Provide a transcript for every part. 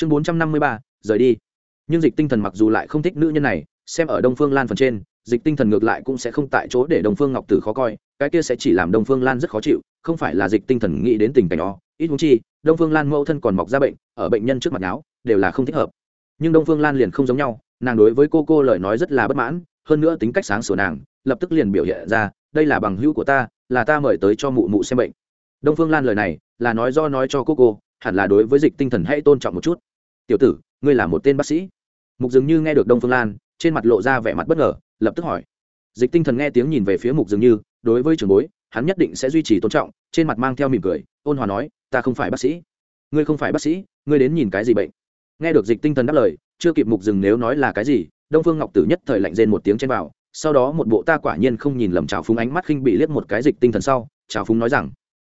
chương bốn trăm năm mươi ba, rời đi. Nhưng dịch tinh thần mặc dù lại không thích nữ nhân này, xem ở đông phương lan phần trên, dịch tinh thần ngược lại cũng sẽ không tại chỗ để đông phương ngọc tử khó coi, cái kia sẽ chỉ làm đông phương lan rất khó chịu, không phải là dịch tinh thần nghĩ đến tình cảnh đó. Ít húng chi, đông phương lan mẫu thân còn mọc ra bệnh, ở bệnh nhân trước mặt áo, đều là không thích hợp. Nhưng đông phương lan liền không giống nhau, nàng đối với cô cô lời nói rất là bất mãn, hơn nữa tính cách sáng sủa nàng, lập tức liền biểu hiện ra, đây là bằng hữu của ta, là ta mời tới cho mụ mụ xem bệnh. Đông phương lan lời này là nói do nói cho cô cô, hẳn là đối với dịch tinh thần hãy tôn trọng một chút tiểu tử, ngươi là một tên bác sĩ. Mục dường như nghe được đông phương lan, trên mặt lộ ra vẻ mặt bất ngờ, lập tức hỏi. Dịch tinh thần nghe tiếng nhìn về phía mục dường như, đối với trường bối, hắn nhất định sẽ duy trì tôn trọng, trên mặt mang theo mỉm cười, ôn hòa nói, ta không phải bác sĩ. Ngươi không phải bác sĩ, ngươi đến nhìn cái gì bệnh? Nghe được dịch tinh thần đáp lời, chưa kịp mục dừng nếu nói là cái gì, đông phương ngọc tử nhất thời lạnh rên một tiếng trên vào, sau đó một bộ ta quả nhiên không nhìn lầm trào phúng ánh mắt khinh bị liếc một cái dịch tinh thần sau trào phúng nói rằng,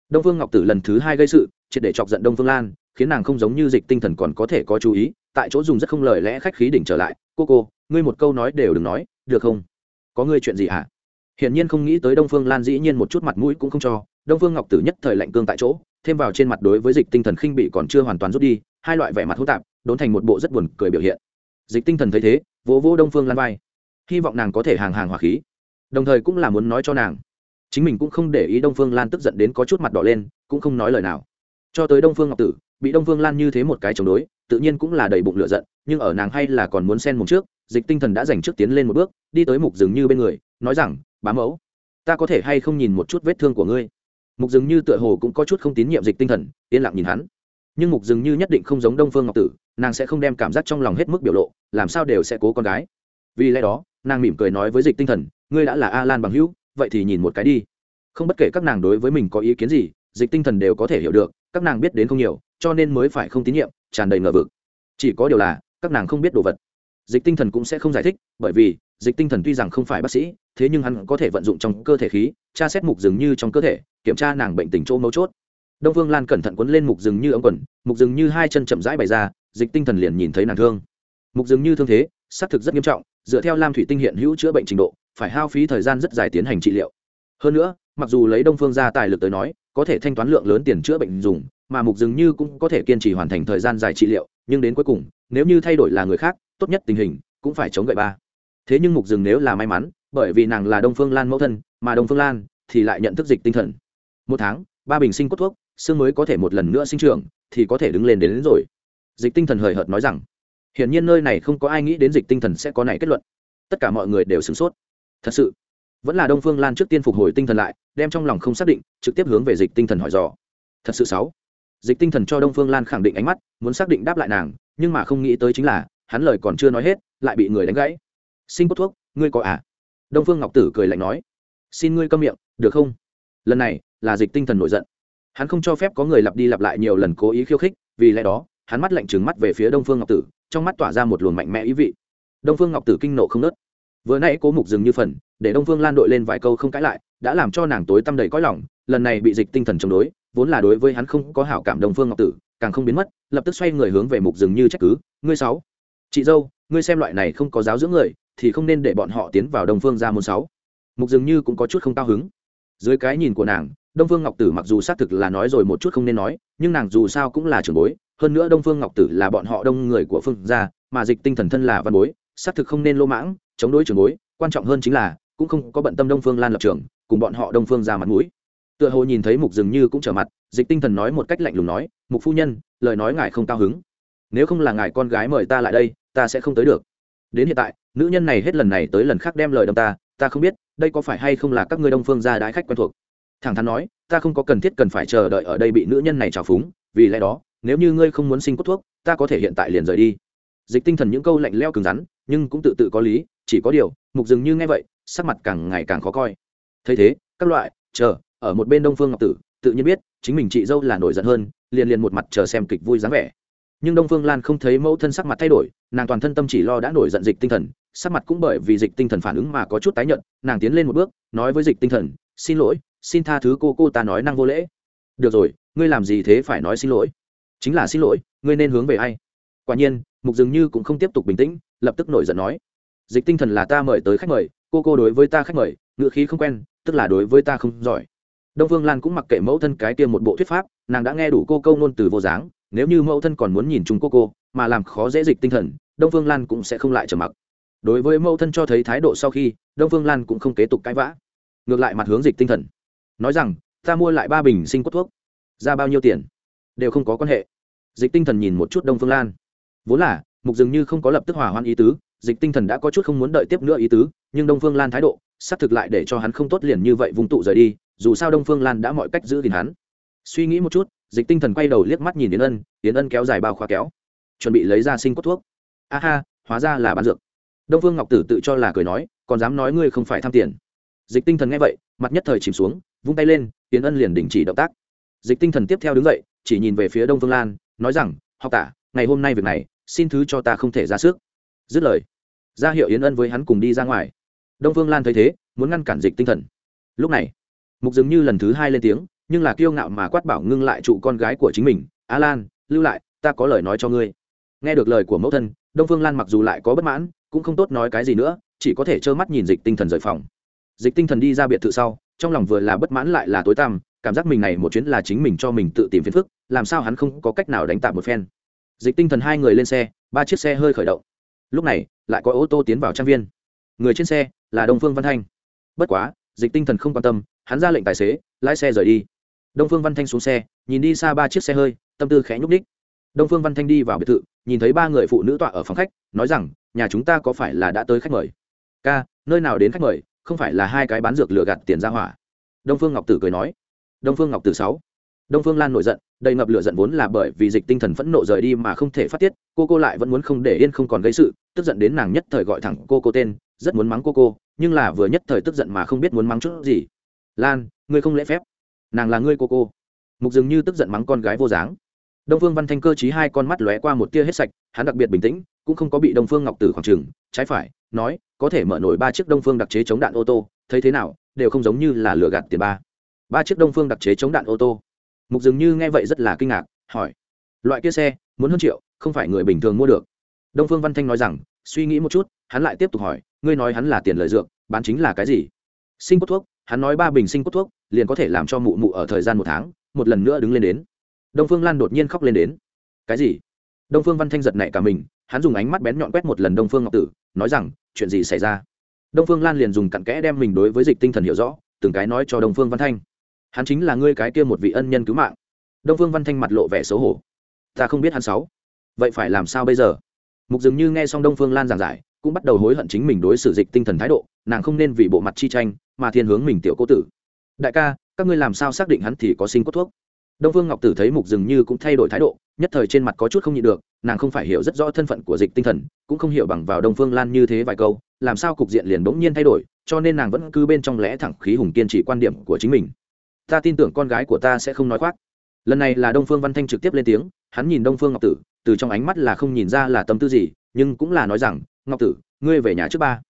đông phương ngọc tử lần thứ hai gây sự, triệt để chọc giận đông phương lan khiến nàng không giống như dịch tinh thần còn có thể có chú ý, tại chỗ dùng rất không lời lẽ khách khí đỉnh trở lại, cô cô, ngươi một câu nói đều đừng nói, được không? Có ngươi chuyện gì hả? Hiển nhiên không nghĩ tới đông phương lan dĩ nhiên một chút mặt mũi cũng không cho, đông phương ngọc tử nhất thời lạnh cương tại chỗ, thêm vào trên mặt đối với dịch tinh thần khinh bị còn chưa hoàn toàn rút đi, hai loại vẻ mặt hỗn tạp, đốn thành một bộ rất buồn cười biểu hiện. Dịch tinh thần thấy thế, vỗ vỗ đông phương lan vai. Hy vọng nàng có thể hàng hàng hỏa khí. Đồng thời cũng là muốn nói cho nàng. Chính mình cũng không để ý đông phương lan tức giận đến có chút mặt đỏ lên, cũng không nói lời nào. Cho tới đông phương ngọc tử bị đông phương lan như thế một cái chống đối, tự nhiên cũng là đầy bụng lửa giận, nhưng ở nàng hay là còn muốn xen một trước, dịch tinh thần đã dành trước tiến lên một bước, đi tới mục dường như bên người, nói rằng, bá mẫu, ta có thể hay không nhìn một chút vết thương của ngươi? Mục dường như tựa hồ cũng có chút không tín nhiệm dịch tinh thần, yên lặng nhìn hắn. Nhưng mục dường như nhất định không giống đông phương ngọc tử, nàng sẽ không đem cảm giác trong lòng hết mức biểu lộ, làm sao đều sẽ cố con gái. Vì lẽ đó, nàng mỉm cười nói với dịch tinh thần, ngươi đã là a lan bằng hữu, vậy thì nhìn một cái đi. Không bất kể các nàng đối với mình có ý kiến gì, dịch tinh thần đều có thể hiểu được, các nàng biết đến không nhiều cho nên mới phải không tín nhiệm, tràn đầy ngờ vực. Chỉ có điều là, các nàng không biết đồ vật. Dịch tinh thần cũng sẽ không giải thích, bởi vì, dịch tinh thần tuy rằng không phải bác sĩ, thế nhưng hắn có thể vận dụng trong cơ thể khí, tra xét mục dường như trong cơ thể, kiểm tra nàng bệnh tình chỗ mấu chốt. Đông vương lan cẩn thận quấn lên mục dường như ống quần, mục dường như hai chân chậm rãi bày ra, dịch tinh thần liền nhìn thấy nàng thương. Mục dường như thương thế, xác thực rất nghiêm trọng, dựa theo lam thủy tinh hiện hữu chữa bệnh trình độ, phải hao phí thời gian rất dài tiến hành trị liệu. Hơn nữa, mặc dù lấy đông phương ra tài lực tới nói, có thể thanh toán lượng lớn tiền chữa bệnh dùng mà mục dường như cũng có thể kiên trì hoàn thành thời gian dài trị liệu nhưng đến cuối cùng nếu như thay đổi là người khác tốt nhất tình hình cũng phải chống gậy ba. Thế nhưng mục dừng nếu là may mắn bởi vì nàng là đông phương lan mẫu thân mà đông phương lan thì lại nhận thức dịch tinh thần. Một tháng ba bình sinh cốt thuốc xương mới có thể một lần nữa sinh trưởng thì có thể đứng lên đến, đến rồi. Dịch tinh thần hời hợt nói rằng hiển nhiên nơi này không có ai nghĩ đến dịch tinh thần sẽ có này kết luận. Tất cả mọi người đều sửng sốt. Thật sự vẫn là đông phương lan trước tiên phục hồi tinh thần lại đem trong lòng không xác định trực tiếp hướng về dịch tinh thần hỏi dò. Thật sự sáu dịch tinh thần cho đông phương lan khẳng định ánh mắt, muốn xác định đáp lại nàng, nhưng mà không nghĩ tới chính là, hắn lời còn chưa nói hết, lại bị người đánh gãy. Sinh cốt thuốc, ngươi có à? Đông phương ngọc tử cười lạnh nói. Xin ngươi câm miệng, được không? Lần này là dịch tinh thần nổi giận. Hắn không cho phép có người lặp đi lặp lại nhiều lần cố ý khiêu khích, vì lẽ đó, hắn mắt lạnh trừng mắt về phía đông phương ngọc tử, trong mắt tỏa ra một luồng mạnh mẽ ý vị. Đông phương ngọc tử kinh nộ không nớt. Vừa nãy cố mục dừng như phần để đông phương lan đội lên vài câu không cãi lại, đã làm cho nàng tối tăm đầy cõi lòng, lần này bị dịch tinh thần chống đối, vốn là đối với hắn không có hảo cảm đông phương ngọc tử, càng không biến mất, lập tức xoay người hướng về mục dừng như trách cứ, ngươi sáu, chị dâu, ngươi xem loại này không có giáo dưỡng người, thì không nên để bọn họ tiến vào đông phương ra môn sáu. Mục dường như cũng có chút không cao hứng. Dưới cái nhìn của nàng, đông phương ngọc tử mặc dù xác thực là nói rồi một chút không nên nói, nhưng nàng dù sao cũng là trưởng bối, hơn nữa đông phương ngọc tử là bọn họ đông người của phương gia, mà dịch tinh thần thân là văn bối, xác thực không nên lô mãng, chống đối trưởng bối, quan trọng hơn chính là cũng không có bận tâm đông phương lan lập trường, cùng bọn họ đông phương ra mặt mũi. Tựa hồ nhìn thấy mục dường như cũng trở mặt, dịch tinh thần nói một cách lạnh lùng nói, mục phu nhân, lời nói ngài không cao hứng. Nếu không là ngài con gái mời ta lại đây, ta sẽ không tới được. Đến hiện tại, nữ nhân này hết lần này tới lần khác đem lời đâm ta ta không biết, đây có phải hay không là các ngươi đông phương gia đái khách quen thuộc? Thẳng thắn nói, ta không có cần thiết cần phải chờ đợi ở đây bị nữ nhân này trào phúng, vì lẽ đó, nếu như ngươi không muốn sinh cốt thuốc, ta có thể hiện tại liền rời đi. Dịch tinh thần những câu lạnh leo cứng rắn, nhưng cũng tự tự có lý, chỉ có điều, mục dường như nghe vậy sắc mặt càng ngày càng khó coi. Thấy thế các loại chờ ở một bên đông phương ngọc tử tự nhiên biết chính mình chị dâu là nổi giận hơn liền liền một mặt chờ xem kịch vui dáng vẻ. Nhưng đông phương lan không thấy mẫu thân sắc mặt thay đổi nàng toàn thân tâm chỉ lo đã nổi giận dịch tinh thần sắc mặt cũng bởi vì dịch tinh thần phản ứng mà có chút tái nhợt, nàng tiến lên một bước nói với dịch tinh thần xin lỗi xin tha thứ cô cô ta nói năng vô lễ. Được rồi ngươi làm gì thế phải nói xin lỗi? Chính là xin lỗi ngươi nên hướng về ai? Quả nhiên mục dường như cũng không tiếp tục bình tĩnh lập tức nổi giận nói dịch tinh thần là ta mời tới khách mời cô cô đối với ta khách mời ngựa khí không quen, tức là đối với ta không giỏi. Đông phương lan cũng mặc kệ mẫu thân cái tiêm một bộ thuyết pháp, nàng đã nghe đủ cô câu nôn từ vô dáng, nếu như mẫu thân còn muốn nhìn chúng cô cô, mà làm khó dễ dịch tinh thần, đông phương lan cũng sẽ không lại trở mặc. Đối với mẫu thân cho thấy thái độ sau khi, đông phương lan cũng không kế tục cãi vã. Ngược lại mặt hướng dịch tinh thần. Nói rằng, ta mua lại ba bình sinh quất thuốc, ra bao nhiêu tiền? Đều không có quan hệ. Dịch tinh thần nhìn một chút đông phương lan. Vốn là, mục dường như không có lập tức hòa hoan ý tứ dịch tinh thần đã có chút không muốn đợi tiếp nữa ý tứ, nhưng đông phương lan thái độ, xác thực lại để cho hắn không tốt liền như vậy vùng tụ rời đi, dù sao đông phương lan đã mọi cách giữ gìn hắn. Suy nghĩ một chút, dịch tinh thần quay đầu liếc mắt nhìn yến ân yến ân kéo dài bao khóa kéo, chuẩn bị lấy ra sinh cốt thuốc. A ha, hóa ra là bán dược. Đông phương ngọc tử tự cho là cười nói, còn dám nói ngươi không phải tham tiền. Dịch tinh thần nghe vậy, mặt nhất thời chìm xuống, vung tay lên, yến ân liền đình chỉ động tác. Dịch tinh thần tiếp theo đứng dậy, chỉ nhìn về phía đông phương lan, nói rằng, học tả, ngày hôm nay việc này, xin thứ cho ta không thể ra sức. Dứt lời ra hiệu yến ân với hắn cùng đi ra ngoài đông phương lan thấy thế muốn ngăn cản dịch tinh thần lúc này mục dường như lần thứ hai lên tiếng nhưng là kiêu ngạo mà quát bảo ngưng lại trụ con gái của chính mình a lan lưu lại ta có lời nói cho ngươi nghe được lời của mẫu thân đông phương lan mặc dù lại có bất mãn cũng không tốt nói cái gì nữa chỉ có thể trơ mắt nhìn dịch tinh thần rời phòng dịch tinh thần đi ra biệt thự sau trong lòng vừa là bất mãn lại là tối tăm cảm giác mình này một chuyến là chính mình cho mình tự tìm phiền phức làm sao hắn không có cách nào đánh tạm một phen dịch tinh thần hai người lên xe ba chiếc xe hơi khởi động lúc này, lại có ô tô tiến vào trang viên. Người trên xe là đông phương văn thanh. Bất quá, dịch tinh thần không quan tâm, hắn ra lệnh tài xế, lái xe rời đi. Đông phương văn thanh xuống xe, nhìn đi xa ba chiếc xe hơi, tâm tư khẽ nhúc ních đông phương văn thanh đi vào biệt thự, nhìn thấy ba người phụ nữ tọa ở phòng khách, nói rằng, nhà chúng ta có phải là đã tới khách mời? Ca, nơi nào đến khách mời? Không phải là hai cái bán dược lừa gạt tiền ra hỏa. Đông phương ngọc tử cười nói. Đông phương ngọc tử sáu đông phương lan nổi giận, đầy ngập lửa giận vốn là bởi vì dịch tinh thần phẫn nộ rời đi mà không thể phát tiết, cô cô lại vẫn muốn không để yên không còn gây sự, tức giận đến nàng nhất thời gọi thẳng cô cô tên, rất muốn mắng cô cô, nhưng là vừa nhất thời tức giận mà không biết muốn mắng chút gì. Lan, ngươi không lễ phép. Nàng là ngươi cô cô. Mục dường như tức giận mắng con gái vô dáng. Đông phương văn thanh cơ trí hai con mắt lóe qua một tia hết sạch, hắn đặc biệt bình tĩnh, cũng không có bị đông phương ngọc tử khoảng trừng, trái phải, nói, có thể mở nổi ba chiếc đông phương đặc chế chống đạn ô tô, thấy thế nào, đều không giống như là lừa gạt tiền ba. Ba chiếc đông phương đặc chế chống đạn ô tô mục dường như nghe vậy rất là kinh ngạc, hỏi, loại kia xe, muốn hơn triệu, không phải người bình thường mua được? Đông phương văn thanh nói rằng, suy nghĩ một chút, hắn lại tiếp tục hỏi, ngươi nói hắn là tiền lời dược, bán chính là cái gì? Sinh cốt thuốc, hắn nói ba bình sinh cốt thuốc, liền có thể làm cho mụ mụ ở thời gian một tháng, một lần nữa đứng lên đến. Đông phương lan đột nhiên khóc lên đến, cái gì? Đông phương văn thanh giật nảy cả mình, hắn dùng ánh mắt bén nhọn quét một lần đông phương ngọc tử, nói rằng, chuyện gì xảy ra? Đông phương lan liền dùng cặn kẽ đem mình đối với dịch tinh thần hiểu rõ, từng cái nói cho đông phương văn thanh hắn chính là ngươi cái kia một vị ân nhân cứu mạng. Đông phương văn thanh mặt lộ vẻ xấu hổ. Ta không biết hắn sáu vậy phải làm sao bây giờ? Mục dường như nghe xong đông phương lan giảng giải, cũng bắt đầu hối hận chính mình đối xử dịch tinh thần thái độ, nàng không nên vì bộ mặt chi tranh, mà thiên hướng mình tiểu cô tử. Đại ca, các ngươi làm sao xác định hắn thì có sinh cốt thuốc? Đông phương ngọc tử thấy mục dường như cũng thay đổi thái độ, nhất thời trên mặt có chút không nhịn được, nàng không phải hiểu rất rõ thân phận của dịch tinh thần, cũng không hiểu bằng vào đông phương lan như thế vài câu, làm sao cục diện liền bỗng nhiên thay đổi, cho nên nàng vẫn cứ bên trong lẽ thẳng khí hùng kiên trì quan điểm của chính mình ta tin tưởng con gái của ta sẽ không nói khoác. Lần này là đông phương văn thanh trực tiếp lên tiếng, hắn nhìn đông phương ngọc tử, từ trong ánh mắt là không nhìn ra là tâm tư gì, nhưng cũng là nói rằng, ngọc tử, ngươi về nhà trước ba.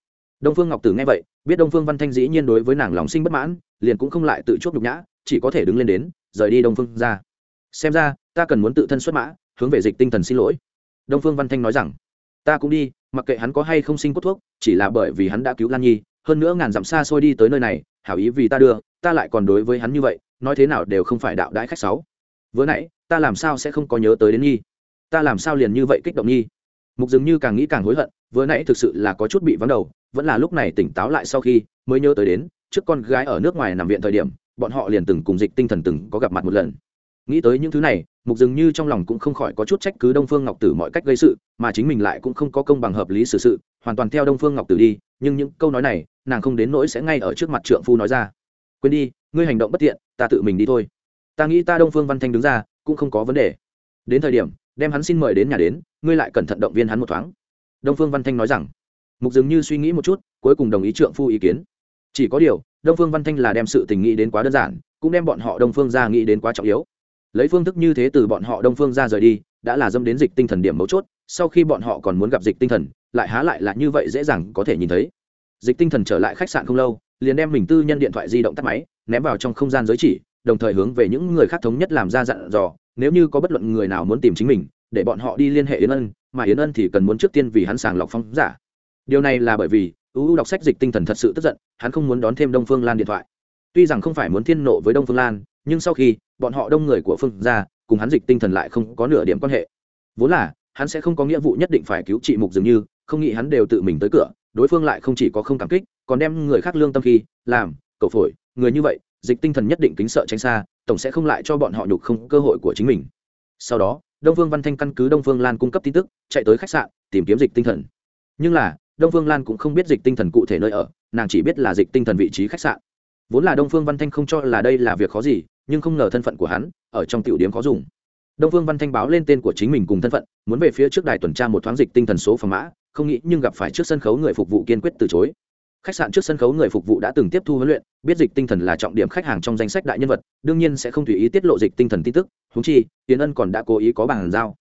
Đông phương ngọc tử nghe vậy, biết đông phương văn thanh dĩ nhiên đối với nàng lòng sinh bất mãn, liền cũng không lại tự chốt nhục nhã, chỉ có thể đứng lên đến, rời đi đông phương ra. Xem ra, ta cần muốn tự thân xuất mã, hướng về dịch tinh thần xin lỗi. Đông phương văn thanh nói rằng, ta cũng đi, mặc kệ hắn có hay không sinh cốt thuốc, chỉ là bởi vì hắn đã cứu lan nhi hơn nữa ngàn dặm xa xôi đi tới nơi này, hảo ý vì ta đưa, ta lại còn đối với hắn như vậy, nói thế nào đều không phải đạo đãi khách sáu vừa nãy, ta làm sao sẽ không có nhớ tới đến nhi? Ta làm sao liền như vậy kích động nhi? Mục dường như càng nghĩ càng hối hận, vừa nãy thực sự là có chút bị vắng đầu, vẫn là lúc này tỉnh táo lại sau khi mới nhớ tới đến, trước con gái ở nước ngoài nằm viện thời điểm, bọn họ liền từng cùng dịch tinh thần từng có gặp mặt một lần. Nghĩ tới những thứ này, mục dường như trong lòng cũng không khỏi có chút trách cứ đông phương ngọc tử mọi cách gây sự, mà chính mình lại cũng không có công bằng hợp lý xử sự, hoàn toàn theo đông phương ngọc tử đi, nhưng những câu nói này nàng không đến nỗi sẽ ngay ở trước mặt trượng phu nói ra. Quên đi, ngươi hành động bất tiện, ta tự mình đi thôi. Ta nghĩ ta đông phương văn thanh đứng ra, cũng không có vấn đề. Đến thời điểm, đem hắn xin mời đến nhà đến, ngươi lại cẩn thận động viên hắn một thoáng. Đông phương văn thanh nói rằng. Mục dường như suy nghĩ một chút, cuối cùng đồng ý trượng phu ý kiến. Chỉ có điều, đông phương văn thanh là đem sự tình nghĩ đến quá đơn giản, cũng đem bọn họ đông phương ra nghĩ đến quá trọng yếu. Lấy phương thức như thế từ bọn họ đông phương ra rời đi, đã là dâm đến dịch tinh thần điểm mấu chốt, sau khi bọn họ còn muốn gặp dịch tinh thần, lại há lại là như vậy dễ dàng có thể nhìn thấy dịch tinh thần trở lại khách sạn không lâu, liền đem mình tư nhân điện thoại di động tắt máy, ném vào trong không gian giới chỉ, đồng thời hướng về những người khác thống nhất làm ra dặn dò, nếu như có bất luận người nào muốn tìm chính mình, để bọn họ đi liên hệ yến ân, mà yến ân thì cần muốn trước tiên vì hắn sàng lọc phong giả. Điều này là bởi vì ưu đọc sách dịch tinh thần thật sự tức giận, hắn không muốn đón thêm đông phương lan điện thoại. Tuy rằng không phải muốn thiên nộ với đông phương lan, nhưng sau khi, bọn họ đông người của phương ra cùng hắn dịch tinh thần lại không có nửa điểm quan hệ. Vốn là, hắn sẽ không có nghĩa vụ nhất định phải cứu trị mục dường như, không nghĩ hắn đều tự mình tới cửa đối phương lại không chỉ có không cảm kích, còn đem người khác lương tâm khi, làm, cầu phổi, người như vậy, dịch tinh thần nhất định kính sợ tránh xa, tổng sẽ không lại cho bọn họ nhục không cơ hội của chính mình. Sau đó, đông phương văn thanh căn cứ đông phương lan cung cấp tin tức, chạy tới khách sạn, tìm kiếm dịch tinh thần. Nhưng là, đông phương lan cũng không biết dịch tinh thần cụ thể nơi ở, nàng chỉ biết là dịch tinh thần vị trí khách sạn. Vốn là đông phương văn thanh không cho là đây là việc khó gì, nhưng không ngờ thân phận của hắn, ở trong tiểu điểm khó dùng. Đông phương văn thanh báo lên tên của chính mình cùng thân phận, muốn về phía trước đài tuần tra một thoáng dịch tinh thần số phòng mã không nghĩ nhưng gặp phải trước sân khấu người phục vụ kiên quyết từ chối. Khách sạn trước sân khấu người phục vụ đã từng tiếp thu huấn luyện, biết dịch tinh thần là trọng điểm khách hàng trong danh sách đại nhân vật, đương nhiên sẽ không tùy ý tiết lộ dịch tinh thần tin tức húng chi tiến ân còn đã cố ý có bàn giao.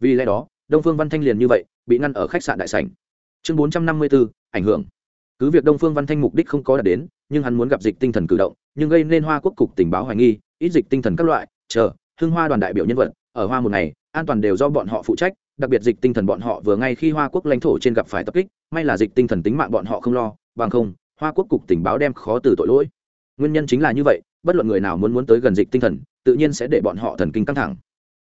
Vì lẽ đó, đông phương văn thanh liền như vậy, bị ngăn ở khách sạn đại sảnh. Chương bốn trăm năm mươi bốn ảnh hưởng. Cứ việc đông phương văn thanh mục đích không có đạt đến, nhưng hắn muốn gặp dịch tinh thần cử động, nhưng gây nên hoa quốc cục tình báo hoài nghi, ít dịch tinh thần các loại, chờ, hưng hoa đoàn đại biểu nhân vật, ở hoa một ngày, an toàn đều do bọn họ phụ trách đặc biệt dịch tinh thần bọn họ vừa ngay khi hoa quốc lãnh thổ trên gặp phải tập kích, may là dịch tinh thần tính mạng bọn họ không lo, bằng không, hoa quốc cục tình báo đem khó từ tội lỗi. Nguyên nhân chính là như vậy, bất luận người nào muốn muốn tới gần dịch tinh thần, tự nhiên sẽ để bọn họ thần kinh căng thẳng.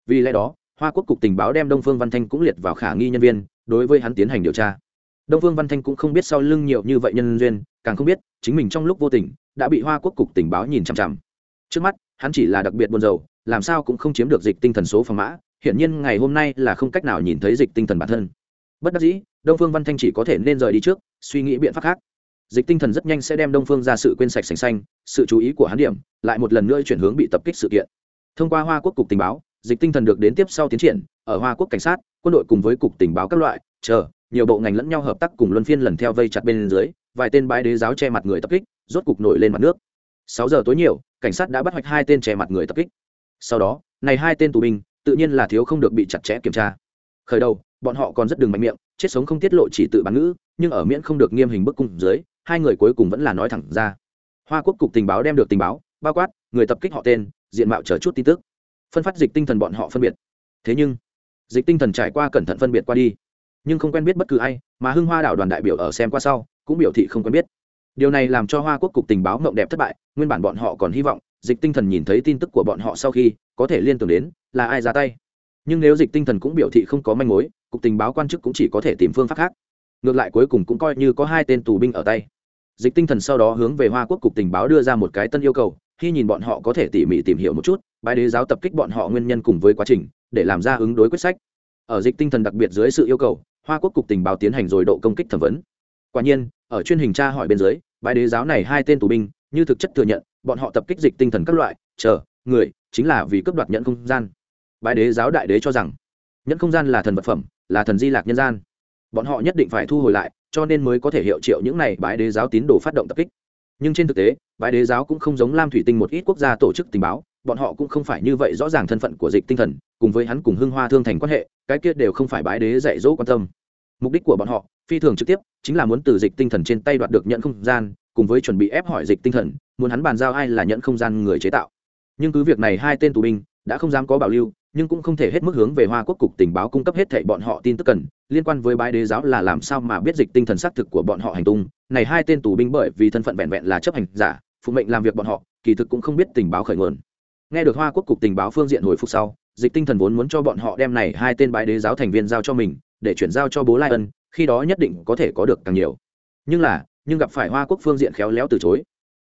Vì lẽ đó, hoa quốc cục tình báo đem đông phương văn thanh cũng liệt vào khả nghi nhân viên, đối với hắn tiến hành điều tra. Đông phương văn thanh cũng không biết sau lưng nhiều như vậy nhân duyên, càng không biết, chính mình trong lúc vô tình, đã bị hoa quốc cục tình báo nhìn chằm chằm. Trước mắt, hắn chỉ là đặc biệt buồn rầu, làm sao cũng không chiếm được dịch tinh thần số phòng mã hiển nhiên ngày hôm nay là không cách nào nhìn thấy dịch tinh thần bản thân. Bất đắc dĩ, đông phương văn thanh chỉ có thể nên rời đi trước, suy nghĩ biện pháp khác. Dịch tinh thần rất nhanh sẽ đem đông phương ra sự quên sạch sành xanh, sự chú ý của hắn điểm lại một lần nữa chuyển hướng bị tập kích sự kiện. Thông qua hoa quốc cục tình báo, dịch tinh thần được đến tiếp sau tiến triển, ở hoa quốc cảnh sát, quân đội cùng với cục tình báo các loại, chờ, nhiều bộ ngành lẫn nhau hợp tác cùng luân phiên lần theo vây chặt bên dưới, vài tên bãi đế giáo che mặt người tập kích, rốt cục nổi lên mặt nước. Sáu giờ tối nhiều, cảnh sát đã bắt hoạch hai tên che mặt người tập kích. Sau đó, này hai tên tù binh tự nhiên là thiếu không được bị chặt chẽ kiểm tra. Khởi đầu, bọn họ còn rất đừng mạnh miệng, chết sống không tiết lộ chỉ tự bán ngữ, nhưng ở miễn không được nghiêm hình bức cung dưới, hai người cuối cùng vẫn là nói thẳng ra. Hoa quốc cục tình báo đem được tình báo, bao quát, người tập kích họ tên, diện mạo chờ chút tin tức. Phân phát dịch tinh thần bọn họ phân biệt. Thế nhưng, dịch tinh thần trải qua cẩn thận phân biệt qua đi. Nhưng không quen biết bất cứ ai, mà hưng hoa đảo đoàn đại biểu ở xem qua sau, cũng biểu thị không quen biết. Điều này làm cho hoa quốc cục tình báo mộng đẹp thất bại, nguyên bản bọn họ còn hy vọng dịch tinh thần nhìn thấy tin tức của bọn họ sau khi, có thể liên tưởng đến là ai ra tay. Nhưng nếu dịch tinh thần cũng biểu thị không có manh mối, cục tình báo quan chức cũng chỉ có thể tìm phương pháp khác. Ngược lại cuối cùng cũng coi như có hai tên tù binh ở tay. Dịch tinh thần sau đó hướng về hoa quốc cục tình báo đưa ra một cái tân yêu cầu, khi nhìn bọn họ có thể tỉ mỉ tìm hiểu một chút bài đế giáo tập kích bọn họ nguyên nhân cùng với quá trình, để làm ra ứng đối quyết sách. Ở dịch tinh thần đặc biệt dưới sự yêu cầu, hoa quốc cục tình báo tiến hành rồi độ công kích thẩm vấn. Quả nhiên, ở chuyên hình tra hỏi bên dưới bài đế giáo này hai tên tù binh, như thực chất thừa nhận bọn họ tập kích dịch tinh thần các loại, chờ, người, chính là vì cướp đoạt nhận không gian. Bài đế giáo đại đế cho rằng nhận không gian là thần vật phẩm, là thần di lạc nhân gian. Bọn họ nhất định phải thu hồi lại, cho nên mới có thể hiệu triệu những này bái đế giáo tín đồ phát động tập kích. Nhưng trên thực tế, bái đế giáo cũng không giống lam thủy tinh một ít quốc gia tổ chức tình báo, bọn họ cũng không phải như vậy rõ ràng thân phận của dịch tinh thần, cùng với hắn cùng hưng hoa thương thành quan hệ, cái kia đều không phải bái đế dạy dỗ quan tâm. Mục đích của bọn họ, phi thường trực tiếp, chính là muốn từ dịch tinh thần trên tay đoạt được nhận không gian, cùng với chuẩn bị ép hỏi dịch tinh thần muốn hắn bàn giao ai là nhận không gian người chế tạo. Nhưng cứ việc này hai tên tù binh đã không dám có bảo lưu, nhưng cũng không thể hết mức hướng về hoa quốc cục tình báo cung cấp hết thảy bọn họ tin tức cần, liên quan với bái đế giáo là làm sao mà biết dịch tinh thần xác thực của bọn họ hành tung. Này hai tên tù binh bởi vì thân phận vẹn vẹn là chấp hành giả, phụ mệnh làm việc bọn họ, kỳ thực cũng không biết tình báo khởi nguồn. Nghe được hoa quốc cục tình báo phương diện hồi phục sau, dịch tinh thần vốn muốn cho bọn họ đem này hai tên bái đế giáo thành viên giao cho mình, để chuyển giao cho bố lai ân, khi đó nhất định có thể có được càng nhiều. Nhưng là, nhưng gặp phải hoa quốc phương diện khéo léo từ chối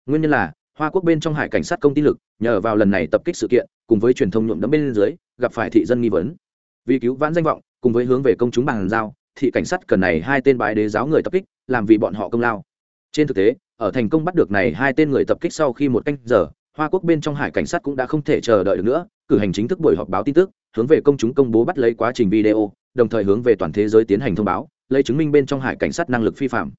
nguyên nhân là hoa quốc bên trong hải cảnh sát công ty lực nhờ vào lần này tập kích sự kiện cùng với truyền thông nhuộm đẫm bên dưới gặp phải thị dân nghi vấn. Vì cứu vãn danh vọng, cùng với hướng về công chúng bằng giao, thị cảnh sát cần này hai tên bái đế giáo người tập kích, làm vì bọn họ công lao. Trên thực tế, ở thành công bắt được này hai tên người tập kích sau khi một canh giờ, hoa quốc bên trong hải cảnh sát cũng đã không thể chờ đợi được nữa, cử hành chính thức buổi họp báo tin tức, hướng về công chúng công bố bắt lấy quá trình video, đồng thời hướng về toàn thế giới tiến hành thông báo, lấy chứng minh bên trong hải cảnh sát năng lực phi phạm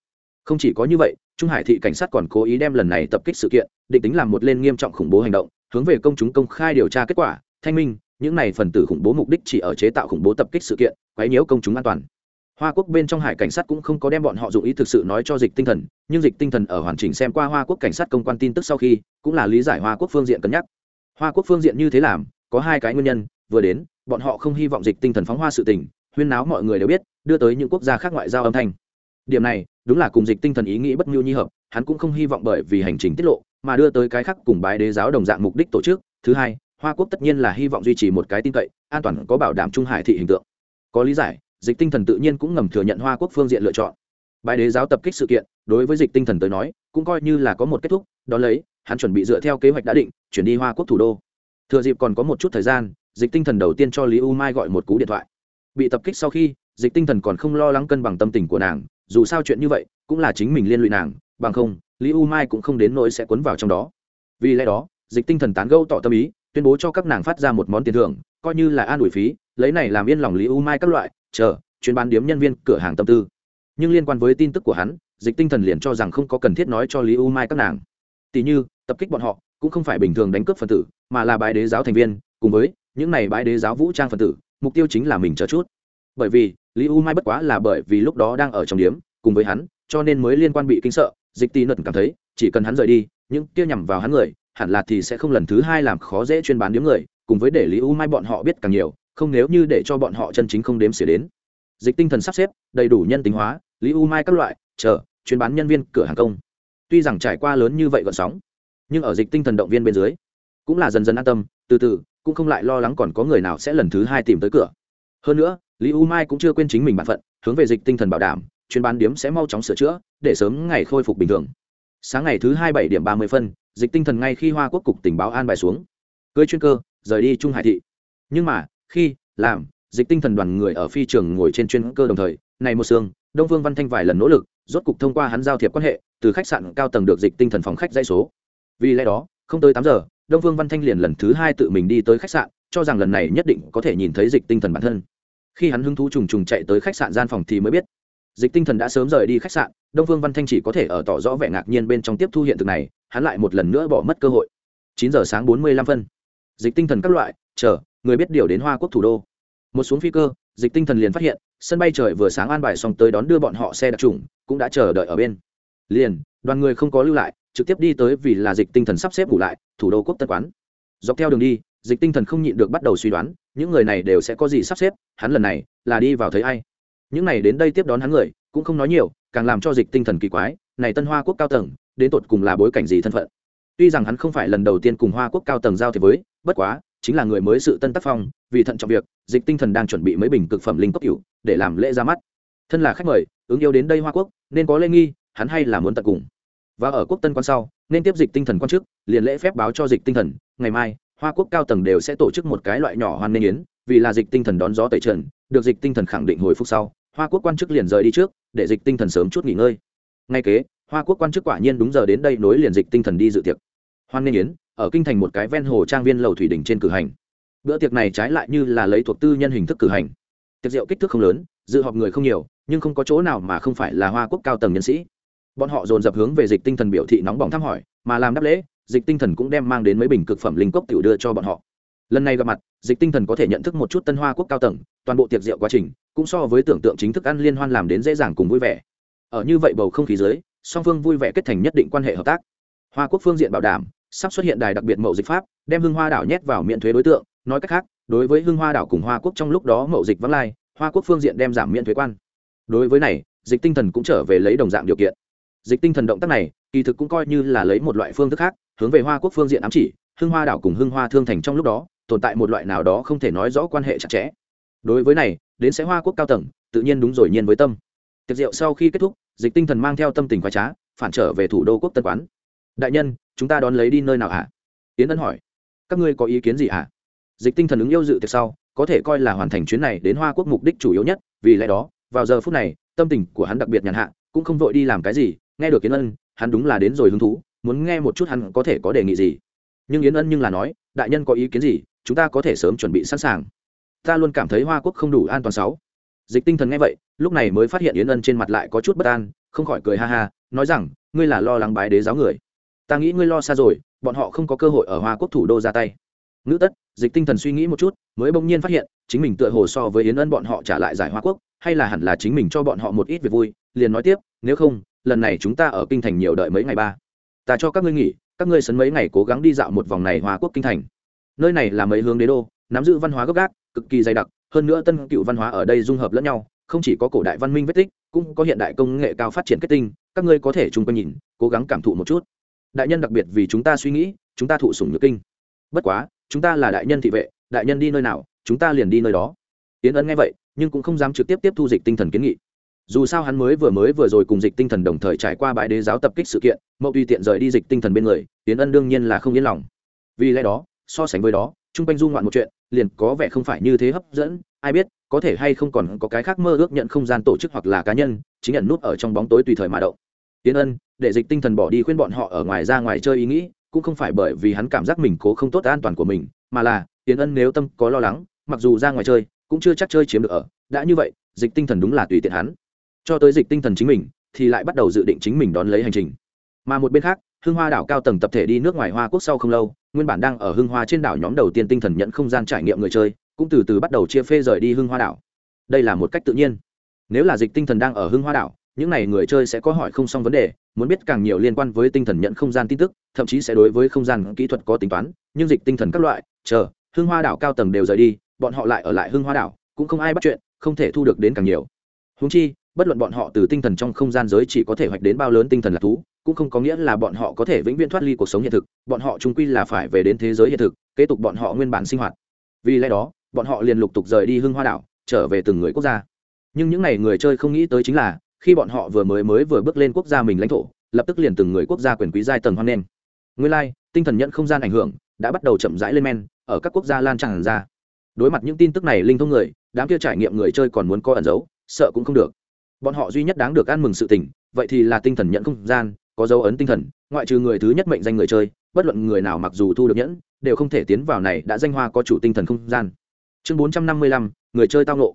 không chỉ có như vậy, trung hải thị cảnh sát còn cố ý đem lần này tập kích sự kiện, định tính làm một lên nghiêm trọng khủng bố hành động, hướng về công chúng công khai điều tra kết quả. Thanh minh, những này phần tử khủng bố mục đích chỉ ở chế tạo khủng bố tập kích sự kiện, quấy nhiễu công chúng an toàn. Hoa quốc bên trong hải cảnh sát cũng không có đem bọn họ dụng ý thực sự nói cho dịch tinh thần, nhưng dịch tinh thần ở hoàn chỉnh xem qua hoa quốc cảnh sát công quan tin tức sau khi, cũng là lý giải hoa quốc phương diện cân nhắc. Hoa quốc phương diện như thế làm, có hai cái nguyên nhân, vừa đến, bọn họ không hy vọng dịch tinh thần phóng hoa sự tình, huyên náo mọi người đều biết, đưa tới những quốc gia khác ngoại giao âm thanh điểm này, đúng là cùng dịch tinh thần ý nghĩ bất nhu nhi hợp, hắn cũng không hy vọng bởi vì hành trình tiết lộ mà đưa tới cái khác cùng bái đế giáo đồng dạng mục đích tổ chức. Thứ hai, hoa quốc tất nhiên là hy vọng duy trì một cái tin cậy, an toàn, có bảo đảm trung hải thị hình tượng. Có lý giải, dịch tinh thần tự nhiên cũng ngầm thừa nhận hoa quốc phương diện lựa chọn. Bài đế giáo tập kích sự kiện, đối với dịch tinh thần tới nói, cũng coi như là có một kết thúc đ ó lấy, hắn chuẩn bị dựa theo kế hoạch đã định, chuyển đi hoa quốc thủ đô. Thừa dịp còn có một chút thời gian, dịch tinh thần đầu tiên cho lý u mai gọi một cú điện thoại. Bị tập kích sau khi, dịch tinh thần còn không lo lắng cân bằng tâm tình của nàng dù sao chuyện như vậy cũng là chính mình liên lụy nàng, bằng không, lý u mai cũng không đến nỗi sẽ cuốn vào trong đó. Vì lẽ đó, dịch tinh thần tán gâu tỏ tâm ý, tuyên bố cho các nàng phát ra một món tiền thưởng, coi như là an ủi phí, lấy này làm yên lòng lý u mai các loại, chờ, chuyên bán điếm nhân viên cửa hàng tâm tư. Nhưng liên quan với tin tức của hắn, dịch tinh thần liền cho rằng không có cần thiết nói cho lý u mai các nàng. Tỷ như, tập kích bọn họ, cũng không phải bình thường đánh cướp phần tử, mà là bãi đế giáo thành viên, cùng với những này bãi đế giáo vũ trang phần tử, mục tiêu chính là mình chờ chút bởi vì, lý u mai bất quá là bởi vì lúc đó đang ở trong điếm, cùng với hắn, cho nên mới liên quan bị kinh sợ, dịch tì nật cảm thấy, chỉ cần hắn rời đi, những kia nhằm vào hắn người, hẳn là thì sẽ không lần thứ hai làm khó dễ chuyên bán điếm người, cùng với để lý u mai bọn họ biết càng nhiều, không nếu như để cho bọn họ chân chính không đếm xỉa đến. Dịch tinh thần sắp xếp, đầy đủ nhân tính hóa, lý u mai các loại, chờ, chuyên bán nhân viên cửa hàng công. Tuy rằng trải qua lớn như vậy gọn sóng, nhưng ở dịch tinh thần động viên bên dưới, cũng là dần dần an tâm, từ từ, cũng không lại lo lắng còn có người nào sẽ lần thứ hai tìm tới cửa. Hơn nữa lý u mai cũng chưa quên chính mình b ả n phận, hướng về dịch tinh thần bảo đảm, chuyên bán điếm sẽ mau chóng sửa chữa, để sớm ngày khôi phục bình thường. Sáng ngày thứ hai bảy điểm ba mươi phân, dịch tinh thần ngay khi hoa quốc cục tình báo an bài xuống. Cưới chuyên cơ, rời đi trung hải thị. Nhưng mà, khi, làm, dịch tinh thần đoàn người ở phi trường ngồi trên chuyên cơ đồng thời, này một sương đông vương văn thanh vài lần nỗ lực, rốt cục thông qua hắn giao thiệp quan hệ, từ khách sạn cao tầng được dịch tinh thần phòng khách dãy số. Vì lẽ đó, không tới tám giờ, đông vương văn thanh liền lần thứ hai tự mình đi tới khách sạn, cho rằng lần này nhất định có thể nhìn thấy dịch tinh thần bản thân khi hắn hứng thú trùng trùng chạy tới khách sạn gian phòng thì mới biết. Dịch tinh thần đã sớm rời đi khách sạn, đông phương văn thanh chỉ có thể ở tỏ rõ vẻ ngạc nhiên bên trong tiếp thu hiện thực này, hắn lại một lần nữa bỏ mất cơ hội. Chín giờ sáng bốn mươi lăm phân. Dịch tinh thần các loại, chờ, người biết điều đến hoa quốc thủ đô. Một xuống phi cơ, dịch tinh thần liền phát hiện, sân bay trời vừa sáng an bài xong tới đón đưa bọn họ xe đặc trùng, cũng đã chờ đợi ở bên. Liền, đoàn người không có lưu lại, trực tiếp đi tới vì là dịch tinh thần sắp xếp ngủ lại, thủ đô quốc tân quán. Dọc theo đường đi dịch tinh thần không nhịn được bắt đầu suy đoán, những người này đều sẽ có gì sắp xếp, hắn lần này là đi vào thấy ai. Những này đến đây tiếp đón hắn người, cũng không nói nhiều, càng làm cho dịch tinh thần kỳ quái, này tân hoa quốc cao tầng, đến tột cùng là bối cảnh gì thân phận? Tuy rằng hắn không phải lần đầu tiên cùng hoa quốc cao tầng giao thế với, bất quá, chính là người mới sự tân tác phong, vì thận trọng việc, dịch tinh thần đang chuẩn bị mấy bình cực phẩm linh cốc cựu để làm lễ ra mắt. Thân là khách mời, ứng yêu đến đây hoa quốc, nên có lễ nghi, hắn hay là muốn tận cùng. Và ở quốc tân quan sau, nên tiếp dịch tinh thần quan chức, liền lễ phép báo cho dịch tinh thần, ngày mai hoa quốc cao tầng đều sẽ tổ chức một cái loại nhỏ hoan nghênh yến, vì là dịch tinh thần đón gió tẩy trần, được dịch tinh thần khẳng định hồi phục sau, hoa quốc quan chức liền rời đi trước, để dịch tinh thần sớm chút nghỉ ngơi. Ngay kế, hoa quốc quan chức quả nhiên đúng giờ đến đây nối liền dịch tinh thần đi dự tiệc. Hoan nghênh yến, ở kinh thành một cái ven hồ trang viên lầu thủy đình trên cử hành. Bữa tiệc này trái lại như là lấy thuộc tư nhân hình thức cử hành. Tiệc rượu kích thước không lớn, dự họp người không nhiều, nhưng không có chỗ nào mà không phải là hoa quốc cao tầng nhân sĩ. Bọn họ dồn dập hướng về dịch tinh thần biểu thị nóng bỏng thăm hỏi, mà làm đáp lễ dịch tinh thần cũng đem mang đến mấy bình cực phẩm linh cốc tiểu đưa cho bọn họ. Lần này gặp mặt, dịch tinh thần có thể nhận thức một chút tân hoa quốc cao tầng, toàn bộ tiệc rượu quá trình, cũng so với tưởng tượng chính thức ăn liên hoan làm đến dễ dàng cùng vui vẻ. Ở như vậy bầu không khí dưới, song phương vui vẻ kết thành nhất định quan hệ hợp tác. Hoa quốc phương diện bảo đảm, sắp xuất hiện đài đặc biệt mậu dịch pháp, đem hưng hoa đảo nhét vào miễn thuế đối tượng, nói cách khác, đối với hưng hoa đảo cùng hoa quốc trong lúc đó mậu dịch vắng lai, hoa quốc phương diện đem giảm miễn thuế quan. Đối với này, dịch tinh thần cũng trở về lấy đồng dạng điều kiện. Dịch tinh thần động tác này kỳ thực cũng coi như là lấy một loại phương thức khác, hướng về hoa quốc phương diện ám chỉ, hưng hoa đảo cùng hưng hoa thương thành trong lúc đó, tồn tại một loại nào đó không thể nói rõ quan hệ chặt chẽ. Đối với này, đến sẽ hoa quốc cao tầng, tự nhiên đúng rồi nhiên với tâm. Tiệc rượu sau khi kết thúc, dịch tinh thần mang theo tâm tình khoái trá, phản trở về thủ đô quốc tân quán. Đại nhân, chúng ta đón lấy đi nơi nào hả? Tiến ân hỏi. Các ngươi có ý kiến gì hả? Dịch tinh thần ứng yêu dự tiệc sau, có thể coi là hoàn thành chuyến này đến hoa quốc mục đích chủ yếu nhất, vì lẽ đó, vào giờ phút này, tâm tình của hắn đặc biệt nhàn hạ, cũng không vội đi làm cái gì, nghe được kiến ân hắn đúng là đến rồi hứng thú, muốn nghe một chút hắn có thể có đề nghị gì. Nhưng yến ân nhưng là nói, đại nhân có ý kiến gì, chúng ta có thể sớm chuẩn bị sẵn sàng. Ta luôn cảm thấy hoa quốc không đủ an toàn sáu. Dịch tinh thần nghe vậy, lúc này mới phát hiện yến ân trên mặt lại có chút bất an, không khỏi cười ha ha, nói rằng, ngươi là lo lắng bái đế giáo người. Ta nghĩ ngươi lo xa rồi, bọn họ không có cơ hội ở hoa quốc thủ đô ra tay. Ngữ tất, dịch tinh thần suy nghĩ một chút, mới bỗng nhiên phát hiện, chính mình tựa hồ so với yến ân bọn họ trả lại giải hoa quốc, hay là hẳn là chính mình cho bọn họ một ít việc vui, liền nói tiếp, nếu không lần này chúng ta ở kinh thành nhiều đợi mấy ngày ba. Ta cho các ngươi nghỉ, các ngươi sấn mấy ngày cố gắng đi dạo một vòng này hoa quốc kinh thành. Nơi này là mấy hướng đế đô, nắm giữ văn hóa gốc gác, cực kỳ dày đặc, hơn nữa tân cựu văn hóa ở đây dung hợp lẫn nhau, không chỉ có cổ đại văn minh vết tích, cũng có hiện đại công nghệ cao phát triển kết tinh, các ngươi có thể chung quanh nhìn, cố gắng cảm thụ một chút. Đại nhân đặc biệt vì chúng ta suy nghĩ, chúng ta thụ sủng nhược kinh. Bất quá, chúng ta là đại nhân thị vệ, đại nhân đi nơi nào, chúng ta liền đi nơi đó. Tiến ấn nghe vậy, nhưng cũng không dám trực tiếp tiếp thu dịch tinh thần kiến nghị dù sao hắn mới vừa mới vừa rồi cùng dịch tinh thần đồng thời trải qua bãi đế giáo tập kích sự kiện, mậu tùy tiện rời đi dịch tinh thần bên người tiến ân đương nhiên là không yên lòng. Vì lẽ đó, so sánh với đó, chung quanh du ngoạn một chuyện, liền có vẻ không phải như thế hấp dẫn, ai biết, có thể hay không còn có cái khác mơ ước nhận không gian tổ chức hoặc là cá nhân, chính nhận nút ở trong bóng tối tùy thời mà động. Tiến ân, để dịch tinh thần bỏ đi khuyên bọn họ ở ngoài ra ngoài chơi ý nghĩ, cũng không phải bởi vì hắn cảm giác mình cố không tốt an toàn của mình, mà là tiến ân nếu tâm có lo lắng, mặc dù ra ngoài chơi, cũng chưa chắc chơi chiếm được ở, đã như vậy, dịch tinh thần đúng là tùy tiện hắn cho tới dịch tinh thần chính mình, thì lại bắt đầu dự định chính mình đón lấy hành trình. Mà một bên khác, hưng hoa đảo cao tầng tập thể đi nước ngoài hoa quốc sau không lâu, nguyên bản đang ở hưng hoa trên đảo nhóm đầu tiên tinh thần nhận không gian trải nghiệm người chơi, cũng từ từ bắt đầu chia phê rời đi hưng hoa đảo. Đây là một cách tự nhiên. Nếu là dịch tinh thần đang ở hưng hoa đảo, những n à y người chơi sẽ có hỏi không xong vấn đề, muốn biết càng nhiều liên quan với tinh thần nhận không gian tin tức, thậm chí sẽ đối với không gian kỹ thuật có tính toán, nhưng dịch tinh thần các loại, chờ, hưng hoa đảo cao tầng đều rời đi, bọn họ lại ở lại hưng hoa đảo, cũng không ai bắt chuyện, không thể thu được đến càng nhiều. Húng chi bất luận bọn họ từ tinh thần trong không gian giới chỉ có thể hoạch đến bao lớn tinh thần lạc thú cũng không có nghĩa là bọn họ có thể vĩnh viễn thoát ly cuộc sống hiện thực bọn họ trung quy là phải về đến thế giới hiện thực kế tục bọn họ nguyên bản sinh hoạt. Vì lẽ đó bọn họ liền lục tục rời đi hưng hoa đảo trở về từng người quốc gia. Nhưng những n à y người chơi không nghĩ tới chính là khi bọn họ vừa mới mới vừa bước lên quốc gia mình lãnh thổ lập tức liền từng người quốc gia quyền quý giai tầng hoan nghênh. Nguyên lai、like, tinh thần nhận không gian ảnh hưởng đã bắt đầu chậm rãi lên men ở các quốc gia lan tràn ra. Đối mặt những tin tức này linh thông người đám kia trải nghiệm người chơi còn muốn có ẩn giấu sợ cũng không được bọn họ duy nhất đáng được ăn mừng sự tỉnh, vậy thì là tinh thần nhận không gian có dấu ấn tinh thần ngoại trừ người thứ nhất mệnh danh người chơi bất luận người nào mặc dù thu được nhẫn đều không thể tiến vào này đã danh hoa có chủ tinh thần không gian. Chương bốn trăm năm mươi lăm người chơi tao nộ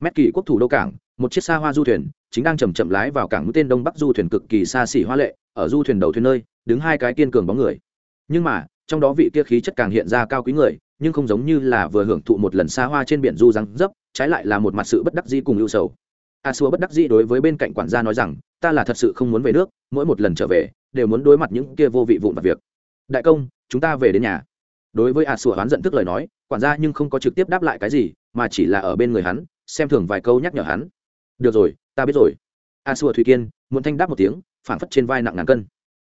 mét kỳ quốc thủ đô cảng một chiếc xa hoa du thuyền chính đang chầm chậm lái vào cảng mũi tên đông bắc du thuyền cực kỳ xa xỉ hoa lệ ở du thuyền đầu thuyền nơi đứng hai cái kiên cường bóng người. Nhưng mà trong đó vị kia khí chất càng hiện ra cao quý người nhưng không giống như là vừa hưởng thụ một lần xa hoa trên biển du răng dấp trái lại là một mặt sự bất đắc dĩ cùng ưu sầu a xua bất đắc dĩ đối với bên cạnh quản gia nói rằng, ta là thật sự không muốn về nước, mỗi một lần trở về, đều muốn đối mặt những kia vô vị vụn vặt việc. Đại công, chúng ta về đến nhà. Đối với a xua oán giận tức lời nói, quản gia nhưng không có trực tiếp đáp lại cái gì, mà chỉ là ở bên người hắn, xem thường vài câu nhắc nhở hắn. Được rồi, ta biết rồi. A xua thủy kiên muốn thanh đáp một tiếng phản phất trên vai nặng ngàn cân.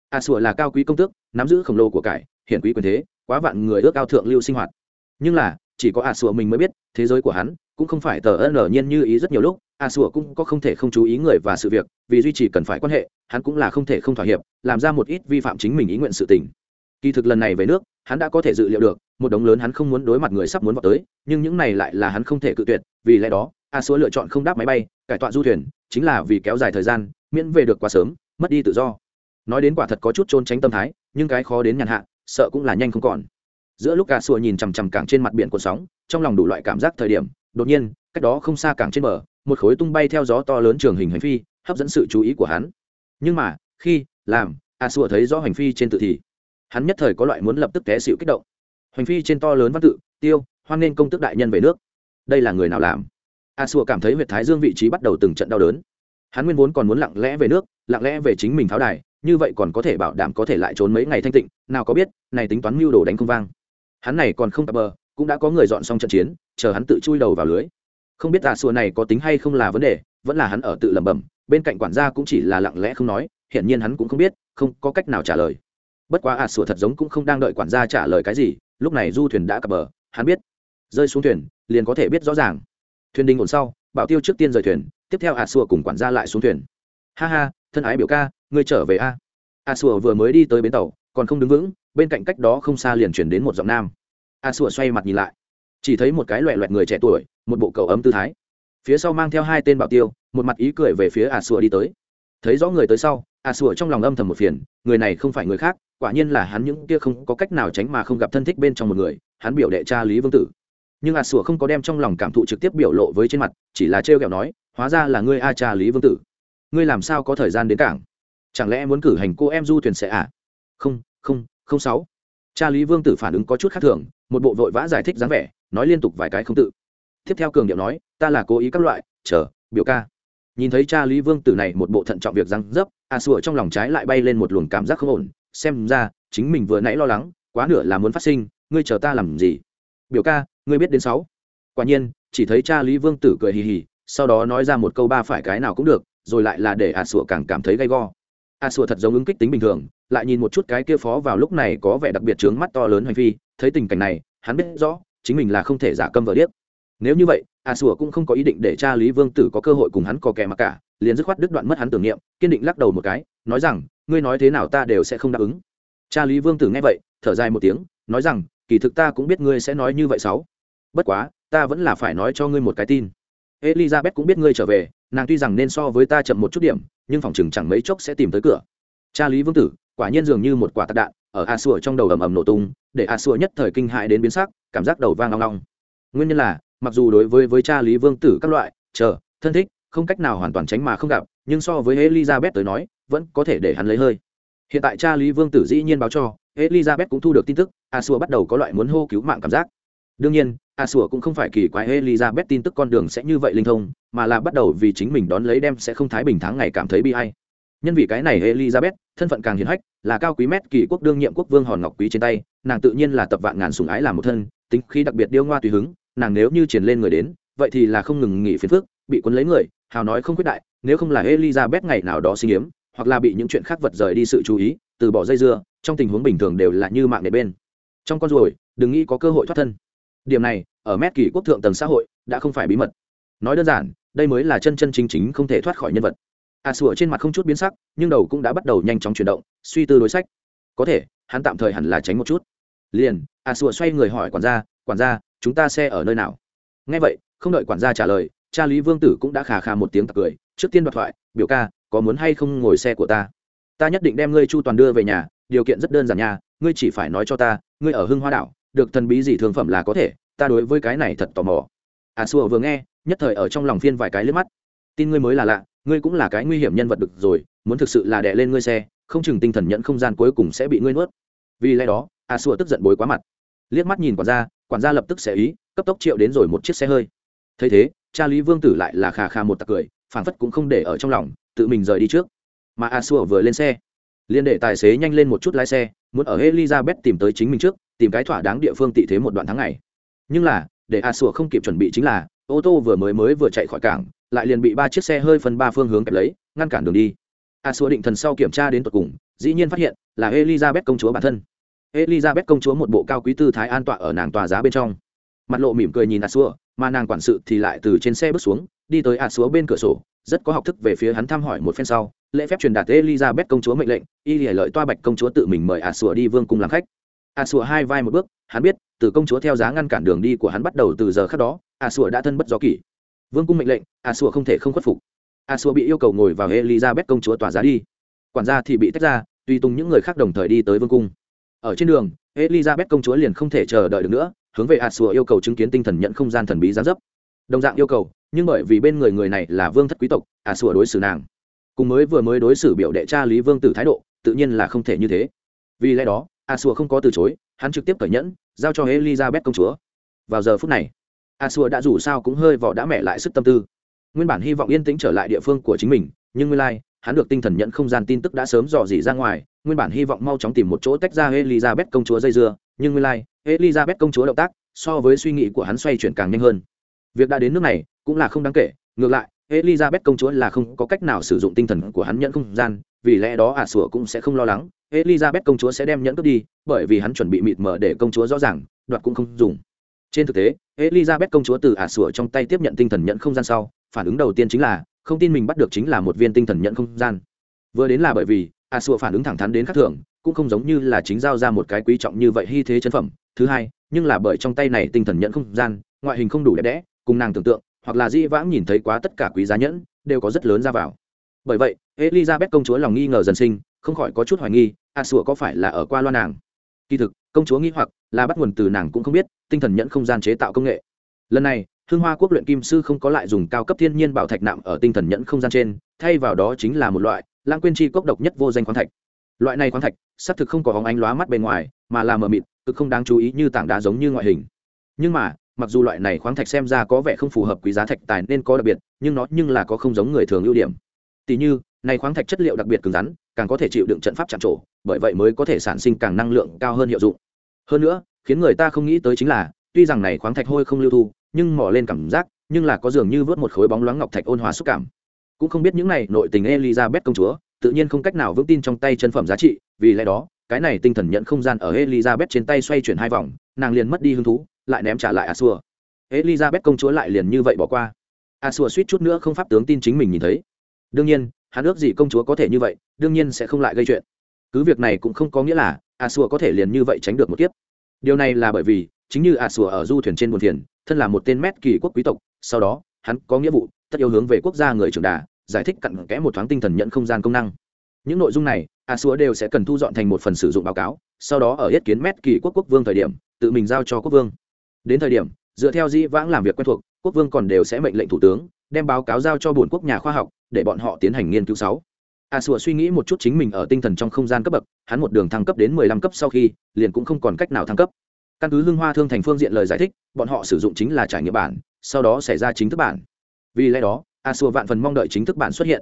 A xua là cao quý công tước, nắm giữ khổng lồ của cải, hiển quý quyền thế, quá vạn người ước ao thượng lưu sinh hoạt. Nhưng là, chỉ có a xua mình mới biết, thế giới của hắn cũng không phải tờ ân nhiên như ý rất nhiều lúc a sủa cũng có không thể không chú ý người và sự việc, vì duy trì cần phải quan hệ, hắn cũng là không thể không thỏa hiệp, làm ra một ít vi phạm chính mình ý nguyện sự tình. Kỳ thực lần này về nước, hắn đã có thể dự liệu được, một đống lớn hắn không muốn đối mặt người sắp muốn vào tới, nhưng những này lại là hắn không thể cự tuyệt, vì lẽ đó, a sủa lựa chọn không đáp máy bay, cải tọa du thuyền, chính là vì kéo dài thời gian, miễn về được quá sớm, mất đi tự do. Nói đến quả thật có chút trôn tránh tâm thái, nhưng cái khó đến nhàn hạ, sợ cũng là nhanh không còn. Giữa lúc a xua nhìn chằm chằm cảng trên mặt biển cuộn sóng, trong lòng đủ loại cảm giác thời điểm, đột nhiên, cách đó không xa cảng trên bờ một khối tung bay theo gió to lớn trường hình hành phi, hấp dẫn sự chú ý của hắn. Nhưng mà, khi, làm, a sùa thấy rõ hành phi trên tự thì, hắn nhất thời có loại muốn lập tức té xịu kích động. Hành phi trên to lớn văn tự, tiêu, hoan nên công tước đại nhân về nước. Đây là người nào làm? A sùa cảm thấy huyệt thái dương vị trí bắt đầu từng trận đau đớn. Hắn nguyên vốn còn muốn lặng lẽ về nước, lặng lẽ về chính mình pháo đài, như vậy còn có thể bảo đảm có thể lại trốn mấy ngày thanh tịnh, nào có biết, này tính toán mưu đồ đánh không vang. Hắn này còn không tập bờ, cũng đã có người dọn xong trận chiến, chờ hắn tự chui đầu vào lưới không biết à xua này có tính hay không là vấn đề, vẫn là hắn ở tự lẩm bẩm, bên cạnh quản gia cũng chỉ là lặng lẽ không nói, hiển nhiên hắn cũng không biết, không có cách nào trả lời. Bất quá à sủa thật giống cũng không đang đợi quản gia trả lời cái gì, lúc này du thuyền đã cập bờ, hắn biết. Rơi xuống thuyền, liền có thể biết rõ ràng. Thuyền đình ổn sau, bảo tiêu trước tiên rời thuyền, tiếp theo à sủa cùng quản gia lại xuống thuyền. Ha ha, thân ái biểu ca, ngươi trở về a. À sủa vừa mới đi tới bến tàu, còn không đứng vững, bên cạnh cách đó không xa liền chuyển đến một giọng nam. À sủa xoay mặt nhìn lại chỉ thấy một cái loẹ loẹt người trẻ tuổi, một bộ cầu ấm tư thái. Phía sau mang theo hai tên bảo tiêu, một mặt ý cười về phía a sùa đi tới. Thấy rõ người tới sau a sùa trong lòng âm thầm một phiền, người này không phải người khác, quả nhiên là hắn những kia không có cách nào tránh mà không gặp thân thích bên trong một người, hắn biểu đệ cha lý vương tử. Nhưng a sùa không có đem trong lòng cảm thụ trực tiếp biểu lộ với trên mặt, chỉ là trêu ghẹo nói, hóa ra là ngươi a cha lý vương tử. Ngươi làm sao có thời gian đến cảng? Chẳng lẽ muốn cử hành cô em du thuyền sẽ à? Không không không sáu. Cha lý vương tử phản ứng có chút khác thường, một bộ vội vã giải thích dáng vẻ nói liên tục vài cái không tự. Tiếp theo cường điệu nói, ta là cố ý các loại, chờ, biểu ca. Nhìn thấy cha lý vương tử này một bộ thận trọng việc răng dấp, a sủa trong lòng trái lại bay lên một luồng cảm giác không ổn, xem ra, chính mình vừa nãy lo lắng, quá nửa là muốn phát sinh, ngươi chờ ta làm gì? Biểu ca, ngươi biết đến sáu. Quả nhiên, chỉ thấy cha lý vương tử cười hì hì, sau đó nói ra một câu ba phải cái nào cũng được, rồi lại là để a sủa càng cảm thấy gay go. A sủa thật giống ứng kích tính bình thường, lại nhìn một chút cái kia phó vào lúc này có vẻ đặc biệt trướng mắt to lớn hành vi, thấy tình cảnh này, hắn biết rõ chính mình là không thể giả câm vợ điếc. Nếu như vậy, a sủa cũng không có ý định để cha lý vương tử có cơ hội cùng hắn có kẻ mặc cả, liền dứt khoát đứt đoạn mất hắn tưởng niệm, kiên định lắc đầu một cái, nói rằng, ngươi nói thế nào ta đều sẽ không đáp ứng. Cha lý vương tử nghe vậy, thở dài một tiếng, nói rằng, kỳ thực ta cũng biết ngươi sẽ nói như vậy sáu. Bất quá, ta vẫn là phải nói cho ngươi một cái tin. Elizabeth cũng biết ngươi trở về, nàng tuy rằng nên so với ta chậm một chút điểm, nhưng phòng chừng chẳng mấy chốc sẽ tìm tới cửa. Cha lý vương tử, quả nhiên dường như một quả tạc đạn, ở a sủa trong đầu ầm ầm nổ tung để a xua nhất thời kinh hại đến biến sắc, cảm giác đầu vang long long nguyên nhân là, mặc dù đối với với cha lý vương tử các loại, chờ, thân thích, không cách nào hoàn toàn tránh mà không gặp, nhưng so với elizabeth tới nói, vẫn có thể để hắn lấy hơi. Hiện tại cha lý vương tử dĩ nhiên báo cho, elizabeth cũng thu được tin tức a xua bắt đầu có loại muốn hô cứu mạng cảm giác. Đương nhiên a sủa cũng không phải kỳ quái elizabeth tin tức con đường sẽ như vậy linh thông, mà là bắt đầu vì chính mình đón lấy đem sẽ không thái bình tháng ngày cảm thấy bi hay nhân vì cái này elizabeth, thân phận càng hiền hách, là cao quý mét kỳ quốc đương nhiệm quốc vương hòn ngọc quý trên tay nàng tự nhiên là tập vạn ngàn sủng ái làm một thân, tính khí đặc biệt điêu ngoa tùy hứng, nàng nếu như triển lên người đến, vậy thì là không ngừng nghỉ phiền phức, bị cuốn lấy người, hào nói không quyết đại, nếu không là elizabeth ngày nào đó sinh hiếm hoặc là bị những chuyện khác vật rời đi sự chú ý, từ bỏ dây dưa, trong tình huống bình thường đều là như mạng nệ bên. Trong con ruồi, đừng nghĩ có cơ hội thoát thân. Điểm này, ở mét kỳ quốc thượng tầng xã hội, đã không phải bí mật. Nói đơn giản, đây mới là chân chân chính chính không thể thoát khỏi nhân vật. A sủa trên mặt không chút biến sắc, nhưng đầu cũng đã bắt đầu nhanh chóng chuyển động, suy tư đối sách có thể, hắn tạm thời hẳn là tránh một chút. Liền, a sùa xoay người hỏi quản gia quản gia, chúng ta xe ở nơi nào? Nghe vậy, không đợi quản gia trả lời, cha lý vương tử cũng đã khà khà một tiếng tặc cười, trước tiên đoạt thoại, biểu ca, có muốn hay không ngồi xe của ta? Ta nhất định đem ngươi chu toàn đưa về nhà, điều kiện rất đơn giản nha, ngươi chỉ phải nói cho ta, ngươi ở hưng hoa đảo, được thần bí gì thường phẩm là có thể, ta đối với cái này thật tò mò. A sùa vừa nghe, nhất thời ở trong lòng phiên vài cái liếc mắt. Tin ngươi mới là lạ, ngươi cũng là cái nguy hiểm nhân vật được rồi, muốn thực sự là đè lên ngươi xe không chừng tinh thần nhận không gian cuối cùng sẽ bị ngươi nuốt. Vì lẽ đó, a xua tức giận bối quá mặt. Liếc mắt nhìn quản gia quản gia lập tức sẽ ý, cấp tốc triệu đến rồi một chiếc xe hơi. Thấy thế, cha lý vương tử lại là khà khà một tặc cười phản phất cũng không để ở trong lòng, tự mình rời đi trước. Mà a xua vừa lên xe liên để tài xế nhanh lên một chút lái xe, muốn ở elizabeth tìm tới chính mình trước, tìm cái thỏa đáng địa phương tị thế một đoạn tháng ngày. Nhưng là, để a xua không kịp chuẩn bị chính là, ô tô vừa mới mới vừa chạy khỏi cảng, lại liền bị ba chiếc xe hơi phân ba phương hướng kẹp lấy, ngăn cản đường đi. À, a xua định thần sau kiểm tra đến tột cùng, dĩ nhiên phát hiện là elizabeth công chúa bản thân. Elizabeth công chúa một bộ cao quý tư thái an tọa ở nàng tòa giá bên trong. Mặt lộ mỉm cười nhìn à a xua mà nàng quản sự thì lại từ trên xe bước xuống, đi tới à a xua bên cửa sổ, rất có học thức về phía hắn thăm hỏi một phen sau, lễ phép truyền đạt elizabeth công chúa mệnh lệnh, y lìa lợi toa bạch công chúa tự mình mời a xua đi vương cung làm khách. A xua hai vai một bước, hắn biết, từ công chúa theo giá ngăn cản đường đi của hắn bắt đầu từ giờ khác đó a xua đã thân bất gió kỷ. Vương cung mệnh lệnh a xua không thể không khuất phục a xua bị yêu cầu ngồi vào elizabeth công chúa tỏa giá đi. Quản gia thì bị tách ra, tùy tùng những người khác đồng thời đi tới vương cung. Ở trên đường, elizabeth công chúa liền không thể chờ đợi được nữa, hướng về a xua yêu cầu chứng kiến tinh thần nhận không gian thần bí gián dấp. Đồng dạng yêu cầu, nhưng bởi vì bên người người này là vương thất quý tộc, a xua đối xử nàng. Cùng mới vừa mới đối xử biểu đệ cha lý vương tử thái độ, tự nhiên là không thể như thế. Vì lẽ đó, a xua không có từ chối, hắn trực tiếp cởi nhẫn, giao cho elizabeth công chúa. Vào giờ phút này, a xua đã dù sao cũng hơi vỏ đã mẹ lại sức tâm tư nguyên bản hy vọng yên tĩnh trở lại địa phương của chính mình nhưng nguyên lai、like, hắn được tinh thần nhận không gian tin tức đã sớm dò dỉ ra ngoài nguyên bản hy vọng mau chóng tìm một chỗ tách ra elizabeth công chúa dây dưa nhưng nguyên lai、like, elizabeth công chúa động tác so với suy nghĩ của hắn xoay chuyển càng nhanh hơn. Việc đã đến nước này cũng là không đáng kể ngược lại elizabeth công chúa là không có cách nào sử dụng tinh thần của hắn nhận không gian vì lẽ đó ả à sủa cũng sẽ không lo lắng elizabeth công chúa sẽ đem nhẫn cướp đi bởi vì hắn chuẩn bị mịt mở để công chúa rõ ràng đoạt cũng không dùng. Trên thực tế elizabeth công chúa từ ả sủa trong tay tiếp nhận tinh thần nhận không gian sau phản ứng đầu tiên chính là, không tin mình bắt được chính là một viên tinh thần nhận không gian. Vừa đến là bởi vì, a sùa phản ứng thẳng thắn đến khắc thường, cũng không giống như là chính giao ra một cái quý trọng như vậy hy thế chân phẩm. Thứ hai, nhưng là bởi trong tay này tinh thần nhận không gian, ngoại hình không đủ đẹp đẽ, cùng nàng tưởng tượng, hoặc là di vãng nhìn thấy quá tất cả quý giá nhẫn, đều có rất lớn ra vào. Bởi vậy, elizabeth công chúa lòng nghi ngờ dần sinh, không khỏi có chút hoài nghi, a sùa có phải là ở qua loa nàng? Kỳ thực, công chúa nghĩ hoặc là bắt nguồn từ nàng cũng không biết, tinh thần nhẫn không gian chế tạo công nghệ. Lần này hương hoa quốc luyện kim sư không có lại dùng cao cấp thiên nhiên bảo thạch nạm ở tinh thần nhẫn không gian trên, thay vào đó chính là một loại, lãng quên chi cốc độc nhất vô danh khoáng thạch. Loại này khoáng thạch, xác thực không có hóng ánh lóa mắt bên ngoài, mà là mờ mịt, cực không đáng chú ý như tảng đá giống như ngoại hình. Nhưng mà, mặc dù loại này khoáng thạch xem ra có vẻ không phù hợp quý giá thạch tài nên có đặc biệt, nhưng nó nhưng là có không giống người thường ưu điểm. Tỷ như, này khoáng thạch chất liệu đặc biệt cứng rắn, càng có thể chịu đựng trận pháp chạm trổ, bởi vậy mới có thể sản sinh càng năng lượng cao hơn hiệu dụng. Hơn nữa, khiến người ta không nghĩ tới chính là tuy rằng này khoáng thạch hôi không lưu thu, nhưng mò lên cảm giác, nhưng là có dường như vớt một khối bóng loáng ngọc thạch ôn hòa xúc cảm. Cũng không biết những này nội tình elizabeth công chúa, tự nhiên không cách nào vững tin trong tay chân phẩm giá trị, vì lẽ đó, cái này tinh thần nhận không gian ở elizabeth trên tay xoay chuyển hai vòng, nàng liền mất đi hứng thú, lại ném trả lại a xua elizabeth công chúa lại liền như vậy bỏ qua. A xua suýt chút nữa không pháp tướng tin chính mình nhìn thấy. Đương nhiên, hắn ước gì công chúa có thể như vậy, đương nhiên sẽ không lại gây chuyện. Cứ việc này cũng không có nghĩa là a xua có thể liền như vậy tránh được một kiếp. Điều này là bởi vì chính như a xua ở du thuyền trên buồn thuyền thân là một tên mét kỳ quốc quý tộc, sau đó, hắn có nghĩa vụ, tất yếu hướng về quốc gia người trưởng đà, giải thích cặn kẽ một thoáng tinh thần nhận không gian công năng. Những nội dung này a xua đều sẽ cần thu dọn thành một phần sử dụng báo cáo, sau đó ở yết kiến mét kỳ quốc quốc vương thời điểm, tự mình giao cho quốc vương. Đến thời điểm, dựa theo di vãng làm việc quen thuộc, quốc vương còn đều sẽ mệnh lệnh thủ tướng, đem báo cáo giao cho bổn quốc nhà khoa học, để bọn họ tiến hành nghiên cứu sáu. A sùa suy nghĩ một chút chính mình ở tinh thần trong không gian cấp bậc, hắn một đường thăng cấp đến mười lăm cấp sau khi, liền cũng không còn cách nào thăng cấp căn cứ hưng hoa thương thành phương diện lời giải thích, bọn họ sử dụng chính là trải nghiệm bản, sau đó xảy ra chính thức bản. Vì lẽ đó, a sùa vạn phần mong đợi chính thức bản xuất hiện.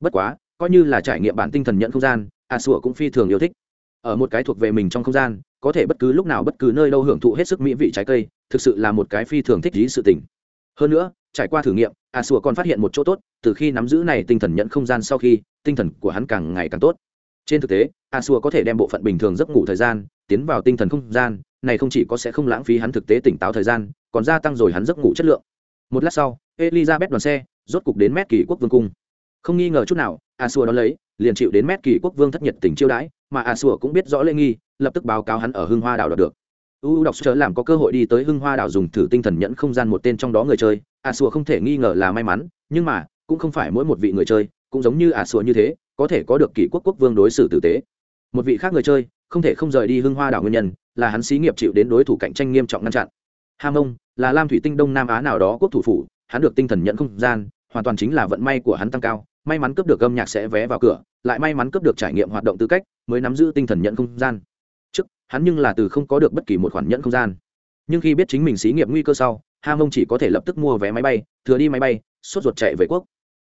Bất quá, coi như là trải nghiệm bản tinh thần nhận không gian, a sùa cũng phi thường yêu thích. Ở một cái thuộc về mình trong không gian, có thể bất cứ lúc nào bất cứ nơi đâu hưởng thụ hết sức mỹ vị trái cây, thực sự là một cái phi thường thích lý sự tình. Hơn nữa, trải qua thử nghiệm, a sùa còn phát hiện một chỗ tốt, từ khi nắm giữ này tinh thần nhận không gian sau khi, tinh thần của hắn càng ngày càng tốt. Trên thực tế, a sùa có thể đem bộ phận bình thường giấc ngủ thời gian, tiến vào tinh thần không gian này không chỉ có sẽ không lãng phí hắn thực tế tỉnh táo thời gian, còn gia tăng rồi hắn giấc ngủ chất lượng. Một lát sau, elizabeth đoàn xe rốt cục đến mét kỳ quốc vương cung. Không nghi ngờ chút nào, a sùa đón lấy, liền chịu đến mét kỳ quốc vương thất nhiệt tình chiêu đãi, mà a sùa cũng biết rõ lễ nghi, lập tức báo cáo hắn ở hưng hoa đảo đọc được. U đọc chớ làm có cơ hội đi tới hưng hoa đảo dùng thử tinh thần nhẫn không gian một tên trong đó người chơi, a sùa không thể nghi ngờ là may mắn, nhưng mà, cũng không phải mỗi một vị người chơi, cũng giống như a sùa như thế, có thể có được kỷ quốc quốc vương đối xử tử tế. Một vị khác người chơi, không thể không rời đi hưng hoa đảo nguyên nhân là hắn xí nghiệp chịu đến đối thủ cạnh tranh nghiêm trọng ngăn chặn. Ham ông là lam thủy tinh đông nam á nào đó quốc thủ phủ, hắn được tinh thần nhận không gian, hoàn toàn chính là vận may của hắn tăng cao, may mắn cướp được âm nhạc sẽ vé vào cửa, lại may mắn cướp được trải nghiệm hoạt động tư cách, mới nắm giữ tinh thần nhận không gian. Trước, hắn nhưng là từ không có được bất kỳ một khoản nhận không gian. Nhưng khi biết chính mình xí nghiệp nguy cơ sau ham ông chỉ có thể lập tức mua vé máy bay, thừa đi máy bay, sốt ruột chạy về quốc.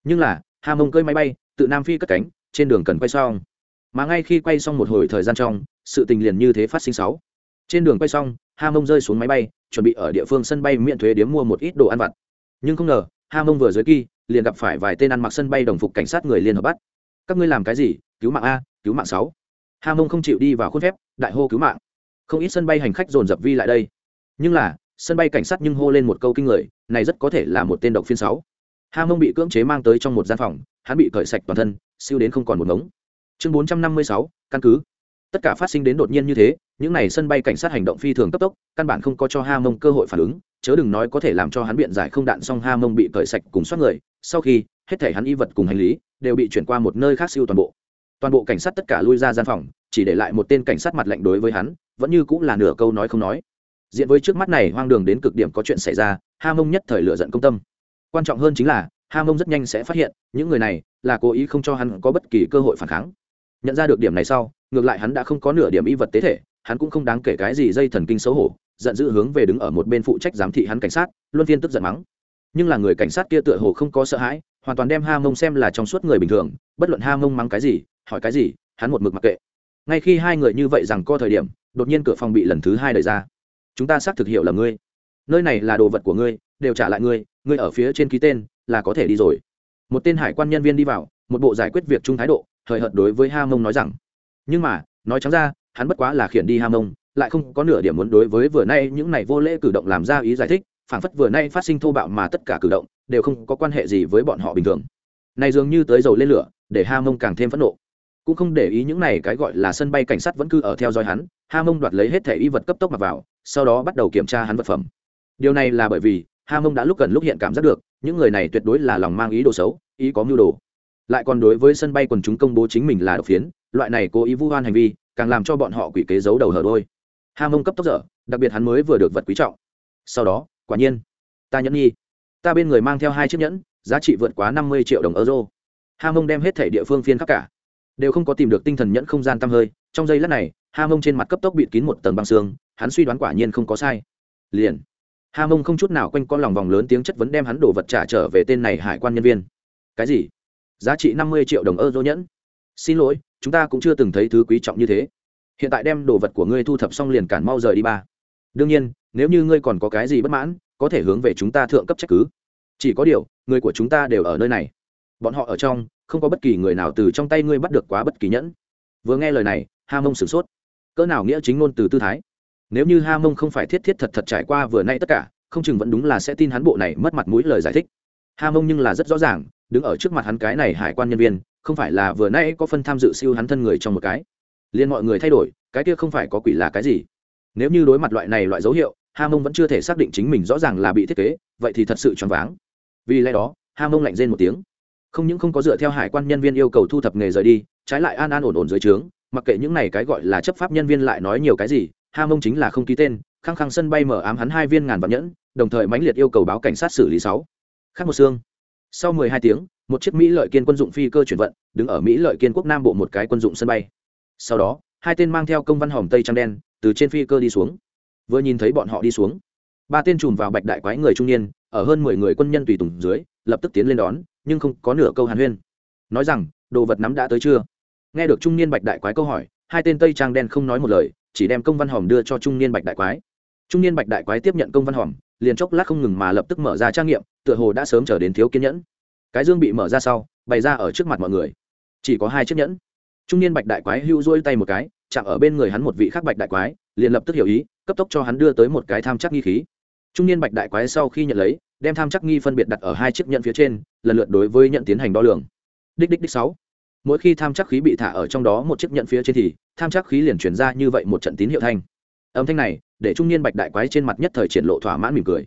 Nhưng là ham ông cơi máy bay, tự nam phi cất cánh, trên đường cần quay xong. Mà ngay khi quay xong một hồi thời gian trong, sự tình liền như thế phát sinh sáu trên đường quay xong, ha mông rơi xuống máy bay, chuẩn bị ở địa phương sân bay miễn thuế điếm mua một ít đồ ăn vặt. Nhưng không ngờ, ha mông vừa dưới kỳ, liền gặp phải vài tên ăn mặc sân bay đồng phục cảnh sát người liên hợp bắt. Các ngươi làm cái gì? Cứu mạng a, cứu mạng sáu. Ha mông không chịu đi vào khuôn phép, đại hô, cứu mạng. Không ít sân bay hành khách dồn dập vi lại đây. Nhưng là, sân bay cảnh sát nhưng hô lên một câu kinh người, này rất có thể là một tên độc phiên sáu. Ha mông bị cưỡng chế mang tới trong một gian phòng, hắn bị cởi sạch toàn thân, siêu đến không còn một ngống. Chương bốn trăm năm mươi sáu, căn cứ tất cả phát sinh đến đột nhiên như thế, những n à y sân bay cảnh sát hành động phi thường cấp tốc, căn bản không có cho ha mông cơ hội phản ứng, chớ đừng nói có thể làm cho hắn biện giải không đạn xong ha mông bị cởi sạch cùng soát người, sau khi, hết thể hắn y vật cùng hành lý, đều bị chuyển qua một nơi khác siêu toàn bộ. Toàn bộ cảnh sát tất cả lui ra gian phòng, chỉ để lại một tên cảnh sát mặt lạnh đối với hắn, vẫn như cũng là nửa câu nói không nói. Diện với trước mắt này hoang đường đến cực điểm có chuyện xảy ra, ha mông nhất thời lựa giận công tâm. Quan trọng hơn chính là, ha mông rất nhanh sẽ phát hiện, những người này là cố ý không cho hắn có bất kỳ cơ hội phản kháng. Nhận ra được điểm này sau ngược lại hắn đã không có nửa điểm y vật tế thể, hắn cũng không đáng kể cái gì dây thần kinh xấu hổ, giận dữ hướng về đứng ở một bên phụ trách giám thị hắn cảnh sát, luân phiên tức giận mắng. Nhưng là người cảnh sát kia tựa hồ không có sợ hãi, hoàn toàn đem ha mông xem là trong suốt người bình thường, bất luận ha mông mắng cái gì, hỏi cái gì, hắn một mực mặc kệ. Ngay khi hai người như vậy rằng co thời điểm, đột nhiên cửa phòng bị lần thứ hai đẩy ra. Chúng ta xác thực hiểu là ngươi. Nơi này là đồ vật của ngươi, đều trả lại ngươi ngươi ở phía trên ký tên, là có thể đi rồi. Một tên hải quan nhân viên đi vào, một bộ giải quyết việc chung thái độ, hời hợt đối với ha mông nói rằng nhưng mà, nói trắng ra, hắn bất quá là khiển đi ham ông, lại không có nửa điểm muốn đối với vừa nay những này vô lễ cử động làm ra ý giải thích phản phất vừa nay phát sinh thô bạo mà tất cả cử động, đều không có quan hệ gì với bọn họ bình thường. Này dường như tới dầu lên lửa, để ham ông càng thêm phẫn nộ. Cũng không để ý những này cái gọi là sân bay cảnh sát vẫn cứ ở theo dõi hắn, ham ông đoạt lấy hết thẻ y vật cấp tốc mặc vào, sau đó bắt đầu kiểm tra hắn vật phẩm. Điều này là bởi vì, ham ông đã lúc gần lúc hiện cảm giác được, những người này tuyệt đối là lòng mang ý đồ xấu, ý có mưu đồ lại còn đối với sân bay quần chúng công bố chính mình là độc phiến loại này cố ý vu oan hành vi càng làm cho bọn họ quỷ kế giấu đầu hở đôi. Ha mông cấp tốc dở đặc biệt hắn mới vừa được vật quý trọng. Sau đó quả nhiên ta nhẫn nhi, ta bên người mang theo hai chiếc nhẫn giá trị vượt quá năm mươi triệu đồng euro. Ha mông đem hết thể địa phương phiên khắp cả. Đều không có tìm được tinh thần nhẫn không gian tăm hơi. Trong giây lát này ha mông trên mặt cấp tốc bịt kín một tầng băng xương hắn suy đoán quả nhiên không có sai. Liền ha mông không chút nào quanh con lòng vòng lớn tiếng chất vấn đem hắn đổ vật trả trở về tên này hải quan nhân viên. Cái gì? Giá trị năm mươi triệu đồng euro nhẫn. Xin lỗi, chúng ta cũng chưa từng thấy thứ quý trọng như thế. Hiện tại đem đồ vật của ngươi thu thập xong liền cản mau rời đi ba. Đương nhiên, nếu như ngươi còn có cái gì bất mãn, có thể hướng về chúng ta thượng cấp trách cứ. Chỉ có điều, người của chúng ta đều ở nơi này. Bọn họ ở trong, không có bất kỳ người nào từ trong tay ngươi bắt được quá bất kỳ nhẫn. Vừa nghe lời này, ha mông sửng sốt. Cỡ nào nghĩa chính ngôn từ tư thái. Nếu như ha mông không phải thiết thiết thật thật trải qua vừa nay tất cả, không chừng vẫn đúng là sẽ tin hắn bộ này mất mặt mũi lời giải thích. Ha mông nhưng là rất rõ ràng đứng ở trước mặt hắn cái này hải quan nhân viên, không phải là vừa nay có phân tham dự siêu hắn thân người trong một cái. Liên mọi người thay đổi, cái kia không phải có quỷ là cái gì? Nếu như đối mặt loại này loại dấu hiệu, ha mông vẫn chưa thể xác định chính mình rõ ràng là bị thiết kế, vậy thì thật sự choáng váng. Vì lẽ đó, ha mông lạnh rên một tiếng. Không những không có dựa theo hải quan nhân viên yêu cầu thu thập nghề rời đi, trái lại an an ổn ổn dưới trướng, mặc kệ những này cái gọi là chấp pháp nhân viên lại nói nhiều cái gì, ha mông chính là không ký tên, khăng khăng sân bay mở ám hắn hai viên ngàn vạn nhẫn, đồng thời mãnh liệt yêu cầu báo cảnh sát xử lý sáu. Khác một xương sau mười hai tiếng, một chiếc mỹ lợi kiên quân dụng phi cơ chuyển vận, đứng ở mỹ lợi kiên quốc nam bộ một cái quân dụng sân bay. Sau đó, hai tên mang theo công văn hòm tây trắng đen, từ trên phi cơ đi xuống. Vừa nhìn thấy bọn họ đi xuống, ba tên chùm vào bạch đại quái người trung niên, ở hơn mười người quân nhân tùy tùng dưới, lập tức tiến lên đón, nhưng không có nửa câu hàn huyên. Nói rằng, đồ vật nắm đã tới chưa? Nghe được trung niên bạch đại quái câu hỏi, hai tên tây trang đen không nói một lời, chỉ đem công văn hòm đưa cho trung niên bạch đại quái. Trung niên bạch đại quái tiếp nhận công văn hòm liền chốc lát không ngừng mà lập tức mở ra trang nghiệm, tựa hồ đã sớm trở đến thiếu kiên nhẫn. Cái dương bị mở ra sau, bày ra ở trước mặt mọi người. Chỉ có hai chiếc nhẫn. Trung niên bạch đại quái hưu dỗi tay một cái, chạm ở bên người hắn một vị khác bạch đại quái, liền lập tức hiểu ý, cấp tốc cho hắn đưa tới một cái tham chắc nghi khí. Trung niên bạch đại quái sau khi nhận lấy, đem tham chắc nghi phân biệt đặt ở hai chiếc nhẫn phía trên, lần lượt đối với nhận tiến hành đo lường. Đích đích đích sáu. Mỗi khi tham chắc khí bị thả ở trong đó một chiếc nhẫn phía trên thì, tham chắc khí liền chuyển ra như vậy một trận tín hiệu thanh. Âm thanh này để trung niên bạch đại quái trên mặt nhất thời triển lộ thỏa mãn mỉm cười.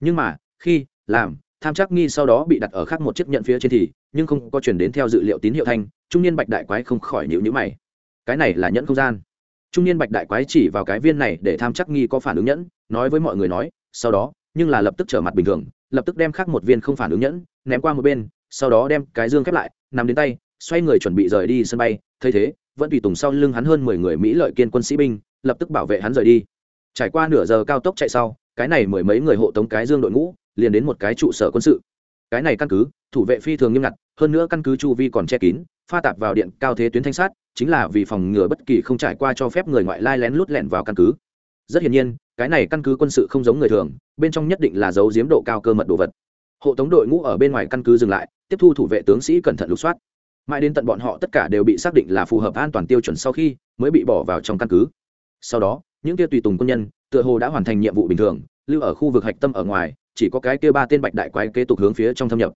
Nhưng mà, khi, làm, tham chắc nghi sau đó bị đặt ở khác một chiếc nhận phía trên thì, nhưng không có chuyển đến theo dự liệu tín hiệu thanh, trung niên bạch đại quái không khỏi nhịu nhữ mày. Cái này là nhẫn không gian. Trung niên bạch đại quái chỉ vào cái viên này để tham chắc nghi có phản ứng nhẫn, nói với mọi người nói, sau đó, nhưng là lập tức trở mặt bình thường, lập tức đem khác một viên không phản ứng nhẫn ném qua một bên, sau đó đem cái dương khép lại, nằm đến tay, xoay người chuẩn bị rời đi sân bay. Thấy thế, vẫn tùy tùng sau lưng hắn hơn mười người mỹ lợi kiên quân sĩ binh, lập tức bảo vệ hắn rời đi trải qua nửa giờ cao tốc chạy sau, cái này mười mấy người hộ tống cái dương đội ngũ, liền đến một cái trụ sở quân sự. Cái này căn cứ, thủ vệ phi thường nghiêm ngặt, hơn nữa căn cứ chu vi còn che kín, pha tạp vào điện cao thế tuyến thanh sát, chính là vì phòng ngừa bất kỳ không trải qua cho phép người ngoại lai lén lút lẻn vào căn cứ. Rất hiển nhiên, cái này căn cứ quân sự không giống người thường, bên trong nhất định là dấu diếm độ cao cơ mật đồ vật. Hộ tống đội ngũ ở bên ngoài căn cứ dừng lại, tiếp thu thủ vệ tướng sĩ cẩn thận lục soát. Mãi đến tận bọn họ tất cả đều bị xác định là phù hợp an toàn tiêu chuẩn sau khi, mới bị bỏ vào trong căn cứ. Sau đó những kia tùy tùng quân nhân tựa hồ đã hoàn thành nhiệm vụ bình thường lưu ở khu vực hạch tâm ở ngoài chỉ có cái kia ba tên bạch đại quái kế tục hướng phía trong thâm nhập.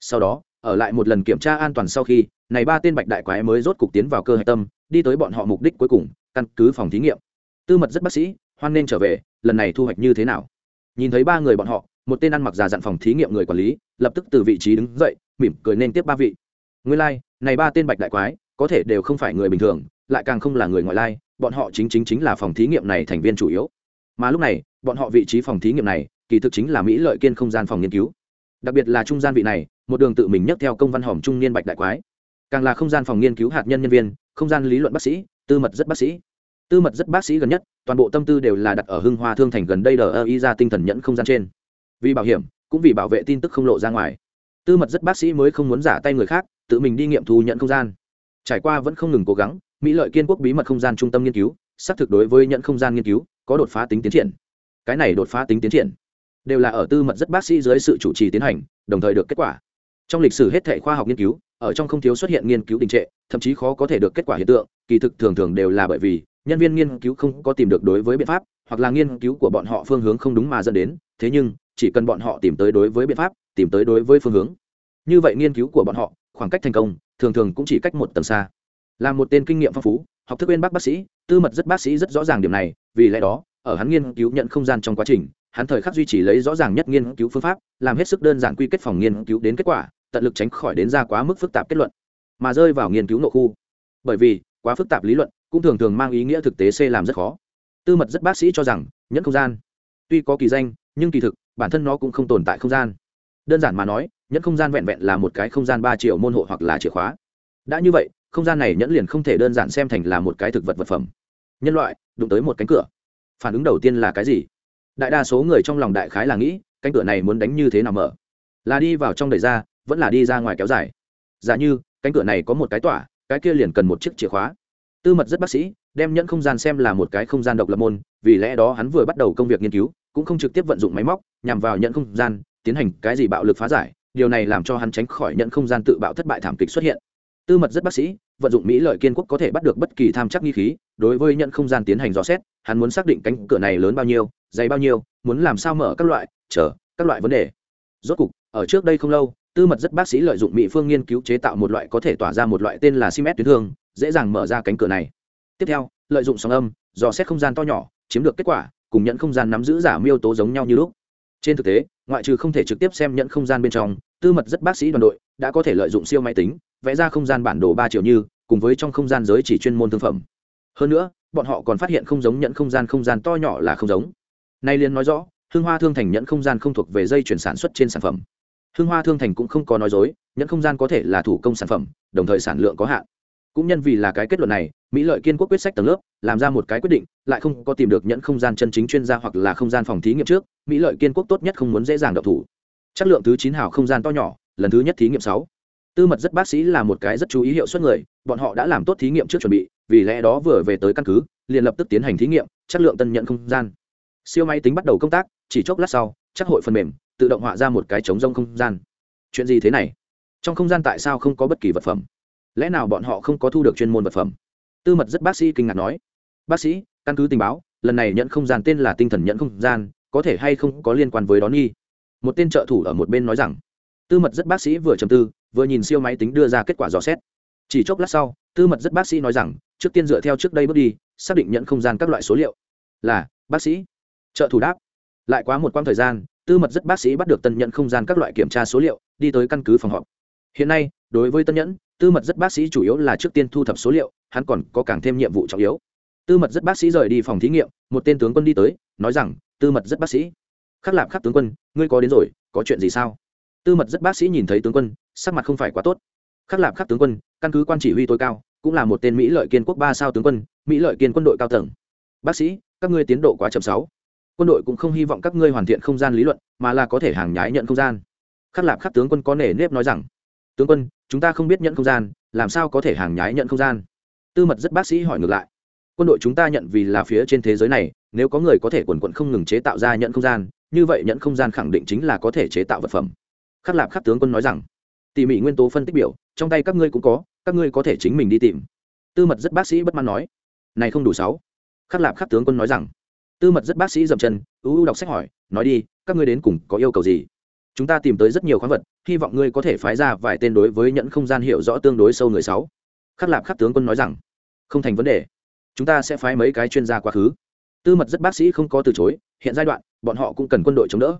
Sau đó ở lại một lần kiểm tra an toàn sau khi này ba tên bạch đại quái mới rốt cục tiến vào cơ hạch tâm đi tới bọn họ mục đích cuối cùng căn cứ phòng thí nghiệm. Tư mật rất bác sĩ hoan nên trở về lần này thu hoạch như thế nào? Nhìn thấy ba người bọn họ một tên ăn mặc già dặn phòng thí nghiệm người quản lý lập tức từ vị trí đứng dậy mỉm cười nên tiếp ba vị. Nguyên lai、like, này ba tên bạch đại quái có thể đều không phải người bình thường lại càng không là người ngoại lai bọn họ chính chính chính là phòng thí nghiệm này thành viên chủ yếu. Mà lúc này, bọn họ vị trí phòng thí nghiệm này, kỳ thực chính là mỹ lợi kiên không gian phòng nghiên cứu. Đặc biệt là trung gian vị này, một đường tự mình nhắc theo công văn hòm trung niên bạch đại quái. Càng là không gian phòng nghiên cứu hạt nhân nhân viên, không gian lý luận bác sĩ, tư mật rất bác sĩ. Tư mật rất bác sĩ gần nhất, toàn bộ tâm tư đều là đặt ở hưng hoa thương thành gần đây đờ ơ y ra tinh thần nhẫn không gian trên. Vì bảo hiểm, cũng vì bảo vệ tin tức không lộ ra ngoài. Tư mật rất bác sĩ mới không muốn giả tay người khác, tự mình đi nghiệm thu nhận không gian. Trải qua vẫn không ngừng cố gắng mỹ lợi kiên quốc bí mật không gian trung tâm nghiên cứu, xác thực đối với nhận không gian nghiên cứu, có đột phá tính tiến triển. Cái này đột phá tính tiến triển, đều là ở tư mật rất bác sĩ dưới sự chủ trì tiến hành, đồng thời được kết quả. Trong lịch sử hết thể khoa học nghiên cứu, ở trong không thiếu xuất hiện nghiên cứu đình trệ, thậm chí khó có thể được kết quả hiện tượng, kỳ thực thường thường đều là bởi vì, nhân viên nghiên cứu không có tìm được đối với biện pháp, hoặc là nghiên cứu của bọn họ phương hướng không đúng mà dẫn đến, thế nhưng, chỉ cần bọn họ tìm tới đối với biện pháp, tìm tới đối với phương hướng. Như vậy nghiên cứu của bọn họ, khoảng cách thành công, thường thường cũng chỉ cách một tầng xa là một tên kinh nghiệm phong phú, học thức bên bác bác sĩ, tư mật rất bác sĩ rất rõ ràng điểm này, vì lẽ đó, ở hắn nghiên cứu nhận không gian trong quá trình, hắn thời khắc duy trì lấy rõ ràng nhất nghiên cứu phương pháp, làm hết sức đơn giản quy kết phòng nghiên cứu đến kết quả, tận lực tránh khỏi đến ra quá mức phức tạp kết luận, mà rơi vào nghiên cứu nội khu. Bởi vì, quá phức tạp lý luận cũng thường thường mang ý nghĩa thực tế c làm rất khó. Tư mật rất bác sĩ cho rằng, nhẫn không gian, tuy có kỳ danh, nhưng kỳ thực, bản thân nó cũng không tồn tại không gian. Đơn giản mà nói, nhẫn không gian vẹn vẹn là một cái không gian ba triệu môn hộ hoặc là chìa khóa. Đã như vậy không gian này nhẫn liền không thể đơn giản xem thành là một cái thực vật vật phẩm. Nhân loại, đụng tới một cánh cửa. Phản ứng đầu tiên là cái gì? Đại đa số người trong lòng đại khái là nghĩ, cánh cửa này muốn đánh như thế nào mở? Là đi vào trong đầy ra, vẫn là đi ra ngoài kéo dài? Giả như, cánh cửa này có một cái tỏa, cái kia liền cần một chiếc chìa khóa. Tư mật rất bác sĩ, đem nhẫn không gian xem là một cái không gian độc lập môn, vì lẽ đó hắn vừa bắt đầu công việc nghiên cứu, cũng không trực tiếp vận dụng máy móc, nhằm vào nhận không gian, tiến hành cái gì bạo lực phá giải, điều này làm cho hắn tránh khỏi nhận không gian tự bạo thất bại thảm kịch xuất hiện. Tư mật rất bác sĩ vận dụng mỹ lợi kiên quốc có thể bắt được bất kỳ tham chắc nghi khí, đối với nhận không gian tiến hành dò xét, hắn muốn xác định cánh cửa này lớn bao nhiêu, dày bao nhiêu, muốn làm sao mở các loại, chờ, các loại vấn đề. Rốt cục, ở trước đây không lâu, tư mật rất bác sĩ lợi dụng mỹ phương nghiên cứu chế tạo một loại có thể tỏa ra một loại tên là simet tuyến thương, dễ dàng mở ra cánh cửa này. Tiếp theo, lợi dụng sóng âm, dò xét không gian to nhỏ, chiếm được kết quả, cùng nhận không gian nắm giữ giả miêu tố giống nhau như lúc. Trên thực tế, ngoại trừ không thể trực tiếp xem nhận không gian bên trong, tư mật rất bác sĩ đoàn đội đã có thể lợi dụng siêu máy tính, vẽ ra không gian bản đồ ba triệu như, cùng với trong không gian giới chỉ chuyên môn thương phẩm. Hơn nữa, bọn họ còn phát hiện không giống nhận không gian không gian to nhỏ là không giống. Nay liên nói rõ hương hoa thương thành nhận không gian không thuộc về dây chuyển sản xuất trên sản phẩm. Hương hoa thương thành cũng không có nói dối nhận không gian có thể là thủ công sản phẩm, đồng thời sản lượng có hạn. Cũng nhân vì là cái kết luận này, mỹ lợi kiên quốc quyết sách tầng lớp, làm ra một cái quyết định, lại không có tìm được nhẫn không gian chân chính chuyên gia hoặc là không gian phòng thí nghiệm trước, mỹ lợi kiên quốc tốt nhất không muốn dễ dàng độc thủ. Chất lượng thứ chín hào không gian to nhỏ lần thứ nhất thí nghiệm sáu. Tư mật rất bác sĩ là một cái rất chú ý hiệu suất người, bọn họ đã làm tốt thí nghiệm trước chuẩn bị, vì lẽ đó vừa về tới căn cứ, liền lập tức tiến hành thí nghiệm, chất lượng tân nhận không gian. Siêu máy tính bắt đầu công tác, chỉ chốc lát sau, chắc hội phần mềm, tự động họa ra một cái trống rông không gian. Chuyện gì thế này? Trong không gian tại sao không có bất kỳ vật phẩm? Lẽ nào bọn họ không có thu được chuyên môn vật phẩm? Tư mật rất bác sĩ kinh ngạc nói. Bác sĩ, căn cứ tình báo, lần này nhận không gian tên là tinh thần nhận không gian, có thể hay không có liên quan với đón nghi? Một tên trợ thủ ở một bên nói rằng tư mật rất bác sĩ vừa chầm tư, vừa nhìn siêu máy tính đưa ra kết quả dò xét. Chỉ chốc lát sau, tư mật rất bác sĩ nói rằng, trước tiên dựa theo trước đây bước đi, xác định nhận không gian các loại số liệu. Là, bác sĩ. Trợ thủ đáp. Lại quá một quãng thời gian, tư mật rất bác sĩ bắt được tân nhận không gian các loại kiểm tra số liệu, đi tới căn cứ phòng họp. Hiện nay, đối với tân nhẫn tư mật rất bác sĩ chủ yếu là trước tiên thu thập số liệu, hắn còn có càng thêm nhiệm vụ trọng yếu. Tư mật rất bác sĩ rời đi phòng thí nghiệm, một tên tướng quân đi tới, nói rằng, tư mật rất bác sĩ. Khắc lạp khắc tướng quân, ngươi có đến rồi, có chuyện gì sao? Tư mật rất bác sĩ nhìn thấy tướng quân, sắc mặt không phải quá tốt. Khắc lạp khắc tướng quân, căn cứ quan chỉ huy tối cao, cũng là một tên mỹ lợi kiên quốc ba sao tướng quân, mỹ lợi kiên quân đội cao tầng. Bác sĩ, các ngươi tiến độ quá chậm sáu. Quân đội cũng không hy vọng các ngươi hoàn thiện không gian lý luận, mà là có thể hàng nhái nhận không gian. Khắc lạp khắc tướng quân có nể nếp nói rằng, tướng quân, chúng ta không biết nhận không gian, làm sao có thể hàng nhái nhận không gian? Tư mật rất bác sĩ hỏi ngược lại, quân đội chúng ta nhận vì là phía trên thế giới này, nếu có người có thể quần quận không ngừng chế tạo ra nhận không gian, như vậy nhận không gian khẳng định chính là có thể chế tạo vật phẩm khắc lạp khắc tướng quân nói rằng, tỉ mỉ nguyên tố phân tích biểu, trong tay các ngươi cũng có, các ngươi có thể chính mình đi tìm. Tư mật rất bác sĩ bất mãn nói, này không đủ sáu. Khắc lạp khắc tướng quân nói rằng, tư mật rất bác sĩ dậm chân, ưu ưu đọc sách hỏi, nói đi, các ngươi đến cùng có yêu cầu gì? Chúng ta tìm tới rất nhiều khoáng vật, hy vọng ngươi có thể phái ra vài tên đối với nhẫn không gian hiểu rõ tương đối sâu người sáu. Khắc lạp khắc tướng quân nói rằng, không thành vấn đề, chúng ta sẽ phái mấy cái chuyên gia quá khứ. Tư mật rất bác sĩ không có từ chối, hiện giai đoạn, bọn họ cũng cần quân đội chống đỡ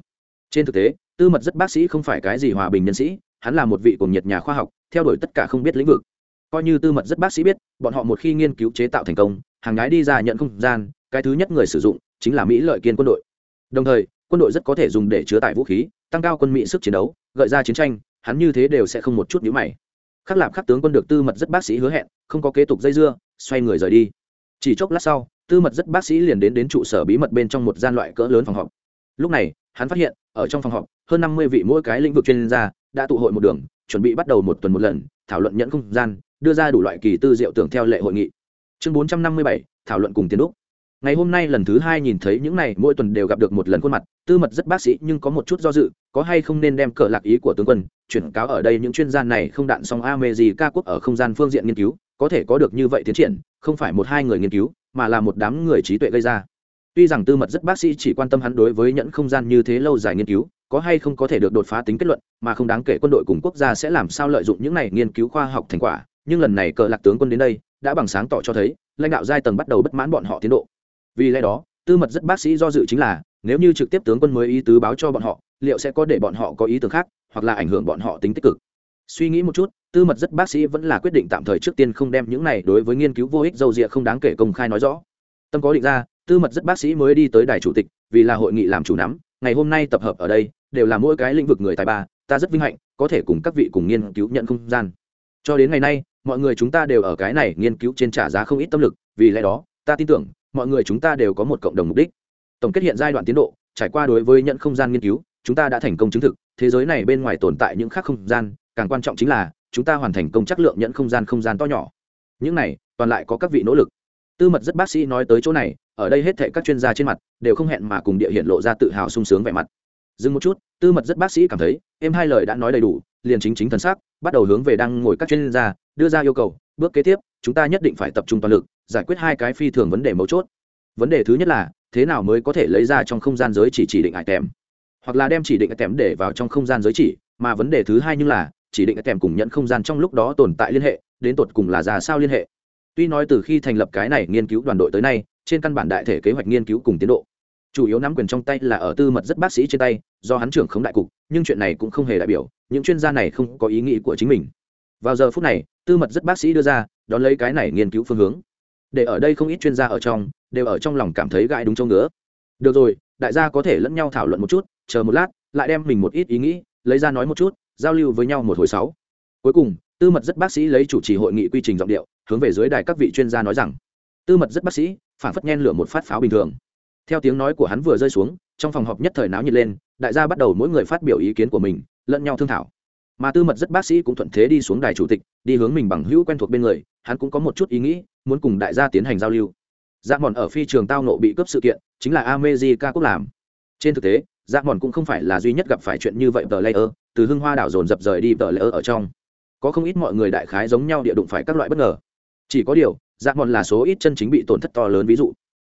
trên thực tế, tư mật rất bác sĩ không phải cái gì hòa bình nhân sĩ, hắn là một vị cùng nhiệt nhà khoa học, theo đuổi tất cả không biết lĩnh vực. Coi như tư mật rất bác sĩ biết, bọn họ một khi nghiên cứu chế tạo thành công, hàng gái đi ra nhận không gian, cái thứ nhất người sử dụng chính là mỹ lợi kiên quân đội. Đồng thời, quân đội rất có thể dùng để chứa tải vũ khí, tăng cao quân mỹ sức chiến đấu, gợi ra chiến tranh, hắn như thế đều sẽ không một chút nhữ mày. Khắc lạp khắc tướng quân được tư mật rất bác sĩ hứa hẹn, không có kế tục dây dưa, xoay người rời đi. Chỉ chốc lát sau, tư mật rất bác sĩ liền đến đến trụ sở bí mật bên trong một gian loại cỡ lớn phòng họp. Lúc này, hắn phát hiện ở trong phòng họp, hơn năm mươi vị mỗi cái lĩnh vực chuyên gia đã tụ hội một đường, chuẩn bị bắt đầu một tuần một lần, thảo luận nhận không gian, đưa ra đủ loại kỳ tư diệu tưởng theo lệ hội nghị. Chương bốn trăm năm mươi bảy, thảo luận cùng tiến đúc. Ngày hôm nay lần thứ hai nhìn thấy những này, mỗi tuần đều gặp được một lần khuôn mặt, tư mật rất bác sĩ nhưng có một chút do dự, có hay không nên đem cờ lạc ý của tướng quân chuyển cáo ở đây những chuyên gia này không đạn song a mê gì ca quốc ở không gian phương diện nghiên cứu, có thể có được như vậy tiến triển, không phải một hai người nghiên cứu, mà là một đám người trí tuệ gây ra tuy rằng tư mật rất bác sĩ chỉ quan tâm hắn đối với nhẫn không gian như thế lâu dài nghiên cứu, có hay không có thể được đột phá tính kết luận, mà không đáng kể quân đội cùng quốc gia sẽ làm sao lợi dụng những này nghiên cứu khoa học thành quả. Nhưng lần này cờ lạc tướng quân đến đây, đã bằng sáng tỏ cho thấy, lãnh đạo giai tầng bắt đầu bất mãn bọn họ tiến độ. Vì lẽ đó, tư mật rất bác sĩ do dự chính là, nếu như trực tiếp tướng quân mới ý tứ báo cho bọn họ, liệu sẽ có để bọn họ có ý tưởng khác, hoặc là ảnh hưởng bọn họ tính tích cực? Suy nghĩ một chút, tư mật rất bác sĩ vẫn là quyết định tạm thời trước tiên không đem những này đối với nghiên cứu vô ích dâu rịa không đáng kể công khai nói rõ. Tâm có định ra tư mật rất bác sĩ mới đi tới đài chủ tịch, vì là hội nghị làm chủ nắm, ngày hôm nay tập hợp ở đây, đều là mỗi cái lĩnh vực người tài ba, ta rất vinh hạnh, có thể cùng các vị cùng nghiên cứu nhận không gian. Cho đến ngày nay, mọi người chúng ta đều ở cái này nghiên cứu trên trả giá không ít tâm lực, vì lẽ đó, ta tin tưởng, mọi người chúng ta đều có một cộng đồng mục đích. Tổng kết hiện giai đoạn tiến độ, trải qua đối với nhận không gian nghiên cứu, chúng ta đã thành công chứng thực, thế giới này bên ngoài tồn tại những khác không gian, càng quan trọng chính là, chúng ta hoàn thành công chắc lượng nhận không gian không gian to nhỏ. Những này, toàn lại có các vị nỗ lực. Tư mật rất bác sĩ nói tới chỗ này ở đây hết thệ các chuyên gia trên mặt đều không hẹn mà cùng địa hiện lộ ra tự hào sung sướng vẻ mặt. Dừng một chút, tư mật rất bác sĩ cảm thấy, em hai lời đã nói đầy đủ, liền chính chính thần sắc, bắt đầu hướng về đang ngồi các chuyên gia, đưa ra yêu cầu, bước kế tiếp, chúng ta nhất định phải tập trung toàn lực, giải quyết hai cái phi thường vấn đề mấu chốt. Vấn đề thứ nhất là, thế nào mới có thể lấy ra trong không gian giới chỉ chỉ định ải tèm hoặc là đem chỉ định kèm để vào trong không gian giới chỉ, mà vấn đề thứ hai như là, chỉ định kèm cùng nhận không gian trong lúc đó tồn tại liên hệ, đến tột cùng là ra sao liên hệ? Tuy nói từ khi thành lập cái này nghiên cứu đoàn đội tới nay trên căn bản đại thể kế hoạch nghiên cứu cùng tiến độ. Chủ yếu nắm quyền trong tay là ở tư mật rất bác sĩ trên tay, do hắn trưởng khống đại cục, nhưng chuyện này cũng không hề đại biểu, những chuyên gia này không có ý nghĩ của chính mình. Vào giờ phút này, tư mật rất bác sĩ đưa ra, đón lấy cái này nghiên cứu phương hướng. Để ở đây không ít chuyên gia ở trong, đều ở trong lòng cảm thấy gãi đúng chỗ ngứa. Được rồi, đại gia có thể lẫn nhau thảo luận một chút, chờ một lát, lại đem mình một ít ý nghĩ, lấy ra nói một chút, giao lưu với nhau một hồi sáu. Cuối cùng, tư mật rất bác sĩ lấy chủ trì hội nghị quy trình giọng điệu, hướng về dưới đài các vị chuyên gia nói rằng, tư mật rất bác sĩ phản phất nhen lửa một phát pháo bình thường. Theo tiếng nói của hắn vừa rơi xuống, trong phòng họp nhất thời náo nhiệt lên, đại gia bắt đầu mỗi người phát biểu ý kiến của mình, lẫn nhau thương thảo. Mà tư mật rất bác sĩ cũng thuận thế đi xuống đài chủ tịch, đi hướng mình bằng hữu quen thuộc bên người, hắn cũng có một chút ý nghĩ, muốn cùng đại gia tiến hành giao lưu. Dạ mòn ở phi trường tao nộ bị cướp sự kiện, chính là amejica quốc làm. Trên thực tế dạ mòn cũng không phải là duy nhất gặp phải chuyện như vậy tờ layer từ hưng hoa đảo dồn dập rời đi tờ layer ở trong. Có không ít mọi người đại khái giống nhau địa đụng phải các loại bất ngờ. Chỉ có điều dạ mòn là số ít chân chính bị tổn thất to lớn, ví dụ,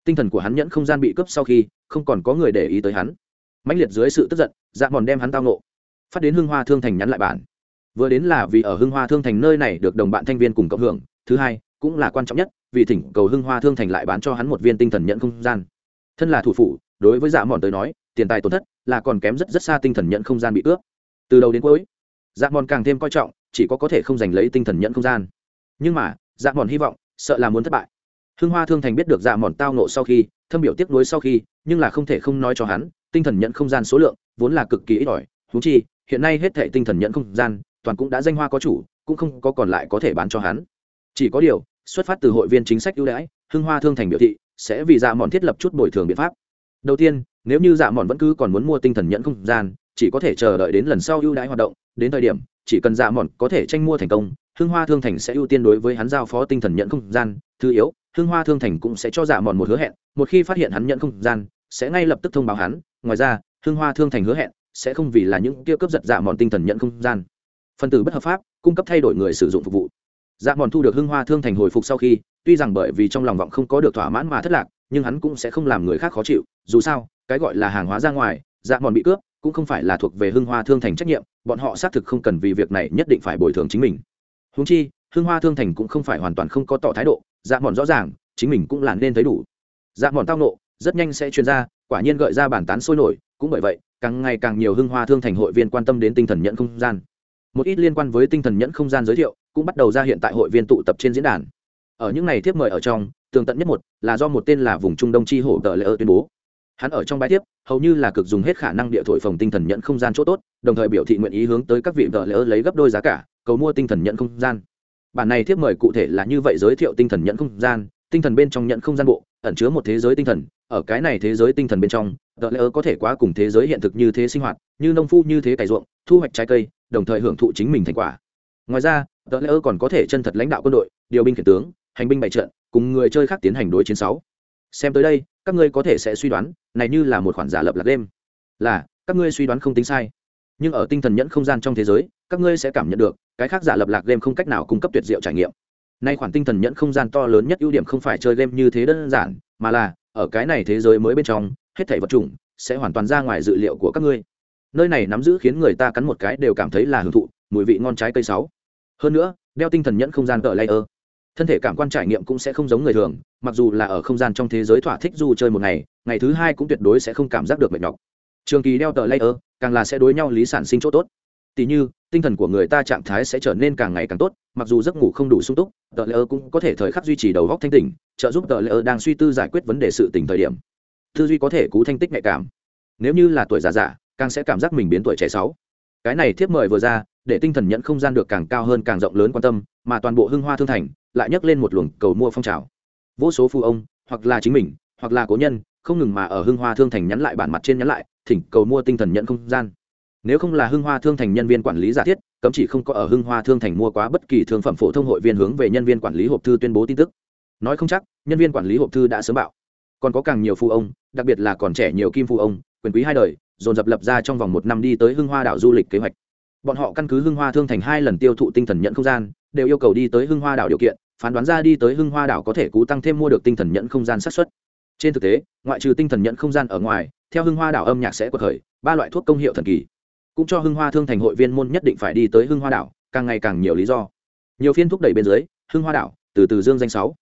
tinh thần của hắn nhẫn không gian bị cướp sau khi không còn có người để ý tới hắn. Mãnh liệt dưới sự tức giận dạ mòn đem hắn tao nộ phát đến hưng hoa thương thành nhắn lại bản. Vừa đến là vì ở hưng hoa thương thành nơi này được đồng bạn thanh viên cùng cộng hưởng, thứ hai cũng là quan trọng nhất, vì thỉnh cầu hưng hoa thương thành lại bán cho hắn một viên tinh thần nhận không gian. Thân là thủ phủ, đối với dạ mòn tới nói, tiền tài tổn thất là còn kém rất rất xa tinh thần nhận không gian bị cướp. Từ đầu đến cuối dạ mòn càng thêm coi trọng, chỉ có có thể không giành lấy tinh thần nhận không gian. Nhưng mà dạ mòn hy vọng sợ là muốn thất bại. Hưng hoa thương thành biết được dạ mòn tao nộ sau khi, thâm biểu tiếc nuối sau khi, nhưng là không thể không nói cho hắn, tinh thần nhận không gian số lượng, vốn là cực kỳ ít ỏi. Thú chi, hiện nay hết thảy tinh thần nhận không gian, toàn cũng đã danh hoa có chủ, cũng không có còn lại có thể bán cho hắn. Chỉ có điều, xuất phát từ hội viên chính sách ưu đãi, hưng hoa thương thành biểu thị sẽ vì dạ mòn thiết lập chút bồi thường biện pháp. Đầu tiên, nếu như dạ mòn vẫn cứ còn muốn mua tinh thần nhận không gian, chỉ có thể chờ đợi đến lần sau ưu đãi hoạt động, đến thời điểm chỉ cần dạ mòn có thể tranh mua thành công, hưng hoa thương thành sẽ ưu tiên đối với hắn giao phó tinh thần nhận không gian, thứ yếu, hưng hoa thương thành cũng sẽ cho dạ mòn một hứa hẹn, một khi phát hiện hắn nhận không gian, sẽ ngay lập tức thông báo hắn. Ngoài ra, hưng hoa thương thành hứa hẹn sẽ không vì là những kia cướp giật dạ mòn tinh thần nhận không gian. Phần tử bất hợp pháp, cung cấp thay đổi người sử dụng phục vụ. Dạ mòn thu được hưng hoa thương thành hồi phục sau khi, tuy rằng bởi vì trong lòng vọng không có được thỏa mãn mà thất lạc, nhưng hắn cũng sẽ không làm người khác khó chịu. Dù sao, cái gọi là hàng hóa ra ngoài dạ mòn bị cướp cũng không phải là thuộc về hưng hoa thương thành trách nhiệm, bọn họ xác thực không cần vì việc này nhất định phải bồi thường chính mình. Húng chi, hưng hoa thương thành cũng không phải hoàn toàn không có tỏ thái độ dạ mòn rõ ràng, chính mình cũng là nên thấy đủ. Dạ mòn tao nộ, rất nhanh sẽ chuyên ra, quả nhiên gợi ra bản tán sôi nổi, cũng bởi vậy, càng ngày càng nhiều hưng hoa thương thành hội viên quan tâm đến tinh thần nhận không gian. Một ít liên quan với tinh thần nhẫn không gian giới thiệu, cũng bắt đầu ra hiện tại hội viên tụ tập trên diễn đàn. Ở những ngày tiếp mời ở trong, tường tận nhất một, là do một tên là vùng trung đông chi hổ tờ lễ ơ tuyên bố. Hắn ở trong bài tiếp hầu như là cực dùng hết khả năng địa thổi phồng tinh thần nhận không gian chỗ tốt, đồng thời biểu thị nguyện ý hướng tới các vị vợ lỡ lấy gấp đôi giá cả, cầu mua tinh thần nhận không gian. Bản này thiếp mời cụ thể là như vậy giới thiệu tinh thần nhận không gian, tinh thần bên trong nhận không gian bộ, ẩn chứa một thế giới tinh thần, ở cái này thế giới tinh thần bên trong, vợ lỡ có thể quá cùng thế giới hiện thực như thế sinh hoạt, như nông phu như thế cày ruộng, thu hoạch trái cây, đồng thời hưởng thụ chính mình thành quả. Ngoài ra tờ lễ ơ còn có thể chân thật lãnh đạo quân đội, điều binh khiển tướng, hành binh bày trận, cùng người chơi khác tiến hành đối chiến sáu. Xem tới đây các ngươi có thể sẽ suy đoán, này như là một khoản giả lập lạc đêm. Là, các ngươi suy đoán không tính sai. Nhưng ở tinh thần nhẫn không gian trong thế giới, các ngươi sẽ cảm nhận được, cái khác giả lập lạc game không cách nào cung cấp tuyệt diệu trải nghiệm. Nay khoản tinh thần nhẫn không gian to lớn nhất ưu điểm không phải chơi game như thế đơn giản, mà là, ở cái này thế giới mới bên trong, hết thảy vật chủng sẽ hoàn toàn ra ngoài dự liệu của các ngươi. Nơi này nắm giữ khiến người ta cắn một cái đều cảm thấy là hưởng thụ, mùi vị ngon trái cây sáu. Hơn nữa, đeo tinh thần nhẫn không gian tờ layer thân thể cảm quan trải nghiệm cũng sẽ không giống người thường, mặc dù là ở không gian trong thế giới thỏa thích du chơi một ngày ngày thứ hai cũng tuyệt đối sẽ không cảm giác được mệt nhọc. Trường kỳ đeo tờ layer, càng là sẽ đối nhau lý sản sinh chỗ tốt. Tỉ như, tinh thần của người ta trạng thái sẽ trở nên càng ngày càng tốt, mặc dù giấc ngủ không đủ sung túc tờ layer cũng có thể thời khắc duy trì đầu góc thanh tỉnh, trợ giúp tờ layer đang suy tư giải quyết vấn đề sự tỉnh thời điểm. Tư duy có thể cú thanh tích nhạy cảm. Nếu như là tuổi già giả càng sẽ cảm giác mình biến tuổi trẻ sáu. Cái này thiếp mời vừa ra, để tinh thần nhận không gian được càng cao hơn càng rộng lớn quan tâm, mà toàn bộ hưng hoa thương thành lại nhấc lên một luồng cầu mua phong trào. Vô số phu ông, hoặc là chính mình, hoặc là cố nhân, không ngừng mà ở hưng hoa thương thành nhắn lại bản mặt trên nhắn lại, thỉnh cầu mua tinh thần nhận không gian. Nếu không là hưng hoa thương thành nhân viên quản lý giả thiết, cấm chỉ không có ở hưng hoa thương thành mua quá bất kỳ thương phẩm phổ thông hội viên hướng về nhân viên quản lý hộp thư tuyên bố tin tức. Nói không chắc, nhân viên quản lý hộp thư đã sớm bạo. Còn có càng nhiều phu ông, đặc biệt là còn trẻ nhiều kim phu ông, quyền quý hai đời, dồn dập lập ra trong vòng một năm đi tới hưng hoa đảo du lịch kế hoạch. Bọn họ căn cứ hưng hoa thương thành hai lần tiêu thụ tinh thần nhận không gian, đều yêu cầu đi tới hưng hoa đảo điều kiện phán đoán ra đi tới hưng hoa đảo có thể cú tăng thêm mua được tinh thần nhận không gian sát xuất trên thực tế, ngoại trừ tinh thần nhận không gian ở ngoài, theo hưng hoa đảo âm nhạc sẽ cuộc khởi, ba loại thuốc công hiệu thần kỳ. Cũng cho hưng hoa thương thành hội viên môn nhất định phải đi tới hưng hoa đảo, càng ngày càng nhiều lý do. Nhiều phiên thúc đẩy bên dưới, hưng hoa đảo, từ từ dương danh sáu.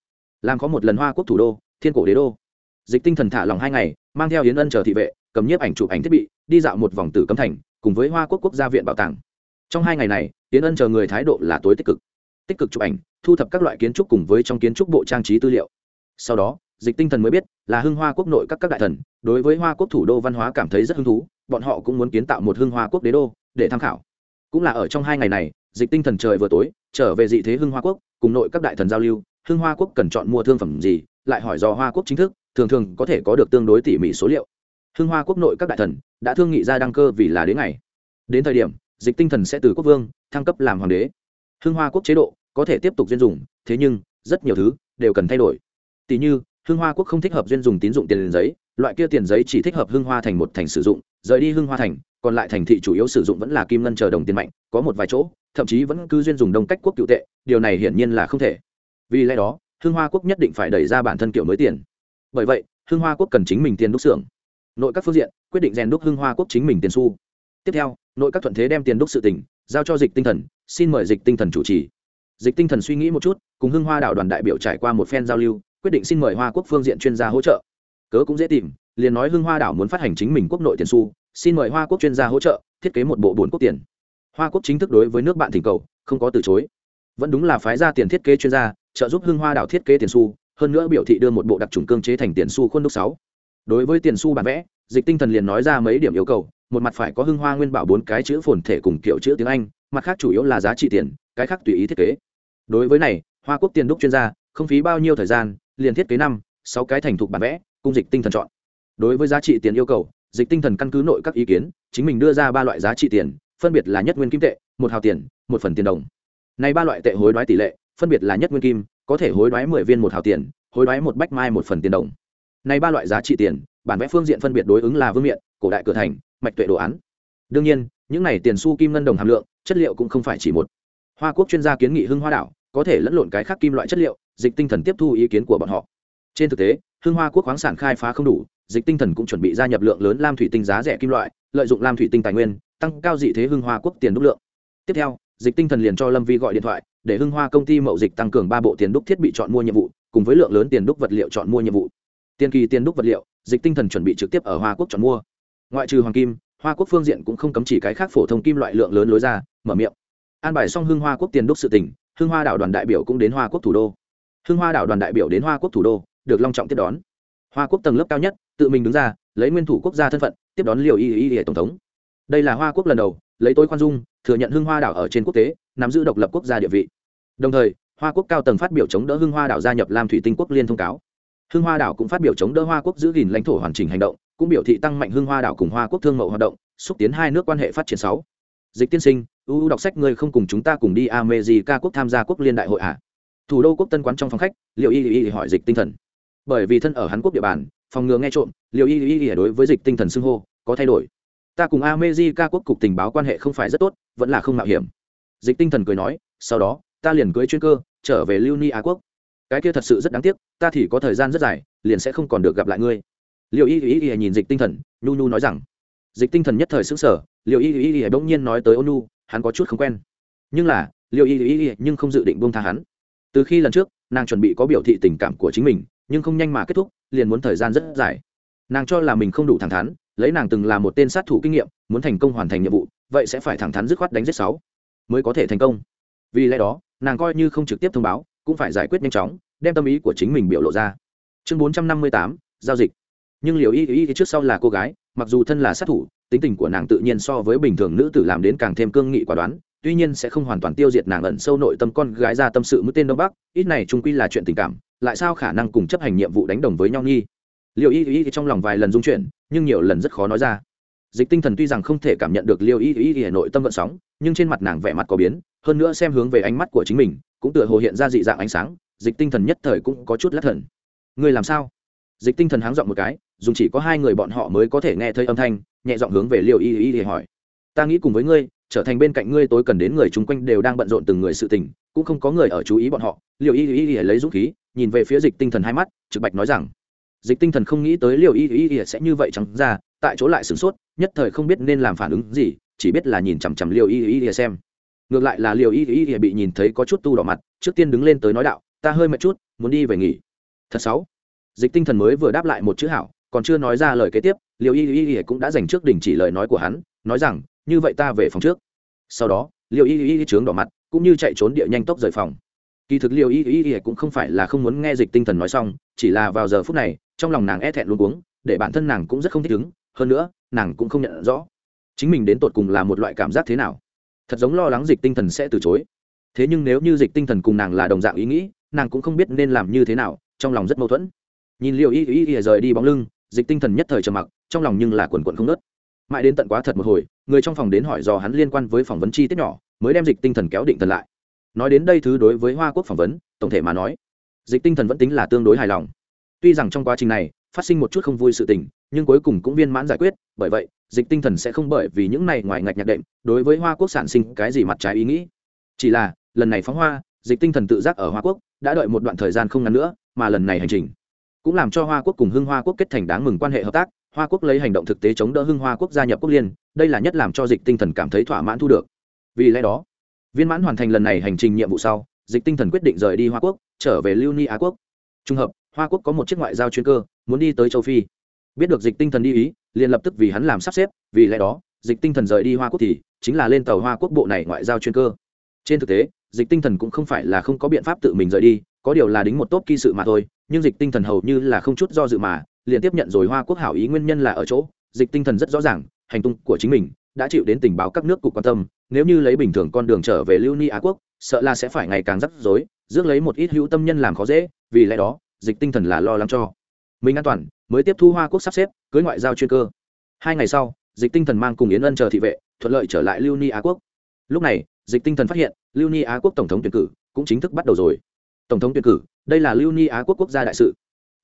Làm có một lần hoa quốc thủ đô, thiên cổ đế đô. Dịch tinh thần thả lòng hai ngày, mang theo yến ân chờ thị vệ, cầm nhiếp ảnh chụp ảnh thiết bị, đi dạo một vòng tử cấm thành, cùng với hoa quốc quốc gia viện bảo tàng. Trong hai ngày này, yến ân chờ người thái độ là tối tích cực tích cực chụp ảnh, thu thập các loại kiến trúc cùng với trong kiến trúc bộ trang trí tư liệu. Sau đó, dịch tinh thần mới biết là hưng hoa quốc nội các các đại thần, đối với hoa quốc thủ đô văn hóa cảm thấy rất hứng thú, bọn họ cũng muốn kiến tạo một hưng hoa quốc đế đô để tham khảo. Cũng là ở trong hai ngày này, dịch tinh thần trời vừa tối, trở về dị thế hưng hoa quốc, cùng nội các đại thần giao lưu, hưng hoa quốc cần chọn mua thương phẩm gì, lại hỏi do hoa quốc chính thức, thường thường có thể có được tương đối tỉ mỉ số liệu. Hưng hoa quốc nội các đại thần đã thương nghị ra đăng cơ vì là đến ngày. Đến thời điểm, dịch tinh thần sẽ từ quốc vương, thăng cấp làm hoàng đế hưng hoa quốc chế độ có thể tiếp tục duyên dùng, thế nhưng, rất nhiều thứ đều cần thay đổi. Tỷ như, hưng hoa quốc không thích hợp duyên dùng tín dụng tiền giấy, loại kia tiền giấy chỉ thích hợp hưng hoa thành một thành sử dụng, rời đi hưng hoa thành, còn lại thành thị chủ yếu sử dụng vẫn là kim ngân chờ đồng tiền mạnh, có một vài chỗ, thậm chí vẫn cứ duyên dùng đông cách quốc cựu tệ, điều này hiển nhiên là không thể. Vì lẽ đó, hưng hoa quốc nhất định phải đẩy ra bản thân kiểu mới tiền. Bởi vậy, hưng hoa quốc cần chính mình tiền đúc xưởng. Nội các phương diện, quyết định rèn đúc hưng hoa quốc chính mình tiền xu. Tiếp theo, nội các thuận thế đem tiền đúc sự tỉnh giao cho dịch tinh thần, xin mời dịch tinh thần chủ trì. Dịch tinh thần suy nghĩ một chút, cùng hưng hoa đảo đoàn đại biểu trải qua một phen giao lưu, quyết định xin mời hoa quốc phương diện chuyên gia hỗ trợ. Cớ cũng dễ tìm, liền nói hưng hoa đảo muốn phát hành chính mình quốc nội tiền xu, xin mời hoa quốc chuyên gia hỗ trợ, thiết kế một bộ bốn quốc tiền. Hoa quốc chính thức đối với nước bạn thỉnh cầu, không có từ chối. Vẫn đúng là phái ra tiền thiết kế chuyên gia, trợ giúp hưng hoa đảo thiết kế tiền xu, hơn nữa biểu thị đưa một bộ đặc trùng cương chế thành tiền xu khuôn đúc sáu. Đối với tiền xu bản vẽ, dịch tinh thần liền nói ra mấy điểm yêu cầu một mặt phải có hưng hoa nguyên bảo bốn cái chữ phồn thể cùng kiểu chữ tiếng anh, mặt khác chủ yếu là giá trị tiền, cái khác tùy ý thiết kế. Đối với này, hoa quốc tiền đúc chuyên gia, không phí bao nhiêu thời gian, liền thiết kế năm, sáu cái thành thục bản vẽ, cung dịch tinh thần chọn. Đối với giá trị tiền yêu cầu, dịch tinh thần căn cứ nội các ý kiến, chính mình đưa ra ba loại giá trị tiền, phân biệt là nhất nguyên kim tệ, một hào tiền, một phần tiền đồng. Này ba loại tệ hối đoái tỷ lệ, phân biệt là nhất nguyên kim, có thể hối đoái mười viên một hào tiền, hối đoái một bách mai một phần tiền đồng. Này ba loại giá trị tiền, bản vẽ phương diện phân biệt đối ứng là vương miện, cổ đại cửa thành mạch tuệ đồ án. Đương nhiên, những này tiền xu kim ngân đồng hàm lượng, chất liệu cũng không phải chỉ một. Hoa quốc chuyên gia kiến nghị hưng hoa đảo có thể lẫn lộn cái khác kim loại chất liệu, dịch tinh thần tiếp thu ý kiến của bọn họ. Trên thực tế, hưng hoa quốc khoáng sản khai phá không đủ, dịch tinh thần cũng chuẩn bị gia nhập lượng lớn lam thủy tinh giá rẻ kim loại, lợi dụng lam thủy tinh tài nguyên, tăng cao dị thế hưng hoa quốc tiền đúc lượng. Tiếp theo, dịch tinh thần liền cho lâm vi gọi điện thoại, để hưng hoa công ty mậu dịch tăng cường ba bộ tiền đúc thiết bị chọn mua nhiệm vụ, cùng với lượng lớn tiền đúc vật liệu chọn mua nhiệm vụ. Tiền kỳ tiền đúc vật liệu, dịch tinh thần chuẩn bị trực tiếp ở hoa quốc chọn mua ngoại trừ hoàng kim, hoa quốc phương diện cũng không cấm chỉ cái khác phổ thông kim loại lượng lớn lối ra, mở miệng. An bài xong hưng hoa quốc tiền đúc sự tỉnh hưng hoa đảo đoàn đại biểu cũng đến hoa quốc thủ đô. Hưng hoa đảo đoàn đại biểu đến hoa quốc thủ đô, được long trọng tiếp đón. Hoa quốc tầng lớp cao nhất, tự mình đứng ra, lấy nguyên thủ quốc gia thân phận, tiếp đón liều y y y tổng thống. Đây là hoa quốc lần đầu, lấy tối khoan dung, thừa nhận hưng hoa đảo ở trên quốc tế, nắm giữ độc lập quốc gia địa vị. Đồng thời, hoa quốc cao tầng phát biểu chống đỡ hưng hoa đảo gia nhập lam thủy tinh quốc liên thông cáo. Hưng hoa đảo cũng phát biểu chống đỡ hoa quốc giữ gìn lãnh thổ hoàn chỉnh hành động cũng biểu thị tăng mạnh hương hoa đảo cùng hoa quốc thương mậu hoạt động, xúc tiến hai nước quan hệ phát triển sáu. Dịch tiên sinh ưu đọc sách ngươi không cùng chúng ta cùng đi ca quốc tham gia quốc liên đại hội à? thủ đô quốc tân quán trong phòng khách liệu y y hỏi dịch tinh thần. Bởi vì thân ở hàn quốc địa bàn, phòng ngừa nghe trộm liệu y y đối với dịch tinh thần xưng hô, có thay đổi. Ta cùng ca quốc cục tình báo quan hệ không phải rất tốt, vẫn là không mạo hiểm. Dịch tinh thần cười nói, sau đó, ta liền cưới chuyên cơ, trở về lưu ni á quốc. Cái kia thật sự rất đáng tiếc, ta thì có thời gian rất dài, liền sẽ không còn được gặp lại ngươi liệu y y y nhìn dịch tinh thần nhu nhu nói rằng dịch tinh thần nhất thời xứng sở liệu y y y bỗng nhiên nói tới ôn nhu hắn có chút không quen nhưng là liệu y y y nhưng không dự định buông tha hắn từ khi lần trước nàng chuẩn bị có biểu thị tình cảm của chính mình nhưng không nhanh mà kết thúc liền muốn thời gian rất dài nàng cho là mình không đủ thẳng thắn lấy nàng từng là một tên sát thủ kinh nghiệm muốn thành công hoàn thành nhiệm vụ vậy sẽ phải thẳng thắn dứt khoát đánh giết sáu mới có thể thành công vì lẽ đó nàng coi như không trực tiếp thông báo cũng phải giải quyết nhanh chóng đem tâm ý của chính mình biểu lộ ra chương bốn trăm năm mươi tám giao dịch nhưng liệu y y trước sau là cô gái, mặc dù thân là sát thủ, tính tình của nàng tự nhiên so với bình thường nữ tử làm đến càng thêm cương nghị quả đoán, tuy nhiên sẽ không hoàn toàn tiêu diệt nàng ẩn sâu nội tâm con gái ra tâm sự mũi tên đông bắc, ít này trung quy là chuyện tình cảm, lại sao khả năng cùng chấp hành nhiệm vụ đánh đồng với nhau nghi? Liệu y y trong lòng vài lần dung chuyển, nhưng nhiều lần rất khó nói ra. Dịch tinh thần tuy rằng không thể cảm nhận được liêu y y y nội tâm vận sóng, nhưng trên mặt nàng vẻ mặt có biến, hơn nữa xem hướng về ánh mắt của chính mình, cũng tựa hồ hiện ra dị dạng ánh sáng, dịch tinh thần nhất thời cũng có chút lắc thần người làm sao? Dịch tinh thần háng dọn một cái dùng chỉ có hai người bọn họ mới có thể nghe thấy âm thanh nhẹ giọng hướng về liêu y y y hỏi ta nghĩ cùng với ngươi trở thành bên cạnh ngươi tối cần đến người chung quanh đều đang bận rộn từng người sự tình cũng không có người ở chú ý bọn họ liêu y y y lấy dũng khí nhìn về phía dịch tinh thần hai mắt trực bạch nói rằng dịch tinh thần không nghĩ tới liều y y y sẽ như vậy chẳng ra tại chỗ lại sửng sốt nhất thời không biết nên làm phản ứng gì chỉ biết là nhìn chằm chằm liều y y y xem ngược lại là liều y y y bị nhìn thấy có chút tu đỏ mặt trước tiên đứng lên tới nói đạo ta hơi mệt chút muốn đi về nghỉ thật sáu, dịch tinh thần mới vừa đáp lại một chữ hảo còn chưa nói ra lời kế tiếp liều y y y cũng đã dành trước đình chỉ lời nói của hắn nói rằng như vậy ta về phòng trước. Sau đó liều y y y trướng đỏ mặt cũng như chạy trốn địa nhanh tốc rời phòng. Kỳ thực liều y y y cũng không phải là không muốn nghe dịch tinh thần nói xong chỉ là vào giờ phút này trong lòng nàng e thẹn luôn uống, để bản thân nàng cũng rất không thích ứng hơn nữa nàng cũng không nhận rõ chính mình đến tột cùng là một loại cảm giác thế nào. Thật giống lo lắng dịch tinh thần sẽ từ chối. Thế nhưng nếu như dịch tinh thần cùng nàng là đồng dạng ý nghĩ nàng cũng không biết nên làm như thế nào trong lòng rất mâu thuẫn. Nhìn liệu y y y rời đi bóng lưng dịch tinh thần nhất thời trầm mặc, trong lòng nhưng là quần quận không nớt mãi đến tận quá thật một hồi, người trong phòng đến hỏi do hắn liên quan với phỏng vấn chi tiết nhỏ, mới đem dịch tinh thần kéo định thần lại. Nói đến đây thứ đối với hoa quốc phỏng vấn, tổng thể mà nói, dịch tinh thần vẫn tính là tương đối hài lòng. Tuy rằng trong quá trình này, phát sinh một chút không vui sự tình, nhưng cuối cùng cũng viên mãn giải quyết, bởi vậy, dịch tinh thần sẽ không bởi vì những này ngoài ngạch nhạc đệm, đối với hoa quốc sản sinh cái gì mặt trái ý nghĩ. Chỉ là, lần này phóng hoa, dịch tinh thần tự giác ở hoa quốc, đã đợi một đoạn thời gian không ngắn nữa, mà lần này hành trình cũng làm cho hoa quốc cùng hưng hoa quốc kết thành đáng mừng quan hệ hợp tác. Hoa quốc lấy hành động thực tế chống đỡ hưng hoa quốc gia nhập quốc liên, đây là nhất làm cho dịch tinh thần cảm thấy thỏa mãn thu được. Vì lẽ đó, viên mãn hoàn thành lần này hành trình nhiệm vụ sau, dịch tinh thần quyết định rời đi hoa quốc, trở về lưu ni á quốc. Trùng hợp, hoa quốc có một chiếc ngoại giao chuyên cơ, muốn đi tới châu phi. Biết được dịch tinh thần đi ý, liền lập tức vì hắn làm sắp xếp. Vì lẽ đó, dịch tinh thần rời đi hoa quốc thì chính là lên tàu hoa quốc bộ này ngoại giao chuyên cơ. Trên thực tế, dịch tinh thần cũng không phải là không có biện pháp tự mình rời đi có điều là đính một tốt kỳ sự mà thôi, nhưng dịch tinh thần hầu như là không chút do dự mà, liền tiếp nhận rồi hoa quốc hảo ý nguyên nhân là ở chỗ, dịch tinh thần rất rõ ràng, hành tung của chính mình đã chịu đến tình báo các nước cục quan tâm, nếu như lấy bình thường con đường trở về lưu ni á quốc, sợ là sẽ phải ngày càng rắc rối, rước lấy một ít hữu tâm nhân làm khó dễ, vì lẽ đó, dịch tinh thần là lo lắng cho mình an toàn, mới tiếp thu hoa quốc sắp xếp, cưới ngoại giao chuyên cơ. Hai ngày sau, dịch tinh thần mang cùng yến ân chờ thị vệ, thuận lợi trở lại lưu ni á quốc. Lúc này, dịch tinh thần phát hiện, lưu ni á quốc tổng thống tuyển cử cũng chính thức bắt đầu rồi tổng thống tuyển cử, đây là lưu ni á quốc quốc gia đại sự.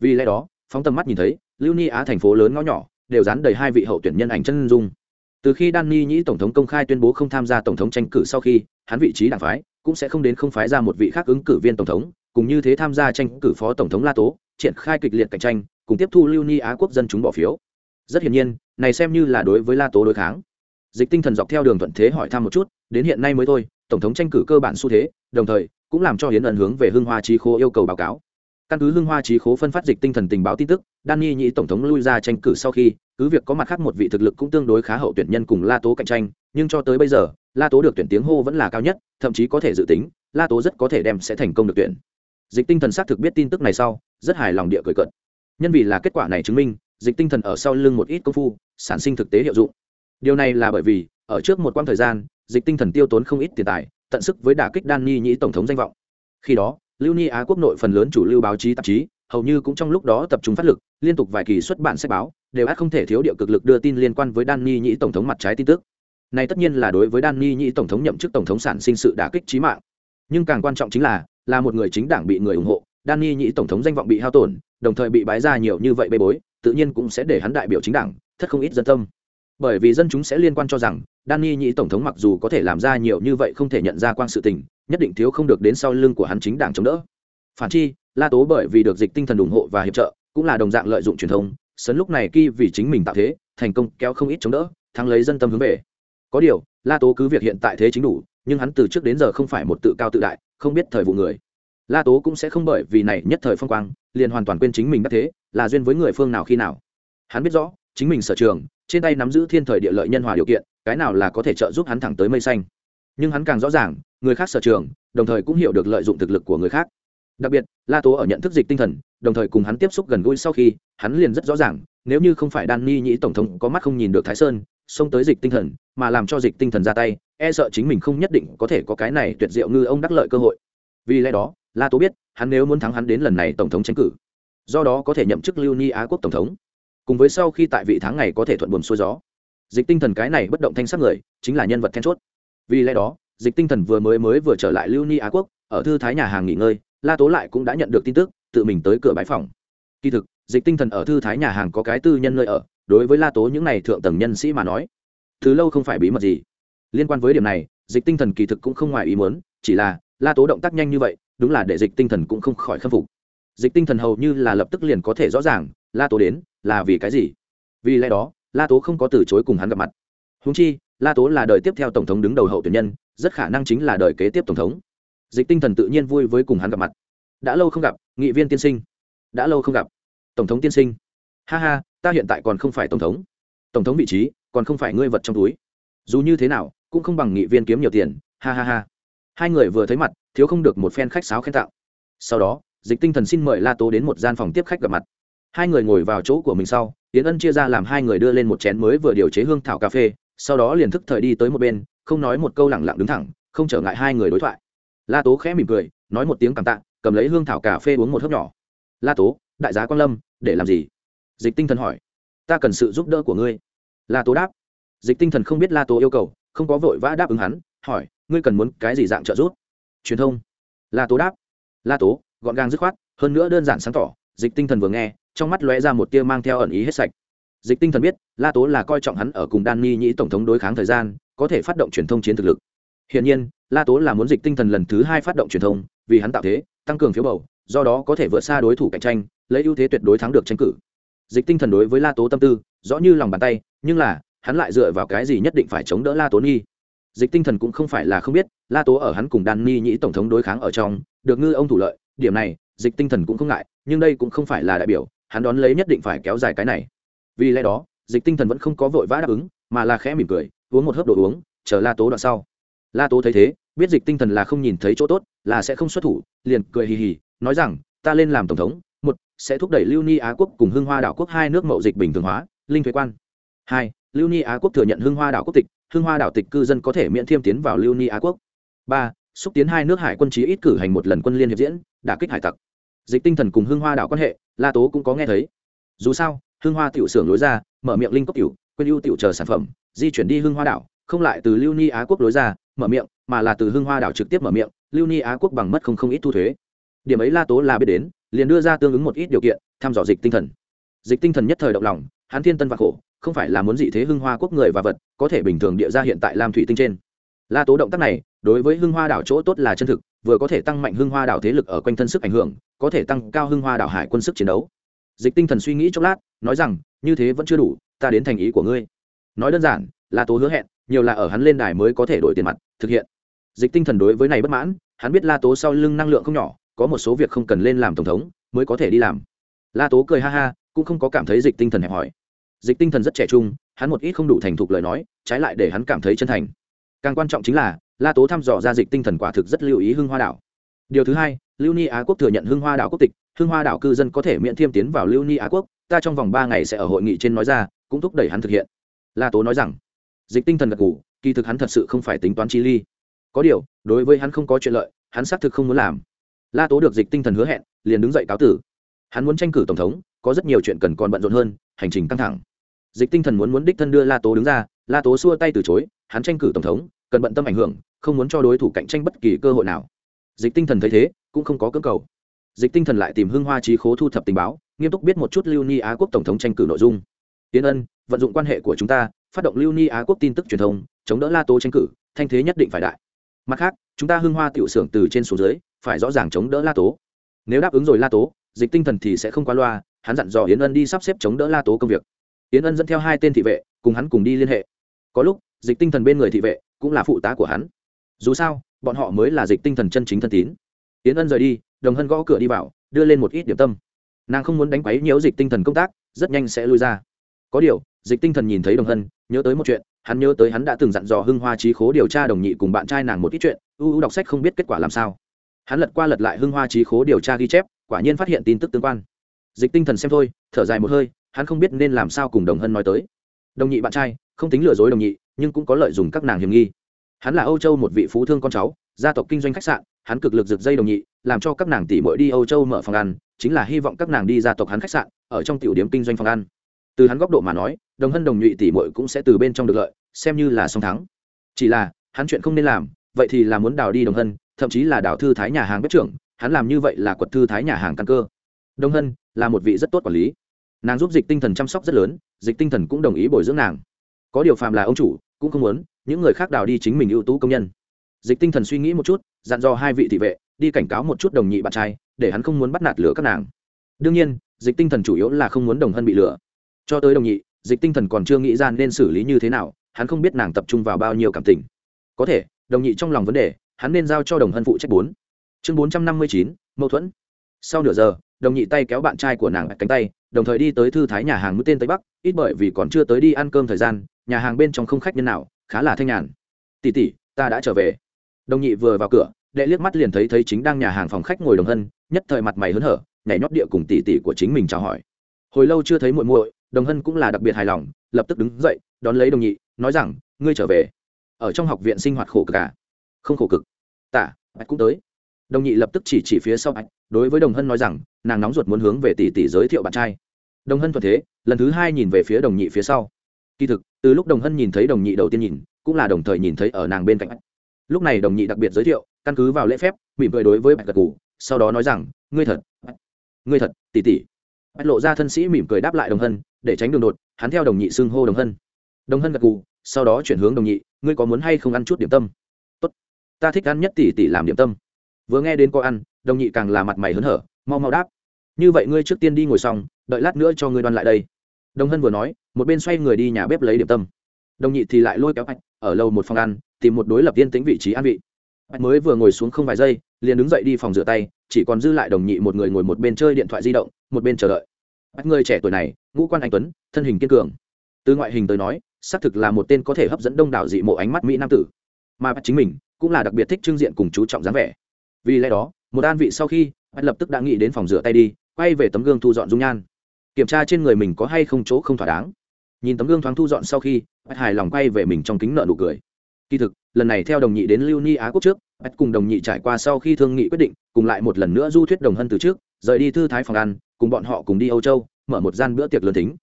Vì lẽ đó, phóng tầm mắt nhìn thấy, lưu ni á thành phố lớn ngõ nhỏ, đều dán đầy hai vị hậu tuyển nhân ảnh chân dung. Từ khi Danny nhĩ tổng thống công khai tuyên bố không tham gia tổng thống tranh cử sau khi, hắn vị trí đảng phái cũng sẽ không đến không phái ra một vị khác ứng cử viên tổng thống, cùng như thế tham gia tranh cử phó tổng thống la tố, triển khai kịch liệt cạnh tranh, cùng tiếp thu lưu ni á quốc dân chúng bỏ phiếu. Rất hiển nhiên, này xem như là đối với la tố đối kháng. Dịch tinh thần dọc theo đường thuận thế hỏi thăm một chút, đến hiện nay mới thôi, tổng thống tranh cử cơ bản xu thế, đồng thời cũng làm cho hiến ẩn hướng về hưng hoa trí khố yêu cầu báo cáo. Căn cứ hưng hoa trí khố phân phát dịch tinh thần tình báo tin tức danny nhĩ tổng thống lui ra tranh cử sau khi, cứ việc có mặt khác một vị thực lực cũng tương đối khá hậu tuyển nhân cùng la tố cạnh tranh, nhưng cho tới bây giờ, la tố được tuyển tiếng hô vẫn là cao nhất, thậm chí có thể dự tính, la tố rất có thể đem sẽ thành công được tuyển. Dịch tinh thần xác thực biết tin tức này sau, rất hài lòng địa cười cận nhân vì là kết quả này chứng minh, dịch tinh thần ở sau lưng một ít công phu, sản sinh thực tế hiệu dụng. Điều này là bởi vì, ở trước một quãng thời gian, dịch tinh thần tiêu tốn không ít tiền tài tận sức với đả kích đan ni nhĩ tổng thống danh vọng. Khi đó, lưu ni á quốc nội phần lớn chủ lưu báo chí tạp chí, hầu như cũng trong lúc đó tập trung phát lực, liên tục vài kỳ xuất bản sách báo, đều át không thể thiếu điệu cực lực đưa tin liên quan với đan ni nhĩ tổng thống mặt trái tin tức. Này tất nhiên là đối với đan ni nhĩ tổng thống nhậm chức tổng thống sản sinh sự đả kích trí mạng. Nhưng càng quan trọng chính là là một người chính đảng bị người ủng hộ, đan ni nhĩ tổng thống danh vọng bị hao tổn, đồng thời bị bái ra nhiều như vậy bê bối, tự nhiên cũng sẽ để hắn đại biểu chính đảng, thất không ít dân tâm bởi vì dân chúng sẽ liên quan cho rằng Danny nhĩ tổng thống mặc dù có thể làm ra nhiều như vậy không thể nhận ra quang sự tình, nhất định thiếu không được đến sau lưng của hắn chính đảng chống đỡ. Phản chi, La Tố bởi vì được dịch tinh thần ủng hộ và hiệp trợ, cũng là đồng dạng lợi dụng truyền thông, sấn lúc này ki vì chính mình tạo thế, thành công kéo không ít chống đỡ, thắng lấy dân tâm hướng về. Có điều, La Tố cứ việc hiện tại thế chính đủ, nhưng hắn từ trước đến giờ không phải một tự cao tự đại, không biết thời vụ người. La Tố cũng sẽ không bởi vì này nhất thời phong quang, liền hoàn toàn quên chính mình đã thế, là duyên với người phương nào khi nào. Hắn biết rõ, chính mình sở trường, trên tay nắm giữ thiên thời địa lợi nhân hòa điều kiện, cái nào là có thể trợ giúp hắn thẳng tới mây xanh. Nhưng hắn càng rõ ràng người khác sở trường đồng thời cũng hiểu được lợi dụng thực lực của người khác. Đặc biệt la tố ở nhận thức dịch tinh thần đồng thời cùng hắn tiếp xúc gần gũi sau khi hắn liền rất rõ ràng nếu như không phải đan ni nhĩ tổng thống có mắt không nhìn được thái sơn xông tới dịch tinh thần mà làm cho dịch tinh thần ra tay e sợ chính mình không nhất định có thể có cái này tuyệt diệu ngư ông đắc lợi cơ hội. Vì lẽ đó la tố biết hắn nếu muốn thắng hắn đến lần này tổng thống tranh cử do đó có thể nhậm chức lưu ni á quốc tổng thống cùng với sau khi tại vị tháng ngày có thể thuận buồm xuôi gió. Dịch tinh thần cái này bất động thanh sắc người, chính là nhân vật then chốt. Vì lẽ đó, dịch tinh thần vừa mới mới vừa trở lại lưu ni á quốc, ở thư thái nhà hàng nghỉ ngơi, la tố lại cũng đã nhận được tin tức, tự mình tới cửa bãi phòng. Kỳ thực, dịch tinh thần ở thư thái nhà hàng có cái tư nhân nơi ở, đối với la tố những n à y thượng tầng nhân sĩ mà nói, thứ lâu không phải bí mật gì. Liên quan với điểm này, dịch tinh thần kỳ thực cũng không ngoài ý muốn, chỉ là la tố động tác nhanh như vậy, đúng là để dịch tinh thần cũng không khỏi khâm phục dịch tinh thần hầu như là lập tức liền có thể rõ ràng, la tố đến là vì cái gì? Vì lẽ đó, la tố không có từ chối cùng hắn gặp mặt. Húng chi, la tố là đời tiếp theo tổng thống đứng đầu hậu tuyển nhân, rất khả năng chính là đời kế tiếp tổng thống. Dịch tinh thần tự nhiên vui với cùng hắn gặp mặt. Đã lâu không gặp, nghị viên tiên sinh. Đã lâu không gặp. Tổng thống tiên sinh. Ha ha, ta hiện tại còn không phải tổng thống. Tổng thống vị trí, còn không phải ngươi vật trong túi. Dù như thế nào, cũng không bằng nghị viên kiếm nhiều tiền. Ha ha ha. Hai người vừa thấy mặt, thiếu không được một phen khách sáo khen tạo. Sau đó dịch tinh thần xin mời la tố đến một gian phòng tiếp khách gặp mặt. Hai người ngồi vào chỗ của mình sau tiến ân chia ra làm hai người đưa lên một chén mới vừa điều chế hương thảo cà phê, sau đó liền thức thời đi tới một bên, không nói một câu lẳng lặng đứng thẳng, không trở ngại hai người đối thoại. La tố khẽ mỉm cười, nói một tiếng cảm tạ, cầm lấy hương thảo cà phê uống một hớp nhỏ. La tố, đại giá quan lâm, để làm gì? Dịch tinh thần hỏi. Ta cần sự giúp đỡ của ngươi. La tố đáp. Dịch tinh thần không biết la tố yêu cầu, không có vội vã đáp ứng hắn, hỏi, ngươi cần muốn cái gì dạng trợ giúp? Truyền thông. La tố đáp. La tố gọn gàng dứt khoát, hơn nữa đơn giản sáng tỏ, dịch tinh thần vừa nghe, trong mắt lóe ra một tia mang theo ẩn ý hết sạch. Dịch tinh thần biết, la tố là coi trọng hắn ở cùng đan ni nhĩ tổng thống đối kháng thời gian, có thể phát động truyền thông chiến thực lực. Hiển nhiên, la tố là muốn dịch tinh thần lần thứ hai phát động truyền thông, vì hắn tạo thế, tăng cường phiếu bầu, do đó có thể vượt xa đối thủ cạnh tranh, lấy ưu thế tuyệt đối thắng được tranh cử. Dịch tinh thần đối với la tố tâm tư, rõ như lòng bàn tay, nhưng là, hắn lại dựa vào cái gì nhất định phải chống đỡ la tố nghi dịch tinh thần cũng không phải là không biết, la tố ở hắn cùng đan ni nhĩ tổng thống đối kháng ở trong, được ngư ông thủ lợi điểm này, dịch tinh thần cũng không ngại, nhưng đây cũng không phải là đại biểu, hắn đón lấy nhất định phải kéo dài cái này. Vì lẽ đó, dịch tinh thần vẫn không có vội vã đáp ứng, mà là khẽ mỉm cười, uống một hớp đồ uống, chờ la tố đoạn sau. La tố thấy thế, biết dịch tinh thần là không nhìn thấy chỗ tốt, là sẽ không xuất thủ, liền cười hì hì, nói rằng, ta lên làm tổng thống, một, sẽ thúc đẩy lưu ni á quốc cùng hưng hoa đảo quốc hai nước mậu dịch bình thường hóa, linh thuế quan. Hai, lưu ni á quốc thừa nhận hưng hoa đảo quốc tịch, hưng hoa đảo tịch cư dân có thể miễn thiêm tiến vào lưu ni á quốc. Ba, xúc tiến hai nước hải quân chí ít cử hành một lần quân liên hiệp diễn đả kích hải tặc. Dịch tinh thần cùng hương hoa đảo quan hệ, la tố cũng có nghe thấy. Dù sao hương hoa tiểu xưởng lối ra, mở miệng linh cốc tiểu, quên ưu tiểu chờ sản phẩm, di chuyển đi hương hoa đảo, không lại từ lưu ni á quốc lối ra, mở miệng, mà là từ hương hoa đảo trực tiếp mở miệng, lưu ni á quốc bằng mất không không ít thu thuế. Điểm ấy la tố là biết đến, liền đưa ra tương ứng một ít điều kiện, thăm dò dịch tinh thần. Dịch tinh thần nhất thời động lòng, hắn thiên tân và khổ, không phải là muốn dị thế hưng hoa quốc người và vật, có thể bình thường địa ra hiện tại lam thủy tinh trên. La tố động tác này, đối với hưng hoa đảo chỗ tốt là chân thực vừa có thể tăng mạnh hưng hoa đảo thế lực ở quanh thân sức ảnh hưởng, có thể tăng cao hưng hoa đảo hải quân sức chiến đấu. Dịch tinh thần suy nghĩ chốc lát, nói rằng, như thế vẫn chưa đủ, ta đến thành ý của ngươi. Nói đơn giản la tố hứa hẹn, nhiều là ở hắn lên đài mới có thể đổi tiền mặt, thực hiện. Dịch tinh thần đối với này bất mãn, hắn biết la tố sau lưng năng lượng không nhỏ, có một số việc không cần lên làm tổng thống, mới có thể đi làm. La tố cười ha ha, cũng không có cảm thấy dịch tinh thần hẹp hỏi dịch tinh thần rất trẻ trung, hắn một ít không đủ thành thục lời nói, trái lại để hắn cảm thấy chân thành. Càng quan trọng chính là la tố thăm dò ra dịch tinh thần quả thực rất lưu ý hưng hoa đảo. Điều thứ hai, lưu ni á quốc thừa nhận hưng hoa đảo quốc tịch. Hưng hoa đảo cư dân có thể miễn thiêm tiến vào lưu ni á quốc, ta trong vòng ba ngày sẽ ở hội nghị trên nói ra, cũng thúc đẩy hắn thực hiện. La tố nói rằng, dịch tinh thần gật ngủ kỳ thực hắn thật sự không phải tính toán chi ly. Có điều, đối với hắn không có chuyện lợi, hắn xác thực không muốn làm. La tố được dịch tinh thần hứa hẹn, liền đứng dậy cáo tử. Hắn muốn tranh cử tổng thống, có rất nhiều chuyện cần còn bận rộn hơn, hành trình căng thẳng. Dịch tinh thần muốn muốn đích thân đưa la tố đứng ra, la tố xua tay từ chối, hắn tranh cử tổng thống, cần bận tâm ảnh hưởng không muốn cho đối thủ cạnh tranh bất kỳ cơ hội nào. Dịch tinh thần thấy thế, cũng không có cơ cầu. Dịch tinh thần lại tìm hưng hoa trí khố thu thập tình báo, nghiêm túc biết một chút lưu ni á quốc tổng thống tranh cử nội dung. Tiến ân, vận dụng quan hệ của chúng ta, phát động lưu ni á quốc tin tức truyền thông, chống đỡ la tố tranh cử, thanh thế nhất định phải đại. Mặt khác, chúng ta hưng hoa tiểu xưởng từ trên xuống dưới, phải rõ ràng chống đỡ la tố. Nếu đáp ứng rồi la tố, dịch tinh thần thì sẽ không qua loa, hắn dặn dò yến ân đi sắp xếp chống đỡ la tố công việc. Yến ân dẫn theo hai tên thị vệ, cùng hắn cùng đi liên hệ. Có lúc, dịch tinh thần bên người thị vệ cũng là phụ tá của hắn dù sao, bọn họ mới là dịch tinh thần chân chính thân tín. Tiến ân rời đi, đồng hân gõ cửa đi vào, đưa lên một ít điểm tâm. Nàng không muốn đánh quấy nhiễu dịch tinh thần công tác, rất nhanh sẽ lui ra. Có điều, dịch tinh thần nhìn thấy đồng hân, nhớ tới một chuyện, hắn nhớ tới hắn đã từng dặn dò hưng hoa trí khố điều tra đồng nhị cùng bạn trai nàng một ít chuyện ưu ưu đọc sách không biết kết quả làm sao. Hắn lật qua lật lại hưng hoa trí khố điều tra ghi chép, quả nhiên phát hiện tin tức tương quan. Dịch tinh thần xem thôi, thở dài một hơi, hắn không biết nên làm sao cùng đồng hân nói tới. Đồng nhị bạn trai, không tính lừa dối đồng nhị, nhưng cũng có lợi dụng các nàng hiểm nghi hắn là âu châu một vị phú thương con cháu, gia tộc kinh doanh khách sạn, hắn cực lực rực dây đồng nhị, làm cho các nàng tỷ muội đi âu châu mở phòng ăn, chính là hy vọng các nàng đi gia tộc hắn khách sạn, ở trong tiểu điểm kinh doanh phòng ăn. Từ hắn góc độ mà nói, đồng hân đồng nhụy tỷ muội cũng sẽ từ bên trong được lợi, xem như là song thắng. Chỉ là, hắn chuyện không nên làm, vậy thì là muốn đào đi đồng hân, thậm chí là đào thư thái nhà hàng bếp trưởng, hắn làm như vậy là quật thư thái nhà hàng căn cơ. Đồng hân là một vị rất tốt quản lý. Nàng giúp dịch tinh thần chăm sóc rất lớn, dịch tinh thần cũng đồng ý bồi dưỡng nàng. Có điều phàm là ông chủ, cũng không muốn những người khác đào đi chính mình ưu tú công nhân. Dịch tinh thần suy nghĩ một chút, dặn dò hai vị thị vệ, đi cảnh cáo một chút đồng nhị bạn trai, để hắn không muốn bắt nạt lửa các nàng. Đương nhiên, dịch tinh thần chủ yếu là không muốn đồng hân bị lửa. Cho tới đồng nhị, dịch tinh thần còn chưa nghĩ ra nên xử lý như thế nào, hắn không biết nàng tập trung vào bao nhiêu cảm tình. Có thể, đồng nhị trong lòng vấn đề, hắn nên giao cho đồng hân phụ trách bốn. Chương bốn trăm năm mươi chín, mâu thuẫn. Sau nửa giờ, đồng nhị tay kéo bạn trai của nàng cánh tay, đồng thời đi tới thư thái nhà hàng mũi tên tây bắc, ít bởi vì còn chưa tới đi ăn cơm thời gian, nhà hàng bên trong không khách nhân nào khá là thanh nhàn. Tỉ tỉ ta đã trở về. Đồng nhị vừa vào cửa đệ liếc mắt liền thấy thấy chính đang nhà hàng phòng khách ngồi đồng hân nhất thời mặt mày hớn hở nhảy nhót địa cùng tỉ tỉ của chính mình chào hỏi. Hồi lâu chưa thấy muội muội đồng hân cũng là đặc biệt hài lòng lập tức đứng dậy đón lấy đồng nhị nói rằng ngươi trở về. Ở trong học viện sinh hoạt khổ cực cả à? không khổ cực. Tạ anh cũng tới. Đồng nhị lập tức chỉ chỉ phía sau anh, đối với đồng hân nói rằng nàng nóng ruột muốn hướng về tỷ tỷ giới thiệu bạn trai. Đồng hân thuận thế lần thứ hai nhìn về phía đồng nhị phía sau kỳ thực, từ lúc đồng hân nhìn thấy đồng nhị đầu tiên nhìn, cũng là đồng thời nhìn thấy ở nàng bên cạnh lúc này đồng nhị đặc biệt giới thiệu, căn cứ vào lễ phép, mỉm cười đối với bạch gật cù sau đó nói rằng, ngươi thật ngươi thật, tỷ tỷ. Bạch lộ ra thân sĩ mỉm cười đáp lại đồng hân, để tránh đường đột, hắn theo đồng nhị xưng hô đồng hân. Đồng hân gật cù sau đó chuyển hướng đồng nhị, ngươi có muốn hay không ăn chút điểm tâm? Tốt, ta thích ăn nhất tỷ tỷ làm điểm tâm. Vừa nghe đến có ăn, đồng nhị càng là mặt mày hớn hở, mau mau đáp. Như vậy ngươi trước tiên đi ngồi xong, đợi lát nữa cho ngươi đoan lại đây. Đồng hân vừa nói một bên xoay người đi nhà bếp lấy điểm tâm. Đồng nhị thì lại lôi kéo bạch, ở lâu một phòng ăn, tìm một đối lập yên tĩnh vị trí an vị. Bạch mới vừa ngồi xuống không vài giây, liền đứng dậy đi phòng rửa tay, chỉ còn dư lại đồng nhị một người ngồi một bên chơi điện thoại di động, một bên chờ đợi. Bạch người trẻ tuổi này, ngũ quan anh tuấn, thân hình kiên cường. Từ ngoại hình tới nói, xác thực là một tên có thể hấp dẫn đông đảo dị mộ ánh mắt mỹ nam tử. Mà bạch chính mình, cũng là đặc biệt thích trưng diện cùng chú trọng dáng vẻ. Vì lẽ đó, một an vị sau khi, bạch lập tức đã nghĩ đến phòng rửa tay đi, quay về tấm gương thu dọn dung nhan. Kiểm tra trên người mình có hay không chỗ không thỏa đáng nhìn tấm gương thoáng thu dọn sau khi, bạch hài lòng quay về mình trong kính nợ nụ cười. Kỳ thực, lần này theo đồng nhị đến lưu ni á quốc trước, bạch cùng đồng nhị trải qua sau khi thương nghị quyết định, cùng lại một lần nữa du thuyết đồng hân từ trước, rời đi thư thái phòng ăn, cùng bọn họ cùng đi âu châu, mở một gian bữa tiệc lớn tính.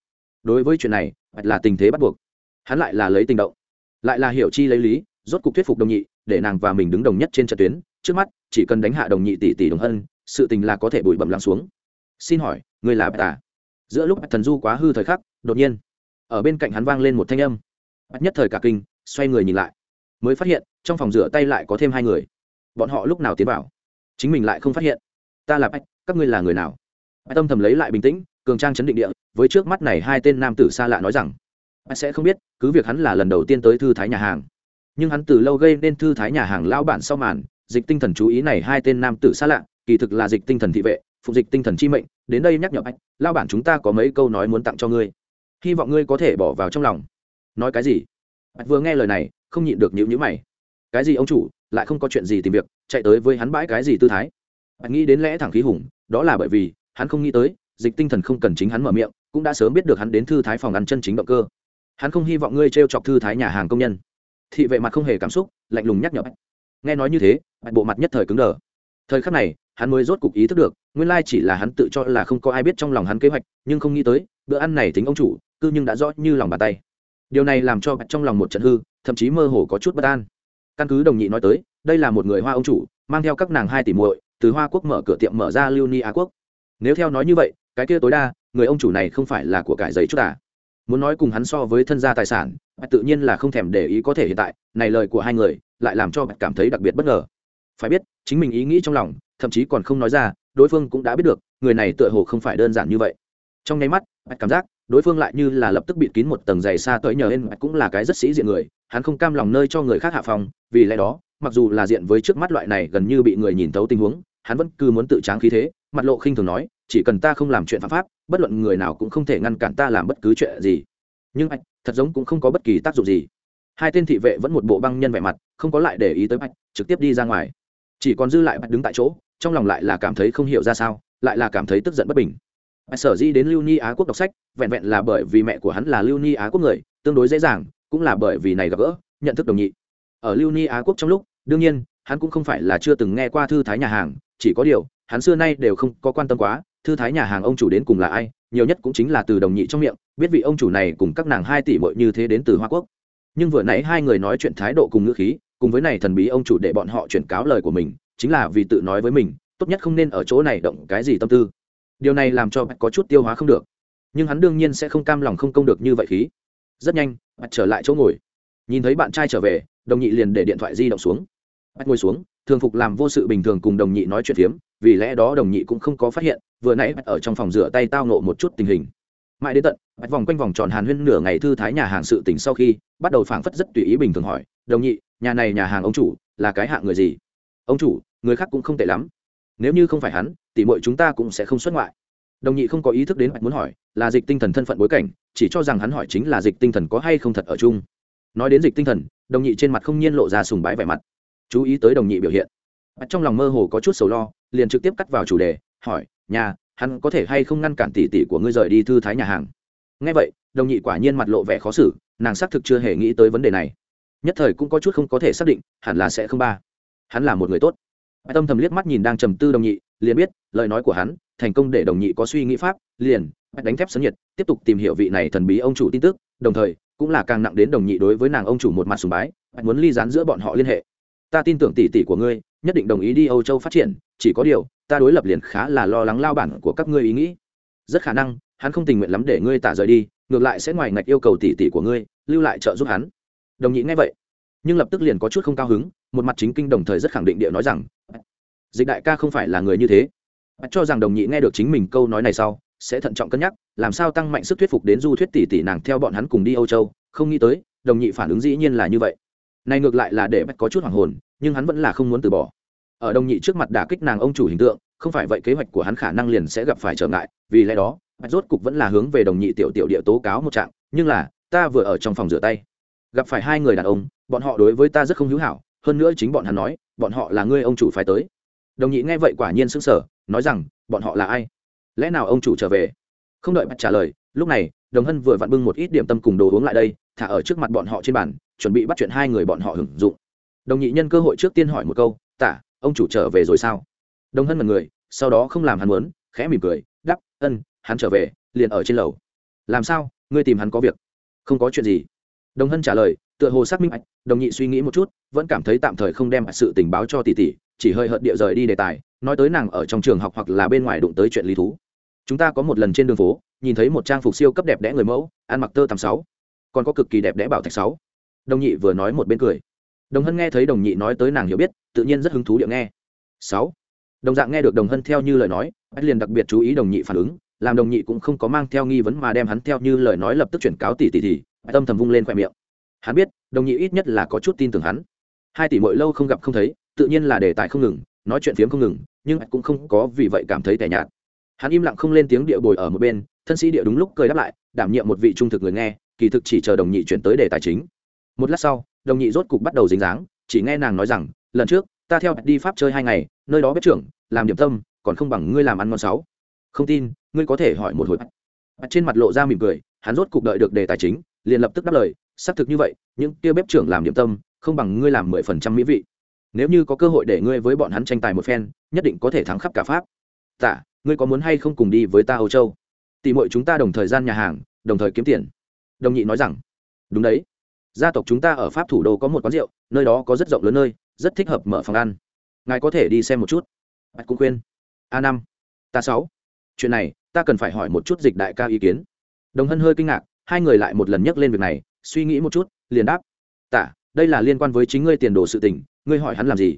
Đối với chuyện này, bạch là tình thế bắt buộc. Hắn lại là lấy tình động, lại là hiểu chi lấy lý, rốt cục thuyết phục đồng nhị, để nàng và mình đứng đồng nhất trên trận tuyến. Trước mắt, chỉ cần đánh hạ đồng nhị tỷ tỷ đồng hân, sự tình là có thể bụi bẩm lắng xuống. Xin hỏi, người là bạch à? Giữa lúc bạch thần du quá hư thời khắc, đột nhiên ở bên cạnh hắn vang lên một thanh âm. Bắt nhất thời cả kinh, xoay người nhìn lại. Mới phát hiện, trong phòng rửa tay lại có thêm hai người. Bọn họ lúc nào tiến vào? Chính mình lại không phát hiện. Ta là bách các ngươi là người nào? Bách tâm thầm lấy lại bình tĩnh, cường trang chấn định địa, với trước mắt này hai tên nam tử xa lạ nói rằng bách sẽ không biết, cứ việc hắn là lần đầu tiên tới thư thái nhà hàng. Nhưng hắn từ lâu gây nên thư thái nhà hàng lao bản sau màn, dịch tinh thần chú ý này hai tên nam tử xa lạ, kỳ thực là dịch tinh thần thị vệ, phục dịch tinh thần chi mệnh. Đến đây nhắc nhở anh lao bản chúng ta có mấy câu nói muốn tặng cho ngươi hy vọng ngươi có thể bỏ vào trong lòng. Nói cái gì? Bạch vừa nghe lời này, không nhịn được nhịu nhữ mày. Cái gì ông chủ, lại không có chuyện gì tìm việc, chạy tới với hắn bãi cái gì tư thái? Bạch nghĩ đến lẽ thẳng khí hùng, đó là bởi vì, hắn không nghĩ tới, dịch tinh thần không cần chính hắn mở miệng, cũng đã sớm biết được hắn đến thư thái phòng ăn chân chính động cơ. Hắn không hy vọng ngươi t r e o chọc thư thái nhà hàng công nhân. Thị vệ mặt không hề cảm xúc, lạnh lùng nhắc nhở nghe nói như thế, bạch bộ mặt nhất thời cứng đờ. Thời khắc này, hắn mới rốt cục ý thức được, nguyên lai chỉ là hắn tự cho là không có ai biết trong lòng hắn kế hoạch, nhưng không nghĩ tới, bữa ăn này tính ông chủ cư nhưng đã rõ như lòng bàn tay. Điều này làm cho bạch trong lòng một trận hư, thậm chí mơ hồ có chút bất an. Căn cứ đồng nhị nói tới, đây là một người hoa ông chủ, mang theo các nàng hai tỷ muội, từ hoa quốc mở cửa tiệm mở ra lưu ni á quốc. Nếu theo nói như vậy, cái kia tối đa, người ông chủ này không phải là của cải giấy chút à? Muốn nói cùng hắn so với thân gia tài sản, bạch tự nhiên là không thèm để ý có thể hiện tại, này lời của hai người, lại làm cho bạch cảm thấy đặc biệt bất ngờ. Phải biết, chính mình ý nghĩ trong lòng, thậm chí còn không nói ra, đối phương cũng đã biết được, người này tựa hồ không phải đơn giản như vậy. Trong nháy mắt, bạch cảm giác đối phương lại như là lập tức bịt kín một tầng dày xa tới nhờ hên cũng là cái rất sĩ diện người, hắn không cam lòng nơi cho người khác hạ phòng, vì lẽ đó, mặc dù là diện với trước mắt loại này gần như bị người nhìn thấu tình huống, hắn vẫn cứ muốn tự tráng khí thế, mặt lộ khinh thường nói, chỉ cần ta không làm chuyện phạm pháp, bất luận người nào cũng không thể ngăn cản ta làm bất cứ chuyện gì. Nhưng anh thật giống cũng không có bất kỳ tác dụng gì. Hai tên thị vệ vẫn một bộ băng nhân vẻ mặt, không có lại để ý tới bạch, trực tiếp đi ra ngoài. Chỉ còn dư lại bạch đứng tại chỗ, trong lòng lại là cảm thấy không hiểu ra sao, lại là cảm thấy tức giận bất bình bạch sở di đến lưu ni á quốc đọc sách, vẹn vẹn là bởi vì mẹ của hắn là lưu ni á quốc người, tương đối dễ dàng, cũng là bởi vì này gặp gỡ, nhận thức đồng nhị. Ở lưu ni á quốc trong lúc, đương nhiên, hắn cũng không phải là chưa từng nghe qua thư thái nhà hàng, chỉ có điều, hắn xưa nay đều không có quan tâm quá, thư thái nhà hàng ông chủ đến cùng là ai, nhiều nhất cũng chính là từ đồng nhị trong miệng, biết vị ông chủ này cùng các nàng hai tỷ bội như thế đến từ hoa quốc. Nhưng vừa nãy hai người nói chuyện thái độ cùng ngữ khí, cùng với này thần bí ông chủ để bọn họ chuyển cáo lời của mình, chính là vì tự nói với mình, tốt nhất không nên ở chỗ này động cái gì tâm tư điều này làm cho bạch có chút tiêu hóa không được. Nhưng hắn đương nhiên sẽ không cam lòng không công được như vậy khí. Rất nhanh, bạch trở lại chỗ ngồi. Nhìn thấy bạn trai trở về, đồng nhị liền để điện thoại di động xuống. Bạch ngồi xuống, thường phục làm vô sự bình thường cùng đồng nhị nói chuyện phiếm, vì lẽ đó đồng nhị cũng không có phát hiện, vừa nãy bạch ở trong phòng rửa tay tao nộ một chút tình hình. Mãi đến tận, bạch vòng quanh vòng tròn hàn huyên nửa ngày thư thái nhà hàng sự tỉnh sau khi, bắt đầu phảng phất rất tùy ý bình thường hỏi, đồng nhị, nhà này nhà hàng ông chủ là cái hạng người gì? Ông chủ, người khác cũng không tệ lắm. Nếu như không phải hắn tỉ mọi chúng ta cũng sẽ không xuất ngoại. Đồng nhị không có ý thức đến bạch muốn hỏi, là dịch tinh thần thân phận bối cảnh, chỉ cho rằng hắn hỏi chính là dịch tinh thần có hay không thật ở chung. Nói đến dịch tinh thần, đồng nhị trên mặt không nhiên lộ ra sùng bái vẻ mặt. Chú ý tới đồng nhị biểu hiện. Bạch trong lòng mơ hồ có chút sầu lo, liền trực tiếp cắt vào chủ đề, hỏi, nhà, hắn có thể hay không ngăn cản tỷ tỷ của ngươi rời đi thư thái nhà hàng? Ngay vậy, đồng nhị quả nhiên mặt lộ vẻ khó xử, nàng xác thực chưa hề nghĩ tới vấn đề này. Nhất thời cũng có chút không có thể xác định, hẳn là sẽ không ba. Hắn là một người tốt. Tâm thầm liếc mắt nhìn đang trầm tư đồng nhị liền biết, lời nói của hắn, thành công để đồng nhị có suy nghĩ pháp, liền đánh thép sấn nhiệt, tiếp tục tìm hiểu vị này thần bí ông chủ tin tức, đồng thời, cũng là càng nặng đến đồng nhị đối với nàng ông chủ một mặt sùng bái muốn ly dán giữa bọn họ liên hệ. Ta tin tưởng tỷ tỷ của ngươi, nhất định đồng ý đi âu châu phát triển, chỉ có điều, ta đối lập liền khá là lo lắng lao bản của các ngươi ý nghĩ. Rất khả năng, hắn không tình nguyện lắm để ngươi tả rời đi, ngược lại sẽ ngoài ngạch yêu cầu tỷ tỷ của ngươi, lưu lại trợ giúp hắn. Đồng nhị nghe vậy, nhưng lập tức liền có chút không cao hứng, một mặt chính kinh đồng thời rất khẳng định địa nói rằng dịch đại ca không phải là người như thế. Cho rằng đồng nhị nghe được chính mình câu nói này sau, sẽ thận trọng cân nhắc, làm sao tăng mạnh sức thuyết phục đến du thuyết tỷ tỷ nàng theo bọn hắn cùng đi âu châu, không nghĩ tới, đồng nhị phản ứng dĩ nhiên là như vậy. Này ngược lại là để bắt có chút hoảng hồn, nhưng hắn vẫn là không muốn từ bỏ. Ở đồng nhị trước mặt đả kích nàng ông chủ hình tượng, không phải vậy kế hoạch của hắn khả năng liền sẽ gặp phải trở ngại, vì lẽ đó, bạch rốt cục vẫn là hướng về đồng nhị tiểu tiểu địa tố cáo một trạng, nhưng là, ta vừa ở trong phòng rửa tay, gặp phải hai người đàn ông, bọn họ đối với ta rất không hữu hảo, hơn nữa chính bọn hắn nói, bọn họ là ngươi ông chủ phải tới đồng nhị nghe vậy quả nhiên sững sờ, nói rằng, bọn họ là ai? Lẽ nào ông chủ trở về? Không đợi bạch trả lời, lúc này, đồng hân vừa vặn bưng một ít điểm tâm cùng đồ uống lại đây, thả ở trước mặt bọn họ trên bàn, chuẩn bị bắt chuyện hai người bọn họ hưởng dụng. Đồng nhị nhân cơ hội trước tiên hỏi một câu, tả, ông chủ trở về rồi sao? Đồng hân mật người, sau đó không làm hắn muốn, khẽ mỉm cười đắp ân, hắn trở về, liền ở trên lầu. Làm sao? Ngươi tìm hắn có việc. Không có chuyện gì. Đồng hân trả lời, tựa hồ xác minh ạch đồng nhị suy nghĩ một chút, vẫn cảm thấy tạm thời không đem sự tình báo cho tỷ tỷ chỉ hơi hợt địa rời đi đề tài, nói tới nàng ở trong trường học hoặc là bên ngoài đụng tới chuyện lý thú. Chúng ta có một lần trên đường phố, nhìn thấy một trang phục siêu cấp đẹp đẽ người mẫu, ăn mặc tơ tầm sáu, còn có cực kỳ đẹp đẽ bảo thạch sáu. Đồng nhị vừa nói một bên cười. Đồng hân nghe thấy đồng nhị nói tới nàng hiểu biết, tự nhiên rất hứng thú điệu nghe. Sáu. Đồng dạng nghe được đồng hân theo như lời nói, bách liền đặc biệt chú ý đồng nhị phản ứng, làm đồng nhị cũng không có mang theo nghi vấn mà đem hắn theo như lời nói lập tức chuyển cáo tỷ tỷ tỷ tâm thầm vung lên khoe miệng. Hắn biết, đồng nhị ít nhất là có chút tin tưởng hắn. Hai tỷ mỗi lâu không gặp không thấy tự nhiên là đề tài không ngừng, nói chuyện phiếm không ngừng, nhưng cũng không có vì vậy cảm thấy tẻ nhạt. Hắn im lặng không lên tiếng địa bồi ở một bên, thân sĩ địa đúng lúc cười đáp lại, đảm nhiệm một vị trung thực người nghe, kỳ thực chỉ chờ đồng nhị chuyển tới đề tài chính. Một lát sau, đồng nhị rốt cục bắt đầu dính dáng, chỉ nghe nàng nói rằng, lần trước, ta theo đi pháp chơi hai ngày, nơi đó bếp trưởng, làm điểm tâm, còn không bằng ngươi làm ăn ngon sáu. Không tin, ngươi có thể hỏi một hồi. Trên mặt lộ ra mỉm cười, hắn rốt cục đợi được đề tài chính, liền lập tức đáp lời, xác thực như vậy, những kia bếp trưởng làm điểm tâm, không bằng ngươi làm mười phần trăm mỹ vị nếu như có cơ hội để ngươi với bọn hắn tranh tài một phen, nhất định có thể thắng khắp cả pháp. Tạ, ngươi có muốn hay không cùng đi với ta âu châu? Tỷ mọi chúng ta đồng thời gian nhà hàng, đồng thời kiếm tiền. Đồng nhị nói rằng, đúng đấy. Gia tộc chúng ta ở pháp thủ đô có một quán rượu, nơi đó có rất rộng lớn nơi, rất thích hợp mở phòng ăn. Ngài có thể đi xem một chút. Bạch cũng khuyên. A năm. Ta sáu. Chuyện này, ta cần phải hỏi một chút dịch đại ca ý kiến. Đồng hân hơi kinh ngạc, hai người lại một lần nhắc lên việc này, suy nghĩ một chút, liền đáp. Tạ, đây là liên quan với chính ngươi tiền đồ sự tình ngươi hỏi hắn làm gì?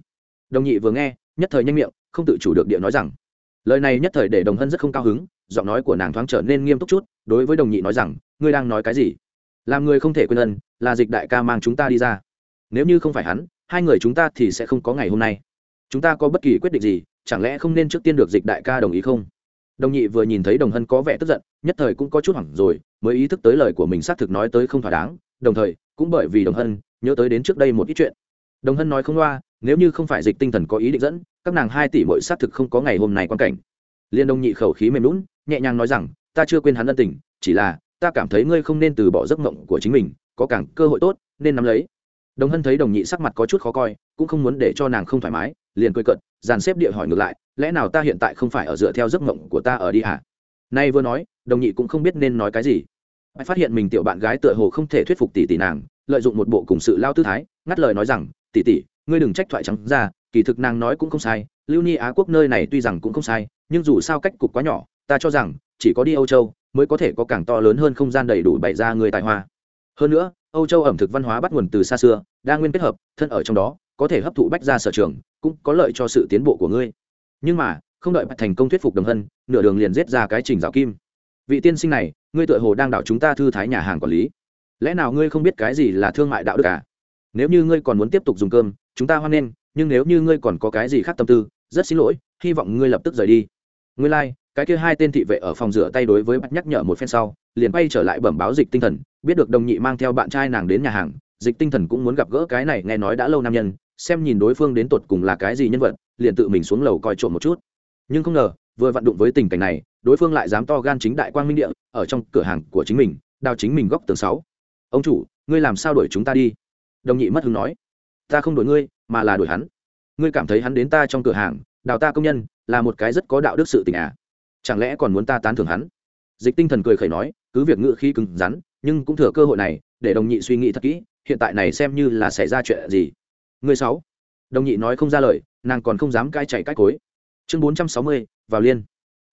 Đồng nhị vừa nghe, nhất thời nhanh miệng, không tự chủ được địa nói rằng, lời này nhất thời để đồng hân rất không cao hứng, giọng nói của nàng thoáng trở nên nghiêm túc chút, đối với đồng nhị nói rằng, ngươi đang nói cái gì? Làm người không thể quên ân, là dịch đại ca mang chúng ta đi ra. Nếu như không phải hắn, hai người chúng ta thì sẽ không có ngày hôm nay. Chúng ta có bất kỳ quyết định gì, chẳng lẽ không nên trước tiên được dịch đại ca đồng ý không? Đồng nhị vừa nhìn thấy đồng hân có vẻ tức giận, nhất thời cũng có chút hoảng rồi, mới ý thức tới lời của mình xác thực nói tới không thỏa đáng, đồng thời, cũng bởi vì đồng hân nhớ tới đến trước đây một ít chuyện đồng hân nói không loa, nếu như không phải dịch tinh thần có ý định dẫn, các nàng hai tỷ mỗi xác thực không có ngày hôm nay quan cảnh. Liên Đông nhị khẩu khí mềm lún nhẹ nhàng nói rằng, ta chưa quên hắn ân tình, chỉ là, ta cảm thấy ngươi không nên từ bỏ giấc mộng của chính mình, có càng cơ hội tốt, nên nắm lấy. Đồng hân thấy đồng nhị sắc mặt có chút khó coi, cũng không muốn để cho nàng không thoải mái, liền cười cận dàn xếp địa hỏi ngược lại, lẽ nào ta hiện tại không phải ở dựa theo giấc mộng của ta ở đi hả? Nay vừa nói, đồng nhị cũng không biết nên nói cái gì. Anh phát hiện mình tiểu bạn gái tựa hồ không thể thuyết phục tỷ tỷ nàng, lợi dụng một bộ cùng sự lao tư thái, ngắt lời nói rằng tỷ tỷ, ngươi đừng trách thoại trắng ra, kỳ thực nàng nói cũng không sai, lưu ni á quốc nơi này tuy rằng cũng không sai, nhưng dù sao cách cục quá nhỏ, ta cho rằng, chỉ có đi âu châu mới có thể có càng to lớn hơn không gian đầy đủ bày ra người tài hoa. Hơn nữa, âu châu ẩm thực văn hóa bắt nguồn từ xa xưa, đa nguyên kết hợp, thân ở trong đó, có thể hấp thụ bách ra sở trường, cũng có lợi cho sự tiến bộ của ngươi. Nhưng mà, không đợi thành công thuyết phục đồng hân, nửa đường liền giết ra cái trình giáo kim. Vị tiên sinh này, ngươi tựa hồ đang đảo chúng ta thư thái nhà hàng quản lý. Lẽ nào ngươi không biết cái gì là thương mại đạo đức à? Nếu như ngươi còn muốn tiếp tục dùng cơm chúng ta hoan nghênh nhưng nếu như ngươi còn có cái gì khác tâm tư rất xin lỗi hy vọng ngươi lập tức rời đi. Ngươi lai、like, cái kia hai tên thị vệ ở phòng rửa tay đối với bắt nhắc nhở một phen sau liền bay trở lại bẩm báo dịch tinh thần biết được đồng nhị mang theo bạn trai nàng đến nhà hàng dịch tinh thần cũng muốn gặp gỡ cái này nghe nói đã lâu nam nhân xem nhìn đối phương đến tột cùng là cái gì nhân vật liền tự mình xuống lầu coi trộm một chút. Nhưng không ngờ vừa vặn đụng với tình cảnh này đối phương lại dám to gan chính đại quang minh địa ở trong cửa hàng của chính mình đào chính mình góc tường sáu. Ông chủ ngươi làm sao đuổi chúng ta đi? Đồng nhị mất hứng nói, ta không đổi ngươi, mà là đổi hắn. Ngươi cảm thấy hắn đến ta trong cửa hàng, đào ta công nhân, là một cái rất có đạo đức sự tình à? Chẳng lẽ còn muốn ta tán thưởng hắn? Dịch tinh thần cười khẩy nói, cứ việc ngự khi cứng rắn, nhưng cũng thừa cơ hội này, để đồng nhị suy nghĩ thật kỹ, hiện tại này xem như là xảy ra chuyện gì? Người sáu. Đồng nhị nói không ra lời, nàng còn không dám cai chạy cách cối. Chương bốn trăm sáu mươi, vào liên.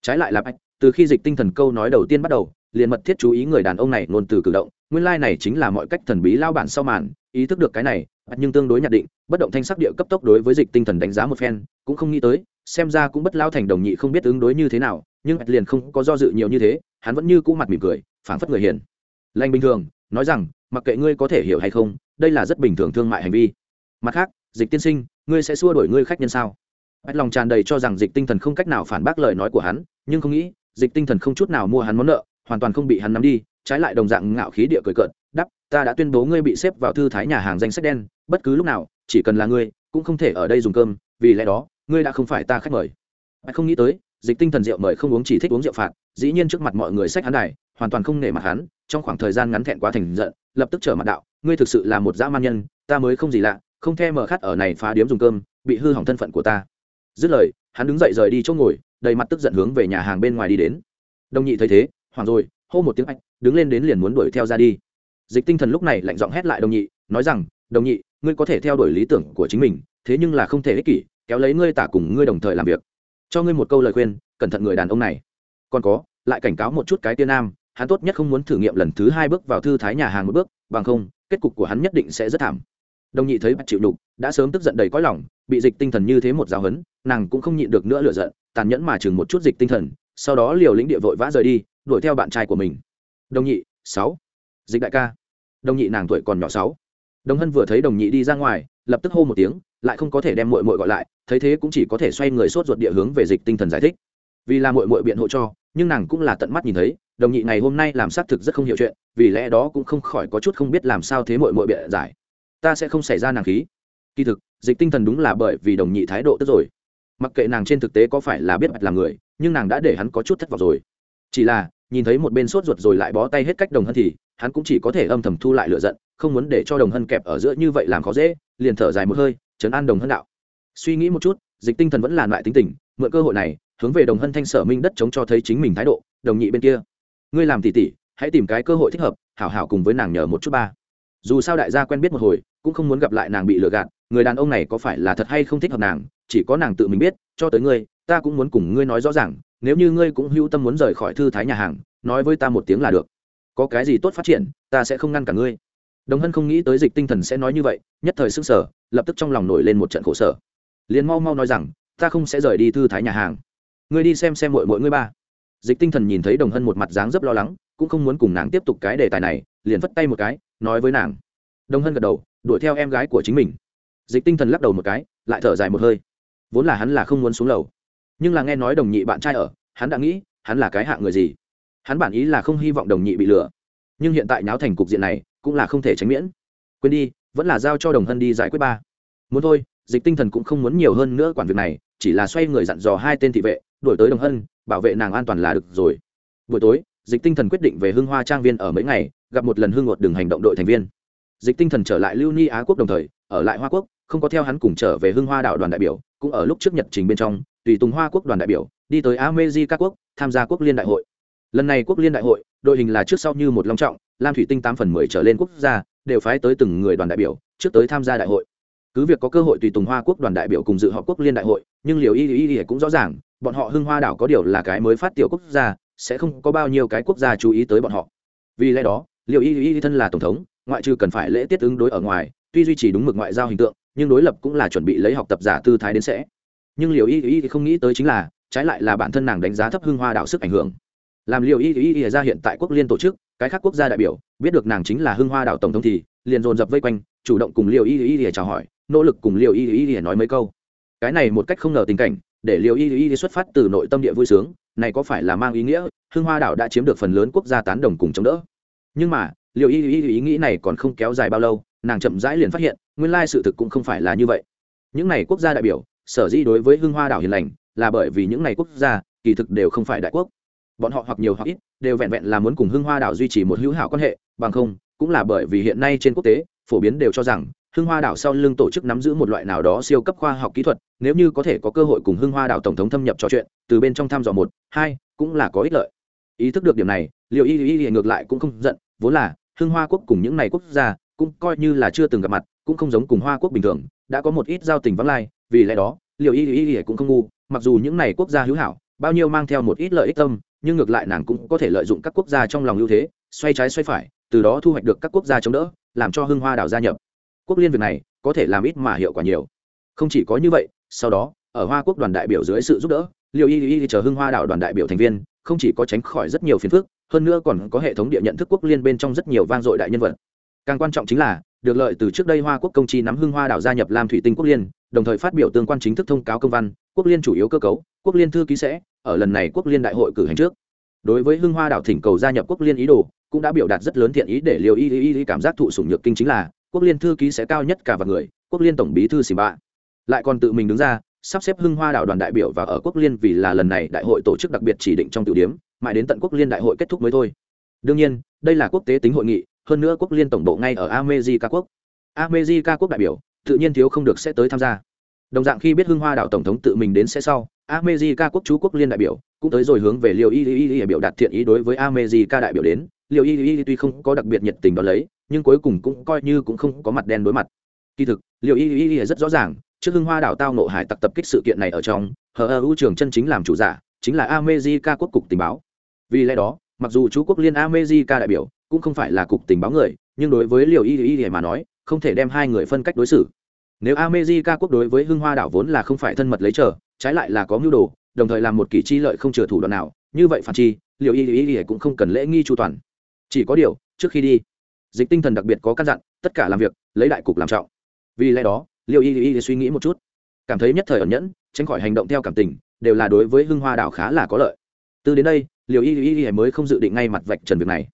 Trái lại là bạch, từ khi dịch tinh thần câu nói đầu tiên bắt đầu, liền mật thiết chú ý người đàn ông này ngôn từ cử động, nguyên lai này chính là mọi cách thần bí lao bản sau màn ý thức được cái này nhưng tương đối nhận định, bất động thanh sắc địa cấp tốc đối với dịch tinh thần đánh giá một phen, cũng không nghĩ tới, xem ra cũng bất lao thành đồng nhị không biết ứng đối như thế nào, nhưng liền không có do dự nhiều như thế, hắn vẫn như cũ mặt mỉm cười, phảng phất người hiền. Lành bình thường, nói rằng, mặc kệ ngươi có thể hiểu hay không, đây là rất bình thường thương mại hành vi. Mặt khác, dịch tiên sinh, ngươi sẽ xua đổi ngươi khách nhân sao? Bạch lòng tràn đầy cho rằng dịch tinh thần không cách nào phản bác lời nói của hắn, nhưng không nghĩ, dịch tinh thần không chút nào mua hắn món nợ, hoàn toàn không bị hắn nắm đi trái lại đồng dạng ngạo khí địa cười cợt đắp ta đã tuyên bố ngươi bị xếp vào thư thái nhà hàng danh sách đen, bất cứ lúc nào, chỉ cần là ngươi, cũng không thể ở đây dùng cơm, vì lẽ đó, ngươi đã không phải ta khách mời. Anh không nghĩ tới, dịch tinh thần rượu mời không uống chỉ thích uống rượu phạt, dĩ nhiên trước mặt mọi người sách hắn này hoàn toàn không nể mặt hắn, trong khoảng thời gian ngắn thẹn quá thành giận, lập tức trở mặt đạo, ngươi thực sự là một dã man nhân, ta mới không gì lạ, không the mở khát ở này phá điếm dùng cơm, bị hư hỏng thân phận của ta. Dứt lời, hắn đứng dậy rời đi chỗ ngồi, đầy mặt tức giận hướng về nhà hàng bên ngoài đi đến. Đồng nhị thấy thế hoàng rồi, hô một tiếng anh đứng lên đến liền muốn đuổi theo ra đi. Dịch tinh thần lúc này lạnh giọng hét lại đồng nhị, nói rằng, đồng nhị, ngươi có thể theo đuổi lý tưởng của chính mình, thế nhưng là không thể ích kỷ, kéo lấy ngươi tả cùng ngươi đồng thời làm việc. Cho ngươi một câu lời khuyên, cẩn thận người đàn ông này. Còn có, lại cảnh cáo một chút cái tiên nam, hắn tốt nhất không muốn thử nghiệm lần thứ hai bước vào thư thái nhà hàng một bước, bằng không, kết cục của hắn nhất định sẽ rất thảm. Đồng nhị thấy bắt chịu đục đã sớm tức giận đầy cõi lòng, bị dịch tinh thần như thế một giáo hấn nàng cũng không nhịn được nữa lựa giận, tàn nhẫn mà chừng một chút dịch tinh thần, sau đó liều lĩnh địa vội vã rời đi, đuổi theo bạn trai của mình đồng nhị, sáu. Dịch đại ca. Đồng nhị nàng tuổi còn nhỏ sáu. Đồng hân vừa thấy đồng nhị đi ra ngoài, lập tức hô một tiếng, lại không có thể đem mội mội gọi lại, thấy thế cũng chỉ có thể xoay người sốt ruột địa hướng về dịch tinh thần giải thích. Vì là mội mội biện hộ cho, nhưng nàng cũng là tận mắt nhìn thấy, đồng nhị ngày hôm nay làm xác thực rất không hiểu chuyện, vì lẽ đó cũng không khỏi có chút không biết làm sao thế mội mội biện giải. Ta sẽ không xảy ra nàng khí. Kỳ thực, dịch tinh thần đúng là bởi vì đồng nhị thái độ tức rồi. Mặc kệ nàng trên thực tế có phải là biết mặt là người, nhưng nàng đã để hắn có chút thất vọng rồi. Chỉ là nhìn thấy một bên sốt ruột rồi lại bó tay hết cách đồng hân thì, hắn cũng chỉ có thể âm thầm thu lại lựa giận, không muốn để cho đồng hân kẹp ở giữa như vậy làm khó dễ, liền thở dài một hơi chấn an đồng hân đạo. Suy nghĩ một chút, dịch tinh thần vẫn làn lại tính tình, mượn cơ hội này, hướng về đồng hân thanh sở minh đất chống cho thấy chính mình thái độ, đồng nhị bên kia. Ngươi làm tỉ tỉ, hãy tìm cái cơ hội thích hợp, hảo hảo cùng với nàng nhờ một chút ba. Dù sao đại gia quen biết một hồi, cũng không muốn gặp lại nàng bị lừa gạt, người đàn ông này có phải là thật hay không thích hợp nàng, chỉ có nàng tự mình biết, cho tới ngươi, ta cũng muốn cùng ngươi nói rõ ràng nếu như ngươi cũng hữu tâm muốn rời khỏi thư thái nhà hàng, nói với ta một tiếng là được. Có cái gì tốt phát triển, ta sẽ không ngăn cả ngươi. Đồng hân không nghĩ tới dịch tinh thần sẽ nói như vậy, nhất thời sức sở lập tức trong lòng nổi lên một trận khổ sở. Liền mau mau nói rằng, ta không sẽ rời đi thư thái nhà hàng. Ngươi đi xem xem mội mội ngươi ba. Dịch tinh thần nhìn thấy đồng hân một mặt dáng rất lo lắng, cũng không muốn cùng nàng tiếp tục cái đề tài này, liền vất tay một cái, nói với nàng. Đồng hân gật đầu, đuổi theo em gái của chính mình. Dịch tinh thần lắc đầu một cái, lại thở dài một hơi. Vốn là hắn là không muốn xuống lầu nhưng là nghe nói đồng nhị bạn trai ở, hắn đã nghĩ, hắn là cái hạ người gì? Hắn bản ý là không hy vọng đồng nhị bị lừa. Nhưng hiện tại nháo thành cục diện này, cũng là không thể tránh miễn. Quên đi, vẫn là giao cho đồng hân đi giải quyết ba. Muốn thôi, dịch tinh thần cũng không muốn nhiều hơn nữa quản việc này, chỉ là xoay người dặn dò hai tên thị vệ, đuổi tới đồng hân, bảo vệ nàng an toàn là được rồi. Buổi tối, dịch tinh thần quyết định về hưng hoa trang viên ở mấy ngày, gặp một lần hương ngột đường hành động đội thành viên. Dịch tinh thần trở lại lưu ni á quốc đồng thời, ở lại hoa quốc, không có theo hắn cùng trở về hưng hoa đảo đoàn đại biểu cũng ở lúc trước nhật trình bên trong, tùy tùng hoa quốc đoàn đại biểu, đi tới amezi các quốc, tham gia quốc liên đại hội. Lần này quốc liên đại hội, đội hình là trước sau như một long trọng, lam thủy tinh tám phần mười trở lên quốc gia, đều phái tới từng người đoàn đại biểu, trước tới tham gia đại hội. Cứ việc có cơ hội tùy tùng hoa quốc đoàn đại biểu cùng dự họ quốc liên đại hội, nhưng liều y y y cũng rõ ràng, bọn họ hưng hoa đảo có điều là cái mới phát tiểu quốc gia, sẽ không có bao nhiêu cái quốc gia chú ý tới bọn họ. Vì lẽ đó liều y y thân là tổng thống, ngoại trừ cần phải lễ tiết ứng đối ở ngoài, tuy duy trì đúng mực ngoại giao hình tượng nhưng đối lập cũng là chuẩn bị lấy học tập giả tư thái đến sẽ nhưng liều y y không nghĩ tới chính là trái lại là bản thân nàng đánh giá thấp hưng hoa đảo sức ảnh hưởng làm liệu y y y ra hiện tại quốc liên tổ chức cái khác quốc gia đại biểu biết được nàng chính là hưng hoa đảo tổng thống thì liền dồn dập vây quanh chủ động cùng liệu y y y chào hỏi nỗ lực cùng liệu y y y nói mấy câu cái này một cách không ngờ tình cảnh để liệu y y xuất phát từ nội tâm địa vui sướng này có phải là mang ý nghĩa hưng hoa đảo đã chiếm được phần lớn quốc gia tán đồng cùng chống đỡ nhưng mà liệu y y ý nghĩ này còn không kéo dài bao lâu nàng chậm rãi liền phát hiện, nguyên lai sự thực cũng không phải là như vậy. Những này quốc gia đại biểu, sở dĩ đối với hưng hoa đảo hiền lành, là bởi vì những này quốc gia, kỳ thực đều không phải đại quốc. Bọn họ hoặc nhiều hoặc ít, đều vẹn vẹn là muốn cùng hưng hoa đảo duy trì một hữu hảo quan hệ, bằng không, cũng là bởi vì hiện nay trên quốc tế, phổ biến đều cho rằng, hưng hoa đảo sau lưng tổ chức nắm giữ một loại nào đó siêu cấp khoa học kỹ thuật, nếu như có thể có cơ hội cùng hưng hoa đảo tổng thống thâm nhập trò chuyện, từ bên trong thăm dò một, hai, cũng là có ích lợi. Ý thức được điểm này liệu y y y ngược lại cũng không giận, vốn là, hưng hoa quốc cùng những này quốc gia cũng coi như là chưa từng gặp mặt, cũng không giống cùng hoa quốc bình thường, đã có một ít giao tình vắng lai, vì lẽ đó liệu y y y cũng không ngu, mặc dù những này quốc gia hữu hảo, bao nhiêu mang theo một ít lợi ích tâm, nhưng ngược lại nàng cũng có thể lợi dụng các quốc gia trong lòng ưu thế, xoay trái xoay phải, từ đó thu hoạch được các quốc gia chống đỡ, làm cho hưng hoa đảo gia nhập. Quốc liên việc này, có thể làm ít mà hiệu quả nhiều. Không chỉ có như vậy, sau đó, ở hoa quốc đoàn đại biểu dưới sự giúp đỡ liệu y y chờ hưng hoa đảo đoàn đại biểu thành viên, không chỉ có tránh khỏi rất nhiều phiền phức, hơn nữa còn có hệ thống địa nhận thức quốc liên bên trong rất nhiều vang dội đại nhân vật càng quan trọng chính là được lợi từ trước đây hoa quốc công chi nắm hưng hoa đảo gia nhập làm thủy tinh quốc liên đồng thời phát biểu tương quan chính thức thông cáo công văn quốc liên chủ yếu cơ cấu quốc liên thư ký sẽ ở lần này quốc liên đại hội cử hành trước. Đối với hưng hoa đảo thỉnh cầu gia nhập quốc liên ý đồ cũng đã biểu đạt rất lớn thiện ý để liều y y y cảm giác thụ sủng nhược kinh chính là quốc liên thư ký sẽ cao nhất cả vào người quốc liên tổng bí thư xì bạ. Lại còn tự mình đứng ra sắp xếp hưng hoa đảo đoàn đại biểu và ở quốc liên vì là lần này đại hội tổ chức đặc biệt chỉ định trong tiểu điểm, mãi đến tận quốc liên đại hội kết thúc mới thôi. Đương nhiên đây là quốc tế tính hội nghị hơn nữa quốc liên tổng bộ ngay ở America quốc. America quốc đại biểu, tự nhiên thiếu không được sẽ tới tham gia. Đồng dạng khi biết hưng hoa đảo tổng thống tự mình đến sẽ sau, America quốc chú quốc liên đại biểu cũng tới rồi hướng về Liêu y y y biểu đạt thiện ý đối với America đại biểu đến. Liêu y y tuy không có đặc biệt nhiệt tình đó lấy, nhưng cuối cùng cũng coi như cũng không có mặt đen đối mặt. Kỳ thực, Liêu y y y rất rõ ràng, trước hưng hoa đảo tao nộ hải tặc tập kích sự kiện này ở trong, hờ ơ ưu chân chính làm chủ giả, chính là America quốc cục tình báo. Vì lẽ đó, mặc dù chú quốc liên America đại biểu cũng không phải là cục tình báo người, nhưng đối với liều y y mà nói, không thể đem hai người phân cách đối xử. Nếu America quốc đối với hưng hoa đảo vốn là không phải thân mật lấy chờ, trái lại là có mưu đồ, đồng thời làm một kỳ chi lợi không chừa thủ đoạn nào, như vậy phản chi liệu y y y cũng không cần lễ nghi chu toàn. Chỉ có điều, trước khi đi, dịch tinh thần đặc biệt có căn dặn, tất cả làm việc, lấy đại cục làm trọng. Vì lẽ đó liệu y y suy nghĩ một chút. Cảm thấy nhất thời ẩn nhẫn, tránh khỏi hành động theo cảm tình, đều là đối với hưng hoa đảo khá là có lợi. Từ đến đây liệu y y y mới không dự định ngay mặt vạch trần việc này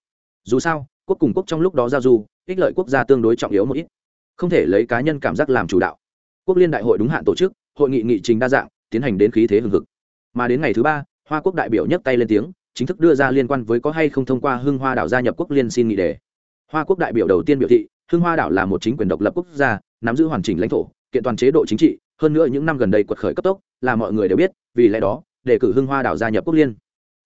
dù sao, quốc cùng quốc trong lúc đó giao du, ích lợi quốc gia tương đối trọng yếu một ít. Không thể lấy cá nhân cảm giác làm chủ đạo. Quốc liên đại hội đúng hạn tổ chức, hội nghị nghị trình đa dạng, tiến hành đến khí thế hừng hực. Mà đến ngày thứ ba, hoa quốc đại biểu nhấc tay lên tiếng, chính thức đưa ra liên quan với có hay không thông qua hưng hoa đảo gia nhập quốc liên xin nghị đề. Hoa quốc đại biểu đầu tiên biểu thị, hưng hoa đảo là một chính quyền độc lập quốc gia, nắm giữ hoàn chỉnh lãnh thổ, kiện toàn chế độ chính trị, hơn nữa những năm gần đây quật khởi cấp tốc, là mọi người đều biết, vì lẽ đó, đề cử hưng hoa đảo gia nhập quốc liên.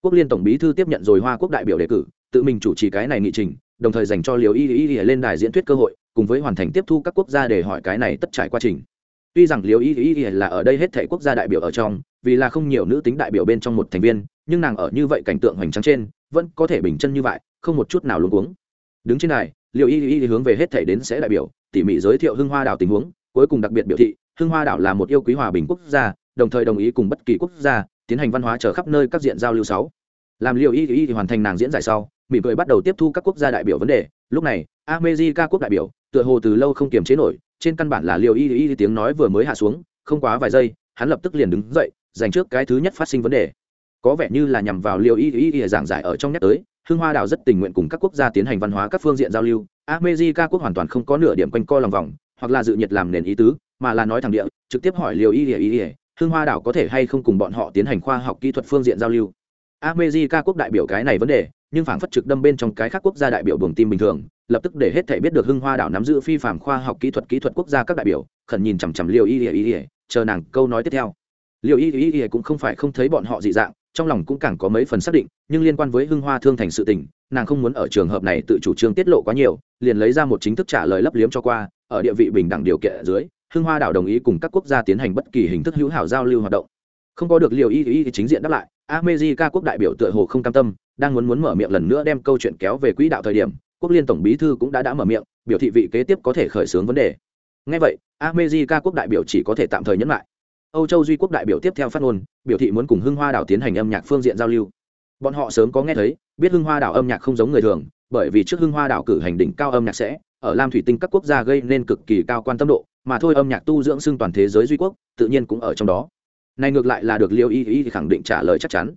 Quốc liên tổng bí thư tiếp nhận rồi hoa quốc đại biểu đề cử tự mình chủ trì cái này nghị trình đồng thời dành cho liều y y y lên đài diễn thuyết cơ hội cùng với hoàn thành tiếp thu các quốc gia để hỏi cái này tất trải quá trình. Tuy rằng liều y y y là ở đây hết thể quốc gia đại biểu ở trong vì là không nhiều nữ tính đại biểu bên trong một thành viên nhưng nàng ở như vậy cảnh tượng hoành tráng trên vẫn có thể bình chân như vậy không một chút nào luống cuống. Đứng trên đài, liều y y hướng về hết thể đến sẽ đại biểu tỉ mỉ giới thiệu hưng hoa đảo tình huống cuối cùng đặc biệt biểu thị hưng hoa đảo là một yêu quý hòa bình quốc gia đồng thời đồng ý cùng bất kỳ quốc gia tiến hành văn hóa trở khắp nơi các diện giao lưu sáu. Làm liều y y hoàn thành nàng diễn giải sau mỉm cười bắt đầu tiếp thu các quốc gia đại biểu vấn đề. Lúc này, America quốc đại biểu, tựa hồ từ lâu không kiềm chế nổi, trên căn bản là liều y y tiếng nói vừa mới hạ xuống, không quá vài giây, hắn lập tức liền đứng dậy dành trước cái thứ nhất phát sinh vấn đề. Có vẻ như là nhằm vào liều y y y giảng giải ở trong nhắc tới Hương hoa đảo rất tình nguyện cùng các quốc gia tiến hành văn hóa các phương diện giao lưu. America quốc hoàn toàn không có nửa điểm quanh co lòng vòng, hoặc là dự nhiệt làm nền ý tứ, mà là nói thẳng địa, trực tiếp hỏi liều y y y hương hoa đảo có thể hay không cùng bọn họ tiến hành khoa học kỹ thuật phương diện giao lưu. America quốc đại biểu cái này vấn đề nhưng phảng phất trực đâm bên trong cái khác quốc gia đại biểu buồng tim bình thường, lập tức để hết thể biết được hưng hoa đảo nắm giữ phi phạm khoa học kỹ thuật kỹ thuật quốc gia các đại biểu, khẩn nhìn chằm chằm liều y ỉa y ỉa chờ nàng câu nói tiếp theo. Liều y ỉa y cũng không phải không thấy bọn họ dị dạng, trong lòng cũng càng có mấy phần xác định, nhưng liên quan với hưng hoa thương thành sự tình, nàng không muốn ở trường hợp này tự chủ trương tiết lộ quá nhiều, liền lấy ra một chính thức trả lời lấp liếm cho qua, ở địa vị bình đẳng điều kiện ở dưới, hưng hoa đảo đồng ý cùng các quốc gia tiến hành bất kỳ hình thức hữu hảo giao lưu hoạt động. Không có được liều y y chính diện đáp lại America quốc đại biểu tựa hồ không cam tâm, đang muốn muốn mở miệng lần nữa đem câu chuyện kéo về quỹ đạo thời điểm, quốc liên tổng bí thư cũng đã đã mở miệng, biểu thị vị kế tiếp có thể khởi xướng vấn đề. Nghe vậy, America quốc đại biểu chỉ có thể tạm thời nhẫn lại. Âu Châu duy quốc đại biểu tiếp theo phát ngôn, biểu thị muốn cùng Hưng Hoa đảo tiến hành âm nhạc phương diện giao lưu. bọn họ sớm có nghe thấy biết hưng hoa đảo âm nhạc không giống người thường bởi vì trước hưng hoa đảo cử hành đỉnh cao âm nhạc sẽ ở lam thủy tinh các quốc gia gây nên cực kỳ cao quan tâm độ mà thôi âm nhạc tu dưỡng xưng toàn thế giới duy quốc tự nhiên cũng ở trong đó này ngược lại là được liêu y y khẳng định trả lời chắc chắn.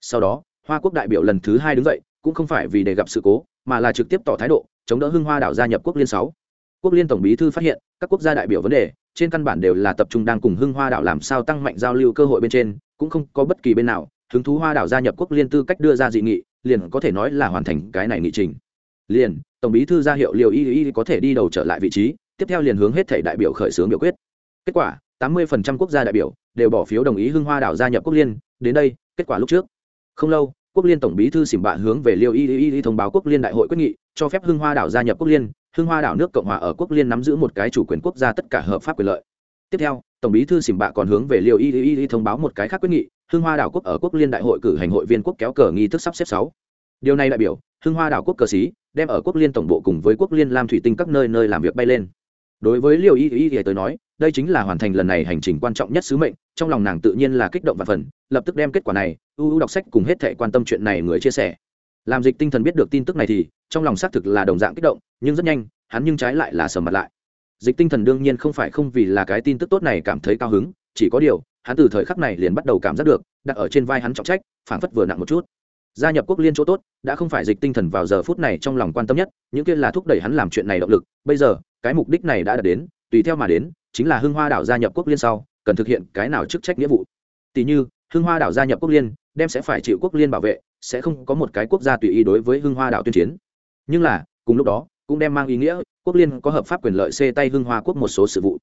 Sau đó, hoa quốc đại biểu lần thứ hai đứng dậy, cũng không phải vì để gặp sự cố, mà là trực tiếp tỏ thái độ, chống đỡ hưng hoa đảo gia nhập quốc liên sáu. Quốc liên tổng bí thư phát hiện, các quốc gia đại biểu vấn đề, trên căn bản đều là tập trung đang cùng hưng hoa đảo làm sao tăng mạnh giao lưu cơ hội bên trên, cũng không có bất kỳ bên nào, hứng thú hoa đảo gia nhập quốc liên tư cách đưa ra dị nghị, liền có thể nói là hoàn thành cái này nghị trình. Liền, tổng bí thư ra hiệu liều y y có thể đi đầu trở lại vị trí, tiếp theo liền hướng hết thể đại biểu khởi xướng biểu quyết. Kết quả 80% quốc gia đại biểu đều bỏ phiếu đồng ý hưng hoa đảo gia nhập quốc liên, đến đây, kết quả lúc trước. Không lâu, quốc liên tổng bí thư xỉm bạ hướng về liêu y y y thông báo quốc liên đại hội quyết nghị, cho phép hưng hoa đảo gia nhập quốc liên. Hưng hoa đảo nước cộng hòa ở quốc liên nắm giữ một cái chủ quyền quốc gia tất cả hợp pháp quyền lợi. Tiếp theo, tổng bí thư xỉm bạ còn hướng về liêu y y y thông báo một cái khác quyết nghị, hưng hoa đảo quốc ở quốc liên đại hội cử hành hội viên quốc kéo cờ nghi thức sắp xếp sáu. Điều này đại biểu, hưng hoa đảo quốc cờ xí đem ở quốc liên tổng bộ cùng với quốc liên lam thủy tinh các nơi nơi làm việc bay lên đối với liêu y y y tới nói, đây chính là hoàn thành lần này hành trình quan trọng nhất sứ mệnh, trong lòng nàng tự nhiên là kích động và phần lập tức đem kết quả này ưu đọc sách cùng hết thể quan tâm chuyện này người chia sẻ. Làm dịch tinh thần biết được tin tức này thì, trong lòng xác thực là đồng dạng kích động, nhưng rất nhanh, hắn nhưng trái lại là sờ mặt lại. Dịch tinh thần đương nhiên không phải không vì là cái tin tức tốt này cảm thấy cao hứng, chỉ có điều, hắn từ thời khắc này liền bắt đầu cảm giác được, đặt ở trên vai hắn trọng trách, phảng phất vừa nặng một chút. Gia nhập quốc liên chỗ tốt, đã không phải dịch tinh thần vào giờ phút này trong lòng quan tâm nhất, những kia là thúc đẩy hắn làm chuyện này động lực, bây giờ cái mục đích này đã đạt đến tùy theo mà đến chính là hưng hoa đảo gia nhập quốc liên sau cần thực hiện cái nào chức trách nghĩa vụ. Tỷ như hưng hoa đảo gia nhập quốc liên đem sẽ phải chịu quốc liên bảo vệ sẽ không có một cái quốc gia tùy ý đối với hưng hoa đảo tuyên chiến. Nhưng là cùng lúc đó cũng đem mang ý nghĩa quốc liên có hợp pháp quyền lợi xê tay hưng hoa quốc một số sự vụ.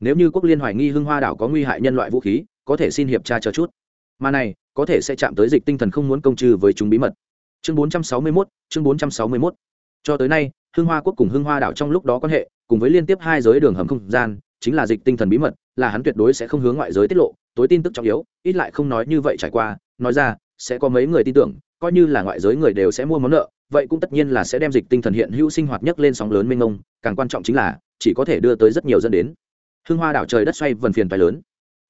Nếu như quốc liên hoài nghi hưng hoa đảo có nguy hại nhân loại vũ khí có thể xin hiệp tra cho chút. Mà này có thể sẽ chạm tới dịch tinh thần không muốn công trừ với chúng bí mật. Chương 461, chương 461. cho tới nay hưng hoa quốc cùng hưng hoa đảo trong lúc đó quan hệ cùng với liên tiếp hai giới đường hầm không gian, chính là dịch tinh thần bí mật, là hắn tuyệt đối sẽ không hướng ngoại giới tiết lộ, tối tin tức trọng yếu, ít lại không nói như vậy trải qua, nói ra, sẽ có mấy người tin tưởng, coi như là ngoại giới người đều sẽ mua món nợ, vậy cũng tất nhiên là sẽ đem dịch tinh thần hiện hữu sinh hoạt nhất lên sóng lớn mênh mông, càng quan trọng chính là, chỉ có thể đưa tới rất nhiều dân đến. Hương hoa đảo trời đất xoay vần phiền toái lớn.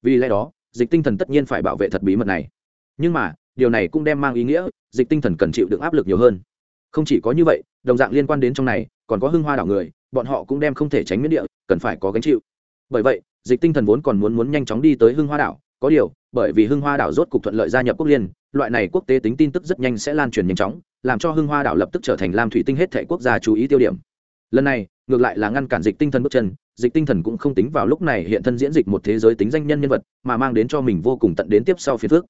Vì lẽ đó, dịch tinh thần tất nhiên phải bảo vệ thật bí mật này. Nhưng mà, điều này cũng đem mang ý nghĩa, dịch tinh thần cần chịu đựng áp lực nhiều hơn. Không chỉ có như vậy, đồng dạng liên quan đến trong này, còn có hưng hoa đảo người bọn họ cũng đem không thể tránh miễn địa, cần phải có gánh chịu. Bởi vậy, dịch tinh thần vốn còn muốn muốn nhanh chóng đi tới hưng hoa đảo. Có điều, bởi vì hưng hoa đảo rốt cục thuận lợi gia nhập quốc liên, loại này quốc tế tính tin tức rất nhanh sẽ lan truyền nhanh chóng, làm cho hưng hoa đảo lập tức trở thành lam thủy tinh hết thể quốc gia chú ý tiêu điểm. Lần này, ngược lại là ngăn cản dịch tinh thần bước chân, dịch tinh thần cũng không tính vào lúc này hiện thân diễn dịch một thế giới tính danh nhân nhân vật, mà mang đến cho mình vô cùng tận đến tiếp sau phiền phước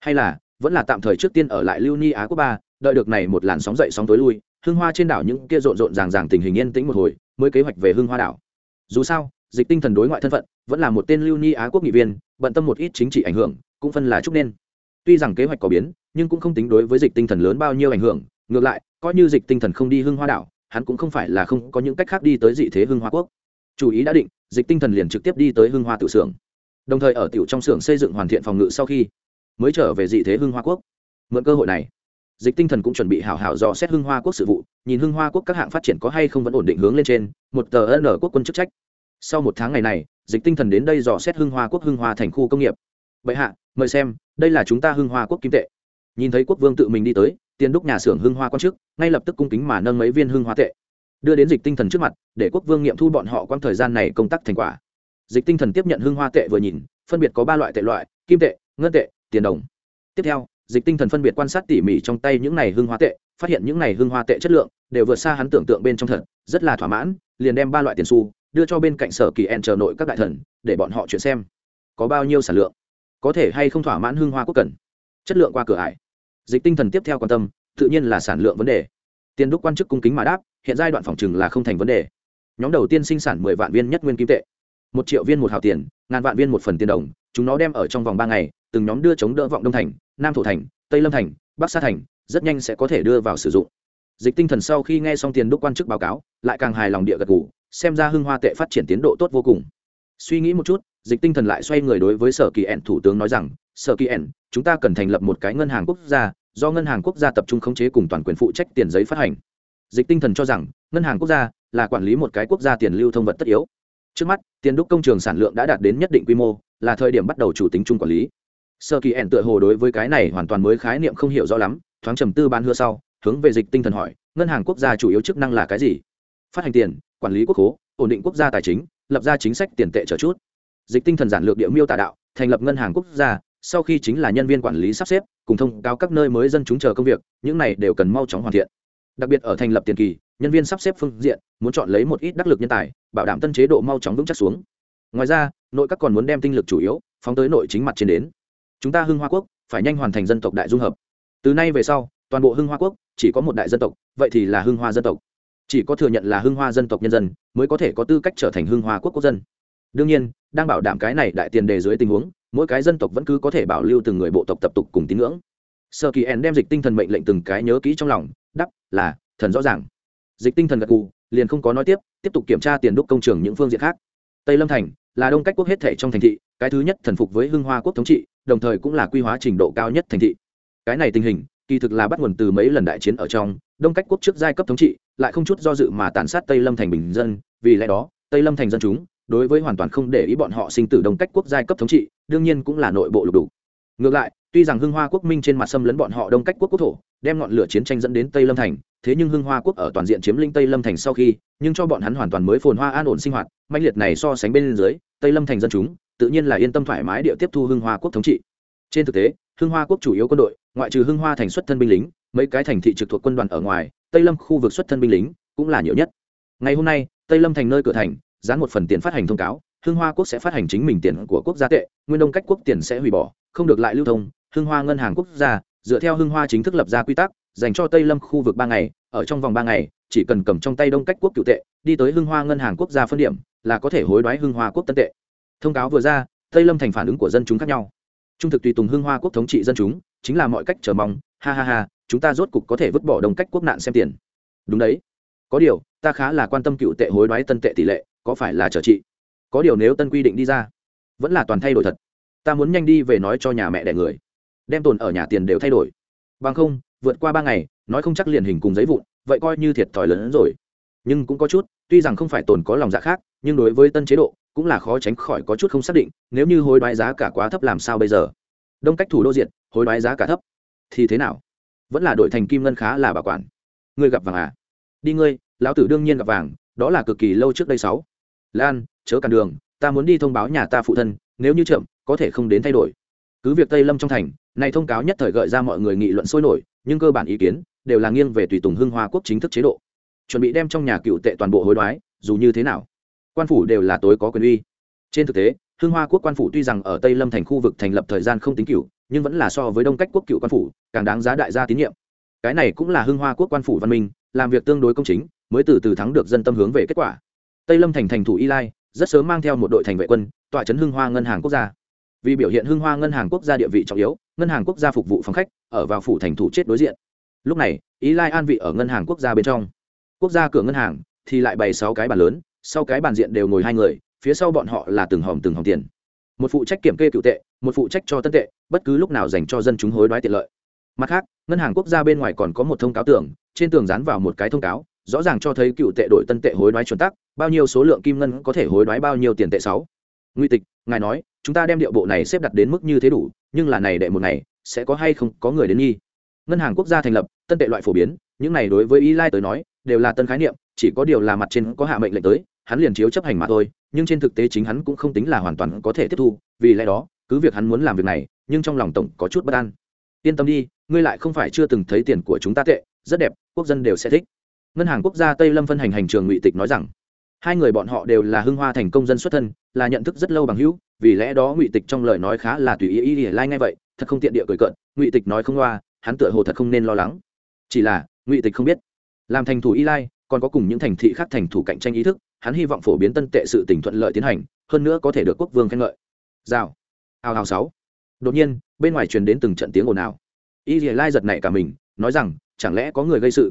hay là, vẫn là tạm thời trước tiên ở lại lưu ni á quốc ba, đợi được này một làn sóng dậy sóng tối lui, hưng hoa trên đảo những kia rộn rộn ràng ràng tình hình yên tĩnh một hồi mới kế hoạch về hưng hoa đảo. Dù sao, dịch tinh thần đối ngoại thân phận vẫn là một tên lưu ni á quốc nghị viên, bận tâm một ít chính trị ảnh hưởng, cũng phân là chúc nên. Tuy rằng kế hoạch có biến, nhưng cũng không tính đối với dịch tinh thần lớn bao nhiêu ảnh hưởng, ngược lại, coi như dịch tinh thần không đi hưng hoa đảo, hắn cũng không phải là không có những cách khác đi tới dị thế hưng hoa quốc. Chủ ý đã định, dịch tinh thần liền trực tiếp đi tới hưng hoa tự xưởng. Đồng thời ở tiểu trong xưởng xây dựng hoàn thiện phòng ngự sau khi mới trở về dị thế hưng hoa quốc. Mượn cơ hội này, dịch tinh thần cũng chuẩn bị hảo hảo dò xét hưng hoa quốc sự vụ nhìn hưng hoa quốc các hạng phát triển có hay không vẫn ổn định hướng lên trên, một tờ n quốc quân chức trách. Sau một tháng ngày này, dịch tinh thần đến đây dò xét hưng hoa quốc hưng hoa thành khu công nghiệp. Vậy hạ, mời xem, đây là chúng ta hưng hoa quốc kim tệ. Nhìn thấy quốc vương tự mình đi tới, tiền đúc nhà xưởng hưng hoa quan chức, ngay lập tức cung kính mà nâng mấy viên hưng hoa tệ. Đưa đến dịch tinh thần trước mặt, để quốc vương nghiệm thu bọn họ quang thời gian này công tác thành quả. Dịch tinh thần tiếp nhận hưng hoa tệ vừa nhìn, phân biệt có ba loại tệ loại, kim tệ, ngân tệ, tiền đồng. Tiếp theo, dịch tinh thần phân biệt quan sát tỉ mỉ trong tay những này hưng hoa tệ phát hiện những này hương hoa tệ chất lượng, đều vượt xa hắn tưởng tượng bên trong thật, rất là thỏa mãn, liền đem ba loại tiền xu, đưa cho bên cạnh sở kỳ en chờ nội các đại thần, để bọn họ chuyển xem. Có bao nhiêu sản lượng? Có thể hay không thỏa mãn hương hoa quốc cần? Chất lượng qua cửa ải. Dịch tinh thần tiếp theo quan tâm, tự nhiên là sản lượng vấn đề. Tiền đúc quan chức cung kính mà đáp, hiện giai đoạn phòng trừng là không thành vấn đề. Nhóm đầu tiên sinh sản mười vạn viên nhất nguyên kim tệ. Một triệu viên một hào tiền, ngàn vạn viên một phần tiền đồng, chúng nó đem ở trong vòng ba ngày, từng nhóm đưa chống đỡ vọng đông thành, nam thổ thành, tây lâm thành, bắc sa thành rất nhanh sẽ có thể đưa vào sử dụng. Dịch tinh thần sau khi nghe xong tiền đúc quan chức báo cáo, lại càng hài lòng địa gật g ủ xem ra hưng hoa tệ phát triển tiến độ tốt vô cùng. Suy nghĩ một chút, dịch tinh thần lại xoay người đối với sở kỳ ẻn thủ tướng nói rằng, sở kỳ ẻn, chúng ta cần thành lập một cái ngân hàng quốc gia, do ngân hàng quốc gia tập trung khống chế cùng toàn quyền phụ trách tiền giấy phát hành. Dịch tinh thần cho rằng, ngân hàng quốc gia là quản lý một cái quốc gia tiền lưu thông vật tất yếu. Trước mắt, tiền đúc công trường sản lượng đã đạt đến nhất định quy mô, là thời điểm bắt đầu chủ tính chung quản lý. Sơ kỳ ẻn tựa hồ đối với cái này hoàn toàn mới khái niệm không hiểu rõ lắm thoáng trầm tư bán hứa sau, hướng về dịch tinh thần hỏi, ngân hàng quốc gia chủ yếu chức năng là cái gì? Phát hành tiền, quản lý quốc hố ổn định quốc gia tài chính, lập ra chính sách tiền tệ trở chút. Dịch tinh thần giản lược địa miêu tả đạo, thành lập ngân hàng quốc gia, sau khi chính là nhân viên quản lý sắp xếp, cùng thông cáo các nơi mới dân chúng chờ công việc, những này đều cần mau chóng hoàn thiện. Đặc biệt ở thành lập tiền kỳ, nhân viên sắp xếp phương diện, muốn chọn lấy một ít đắc lực nhân tài, bảo đảm tân chế độ mau chóng vững chắc xuống. Ngoài ra, nội các còn muốn đem tinh lực chủ yếu, phóng tới nội chính mặt trên đến. Chúng ta hưng hoa quốc, phải nhanh hoàn thành dân tộc đại dung hợp từ nay về sau, toàn bộ hưng hoa quốc chỉ có một đại dân tộc, vậy thì là hưng hoa dân tộc. Chỉ có thừa nhận là hưng hoa dân tộc nhân dân mới có thể có tư cách trở thành hưng hoa quốc quốc dân. Đương nhiên, đang bảo đảm cái này đại tiền đề dưới tình huống, mỗi cái dân tộc vẫn cứ có thể bảo lưu từng người bộ tộc tập tục cùng tín ngưỡng. Sơ kỳ En đem dịch tinh thần mệnh lệnh từng cái nhớ kỹ trong lòng đắp là, thần rõ ràng. Dịch tinh thần gật cù liền không có nói tiếp tiếp tục kiểm tra tiền đúc công trường những phương diện khác. Tây lâm thành là đông cách quốc hết thể trong thành thị, cái thứ nhất thần phục với hưng hoa quốc thống trị, đồng thời cũng là quy hóa trình độ cao nhất thành thị cái này tình hình, kỳ thực là bắt nguồn từ mấy lần đại chiến ở trong, đông cách quốc trước giai cấp thống trị, lại không chút do dự mà tàn sát tây lâm thành bình dân. Vì lẽ đó, tây lâm thành dân chúng, đối với hoàn toàn không để ý bọn họ sinh tử đông cách quốc giai cấp thống trị, đương nhiên cũng là nội bộ lục đủ ngược lại, tuy rằng hưng hoa quốc minh trên mặt xâm lấn bọn họ đông cách quốc quốc thổ, đem ngọn lửa chiến tranh dẫn đến tây lâm thành, thế nhưng hưng hoa quốc ở toàn diện chiếm lĩnh tây lâm thành sau khi, nhưng cho bọn hắn hoàn toàn mới phồn hoa an ổn sinh hoạt mạnh liệt này so sánh bên dưới, tây lâm thành dân chúng, tự nhiên là yên tâm thoải mái địa tiếp thu hưng hoa quốc thống trị. Trên thực tế hưng hoa quốc chủ yếu quân đội, ngoại trừ hưng hoa thành xuất thân binh lính, mấy cái thành thị trực thuộc quân đoàn ở ngoài, tây lâm khu vực xuất thân binh lính cũng là nhiều nhất. Ngày hôm nay, tây lâm thành nơi cửa thành, dán một phần tiền phát hành thông cáo, hưng hoa quốc sẽ phát hành chính mình tiền của quốc gia tệ, nguyên đông cách quốc tiền sẽ hủy bỏ, không được lại lưu thông, hưng hoa ngân hàng quốc gia, dựa theo hưng hoa chính thức lập ra quy tắc, dành cho tây lâm khu vực ba ngày, ở trong vòng ba ngày, chỉ cần cầm trong tay đông cách quốc cựu tệ, đi tới hưng hoa ngân hàng quốc gia phân điểm, là có thể hối đoái hưng hoa quốc tân tệ. Thông cáo vừa ra, tây lâm thành phản ứng của dân chúng khác nhau trung thực tùy tùng Hương hoa quốc thống trị dân chúng, chính là mọi cách chờ mong, ha ha ha, chúng ta rốt cục có thể vứt bỏ đồng cách quốc nạn xem tiền. Đúng đấy. Có điều, ta khá là quan tâm cựu tệ hối đoái tân tệ tỷ lệ, có phải là trở trị? Có điều nếu tân quy định đi ra, vẫn là toàn thay đổi thật. Ta muốn nhanh đi về nói cho nhà mẹ đẻ người. Đem tồn ở nhà tiền đều thay đổi. Bằng không, vượt qua ba ngày, nói không chắc liền hình cùng giấy vụn, vậy coi như thiệt thòi lớn hơn rồi nhưng cũng có chút, tuy rằng không phải tồn có lòng dạ khác, nhưng đối với tân chế độ, cũng là khó tránh khỏi có chút không xác định, nếu như hối đoái giá cả quá thấp làm sao bây giờ? Đông cách thủ đô diện hối đoái giá cả thấp, thì thế nào? Vẫn là đổi thành kim ngân khá là bảo quản. Ngươi gặp vàng à? Đi ngươi, lão tử đương nhiên gặp vàng, đó là cực kỳ lâu trước đây sáu. Lan, chớ cản đường, ta muốn đi thông báo nhà ta phụ thân, nếu như chậm, có thể không đến thay đổi. Cứ việc tây lâm trong thành, này thông cáo nhất thời gợi ra mọi người nghị luận sôi nổi, nhưng cơ bản ý kiến đều là nghiêng về tùy tùng hưng hoa quốc chính thức chế độ chuẩn bị đem trong nhà cựu tệ toàn bộ hối đoái, dù như thế nào, quan phủ đều là tối có quyền uy. Trên thực tế, hưng hoa quốc quan phủ tuy rằng ở tây lâm thành khu vực thành lập thời gian không tính cựu, nhưng vẫn là so với đông cách quốc cựu quan phủ, càng đáng giá đại gia tín nhiệm. Cái này cũng là hưng hoa quốc quan phủ văn minh, làm việc tương đối công chính, mới từ từ thắng được dân tâm hướng về kết quả. Tây lâm thành thành thủ y lai, rất sớm mang theo một đội thành vệ quân, tọa trấn hưng hoa ngân hàng quốc gia. Vì biểu hiện hưng hoa ngân hàng quốc gia địa vị trọng yếu, ngân hàng quốc gia phục vụ phòng khách, ở vào phủ thành thủ chết đối diện. Lúc này ý lai an vị ở ngân hàng quốc gia bên trong quốc gia cửa ngân hàng thì lại bày sáu cái bàn lớn, sau cái bàn diện đều ngồi hai người, phía sau bọn họ là từng hòm từng hòm tiền. Một phụ trách kiểm kê cựu tệ, một phụ trách cho tân tệ, bất cứ lúc nào dành cho dân chúng hối đoái tiện lợi. Mặt khác, ngân hàng quốc gia bên ngoài còn có một thông cáo tường trên tường dán vào một cái thông cáo, rõ ràng cho thấy cựu tệ đổi tân tệ hối đoái chuẩn tắc, bao nhiêu số lượng kim ngân có thể hối đoái bao nhiêu tiền tệ sáu. Nguy tịch, ngài nói, chúng ta đem điệu bộ này xếp đặt đến mức như thế đủ, nhưng là này đệ một ngày, sẽ có hay không có người đến nghi? Ngân hàng quốc gia thành lập, tân tệ loại phổ biến, những này đối với y lai tới nói đều là tân khái niệm, chỉ có điều là mặt trên có hạ mệnh lệnh tới, hắn liền chiếu chấp hành mà thôi, nhưng trên thực tế chính hắn cũng không tính là hoàn toàn có thể tiếp thu, vì lẽ đó, cứ việc hắn muốn làm việc này, nhưng trong lòng tổng có chút bất an. Yên tâm đi, ngươi lại không phải chưa từng thấy tiền của chúng ta tệ, rất đẹp, quốc dân đều sẽ thích. Ngân hàng quốc gia tây lâm phân hành hành trường ngụy tịch nói rằng, hai người bọn họ đều là hưng hoa thành công dân xuất thân, là nhận thức rất lâu bằng hữu, vì lẽ đó ngụy tịch trong lời nói khá là tùy ý ý ỉa lai ngay vậy, thật không tiện địa cười cợt. Ngụy tịch nói không loa, hắn tựa hồ thật không nên lo lắng. Chỉ là, ngụy tịch không biết làm thành thủ y lai, còn có cùng những thành thị khác thành thủ cạnh tranh ý thức, hắn hy vọng phổ biến tân tệ sự tỉnh thuận lợi tiến hành, hơn nữa có thể được quốc vương khen ngợi. Rào. Hào hào sáu. Đột nhiên, bên ngoài truyền đến từng trận tiếng ồn ào. Y dìa lai giật nảy cả mình, nói rằng, chẳng lẽ có người gây sự?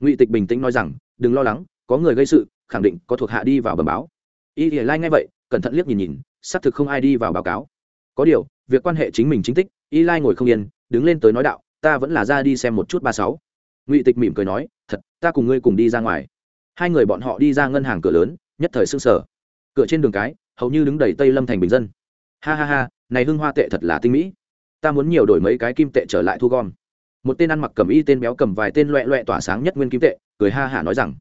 Ngụy tịch bình tĩnh nói rằng, đừng lo lắng, có người gây sự, khẳng định có thuộc hạ đi vào bờ báo. Y dìa lai nghe vậy, cẩn thận liếc nhìn nhìn, xác thực không ai đi vào báo cáo. Có điều, việc quan hệ chính mình chính tích, y lai ngồi không yên, đứng lên tới nói đạo, ta vẫn là ra đi xem một chút ba sáu. Ngụy tịch mỉm cười nói thật, ta cùng ngươi cùng đi ra ngoài. Hai người bọn họ đi ra ngân hàng cửa lớn, nhất thời sưng sở cửa trên đường cái, hầu như đứng đầy tây lâm thành bình dân. Ha ha ha, này hưng hoa tệ thật là tinh mỹ. Ta muốn nhiều đổi mấy cái kim tệ trở lại thu gom. Một tên ăn mặc cầm y tên béo cầm vài tên loẹ loẹ tỏa sáng nhất nguyên kim tệ, cười ha hả nói rằng,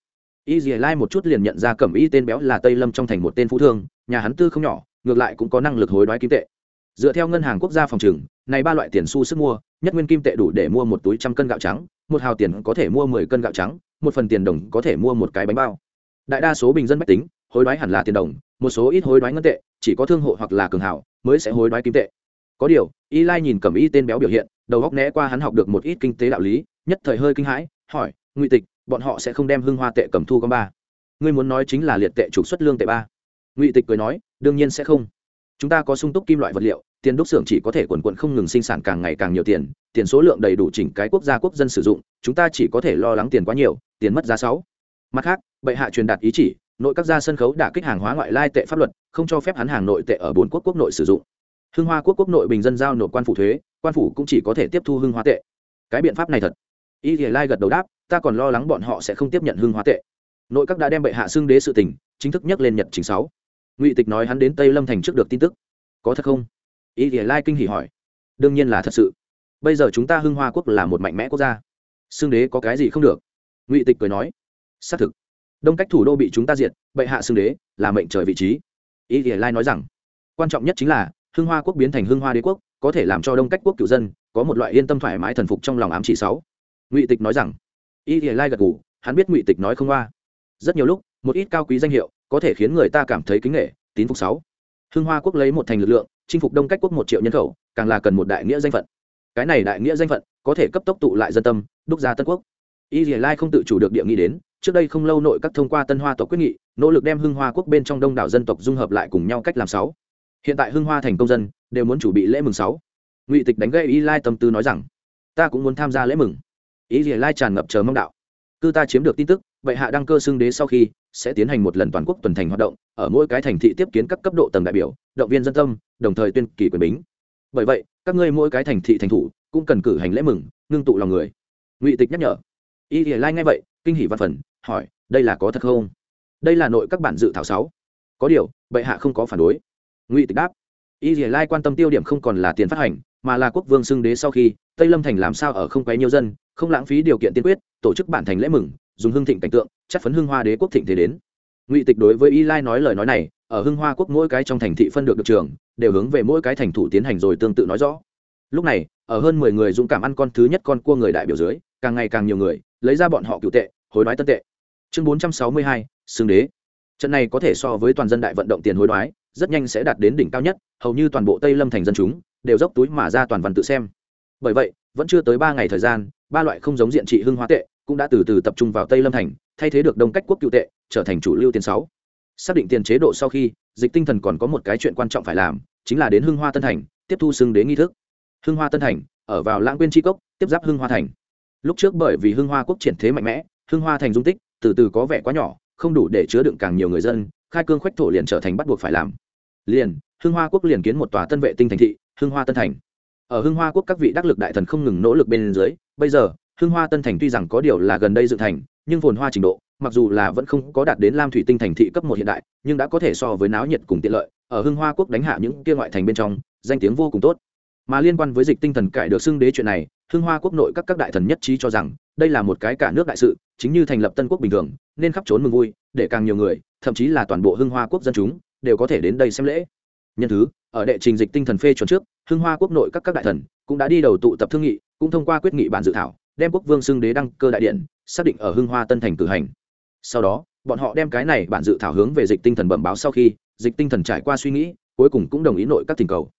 y dì lai một chút liền nhận ra cầm y tên béo là tây lâm trong thành một tên phú thương, nhà hắn tư không nhỏ, ngược lại cũng có năng lực hối đoái kim tệ. Dựa theo ngân hàng quốc gia phòng trừng, này ba loại tiền xu sức mua, nhất nguyên kim tệ đủ để mua một túi trăm cân gạo trắng một hào tiền có thể mua mười cân gạo trắng, một phần tiền đồng có thể mua một cái bánh bao. Đại đa số bình dân mách tính, hối đoái hẳn là tiền đồng, một số ít hối đoái ngân tệ, chỉ có thương hộ hoặc là cường hảo mới sẽ hối đoái kim tệ. Có điều, y lai nhìn cầm y tên béo biểu hiện, đầu góc né qua hắn học được một ít kinh tế đạo lý, nhất thời hơi kinh hãi, hỏi, ngụy tịch, bọn họ sẽ không đem hưng hoa tệ cầm thu con ba? Ngươi muốn nói chính là liệt tệ trục xuất lương tệ ba? Ngụy tịch cười nói, đương nhiên sẽ không. Chúng ta có sung túc kim loại vật liệu tiền đúc xưởng chỉ có thể quần quận không ngừng sinh sản càng ngày càng nhiều tiền tiền số lượng đầy đủ chỉnh cái quốc gia quốc dân sử dụng, chúng ta chỉ có thể lo lắng tiền quá nhiều, tiền mất giá sáu. Mặt khác, bệ hạ truyền đạt ý chỉ, nội các gia sân khấu đã kích hàng hóa ngoại lai tệ pháp luật, không cho phép hắn hàng nội tệ ở bốn quốc quốc nội sử dụng. Hưng hoa quốc quốc nội bình dân giao nộp quan phủ thuế, quan phủ cũng chỉ có thể tiếp thu hưng hoa tệ. Cái biện pháp này thật. Y thì lai gật đầu đáp, ta còn lo lắng bọn họ sẽ không tiếp nhận hưng hoa tệ. Nội các đã đem bệ hạ xưng đế sự tình, chính thức nhắc lên nhật chính sáu. Ngụy tịch nói hắn đến tây lâm thành trước được tin tức. Có thật không? Y thì lai kinh hỉ hỏi. Đương nhiên là thật sự. Bây giờ chúng ta hưng hoa quốc là một mạnh mẽ quốc gia. Xương đế có cái gì không được? Ngụy tịch cười nói. Xác thực. Đông cách thủ đô bị chúng ta diệt, bệ hạ xương đế là mệnh trời vị trí. Y thì lai nói rằng, quan trọng nhất chính là, hưng hoa quốc biến thành hưng hoa đế quốc, có thể làm cho đông cách quốc cựu dân, có một loại yên tâm thoải mái thần phục trong lòng ám chỉ sáu. Ngụy tịch nói rằng y thì lai gật ngủ hắn biết ngụy tịch nói không qua. Rất nhiều lúc, một ít cao quý danh hiệu có thể khiến người ta cảm thấy kính nghệ tín phục sáu. Hưng hoa quốc lấy một thành lực lượng chinh phục đông cách quốc một triệu nhân khẩu, càng là cần một đại nghĩa danh phận. Cái này đại nghĩa danh phận có thể cấp tốc tụ lại dân tâm, đúc ra tân quốc. Y dì lai không tự chủ được địa nghĩ đến, trước đây không lâu nội các thông qua tân hoa tộc quyết nghị, nỗ lực đem hưng hoa quốc bên trong đông đảo dân tộc dung hợp lại cùng nhau cách làm sáu. Hiện tại hưng hoa thành công dân đều muốn chuẩn bị lễ mừng sáu. Ngụy tịch đánh gây y lai tâm tư nói rằng, ta cũng muốn tham gia lễ mừng. Y gì lai tràn ngập chờ mong đạo cư ta chiếm được tin tức vậy hạ đăng cơ xưng đế sau khi, sẽ tiến hành một lần toàn quốc tuần thành hoạt động, ở mỗi cái thành thị tiếp kiến các cấp độ tầng đại biểu, động viên dân tâm, đồng thời tuyên kỳ quyền bính. Bởi vậy, các ngươi mỗi cái thành thị thành thủ, cũng cần cử hành lễ mừng, ngưng tụ lòng người. Ngụy tịch nhắc nhở. Y thì lai ngay vậy, kinh hỷ văn phần, hỏi, đây là có thật không? Đây là nội các bản dự thảo sáu. Có điều, bệ hạ không có phản đối. Ngụy tịch đáp. Y thì lai quan tâm tiêu điểm không còn là tiền phát hành, mà là quốc vương xưng đế sau khi tây lâm thành làm sao ở không quấy nhiều dân, không lãng phí điều kiện tiên quyết, tổ chức bản thành lễ mừng, dùng hưng thịnh cảnh tượng, chắc phấn hưng hoa đế quốc thịnh thế đến. Ngụy tịch đối với y lai nói lời nói này, ở hưng hoa quốc mỗi cái trong thành thị phân được được trường, đều hướng về mỗi cái thành thủ tiến hành rồi tương tự nói rõ. Lúc này, ở hơn mười người dũng cảm ăn con thứ nhất con cua người đại biểu dưới, càng ngày càng nhiều người, lấy ra bọn họ cựu tệ, hối đoái tân tệ. Chương bốn trăm sáu mươi hai xương đế. Trận này có thể so với toàn dân đại vận động tiền hối đoái, rất nhanh sẽ đạt đến đỉnh cao nhất, hầu như toàn bộ tây lâm thành dân chúng, đều dốc túi mà ra toàn văn tự xem bởi vậy, vẫn chưa tới ba ngày thời gian, ba loại không giống diện trị hưng hóa tệ cũng đã từ từ tập trung vào tây lâm thành, thay thế được đông cách quốc cựu tệ, trở thành chủ lưu tiền sáu. Xác định tiền chế độ sau khi, dịch tinh thần còn có một cái chuyện quan trọng phải làm, chính là đến hưng hoa tân thành, tiếp thu xưng đế nghi thức. Hưng hoa tân thành, ở vào lãng quên tri cốc, tiếp giáp hưng hoa thành. Lúc trước bởi vì hưng hoa quốc triển thế mạnh mẽ, hưng hoa thành dung tích từ từ có vẻ quá nhỏ, không đủ để chứa đựng càng nhiều người dân, khai cương khoách thổ liền trở thành bắt buộc phải làm. Liền, hưng hoa quốc liền kiến một tòa tân vệ tinh thành thị, hưng hoa tân thành ở hưng hoa quốc các vị đắc lực đại thần không ngừng nỗ lực bên dưới, bây giờ, hưng hoa tân thành tuy rằng có điều là gần đây dựng thành, nhưng phồn hoa trình độ, mặc dù là vẫn không có đạt đến lam thủy tinh thành thị cấp một hiện đại, nhưng đã có thể so với náo nhiệt cùng tiện lợi, ở hưng hoa quốc đánh hạ những kia ngoại thành bên trong, danh tiếng vô cùng tốt. Mà liên quan với dịch tinh thần cải được xưng đế chuyện này, hưng hoa quốc nội các các đại thần nhất trí cho rằng, đây là một cái cả nước đại sự, chính như thành lập tân quốc bình thường, nên khắp trốn mừng vui, để càng nhiều người, thậm chí là toàn bộ hưng hoa quốc dân chúng, đều có thể đến đây xem lễ nhân thứ, ở đệ trình dịch tinh thần phê chuẩn trước, hưng hoa quốc nội các các đại thần cũng đã đi đầu tụ tập thương nghị, cũng thông qua quyết nghị bản dự thảo, đem quốc vương xưng đế đăng cơ đại điện, xác định ở hưng hoa tân thành cử hành. Sau đó, bọn họ đem cái này bản dự thảo hướng về dịch tinh thần bẩm báo sau khi, dịch tinh thần trải qua suy nghĩ, cuối cùng cũng đồng ý nội các tình cầu.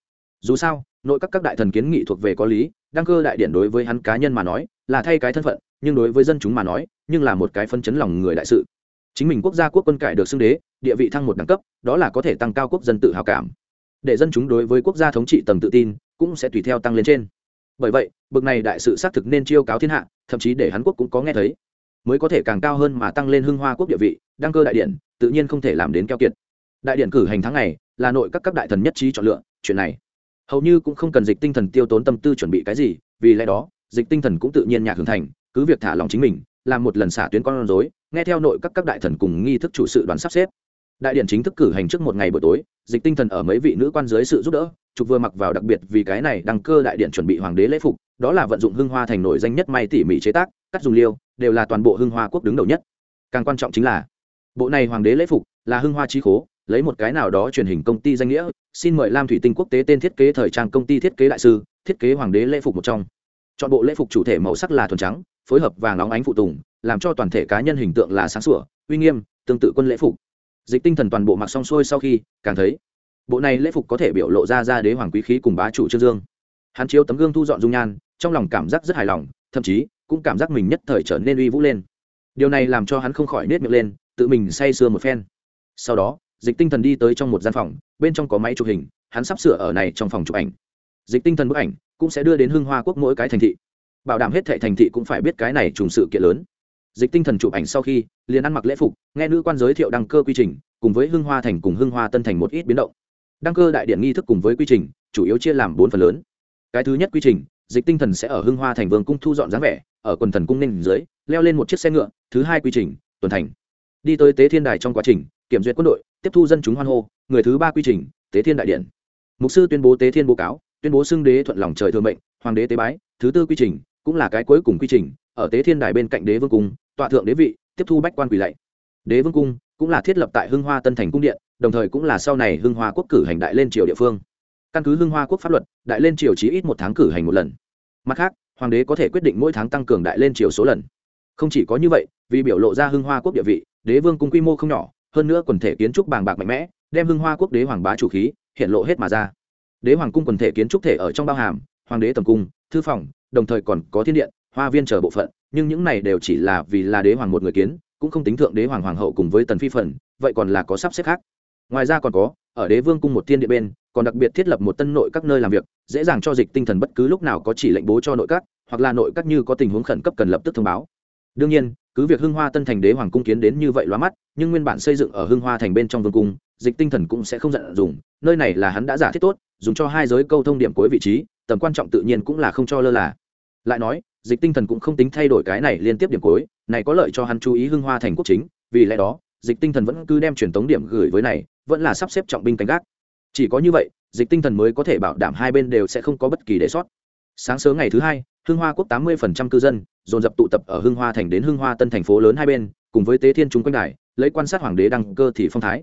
Dù sao, nội các các đại thần kiến nghị thuộc về có lý, đăng cơ đại điện đối với hắn cá nhân mà nói là thay cái thân phận, nhưng đối với dân chúng mà nói, nhưng là một cái phân chấn lòng người đại sự. Chính mình quốc gia quốc quân cải được xưng đế, địa vị thăng một đẳng cấp, đó là có thể tăng cao quốc dân tự hào cảm để dân chúng đối với quốc gia thống trị tầng tự tin cũng sẽ tùy theo tăng lên trên. Bởi vậy, bực này đại sự xác thực nên chiêu cáo thiên hạ, thậm chí để hắn quốc cũng có nghe thấy. Mới có thể càng cao hơn mà tăng lên hưng hoa quốc địa vị, đăng cơ đại điện tự nhiên không thể làm đến keo kiệt. Đại điện cử hành tháng này là nội các cấp đại thần nhất trí chọn lựa, chuyện này hầu như cũng không cần dịch tinh thần tiêu tốn tâm tư chuẩn bị cái gì, vì lẽ đó, dịch tinh thần cũng tự nhiên nhạc hưởng thành, cứ việc thả lòng chính mình, làm một lần xả tuyến con rối, nghe theo nội các các đại thần cùng nghi thức chủ sự đoàn sắp xếp đại điện chính thức cử hành trước một ngày buổi tối, dịch tinh thần ở mấy vị nữ quan dưới sự giúp đỡ, trục vừa mặc vào đặc biệt vì cái này đăng cơ đại điện chuẩn bị hoàng đế lễ phục, đó là vận dụng hưng hoa thành nổi danh nhất may tỉ mỉ chế tác, cắt dùng liêu, đều là toàn bộ hưng hoa quốc đứng đầu nhất. Càng quan trọng chính là, bộ này hoàng đế lễ phục là hưng hoa trí khố, lấy một cái nào đó truyền hình công ty danh nghĩa, xin mời lam thủy tinh quốc tế tên thiết kế thời trang công ty thiết kế đại sư, thiết kế hoàng đế lễ phục một trong. Chọn bộ lễ phục chủ thể màu sắc là thuần trắng, phối hợp vàng óng ánh phụ tùng, làm cho toàn thể cá nhân hình tượng là sáng sủa, uy nghiêm, tương tự quân lễ phục dịch tinh thần toàn bộ mặc xong xuôi sau khi, càng thấy, bộ này lễ phục có thể biểu lộ ra ra đế hoàng quý khí cùng bá chủ trương dương. Hắn chiếu tấm gương thu dọn dung nhan, trong lòng cảm giác rất hài lòng, thậm chí cũng cảm giác mình nhất thời trở nên uy vũ lên. Điều này làm cho hắn không khỏi nết miệng lên, tự mình say sưa một phen. Sau đó, dịch tinh thần đi tới trong một gian phòng, bên trong có máy chụp hình, hắn sắp sửa ở này trong phòng chụp ảnh. Dịch tinh thần bức ảnh cũng sẽ đưa đến hưng hoa quốc mỗi cái thành thị. Bảo đảm hết thệ thành thị cũng phải biết cái này trùng sự kiện lớn dịch tinh thần chụp ảnh sau khi, liền ăn mặc lễ phục, nghe nữ quan giới thiệu đăng cơ quy trình, cùng với hưng hoa thành cùng hưng hoa tân thành một ít biến động. Đăng cơ đại điện nghi thức cùng với quy trình, chủ yếu chia làm bốn phần lớn. Cái thứ nhất quy trình, dịch tinh thần sẽ ở hưng hoa thành vương cung thu dọn dáng vẻ, ở quần thần cung ninh dưới, leo lên một chiếc xe ngựa, thứ hai quy trình, tuần thành. Đi tới tế thiên đài trong quá trình, kiểm duyệt quân đội, tiếp thu dân chúng hoan hô, người thứ ba quy trình, tế thiên đại điện. Mục sư tuyên bố tế thiên bố cáo, tuyên bố xưng đế thuận lòng trời thừa mệnh, hoàng đế tế bái, thứ tư quy trình, cũng là cái cuối cùng quy trình ở tế thiên đài bên cạnh đế vương cung, tọa thượng đế vị, tiếp thu bách quan quỳ lạy. Đế vương cung cũng là thiết lập tại hưng hoa tân thành cung điện, đồng thời cũng là sau này hưng hoa quốc cử hành đại lên triều địa phương. Căn cứ hưng hoa quốc pháp luật, đại lên triều chỉ ít một tháng cử hành một lần. Mặt khác, hoàng đế có thể quyết định mỗi tháng tăng cường đại lên triều số lần. Không chỉ có như vậy, vì biểu lộ ra hưng hoa quốc địa vị, đế vương cung quy mô không nhỏ, hơn nữa quần thể kiến trúc bàng bạc mạnh mẽ, đem hưng hoa quốc đế hoàng bá chủ khí, hiện lộ hết mà ra. Đế hoàng cung quần thể kiến trúc thể ở trong bao hàm, hoàng đế tầm cung, thư phòng, đồng thời còn có thiên điện hoa viên chờ bộ phận, nhưng những này đều chỉ là vì là đế hoàng một người kiến, cũng không tính thượng đế hoàng hoàng hậu cùng với tần phi phần, vậy còn là có sắp xếp khác. Ngoài ra còn có, ở đế vương cung một thiên địa bên, còn đặc biệt thiết lập một tân nội các nơi làm việc, dễ dàng cho dịch tinh thần bất cứ lúc nào có chỉ lệnh bố cho nội các, hoặc là nội các như có tình huống khẩn cấp cần lập tức thông báo. Đương nhiên, cứ việc hưng hoa tân thành đế hoàng cung kiến đến như vậy loa mắt, nhưng nguyên bản xây dựng ở hưng hoa thành bên trong vương cung, dịch tinh thần cũng sẽ không giận dùng, nơi này là hắn đã giả thiết tốt, dùng cho hai giới câu thông điểm cuối vị trí, tầm quan trọng tự nhiên cũng là không cho lơ là. Lại nói dịch tinh thần cũng không tính thay đổi cái này liên tiếp điểm cuối, này có lợi cho hắn chú ý hưng hoa thành quốc chính, vì lẽ đó, dịch tinh thần vẫn cứ đem truyền tống điểm gửi với này, vẫn là sắp xếp trọng binh canh gác. Chỉ có như vậy, dịch tinh thần mới có thể bảo đảm hai bên đều sẽ không có bất kỳ đề sót. Sáng sớm ngày thứ hai, hưng hoa quốc tám mươi cư dân dồn dập tụ tập ở hưng hoa thành đến hưng hoa tân thành phố lớn hai bên, cùng với tế thiên trung quanh đài, lấy quan sát hoàng đế đăng cơ thì phong thái.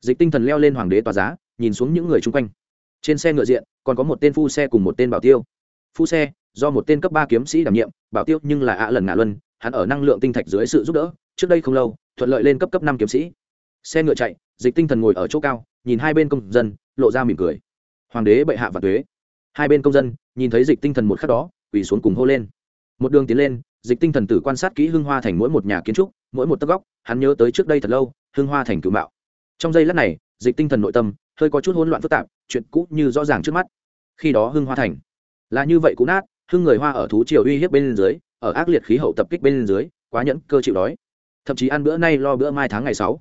Dịch tinh thần leo lên hoàng đế tòa giá, nhìn xuống những người chung quanh. Trên xe ngựa diện, còn có một tên phu xe cùng một tên bảo tiêu phu xe, do một tên cấp ba kiếm sĩ đảm nhiệm, bảo tiêu nhưng là ạ lần ngạ luân, hắn ở năng lượng tinh thạch dưới sự giúp đỡ, trước đây không lâu, thuận lợi lên cấp cấp năm kiếm sĩ. Xe ngựa chạy, dịch tinh thần ngồi ở chỗ cao, nhìn hai bên công dân, lộ ra mỉm cười. Hoàng đế bệ hạ và thuế hai bên công dân, nhìn thấy dịch tinh thần một khắc đó, quỳ xuống cùng hô lên. Một đường tiến lên, dịch tinh thần tử quan sát kỹ hưng hoa thành mỗi một nhà kiến trúc, mỗi một tấc góc, hắn nhớ tới trước đây thật lâu, hưng hoa thành cựu mạo. Trong giây lát này, dịch tinh thần nội tâm hơi có chút hỗn loạn phức tạp, chuyện cũ như rõ ràng trước mắt. Khi đó hưng hoa thành là như vậy cũng nát, hưng người hoa ở thú triều uy hiếp bên dưới, ở ác liệt khí hậu tập kích bên dưới, quá nhẫn, cơ chịu đói. Thậm chí ăn bữa nay lo bữa mai tháng ngày sáu.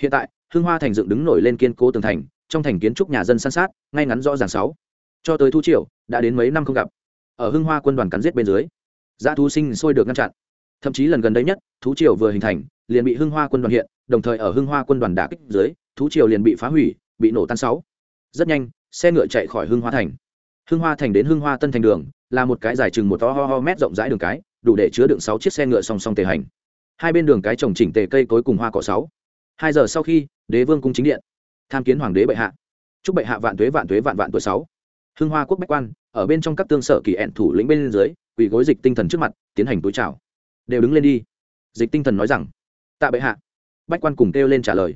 Hiện tại, hưng hoa thành dựng đứng nổi lên kiên cố tường thành, trong thành kiến trúc nhà dân san sát, ngay ngắn rõ ràng sáu. Cho tới thu triều, đã đến mấy năm không gặp. Ở hưng hoa quân đoàn cắn giết bên dưới giá thú sinh sôi được ngăn chặn. Thậm chí lần gần đây nhất, thú triều vừa hình thành, liền bị hưng hoa quân đoàn hiện, đồng thời ở hưng hoa quân đoàn đả kích dưới, thú triều liền bị phá hủy, bị nổ tan sáu. Rất nhanh, xe ngựa chạy khỏi hưng hoa thành hưng hoa thành đến hưng hoa tân thành đường, là một cái dài chừng một to ho ho mét rộng rãi đường cái, đủ để chứa đựng sáu chiếc xe ngựa song song tề hành. Hai bên đường cái trồng chỉnh tề cây cối cùng hoa cỏ sáu. Hai giờ sau khi, đế vương cung chính điện. Tham kiến hoàng đế bệ hạ. Chúc bệ hạ vạn tuế vạn tuế vạn vạn tuổi sáu. Hưng hoa quốc bách quan, ở bên trong các tương sở kỳ ẹn thủ lĩnh bên dưới, quỳ gối dịch tinh thần trước mặt, tiến hành túi chào. Đều đứng lên đi. Dịch tinh thần nói rằng, tạ bệ hạ. Bách quan cùng kêu lên trả lời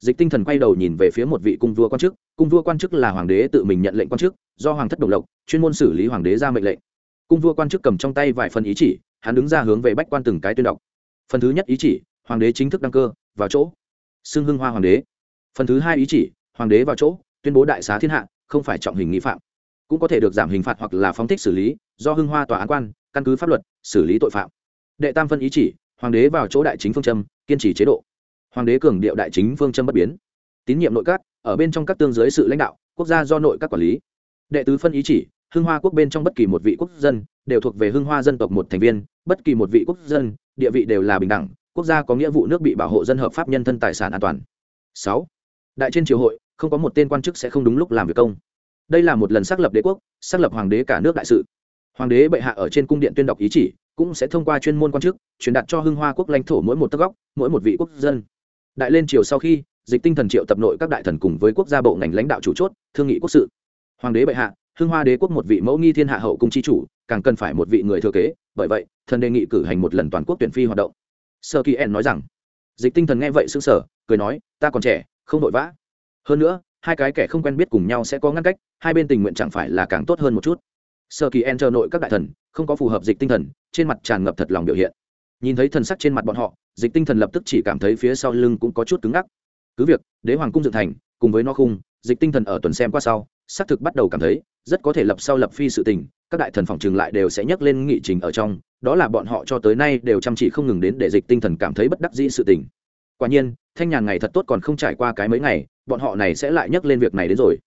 dịch tinh thần quay đầu nhìn về phía một vị cung vua quan chức. Cung vua quan chức là hoàng đế tự mình nhận lệnh quan chức, do hoàng thất đồng lộc, chuyên môn xử lý hoàng đế ra mệnh lệnh. Cung vua quan chức cầm trong tay vài phần ý chỉ, hắn đứng ra hướng về bách quan từng cái tuyên đọc. Phần thứ nhất ý chỉ, hoàng đế chính thức đăng cơ, vào chỗ. Xưng hưng hoa hoàng đế. Phần thứ hai ý chỉ, hoàng đế vào chỗ, tuyên bố đại xá thiên hạ, không phải trọng hình nghi phạm. Cũng có thể được giảm hình phạt hoặc là phóng thích xử lý, do hưng hoa tòa án quan, căn cứ pháp luật, xử lý tội phạm. Đệ tam phân ý chỉ, hoàng đế vào chỗ đại chính phương châm, kiên trì chế độ hoàng đế cường điệu đại chính phương châm bất biến. Tín nhiệm nội các, ở bên trong các tương giới sự lãnh đạo, quốc gia do nội các quản lý. Đệ tứ phân ý chỉ, hưng hoa quốc bên trong bất kỳ một vị quốc dân, đều thuộc về hưng hoa dân tộc một thành viên, bất kỳ một vị quốc dân, địa vị đều là bình đẳng, quốc gia có nghĩa vụ nước bị bảo hộ dân hợp pháp nhân thân tài sản an toàn. Sáu, đại trên triều hội, không có một tên quan chức sẽ không đúng lúc làm việc công. Đây là một lần xác lập đế quốc, xác lập hoàng đế cả nước đại sự. Hoàng đế bệ hạ ở trên cung điện tuyên đọc ý chỉ, cũng sẽ thông qua chuyên môn quan chức, truyền đạt cho hưng hoa quốc lãnh thổ mỗi một tấc góc, mỗi một vị quốc dân đại lên triều sau khi, dịch tinh thần triệu tập nội các đại thần cùng với quốc gia bộ ngành lãnh đạo chủ chốt, thương nghị quốc sự. Hoàng đế bệ hạ, hưng hoa đế quốc một vị mẫu nghi thiên hạ hậu cung chi chủ, càng cần phải một vị người thừa kế, bởi vậy, thần đề nghị cử hành một lần toàn quốc tuyển phi hoạt động. Sơ kỳ en nói rằng, dịch tinh thần nghe vậy xứng sở cười nói, ta còn trẻ, không vội vã. Hơn nữa, hai cái kẻ không quen biết cùng nhau sẽ có ngăn cách, hai bên tình nguyện chẳng phải là càng tốt hơn một chút. Sơ kỳ en chờ nội các đại thần, không có phù hợp dịch tinh thần, trên mặt tràn ngập thật lòng biểu hiện nhìn thấy thần sắc trên mặt bọn họ, dịch tinh thần lập tức chỉ cảm thấy phía sau lưng cũng có chút cứng ngắc. Cứ việc, đế hoàng cung dựng thành, cùng với nó khung, dịch tinh thần ở tuần xem qua sau, xác thực bắt đầu cảm thấy, rất có thể lập sau lập phi sự tình, các đại thần phòng trường lại đều sẽ nhắc lên nghị trình ở trong, đó là bọn họ cho tới nay đều chăm chỉ không ngừng đến để dịch tinh thần cảm thấy bất đắc dĩ sự tình. Quả nhiên, thanh nhàn ngày thật tốt còn không trải qua cái mấy ngày, bọn họ này sẽ lại nhắc lên việc này đến rồi.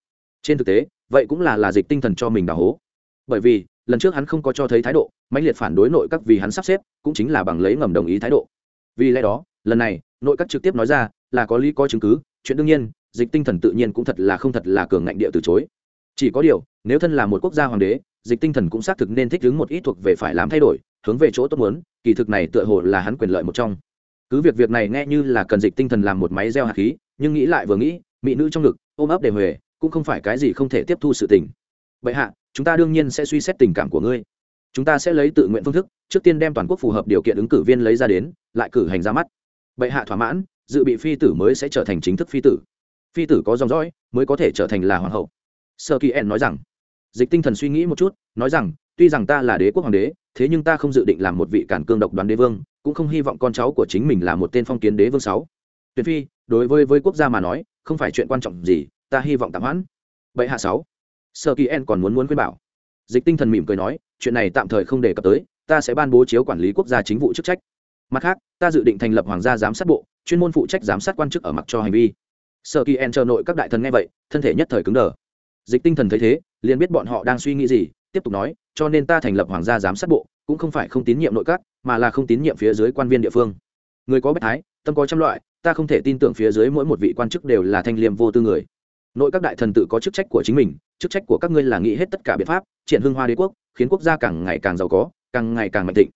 Trên thực tế, vậy cũng là là dịch tinh thần cho mình đào hố. Bởi vì lần trước hắn không có cho thấy thái độ, mãnh liệt phản đối nội các vì hắn sắp xếp, cũng chính là bằng lấy ngầm đồng ý thái độ. Vì lẽ đó, lần này, nội các trực tiếp nói ra là có lý có chứng cứ, chuyện đương nhiên, dịch tinh thần tự nhiên cũng thật là không thật là cường ngạnh địa từ chối. Chỉ có điều, nếu thân là một quốc gia hoàng đế, dịch tinh thần cũng xác thực nên thích ứng một ít thuộc về phải làm thay đổi, hướng về chỗ tốt muốn, kỳ thực này tựa hồ là hắn quyền lợi một trong. Cứ việc việc này nghe như là cần dịch tinh thần làm một máy gieo hạt khí, nhưng nghĩ lại vừa nghĩ, mỹ nữ trong ngực, ôm ấp để huề, cũng không phải cái gì không thể tiếp thu sự tình vậy hạ, chúng ta đương nhiên sẽ suy xét tình cảm của ngươi. Chúng ta sẽ lấy tự nguyện phương thức, trước tiên đem toàn quốc phù hợp điều kiện ứng cử viên lấy ra đến, lại cử hành ra mắt. Bệ hạ thỏa mãn, dự bị phi tử mới sẽ trở thành chính thức phi tử. Phi tử có dòng dõi, mới có thể trở thành là hoàng hậu. Sơ kỳ en nói rằng, dịch tinh thần suy nghĩ một chút, nói rằng, tuy rằng ta là đế quốc hoàng đế, thế nhưng ta không dự định làm một vị cản cương độc đoán đế vương, cũng không hy vọng con cháu của chính mình là một tên phong kiến đế vương sáu. Tuyệt phi, đối với với quốc gia mà nói, không phải chuyện quan trọng gì, ta hy vọng tạm hoãn. Bệ hạ sáu sơ kỳ en còn muốn muốn khuyên bảo. Dịch tinh thần mỉm cười nói, chuyện này tạm thời không đề cập tới, ta sẽ ban bố chiếu quản lý quốc gia chính vụ chức trách. Mặt khác, ta dự định thành lập hoàng gia giám sát bộ, chuyên môn phụ trách giám sát quan chức ở mặt cho hành vi. Sơ kỳ en chờ nội các đại thần nghe vậy, thân thể nhất thời cứng đờ. Dịch tinh thần thấy thế, liền biết bọn họ đang suy nghĩ gì, tiếp tục nói, cho nên ta thành lập hoàng gia giám sát bộ, cũng không phải không tín nhiệm nội các, mà là không tín nhiệm phía dưới quan viên địa phương. Người có bất thái, tâm có trăm loại, ta không thể tin tưởng phía dưới mỗi một vị quan chức đều là thanh liêm vô tư người nội các đại thần tự có chức trách của chính mình, chức trách của các ngươi là nghĩ hết tất cả biện pháp, triển hưng hoa đế quốc, khiến quốc gia càng ngày càng giàu có, càng ngày càng mạnh thịnh.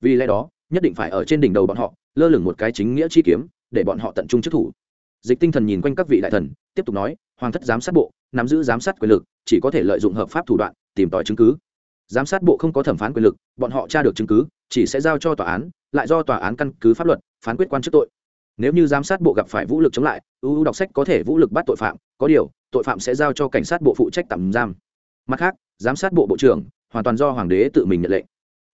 Vì lẽ đó, nhất định phải ở trên đỉnh đầu bọn họ, lơ lửng một cái chính nghĩa chi kiếm, để bọn họ tận trung chức thủ. Dịch tinh thần nhìn quanh các vị đại thần, tiếp tục nói, hoàng thất giám sát bộ, nắm giữ giám sát quyền lực, chỉ có thể lợi dụng hợp pháp thủ đoạn, tìm tòi chứng cứ. Giám sát bộ không có thẩm phán quyền lực, bọn họ tra được chứng cứ, chỉ sẽ giao cho tòa án, lại do tòa án căn cứ pháp luật, phán quyết quan chức tội nếu như giám sát bộ gặp phải vũ lực chống lại ưu đọc sách có thể vũ lực bắt tội phạm, có điều, tội phạm sẽ giao cho cảnh sát bộ phụ trách tạm giam. Mặt khác, giám sát bộ bộ trưởng, hoàn toàn do hoàng đế tự mình nhận lệnh.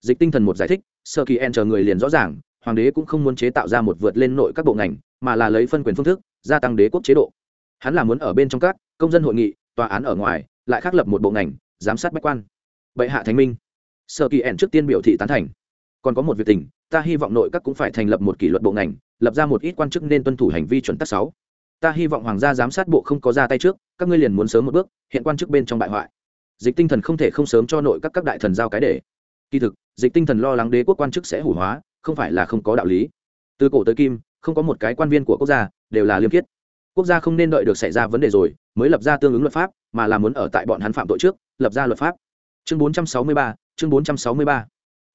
Dịch tinh thần một giải thích, sơ kỳ en chờ người liền rõ ràng, hoàng đế cũng không muốn chế tạo ra một vượt lên nội các bộ ngành, mà là lấy phân quyền phương thức, gia tăng đế quốc chế độ. Hắn là muốn ở bên trong các, công dân hội nghị, tòa án ở ngoài, lại khắc lập một bộ ngành, giám sát bách quan. Bệ hạ thánh minh. Sơ kỳ ẻn trước tiên biểu thị tán thành. Còn có một việc tình, ta hy vọng nội các cũng phải thành lập một kỷ luật bộ ngành lập ra một ít quan chức nên tuân thủ hành vi chuẩn tắc sáu. Ta hy vọng hoàng gia giám sát bộ không có ra tay trước các ngươi liền muốn sớm một bước hiện quan chức bên trong bại hoại. Dịch tinh thần không thể không sớm cho nội các các đại thần giao cái để. Kỳ thực dịch tinh thần lo lắng đế quốc quan chức sẽ hủ hóa không phải là không có đạo lý. Từ cổ tới kim không có một cái quan viên của quốc gia đều là liêm khiết. Quốc gia không nên đợi được xảy ra vấn đề rồi mới lập ra tương ứng luật pháp mà là muốn ở tại bọn hắn phạm tội trước lập ra luật pháp. Chương 463, chương 463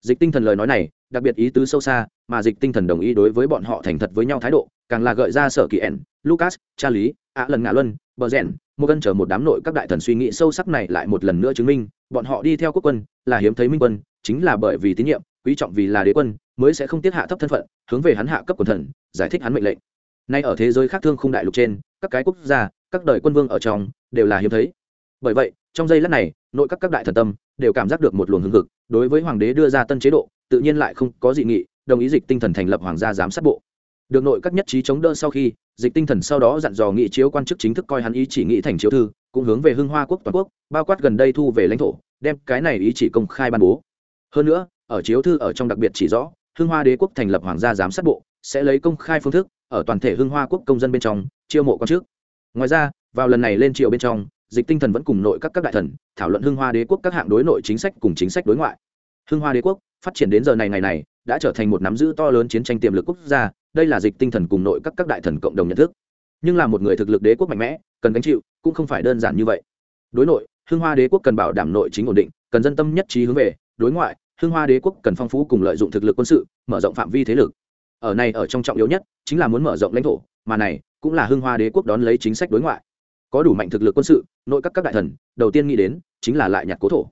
dịch tinh thần lời nói này, đặc biệt ý tứ sâu xa, mà dịch tinh thần đồng ý đối với bọn họ thành thật với nhau thái độ, càng là gợi ra sở kỳ ẻn, lucas cha lý ạ lần ngạ luân, bờ rèn một gân chờ một đám nội các đại thần suy nghĩ sâu sắc này lại một lần nữa chứng minh, bọn họ đi theo quốc quân, là hiếm thấy minh quân, chính là bởi vì tín nhiệm, quý trọng vì là đế quân, mới sẽ không tiết hạ thấp thân phận, hướng về hắn hạ cấp quần thần, giải thích hắn mệnh lệnh. Nay ở thế giới khác thương khung đại lục trên, các cái quốc gia, các đời quân vương ở trong, đều là hiếm thấy. Bởi vậy, trong giây lát này, nội các các đại thần tâm đều cảm giác được một luồng hưng hực, đối với hoàng đế đưa ra tân chế độ, tự nhiên lại không có dị nghị, đồng ý dịch tinh thần thành lập hoàng gia giám sát bộ. Được nội các nhất trí chống đỡ sau khi, dịch tinh thần sau đó dặn dò nghị chiếu quan chức chính thức coi hắn ý chỉ nghị thành chiếu thư, cũng hướng về hưng hoa quốc toàn quốc, bao quát gần đây thu về lãnh thổ, đem cái này ý chỉ công khai ban bố. Hơn nữa, ở chiếu thư ở trong đặc biệt chỉ rõ, hưng hoa đế quốc thành lập hoàng gia giám sát bộ, sẽ lấy công khai phương thức, ở toàn thể hưng hoa quốc công dân bên trong, chiêu mộ quan chức. Ngoài ra, vào lần này lên triệu bên trong dịch tinh thần vẫn cùng nội các các đại thần, thảo luận hưng hoa đế quốc các hạng đối nội chính sách cùng chính sách đối ngoại. Hưng hoa đế quốc phát triển đến giờ này ngày này, đã trở thành một nắm giữ to lớn chiến tranh tiềm lực quốc gia, đây là dịch tinh thần cùng nội các các đại thần cộng đồng nhận thức. Nhưng là một người thực lực đế quốc mạnh mẽ, cần gánh chịu, cũng không phải đơn giản như vậy. Đối nội, hưng hoa đế quốc cần bảo đảm nội chính ổn định, cần dân tâm nhất trí hướng về, đối ngoại, hưng hoa đế quốc cần phong phú cùng lợi dụng thực lực quân sự, mở rộng phạm vi thế lực. Ở này ở trong trọng yếu nhất, chính là muốn mở rộng lãnh thổ, mà này cũng là hưng hoa đế quốc đón lấy chính sách đối ngoại có đủ mạnh thực lực quân sự, nội các các đại thần, đầu tiên nghĩ đến chính là lại nhặt cố thổ.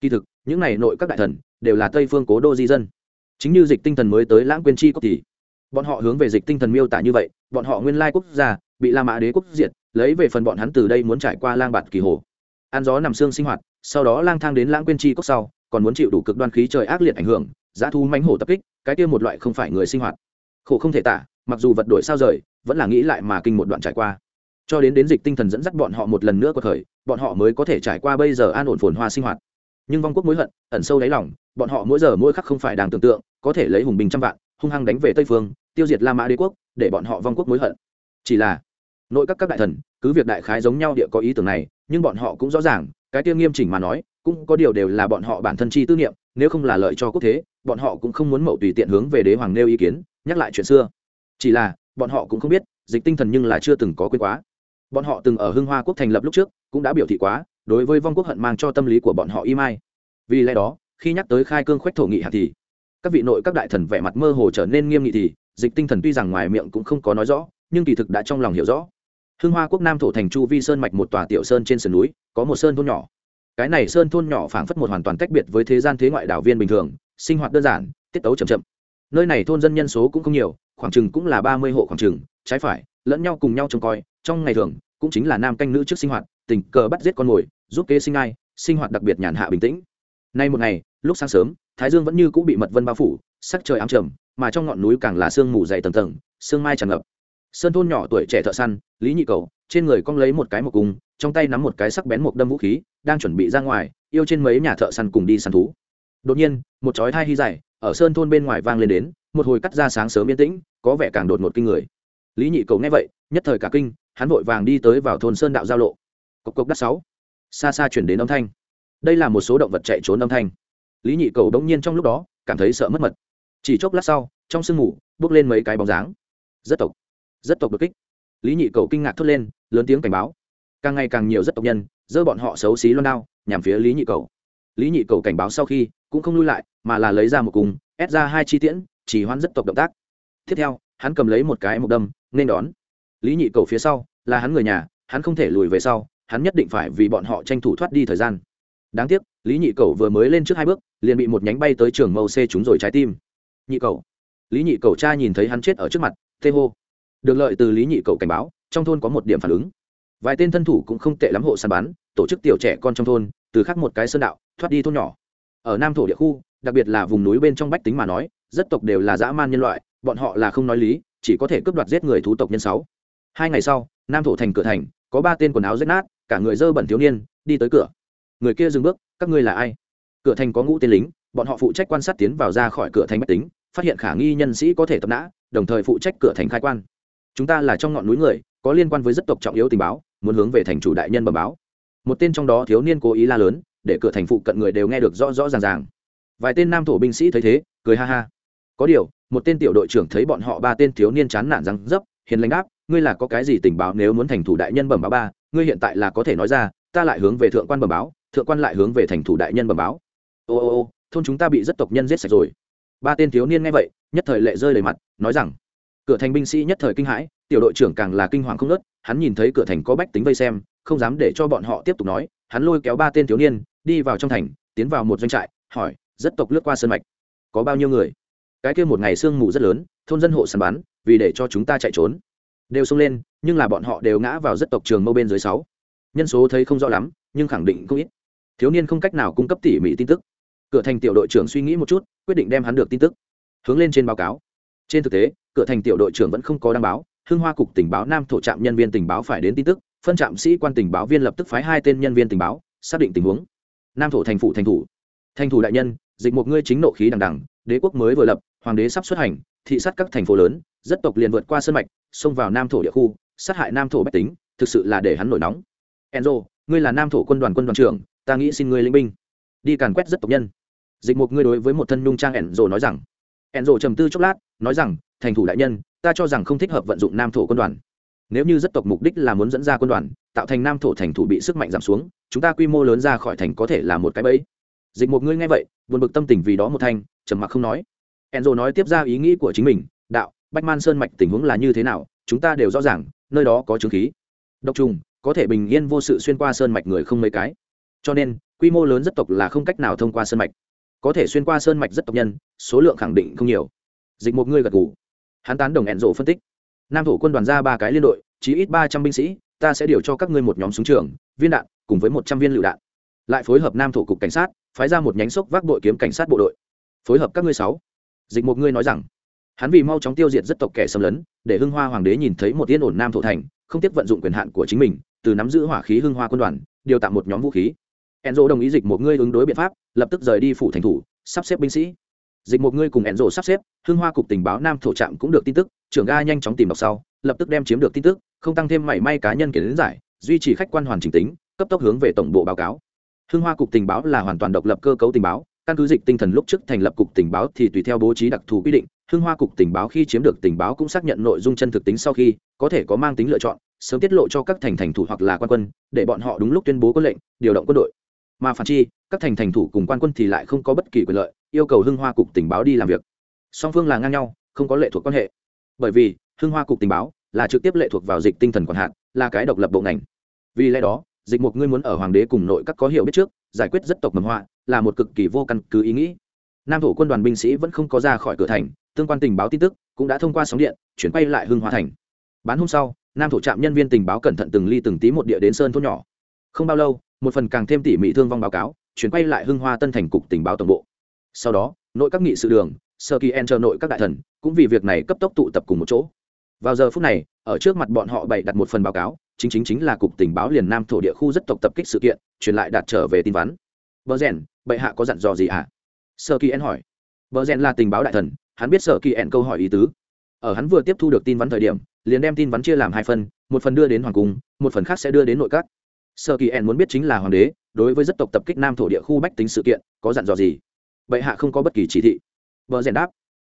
Kỳ thực, những này nội các đại thần đều là tây phương cố đô di dân. Chính như dịch tinh thần mới tới lãng quên chi cốc thì, bọn họ hướng về dịch tinh thần miêu tả như vậy, bọn họ nguyên lai quốc gia bị la mã đế quốc diệt, lấy về phần bọn hắn từ đây muốn trải qua lang bạt kỳ hồ. Ăn gió nằm xương sinh hoạt, sau đó lang thang đến lãng quên chi cốc sau, còn muốn chịu đủ cực đoan khí trời ác liệt ảnh hưởng giá thu mánh hổ tập kích, cái kia một loại không phải người sinh hoạt. Khổ không thể tả, mặc dù vật đổi sao rời, vẫn là nghĩ lại mà kinh một đoạn trải qua cho đến đến dịch tinh thần dẫn dắt bọn họ một lần nữa cuộc thời bọn họ mới có thể trải qua bây giờ an ổn phồn hoa sinh hoạt. Nhưng vong quốc mối hận, ẩn sâu đáy lòng, bọn họ mỗi giờ mỗi khắc không phải đang tưởng tượng, có thể lấy hùng bình trăm vạn, hung hăng đánh về tây phương, tiêu diệt la mã đế quốc, để bọn họ vong quốc mối hận. Chỉ là, nội các các đại thần, cứ việc đại khái giống nhau địa có ý tưởng này, nhưng bọn họ cũng rõ ràng, cái tiêu nghiêm chỉnh mà nói, cũng có điều đều là bọn họ bản thân chi tư niệm, nếu không là lợi cho quốc thế, bọn họ cũng không muốn mậu tùy tiện hướng về đế hoàng nêu ý kiến, nhắc lại chuyện xưa. Chỉ là, bọn họ cũng không biết, dịch tinh thần nhưng là chưa từng có quên quá bọn họ từng ở hưng hoa quốc thành lập lúc trước, cũng đã biểu thị quá, đối với vong quốc hận mang cho tâm lý của bọn họ y mai. Vì lẽ đó, khi nhắc tới khai cương khoách thổ nghị hạt thì, các vị nội các đại thần vẻ mặt mơ hồ trở nên nghiêm nghị thì, dịch tinh thần tuy rằng ngoài miệng cũng không có nói rõ, nhưng kỳ thực đã trong lòng hiểu rõ. Hưng hoa quốc nam thổ thành chu vi sơn mạch một tòa tiểu sơn trên sườn núi, có một sơn thôn nhỏ. Cái này sơn thôn nhỏ phảng phất một hoàn toàn cách biệt với thế gian thế ngoại đảo viên bình thường, sinh hoạt đơn giản, tiết tấu chậm chậm. Nơi này thôn dân nhân số cũng không nhiều, khoảng chừng cũng là ba mươi hộ khoảng chừng, trái phải, lẫn nhau cùng nhau trông coi trong ngày thường, cũng chính là nam canh nữ trước sinh hoạt, tình cờ bắt giết con mồi, giúp kế sinh ai, sinh hoạt đặc biệt nhàn hạ bình tĩnh. Nay một ngày, lúc sáng sớm, thái dương vẫn như cũng bị mật vân bao phủ, sắc trời ám trầm, mà trong ngọn núi càng là sương mù dày tầng tầng, sương mai tràn ngập. Sơn thôn nhỏ tuổi trẻ thợ săn, lý nhị cầu, trên người cong lấy một cái một cung, trong tay nắm một cái sắc bén một đâm vũ khí, đang chuẩn bị ra ngoài, yêu trên mấy nhà thợ săn cùng đi săn thú. Đột nhiên, một chói thai hy dài, ở sơn thôn bên ngoài vang lên đến, một hồi cắt ra sáng sớm yên tĩnh, có vẻ càng đột ngột kinh người. Lý nhị cầu nghe vậy, nhất thời cả kinh hắn vội vàng đi tới vào thôn sơn đạo giao lộ. Cộc cộc đắt sáu. Xa xa chuyển đến âm thanh. Đây là một số động vật chạy trốn âm thanh. Lý nhị cầu đống nhiên trong lúc đó, cảm thấy sợ mất mật. Chỉ chốc lát sau, trong sương mù, bước lên mấy cái bóng dáng. Rất tộc. Rất tộc đột kích. Lý nhị cầu kinh ngạc thốt lên, lớn tiếng cảnh báo. Càng ngày càng nhiều rất tộc nhân, dơ bọn họ xấu xí loan đao, nhằm phía lý nhị cầu. Lý nhị cầu cảnh báo sau khi, cũng không lui lại, mà là lấy ra một cùng, ép ra hai chi tiễn, chỉ hoãn rất tộc động tác. Tiếp theo, hắn cầm lấy một cái mục đâm, nên đón lý nhị cầu phía sau, là hắn người nhà, hắn không thể lùi về sau, hắn nhất định phải vì bọn họ tranh thủ thoát đi thời gian. Đáng tiếc, lý nhị cầu vừa mới lên trước hai bước, liền bị một nhánh bay tới trường mâu xê trúng rồi trái tim. Nhị cầu. Lý nhị cầu cha nhìn thấy hắn chết ở trước mặt tê hô. Được lợi từ lý nhị cầu cảnh báo, trong thôn có một điểm phản ứng. Vài tên thân thủ cũng không tệ lắm hộ săn bán tổ chức tiểu trẻ con trong thôn, từ khắc một cái sơn đạo, thoát đi thôn nhỏ. Ở nam thổ địa khu, đặc biệt là vùng núi bên trong bách tính mà nói, rất tộc đều là dã man nhân loại, bọn họ là không nói lý, chỉ có thể cướp đoạt giết người thú tộc nhân sáu hai ngày sau, nam thổ thành cửa thành, có ba tên quần áo rách nát, cả người dơ bẩn thiếu niên, đi tới cửa. Người kia dừng bước, các ngươi là ai? Cửa thành có ngũ tên lính, bọn họ phụ trách quan sát tiến vào ra khỏi cửa thành bách tính, phát hiện khả nghi nhân sĩ có thể tập nã, đồng thời phụ trách cửa thành khai quan. Chúng ta là trong ngọn núi người, có liên quan với rất tộc trọng yếu tình báo, muốn hướng về thành chủ đại nhân bẩm báo. Một tên trong đó thiếu niên cố ý la lớn, để cửa thành phụ cận người đều nghe được rõ rõ ràng ràng. Vài tên nam thổ binh sĩ thấy thế, cười ha ha. Có điều, một tên tiểu đội trưởng thấy bọn họ ba tên thiếu niên chán nản răng dấp, hiền lãnh đáp ngươi là có cái gì tình báo nếu muốn thành thủ đại nhân bẩm báo ba, ngươi hiện tại là có thể nói ra, ta lại hướng về thượng quan bẩm báo, thượng quan lại hướng về thành thủ đại nhân bẩm báo. Ô ô ô, thôn chúng ta bị rất tộc nhân giết sạch rồi. Ba tên thiếu niên nghe vậy, nhất thời lệ rơi đầy mặt, nói rằng, cửa thành binh sĩ nhất thời kinh hãi, tiểu đội trưởng càng là kinh hoàng không nớt hắn nhìn thấy cửa thành có bách tính vây xem, không dám để cho bọn họ tiếp tục nói, hắn lôi kéo ba tên thiếu niên, đi vào trong thành, tiến vào một doanh trại, hỏi, rất tộc lướt qua sân mạch, có bao nhiêu người? Cái kia một ngày sương mù rất lớn, thôn dân hộ săn bắn, vì để cho chúng ta chạy trốn đều xông lên, nhưng là bọn họ đều ngã vào rất tộc trường mâu bên dưới sáu. Nhân số thấy không rõ lắm, nhưng khẳng định không ít. Thiếu niên không cách nào cung cấp tỉ mỉ tin tức. Cửa thành tiểu đội trưởng suy nghĩ một chút, quyết định đem hắn được tin tức hướng lên trên báo cáo. Trên thực tế, cửa thành tiểu đội trưởng vẫn không có đăng báo, hưng hoa cục tình báo nam thổ trạm nhân viên tình báo phải đến tin tức, phân trạm sĩ quan tình báo viên lập tức phái hai tên nhân viên tình báo, xác định tình huống. Nam thổ thành phụ thành thủ. Thành thủ đại nhân, dịch một ngươi chính nộ khí đằng đằng, đế quốc mới vừa lập, hoàng đế sắp xuất hành, thị sát các thành phố lớn rất tộc liền vượt qua sân mạch, xông vào nam thổ địa khu, sát hại nam thổ bách tính, thực sự là để hắn nổi nóng. Enzo, ngươi là nam thổ quân đoàn quân đoàn trưởng, ta nghĩ xin ngươi linh binh. Đi càn quét rất tộc nhân. Dịch một ngươi đối với một thân nhung trang enzo nói rằng. Enzo trầm tư chốc lát, nói rằng, thành thủ đại nhân, ta cho rằng không thích hợp vận dụng nam thổ quân đoàn. Nếu như rất tộc mục đích là muốn dẫn ra quân đoàn, tạo thành nam thổ thành thủ bị sức mạnh giảm xuống, chúng ta quy mô lớn ra khỏi thành có thể là một cái bẫy. Dịch một ngươi nghe vậy, buồn bực tâm tình vì đó một thanh, trầm mặc không nói. Enzo nói tiếp ra ý nghĩ của chính mình, đạo bách man sơn mạch tình huống là như thế nào, chúng ta đều rõ ràng, nơi đó có chứng khí. Độc trùng, có thể bình yên vô sự xuyên qua sơn mạch người không mấy cái. Cho nên, quy mô lớn rất tộc là không cách nào thông qua sơn mạch. Có thể xuyên qua sơn mạch rất tộc nhân, số lượng khẳng định không nhiều. Dịch một ngươi gật ngủ hắn tán đồng ẹn rộ phân tích. Nam thổ quân đoàn ra ba cái liên đội, chí ít ba trăm binh sĩ, ta sẽ điều cho các ngươi một nhóm súng trường, viên đạn, cùng với một trăm viên lựu đạn. Lại phối hợp nam thổ cục cảnh sát, phái ra một nhánh sốc vác đội kiếm cảnh sát bộ đội. Phối hợp các ngươi sáu. Dịch một ngươi nói rằng hắn vì mau chóng tiêu diệt rất tộc kẻ xâm lấn, để hưng hoa hoàng đế nhìn thấy một yên ổn nam thổ thành, không tiếc vận dụng quyền hạn của chính mình, từ nắm giữ hỏa khí hưng hoa quân đoàn, điều tạm một nhóm vũ khí. Enzo đồng ý dịch một ngươi ứng đối biện pháp, lập tức rời đi phủ thành thủ, sắp xếp binh sĩ. Dịch một ngươi cùng enzo sắp xếp, hưng hoa cục tình báo nam thổ trạm cũng được tin tức, trưởng ga nhanh chóng tìm đọc sau, lập tức đem chiếm được tin tức, không tăng thêm mảy may cá nhân kiến giải, duy trì khách quan hoàn chỉnh tính, cấp tốc hướng về tổng bộ báo cáo. Hưng hoa cục tình báo là hoàn toàn độc lập cơ cấu tình báo, căn cứ dịch tinh thần lúc trước thành lập cục tình báo thì tùy theo bố trí đặc thù quy định hưng hoa cục tình báo khi chiếm được tình báo cũng xác nhận nội dung chân thực tính sau khi, có thể có mang tính lựa chọn, sớm tiết lộ cho các thành thành thủ hoặc là quan quân, để bọn họ đúng lúc tuyên bố quân lệnh, điều động quân đội. Mà phản chi, các thành thành thủ cùng quan quân thì lại không có bất kỳ quyền lợi, yêu cầu hưng hoa cục tình báo đi làm việc. Song phương là ngang nhau, không có lệ thuộc quan hệ. Bởi vì, hưng hoa cục tình báo là trực tiếp lệ thuộc vào dịch tinh thần quản hạn là cái độc lập bộ ngành. Vì lẽ đó, dịch một ngươi muốn ở hoàng đế cùng nội các có hiểu biết trước, giải quyết rất tộc mầm họa, là một cực kỳ vô căn cứ ý nghĩ. Nam thủ quân đoàn binh sĩ vẫn không có ra khỏi cửa thành tương quan tình báo tin tức cũng đã thông qua sóng điện chuyển quay lại hưng Hóa thành. Bán hôm sau, nam thổ trạm nhân viên tình báo cẩn thận từng ly từng tí một địa đến sơn thôn nhỏ. Không bao lâu, một phần càng thêm tỉ mỉ thương vong báo cáo chuyển quay lại hưng hoa tân thành cục tình báo tổng bộ. Sau đó, nội các nghị sự đường, sơ kỳ en chờ nội các đại thần cũng vì việc này cấp tốc tụ tập cùng một chỗ. Vào giờ phút này, ở trước mặt bọn họ bày đặt một phần báo cáo, chính chính chính là cục tình báo liền nam thổ địa khu rất tộc tập kích sự kiện, truyền lại đạt trở về tin vắn. Bờ rèn, bệ hạ có dặn dò gì ạ? À? sơ kỳ en hỏi. Bờ rèn là tình báo đại thần hắn biết sở kỳ en câu hỏi ý tứ. Ở hắn vừa tiếp thu được tin vắn thời điểm, liền đem tin vắn chia làm hai phần, một phần đưa đến hoàng cung, một phần khác sẽ đưa đến nội các. Sở kỳ en muốn biết chính là hoàng đế, đối với dân tộc tập kích nam thổ địa khu bách tính sự kiện, có dặn dò gì? Bệ hạ không có bất kỳ chỉ thị. Vợ rèn đáp.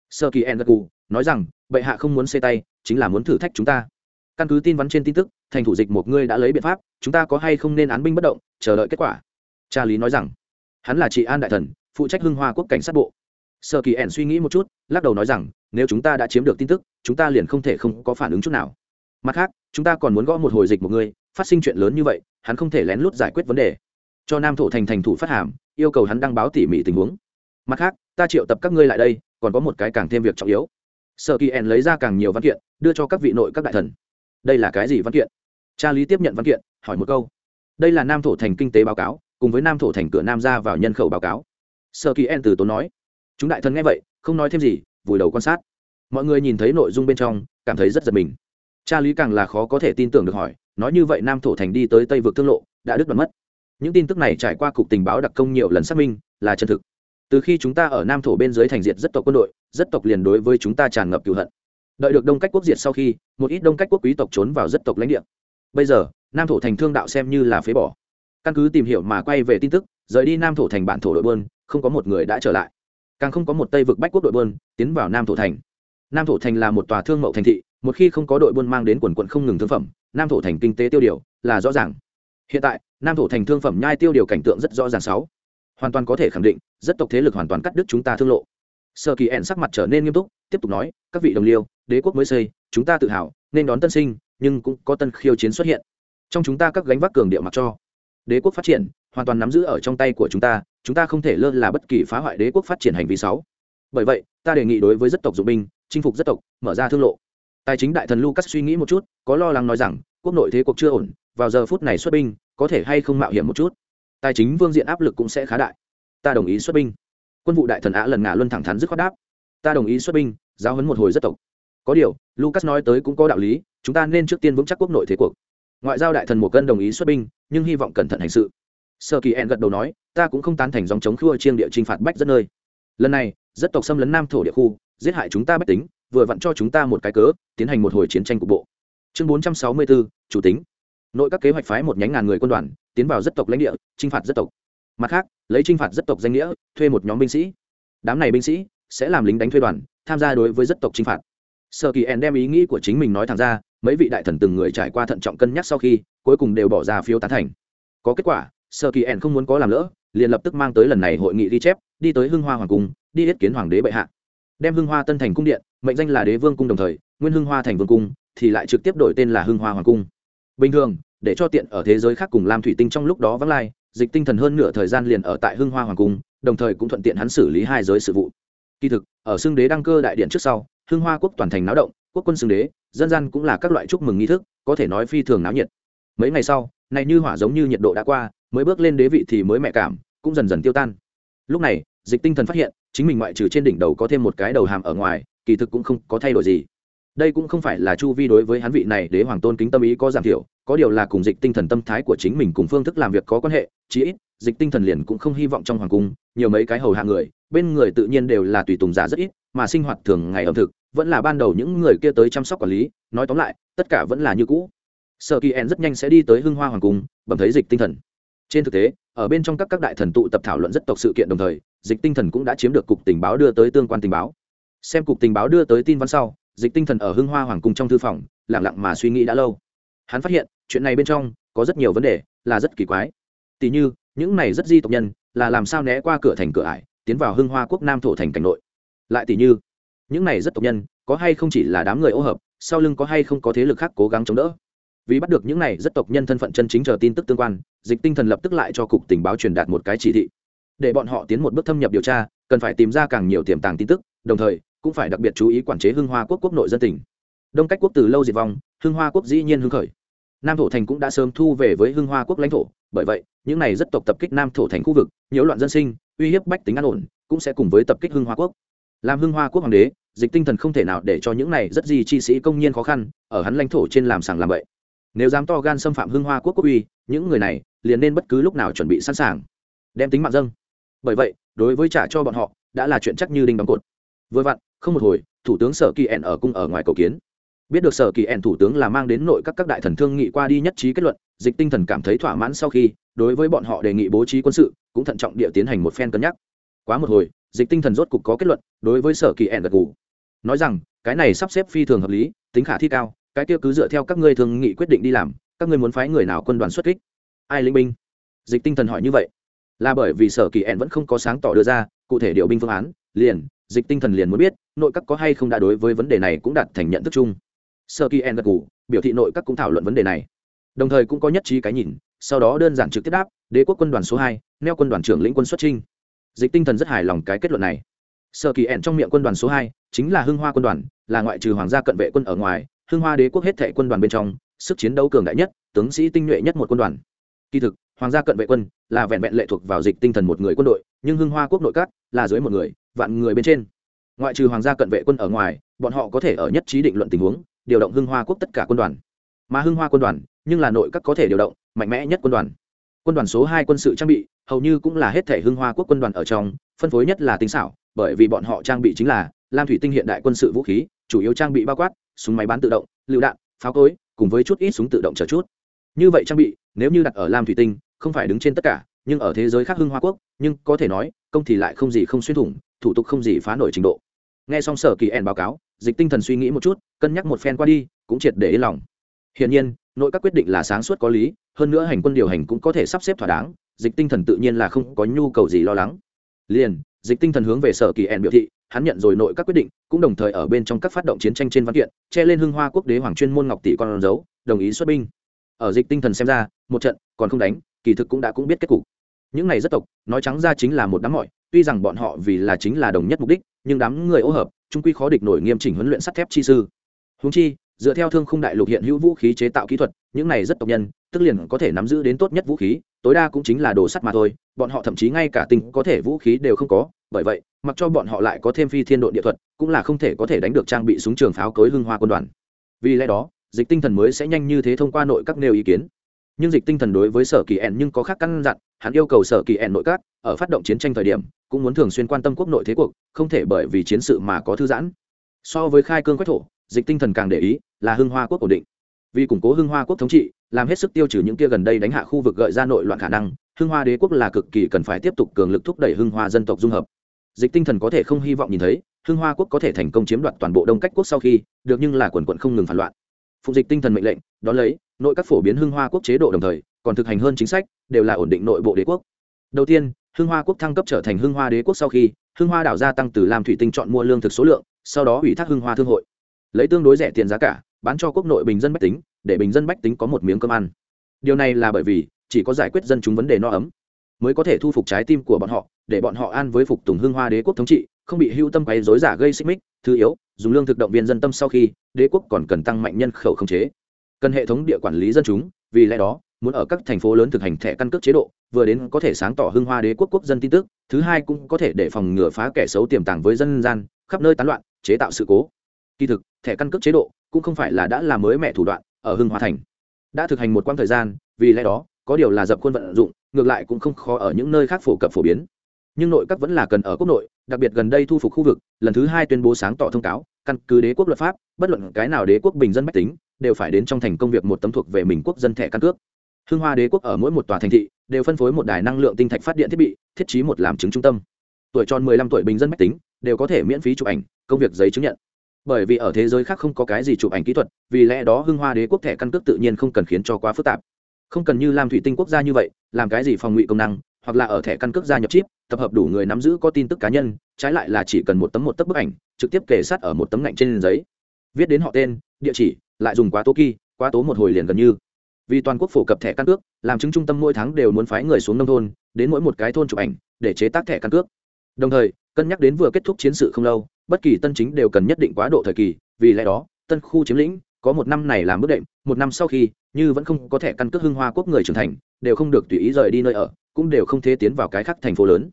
Sở kỳ en gật cù nói rằng, bệ hạ không muốn xê tay, chính là muốn thử thách chúng ta. Căn cứ tin vắn trên tin tức, thành thủ dịch một ngươi đã lấy biện pháp, chúng ta có hay không nên án binh bất động, chờ đợi kết quả? Cha lý nói rằng, hắn là trị an đại thần, phụ trách hưng hoa quốc cảnh sát bộ sơ kỳ ẻn suy nghĩ một chút, lắc đầu nói rằng, nếu chúng ta đã chiếm được tin tức, chúng ta liền không thể không có phản ứng chút nào. Mặt khác, chúng ta còn muốn gõ một hồi dịch một người, phát sinh chuyện lớn như vậy, hắn không thể lén lút giải quyết vấn đề. Cho nam thổ thành thành thủ phát hàm, yêu cầu hắn đăng báo tỉ mỉ tình huống. Mặt khác, ta triệu tập các ngươi lại đây, còn có một cái càng thêm việc trọng yếu. Sở kỳ ẻn lấy ra càng nhiều văn kiện, đưa cho các vị nội các đại thần. Đây là cái gì văn kiện? Cha lý tiếp nhận văn kiện, hỏi một câu. Đây là nam thổ thành kinh tế báo cáo, cùng với nam thổ thành cửa nam ra vào nhân khẩu báo cáo. Sở kỳ ẻn từ tốn nói chúng đại thần nghe vậy, không nói thêm gì, vùi đầu quan sát. Mọi người nhìn thấy nội dung bên trong, cảm thấy rất giật mình. Cha lý càng là khó có thể tin tưởng được hỏi, nói như vậy nam thổ thành đi tới tây vực thương lộ, đã đứt đoạn mất. Những tin tức này trải qua cục tình báo đặc công nhiều lần xác minh, là chân thực. Từ khi chúng ta ở nam thổ bên dưới thành diệt rất tộc quân đội, rất tộc liền đối với chúng ta tràn ngập cựu hận. Đợi được đông cách quốc diệt sau khi, một ít đông cách quốc quý tộc trốn vào rất tộc lãnh địa. Bây giờ, nam thổ thành thương đạo xem như là phế bỏ. Căn cứ tìm hiểu mà quay về tin tức, rời đi nam thổ thành bản thổ đội bơn không có một người đã trở lại càng không có một tây vực bách quốc đội buôn tiến vào nam thổ thành. Nam thổ thành là một tòa thương mậu thành thị, một khi không có đội buôn mang đến quần quận không ngừng thương phẩm, nam thổ thành kinh tế tiêu điều là rõ ràng. Hiện tại, nam thổ thành thương phẩm nhai tiêu điều cảnh tượng rất rõ ràng sáu. Hoàn toàn có thể khẳng định, rất tộc thế lực hoàn toàn cắt đứt chúng ta thương lộ. Sơ kỳ ẹn sắc mặt trở nên nghiêm túc, tiếp tục nói, các vị đồng liêu, đế quốc mới xây, chúng ta tự hào, nên đón tân sinh, nhưng cũng có tân khiêu chiến xuất hiện. Trong chúng ta các gánh vác cường điệu mặc cho. Đế quốc phát triển, hoàn toàn nắm giữ ở trong tay của chúng ta chúng ta không thể lơ là bất kỳ phá hoại đế quốc phát triển hành vi sáu. Bởi vậy, ta đề nghị đối với rất tộc dụng binh, chinh phục rất tộc, mở ra thương lộ. Tài chính đại thần lucas suy nghĩ một chút, có lo lắng nói rằng, quốc nội thế cuộc chưa ổn, vào giờ phút này xuất binh, có thể hay không mạo hiểm một chút. Tài chính vương diện áp lực cũng sẽ khá đại. Ta đồng ý xuất binh. Quân vụ đại thần ạ lần ngả luân thẳng thắn dứt khoát đáp. Ta đồng ý xuất binh, giáo huấn một hồi rất tộc. Có điều, lucas nói tới cũng có đạo lý, chúng ta nên trước tiên vững chắc quốc nội thế cuộc. Ngoại giao đại thần một cân đồng ý xuất binh, nhưng hy vọng cẩn thận hành sự sơ kỳ en gật đầu nói, ta cũng không tán thành dòng chống khua chiêng địa t r i n h phạt bách rất nơi. Lần này, rất tộc xâm lấn nam thổ địa khu, giết hại chúng ta bách tính, vừa vặn cho chúng ta một cái cớ, tiến hành một hồi chiến tranh cục bộ. Chương bốn trăm sáu mươi bốn, chủ tính. Nội các kế hoạch phái một nhánh ngàn người quân đoàn, tiến vào rất tộc lãnh địa t r i n h phạt rất tộc. Mặt khác, lấy t r i n h phạt rất tộc danh nghĩa, thuê một nhóm binh sĩ. Đám này binh sĩ sẽ làm lính đánh thuê đoàn, tham gia đối với rất tộc t r i n h phạt. Sở kỳ en đem ý nghĩ của chính mình nói thẳng ra, mấy vị đại thần từng người trải qua thận trọng cân nhắc sau khi, cuối cùng đều bỏ ra phiếu tán thành. Có kết quả sợ kỳ ẻn không muốn có làm lỡ, liền lập tức mang tới lần này hội nghị ghi chép, đi tới hưng hoa hoàng cung, đi yết kiến hoàng đế bệ hạ. Đem hưng hoa tân thành cung điện, mệnh danh là đế vương cung đồng thời, nguyên hưng hoa thành vương cung thì lại trực tiếp đổi tên là hưng hoa hoàng cung. Bình thường, để cho tiện ở thế giới khác cùng lam thủy tinh trong lúc đó vắng lai, dịch tinh thần hơn nửa thời gian liền ở tại hưng hoa hoàng cung, đồng thời cũng thuận tiện hắn xử lý hai giới sự vụ. Kỳ thực, ở xưng đế đăng cơ đại điện trước sau, hưng hoa quốc toàn thành náo động, quốc quân xưng đế, dân gian cũng là các loại chúc mừng nghi thức, có thể nói phi thường náo nhiệt. Mấy ngày sau, này như hỏa giống như nhiệt độ đã qua mới bước lên đế vị thì mới mẹ cảm, cũng dần dần tiêu tan. Lúc này, dịch tinh thần phát hiện, chính mình ngoại trừ trên đỉnh đầu có thêm một cái đầu hàm ở ngoài, kỳ thực cũng không có thay đổi gì. Đây cũng không phải là chu vi đối với hắn vị này đế hoàng tôn kính tâm ý có giảm thiểu, có điều là cùng dịch tinh thần tâm thái của chính mình cùng phương thức làm việc có quan hệ, chí ít, dịch tinh thần liền cũng không hy vọng trong hoàng cung, nhiều mấy cái hầu hạ người, bên người tự nhiên đều là tùy tùng giả rất ít, mà sinh hoạt thường ngày ẩm thực, vẫn là ban đầu những người kia tới chăm sóc quản lý, nói tóm lại, tất cả vẫn là như cũ. Sợ kỳ en rất nhanh sẽ đi tới hưng hoa hoàng cung, bẩm thấy dịch tinh thần trên thực tế, ở bên trong các các đại thần tụ tập thảo luận rất tộc sự kiện đồng thời, dịch tinh thần cũng đã chiếm được cục tình báo đưa tới tương quan tình báo. Xem cục tình báo đưa tới tin văn sau, dịch tinh thần ở hưng hoa hoàng cung trong thư phòng lẳng lặng mà suy nghĩ đã lâu. Hắn phát hiện, chuyện này bên trong có rất nhiều vấn đề, là rất kỳ quái. Tỉ như, những này rất di tộc nhân, là làm sao né qua cửa thành cửa ải, tiến vào hưng hoa quốc nam thổ thành cảnh nội. Lại tỉ như, những này rất tộc nhân, có hay không chỉ là đám người ô hợp, sau lưng có hay không có thế lực khác cố gắng chống đỡ? Vì bắt được những này rất tộc nhân thân phận chân chính chờ tin tức tương quan, dịch tinh thần lập tức lại cho cục tình báo truyền đạt một cái chỉ thị. Để bọn họ tiến một bước thâm nhập điều tra, cần phải tìm ra càng nhiều tiềm tàng tin tức, đồng thời, cũng phải đặc biệt chú ý quản chế hưng hoa quốc quốc nội dân tỉnh đông cách quốc từ lâu diệt vong, hưng hoa quốc dĩ nhiên hưng khởi. Nam thổ thành cũng đã sớm thu về với hưng hoa quốc lãnh thổ, bởi vậy, những này rất tộc tập kích nam thổ thành khu vực, nhiễu loạn dân sinh, uy hiếp bách tính an ổn, cũng sẽ cùng với tập kích hưng hoa quốc. Làm hưng hoa quốc hoàng đế, dịch tinh thần không thể nào để cho những này rất gì chi sĩ công nhiên khó khăn, ở hắn lãnh thổ trên làm sàng làm vậy nếu dám to gan xâm phạm hưng hoa quốc quốc uy, những người này liền nên bất cứ lúc nào chuẩn bị sẵn sàng. Đem tính mạng dâng. Bởi vậy, đối với trả cho bọn họ, đã là chuyện chắc như đinh đóng cột. Vừa vặn, không một hồi, thủ tướng sở kỳ ẻn ở cung ở ngoài cầu kiến. Biết được sở kỳ ẻn thủ tướng là mang đến nội các các đại thần thương nghị qua đi nhất trí kết luận, dịch tinh thần cảm thấy thỏa mãn sau khi, đối với bọn họ đề nghị bố trí quân sự, cũng thận trọng địa tiến hành một phen cân nhắc. Quá một hồi, dịch tinh thần rốt cục có kết luận, đối với sở kỳ ẻn gật ngủ nói rằng, cái này sắp xếp phi thường hợp lý, tính khả thi cao cái kia cứ dựa theo các ngươi thường nghị quyết định đi làm, các ngươi muốn phái người nào quân đoàn xuất kích? Ai lĩnh binh? Dịch tinh thần hỏi như vậy. Là bởi vì sở kỳ en vẫn không có sáng tỏ đưa ra, cụ thể điều binh phương án, liền, dịch tinh thần liền muốn biết, nội các có hay không đã đối với vấn đề này cũng đạt thành nhận thức chung. Sở kỳ en gật ngủ biểu thị nội các cũng thảo luận vấn đề này. Đồng thời cũng có nhất trí cái nhìn, sau đó đơn giản trực tiếp đáp, đế quốc quân đoàn số hai, neo quân đoàn trưởng lĩnh quân xuất trinh dịch tinh thần rất hài lòng cái kết luận này. Sở kỳ en trong miệng quân đoàn số hai, chính là hưng hoa quân đoàn, là ngoại trừ hoàng gia cận vệ quân ở ngoài Hương hoa đế quốc hết thệ quân đoàn bên trong, sức chiến đấu cường đại nhất, tướng sĩ tinh nhuệ nhất một quân đoàn. Kỳ thực, hoàng gia cận vệ quân là vẹn vẹn lệ thuộc vào dịch tinh thần một người quân đội, nhưng hưng hoa quốc nội các là dưới một người, vạn người bên trên. Ngoại trừ hoàng gia cận vệ quân ở ngoài, bọn họ có thể ở nhất trí định luận tình huống, điều động hưng hoa quốc tất cả quân đoàn. Mà hưng hoa quân đoàn, nhưng là nội các có thể điều động, mạnh mẽ nhất quân đoàn. Quân đoàn số hai quân sự trang bị, hầu như cũng là hết thể hưng hoa quốc quân đoàn ở trong, phân phối nhất là tinh xảo, bởi vì bọn họ trang bị chính là lam thủy tinh hiện đại quân sự vũ khí, chủ yếu trang bị bao quát súng máy bán tự động, lựu đạn, pháo cối, cùng với chút ít súng tự động chờ chút. Như vậy trang bị, nếu như đặt ở lam thủy tinh, không phải đứng trên tất cả, nhưng ở thế giới khác hưng hoa quốc, nhưng có thể nói, công thì lại không gì không xuyên thủng, thủ tục không gì phá nổi trình độ. Nghe xong sở kỳ ẻn báo cáo, dịch tinh thần suy nghĩ một chút, cân nhắc một phen qua đi, cũng triệt để yên lòng. Hiển nhiên, nội các quyết định là sáng suốt có lý, hơn nữa hành quân điều hành cũng có thể sắp xếp thỏa đáng, dịch tinh thần tự nhiên là không có nhu cầu gì lo lắng. Liền, dịch tinh thần hướng về sở kỳ ẻn biểu thị hắn nhận rồi nội các quyết định, cũng đồng thời ở bên trong các phát động chiến tranh trên văn kiện, che lên hưng hoa quốc đế hoàng chuyên môn ngọc tỷ con dấu, đồng ý xuất binh. Ở dịch tinh thần xem ra, một trận còn không đánh, kỳ thực cũng đã cũng biết kết cục. Những này rất tộc, nói trắng ra chính là một đám mọi, tuy rằng bọn họ vì là chính là đồng nhất mục đích, nhưng đám người ô hợp, trung quy khó địch nổi nghiêm chỉnh huấn luyện sắt thép chi sư. Húng chi, dựa theo thương khung đại lục hiện hữu vũ khí chế tạo kỹ thuật, những này rất tộc nhân, tức liền có thể nắm giữ đến tốt nhất vũ khí tối đa cũng chính là đồ sắt mà thôi, bọn họ thậm chí ngay cả tinh có thể vũ khí đều không có, bởi vậy, mặc cho bọn họ lại có thêm phi thiên đội địa thuật, cũng là không thể có thể đánh được trang bị súng trường pháo cối hưng hoa quân đoàn. Vì lẽ đó, dịch tinh thần mới sẽ nhanh như thế thông qua nội các nêu ý kiến. Nhưng dịch tinh thần đối với sở kỳ ẻn nhưng có khác căn dặn, hắn yêu cầu sở kỳ ẻn nội các, ở phát động chiến tranh thời điểm, cũng muốn thường xuyên quan tâm quốc nội thế cuộc, không thể bởi vì chiến sự mà có thư giãn. So với khai cương quách thổ, dịch tinh thần càng để ý, là hưng hoa quốc ổn định. Vì củng cố hưng hoa quốc thống trị làm hết sức tiêu trừ những kia gần đây đánh hạ khu vực gợi ra nội loạn khả năng, hưng hoa đế quốc là cực kỳ cần phải tiếp tục cường lực thúc đẩy hưng hoa dân tộc dung hợp. Dịch tinh thần có thể không hy vọng nhìn thấy, hưng hoa quốc có thể thành công chiếm đoạt toàn bộ đông cách quốc sau khi, được nhưng là quần quận không ngừng phản loạn. Phục dịch tinh thần mệnh lệnh, đón lấy, nội các phổ biến hưng hoa quốc chế độ đồng thời, còn thực hành hơn chính sách, đều là ổn định nội bộ đế quốc. Đầu tiên, hưng hoa quốc thăng cấp trở thành hưng hoa đế quốc sau khi, hưng hoa đảo gia tăng từ làm thủy tinh chọn mua lương thực số lượng, sau đó ủy thác hưng hoa thương hội. Lấy tương đối rẻ tiền giá cả, bán cho quốc nội bình dân bách tính để bình dân bách tính có một miếng cơm ăn. Điều này là bởi vì chỉ có giải quyết dân chúng vấn đề no ấm, mới có thể thu phục trái tim của bọn họ, để bọn họ an với phục tùng hương hoa đế quốc thống trị, không bị hưu tâm quấy dối giả gây xích mích, thứ yếu, dùng lương thực động viên dân tâm sau khi đế quốc còn cần tăng mạnh nhân khẩu khống chế. Cần hệ thống địa quản lý dân chúng, vì lẽ đó, muốn ở các thành phố lớn thực hành thẻ căn cước chế độ, vừa đến có thể sáng tỏ hưng hoa đế quốc quốc dân tin tức, thứ hai cũng có thể để phòng ngừa phá kẻ xấu tiềm tàng với dân gian, khắp nơi tán loạn, chế tạo sự cố. Kỳ thực, thẻ căn cước chế độ cũng không phải là đã làm mới mẹ thủ đoạn ở hưng hoa thành. Đã thực hành một quãng thời gian, vì lẽ đó, có điều là dập khuôn vận dụng, ngược lại cũng không khó ở những nơi khác phổ cập phổ biến. Nhưng nội các vẫn là cần ở quốc nội, đặc biệt gần đây thu phục khu vực, lần thứ hai tuyên bố sáng tỏ thông cáo, căn cứ đế quốc luật pháp, bất luận cái nào đế quốc bình dân mách tính, đều phải đến trong thành công việc một tấm thuộc về mình quốc dân thẻ căn cước. Hưng hoa đế quốc ở mỗi một tòa thành thị, đều phân phối một đài năng lượng tinh thạch phát điện thiết bị, thiết trí một làm chứng trung tâm. Tuổi tròn 15 tuổi bình dân mách tính, đều có thể miễn phí chụp ảnh, công việc giấy chứng nhận bởi vì ở thế giới khác không có cái gì chụp ảnh kỹ thuật, vì lẽ đó hưng hoa đế quốc thẻ căn cước tự nhiên không cần khiến cho quá phức tạp. Không cần như làm thủy tinh quốc gia như vậy, làm cái gì phòng ngụy công năng, hoặc là ở thẻ căn cước gia nhập chip, tập hợp đủ người nắm giữ có tin tức cá nhân, trái lại là chỉ cần một tấm một tấm bức ảnh, trực tiếp kể sát ở một tấm ngạnh trên giấy. Viết đến họ tên, địa chỉ, lại dùng quá tố kỳ quá tố một hồi liền gần như. Vì toàn quốc phổ cập thẻ căn cước, làm chứng trung tâm mỗi tháng đều muốn phái người xuống nông thôn, đến mỗi một cái thôn chụp ảnh, để chế tác thẻ căn cước. Đồng thời, cân nhắc đến vừa kết thúc chiến sự không lâu bất kỳ tân chính đều cần nhất định quá độ thời kỳ, vì lẽ đó, tân khu chiếm lĩnh, có một năm này làm bước đệm, một năm sau khi, như vẫn không có thẻ căn cước hưng hoa quốc người trưởng thành, đều không được tùy ý rời đi nơi ở, cũng đều không thể tiến vào cái khác thành phố lớn.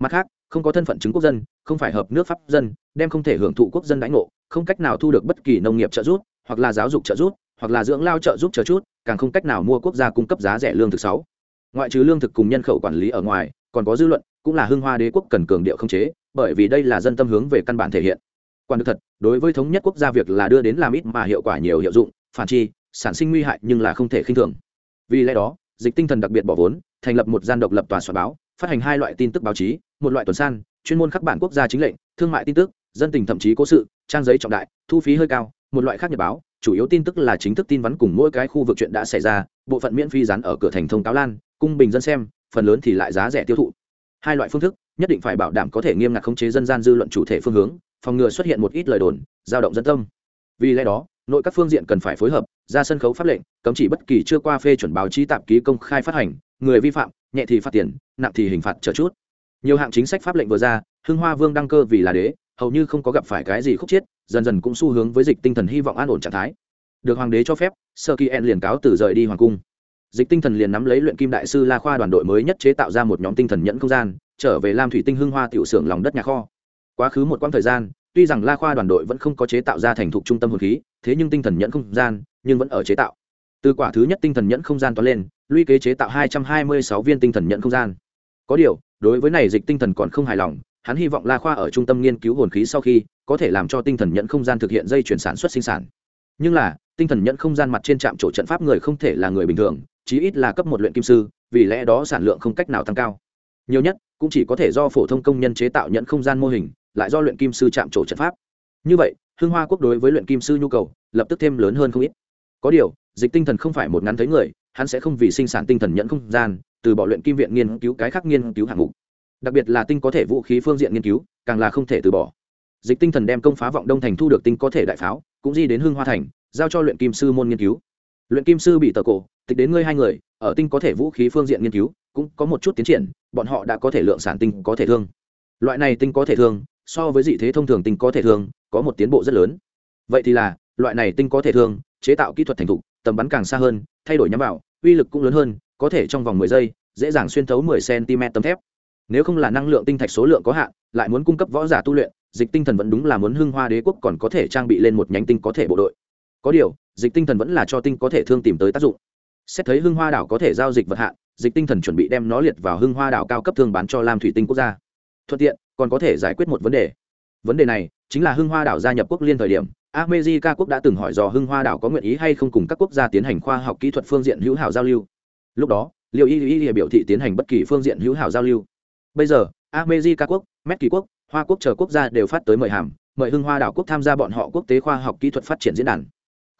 Mặt khác, không có thân phận chứng quốc dân, không phải hợp nước pháp dân, đem không thể hưởng thụ quốc dân đãi ngộ, không cách nào thu được bất kỳ nông nghiệp trợ giúp, hoặc là giáo dục trợ giúp, hoặc là dưỡng lao trợ giúp chờ chút, càng không cách nào mua quốc gia cung cấp giá rẻ lương thực sáu. Ngoại trừ lương thực cùng nhân khẩu quản lý ở ngoài, còn có dư luận cũng là hưng hoa đế quốc cần cường điệu không chế, bởi vì đây là dân tâm hướng về căn bản thể hiện. Quan được thật, đối với thống nhất quốc gia việc là đưa đến làm ít mà hiệu quả nhiều hiệu dụng, phản chi, sản sinh nguy hại nhưng là không thể khinh thường. Vì lẽ đó, dịch tinh thần đặc biệt bỏ vốn, thành lập một gian độc lập tòa soạn báo, phát hành hai loại tin tức báo chí, một loại tuần san, chuyên môn khắc bản quốc gia chính lệnh, thương mại tin tức, dân tình thậm chí cố sự, trang giấy trọng đại, thu phí hơi cao, một loại khác nhật báo, chủ yếu tin tức là chính thức tin vắn cùng mỗi cái khu vực chuyện đã xảy ra, bộ phận miễn phí dán ở cửa thành thông cáo lan, cung bình dân xem, phần lớn thì lại giá rẻ tiêu thụ hai loại phương thức, nhất định phải bảo đảm có thể nghiêm ngặt khống chế dân gian dư luận chủ thể phương hướng, phòng ngừa xuất hiện một ít lời đồn, dao động dân tâm. Vì lẽ đó, nội các phương diện cần phải phối hợp, ra sân khấu pháp lệnh, cấm chỉ bất kỳ chưa qua phê chuẩn báo chí tạp ký công khai phát hành, người vi phạm, nhẹ thì phạt tiền, nặng thì hình phạt trở chút. Nhiều hạng chính sách pháp lệnh vừa ra, hưng hoa vương đăng cơ vì là đế, hầu như không có gặp phải cái gì khúc chiết dần dần cũng xu hướng với dịch tinh thần hy vọng an ổn trạng thái. Được hoàng đế cho phép, sơ kỳ en liền cáo từ rời đi hoàng cung dịch tinh thần liền nắm lấy luyện kim đại sư la khoa đoàn đội mới nhất chế tạo ra một nhóm tinh thần nhẫn không gian, trở về lam thủy tinh hưng hoa tiểu xưởng lòng đất nhà kho. Quá khứ một quãng thời gian, tuy rằng la khoa đoàn đội vẫn không có chế tạo ra thành thục trung tâm hồn khí, thế nhưng tinh thần nhẫn không gian, nhưng vẫn ở chế tạo. Từ quả thứ nhất tinh thần nhẫn không gian toán lên luy kế chế tạo hai trăm hai mươi sáu viên tinh thần nhẫn không gian. Có điều, đối với này dịch tinh thần còn không hài lòng, hắn hy vọng la khoa ở trung tâm nghiên cứu hồn khí sau khi, có thể làm cho tinh thần nhẫn không gian thực hiện dây chuyển sản xuất sinh sản. Nhưng là tinh thần nhận không gian mặt trên trạm chỗ trận pháp người không thể là người bình thường, chí ít là cấp một luyện kim sư, vì lẽ đó sản lượng không cách nào tăng cao. Nhiều nhất, cũng chỉ có thể do phổ thông công nhân chế tạo nhận không gian mô hình, lại do luyện kim sư chạm trổ trận pháp. Như vậy hương hoa quốc đối với luyện kim sư nhu cầu, lập tức thêm lớn hơn không ít. Có điều, dịch tinh thần không phải một ngắn thấy người, hắn sẽ không vì sinh sản tinh thần nhận không gian, từ bỏ luyện kim viện nghiên cứu cái khác nghiên cứu hạng mục. Đặc biệt là tinh có thể vũ khí phương diện nghiên cứu, càng là không thể từ bỏ. Dịch tinh thần đem công phá vọng đông thành thu được tinh có thể đại pháo, cũng di đến hương hoa thành giao cho luyện kim sư môn nghiên cứu. Luyện kim sư bị tờ cổ, tịch đến ngươi hai người, ở tinh có thể vũ khí phương diện nghiên cứu, cũng có một chút tiến triển, bọn họ đã có thể lượng sản tinh có thể thương. Loại này tinh có thể thương, so với dị thế thông thường tinh có thể thương, có một tiến bộ rất lớn. Vậy thì là, loại này tinh có thể thương, chế tạo kỹ thuật thành thục, tầm bắn càng xa hơn, thay đổi nhắm vào, uy lực cũng lớn hơn, có thể trong vòng mười giây, dễ dàng xuyên thấu mười cm tấm thép. Nếu không là năng lượng tinh thạch số lượng có hạn, lại muốn cung cấp võ giả tu luyện, dịch tinh thần vẫn đúng là muốn hưng hoa đế quốc còn có thể trang bị lên một nhánh tinh có thể bộ đội có điều, dịch tinh thần vẫn là cho tinh có thể thương tìm tới tác dụng. Xét thấy hưng hoa đảo có thể giao dịch vật hạn, dịch tinh thần chuẩn bị đem nó liệt vào hưng hoa đảo cao cấp thương bán cho lam thủy tinh quốc gia. Thuận tiện, còn có thể giải quyết một vấn đề. Vấn đề này chính là hưng hoa đảo gia nhập quốc liên thời điểm armezika quốc đã từng hỏi dò hưng hoa đảo có nguyện ý hay không cùng các quốc gia tiến hành khoa học kỹ thuật phương diện hữu hảo giao lưu. Lúc đó liệu y y biểu thị tiến hành bất kỳ phương diện hữu hảo giao lưu. Bây giờ armezika quốc mét kỳ quốc, hoa quốc chờ quốc gia đều phát tới mời hàm, mời hưng hoa đảo quốc tham gia bọn họ quốc tế khoa học kỹ thuật phát triển diễn đàn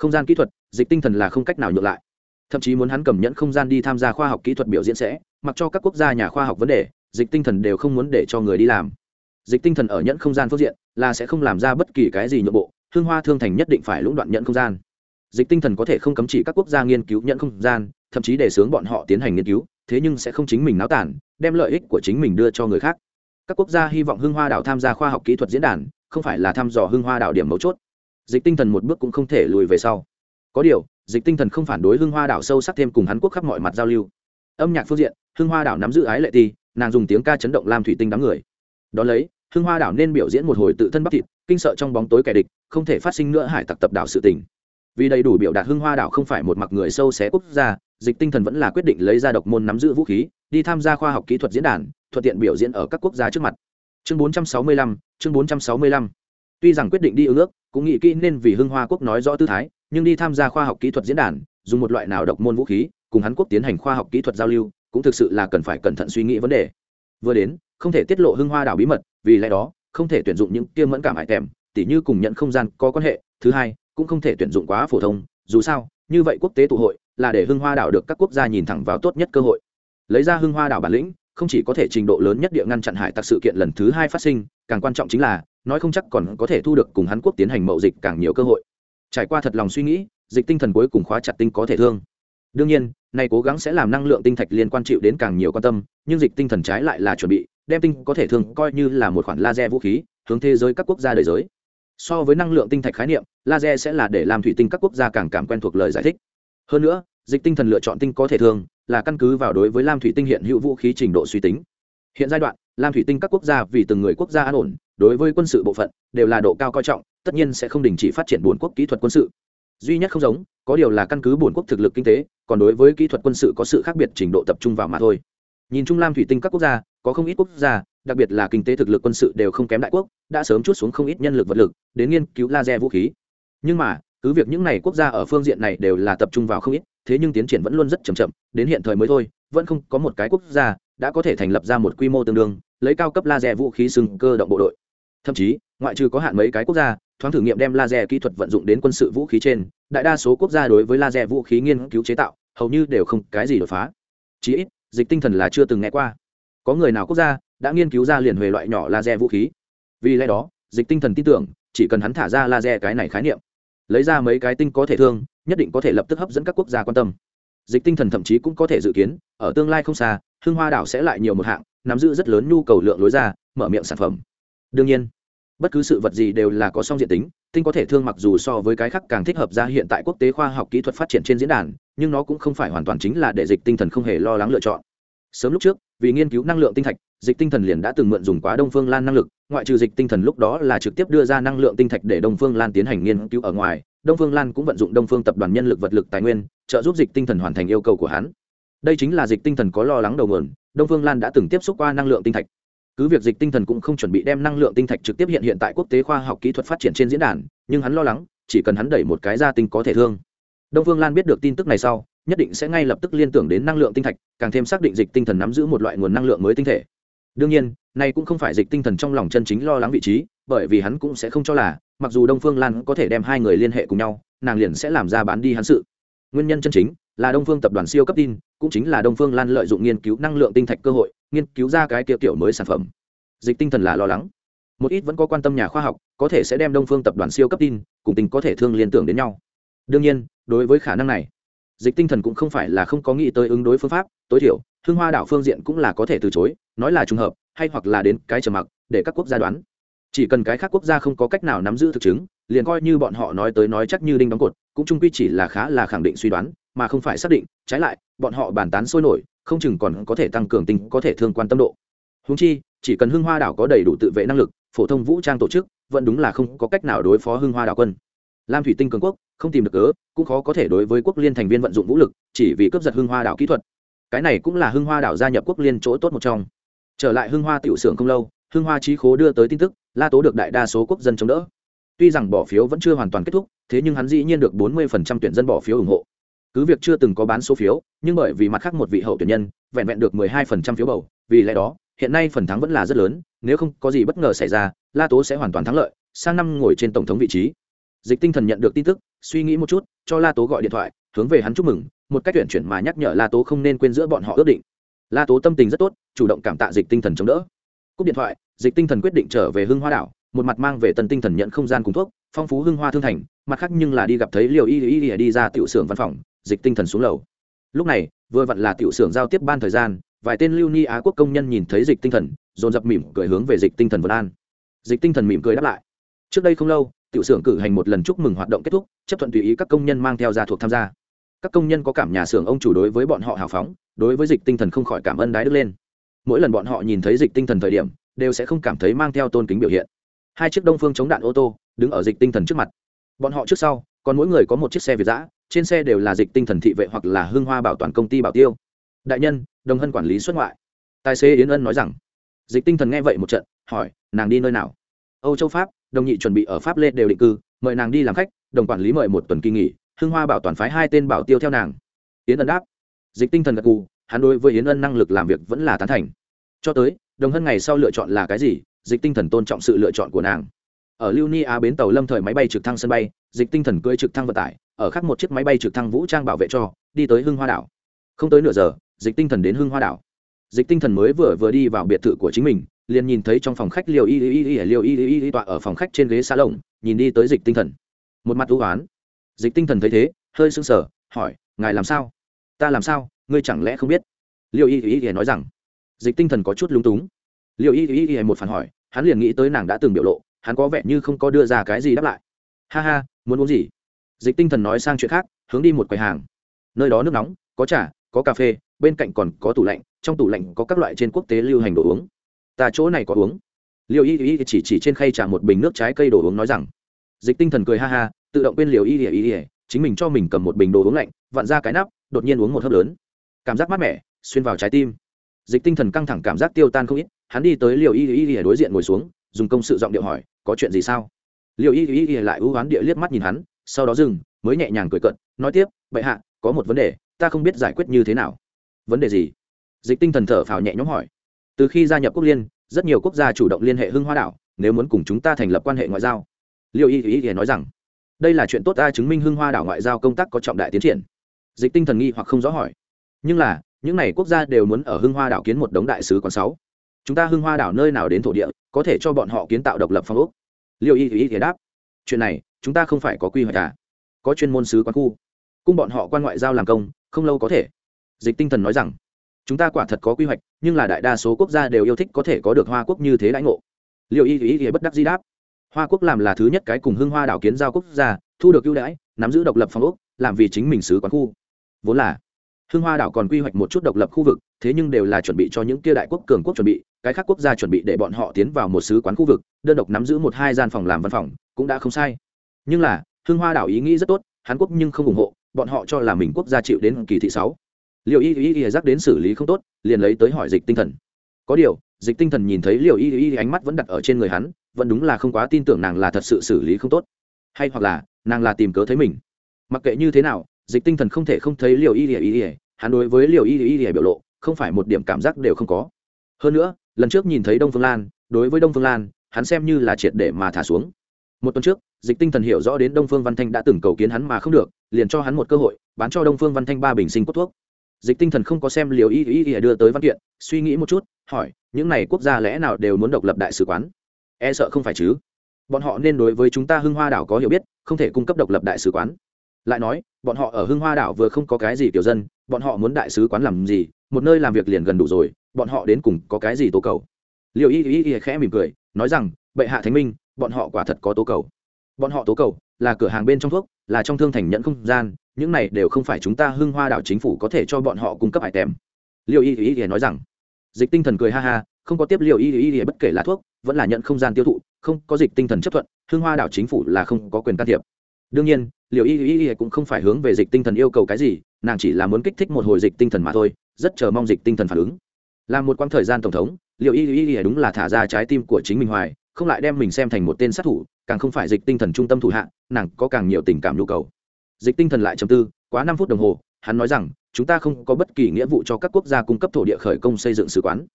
không gian kỹ thuật, dịch tinh thần là không cách nào nhượng lại. Thậm chí muốn hắn cầm nhẫn không gian đi tham gia khoa học kỹ thuật biểu diễn sẽ, mặc cho các quốc gia nhà khoa học vấn đề, dịch tinh thần đều không muốn để cho người đi làm. Dịch tinh thần ở nhẫn không gian phương diện là sẽ không làm ra bất kỳ cái gì nhượng bộ, hương hoa thương thành nhất định phải lũng đoạn nhẫn không gian. Dịch tinh thần có thể không cấm chỉ các quốc gia nghiên cứu nhẫn không gian, thậm chí để sướng bọn họ tiến hành nghiên cứu, thế nhưng sẽ không chính mình náo tản, đem lợi ích của chính mình đưa cho người khác. Các quốc gia hy vọng hương hoa đảo tham gia khoa học kỹ thuật diễn đàn, không phải là thăm dò hương hoa đảo điểm mấu chốt dịch tinh thần một bước cũng không thể lùi về sau. Có điều dịch tinh thần không phản đối hưng hoa đảo sâu sắc thêm cùng hắn quốc khắp mọi mặt giao lưu. Âm nhạc phương diện hưng hoa đảo nắm giữ ái lệ ti nàng dùng tiếng ca chấn động làm thủy tinh đám người. Đón lấy hưng hoa đảo nên biểu diễn một hồi tự thân bắp thịt kinh sợ trong bóng tối kẻ địch không thể phát sinh nữa hải tặc tập đảo sự tình. Vì đầy đủ biểu đạt hưng hoa đảo không phải một mặc người sâu xé quốc gia dịch tinh thần vẫn là quyết định lấy ra độc môn nắm giữ vũ khí đi tham gia khoa học kỹ thuật diễn đàn thuận tiện biểu diễn ở các quốc gia trước mặt. Chương 465, chương 465 tuy rằng quyết định đi ứng ước, cũng nghĩ kỹ nên vì hưng hoa quốc nói rõ tư thái, nhưng đi tham gia khoa học kỹ thuật diễn đàn, dùng một loại nào độc môn vũ khí, cùng hắn quốc tiến hành khoa học kỹ thuật giao lưu, cũng thực sự là cần phải cẩn thận suy nghĩ vấn đề. Vừa đến, không thể tiết lộ hưng hoa đảo bí mật, vì lẽ đó, không thể tuyển dụng những tiêm mẫn cảm hại kèm tỉ như cùng nhận không gian có quan hệ, thứ hai, cũng không thể tuyển dụng quá phổ thông, dù sao, như vậy quốc tế tụ hội, là để hưng hoa đảo được các quốc gia nhìn thẳng vào tốt nhất cơ hội. Lấy ra hưng hoa đảo bản lĩnh không chỉ có thể trình độ lớn nhất địa ngăn chặn hải tặc sự kiện lần thứ hai phát sinh, càng quan trọng chính là, nói không chắc còn có thể thu được cùng hắn quốc tiến hành mậu dịch càng nhiều cơ hội. Trải qua thật lòng suy nghĩ, dịch tinh thần cuối cùng khóa chặt tinh có thể thương. Đương nhiên, nay cố gắng sẽ làm năng lượng tinh thạch liên quan chịu đến càng nhiều quan tâm, nhưng dịch tinh thần trái lại là chuẩn bị, đem tinh có thể thương coi như là một khoản laser vũ khí, hướng thế giới các quốc gia đời giới. So với năng lượng tinh thạch khái niệm, laser sẽ là để làm thủy tinh các quốc gia càng cảm quen thuộc lời giải thích. Hơn nữa, dịch tinh thần lựa chọn tinh có thể thương là căn cứ vào đối với lam thủy tinh hiện hữu vũ khí trình độ suy tính. Hiện giai đoạn, lam thủy tinh các quốc gia vì từng người quốc gia an ổn, đối với quân sự bộ phận, đều là độ cao coi trọng, tất nhiên sẽ không đình chỉ phát triển bốn quốc kỹ thuật quân sự. Duy nhất không giống, có điều là căn cứ bốn quốc thực lực kinh tế, còn đối với kỹ thuật quân sự có sự khác biệt trình độ tập trung vào mà thôi. Nhìn chung lam thủy tinh các quốc gia, có không ít quốc gia, đặc biệt là kinh tế thực lực quân sự đều không kém đại quốc, đã sớm chút xuống không ít nhân lực vật lực, đến nghiên cứu laser vũ khí. Nhưng mà, cứ việc những này quốc gia ở phương diện này đều là tập trung vào không ít, thế nhưng tiến triển vẫn luôn rất chậm chậm đến hiện thời mới thôi, vẫn không có một cái quốc gia đã có thể thành lập ra một quy mô tương đương, lấy cao cấp laser vũ khí sừng cơ động bộ đội. Thậm chí, ngoại trừ có hạn mấy cái quốc gia, thoáng thử nghiệm đem laser kỹ thuật vận dụng đến quân sự vũ khí trên, đại đa số quốc gia đối với laser vũ khí nghiên cứu chế tạo, hầu như đều không cái gì đột phá. Chí ít, dịch tinh thần là chưa từng nghe qua. Có người nào quốc gia đã nghiên cứu ra liền huề loại nhỏ laser vũ khí? Vì lẽ đó, dịch tinh thần tin tưởng, chỉ cần hắn thả ra laser cái này khái niệm, lấy ra mấy cái tinh có thể thương, nhất định có thể lập tức hấp dẫn các quốc gia quan tâm dịch tinh thần thậm chí cũng có thể dự kiến, ở tương lai không xa, hương hoa đảo sẽ lại nhiều một hạng, nắm giữ rất lớn nhu cầu lượng lối ra, mở miệng sản phẩm. Đương nhiên, bất cứ sự vật gì đều là có song diện tính, tinh có thể thương mặc dù so với cái khác càng thích hợp ra hiện tại quốc tế khoa học kỹ thuật phát triển trên diễn đàn, nhưng nó cũng không phải hoàn toàn chính là để dịch tinh thần không hề lo lắng lựa chọn. Sớm lúc trước, vì nghiên cứu năng lượng tinh thạch dịch tinh thần liền đã từng mượn dùng quá đông phương lan năng lực, ngoại trừ dịch tinh thần lúc đó là trực tiếp đưa ra năng lượng tinh thạch để đông phương lan tiến hành nghiên cứu ở ngoài, đông phương lan cũng vận dụng đông phương tập đoàn nhân lực vật lực tài nguyên, trợ giúp dịch tinh thần hoàn thành yêu cầu của hắn. Đây chính là dịch tinh thần có lo lắng đầu nguồn, đông phương lan đã từng tiếp xúc qua năng lượng tinh thạch. Cứ việc dịch tinh thần cũng không chuẩn bị đem năng lượng tinh thạch trực tiếp hiện hiện tại quốc tế khoa học kỹ thuật phát triển trên diễn đàn, nhưng hắn lo lắng, chỉ cần hắn đẩy một cái ra tinh có thể thương. Đông phương lan biết được tin tức này sau, nhất định sẽ ngay lập tức liên tưởng đến năng lượng tinh thạch, càng thêm xác định dịch tinh thần nắm giữ một loại nguồn năng lượng mới tinh thể đương nhiên, này cũng không phải dịch tinh thần trong lòng chân chính lo lắng vị trí, bởi vì hắn cũng sẽ không cho là, mặc dù đông phương lan có thể đem hai người liên hệ cùng nhau, nàng liền sẽ làm ra bán đi hắn sự. Nguyên nhân chân chính là đông phương tập đoàn siêu cấp tin, cũng chính là đông phương lan lợi dụng nghiên cứu năng lượng tinh thạch cơ hội, nghiên cứu ra cái kiểu kiểu mới sản phẩm. Dịch tinh thần là lo lắng. Một ít vẫn có quan tâm nhà khoa học, có thể sẽ đem đông phương tập đoàn siêu cấp tin, cùng tình có thể thương liên tưởng đến nhau. Đương nhiên, đối với khả năng này, dịch tinh thần cũng không phải là không có nghĩ tới ứng đối phương pháp, tối thiểu hương hoa đảo phương diện cũng là có thể từ chối, nói là trùng hợp, hay hoặc là đến cái trầm mặc, để các quốc gia đoán. Chỉ cần cái khác quốc gia không có cách nào nắm giữ thực chứng, liền coi như bọn họ nói tới nói chắc như đinh đóng cột, cũng chung quy chỉ là khá là khẳng định suy đoán, mà không phải xác định. Trái lại, bọn họ bàn tán sôi nổi, không chừng còn có thể tăng cường tình có thể thương quan tâm độ. Húng chi, chỉ cần hưng hoa đảo có đầy đủ tự vệ năng lực, phổ thông vũ trang tổ chức, vẫn đúng là không có cách nào đối phó hưng hoa đảo quân. Lam thủy tinh cường quốc, không tìm được cớ, cũng khó có thể đối với quốc liên thành viên vận dụng vũ lực, chỉ vì cướp giật hưng hoa đảo kỹ thuật cái này cũng là hưng hoa đảo gia nhập quốc liên chỗ tốt một trong. Trở lại hưng hoa tiểu xưởng không lâu, hưng hoa trí khố đưa tới tin tức, la tố được đại đa số quốc dân chống đỡ. Tuy rằng bỏ phiếu vẫn chưa hoàn toàn kết thúc, thế nhưng hắn dĩ nhiên được 40% tuyển dân bỏ phiếu ủng hộ. Cứ việc chưa từng có bán số phiếu, nhưng bởi vì mặt khác một vị hậu tuyển nhân, vẹn vẹn được 12% phiếu bầu, vì lẽ đó, hiện nay phần thắng vẫn là rất lớn, nếu không có gì bất ngờ xảy ra, la tố sẽ hoàn toàn thắng lợi, sang năm ngồi trên tổng thống vị trí dịch tinh thần nhận được tin tức, suy nghĩ một chút, cho la tố gọi điện thoại, hướng về hắn chúc mừng, một cách tuyển chuyển mà nhắc nhở la tố không nên quên giữa bọn họ ước định. La tố tâm tình rất tốt, chủ động cảm tạ dịch tinh thần chống đỡ. Cúp điện thoại, dịch tinh thần quyết định trở về hưng hoa đảo, một mặt mang về tần tinh thần nhận không gian cùng thuốc, phong phú hưng hoa thương thành, mặt khác nhưng là đi gặp thấy liều y y y đi ra tiểu xưởng văn phòng, dịch tinh thần xuống lầu. Lúc này, vừa vặn là tiểu xưởng giao tiếp ban thời gian, vài tên lưu ni á quốc công nhân nhìn thấy dịch tinh thần, dồn dập mỉm cười hướng về dịch tinh thần vân an. Dịch tinh thần mỉm cười đáp lại. Trước đây không lâu tiểu xưởng cử hành một lần chúc mừng hoạt động kết thúc, chấp thuận tùy ý các công nhân mang theo gia thuộc tham gia. Các công nhân có cảm nhà xưởng ông chủ đối với bọn họ hào phóng, đối với dịch tinh thần không khỏi cảm ơn đái đức lên. Mỗi lần bọn họ nhìn thấy dịch tinh thần thời điểm, đều sẽ không cảm thấy mang theo tôn kính biểu hiện. Hai chiếc đông phương chống đạn ô tô, đứng ở dịch tinh thần trước mặt. Bọn họ trước sau, còn mỗi người có một chiếc xe việt giã trên xe đều là dịch tinh thần thị vệ hoặc là hương hoa bảo toàn công ty bảo tiêu. Đại nhân, đồng hân quản lý xuất ngoại. Tài xế yến ân nói rằng, dịch tinh thần nghe vậy một trận, hỏi, nàng đi nơi nào? Âu châu, pháp đồng nhị chuẩn bị ở pháp lê đều định cư, mời nàng đi làm khách, đồng quản lý mời một tuần kỳ nghỉ hương hoa bảo toàn phái hai tên bảo tiêu theo nàng. Yến ân đáp. Dịch tinh thần gật cù hắn đối với yến ân năng lực làm việc vẫn là tán thành. Cho tới, đồng hân ngày sau lựa chọn là cái gì? Dịch tinh thần tôn trọng sự lựa chọn của nàng. Ở lưu ni á bến tàu lâm thời máy bay trực thăng sân bay, dịch tinh thần cưỡi trực thăng vận tải, ở khắc một chiếc máy bay trực thăng vũ trang bảo vệ cho, đi tới hưng hoa đảo. Không tới nửa giờ, dịch tinh thần đến hưng hoa đảo. Dịch tinh thần mới vừa vừa đi vào biệt thự của chính mình liền nhìn thấy trong phòng khách liều y y y liều y y y tọa ở phòng khách trên ghế xa lồng nhìn đi tới dịch tinh thần một mặt ưu oán dịch tinh thần thấy thế hơi sưng sờ hỏi ngài làm sao ta làm sao ngươi chẳng lẽ không biết liều y y y nói rằng dịch tinh thần có chút lúng túng liều y y y một phản hỏi hắn liền nghĩ tới nàng đã từng biểu lộ hắn có vẻ như không có đưa ra cái gì đáp lại ha ha muốn uống gì dịch tinh thần nói sang chuyện khác hướng đi một quầy hàng nơi đó nước nóng có trà có cà phê bên cạnh còn có tủ lạnh trong tủ lạnh có các loại trên quốc tế lưu hành đồ uống ta chỗ này có uống. Liều y y chỉ chỉ trên khay trà một bình nước trái cây đồ uống nói rằng. Dịch tinh thần cười ha ha, tự động bên liều y y y chính mình cho mình cầm một bình đồ uống lạnh, vặn ra cái nắp, đột nhiên uống một hớp lớn. Cảm giác mát mẻ, xuyên vào trái tim. Dịch tinh thần căng thẳng cảm giác tiêu tan không ít, hắn đi tới liều y y y đối diện ngồi xuống, dùng công sự giọng điệu hỏi, có chuyện gì sao? Liều y y y lại ưu oán địa liếc mắt nhìn hắn, sau đó dừng, mới nhẹ nhàng cười cận nói tiếp, bệ hạ, có một vấn đề, ta không biết giải quyết như thế nào. Vấn đề gì? Dịch tinh thần thở phào nhẹ nhõm hỏi từ khi gia nhập quốc liên, rất nhiều quốc gia chủ động liên hệ hưng hoa đảo, nếu muốn cùng chúng ta thành lập quan hệ ngoại giao. Liêu y ý y nói rằng, đây là chuyện tốt ta chứng minh hưng hoa đảo ngoại giao công tác có trọng đại tiến triển. Dịch tinh thần nghi hoặc không rõ hỏi, nhưng là, những n à y quốc gia đều muốn ở hưng hoa đảo kiến một đống đại sứ quán sáu. Chúng ta hưng hoa đảo nơi nào đến thổ địa, có thể cho bọn họ kiến tạo độc lập phong úc liêu y ý y đáp, chuyện này, chúng ta không phải có quy hoạch cả à? có chuyên môn sứ quán khu. Cung bọn họ quan ngoại giao làm công, không lâu có thể. Dịch tinh thần nói rằng chúng ta quả thật có quy hoạch, nhưng là đại đa số quốc gia đều yêu thích có thể có được hoa quốc như thế đãi ngộ. Liệu y ý ý bất đắc di đáp. Hoa quốc làm là thứ nhất cái cùng hưng hoa đảo kiến giao quốc gia, thu được ưu đãi, nắm giữ độc lập phong ốc, làm vì chính mình sứ quán khu. Vốn là, hưng hoa đảo còn quy hoạch một chút độc lập khu vực, thế nhưng đều là chuẩn bị cho những kia đại quốc cường quốc chuẩn bị, cái khác quốc gia chuẩn bị để bọn họ tiến vào một sứ quán khu vực, đơn độc nắm giữ một hai gian phòng làm văn phòng, cũng đã không sai. Nhưng là, hưng hoa đảo ý nghĩ rất tốt, hàn quốc nhưng không ủng hộ, bọn họ cho là mình quốc gia chịu đến kỳ thị sáu liệu y y y giác đến xử lý không tốt, liền lấy tới hỏi dịch tinh thần. Có điều, dịch tinh thần nhìn thấy liệu y y ánh mắt vẫn đặt ở trên người hắn, vẫn đúng là không quá tin tưởng nàng là thật sự xử lý không tốt. Hay hoặc là, nàng là tìm cớ thấy mình. Mặc kệ như thế nào, dịch tinh thần không thể không thấy liệu y y y hắn đối với liệu y y y biểu lộ, không phải một điểm cảm giác đều không có. Hơn nữa, lần trước nhìn thấy đông phương lan, đối với đông phương lan, hắn xem như là triệt để mà thả xuống. Một tuần trước, dịch tinh thần hiểu rõ đến đông phương văn thanh đã từng cầu kiến hắn mà không được, liền cho hắn một cơ hội, bán cho đông phương văn thanh ba bình sinh cốt thuốc dịch tinh thần không có xem liều y y y đưa tới văn kiện, suy nghĩ một chút, hỏi, những này quốc gia lẽ nào đều muốn độc lập đại sứ quán? E sợ không phải chứ. Bọn họ nên đối với chúng ta hưng hoa đảo có hiểu biết, không thể cung cấp độc lập đại sứ quán. Lại nói, bọn họ ở hưng hoa đảo vừa không có cái gì kiểu dân, bọn họ muốn đại sứ quán làm gì? Một nơi làm việc liền gần đủ rồi, bọn họ đến cùng có cái gì tố cầu? Liệu y y y khẽ mỉm cười, nói rằng, bệ hạ thánh minh, bọn họ quả thật có tố cầu. Bọn họ tố cầu là cửa hàng bên trong thuốc, là trong thương thành nhận không gian những này đều không phải chúng ta hưng hoa đảo chính phủ có thể cho bọn họ cung cấp hải tèm liệu y y y nói rằng dịch tinh thần cười ha ha không có tiếp liệu y y y bất kể là thuốc vẫn là nhận không gian tiêu thụ không có dịch tinh thần chấp thuận hưng hoa đảo chính phủ là không có quyền can thiệp đương nhiên liệu y y y cũng không phải hướng về dịch tinh thần yêu cầu cái gì nàng chỉ là muốn kích thích một hồi dịch tinh thần mà thôi rất chờ mong dịch tinh thần phản ứng là một quãng thời gian tổng thống liệu y y y đúng là thả ra trái tim của chính mình hoài không lại đem mình xem thành một tên sát thủ càng không phải dịch tinh thần trung tâm thủ hạ nàng có càng nhiều tình cảm nhu cầu dịch tinh thần lại chầm tư, quá năm phút đồng hồ, hắn nói rằng, chúng ta không có bất kỳ nghĩa vụ cho các quốc gia cung cấp thổ địa khởi công xây dựng sứ quán.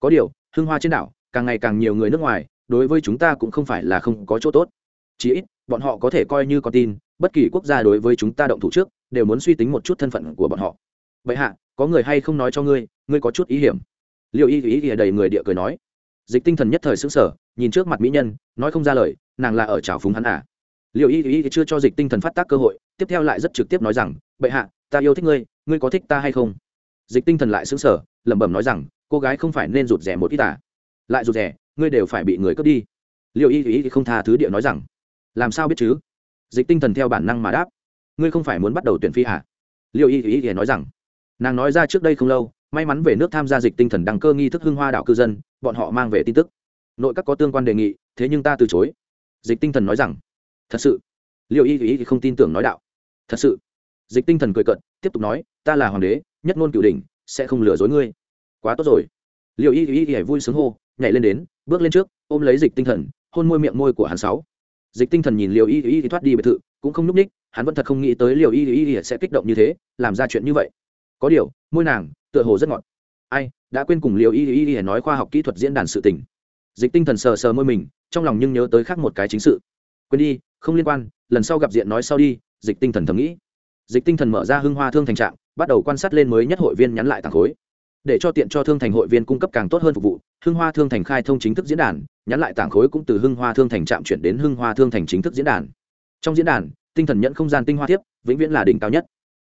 Có điều hương hoa trên đảo, càng ngày càng nhiều người nước ngoài, đối với chúng ta cũng không phải là không có chỗ tốt. Chí ít, bọn họ có thể coi như con tin, bất kỳ quốc gia đối với chúng ta động thủ trước, đều muốn suy tính một chút thân phận của bọn họ. Vậy hạ, có người hay không nói cho ngươi ngươi có chút ý hiểm. Liệu y ý ý đầy người địa cười nói. Dịch tinh thần nhất thời xứng sở nhìn trước mặt mỹ nhân, nói không ra lời, nàng là ở trào phúng hắn à. Liệu y ý chưa cho dịch tinh thần phát tác cơ hội tiếp theo lại rất trực tiếp nói rằng, bệ hạ, ta yêu thích ngươi ngươi có thích ta hay không? Dịch tinh thần lại xứng sở lẩm bẩm nói rằng, cô gái không phải nên rụt rẻ một ít à? Lại rụt rẻ ngươi đều phải bị người cướp đi. Liệu y ý thì không tha thứ địa nói rằng, làm sao biết chứ? Dịch tinh thần theo bản năng mà đáp, ngươi không phải muốn bắt đầu tuyển phi hả liệu y ý ý nói rằng, nàng nói ra trước đây không lâu, may mắn về nước tham gia dịch tinh thần đăng cơ nghi thức hưng hoa đạo cư dân, bọn họ mang về tin tức. Nội các có tương quan đề nghị, thế nhưng ta từ chối. Dịch tinh thần nói rằng, thật sự? Liệu y ý thì không tin tưởng nói đạo thật sự dịch tinh thần cười cận tiếp tục nói ta là hoàng đế nhất ngôn cửu đình sẽ không lừa dối ngươi quá tốt rồi liệu y y y vui sướng hô nhảy lên đến bước lên trước ôm lấy dịch tinh thần hôn môi miệng môi của hắn sáu dịch tinh thần nhìn liệu y y thì thoát đi biệt thự cũng không núp ních hắn vẫn thật không nghĩ tới liệu y y sẽ kích động như thế làm ra chuyện như vậy có điều môi nàng tựa hồ rất ngọt ai đã quên cùng liệu y y y nói khoa học kỹ thuật diễn đàn sự tình dịch tinh thần sờ sờ môi mình trong lòng nhưng nhớ tới khác một cái chính sự quên đi không liên quan lần sau gặp diện nói sau đi dịch tinh thần thầm nghĩ. Dịch tinh thần mở ra hưng hoa thương thành trạng bắt đầu quan sát lên mới nhất hội viên nhắn lại tàng khối. Để cho tiện cho thương thành hội viên cung cấp càng tốt hơn phục vụ, hưng hoa thương thành khai thông chính thức diễn đàn, nhắn lại tảng khối cũng từ hưng hoa thương thành trạm chuyển đến hưng hoa thương thành chính thức diễn đàn. Trong diễn đàn, tinh thần nhận không gian tinh hoa thiếp, vĩnh viễn là đỉnh cao nhất.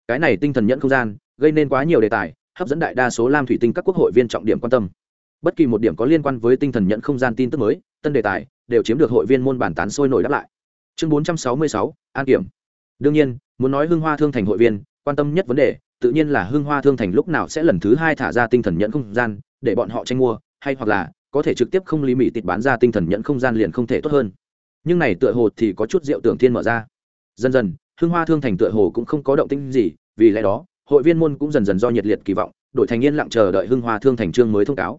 Cái này tinh thần nhận không gian, gây nên quá nhiều đề tài, hấp dẫn đại đa số lam thủy tinh các quốc hội viên trọng điểm quan tâm. Bất kỳ một điểm có liên quan với tinh thần nhận không gian tin tức mới, tân đề tài, đều chiếm được hội viên môn bản tán sôi nổi đáp lại. Chương bốn trăm sáu mươi sáu, an kiểm đương nhiên, muốn nói hưng hoa thương thành hội viên, quan tâm nhất vấn đề, tự nhiên là hưng hoa thương thành lúc nào sẽ lần thứ hai thả ra tinh thần nhận không gian, để bọn họ tranh mua, hay hoặc là có thể trực tiếp không lý mỹ tịt bán ra tinh thần nhận không gian liền không thể tốt hơn. Nhưng này tựa hồ thì có chút rượu tưởng thiên mở ra. Dần dần, hưng hoa thương thành tựa hồ cũng không có động tinh gì, vì lẽ đó, hội viên môn cũng dần dần do nhiệt liệt kỳ vọng đội thành yên lặng chờ đợi hưng hoa thương thành trương mới thông cáo.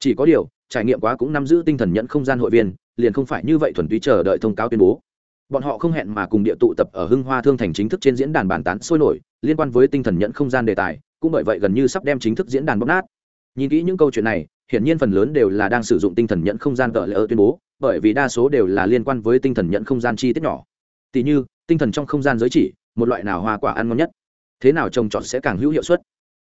Chỉ có điều, trải nghiệm quá cũng nắm giữ tinh thần nhận không gian hội viên, liền không phải như vậy thuần túy chờ đợi thông cáo tuyên bố bọn họ không hẹn mà cùng địa tụ tập ở hưng hoa thương thành chính thức trên diễn đàn bàn tán sôi nổi, liên quan với tinh thần nhẫn không gian đề tài, cũng bởi vậy gần như sắp đem chính thức diễn đàn bóc nát. Nhìn kỹ những câu chuyện này, hiển nhiên phần lớn đều là đang sử dụng tinh thần nhẫn không gian tờ lỡ tuyên bố, bởi vì đa số đều là liên quan với tinh thần nhẫn không gian chi tiết nhỏ. Tỷ như, tinh thần trong không gian giới chỉ, một loại nào hoa quả ăn ngon nhất? Thế nào trồng trọt sẽ càng hữu hiệu suất?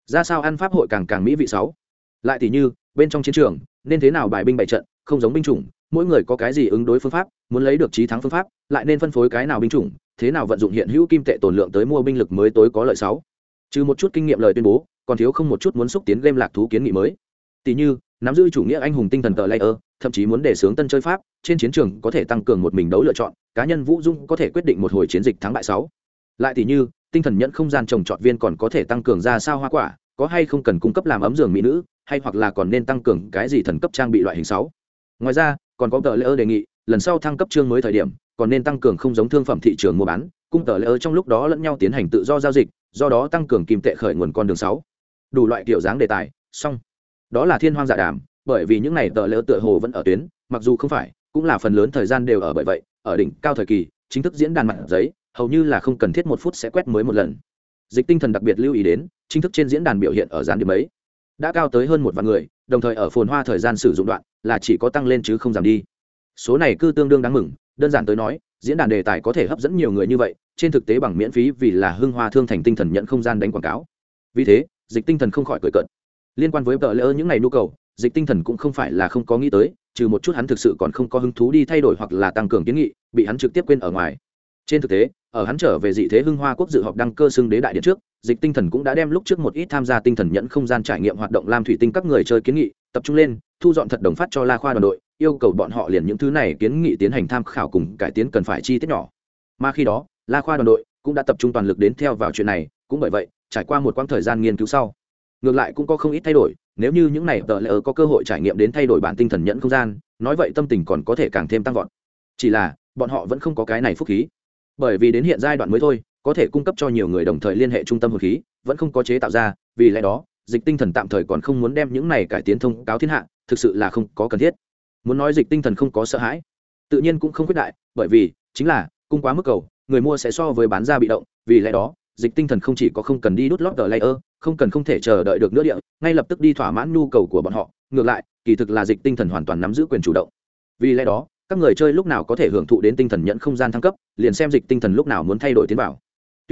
Ra sao ăn pháp hội càng càng mỹ vị sáu? Lại tỷ như, bên trong chiến trường, nên thế nào bài binh bày trận, không giống binh chủng mỗi người có cái gì ứng đối phương pháp, muốn lấy được trí thắng phương pháp, lại nên phân phối cái nào binh chủng, thế nào vận dụng hiện hữu kim tệ tồn lượng tới mua binh lực mới tối có lợi sáu. Trừ một chút kinh nghiệm lời tuyên bố, còn thiếu không một chút muốn xúc tiến game lạc thú kiến nghị mới. Tỷ như, nắm giữ chủ nghĩa anh hùng tinh thần tờ layer, thậm chí muốn đề xướng tân chơi pháp, trên chiến trường có thể tăng cường một mình đấu lựa chọn, cá nhân vũ dung có thể quyết định một hồi chiến dịch thắng bại sáu. Lại tỷ như, tinh thần nhận không gian trồng trọt viên còn có thể tăng cường ra sao hoa quả, có hay không cần cung cấp làm ấm giường mỹ nữ, hay hoặc là còn nên tăng cường cái gì thần cấp trang bị loại hình sáu. Ngoài ra còn có tờ lễ đề nghị, lần sau thăng cấp chương mới thời điểm, còn nên tăng cường không giống thương phẩm thị trường mua bán, cung tờ lễ trong lúc đó lẫn nhau tiến hành tự do giao dịch, do đó tăng cường kim tệ khởi nguồn con đường sáu. Đủ loại kiểu dáng đề tài, xong. Đó là thiên hoang dạ đàm, bởi vì những này tờ lễ tựa hồ vẫn ở tuyến, mặc dù không phải, cũng là phần lớn thời gian đều ở bởi vậy, ở đỉnh cao thời kỳ, chính thức diễn đàn mặt giấy, hầu như là không cần thiết một phút sẽ quét mới một lần. Dịch tinh thần đặc biệt lưu ý đến, chính thức trên diễn đàn biểu hiện ở gián điểm ấy, đã cao tới hơn một vạn người đồng thời ở phồn hoa thời gian sử dụng đoạn là chỉ có tăng lên chứ không giảm đi. Số này cứ tương đương đáng mừng, đơn giản tới nói, diễn đàn đề tài có thể hấp dẫn nhiều người như vậy, trên thực tế bằng miễn phí vì là hưng hoa thương thành tinh thần nhận không gian đánh quảng cáo. Vì thế, dịch tinh thần không khỏi cười cợt. Liên quan với tờ lỡ những ngày nhu cầu, dịch tinh thần cũng không phải là không có nghĩ tới, trừ một chút hắn thực sự còn không có hứng thú đi thay đổi hoặc là tăng cường kiến nghị, bị hắn trực tiếp quên ở ngoài. Trên thực tế, ở hắn trở về dị thế hưng hoa quốc dự họp đăng cơ xưng đế đại điện trước dịch tinh thần cũng đã đem lúc trước một ít tham gia tinh thần nhẫn không gian trải nghiệm hoạt động lam thủy tinh các người chơi kiến nghị tập trung lên, thu dọn thật đồng phát cho la khoa đoàn đội, yêu cầu bọn họ liền những thứ này kiến nghị tiến hành tham khảo cùng cải tiến cần phải chi tiết nhỏ. Mà khi đó, la khoa đoàn đội cũng đã tập trung toàn lực đến theo vào chuyện này, cũng bởi vậy, trải qua một quãng thời gian nghiên cứu sau, ngược lại cũng có không ít thay đổi, nếu như những này tờ lỡ có cơ hội trải nghiệm đến thay đổi bản tinh thần nhẫn không gian, nói vậy tâm tình còn có thể càng thêm tăng vọt. Chỉ là, bọn họ vẫn không có cái này phúc khí. Bởi vì đến hiện giai đoạn mới thôi có thể cung cấp cho nhiều người đồng thời liên hệ trung tâm hồn khí, vẫn không có chế tạo ra, vì lẽ đó, dịch tinh thần tạm thời còn không muốn đem những này cải tiến thông cáo thiên hạ, thực sự là không có cần thiết. Muốn nói dịch tinh thần không có sợ hãi, tự nhiên cũng không quyết đại, bởi vì, chính là, cung quá mức cầu, người mua sẽ so với bán ra bị động, vì lẽ đó, dịch tinh thần không chỉ có không cần đi đút lót tờ layer, không cần không thể chờ đợi được nữa địa, ngay lập tức đi thỏa mãn nhu cầu của bọn họ, ngược lại, kỳ thực là dịch tinh thần hoàn toàn nắm giữ quyền chủ động. Vì lẽ đó, các người chơi lúc nào có thể hưởng thụ đến tinh thần nhận không gian thăng cấp, liền xem dịch tinh thần lúc nào muốn thay đổi tiến bảo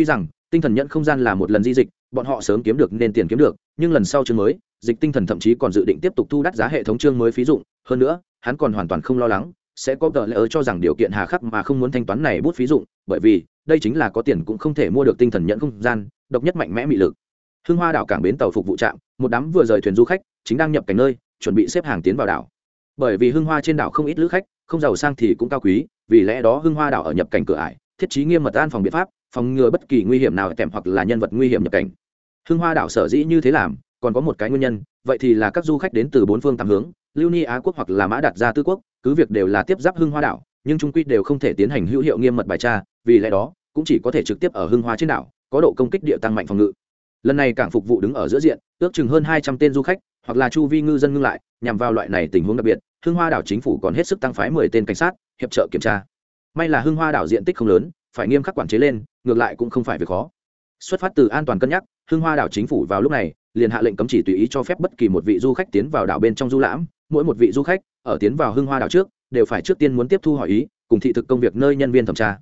tuy rằng, tinh thần nhận không gian là một lần di dịch, bọn họ sớm kiếm được nên tiền kiếm được, nhưng lần sau chương mới, dịch tinh thần thậm chí còn dự định tiếp tục thu đắt giá hệ thống chương mới phí dụng. Hơn nữa, hắn còn hoàn toàn không lo lắng, sẽ có tờ ớ cho rằng điều kiện hà khắc mà không muốn thanh toán này bút phí dụng, bởi vì, đây chính là có tiền cũng không thể mua được tinh thần nhận không gian, độc nhất mạnh mẽ mị lực. Hưng hoa đảo cảng bến tàu phục vụ trạm, một đám vừa rời thuyền du khách, chính đang nhập cảnh nơi, chuẩn bị xếp hàng tiến vào đảo. Bởi vì hưng hoa trên đảo không ít lữ khách, không giàu sang thì cũng cao quý, vì lẽ đó hưng hoa đảo ở nhập cảnh cửa ải, thiết trí nghiêm mật an phòng biện pháp phòng ngừa bất kỳ nguy hiểm nào kèm hoặc là nhân vật nguy hiểm nhập cảnh. Hưng hoa đảo sở dĩ như thế làm, còn có một cái nguyên nhân, vậy thì là các du khách đến từ bốn phương tám hướng, lưu ni á quốc hoặc là mã đạt gia tư quốc, cứ việc đều là tiếp giáp hưng hoa đảo, nhưng trung quy đều không thể tiến hành hữu hiệu nghiêm mật bài tra, vì lẽ đó, cũng chỉ có thể trực tiếp ở hưng hoa trên đảo, có độ công kích địa tăng mạnh phòng ngự. Lần này cảng phục vụ đứng ở giữa diện, ước chừng hơn hai trăm tên du khách, hoặc là chu vi ngư dân ngưng lại, nhằm vào loại này tình huống đặc biệt, hưng hoa đảo chính phủ còn hết sức tăng phái mười tên cảnh sát, hiệp trợ kiểm tra. May là hưng hoa đảo diện tích không lớn phải nghiêm khắc quản chế lên, ngược lại cũng không phải việc khó. Xuất phát từ an toàn cân nhắc, hưng hoa đảo chính phủ vào lúc này, liền hạ lệnh cấm chỉ tùy ý cho phép bất kỳ một vị du khách tiến vào đảo bên trong du lãm. Mỗi một vị du khách ở tiến vào hưng hoa đảo trước, đều phải trước tiên muốn tiếp thu hỏi ý, cùng thị thực công việc nơi nhân viên thẩm tra.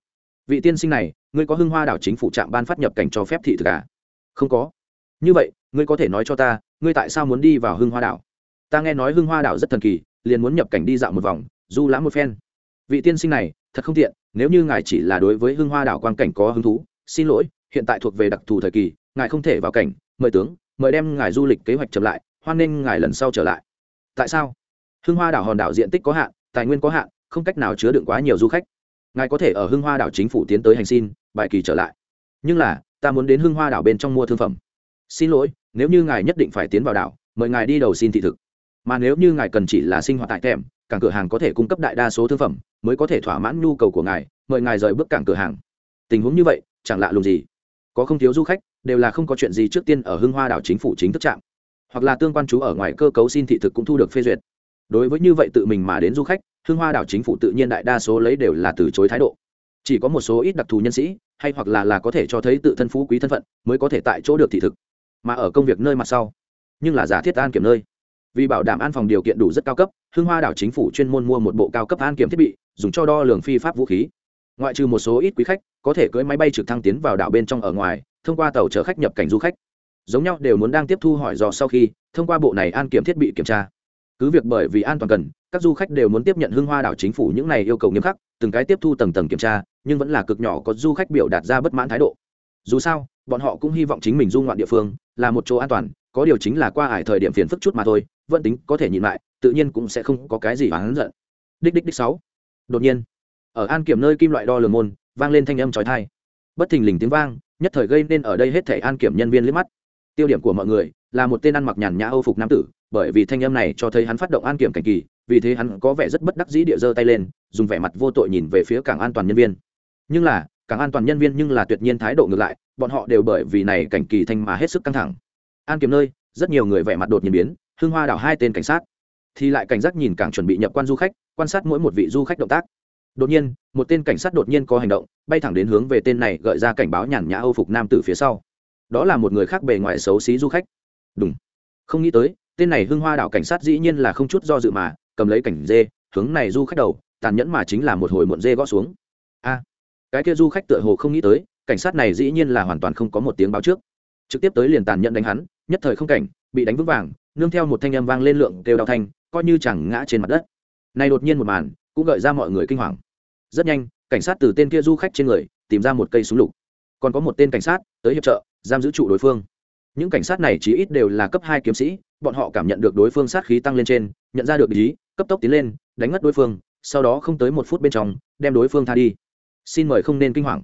Vị tiên sinh này, ngươi có hưng hoa đảo chính phủ trạm ban phát nhập cảnh cho phép thị thực à? không có. Như vậy, ngươi có thể nói cho ta, ngươi tại sao muốn đi vào hưng hoa đảo? Ta nghe nói hưng hoa đảo rất thần kỳ, liền muốn nhập cảnh đi dạo một vòng, du lãm một phen. Vị tiên sinh này thật không tiện, nếu như ngài chỉ là đối với hưng hoa đảo quan cảnh có hứng thú, xin lỗi, hiện tại thuộc về đặc thù thời kỳ, ngài không thể vào cảnh, mời tướng, mời đem ngài du lịch kế hoạch chậm lại, hoan nên ngài lần sau trở lại. Tại sao? Hưng hoa đảo hòn đảo diện tích có hạn, tài nguyên có hạn, không cách nào chứa đựng quá nhiều du khách. Ngài có thể ở hưng hoa đảo chính phủ tiến tới hành xin, bài kỳ trở lại. Nhưng là, ta muốn đến hưng hoa đảo bên trong mua thương phẩm. Xin lỗi, nếu như ngài nhất định phải tiến vào đảo, mời ngài đi đầu xin thị thực. Mà nếu như ngài cần chỉ là sinh hoạt tại thèm cảng cửa hàng có thể cung cấp đại đa số thương phẩm mới có thể thỏa mãn nhu cầu của ngài, mời ngài rời bước cảng cửa hàng. Tình huống như vậy, chẳng lạ lùng gì. Có không thiếu du khách, đều là không có chuyện gì trước tiên ở hưng hoa đảo chính phủ chính thức trạm. Hoặc là tương quan chú ở ngoài cơ cấu xin thị thực cũng thu được phê duyệt. Đối với như vậy tự mình mà đến du khách, hưng hoa đảo chính phủ tự nhiên đại đa số lấy đều là từ chối thái độ. Chỉ có một số ít đặc thù nhân sĩ, hay hoặc là là có thể cho thấy tự thân phú quý thân phận, mới có thể tại chỗ được thị thực. Mà ở công việc nơi mặt sau, nhưng là giả thiết an kiểm nơi vì bảo đảm an phòng điều kiện đủ rất cao cấp, hưng hoa đảo chính phủ chuyên môn mua một bộ cao cấp an kiểm thiết bị, dùng cho đo lường phi pháp vũ khí. Ngoại trừ một số ít quý khách, có thể cưỡi máy bay trực thăng tiến vào đảo bên trong ở ngoài, thông qua tàu chở khách nhập cảnh du khách. Giống nhau đều muốn đang tiếp thu hỏi dò sau khi, thông qua bộ này an kiểm thiết bị kiểm tra. Cứ việc bởi vì an toàn cần, các du khách đều muốn tiếp nhận hưng hoa đảo chính phủ những này yêu cầu nghiêm khắc, từng cái tiếp thu tầng tầng kiểm tra, nhưng vẫn là cực nhỏ có du khách biểu đạt ra bất mãn thái độ. Dù sao, bọn họ cũng hy vọng chính mình du ngoạn địa phương là một chỗ an toàn, có điều chính là qua ải thời điểm phiền phức chút mà thôi vẫn tính có thể nhìn lại, tự nhiên cũng sẽ không có cái gì oán giận. Đích đích đích sáu. Đột nhiên, ở an kiểm nơi kim loại đo lường môn, vang lên thanh âm trói thai bất thình lình tiếng vang, nhất thời gây nên ở đây hết thể an kiểm nhân viên liếc mắt. Tiêu điểm của mọi người là một tên ăn mặc nhàn nhã âu phục nam tử, bởi vì thanh âm này cho thấy hắn phát động an kiểm cảnh kỳ, vì thế hắn có vẻ rất bất đắc dĩ địa giơ tay lên, dùng vẻ mặt vô tội nhìn về phía cảng an toàn nhân viên. Nhưng là cảng an toàn nhân viên nhưng là tuyệt nhiên thái độ ngược lại, bọn họ đều bởi vì này cảnh kỳ thanh mà hết sức căng thẳng. An kiểm nơi, rất nhiều người vẻ mặt đột nhiên biến hương hoa đảo hai tên cảnh sát. Thì lại cảnh giác nhìn càng chuẩn bị nhập quan du khách, quan sát mỗi một vị du khách động tác. Đột nhiên, một tên cảnh sát đột nhiên có hành động, bay thẳng đến hướng về tên này gợi ra cảnh báo nhàn nhã âu phục nam từ phía sau. Đó là một người khác bề ngoài xấu xí du khách. Đúng không nghĩ tới, tên này hưng hoa đảo cảnh sát dĩ nhiên là không chút do dự mà, cầm lấy cảnh dê, hướng này du khách đầu, tàn nhẫn mà chính là một hồi muộn dê gõ xuống. A. Cái kia du khách tựa hồ không nghĩ tới, cảnh sát này dĩ nhiên là hoàn toàn không có một tiếng báo trước. Trực tiếp tới liền tàn nhẫn đánh hắn, nhất thời không cảnh, bị đánh vững vàng nương theo một thanh âm vang lên lượng kêu đau thanh, coi như chẳng ngã trên mặt đất. Này đột nhiên một màn, cũng gợi ra mọi người kinh hoàng. Rất nhanh, cảnh sát từ tên kia du khách trên người, tìm ra một cây súng lục. Còn có một tên cảnh sát, tới hiệp trợ, giam giữ trụ đối phương. Những cảnh sát này chỉ ít đều là cấp hai kiếm sĩ, bọn họ cảm nhận được đối phương sát khí tăng lên trên, nhận ra được ý, cấp tốc tiến lên, đánh ngất đối phương, sau đó không tới một phút bên trong, đem đối phương tha đi. Xin mời không nên kinh hoàng.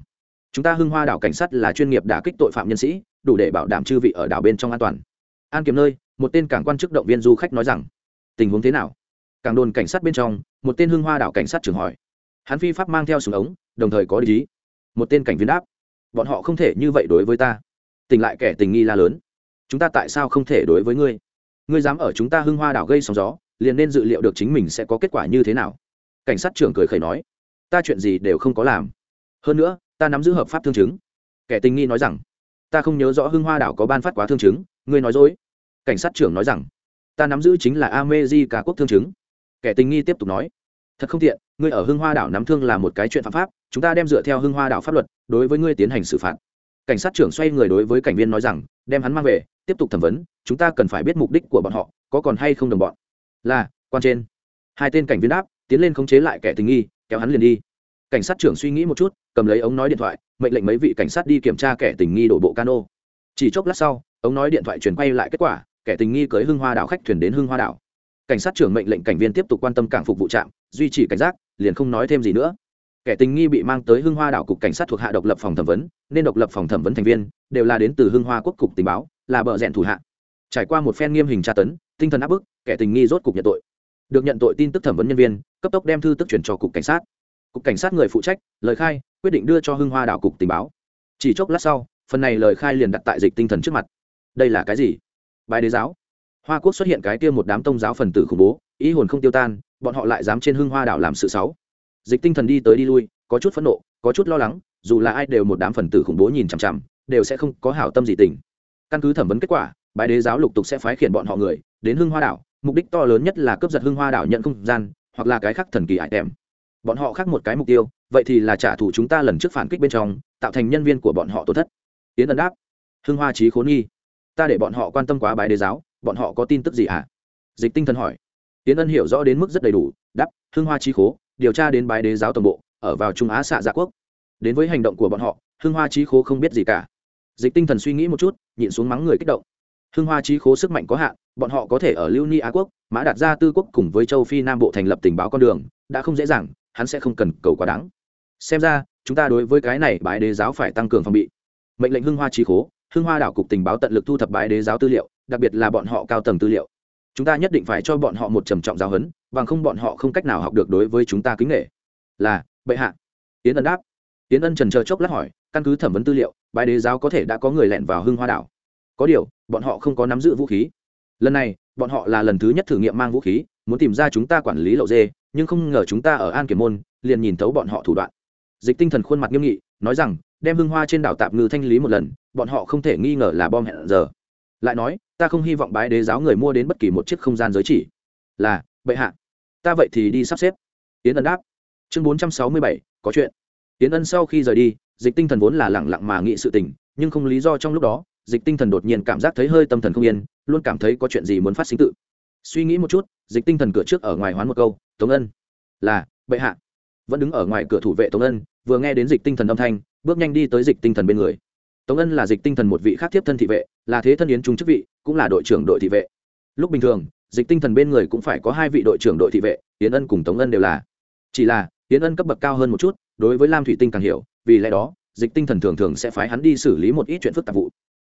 Chúng ta hưng hoa đảo cảnh sát là chuyên nghiệp đả kích tội phạm nhân sĩ, đủ để bảo đảm chư vị ở đảo bên trong an toàn. An kiếm nơi một tên cảng quan chức động viên du khách nói rằng, tình huống thế nào? Cảng đồn cảnh sát bên trong, một tên hưng hoa đảo cảnh sát trưởng hỏi. Hắn phi pháp mang theo súng ống, đồng thời có lý. Một tên cảnh viên đáp, bọn họ không thể như vậy đối với ta. Tỉnh lại kẻ tình nghi la lớn. Chúng ta tại sao không thể đối với ngươi? Ngươi dám ở chúng ta hưng hoa đảo gây sóng gió, liền nên dự liệu được chính mình sẽ có kết quả như thế nào. Cảnh sát trưởng cười khẩy nói, ta chuyện gì đều không có làm. Hơn nữa, ta nắm giữ hợp pháp thương chứng. Kẻ tình nghi nói rằng, ta không nhớ rõ hưng hoa đảo có ban phát quá thương chứng, ngươi nói dối cảnh sát trưởng nói rằng, ta nắm giữ chính là amezi cả quốc thương chứng. Kẻ tình nghi tiếp tục nói, thật không tiện, ngươi ở hưng hoa đảo nắm thương là một cái chuyện phạm pháp, chúng ta đem dựa theo hưng hoa đảo pháp luật, đối với ngươi tiến hành xử phạt. Cảnh sát trưởng xoay người đối với cảnh viên nói rằng, đem hắn mang về, tiếp tục thẩm vấn, chúng ta cần phải biết mục đích của bọn họ, có còn hay không đồng bọn? Là, quan trên. Hai tên cảnh viên đáp, tiến lên khống chế lại kẻ tình nghi, kéo hắn liền đi. Cảnh sát trưởng suy nghĩ một chút, cầm lấy ống nói điện thoại, mệnh lệnh mấy vị cảnh sát đi kiểm tra kẻ tình nghi đổ bộ cano. Chỉ chốc lát sau, ống nói điện thoại truyền quay lại kết quả kẻ tình nghi cưới hưng hoa đảo khách thuyền đến hưng hoa đảo. Cảnh sát trưởng mệnh lệnh cảnh viên tiếp tục quan tâm cảng phục vụ trạm, duy trì cảnh giác, liền không nói thêm gì nữa. Kẻ tình nghi bị mang tới hưng hoa đảo cục cảnh sát thuộc hạ độc lập phòng thẩm vấn, nên độc lập phòng thẩm vấn thành viên, đều là đến từ hưng hoa quốc cục tình báo, là bợ rẽn thủ hạ. Trải qua một phen nghiêm hình tra tấn, tinh thần áp bức, kẻ tình nghi rốt cục nhận tội. Được nhận tội tin tức thẩm vấn nhân viên, cấp tốc đem thư tức chuyển cho cục cảnh sát. Cục cảnh sát người phụ trách, lời khai, quyết định đưa cho hưng hoa đảo cục tình báo. Chỉ chốc lát sau, phần này lời khai liền đặt tại dịch tinh thần trước mặt. Đây là cái gì? Bài đế giáo. Hoa quốc xuất hiện cái kia một đám tông giáo phần tử khủng bố, ý hồn không tiêu tan, bọn họ lại dám trên hưng hoa đảo làm sự xấu. Dịch tinh thần đi tới đi lui, có chút phẫn nộ, có chút lo lắng, dù là ai đều một đám phần tử khủng bố nhìn chằm chằm, đều sẽ không có hảo tâm gì tình. Căn cứ thẩm vấn kết quả bài đế giáo lục tục sẽ phái khiển bọn họ người đến hưng hoa đảo, mục đích to lớn nhất là cướp giật hưng hoa đảo nhận không gian, hoặc là cái khác thần kỳ ải tèm bọn họ khác một cái mục tiêu, vậy thì là trả thù chúng ta lần trước phản kích bên trong, tạo thành nhân viên của bọn họ tổn thất. Tiến ân đáp, hưng hoa trí khốn nghi ta để bọn họ quan tâm quá bài đế giáo, bọn họ có tin tức gì hả à? dịch tinh thần hỏi. Tiến ân hiểu rõ đến mức rất đầy đủ, đáp, hưng hoa trí khố, điều tra đến bái đế giáo toàn bộ, ở vào trung á xạ dạ quốc. Đến với hành động của bọn họ, hưng hoa trí khố không biết gì cả. Dịch tinh thần suy nghĩ một chút, nhịn xuống mắng người kích động. Hưng hoa trí khố sức mạnh có hạn, bọn họ có thể ở lưu ni á quốc, mã đạt ra tư quốc cùng với châu phi nam bộ thành lập tình báo con đường, đã không dễ dàng, hắn sẽ không cần cầu quá đáng. Xem ra, chúng ta đối với cái này bái đế giáo phải tăng cường phòng bị. Mệnh lệnh hưng hoa trí khố hưng hoa đảo cục tình báo tận lực thu thập bái đế giáo tư liệu, đặc biệt là bọn họ cao tầng tư liệu. Chúng ta nhất định phải cho bọn họ một trầm trọng giáo huấn, bằng không bọn họ không cách nào học được đối với chúng ta kính nghệ là, bệ hạ. Tiến ân đáp. Tiến ân trần chờ chốc lát hỏi, căn cứ thẩm vấn tư liệu bái đế giáo có thể đã có người lẻn vào hưng hoa đảo. Có điều, bọn họ không có nắm giữ vũ khí. Lần này, bọn họ là lần thứ nhất thử nghiệm mang vũ khí, muốn tìm ra chúng ta quản lý lậu dê, nhưng không ngờ chúng ta ở an kiểm môn, liền nhìn thấu bọn họ thủ đoạn. Dịch tinh thần khuôn mặt nghiêm nghị, nói rằng đem hưng hoa trên đảo tạm ngư thanh lý một lần, bọn họ không thể nghi ngờ là bom hẹn giờ. Lại nói, ta không hy vọng bái đế giáo người mua đến bất kỳ một chiếc không gian giới chỉ. Là, bệ hạ. Ta vậy thì đi sắp xếp. Tiến ân đáp. Chương bốn trăm sáu mươi bảy, có chuyện. Tiến ân sau khi rời đi, dịch tinh thần vốn là lẳng lặng mà nghị sự tình, nhưng không lý do trong lúc đó, dịch tinh thần đột nhiên cảm giác thấy hơi tâm thần không yên, luôn cảm thấy có chuyện gì muốn phát sinh tự. Suy nghĩ một chút, dịch tinh thần cửa trước ở ngoài hoán một câu, tống ân, là, bệ hạ vẫn đứng ở ngoài cửa thủ vệ tống ân, vừa nghe đến dịch tinh thần âm thanh, bước nhanh đi tới dịch tinh thần bên người. Tống ân là dịch tinh thần một vị khác tiếp thân thị vệ, là thế thân yến trung chức vị, cũng là đội trưởng đội thị vệ. Lúc bình thường, dịch tinh thần bên người cũng phải có hai vị đội trưởng đội thị vệ, yến ân cùng tống ân đều là. Chỉ là, yến ân cấp bậc cao hơn một chút, đối với lam thủy tinh càng hiểu, vì lẽ đó, dịch tinh thần thường thường sẽ phái hắn đi xử lý một ít chuyện phức tạp vụ.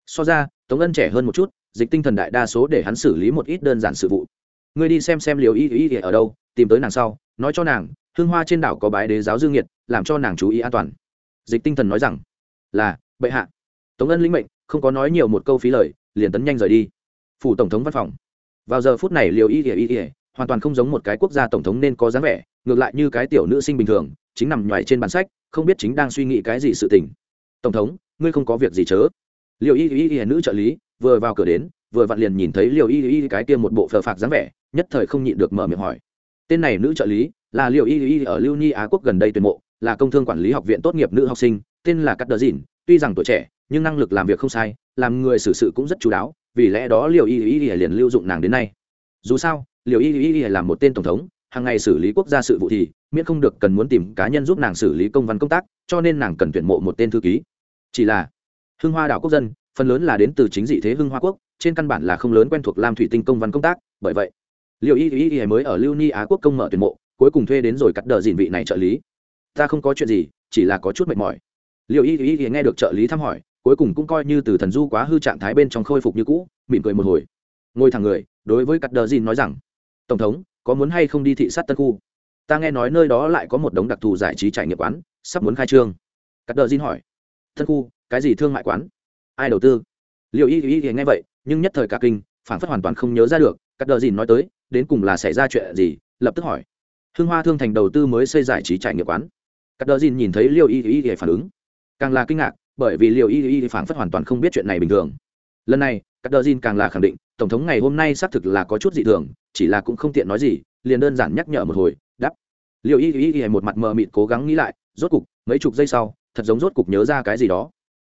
So ra, tống ân trẻ hơn một chút, dịch tinh thần đại đa số để hắn xử lý một ít đơn giản sự vụ. Ngươi đi xem xem liều y y ở đâu, tìm tới nàng sau, nói cho nàng hương hoa trên đảo có bái đế giáo dương nhiệt làm cho nàng chú ý an toàn. Dịch tinh thần nói rằng, là, bệ hạ. Tống ân lĩnh mệnh, không có nói nhiều một câu phí lời, liền tấn nhanh rời đi. Phủ tổng thống văn phòng. Vào giờ phút này liều y ỉa y ỉa hoàn toàn không giống một cái quốc gia tổng thống nên có dáng vẻ, ngược lại như cái tiểu nữ sinh bình thường, chính nằm nhoài trên bản sách, không biết chính đang suy nghĩ cái gì sự tình. Tổng thống, ngươi không có việc gì chớ. Liều y y y nữ trợ lý, vừa vào cửa đến, vừa vặn liền nhìn thấy liều y y cái kia một bộ phờ phạc dáng vẻ, nhất thời không nhịn được mở miệng hỏi. Tên này nữ trợ lý là liều y y ở lưu ni á quốc gần đây tuyển mộ, là công thương quản lý học viện tốt nghiệp nữ học sinh, tên là cắt đờ dìn, tuy rằng tuổi trẻ, nhưng năng lực làm việc không sai, làm người xử sự cũng rất chú đáo, vì lẽ đó liều y y y liền lưu dụng nàng đến nay. Dù sao liều y y y một tên tổng thống, hàng ngày xử lý quốc gia sự vụ thì miễn không được cần muốn tìm cá nhân giúp nàng xử lý công văn công tác, cho nên nàng cần tuyển mộ một tên thư ký. Chỉ là, hưng hoa đảo quốc dân, phần lớn là đến từ chính dị thế hưng hoa quốc, trên căn bản là không lớn quen thuộc làm thủy tinh công văn công tác, bởi vậy, liệu y y y mới ở lưu ni á quốc công mở tuyển mộ cuối cùng thuê đến rồi cắt đờ dìn vị này trợ lý. Ta không có chuyện gì, chỉ là có chút mệt mỏi. Liệu y y y nghe được trợ lý thăm hỏi, cuối cùng cũng coi như từ thần du quá hư trạng thái bên trong khôi phục như cũ, mỉm cười một hồi. Ngồi thẳng người, đối với cắt đờ dìn nói rằng, tổng thống, có muốn hay không đi thị sát tân khu? Ta nghe nói nơi đó lại có một đống đặc thù giải trí trải nghiệm quán, sắp muốn khai trương. Cắt đờ dìn hỏi, tân khu, cái gì thương mại quán? Ai đầu tư? Liệu y y y nghe vậy, nhưng nhất thời cả kinh phản phất hoàn toàn không nhớ ra được, cắt đờ dìn nói tới, đến cùng là xảy ra chuyện gì? Lập tức hỏi hương hoa thương thành đầu tư mới xây giải trí trải nghiệm quán. Cắt đờ dìn nhìn thấy liêu y y y phản ứng. Càng là kinh ngạc, bởi vì liều y y phản phất hoàn toàn không biết chuyện này bình thường. Lần này các đờ càng là khẳng định, tổng thống ngày hôm nay xác thực là có chút dị thường, chỉ là cũng không tiện nói gì, liền đơn giản nhắc nhở một hồi đắp liệu y y y một mặt mờ mịt cố gắng nghĩ lại, rốt cục, mấy chục giây sau, thật giống rốt cục nhớ ra cái gì đó.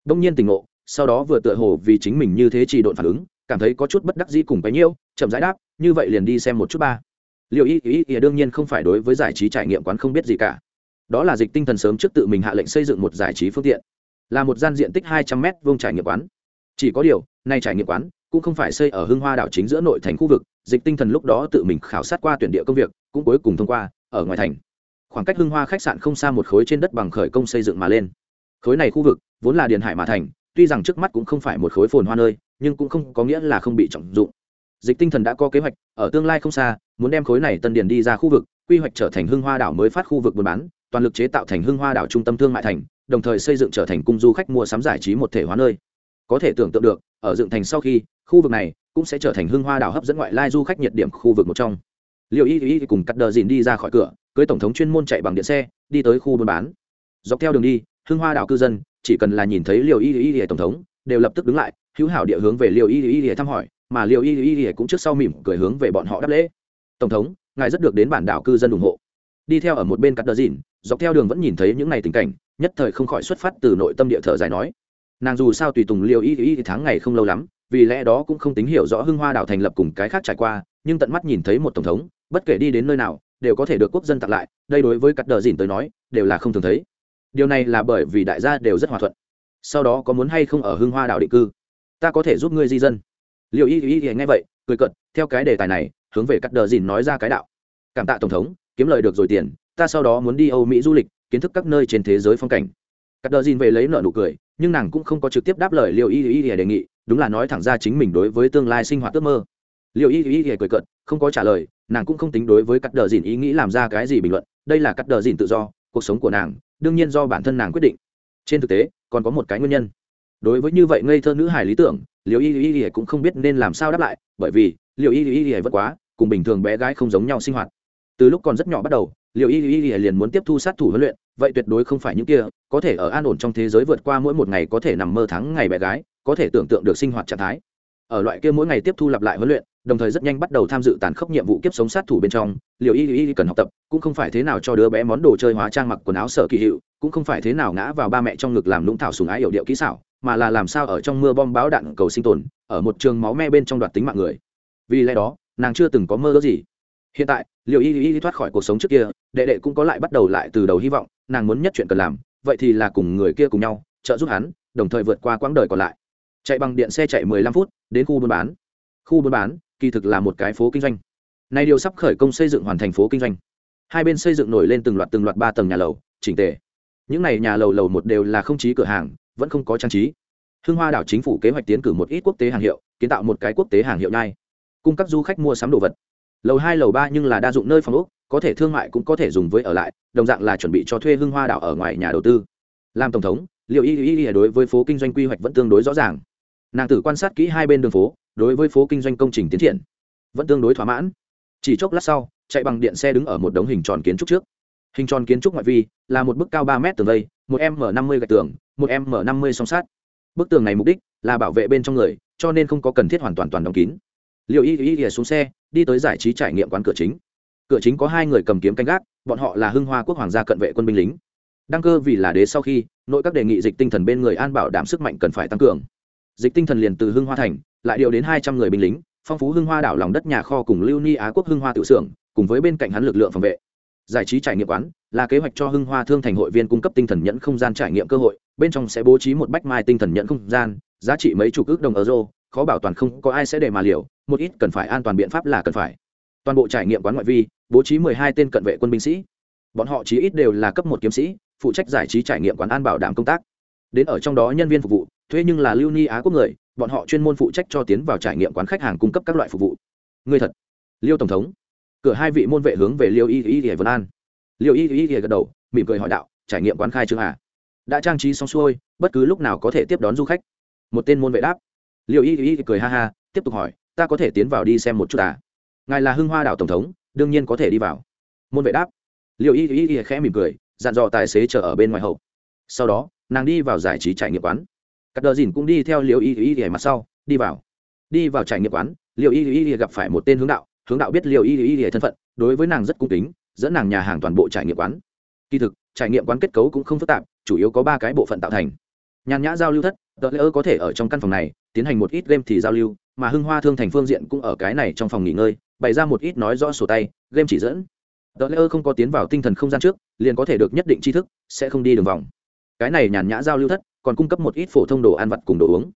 Đông nhiên tỉnh ngộ, sau đó vừa tựa hồ vì chính mình như thế chỉ độn phản ứng, cảm thấy có chút bất đắc dĩ cùng bấy nhiêu, chậm rãi đáp, như vậy liền đi xem một chút ba liệu y ý ý đương nhiên không phải đối với giải trí trải nghiệm quán không biết gì cả. Đó là dịch tinh thần sớm trước tự mình hạ lệnh xây dựng một giải trí phương tiện. Là một gian diện tích hai trăm m vuông trải nghiệm quán. Chỉ có điều, nay trải nghiệm quán cũng không phải xây ở hưng hoa đảo chính giữa nội thành khu vực, dịch tinh thần lúc đó tự mình khảo sát qua tuyển địa công việc, cũng cuối cùng thông qua, ở ngoài thành. Khoảng cách hưng hoa khách sạn không xa một khối trên đất bằng khởi công xây dựng mà lên. Khối này khu vực, vốn là điền hải mà thành, tuy rằng trước mắt cũng không phải một khối phồn hoa nơi, nhưng cũng không có nghĩa là không bị trọng dụng. Dịch tinh thần đã có kế hoạch, ở tương lai không xa muốn đem khối này tân điền đi ra khu vực, quy hoạch trở thành hưng hoa đảo mới phát khu vực buôn bán, toàn lực chế tạo thành hưng hoa đảo trung tâm thương mại thành, đồng thời xây dựng trở thành cung du khách mua sắm giải trí một thể hóa nơi. Có thể tưởng tượng được, ở dựng thành sau khi, khu vực này cũng sẽ trở thành hưng hoa đảo hấp dẫn ngoại lai du khách nhiệt điểm khu vực một trong. Liệu y y cùng cắt đờ dìn đi ra khỏi cửa, cưới tổng thống chuyên môn chạy bằng điện xe, đi tới khu buôn bán. Dọc theo đường đi, hưng hoa đảo cư dân, chỉ cần là nhìn thấy liều y y y tổng thống, đều lập tức đứng lại, hữu hảo địa hướng về liều y y y thăm hỏi, mà liều y y y cũng trước sau mỉm cười hướng về bọn họ đáp lễ tổng thống, ngài rất được đến bản đảo cư dân ủng hộ. Đi theo ở một bên cắt đờ dìn, dọc theo đường vẫn nhìn thấy những ngày tình cảnh, nhất thời không khỏi xuất phát từ nội tâm địa thở dài nói. Nàng dù sao tùy tùng liều y y tháng ngày không lâu lắm, vì lẽ đó cũng không tín hiểu rõ hưng hoa đảo thành lập cùng cái khác trải qua, nhưng tận mắt nhìn thấy một tổng thống, bất kể đi đến nơi nào, đều có thể được quốc dân tặng lại, đây đối với cắt đờ dìn tới nói, đều là không thường thấy. Điều này là bởi vì đại gia đều rất hòa thuận. Sau đó có muốn hay không ở hưng hoa đảo định cư? Ta có thể giúp ngươi di dân. Liệu y y y nghe vậy, cười cận theo cái đề tài này hướng về cắt đờ dìn nói ra cái đạo cảm tạ tổng thống kiếm lời được rồi tiền ta sau đó muốn đi âu mỹ du lịch kiến thức các nơi trên thế giới phong cảnh cắt đờ dìn về lấy nợ nụ cười nhưng nàng cũng không có trực tiếp đáp lời liệu y y đề nghị đúng là nói thẳng ra chính mình đối với tương lai sinh hoạt ước mơ liệu y y cười cận không có trả lời nàng cũng không tính đối với cắt đờ dìn ý nghĩ làm ra cái gì bình luận đây là cắt đờ dìn tự do cuộc sống của nàng đương nhiên do bản thân nàng quyết định trên thực tế còn có một cái nguyên nhân đối với như vậy ngây thơ nữ hài lý tưởng liệu y y cũng không biết nên làm sao đáp lại bởi vì liệu y y y vẫn quá, cùng bình thường bé gái không giống nhau sinh hoạt. Từ lúc còn rất nhỏ bắt đầu liệu y y y liền muốn tiếp thu sát thủ huấn luyện, vậy tuyệt đối không phải những kia, có thể ở an ổn trong thế giới vượt qua mỗi một ngày có thể nằm mơ thắng ngày bé gái, có thể tưởng tượng được sinh hoạt trạng thái. Ở loại kia mỗi ngày tiếp thu lặp lại huấn luyện, đồng thời rất nhanh bắt đầu tham dự tàn khốc nhiệm vụ kiếp sống sát thủ bên trong liệu y y cần học tập, cũng không phải thế nào cho đứa bé món đồ chơi hóa trang mặc quần áo sở kỳ hiệu, cũng không phải thế nào ngã vào ba mẹ trong ngực làm lũng thảo sùng ái hiệu điệu kỹ xảo, mà là làm sao ở trong mưa bom báo đạn cầu sinh tồn, ở một trường máu me bên trong đoạt tính mạng người vì lẽ đó, nàng chưa từng có mơ ước gì. Hiện tại liệu y y thoát khỏi cuộc sống trước kia, đệ đệ cũng có lại bắt đầu lại từ đầu hy vọng, nàng muốn nhất chuyện cần làm, vậy thì là cùng người kia cùng nhau, trợ giúp hắn, đồng thời vượt qua quãng đời còn lại. Chạy bằng điện xe chạy 15 phút, đến khu buôn bán. Khu buôn bán, kỳ thực là một cái phố kinh doanh. Này điều sắp khởi công xây dựng hoàn thành phố kinh doanh. Hai bên xây dựng nổi lên từng loạt từng loạt ba tầng nhà lầu, chỉnh tề. Những này nhà lầu lầu một đều là không chí cửa hàng, vẫn không có trang trí. Hưng hoa đảo chính phủ kế hoạch tiến cử một ít quốc tế hàng hiệu, kiến tạo một cái quốc tế hàng hiệu nhai cung cấp du khách mua sắm đồ vật. Lầu hai, lầu ba nhưng là đa dụng nơi phòng ốc, có thể thương mại cũng có thể dùng với ở lại, đồng dạng là chuẩn bị cho thuê hưng hoa đảo ở ngoài nhà đầu tư. Làm tổng thống, liệu y y y đối với phố kinh doanh quy hoạch vẫn tương đối rõ ràng. Nàng tử quan sát kỹ hai bên đường phố, đối với phố kinh doanh công trình tiến triển, vẫn tương đối thỏa mãn. Chỉ chốc lát sau, chạy bằng điện xe đứng ở một đống hình tròn kiến trúc trước. Hình tròn kiến trúc ngoại vi là một bức cao ba m tường vây, một m năm mươi gạch tường, một m năm mươi song sát bức tường này mục đích là bảo vệ bên trong người, cho nên không có cần thiết hoàn toàn toàn đóng kín liệu y y y xuống xe, đi tới giải trí trải nghiệm quán cửa chính. Cửa chính có hai người cầm kiếm canh gác, bọn họ là hưng hoa quốc hoàng gia cận vệ quân binh lính. Đăng cơ vì là đế sau khi, nội các đề nghị dịch tinh thần bên người an bảo đảm sức mạnh cần phải tăng cường. Dịch tinh thần liền từ hưng hoa thành, lại điều đến hai trăm người binh lính, phong phú hưng hoa đảo lòng đất nhà kho cùng lưu ni á quốc hưng hoa tự xưởng, cùng với bên cạnh hắn lực lượng phòng vệ. Giải trí trải nghiệm quán là kế hoạch cho hưng hoa thương thành hội viên cung cấp tinh thần nhẫn không gian trải nghiệm cơ hội, bên trong sẽ bố trí một bách mai tinh thần nhẫn không gian, giá trị mấy chục ước đồng euro khó bảo toàn không có ai sẽ để mà liều, một ít cần phải an toàn biện pháp là cần phải. Toàn bộ trải nghiệm quán ngoại vi, bố trí mười hai tên cận vệ quân binh sĩ. Bọn họ chí ít đều là cấp một kiếm sĩ, phụ trách giải trí trải nghiệm quán an bảo đảm công tác. Đến ở trong đó nhân viên phục vụ, thuê nhưng là lưu ni á quốc người, bọn họ chuyên môn phụ trách cho tiến vào trải nghiệm quán khách hàng cung cấp các loại phục vụ. Người thật. Liêu tổng thống. Cửa hai vị môn vệ hướng về liêu y y y vân an. Liêu y y y gật đầu, mỉm cười hỏi đạo, trải nghiệm quán khai chưa hả à? đã trang trí xong xuôi, bất cứ lúc nào có thể tiếp đón du khách. Một tên môn vệ đáp liệu y y cười ha ha, tiếp tục hỏi, ta có thể tiến vào đi xem một chút à? Ngài là hưng hoa đảo tổng thống, đương nhiên có thể đi vào. Môn vệ đáp. Liệu y y y khẽ mỉm cười, dặn dò tài xế chờ ở bên ngoài hậu. Sau đó, nàng đi vào giải trí trải nghiệm quán. Các đờ dìn cũng đi theo liệu y y y mặt sau, đi vào. Đi vào trải nghiệm quán liệu y y y gặp phải một tên hướng đạo. Hướng đạo biết liệu y y y thân phận, đối với nàng rất cung kính, dẫn nàng nhà hàng toàn bộ trải nghiệm quán. Kỳ thực, trải nghiệm quán kết cấu cũng không phức tạp, chủ yếu có ba cái bộ phận tạo thành nhàn nhã giao lưu thất tờ lễ ơ có thể ở trong căn phòng này, tiến hành một ít game thì giao lưu, mà hưng hoa thương thành phương diện cũng ở cái này trong phòng nghỉ ngơi, bày ra một ít nói rõ sổ tay, game chỉ dẫn. Tờ lễ ơ không có tiến vào tinh thần không gian trước, liền có thể được nhất định tri thức, sẽ không đi đường vòng. Cái này nhàn nhã giao lưu thất, còn cung cấp một ít phổ thông đồ ăn vặt cùng đồ uống.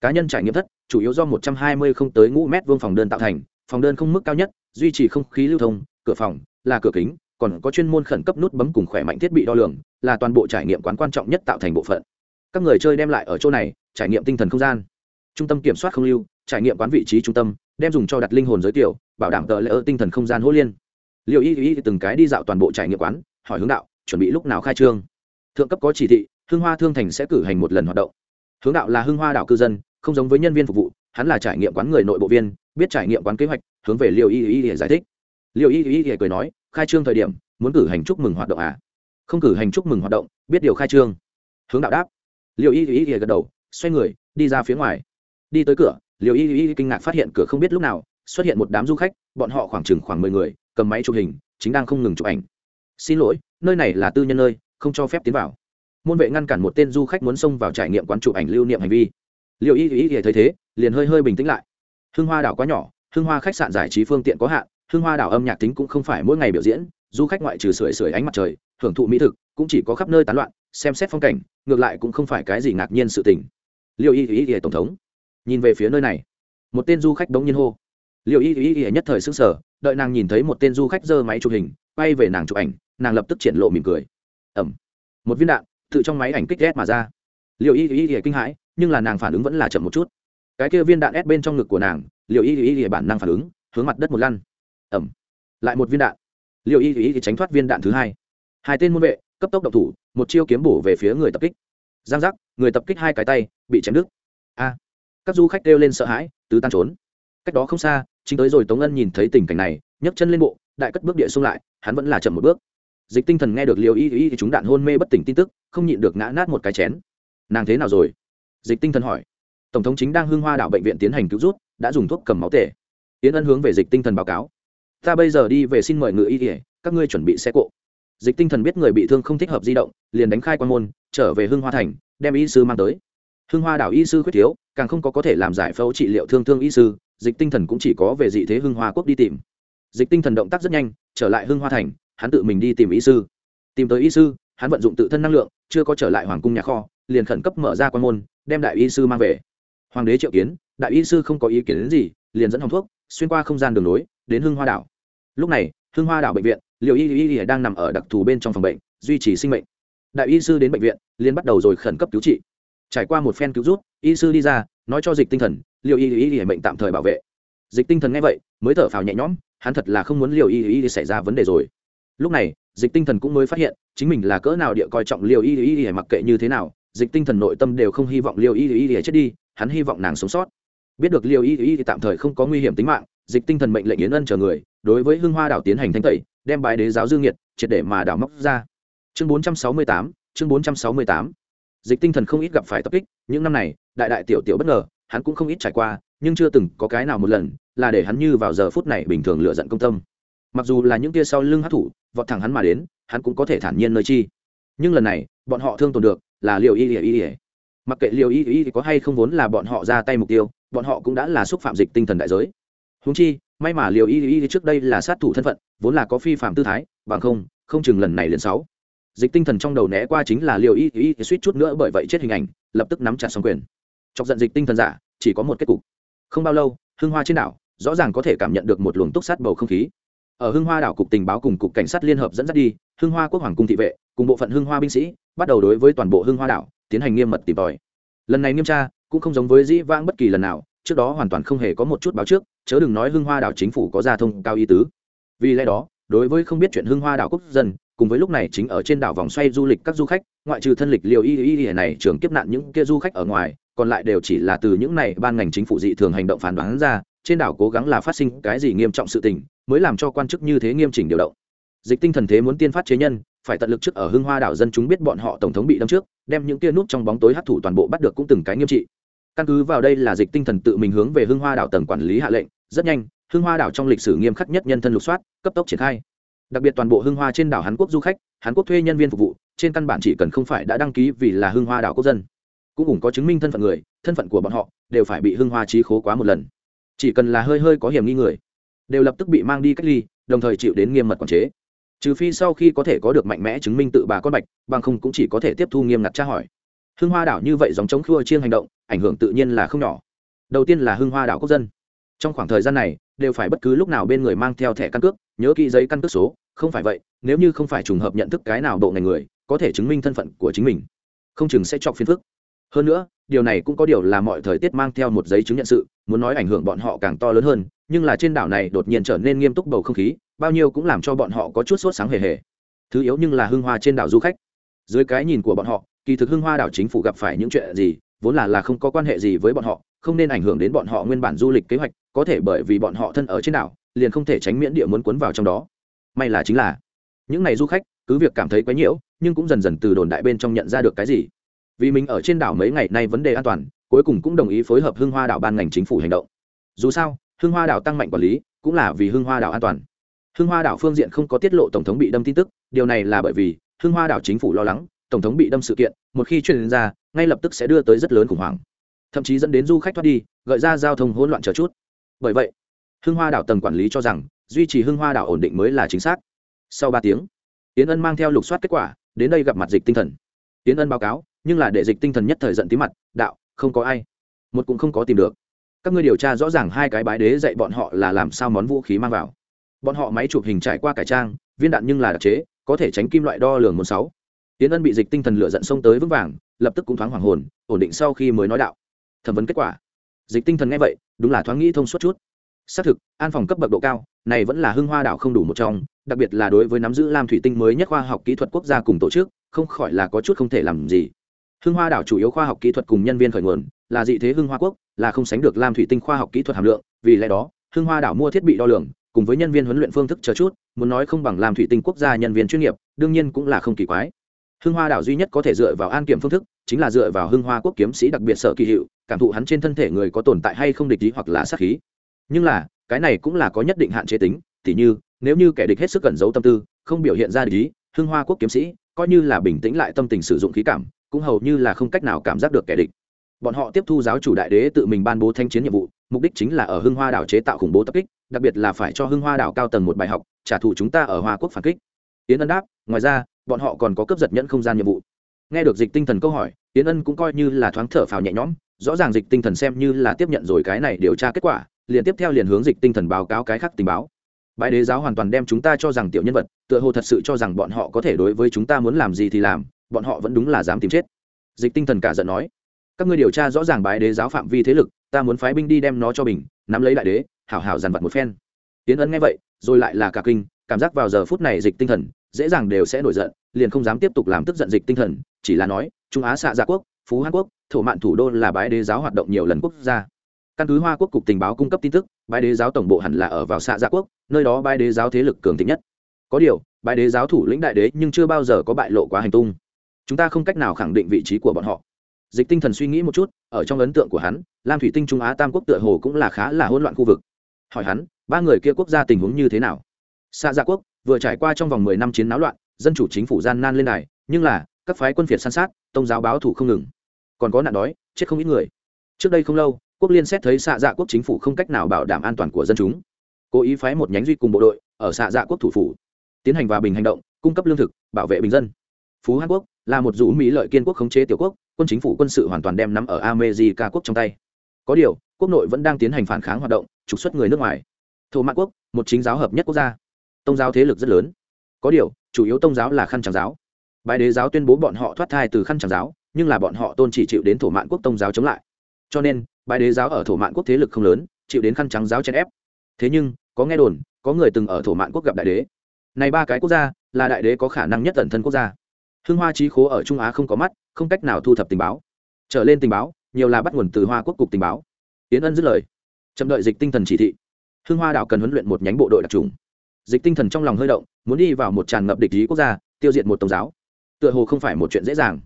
Cá nhân trải nghiệm thất, chủ yếu do một trăm hai mươi không tới ngũ mét vuông phòng đơn tạo thành, phòng đơn không mức cao nhất, duy trì không khí lưu thông, cửa phòng là cửa kính, còn có chuyên môn khẩn cấp nút bấm cùng khỏe mạnh thiết bị đo lường, là toàn bộ trải nghiệm quán quan trọng nhất tạo thành bộ phận các người chơi đem lại ở chỗ này, trải nghiệm tinh thần không gian. Trung tâm kiểm soát không lưu, trải nghiệm quán vị trí trung tâm, đem dùng cho đặt linh hồn giới tiểu, bảo đảm tờ lễ ơ tinh thần không gian hỗ liên. Liệu y y từng cái đi dạo toàn bộ trải nghiệm quán, hỏi hướng đạo, chuẩn bị lúc nào khai trương. Thượng cấp có chỉ thị, hưng hoa thương thành sẽ cử hành một lần hoạt động. Hướng đạo là hưng hoa đảo cư dân, không giống với nhân viên phục vụ, hắn là trải nghiệm quán người nội bộ viên, biết trải nghiệm quán kế hoạch, hướng về liệu y y để giải thích. Liệu y y cười nói, khai trương thời điểm, muốn cử hành chúc mừng hoạt động à? Không cử hành chúc mừng hoạt động, biết điều khai trương. Hướng đạo đáp liệu y y gật đầu, xoay người, đi ra phía ngoài. Đi tới cửa liệu y y kinh ngạc phát hiện cửa không biết lúc nào, xuất hiện một đám du khách, bọn họ khoảng chừng khoảng mười người, cầm máy chụp hình, chính đang không ngừng chụp ảnh. Xin lỗi, nơi này là tư nhân nơi, không cho phép tiến vào. Môn vệ ngăn cản một tên du khách muốn xông vào trải nghiệm quán chụp ảnh lưu niệm hành vi. Liệu y y y thấy thế, liền hơi hơi bình tĩnh lại. Hưng hoa đảo quá nhỏ, hưng hoa khách sạn giải trí phương tiện có hạn, hưng hoa đảo âm nhạc tính cũng không phải mỗi ngày biểu diễn, du khách ngoại trừ sưởi sưởi ánh mặt trời, hưởng thụ mỹ thực, cũng chỉ có khắp nơi tán loạn xem xét phong cảnh ngược lại cũng không phải cái gì ngạc nhiên sự tình liệu y y y tổng thống nhìn về phía nơi này một tên du khách đống nhiên hô liệu y y y nhất thời xứng sở đợi nàng nhìn thấy một tên du khách giơ máy chụp hình quay về nàng chụp ảnh nàng lập tức triển lộ mỉm cười ẩm một viên đạn tự trong máy ảnh kích ghét mà ra liệu y y y kinh hãi nhưng là nàng phản ứng vẫn là chậm một chút cái kia viên đạn ép bên trong ngực của nàng liệu y y y bản năng phản ứng hướng mặt đất một lăn ẩm lại một viên đạn liệu y y tránh thoát viên đạn thứ hai hai tên môn vệ cấp tốc động thủ, một chiêu kiếm bổ về phía người tập kích. Giang giác, người tập kích hai cái tay, bị chém đứt. A. Các du khách kêu lên sợ hãi, tứ tan trốn. Cách đó không xa, chính tới rồi tống ân nhìn thấy tình cảnh này, nhấc chân lên bộ, đại cất bước địa xuống lại, hắn vẫn là chậm một bước. Dịch tinh thần nghe được liều y y thì chúng đạn hôn mê bất tỉnh tin tức, không nhịn được ngã nát một cái chén. Nàng thế nào rồi? Dịch tinh thần hỏi. Tổng thống chính đang hương hoa đảo bệnh viện tiến hành cứu rút, đã dùng thuốc cầm máu tể. Tiến ân hướng về dịch tinh thần báo cáo. Ta bây giờ đi về xin mời ngự y y các ngươi chuẩn bị xe cộ dịch tinh thần biết người bị thương không thích hợp di động, liền đánh khai quan môn, trở về hưng hoa thành, đem y sư mang tới. Hưng hoa đảo y sư khuyết thiếu, càng không có có thể làm giải phẫu trị liệu thương thương y sư, dịch tinh thần cũng chỉ có về dị thế hưng hoa quốc đi tìm. Dịch tinh thần động tác rất nhanh, trở lại hưng hoa thành, hắn tự mình đi tìm y sư. Tìm tới y sư, hắn vận dụng tự thân năng lượng, chưa có trở lại hoàng cung nhà kho, liền khẩn cấp mở ra quan môn, đem đại y sư mang về. Hoàng đế triệu kiến, đại y sư không có ý kiến đến gì, liền dẫn hòng thuốc, xuyên qua không gian đường nối, đến hưng hoa đảo. Lúc này, hưng hoa đảo bệnh viện liệu y y y đang nằm ở đặc thù bên trong phòng bệnh duy trì sinh mệnh đại y sư đến bệnh viện liền bắt đầu rồi khẩn cấp cứu trị trải qua một phen cứu rút y sư đi ra nói cho dịch tinh thần liệu y y y bệnh tạm thời bảo vệ dịch tinh thần nghe vậy mới thở phào nhẹ nhõm hắn thật là không muốn liệu y y xảy ra vấn đề rồi lúc này dịch tinh thần cũng mới phát hiện chính mình là cỡ nào địa coi trọng liều y y y mặc kệ như thế nào dịch tinh thần nội tâm đều không hy vọng liều y y y chết đi hắn hy vọng nàng sống sót biết được liều y y tạm thời không có nguy hiểm tính mạng dịch tinh thần mệnh lệnh yến ân chờ người đối với hưng hoa đảo tiến hành thanh tẩy đem bài đế giáo dương nhiệt triệt để mà đảo móc ra. Chương 468, chương 468. dịch tinh thần không ít gặp phải tập kích những năm này đại đại tiểu tiểu bất ngờ hắn cũng không ít trải qua nhưng chưa từng có cái nào một lần là để hắn như vào giờ phút này bình thường lựa giận công tâm. Mặc dù là những kia sau lưng hát thủ vọt thẳng hắn mà đến hắn cũng có thể thản nhiên nơi chi. Nhưng lần này bọn họ thương tồn được là liều y ỉa y ỉa mặc kệ liều y ỉa có hay không vốn là bọn họ ra tay mục tiêu bọn họ cũng đã là xúc phạm dịch tinh thần đại giới. Húng chi may mà liều y y trước đây là sát thủ thân phận, vốn là có phi phạm tư thái, bằng không không chừng lần này liền sáu. Dịch tinh thần trong đầu né qua chính là liều y y suýt chút nữa bởi vậy chết hình ảnh, lập tức nắm chặt xong quyền. Chọc giận dịch tinh thần giả, chỉ có một kết cục. Không bao lâu, hưng hoa trên đảo, rõ ràng có thể cảm nhận được một luồng túc sát bầu không khí. Ở hưng hoa đảo cục tình báo cùng cục cảnh sát liên hợp dẫn dắt đi, hưng hoa quốc hoàng cung thị vệ, cùng bộ phận hưng hoa binh sĩ, bắt đầu đối với toàn bộ hưng hoa đảo tiến hành nghiêm mật tìm tòi. Lần này nghiêm tra, cũng không giống với dĩ vãng bất kỳ lần nào, trước đó hoàn toàn không hề có một chút báo trước chớ đừng nói hưng hoa đảo chính phủ có gia thông cao y tứ. Vì lẽ đó, đối với không biết chuyện hưng hoa đảo quốc dân, cùng với lúc này chính ở trên đảo vòng xoay du lịch các du khách, ngoại trừ thân lịch liều y y y này trường kiếp nạn những kia du khách ở ngoài, còn lại đều chỉ là từ những này ban ngành chính phủ dị thường hành động phán đoán ra, trên đảo cố gắng là phát sinh cái gì nghiêm trọng sự tình, mới làm cho quan chức như thế nghiêm chỉnh điều động. Dịch tinh thần thế muốn tiên phát chế nhân, phải tận lực trước ở hưng hoa đảo dân chúng biết bọn họ tổng thống bị đâm trước, đem những kia nút trong bóng tối hấp thụ toàn bộ bắt được cũng từng cái nghiêm trị. Căn cứ vào đây là dịch tinh thần tự mình hướng về hưng hoa đảo tầng quản lý hạ lệnh rất nhanh, hưng hoa đảo trong lịch sử nghiêm khắc nhất nhân thân lục soát, cấp tốc triển khai. Đặc biệt toàn bộ hưng hoa trên đảo hàn quốc du khách, hàn quốc thuê nhân viên phục vụ, trên căn bản chỉ cần không phải đã đăng ký vì là hưng hoa đảo quốc dân. Cũng cũng có chứng minh thân phận người, thân phận của bọn họ, đều phải bị hưng hoa trí khố quá một lần. Chỉ cần là hơi hơi có hiểm nghi người, đều lập tức bị mang đi cách ly, đồng thời chịu đến nghiêm mật quản chế. Trừ phi sau khi có thể có được mạnh mẽ chứng minh tự bà con bạch, bằng không cũng chỉ có thể tiếp thu nghiêm ngặt tra hỏi. Hưng hoa đảo như vậy dòng chống khua chiên hành động, ảnh hưởng tự nhiên là không nhỏ. Đầu tiên là hưng hoa đảo quốc dân trong khoảng thời gian này, đều phải bất cứ lúc nào bên người mang theo thẻ căn cước, nhớ kỹ giấy căn cước số, không phải vậy, nếu như không phải trùng hợp nhận thức cái nào bộ ngành người, có thể chứng minh thân phận của chính mình. Không chừng sẽ chọc phiền phức. Hơn nữa, điều này cũng có điều là mọi thời tiết mang theo một giấy chứng nhận sự, muốn nói ảnh hưởng bọn họ càng to lớn hơn, nhưng là trên đảo này đột nhiên trở nên nghiêm túc bầu không khí, bao nhiêu cũng làm cho bọn họ có chút sốt sáng hề hề. Thứ yếu nhưng là hưng hoa trên đảo du khách. Dưới cái nhìn của bọn họ, kỳ thực hưng hoa đảo chính phủ gặp phải những chuyện gì vốn là là không có quan hệ gì với bọn họ, không nên ảnh hưởng đến bọn họ nguyên bản du lịch kế hoạch, có thể bởi vì bọn họ thân ở trên đảo, liền không thể tránh miễn địa muốn cuốn vào trong đó. May là chính là, những n à y du khách, cứ việc cảm thấy quấy nhiễu, nhưng cũng dần dần từ đồn đại bên trong nhận ra được cái gì. Vì mình ở trên đảo mấy ngày nay vấn đề an toàn, cuối cùng cũng đồng ý phối hợp hưng hoa đảo ban ngành chính phủ hành động. Dù sao, hưng hoa đảo tăng mạnh quản lý, cũng là vì hưng hoa đảo an toàn. Hưng hoa đảo phương diện không có tiết lộ tổng thống bị đâm tin tức, điều này là bởi vì hưng hoa đảo chính phủ lo lắng tổng thống bị đâm sự kiện, một khi truyền ra, ngay lập tức sẽ đưa tới rất lớn khủng hoảng. Thậm chí dẫn đến du khách thoát đi, gợi ra giao thông hỗn loạn chờ chút. Bởi vậy, hưng hoa đảo tầng quản lý cho rằng, duy trì hưng hoa đảo ổn định mới là chính xác. Sau ba tiếng tiến ân mang theo lục soát kết quả, đến đây gặp mặt dịch tinh thần. Tiến ân báo cáo, nhưng là để dịch tinh thần nhất thời giận tí mặt, đạo, không có ai. Một cũng không có tìm được. Các ngươi điều tra rõ ràng hai cái bái đế dạy bọn họ là làm sao món vũ khí mang vào. Bọn họ máy chụp hình trải qua cải trang, viên đạn nhưng là đặc chế, có thể tránh kim loại đo lường một sáu tiến ân bị dịch tinh thần lửa giận xông tới vững vàng, lập tức cũng thoáng hoàng hồn, ổn định sau khi mới nói đạo. Thẩm vấn kết quả. Dịch tinh thần nghe vậy, đúng là thoáng nghĩ thông suốt chút. Xác thực, an phòng cấp bậc độ cao, này vẫn là hưng hoa đảo không đủ một trong, đặc biệt là đối với nắm giữ lam thủy tinh mới nhất khoa học kỹ thuật quốc gia cùng tổ chức, không khỏi là có chút không thể làm gì. Hưng hoa đảo chủ yếu khoa học kỹ thuật cùng nhân viên khởi nguồn, là dị thế hưng hoa quốc, là không sánh được lam thủy tinh khoa học kỹ thuật hàm lượng, vì lẽ đó, hưng hoa đảo mua thiết bị đo lường, cùng với nhân viên huấn luyện phương thức chờ chút, muốn nói không bằng lam thủy tinh quốc gia nhân viên chuyên nghiệp, đương nhiên cũng là không kỳ quái hưng hoa đảo duy nhất có thể dựa vào an kiểm phương thức, chính là dựa vào hưng hoa quốc kiếm sĩ đặc biệt sở kỳ hiệu, cảm thụ hắn trên thân thể người có tồn tại hay không địch ý hoặc là sát khí. Nhưng là, cái này cũng là có nhất định hạn chế tính, tỉ như, nếu như kẻ địch hết sức cẩn giấu tâm tư, không biểu hiện ra địch ý, hưng hoa quốc kiếm sĩ coi như là bình tĩnh lại tâm tình sử dụng khí cảm, cũng hầu như là không cách nào cảm giác được kẻ địch. Bọn họ tiếp thu giáo chủ đại đế tự mình ban bố thanh chiến nhiệm vụ, mục đích chính là ở hưng hoa đảo chế tạo khủng bố tập kích, đặc biệt là phải cho hưng hoa đảo cao tầng một bài học, trả thù chúng ta ở hoa quốc phản kích. Tiến ân đáp, ngoài ra bọn họ còn có cấp giật nhẫn không gian nhiệm vụ. Nghe được dịch tinh thần câu hỏi tiến ân cũng coi như là thoáng thở phào nhẹ nhõm, rõ ràng dịch tinh thần xem như là tiếp nhận rồi cái này điều tra kết quả, liền tiếp theo liền hướng dịch tinh thần báo cáo cái khác tình báo. Bãi đế giáo hoàn toàn đem chúng ta cho rằng tiểu nhân vật, tựa hồ thật sự cho rằng bọn họ có thể đối với chúng ta muốn làm gì thì làm, bọn họ vẫn đúng là dám tìm chết. Dịch tinh thần cả giận nói, các ngươi điều tra rõ ràng bái đế giáo phạm vi thế lực, ta muốn phái binh đi đem nó cho bình, nắm lấy đại đế, hảo hảo dằn vặt một phen. Tiến ân nghe vậy, rồi lại là cả kinh, cảm giác vào giờ phút này dịch tinh thần dễ dàng đều sẽ nổi giận, liền không dám tiếp tục làm tức giận dịch tinh thần, chỉ là nói, trung á xạ gia quốc, phú hàn quốc, thổ mạn thủ đô là bái đế giáo hoạt động nhiều lần quốc gia. Căn cứ hoa quốc cục tình báo cung cấp tin tức, bái đế giáo tổng bộ hẳn là ở vào xạ gia quốc, nơi đó bái đế giáo thế lực cường thịnh nhất. Có điều, bái đế giáo thủ lĩnh đại đế nhưng chưa bao giờ có bại lộ quá hành tung. Chúng ta không cách nào khẳng định vị trí của bọn họ. Dịch tinh thần suy nghĩ một chút, ở trong ấn tượng của hắn, lam thủy tinh trung á tam quốc tựa hồ cũng là khá là hỗn loạn khu vực. Hỏi hắn, ba người kia quốc gia tình huống như thế nào? Xa gia dạ quốc vừa trải qua trong vòng mười năm chiến náo loạn, dân chủ chính phủ gian nan lên này nhưng là, các phái quân phiệt san sát, tông giáo báo thủ không ngừng. Còn có nạn đói, chết không ít người. Trước đây không lâu, quốc liên xét thấy xạ dạ quốc chính phủ không cách nào bảo đảm an toàn của dân chúng. Cố ý phái một nhánh duy cùng bộ đội ở xạ dạ quốc thủ phủ, tiến hành hòa bình hành động, cung cấp lương thực, bảo vệ bình dân. Phú hàn quốc là một dũ mỹ lợi kiên quốc khống chế tiểu quốc, quân chính phủ quân sự hoàn toàn đem nắm ở america quốc trong tay. Có điều, quốc nội vẫn đang tiến hành phản kháng hoạt động, trục xuất người nước ngoài. Thổ mạn quốc, một chính giáo hợp nhất quốc gia tôn giáo thế lực rất lớn. Có điều, chủ yếu tôn giáo là khăn tràng giáo. Bài đế giáo tuyên bố bọn họ thoát thai từ khăn tràng giáo, nhưng là bọn họ tôn chỉ chịu đến thổ mạn quốc tôn giáo chống lại. Cho nên bài đế giáo ở thổ mạn quốc thế lực không lớn, chịu đến khăn trắng giáo chèn ép. Thế nhưng, có nghe đồn, có người từng ở thổ mạn quốc gặp đại đế. Này ba cái quốc gia, là đại đế có khả năng nhất tận thân quốc gia. Hưng hoa trí khố ở trung á không có mắt, không cách nào thu thập tình báo. Trở lên tình báo, nhiều là bắt nguồn từ hoa quốc cục tình báo. Tiến ân dứt lời. Chậm đợi dịch tinh thần chỉ thị. Hưng hoa đảo cần huấn luyện một nhánh bộ đội đặc trùng dịch tinh thần trong lòng hơi động, muốn đi vào một tràn ngập địch ý quốc gia, tiêu diệt một tổng giáo. Tựa hồ không phải một chuyện dễ dàng.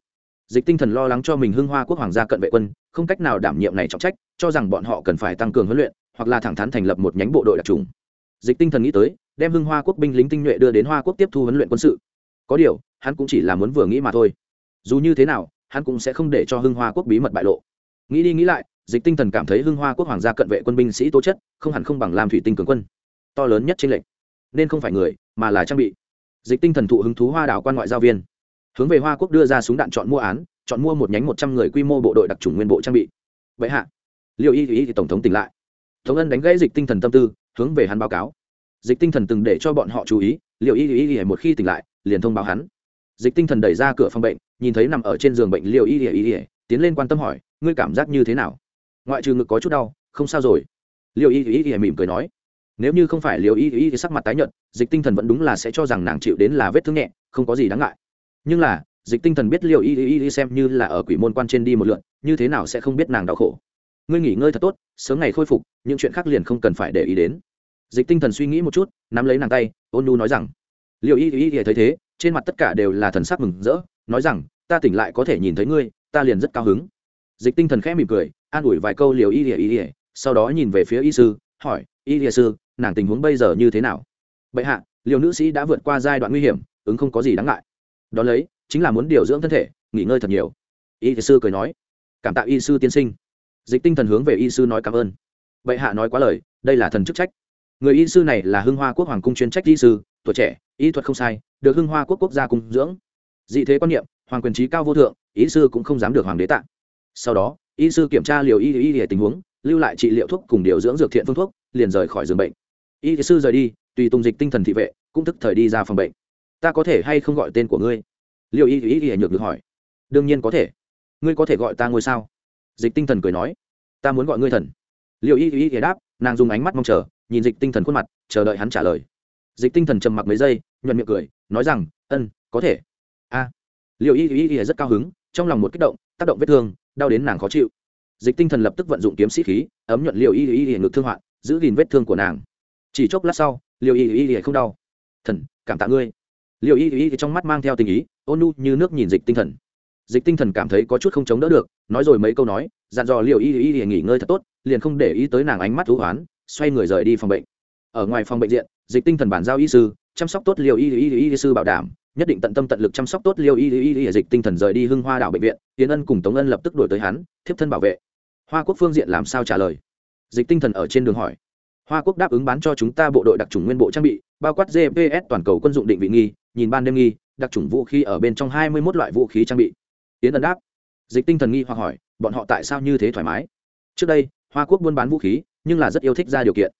Dịch tinh thần lo lắng cho mình hưng hoa quốc hoàng gia cận vệ quân, không cách nào đảm nhiệm này trọng trách, cho rằng bọn họ cần phải tăng cường huấn luyện, hoặc là thẳng thắn thành lập một nhánh bộ đội đặc trùng. Dịch tinh thần nghĩ tới, đem hưng hoa quốc binh lính tinh nhuệ đưa đến hoa quốc tiếp thu huấn luyện quân sự. Có điều, hắn cũng chỉ là muốn vừa nghĩ mà thôi. Dù như thế nào, hắn cũng sẽ không để cho hưng hoa quốc bí mật bại lộ. Nghĩ đi nghĩ lại, dịch tinh thần cảm thấy hưng hoa quốc hoàng gia cận vệ quân binh sĩ tố chất, không hẳn không bằng làm thủy tinh cường quân. To lớn nhất trên lệnh nên không phải người, mà là trang bị. Dịch tinh thần thụ hứng thú hoa đảo quan ngoại giao viên. Hướng về hoa quốc đưa ra súng đạn chọn mua án, chọn mua một nhánh một trăm người quy mô bộ đội đặc trùng nguyên bộ trang bị. Vậy hạ liệu y thì tổng thống tỉnh lại. Thống ân đánh gãy dịch tinh thần tâm tư, hướng về hắn báo cáo. Dịch tinh thần từng để cho bọn họ chú ý liệu y y một khi tỉnh lại, liền thông báo hắn. Dịch tinh thần đẩy ra cửa phòng bệnh, nhìn thấy nằm ở trên giường bệnh liệu y y tiến lên quan tâm hỏi, ngươi cảm giác như thế nào? Ngoại trừ ngực có chút đau, không sao rồi. Liệu y y mỉm cười nói nếu như không phải liều y y sắc mặt tái nhợt, dịch tinh thần vẫn đúng là sẽ cho rằng nàng chịu đến là vết thương nhẹ, không có gì đáng ngại. Nhưng là, dịch tinh thần biết liều ý y y xem như là ở quỷ môn quan trên đi một lượn, như thế nào sẽ không biết nàng đau khổ. Ngươi nghỉ ngơi thật tốt, sớm ngày khôi phục, những chuyện khác liền không cần phải để ý đến. Dịch tinh thần suy nghĩ một chút, nắm lấy nàng tay, ôn nu nói rằng liệu y y y thấy thế, trên mặt tất cả đều là thần sắc mừng rỡ, nói rằng, ta tỉnh lại có thể nhìn thấy ngươi, ta liền rất cao hứng. Dịch tinh thần khẽ mỉm cười, an ủi vài câu liều y y y, sau đó nhìn về phía y sư, hỏi, y y sư nàng tình huống bây giờ như thế nào? Bệ hạ, liều nữ sĩ đã vượt qua giai đoạn nguy hiểm, ứng không có gì đáng ngại. Đón lấy, chính là muốn điều dưỡng thân thể, nghỉ ngơi thật nhiều. Y sư cười nói. Cảm tạ y sư tiên sinh. Dịch tinh thần hướng về y sư nói cảm ơn. Bệ hạ nói quá lời, đây là thần chức trách. Người y sư này là hưng hoa quốc hoàng cung chuyên trách y sư, tuổi trẻ, y thuật không sai, được hưng hoa quốc quốc gia cung dưỡng. Dị thế quan niệm, hoàng quyền trí cao vô thượng, y sư cũng không dám được hoàng đế tạng sau đó, y sư kiểm tra liều y y y tình huống, lưu lại trị liệu thuốc cùng điều dưỡng dược thiện phương thuốc, liền rời khỏi giường bệnh y sư rời đi, tùy tùng dịch tinh thần thị vệ, cũng thức thời đi ra phòng bệnh. Ta có thể hay không gọi tên của ngươi? Liệu y y y nhược được hỏi. Đương nhiên có thể. Ngươi có thể gọi ta ngôi sao? Dịch tinh thần cười nói. Ta muốn gọi ngươi thần. Liệu y y y đáp, nàng dùng ánh mắt mong chờ, nhìn dịch tinh thần khuôn mặt, chờ đợi hắn trả lời. Dịch tinh thần trầm mặc mấy giây, nhuận miệng cười, nói rằng, ân, có thể. A. À. liệu y y y rất cao hứng, trong lòng một kích động, tác động vết thương, đau đến nàng khó chịu. Dịch tinh thần lập tức vận dụng kiếm sĩ khí, ấm nhuận liệu y y y ngực thương hoạn, giữ gìn vết thương của nàng chỉ chốc lát sau liệu y y y không đau thần cảm tạ ngươi liệu y y trong mắt mang theo tình ý ôn nu như nước nhìn dịch tinh thần dịch tinh thần cảm thấy có chút không chống đỡ được nói rồi mấy câu nói dặn dò liệu y y y nghỉ ngơi thật tốt liền không để ý tới nàng ánh mắt thú hoán xoay người rời đi phòng bệnh ở ngoài phòng bệnh diện dịch tinh thần bản giao y sư chăm sóc tốt liều y y y sư bảo đảm nhất định tận tâm tận lực chăm sóc tốt liều y y y dịch tinh thần rời đi hưng hoa đảo bệnh viện tiến ân cùng tống ân lập tức đổi tới hắn thiếp thân bảo vệ hoa quốc phương diện làm sao trả lời dịch tinh thần ở trên đường hỏi hoa quốc đáp ứng bán cho chúng ta bộ đội đặc trùng nguyên bộ trang bị, bao quát gps toàn cầu quân dụng định vị nghi, nhìn ban đêm nghi, đặc trùng vũ khí ở bên trong hai mươi một loại vũ khí trang bị. Tiến ân đáp. Dịch tinh thần nghi hoặc hỏi, bọn họ tại sao như thế thoải mái? Trước đây, hoa quốc buôn bán vũ khí, nhưng là rất yêu thích ra điều kiện.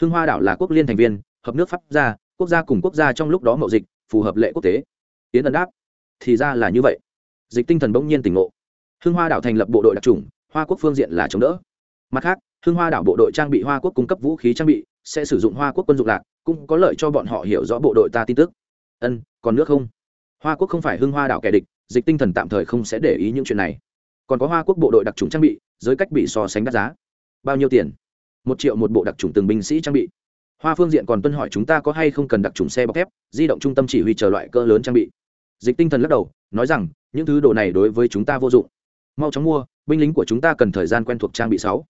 Hưng hoa đảo là quốc liên thành viên, hợp nước pháp gia, quốc gia cùng quốc gia trong lúc đó mậu dịch, phù hợp lệ quốc tế. Tiến ân đáp. Thì ra là như vậy. Dịch tinh thần bỗng nhiên tỉnh ngộ. Hưng hoa đảo thành lập bộ đội đặc trùng, hoa quốc phương diện là chống đỡ mặt khác, hưng hoa đảo bộ đội trang bị hoa quốc cung cấp vũ khí trang bị, sẽ sử dụng hoa quốc quân dụng lạc, cũng có lợi cho bọn họ hiểu rõ bộ đội ta tin tức. Ân, còn nước không? Hoa quốc không phải hưng hoa đảo kẻ địch, dịch tinh thần tạm thời không sẽ để ý những chuyện này. Còn có hoa quốc bộ đội đặc trùng trang bị, giới cách bị so sánh đắt giá. Bao nhiêu tiền? Một triệu một bộ đặc trùng từng binh sĩ trang bị. Hoa phương diện còn tuân hỏi chúng ta có hay không cần đặc trùng xe bọc thép, di động trung tâm chỉ huy chờ loại cỡ lớn trang bị. Dịch tinh thần lắc đầu, nói rằng, những thứ đồ này đối với chúng ta vô dụng. Mau chóng mua, binh lính của chúng ta cần thời gian quen thuộc trang bị sáu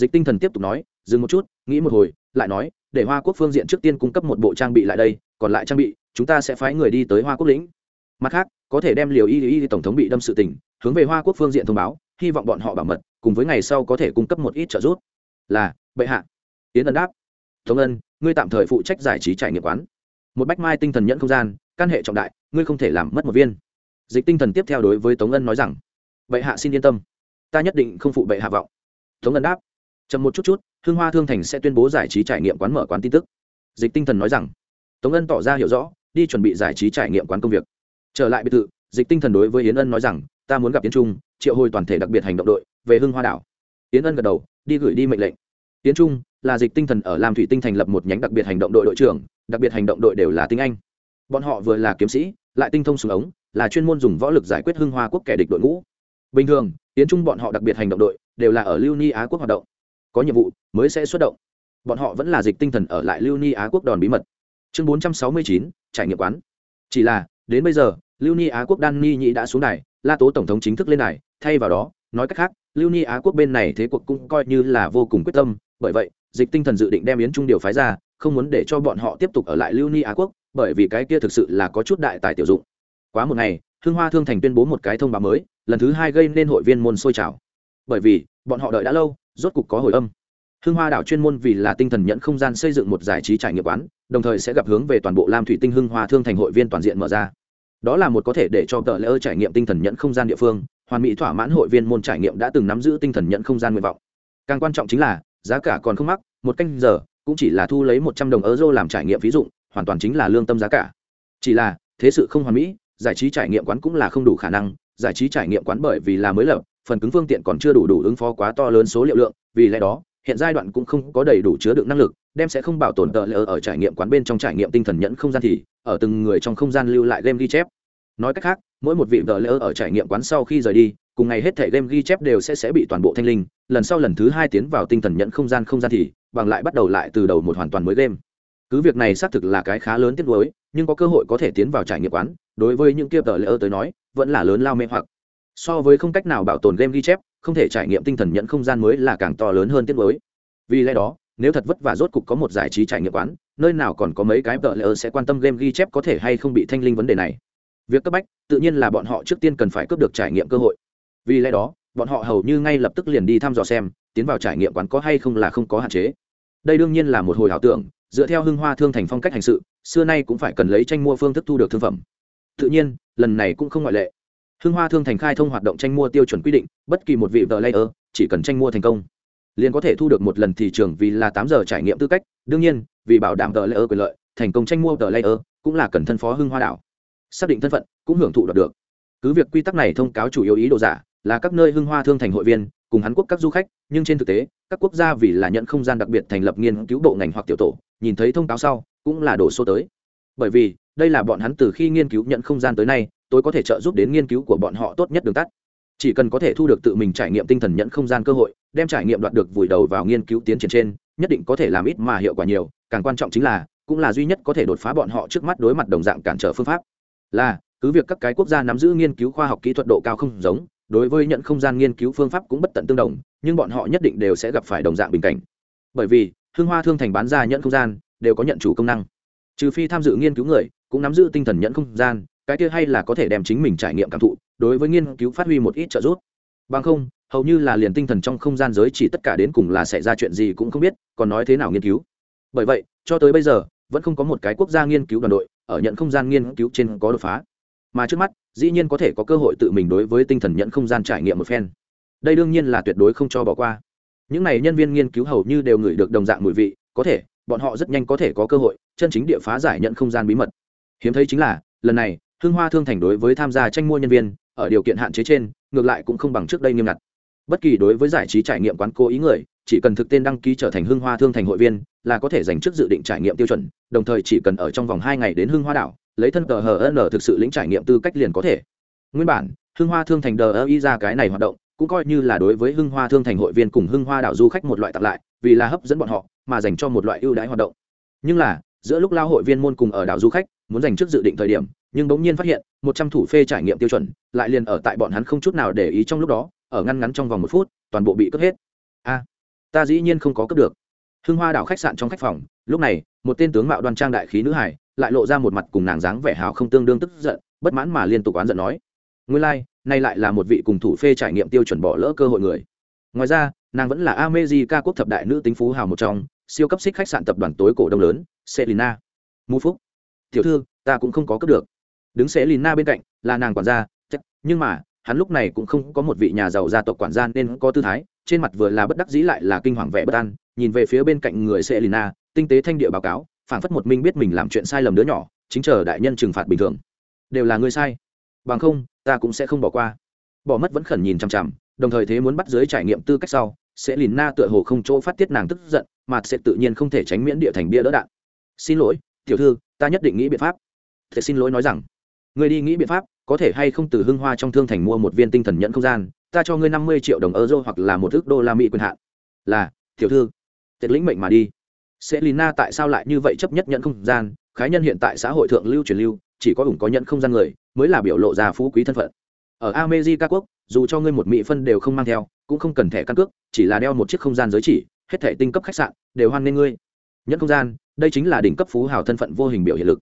dịch tinh thần tiếp tục nói, dừng một chút, nghĩ một hồi, lại nói, để hoa quốc phương diện trước tiên cung cấp một bộ trang bị lại đây, còn lại trang bị, chúng ta sẽ phái người đi tới hoa quốc lĩnh. Mặt khác, có thể đem liều y y tổng thống bị đâm sự tình, hướng về hoa quốc phương diện thông báo, hy vọng bọn họ bảo mật, cùng với ngày sau có thể cung cấp một ít trợ giúp. Là, bệ hạ. Tiến ân đáp Tống ân, ngươi tạm thời phụ trách giải trí trải nghiệm quán. Một bách mai tinh thần nhận không gian, căn hệ trọng đại, ngươi không thể làm mất một viên. Dịch tinh thần tiếp theo đối với tống ân nói rằng, bệ hạ xin yên tâm, ta nhất định không phụ bệ hạ vọng. Tống ân đáp chậm một chút chút hương hoa thương thành sẽ tuyên bố giải trí trải nghiệm quán mở quán tin tức. Dịch tinh thần nói rằng, tống ân tỏ ra hiểu rõ, đi chuẩn bị giải trí trải nghiệm quán công việc. Trở lại biệt thự, dịch tinh thần đối với yến ân nói rằng, ta muốn gặp yến trung, triệu hồi toàn thể đặc biệt hành động đội, về hưng hoa đảo. Yến ân gật đầu, đi gửi đi mệnh lệnh. Yến trung là dịch tinh thần ở làm thủy tinh thành lập một nhánh đặc biệt hành động đội đội trưởng, đặc biệt hành động đội đều là tinh anh. Bọn họ vừa là kiếm sĩ, lại tinh thông súng ống, là chuyên môn dùng võ lực giải quyết hưng hoa quốc kẻ địch đội ngũ. Bình thường, yến trung bọn họ đặc biệt hành động đội đều là ở lưu ni á quốc hoạt động có nhiệm vụ mới sẽ xuất động. Bọn họ vẫn là dịch tinh thần ở lại lưu ni á quốc đòn bí mật. Chương bốn trăm sáu mươi chín, trải nghiệm quán. Chỉ là, đến bây giờ, lưu ni á quốc đan ni nhị đã xuống đài, la tố tổng thống chính thức lên đài, thay vào đó, nói cách khác, lưu ni á quốc bên này thế cuộc cũng coi như là vô cùng quyết tâm. Bởi vậy, dịch tinh thần dự định đem yến trung điều phái ra, không muốn để cho bọn họ tiếp tục ở lại lưu ni á quốc, bởi vì cái kia thực sự là có chút đại tài tiểu dụng. Quá một ngày hương hoa thương thành tuyên bố một cái thông báo mới, lần thứ hai gây nên hội viên môn sôi trào. Bởi vì, bọn họ đợi đã lâu rốt cục có hồi âm. Hương hoa đảo chuyên môn vì là tinh thần nhận không gian xây dựng một giải trí trải nghiệm quán, đồng thời sẽ gặp hướng về toàn bộ lam thủy tinh hưng hoa thương thành hội viên toàn diện mở ra. Đó là một có thể để cho tờ lễ ơ trải nghiệm tinh thần nhận không gian địa phương, hoàn mỹ thỏa mãn hội viên môn trải nghiệm đã từng nắm giữ tinh thần nhận không gian nguyện vọng. Càng quan trọng chính là, giá cả còn không mắc, một canh giờ, cũng chỉ là thu lấy một trăm đồng euro làm trải nghiệm ví dụ, hoàn toàn chính là lương tâm giá cả. Chỉ là, thế sự không hoàn mỹ, giải trí trải nghiệm quán cũng là không đủ khả năng, giải trí trải nghiệm quán bởi vì là mới lập phần cứng phương tiện còn chưa đủ đủ ứng phó quá to lớn số liệu lượng, vì lẽ đó, hiện giai đoạn cũng không có đầy đủ chứa đựng năng lực, đem sẽ không bảo tồn tờ lỡ ở trải nghiệm quán bên trong trải nghiệm tinh thần nhẫn không gian thì, ở từng người trong không gian lưu lại game ghi chép. Nói cách khác, mỗi một vị tờ lỡ ở trải nghiệm quán sau khi rời đi, cùng ngày hết thể game ghi chép đều sẽ sẽ bị toàn bộ thanh linh, lần sau lần thứ hai tiến vào tinh thần nhẫn không gian không gian thì, bằng lại bắt đầu lại từ đầu một hoàn toàn mới game. Cứ việc này xác thực là cái khá lớn tiếc nuối, nhưng có cơ hội có thể tiến vào trải nghiệm quán, đối với những kia tờ lỡ tới nói, vẫn là lớn lao mê hoặc so với không cách nào bảo tồn game ghi chép, không thể trải nghiệm tinh thần nhận không gian mới là càng to lớn hơn tiết mới. Vì lẽ đó, nếu thật vất vả rốt cục có một giải trí trải nghiệm quán, nơi nào còn có mấy cái vợ lỡ sẽ quan tâm game ghi chép có thể hay không bị thanh linh vấn đề này. Việc cấp bách, tự nhiên là bọn họ trước tiên cần phải cướp được trải nghiệm cơ hội. Vì lẽ đó, bọn họ hầu như ngay lập tức liền đi thăm dò xem, tiến vào trải nghiệm quán có hay không là không có hạn chế. Đây đương nhiên là một hồi ảo tưởng, dựa theo hưng hoa thương thành phong cách hành sự, xưa nay cũng phải cần lấy tranh mua phương thức thu được thương phẩm. Tự nhiên, lần này cũng không ngoại lệ hưng hoa thương thành khai thông hoạt động tranh mua tiêu chuẩn quy định, bất kỳ một vị vợ layer chỉ cần tranh mua thành công, liền có thể thu được một lần thị trường vì là tám giờ trải nghiệm tư cách. Đương nhiên, vì bảo đảm tờ layer quyền lợi, thành công tranh mua tờ layer cũng là cần thân phó hưng hoa đảo, xác định thân phận cũng hưởng thụ đạt được. Cứ việc quy tắc này thông cáo chủ yếu ý đồ giả là các nơi hưng hoa thương thành hội viên, cùng hàn quốc các du khách, nhưng trên thực tế, các quốc gia vì là nhận không gian đặc biệt thành lập nghiên cứu bộ ngành hoặc tiểu tổ, nhìn thấy thông cáo sau cũng là đổ số tới. Bởi vì, đây là bọn hắn từ khi nghiên cứu nhận không gian tới nay tôi có thể trợ giúp đến nghiên cứu của bọn họ tốt nhất đường tắt. Chỉ cần có thể thu được tự mình trải nghiệm tinh thần nhận không gian cơ hội, đem trải nghiệm đoạt được vùi đầu vào nghiên cứu tiến triển trên, nhất định có thể làm ít mà hiệu quả nhiều, càng quan trọng chính là, cũng là duy nhất có thể đột phá bọn họ trước mắt đối mặt đồng dạng cản trở phương pháp. Là, cứ việc các cái quốc gia nắm giữ nghiên cứu khoa học kỹ thuật độ cao không giống, đối với nhận không gian nghiên cứu phương pháp cũng bất tận tương đồng, nhưng bọn họ nhất định đều sẽ gặp phải đồng dạng bình cảnh. Bởi vì, hương hoa thương thành bán ra nhận không gian, đều có nhận chủ công năng. Trừ phi tham dự nghiên cứu người, cũng nắm giữ tinh thần nhận không gian cái kia hay là có thể đem chính mình trải nghiệm cảm thụ, đối với nghiên cứu phát huy một ít trợ giúp. Bằng không, hầu như là liền tinh thần trong không gian giới chỉ tất cả đến cùng là xảy ra chuyện gì cũng không biết, còn nói thế nào nghiên cứu. Bởi vậy, cho tới bây giờ, vẫn không có một cái quốc gia nghiên cứu đoàn đội ở nhận không gian nghiên cứu trên có đột phá. Mà trước mắt, dĩ nhiên có thể có cơ hội tự mình đối với tinh thần nhận không gian trải nghiệm một phen. Đây đương nhiên là tuyệt đối không cho bỏ qua. Những này nhân viên nghiên cứu hầu như đều ngửi được đồng dạng mùi vị, có thể, bọn họ rất nhanh có thể có cơ hội chân chính địa phá giải nhận không gian bí mật. Hiếm thấy chính là, lần này hương hoa thương thành đối với tham gia tranh mua nhân viên, ở điều kiện hạn chế trên, ngược lại cũng không bằng trước đây nghiêm ngặt. Bất kỳ đối với giải trí trải nghiệm quán cố ý người, chỉ cần thực tên đăng ký trở thành hương hoa thương thành hội viên, là có thể dành trước dự định trải nghiệm tiêu chuẩn, đồng thời chỉ cần ở trong vòng hai ngày đến hương hoa đảo, lấy thân cờ hờ n thực sự lĩnh trải nghiệm tư cách liền có thể. Nguyên bản hương hoa thương thành đờ ơ y ra cái này hoạt động, cũng coi như là đối với hưng hoa thương thành hội viên cùng hưng hoa đảo du khách một loại tặng lại, vì là hấp dẫn bọn họ, mà dành cho một loại ưu đãi hoạt động. Nhưng là, giữa lúc lao hội viên môn cùng ở đảo du khách muốn dành trước dự định thời điểm nhưng bỗng nhiên phát hiện một trăm thủ phê trải nghiệm tiêu chuẩn lại liền ở tại bọn hắn không chút nào để ý trong lúc đó ở ngăn ngắn trong vòng một phút toàn bộ bị cướp hết. A ta dĩ nhiên không có cướp được. Hưng hoa đảo khách sạn trong khách phòng lúc này một tên tướng mạo đoan trang đại khí nữ hải lại lộ ra một mặt cùng nàng dáng vẻ hào không tương đương tức giận bất mãn mà liên tục oán giận nói nguyên lai、like, nay lại là một vị cùng thủ phê trải nghiệm tiêu chuẩn bỏ lỡ cơ hội người. Ngoài ra nàng vẫn là amezi ca quốc thập đại nữ tính phú hào một trong siêu cấp xích khách sạn tập đoàn tối cổ đông lớn selina. Mu phúc tiểu thư, ta cũng không có cướp được. Đứng selina bên cạnh, là nàng quản gia nhưng mà, hắn lúc này cũng không có một vị nhà giàu gia tộc quản gia nên có tư thái, trên mặt vừa là bất đắc dĩ lại là kinh hoàng vẻ bất an, nhìn về phía bên cạnh người selina tinh tế thanh địa báo cáo phản phất một minh biết mình làm chuyện sai lầm đứa nhỏ, chính chờ đại nhân trừng phạt bình thường. Đều là người sai. Bằng không, ta cũng sẽ không bỏ qua. Bỏ mất vẫn khẩn nhìn chằm chằm, đồng thời thế muốn bắt dưới trải nghiệm tư cách sau sẽ lìn na tựa hồ không chỗ phát tiết nàng tức giận, mà sẽ tự nhiên không thể tránh miễn địa thành bia đỡ đạn. Xin lỗi, tiểu thư ta nhất định nghĩ biện pháp. Thế xin lỗi nói rằng người đi nghĩ biện pháp có thể hay không từ hưng hoa trong thương thành mua một viên tinh thần nhận không gian ta cho ngươi năm mươi triệu đồng euro hoặc là một thước đô la mỹ quyền hạn. Là tiểu thư. Tết lĩnh mệnh mà đi. Sẽ lina tại sao lại như vậy chấp nhất nhận không gian, khái nhân hiện tại xã hội thượng lưu truyền lưu, chỉ có ủng có nhận không gian người mới là biểu lộ ra phú quý thân phận. Ở America quốc, dù cho ngươi một mỹ phân đều không mang theo, cũng không cần thẻ căn cước, chỉ là đeo một chiếc không gian giới chỉ, hết thẻ tinh cấp khách sạn đều hoan nghênh ngươi nhẫn không gian đây chính là đỉnh cấp phú hào thân phận vô hình biểu hiện lực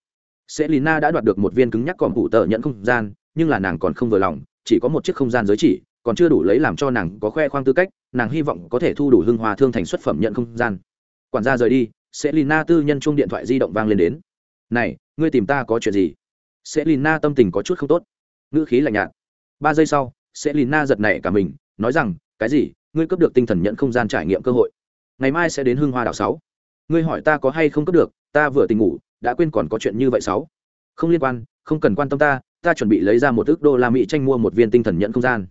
sẽ lina đã đoạt được một viên cứng nhắc còn phụ tờ nhận không gian, nhưng là nàng còn không vừa lòng, chỉ có một chiếc không gian giới chỉ, còn chưa đủ lấy làm cho nàng có khoe khoang tư cách, nàng hy vọng có thể thu đủ hưng hòa thương thành xuất phẩm nhận không gian. Quản gia rời đi, sẽ lina tư nhân chuông điện thoại di động vang lên đến. "Này, ngươi tìm ta có chuyện gì?" sẽ lina tâm tình có chút không tốt, ngữ khí lạnh nhạt. Ba giây sau, sẽ lina giật nảy cả mình, nói rằng, "Cái gì? Ngươi cướp được tinh thần nhận không gian trải nghiệm cơ hội? Ngày mai sẽ đến Hưng Hoa đảo sáu. Ngươi hỏi ta có hay không cướp được, ta vừa tình ngủ, đã quên còn có chuyện như vậy sáu. Không liên quan không cần quan tâm ta ta chuẩn bị lấy ra một ước đô la mỹ tranh mua một viên tinh thần nhận không gian.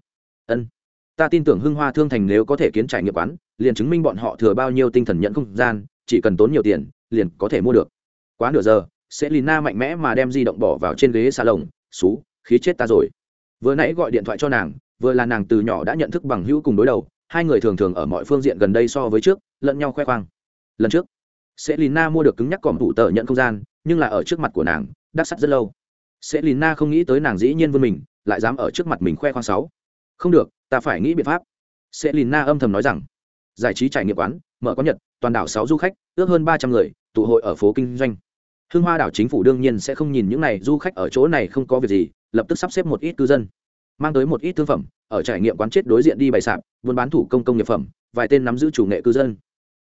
Ân. Ta tin tưởng hưng hoa thương thành nếu có thể kiến trải nghiệm quán liền chứng minh bọn họ thừa bao nhiêu tinh thần nhận không gian chỉ cần tốn nhiều tiền liền có thể mua được. Quá nửa giờ sẽ lina mạnh mẽ mà đem di động bỏ vào trên ghế xà lồng xú khí chết ta rồi. Vừa nãy gọi điện thoại cho nàng vừa là nàng từ nhỏ đã nhận thức bằng hữu cùng đối đầu hai người thường thường ở mọi phương diện gần đây so với trước lẫn nhau khoe khoang. Lần trước sẽ lina mua được cứng nhắc còm thủ tờ nhận không gian, nhưng là ở trước mặt của nàng, đắc sắt rất lâu. sẽ lina không nghĩ tới nàng dĩ nhiên vươn mình, lại dám ở trước mặt mình khoe khoang sáu. Không được, ta phải nghĩ biện pháp. sẽ lina âm thầm nói rằng, giải trí trải nghiệm quán, mở có nhật, toàn đảo sáu du khách, ước hơn ba trăm người, tụ hội ở phố kinh doanh. Hương Hoa đảo chính phủ đương nhiên sẽ không nhìn những này du khách ở chỗ này không có việc gì, lập tức sắp xếp một ít cư dân, mang tới một ít thương phẩm, ở trải nghiệm quán chết đối diện đi bày sạp, buôn bán thủ công công nghiệp phẩm, vài tên nắm giữ chủ nghệ cư dân.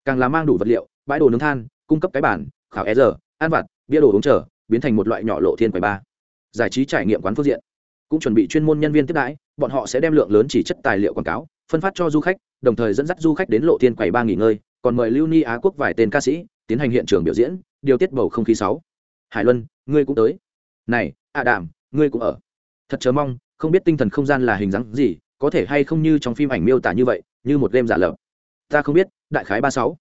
Càng là mang đủ vật liệu, bãi đồ nướng than, cung cấp cái bản khảo e giờ, ăn vặt, bia đồ uống trở biến thành một loại nhỏ lộ thiên quầy ba giải trí trải nghiệm quán phương diện. Cũng chuẩn bị chuyên môn nhân viên tiếp đãi, bọn họ sẽ đem lượng lớn chỉ chất tài liệu quảng cáo, phân phát cho du khách, đồng thời dẫn dắt du khách đến lộ thiên quầy ba nghỉ ngơi, còn mời lưu ni á quốc vài tên ca sĩ, tiến hành hiện trường biểu diễn, điều tiết bầu không khí sáu. Hải luân, ngươi cũng tới. Này a đàm ngươi cũng ở. Thật chờ mong, không biết tinh thần không gian là hình dáng gì, có thể hay không như trong phim ảnh miêu tả như vậy, như một game giả lập. Ta không biết, đại khái ba sáu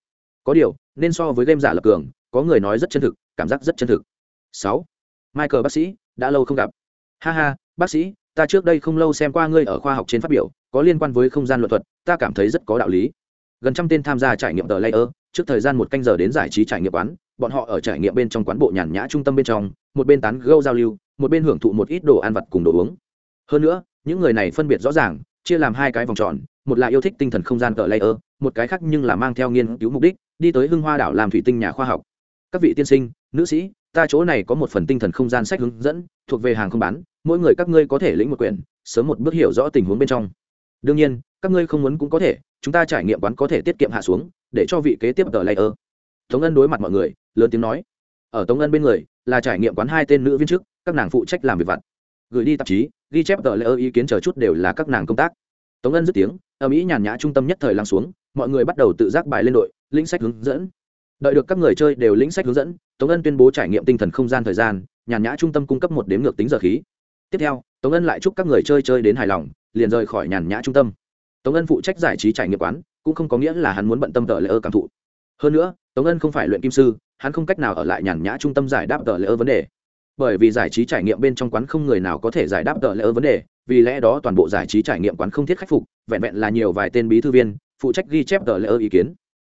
có điều, nên so với game giả lập cường, có người nói rất chân thực, cảm giác rất chân thực. Sáu, michael, bác sĩ, đã lâu không gặp. Ha ha, bác sĩ, ta trước đây không lâu xem qua ngươi ở khoa học trên phát biểu, có liên quan với không gian luận thuật, ta cảm thấy rất có đạo lý. Gần trăm tên tham gia trải nghiệm tờ layer, trước thời gian một canh giờ đến giải trí trải nghiệm quán, bọn họ ở trải nghiệm bên trong quán bộ nhàn nhã trung tâm bên trong, một bên tán gâu giao lưu, một bên hưởng thụ một ít đồ ăn vặt cùng đồ uống. Hơn nữa, những người này phân biệt rõ ràng, chia làm hai cái vòng tròn, một là yêu thích tinh thần không gian tờ layer, một cái khác nhưng là mang theo nghiên cứu mục đích đi tới hưng hoa đảo làm thủy tinh nhà khoa học. Các vị tiên sinh, nữ sĩ, ta chỗ này có một phần tinh thần không gian sách hướng dẫn, thuộc về hàng không bán, mỗi người các ngươi có thể lĩnh một quyển, sớm một bước hiểu rõ tình huống bên trong. Đương nhiên, các ngươi không muốn cũng có thể, chúng ta trải nghiệm quán có thể tiết kiệm hạ xuống, để cho vị kế tiếp tờ ơ tống ân đối mặt mọi người, lớn tiếng nói. Ở tống ân bên người, là trải nghiệm quán hai tên nữ viên chức, các nàng phụ trách làm việc vặt. Gửi đi tạp chí, ghi chép tờ layer ý kiến chờ chút đều là các nàng công tác. Tống ân dứt tiếng ở mỹ nhàn nhã trung tâm nhất thời lắng xuống, mọi người bắt đầu tự giác bài lên đội, lĩnh sách hướng dẫn. Đợi được các người chơi đều lĩnh sách hướng dẫn, tống ân tuyên bố trải nghiệm tinh thần không gian thời gian, nhàn nhã trung tâm cung cấp một đếm ngược tính giờ khí. Tiếp theo, tống ân lại chúc các người chơi chơi đến hài lòng, liền rời khỏi nhàn nhã trung tâm. Tống ân phụ trách giải trí trải nghiệm quán, cũng không có nghĩa là hắn muốn bận tâm tờ lễ ơ cảm thụ. Hơn nữa, tống ân không phải luyện kim sư, hắn không cách nào ở lại nhàn nhã trung tâm giải đáp tờ lễ ơ vấn đề. Bởi vì giải trí trải nghiệm bên trong quán không người nào có thể giải đáp tờ lễ ơ vấn đề vì lẽ đó toàn bộ giải trí trải nghiệm quán không thiết khắc phục, vẹn vẹn là nhiều vài tên bí thư viên, phụ trách ghi chép tờ lễ ơ ý kiến.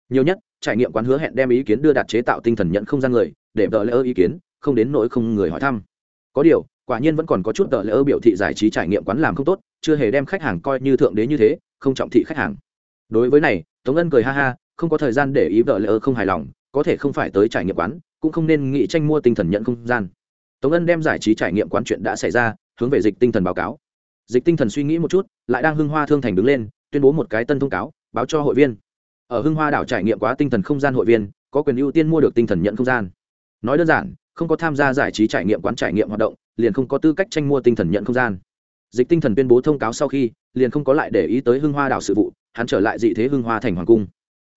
Nhiều nhất, trải nghiệm quán hứa hẹn đem ý kiến đưa đạt chế tạo tinh thần nhận không gian người, để tờ lễ ơ ý kiến, không đến nỗi không người hỏi thăm. Có điều, quả nhiên vẫn còn có chút tờ lễ ơ biểu thị giải trí trải nghiệm quán làm không tốt, chưa hề đem khách hàng coi như thượng đế như thế, không trọng thị khách hàng. Đối với này, tống ân cười ha ha, không có thời gian để ý tờ lễ không hài lòng, có thể không phải tới trải nghiệm quán, cũng không nên nghĩ tranh mua tinh thần nhận không gian. Tống ân đem giải trí trải nghiệm quán chuyện đã xảy ra, hướng về dịch tinh thần báo cáo dịch tinh thần suy nghĩ một chút, lại đang hưng hoa thương thành đứng lên, tuyên bố một cái tân thông cáo, báo cho hội viên. Ở hưng hoa đảo trải nghiệm quá tinh thần không gian hội viên, có quyền ưu tiên mua được tinh thần nhận không gian. Nói đơn giản, không có tham gia giải trí trải nghiệm quán trải nghiệm hoạt động, liền không có tư cách tranh mua tinh thần nhận không gian. Dịch tinh thần tuyên bố thông cáo sau khi, liền không có lại để ý tới hưng hoa đảo sự vụ, hắn trở lại dị thế hưng hoa thành hoàng cung.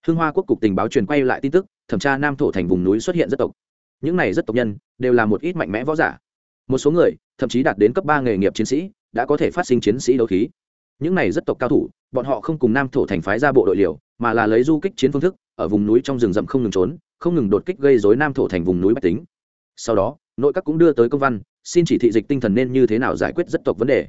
Hưng hoa quốc cục tình báo truyền quay lại tin tức, thẩm tra nam thổ thành vùng núi xuất hiện rất tộc. Những này rất tộc nhân, đều là một ít mạnh mẽ võ giả. Một số người, thậm chí đạt đến cấp ba nghề nghiệp chiến sĩ đã có thể phát sinh chiến sĩ đấu khí. Những này rất tộc cao thủ, bọn họ không cùng nam thổ thành phái ra bộ đội liều, mà là lấy du kích chiến phương thức, ở vùng núi trong rừng rậm không ngừng trốn, không ngừng đột kích gây dối nam thổ thành vùng núi bách tính. Sau đó, nội các cũng đưa tới công văn, xin chỉ thị dịch tinh thần nên như thế nào giải quyết rất tộc vấn đề.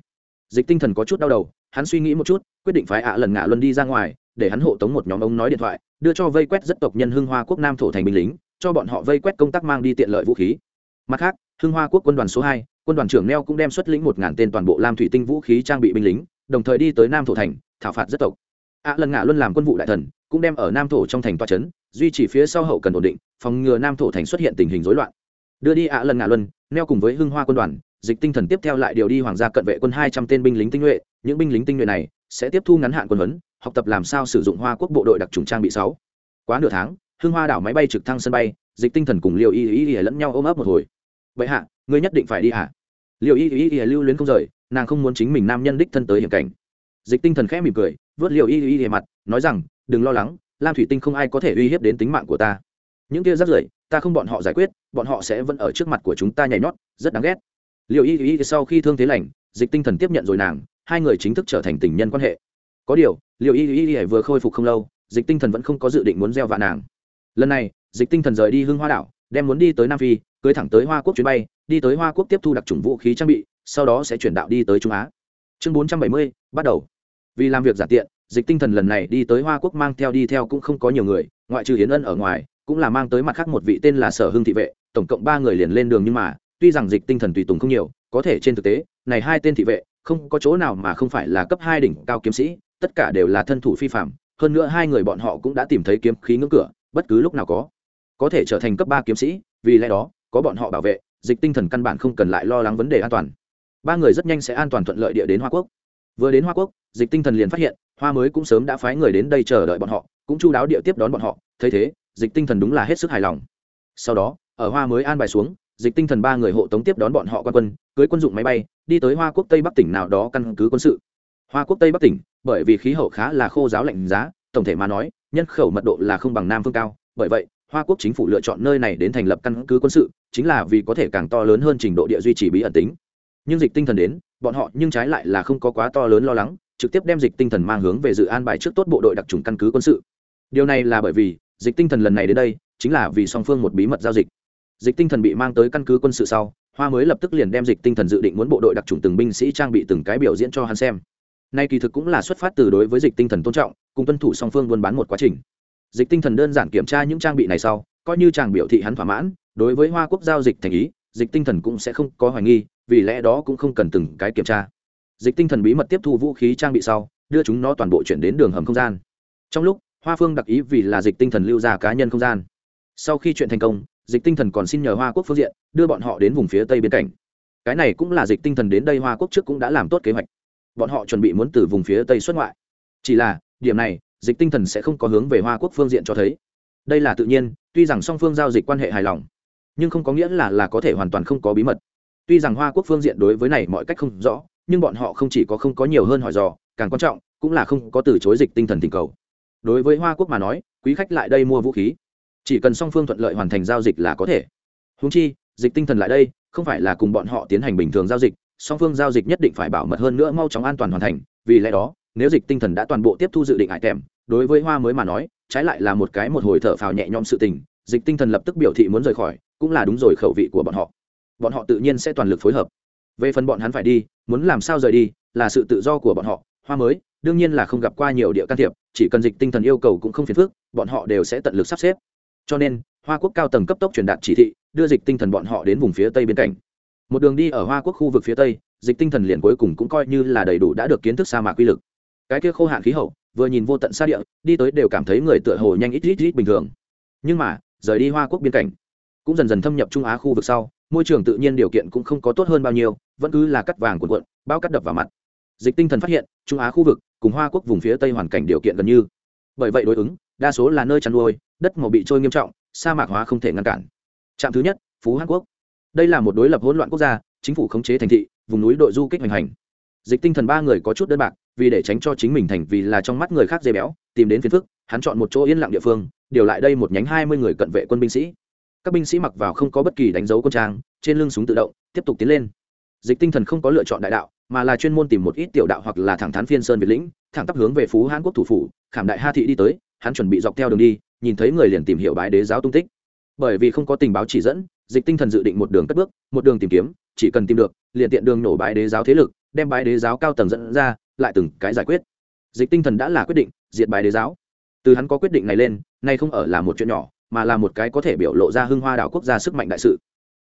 Dịch tinh thần có chút đau đầu, hắn suy nghĩ một chút, quyết định phái ạ lần ngã luân đi ra ngoài, để hắn hộ tống một nhóm ông nói điện thoại, đưa cho vây quét rất tộc nhân hưng hoa quốc nam thổ thành binh lính, cho bọn họ vây quét công tác mang đi tiện lợi vũ khí. Mặt khác, hưng hoa quốc quân đoàn số hai quân đoàn trưởng neo cũng đem xuất lĩnh một ngàn tên toàn bộ lam thủy tinh vũ khí trang bị binh lính, đồng thời đi tới nam thổ thành, thảo phạt rất tộc. Ạ lần ngạ luôn làm quân vụ đại thần, cũng đem ở nam thổ trong thành toa trấn duy trì phía sau hậu cần ổn định, phòng ngừa nam thổ thành xuất hiện tình hình rối loạn. Đưa đi ạ lần ngạ luân, neo cùng với hưng hoa quân đoàn, dịch tinh thần tiếp theo lại điều đi hoàng gia cận vệ quân hai trăm tên binh lính tinh nhuệ, những binh lính tinh nhuệ này sẽ tiếp thu ngắn hạn quân huấn, học tập làm sao sử dụng hoa quốc bộ đội đặc trùng trang bị sáu. Quá nửa tháng, hưng hoa đảo máy bay trực thăng sân bay, dịch tinh thần cùng liều y y y lẫn nhau ôm ấp một hồi. Vậy hạ, ngươi nhất định phải đi hạ liệu y y y lưu luyến không rời, nàng không muốn chính mình nam nhân đích thân tới hiểm cảnh. Dịch tinh thần khẽ mỉm cười, vớt liệu y y y mặt, nói rằng, đừng lo lắng, lam thủy tinh không ai có thể uy hiếp đến tính mạng của ta. Những kia rất rưởi, ta không bọn họ giải quyết, bọn họ sẽ vẫn ở trước mặt của chúng ta nhảy nhót, rất đáng ghét. Liệu y y sau khi thương thế lành, dịch tinh thần tiếp nhận rồi nàng, hai người chính thức trở thành tình nhân quan hệ. Có điều liệu y y y vừa khôi phục không lâu, dịch tinh thần vẫn không có dự định muốn gieo vạ nàng. Lần này, dịch tinh thần rời đi hưng hoa đảo đem muốn đi tới nam phi, cưới thẳng tới hoa quốc chuyến bay, đi tới hoa quốc tiếp thu đặc trùng vũ khí trang bị, sau đó sẽ chuyển đạo đi tới trung á. Chương bốn trăm bảy mươi, bắt đầu. Vì làm việc giả tiện, dịch tinh thần lần này đi tới hoa quốc mang theo đi theo cũng không có nhiều người, ngoại trừ hiến ân ở ngoài, cũng là mang tới mặt khác một vị tên là sở hưng thị vệ, tổng cộng ba người liền lên đường nhưng mà, tuy rằng dịch tinh thần tùy tùng không nhiều, có thể trên thực tế, này hai tên thị vệ, không có chỗ nào mà không phải là cấp hai đỉnh cao kiếm sĩ, tất cả đều là thân thủ phi phạm hơn nữa hai người bọn họ cũng đã tìm thấy kiếm khí ngưỡng cửa, bất cứ lúc nào có có thể trở thành cấp ba kiếm sĩ, vì lẽ đó, có bọn họ bảo vệ, dịch tinh thần căn bản không cần lại lo lắng vấn đề an toàn. Ba người rất nhanh sẽ an toàn thuận lợi địa đến hoa quốc. Vừa đến hoa quốc, dịch tinh thần liền phát hiện, hoa mới cũng sớm đã phái người đến đây chờ đợi bọn họ, cũng chu đáo địa tiếp đón bọn họ. Thấy thế, dịch tinh thần đúng là hết sức hài lòng. Sau đó, ở hoa mới an bài xuống, dịch tinh thần ba người hộ tống tiếp đón bọn họ quan quân, cưới quân dụng máy bay, đi tới hoa quốc tây bắc tỉnh nào đó căn cứ quân sự. Hoa quốc tây bắc tỉnh, bởi vì khí hậu khá là khô giáo lạnh giá, tổng thể mà nói, nhân khẩu mật độ là không bằng nam phương cao, bởi vậy hoa quốc chính phủ lựa chọn nơi này đến thành lập căn cứ quân sự, chính là vì có thể càng to lớn hơn trình độ địa duy trì bí ẩn tính. Nhưng dịch tinh thần đến, bọn họ nhưng trái lại là không có quá to lớn lo lắng, trực tiếp đem dịch tinh thần mang hướng về dự an bài trước tốt bộ đội đặc trùng căn cứ quân sự. Điều này là bởi vì, dịch tinh thần lần này đến đây, chính là vì song phương một bí mật giao dịch. Dịch tinh thần bị mang tới căn cứ quân sự sau, hoa mới lập tức liền đem dịch tinh thần dự định muốn bộ đội đặc trùng từng binh sĩ trang bị từng cái biểu diễn cho hắn xem. Nay kỳ thực cũng là xuất phát từ đối với dịch tinh thần tôn trọng, cùng tuân thủ song phương buôn bán một quá trình dịch tinh thần đơn giản kiểm tra những trang bị này sau, coi như chàng biểu thị hắn thỏa mãn, đối với hoa quốc giao dịch thành ý, dịch tinh thần cũng sẽ không có hoài nghi, vì lẽ đó cũng không cần từng cái kiểm tra. Dịch tinh thần bí mật tiếp thu vũ khí trang bị sau, đưa chúng nó toàn bộ chuyển đến đường hầm không gian. Trong lúc, hoa phương đặc ý vì là dịch tinh thần lưu ra cá nhân không gian. Sau khi chuyện thành công, dịch tinh thần còn xin nhờ hoa quốc phương diện, đưa bọn họ đến vùng phía tây biên cảnh cái này cũng là dịch tinh thần đến đây hoa quốc trước cũng đã làm tốt kế hoạch. Bọn họ chuẩn bị muốn từ vùng phía tây xuất ngoại. Chỉ là, điểm này dịch tinh thần sẽ không có hướng về hoa quốc phương diện cho thấy. Đây là tự nhiên, tuy rằng song phương giao dịch quan hệ hài lòng, nhưng không có nghĩa là là có thể hoàn toàn không có bí mật. Tuy rằng hoa quốc phương diện đối với này mọi cách không rõ, nhưng bọn họ không chỉ có không có nhiều hơn hỏi dò, càng quan trọng cũng là không có từ chối dịch tinh thần tình cầu. Đối với hoa quốc mà nói, quý khách lại đây mua vũ khí. Chỉ cần song phương thuận lợi hoàn thành giao dịch là có thể. Húng chi, dịch tinh thần lại đây, không phải là cùng bọn họ tiến hành bình thường giao dịch, song phương giao dịch nhất định phải bảo mật hơn nữa mau chóng an toàn hoàn thành, vì lẽ đó nếu dịch tinh thần đã toàn bộ tiếp thu dự định hại tèm, đối với hoa mới mà nói, trái lại là một cái một hồi thở phào nhẹ nhõm sự tình, dịch tinh thần lập tức biểu thị muốn rời khỏi, cũng là đúng rồi khẩu vị của bọn họ. Bọn họ tự nhiên sẽ toàn lực phối hợp. Về phần bọn hắn phải đi, muốn làm sao rời đi, là sự tự do của bọn họ, hoa mới, đương nhiên là không gặp qua nhiều địa can thiệp, chỉ cần dịch tinh thần yêu cầu cũng không phiền phức, bọn họ đều sẽ tận lực sắp xếp. Cho nên, hoa quốc cao tầng cấp tốc truyền đạt chỉ thị, đưa dịch tinh thần bọn họ đến vùng phía tây biên cảnh một đường đi ở hoa quốc khu vực phía tây, dịch tinh thần liền cuối cùng cũng coi như là đầy đủ đã được kiến thức sa mạc quy lực cái kia khô hạn khí hậu, vừa nhìn vô tận xa địa, đi tới đều cảm thấy người tựa hồ nhanh ít ít ít bình thường. Nhưng mà, rời đi hoa quốc biên cảnh, cũng dần dần thâm nhập trung á khu vực sau, môi trường tự nhiên điều kiện cũng không có tốt hơn bao nhiêu, vẫn cứ là cắt vàng cuộn cuộn, bao cắt đập vào mặt. Dịch tinh thần phát hiện, trung á khu vực cùng hoa quốc vùng phía tây hoàn cảnh điều kiện gần như. Bởi vậy đối ứng, đa số là nơi chăn nuôi, đất màu bị trôi nghiêm trọng, sa mạc hóa không thể ngăn cản. Trạm thứ nhất, phú hàn quốc. Đây là một đối lập hỗn loạn quốc gia, chính phủ khống chế thành thị, vùng núi đội du kích hoành hành. Dịch tinh thần ba người có chút đơn bạc vì để tránh cho chính mình thành vì là trong mắt người khác dây béo, tìm đến phiền phức, hắn chọn một chỗ yên lặng địa phương, điều lại đây một nhánh hai mươi người cận vệ quân binh sĩ. Các binh sĩ mặc vào không có bất kỳ đánh dấu quân trang, trên lưng súng tự động, tiếp tục tiến lên. Dịch tinh thần không có lựa chọn đại đạo, mà là chuyên môn tìm một ít tiểu đạo hoặc là thẳng thắn phiên sơn việt lĩnh, thẳng tắp hướng về phú hán quốc thủ phủ, khảm đại ha thị đi tới, hắn chuẩn bị dọc theo đường đi, nhìn thấy người liền tìm hiểu bái đế giáo tung tích. Bởi vì không có tình báo chỉ dẫn, dịch tinh thần dự định một đường cất bước, một đường tìm kiếm, chỉ cần tìm được, liền tiện đường nổ bái đế giáo thế lực đem bái đế giáo cao tầng dẫn ra, lại từng cái giải quyết. Dịch tinh thần đã là quyết định, diệt bái đế giáo. Từ hắn có quyết định này lên, nay không ở là một chuyện nhỏ, mà là một cái có thể biểu lộ ra hưng hoa đảo quốc gia sức mạnh đại sự.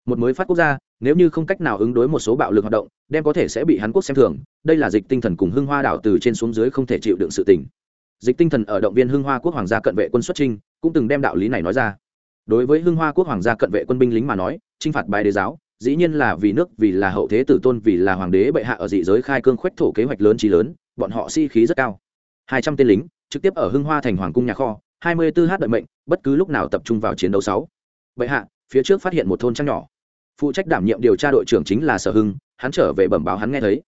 Một mới phát quốc gia, nếu như không cách nào ứng đối một số bạo lực hoạt động, đem có thể sẽ bị hàn quốc xem thường, đây là dịch tinh thần cùng hưng hoa đảo từ trên xuống dưới không thể chịu đựng sự tình. Dịch tinh thần ở động viên hưng hoa quốc hoàng gia cận vệ quân xuất trinh cũng từng đem đạo lý này nói ra. Đối với hưng hoa quốc hoàng gia cận vệ quân binh lính mà nói, chinh phạt bài đế giáo dĩ nhiên là vì nước, vì là hậu thế tử tôn, vì là hoàng đế bệ hạ ở dị giới khai cương khoách thổ kế hoạch lớn trí lớn, bọn họ si-khí rất cao. Hai trăm tên lính, trực tiếp ở hưng hoa thành hoàng cung nhà kho, hai mươi 24 h đợi mệnh, bất cứ lúc nào tập trung vào chiến đấu sáu. Bệ hạ, phía trước phát hiện một thôn trang nhỏ. Phụ trách đảm nhiệm điều tra đội trưởng chính là sở hưng, hắn trở về bẩm báo hắn nghe thấy.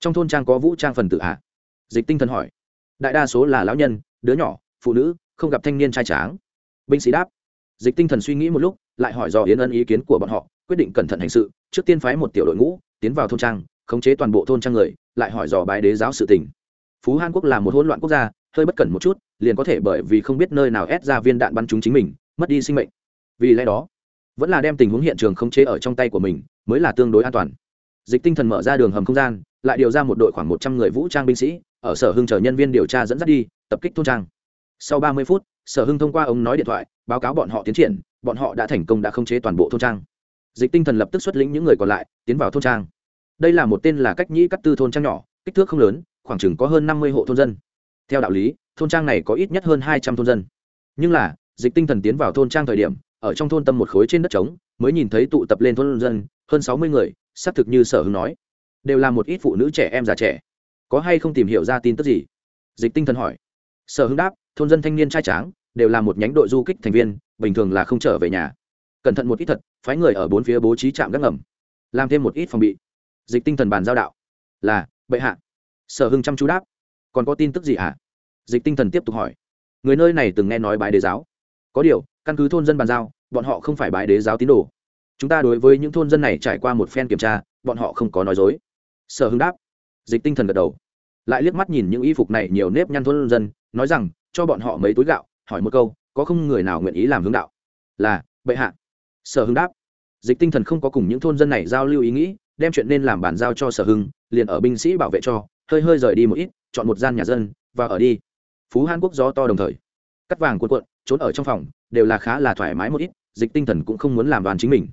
Trong thôn trang có vũ trang phần tử hạ dịch tinh thần hỏi. Đại đa số là lão nhân, đứa nhỏ, phụ nữ, không gặp thanh niên trai tráng. Binh sĩ đáp. Dịch tinh thần suy nghĩ một lúc, lại hỏi dò yến ân ý kiến của bọn họ quyết định cẩn thận hành sự, trước tiên phái một tiểu đội ngũ, tiến vào thôn trang, khống chế toàn bộ thôn trang người, lại hỏi dò bái đế giáo sự tình. Phú hàn quốc là một hỗn loạn quốc gia, hơi bất cẩn một chút, liền có thể bởi vì không biết nơi nào ép ra viên đạn bắn trúng chính mình, mất đi sinh mệnh. Vì lẽ đó, vẫn là đem tình huống hiện trường khống chế ở trong tay của mình, mới là tương đối an toàn. Dịch tinh thần mở ra đường hầm không gian, lại điều ra một đội khoảng một trăm người vũ trang binh sĩ, ở sở hưng chờ nhân viên điều tra dẫn dắt đi, tập kích thôn trang. Sau ba mươi phút, sở hưng thông qua ống nói điện thoại, báo cáo bọn họ tiến triển, bọn họ đã thành công đã khống chế toàn bộ thôn trang dịch tinh thần lập tức xuất lĩnh những người còn lại, tiến vào thôn trang. Đây là một tên là cách nhĩ cắt tư thôn trang nhỏ, kích thước không lớn, khoảng chừng có hơn năm mươi hộ thôn dân. Theo đạo lý, thôn trang này có ít nhất hơn hai trăm thôn dân. Nhưng là, dịch tinh thần tiến vào thôn trang thời điểm, ở trong thôn tâm một khối trên đất trống, mới nhìn thấy tụ tập lên thôn dân, hơn sáu mươi người, xác thực như sở hưng nói. Đều là một ít phụ nữ trẻ em già trẻ. Có hay không tìm hiểu ra tin tức gì? Dịch tinh thần hỏi. Sở hưng đáp, thôn dân thanh niên trai tráng, đều là một nhánh đội du kích thành viên, bình thường là không trở về nhà cẩn thận một ít thật, phái người ở bốn phía bố trí trạm gác ngầm, làm thêm một ít phòng bị. Dịch tinh thần bàn giao đạo. Là, bệ hạ. Sở hưng chăm chú đáp. Còn có tin tức gì hả? Dịch tinh thần tiếp tục hỏi. Người nơi này từng nghe nói bái đế giáo. Có điều, căn cứ thôn dân bàn giao, bọn họ không phải bái đế giáo tín đồ. Chúng ta đối với những thôn dân này trải qua một phen kiểm tra, bọn họ không có nói dối. Sở hưng đáp. Dịch tinh thần gật đầu. Lại liếc mắt nhìn những y phục này nhiều nếp nhăn thôn dân, nói rằng, cho bọn họ mấy túi gạo, hỏi một câu, có không người nào nguyện ý làm hướng đạo? Là, bệ hạ sở hưng đáp. Dịch tinh thần không có cùng những thôn dân này giao lưu ý nghĩ, đem chuyện nên làm bàn giao cho sở hưng, liền ở binh sĩ bảo vệ cho, hơi hơi rời đi một ít, chọn một gian nhà dân, và ở đi. Phú hàn quốc gió to đồng thời. Cắt vàng cuộn cuộn, trốn ở trong phòng, đều là khá là thoải mái một ít, dịch tinh thần cũng không muốn làm đoàn chính mình.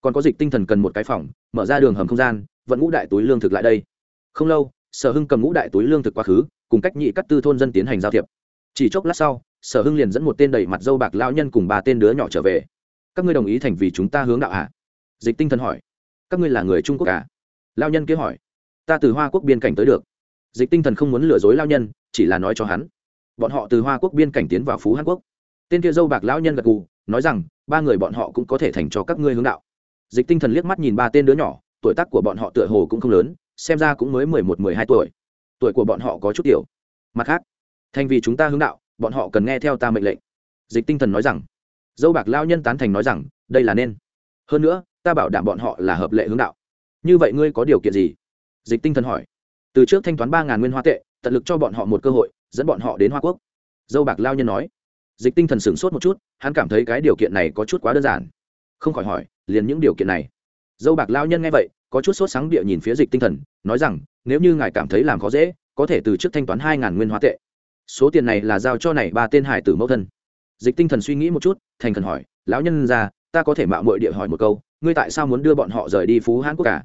Còn có dịch tinh thần cần một cái phòng, mở ra đường hầm không gian, vận ngũ đại túi lương thực lại đây. Không lâu, sở hưng cầm ngũ đại túi lương thực quá khứ, cùng cách nhị cắt tư thôn dân tiến hành giao thiệp. Chỉ chốc lát sau, sở hưng liền dẫn một tên đầy mặt dâu bạc lao nhân cùng ba tên đứa nhỏ trở về các ngươi đồng ý thành vì chúng ta hướng đạo hạ dịch tinh thần hỏi. Các ngươi là người trung quốc à? Lao nhân kia hỏi. Ta từ hoa quốc biên cảnh tới được. Dịch tinh thần không muốn lừa dối lao nhân, chỉ là nói cho hắn. Bọn họ từ hoa quốc biên cảnh tiến vào phú hàn quốc. Tên kia dâu bạc lão nhân gật gù, nói rằng, ba người bọn họ cũng có thể thành cho các ngươi hướng đạo. Dịch tinh thần liếc mắt nhìn ba tên đứa nhỏ, tuổi tác của bọn họ tựa hồ cũng không lớn, xem ra cũng mới mười một, mười hai tuổi. Tuổi của bọn họ có chút tiểu. Mặt khác, thành vì chúng ta hướng đạo, bọn họ cần nghe theo ta mệnh lệnh. Dịch tinh thần nói rằng dâu bạc lao nhân tán thành nói rằng, đây là nên. Hơn nữa, ta bảo đảm bọn họ là hợp lệ hướng đạo. Như vậy ngươi có điều kiện gì? Dịch tinh thần hỏi. Từ trước thanh toán ba ngàn nguyên hoa tệ, tận lực cho bọn họ một cơ hội, dẫn bọn họ đến hoa quốc. Dâu bạc lao nhân nói. Dịch tinh thần sửng sốt một chút, hắn cảm thấy cái điều kiện này có chút quá đơn giản. Không khỏi hỏi, liền những điều kiện này? Dâu bạc lao nhân nghe vậy, có chút sốt sáng địa nhìn phía dịch tinh thần, nói rằng, nếu như ngài cảm thấy làm khó dễ, có thể từ trước thanh toán hai ngàn nguyên hoa tệ. Số tiền này là giao cho này ba tên hải tử mẫu thân dịch tinh thần suy nghĩ một chút, thành khẩn hỏi, lão nhân ra, ta có thể mạo mội địa hỏi một câu, ngươi tại sao muốn đưa bọn họ rời đi phú hãn quốc cả?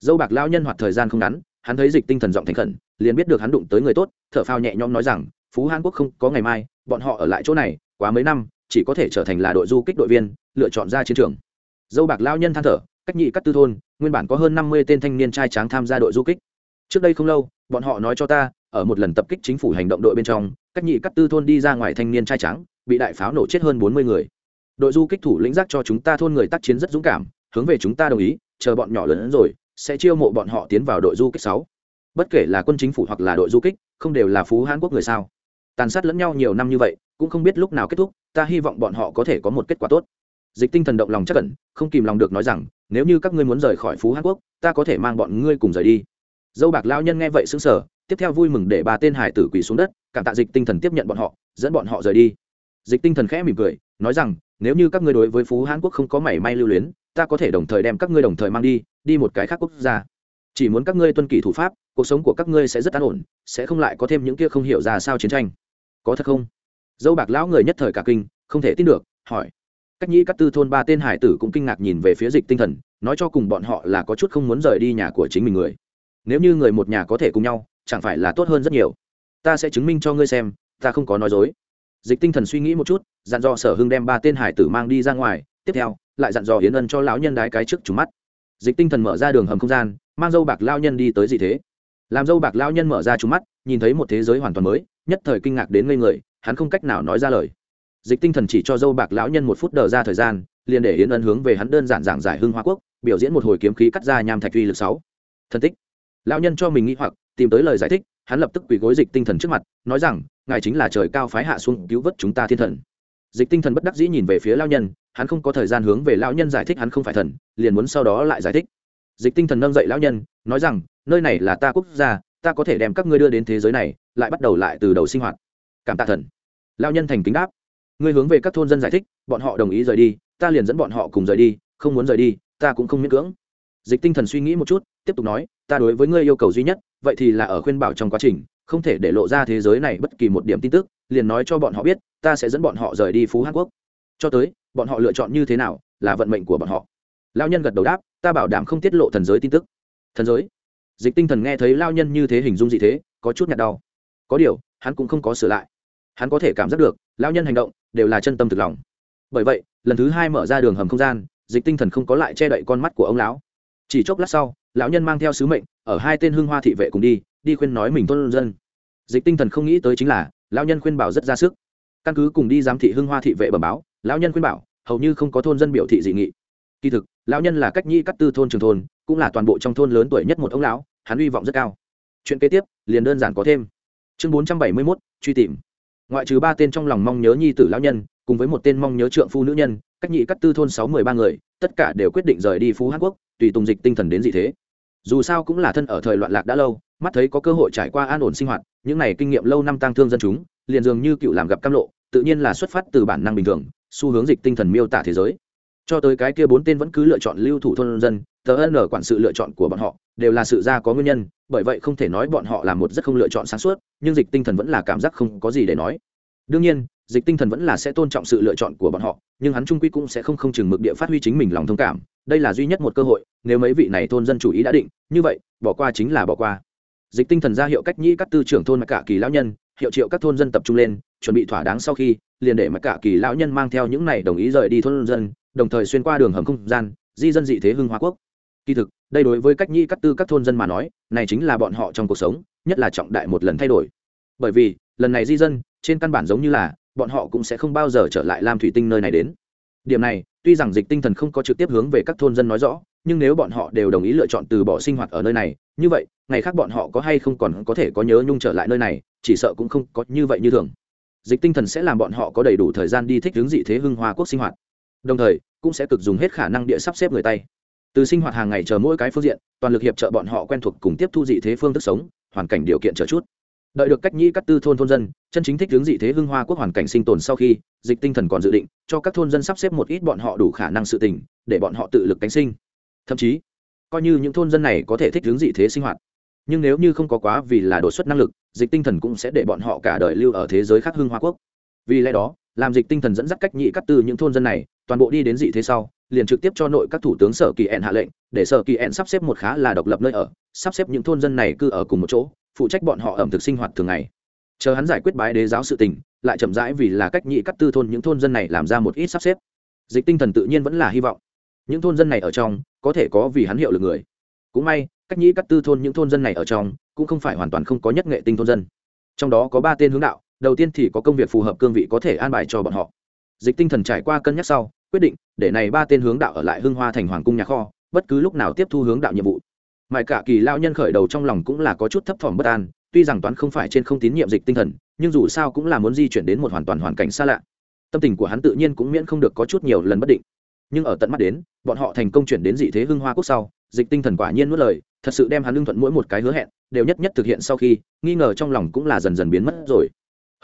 Dâu bạc lão nhân hoạt thời gian không ngắn, hắn thấy dịch tinh thần giọng thành khẩn, liền biết được hắn đụng tới người tốt, thở phao nhẹ nhõm nói rằng, phú hãn quốc không có ngày mai, bọn họ ở lại chỗ này, quá mấy năm, chỉ có thể trở thành là đội du kích đội viên, lựa chọn ra chiến trường. Dâu bạc lão nhân than thở, cách nhị cắt tư thôn, nguyên bản có hơn năm mươi tên thanh niên trai tráng tham gia đội du kích. Trước đây không lâu, bọn họ nói cho ta, ở một lần tập kích chính phủ hành động đội bên trong, cách nhị cắt tư thôn đi ra ngoài thanh niên trai trắng bị đại pháo nổ chết hơn bốn mươi người. Đội du kích thủ lĩnh giác cho chúng ta thôn người tác chiến rất dũng cảm, hướng về chúng ta đồng ý, chờ bọn nhỏ lớn hơn rồi, sẽ chiêu mộ bọn họ tiến vào đội du kích sáu. Bất kể là quân chính phủ hoặc là đội du kích, không đều là phú hán quốc người sao. Tàn sát lẫn nhau nhiều năm như vậy, cũng không biết lúc nào kết thúc, ta hy vọng bọn họ có thể có một kết quả tốt. Dịch tinh thần động lòng chắc cẩn không kìm lòng được nói rằng, nếu như các ngươi muốn rời khỏi phú hàn quốc, ta có thể mang bọn ngươi cùng rời đi. Dâu bạc lao nhân nghe vậy xứng sở tiếp theo vui mừng để ba tên hải tử quỳ xuống đất, cảm tạ dịch tinh thần tiếp nhận bọn họ, dẫn bọn họ rời đi dịch tinh thần khẽ mỉm cười, nói rằng, nếu như các ngươi đối với phú hán quốc không có mảy may lưu luyến, ta có thể đồng thời đem các ngươi đồng thời mang đi đi một cái khác quốc gia. Chỉ muốn các ngươi tuân kỷ thủ pháp, cuộc sống của các ngươi sẽ rất an ổn, sẽ không lại có thêm những kia không hiểu ra sao chiến tranh. Có thật không? Dâu bạc lão người nhất thời cả kinh, không thể tin được, hỏi. Cách nhĩ các tư thôn ba tên hải tử cũng kinh ngạc nhìn về phía dịch tinh thần, nói cho cùng bọn họ là có chút không muốn rời đi nhà của chính mình người. Nếu như người một nhà có thể cùng nhau, chẳng phải là tốt hơn rất nhiều. Ta sẽ chứng minh cho ngươi xem, ta không có nói dối dịch tinh thần suy nghĩ một chút, dặn dò sở hưng đem ba tên hải tử mang đi ra ngoài, tiếp theo, lại dặn dò hiến ân cho lão nhân đái cái trước trúng mắt. Dịch tinh thần mở ra đường hầm không gian, mang dâu bạc lao nhân đi tới gì thế. Làm dâu bạc lao nhân mở ra trúng mắt, nhìn thấy một thế giới hoàn toàn mới, nhất thời kinh ngạc đến ngây người, hắn không cách nào nói ra lời. Dịch tinh thần chỉ cho dâu bạc lão nhân một phút đờ ra thời gian, liền để hiến ân hướng về hắn đơn giản giảng giải hưng hoa quốc, biểu diễn một hồi kiếm khí cắt ra nham thạch uy lực sáu. Thân tích. Lão nhân cho mình nghĩ hoặc, tìm tới lời giải thích hắn lập tức quỳ gối dịch tinh thần trước mặt, nói rằng, ngài chính là trời cao phái hạ xuống cứu vớt chúng ta thiên thần. Dịch tinh thần bất đắc dĩ nhìn về phía lao nhân, hắn không có thời gian hướng về lao nhân giải thích hắn không phải thần, liền muốn sau đó lại giải thích. Dịch tinh thần nâng dậy lão nhân, nói rằng, nơi này là ta quốc gia, ta có thể đem các ngươi đưa đến thế giới này, lại bắt đầu lại từ đầu sinh hoạt. Cảm tạ thần. Lao nhân thành kính đáp, ngươi hướng về các thôn dân giải thích, bọn họ đồng ý rời đi, ta liền dẫn bọn họ cùng rời đi, không muốn rời đi, ta cũng không miễn cưỡng. Dịch tinh thần suy nghĩ một chút tiếp tục nói, ta đối với ngươi yêu cầu duy nhất, vậy thì là ở khuyên bảo trong quá trình, không thể để lộ ra thế giới này bất kỳ một điểm tin tức, liền nói cho bọn họ biết, ta sẽ dẫn bọn họ rời đi phú hàn quốc. Cho tới, bọn họ lựa chọn như thế nào, là vận mệnh của bọn họ. Lao nhân gật đầu đáp, ta bảo đảm không tiết lộ thần giới tin tức. Thần giới? Dịch tinh thần nghe thấy lao nhân như thế hình dung dị thế, có chút nhạt đau. Có điều, hắn cũng không có sửa lại. Hắn có thể cảm giác được lao nhân hành động đều là chân tâm thực lòng. Bởi vậy, lần thứ hai mở ra đường hầm không gian, dịch tinh thần không có lại che đậy con mắt của ông lão chỉ chốc lát sau, lão nhân mang theo sứ mệnh, ở hai tên hương hoa thị vệ cùng đi đi khuyên nói mình thôn dân. Dịch tinh thần không nghĩ tới chính là, lão nhân khuyên bảo rất ra sức. Căn cứ cùng đi giám thị hương hoa thị vệ bẩm báo, lão nhân khuyên bảo, hầu như không có thôn dân biểu thị dị nghị. Kỳ thực, lão nhân là cách nhi cắt tư thôn trường thôn, cũng là toàn bộ trong thôn lớn tuổi nhất một ông lão, hắn hy vọng rất cao. Chuyện kế tiếp, liền đơn giản có thêm. Chương bốn trăm bảy mươi mốt, truy tìm. Ngoại trừ ba tên trong lòng mong nhớ nhi tử lão nhân, cùng với một tên mong nhớ trượng phu nữ nhân, cách nhị cắt tư thôn sáu mười ba người, tất cả đều quyết định rời đi phú hàn quốc tùy tùng dịch tinh thần đến dị thế. Dù sao cũng là thân ở thời loạn lạc đã lâu, mắt thấy có cơ hội trải qua an ổn sinh hoạt, những này kinh nghiệm lâu năm tăng thương dân chúng, liền dường như cựu làm gặp cam lộ, tự nhiên là xuất phát từ bản năng bình thường, xu hướng dịch tinh thần miêu tả thế giới. Cho tới cái kia bốn tên vẫn cứ lựa chọn lưu thủ thôn dân, tờ ân ở quản sự lựa chọn của bọn họ, đều là sự ra có nguyên nhân, bởi vậy không thể nói bọn họ là một rất không lựa chọn sáng suốt, nhưng dịch tinh thần vẫn là cảm giác không có gì để nói. Đương nhiên dịch tinh thần vẫn là sẽ tôn trọng sự lựa chọn của bọn họ, nhưng hắn trung quy cũng sẽ không không chừng mực địa phát huy chính mình lòng thông cảm, đây là duy nhất một cơ hội, nếu mấy vị này thôn dân chủ ý đã định, như vậy, bỏ qua chính là bỏ qua. Dịch tinh thần ra hiệu cách nhĩ các tư trưởng thôn mặc cả kỳ lão nhân, hiệu triệu các thôn dân tập trung lên, chuẩn bị thỏa đáng sau khi, liền để mặc cả kỳ lão nhân mang theo những này đồng ý rời đi thôn dân, đồng thời xuyên qua đường hầm không gian, di dân dị thế hưng hoa quốc. Kỳ thực, đây đối với cách nhĩ các tư các thôn dân mà nói, này chính là bọn họ trong cuộc sống, nhất là trọng đại một lần thay đổi. Bởi vì, lần này di dân, trên căn bản giống như là bọn họ cũng sẽ không bao giờ trở lại lam thủy tinh nơi này đến. Điểm này, tuy rằng dịch tinh thần không có trực tiếp hướng về các thôn dân nói rõ, nhưng nếu bọn họ đều đồng ý lựa chọn từ bỏ sinh hoạt ở nơi này, như vậy, ngày khác bọn họ có hay không còn có thể có nhớ nhung trở lại nơi này, chỉ sợ cũng không có như vậy như thường. Dịch tinh thần sẽ làm bọn họ có đầy đủ thời gian đi thích hướng dị thế hưng hoa quốc sinh hoạt. Đồng thời, cũng sẽ cực dùng hết khả năng địa sắp xếp người tay. Từ sinh hoạt hàng ngày chờ mỗi cái phương diện, toàn lực hiệp trợ bọn họ quen thuộc cùng tiếp thu dị thế phương thức sống, hoàn cảnh điều kiện chờ chút đợi được cách nhĩ cắt tư thôn thôn dân, chân chính thích hướng dị thế hưng hoa quốc hoàn cảnh sinh tồn sau khi, dịch tinh thần còn dự định cho các thôn dân sắp xếp một ít bọn họ đủ khả năng sự tình, để bọn họ tự lực cánh sinh. Thậm chí, coi như những thôn dân này có thể thích hướng dị thế sinh hoạt, nhưng nếu như không có quá vì là đột xuất năng lực, dịch tinh thần cũng sẽ để bọn họ cả đời lưu ở thế giới khác hưng hoa quốc. Vì lẽ đó, làm dịch tinh thần dẫn dắt cách nhị cắt tư những thôn dân này, toàn bộ đi đến dị thế sau, liền trực tiếp cho nội các thủ tướng sở kỳ ẹn hạ lệnh, để sở kỳ ẹn sắp xếp một khá là độc lập nơi ở, sắp xếp những thôn dân này cư ở cùng một chỗ phụ trách bọn họ ẩm thực sinh hoạt thường ngày. Chờ hắn giải quyết bái đế giáo sự tình, lại chậm rãi vì là cách nhị cắt tư thôn những thôn dân này làm ra một ít sắp xếp. Dịch tinh thần tự nhiên vẫn là hy vọng. Những thôn dân này ở trong, có thể có vì hắn hiệu lực người. Cũng may, cách nhị cắt tư thôn những thôn dân này ở trong, cũng không phải hoàn toàn không có nhất nghệ tinh thôn dân. Trong đó có ba tên hướng đạo, đầu tiên thì có công việc phù hợp cương vị có thể an bài cho bọn họ. Dịch tinh thần trải qua cân nhắc sau, quyết định, để này ba tên hướng đạo ở lại hưng hoa thành hoàng cung nhà kho, bất cứ lúc nào tiếp thu hướng đạo nhiệm vụ mãi cả kỳ lao nhân khởi đầu trong lòng cũng là có chút thấp thỏm bất an, tuy rằng toán không phải trên không tín nhiệm dịch tinh thần, nhưng dù sao cũng là muốn di chuyển đến một hoàn toàn hoàn cảnh xa lạ. Tâm tình của hắn tự nhiên cũng miễn không được có chút nhiều lần bất định. Nhưng ở tận mắt đến, bọn họ thành công chuyển đến dị thế hưng hoa quốc sau, dịch tinh thần quả nhiên nuốt lời, thật sự đem hắn lương thuận mỗi một cái hứa hẹn, đều nhất nhất thực hiện sau khi, nghi ngờ trong lòng cũng là dần dần biến mất rồi.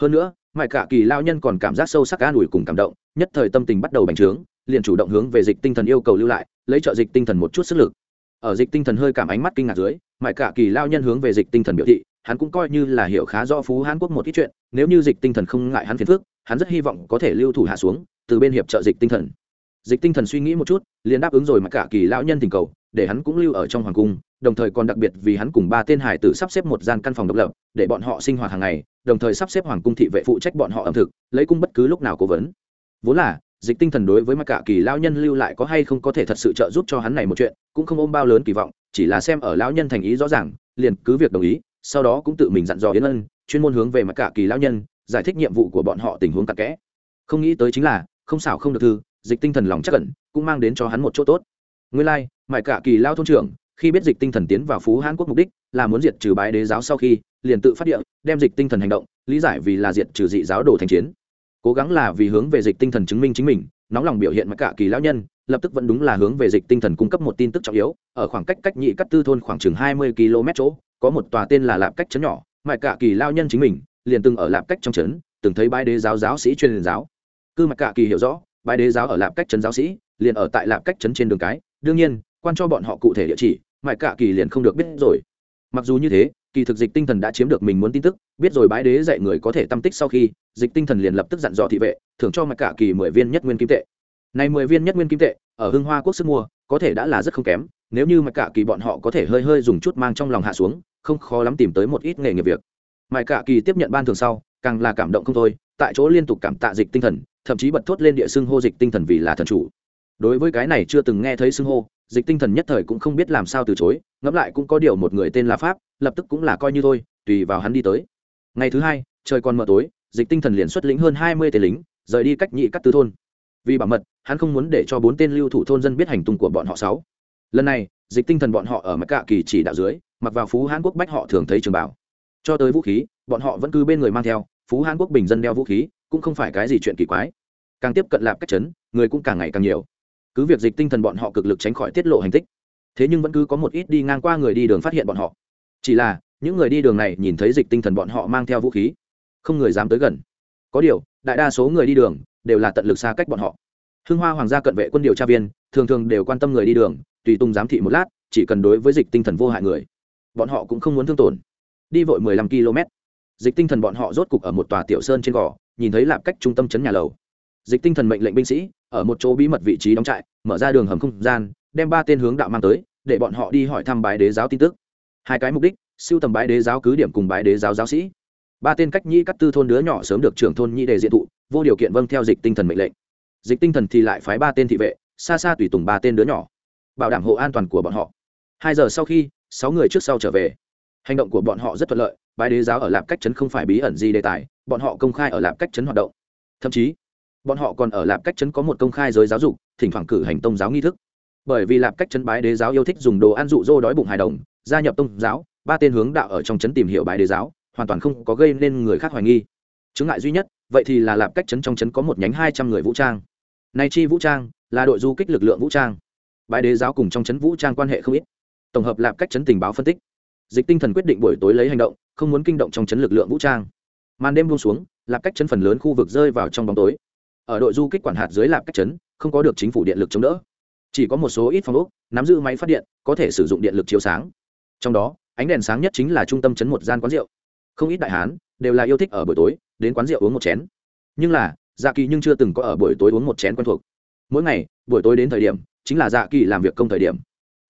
Hơn nữa mãi cả kỳ lao nhân còn cảm giác sâu sắc an ủi cùng cảm động, nhất thời tâm tình bắt đầu bành trướng, liền chủ động hướng về dịch tinh thần yêu cầu lưu lại, lấy trợ dịch tinh thần một chút sức lực ở dịch tinh thần hơi cảm ánh mắt kinh ngạc dưới, mãi cả kỳ lao nhân hướng về dịch tinh thần biểu thị, hắn cũng coi như là hiểu khá rõ phú hán quốc một ít chuyện, nếu như dịch tinh thần không ngại hắn phiền phức, hắn rất hy vọng có thể lưu thủ hạ xuống, từ bên hiệp trợ dịch tinh thần. Dịch tinh thần suy nghĩ một chút, liền đáp ứng rồi mà cả kỳ lão nhân tình cầu, để hắn cũng lưu ở trong hoàng cung, đồng thời còn đặc biệt vì hắn cùng ba tên hải tử sắp xếp một gian căn phòng độc lập, để bọn họ sinh hoạt hàng ngày, đồng thời sắp xếp hoàng cung thị vệ phụ trách bọn họ ẩm thực, lấy cung bất cứ lúc nào cố vấn. Vốn là dịch tinh thần đối với mặc cả kỳ lao nhân lưu lại có hay không có thể thật sự trợ giúp cho hắn này một chuyện cũng không ôm bao lớn kỳ vọng chỉ là xem ở lão nhân thành ý rõ ràng liền cứ việc đồng ý sau đó cũng tự mình dặn dò yến ân chuyên môn hướng về mặc cả kỳ lao nhân giải thích nhiệm vụ của bọn họ tình huống cặn kẽ. Không nghĩ tới chính là không xảo không được thư dịch tinh thần lòng chắc cẩn cũng mang đến cho hắn một chỗ tốt. Nguyên lai、like, mãi cả kỳ lao thôn trưởng khi biết dịch tinh thần tiến vào phú hán quốc mục đích là muốn diệt trừ bái đế giáo sau khi liền tự phát địa đem dịch tinh thần hành động lý giải vì là diệt trừ dị giáo đồ thành chiến cố gắng là vì hướng về dịch tinh thần chứng minh chính mình, nóng lòng biểu hiện mặc cả kỳ lão nhân, lập tức vẫn đúng là hướng về dịch tinh thần cung cấp một tin tức trọng yếu, ở khoảng cách cách nhị cắt tư thôn khoảng chừng hai mươi km chỗ, có một tòa tên là lạp cách chấn nhỏ mặc cả kỳ lao nhân chính mình, liền từng ở lạp cách trong trấn, từng thấy bái đế giáo giáo sĩ chuyên giáo. Cư mặc cả kỳ hiểu rõ, bái đế giáo ở lạp cách trấn giáo sĩ, liền ở tại lạp cách trấn trên đường cái. Đương nhiên, quan cho bọn họ cụ thể địa chỉ mại cả kỳ liền không được biết rồi. Mặc dù như thế kỳ thực dịch tinh thần đã chiếm được mình muốn tin tức, biết rồi bái đế dạy người có thể tâm tích sau khi, dịch tinh thần liền lập tức dặn dò thị vệ, thưởng cho mạch cả kỳ mười viên nhất nguyên kim tệ. Này mười viên nhất nguyên kim tệ, ở hưng hoa quốc sức mua, có thể đã là rất không kém, nếu như mạch cả kỳ bọn họ có thể hơi hơi dùng chút mang trong lòng hạ xuống, không khó lắm tìm tới một ít nghề nghiệp việc. Mạch cả kỳ tiếp nhận ban thường sau, càng là cảm động không thôi, tại chỗ liên tục cảm tạ dịch tinh thần, thậm chí bật thốt lên địa xưng hô dịch tinh thần vì là thần chủ. Đối với cái này chưa từng nghe thấy xưng hô dịch tinh thần nhất thời cũng không biết làm sao từ chối, ngẫm lại cũng có điều một người tên là pháp, lập tức cũng là coi như thôi, tùy vào hắn đi tới. Ngày thứ hai, trời còn mờ tối, dịch tinh thần liền xuất lĩnh hơn hai mươi tên lính, rời đi cách nhị cắt tứ thôn. Vì bảo mật, hắn không muốn để cho bốn tên lưu thủ thôn dân biết hành tung của bọn họ sáu. Lần này, dịch tinh thần bọn họ ở mặt cạ kỳ chỉ đạo dưới, mặc vào phú hán quốc bách họ thường thấy trường bảo. Cho tới vũ khí, bọn họ vẫn cứ bên người mang theo, phú hán quốc bình dân đeo vũ khí, cũng không phải cái gì chuyện kỳ quái. Càng tiếp cận lạp cách chấn người cũng càng ngày càng nhiều cứ việc dịch tinh thần bọn họ cực lực tránh khỏi tiết lộ hành tích, thế nhưng vẫn cứ có một ít đi ngang qua người đi đường phát hiện bọn họ. Chỉ là, những người đi đường này nhìn thấy dịch tinh thần bọn họ mang theo vũ khí, không người dám tới gần. Có điều, đại đa số người đi đường đều là tận lực xa cách bọn họ. Hưng hoa hoàng gia cận vệ quân điều tra viên, thường thường đều quan tâm người đi đường, tùy tung giám thị một lát, chỉ cần đối với dịch tinh thần vô hại người, bọn họ cũng không muốn thương tổn. Đi vội mười lăm km dịch tinh thần bọn họ rốt cục ở một tòa tiểu sơn trên gò, nhìn thấy lạp cách trung tâm chấn nhà lầu dịch tinh thần mệnh lệnh binh sĩ, ở một chỗ bí mật vị trí đóng trại, mở ra đường hầm không gian, đem ba tên hướng đạo mang tới, để bọn họ đi hỏi thăm bái đế giáo tin tức. Hai cái mục đích, siêu tầm bái đế giáo cứ điểm cùng bái đế giáo giáo sĩ. Ba tên cách nhĩ cắt tư thôn đứa nhỏ sớm được trưởng thôn nhĩ đề diện thụ, vô điều kiện vâng theo dịch tinh thần mệnh lệnh. Dịch tinh thần thì lại phái ba tên thị vệ, xa xa tùy tùng ba tên đứa nhỏ, bảo đảm hộ an toàn của bọn họ. Hai giờ sau khi, sáu người trước sau trở về. Hành động của bọn họ rất thuận lợi, bái đế giáo ở lạp cách trấn không phải bí ẩn gì đề tài, bọn họ công khai ở lạp cách trấn hoạt động. Thậm chí bọn họ còn ở lạp cách trấn có một công khai giới giáo dục, thỉnh thoảng cử hành tông giáo nghi thức. Bởi vì lạp cách trấn bái đế giáo yêu thích dùng đồ ăn dụ dỗ đói bụng hài đồng, gia nhập tông giáo, ba tên hướng đạo ở trong trấn tìm hiểu bái đế giáo, hoàn toàn không có gây nên người khác hoài nghi. Chứng ngại duy nhất, vậy thì là lạp cách trấn trong trấn có một nhánh hai trăm người vũ trang. Nay chi vũ trang, là đội du kích lực lượng vũ trang. Bái đế giáo cùng trong trấn vũ trang quan hệ không ít. Tổng hợp lạp cách trấn tình báo phân tích. Dịch tinh thần quyết định buổi tối lấy hành động, không muốn kinh động trong trấn lực lượng vũ trang. Màn đêm buông xuống, lạp cách trấn phần lớn khu vực rơi vào trong bóng tối ở đội du kích quản hạt dưới lạp cách trấn không có được chính phủ điện lực chống đỡ. Chỉ có một số ít phòng ốc, nắm giữ máy phát điện, có thể sử dụng điện lực chiếu sáng. Trong đó, ánh đèn sáng nhất chính là trung tâm chấn một gian quán rượu. Không ít đại hán đều là yêu thích ở buổi tối, đến quán rượu uống một chén. Nhưng là dạ kỳ nhưng chưa từng có ở buổi tối uống một chén quen thuộc. Mỗi ngày, buổi tối đến thời điểm, chính là dạ kỳ làm việc công thời điểm.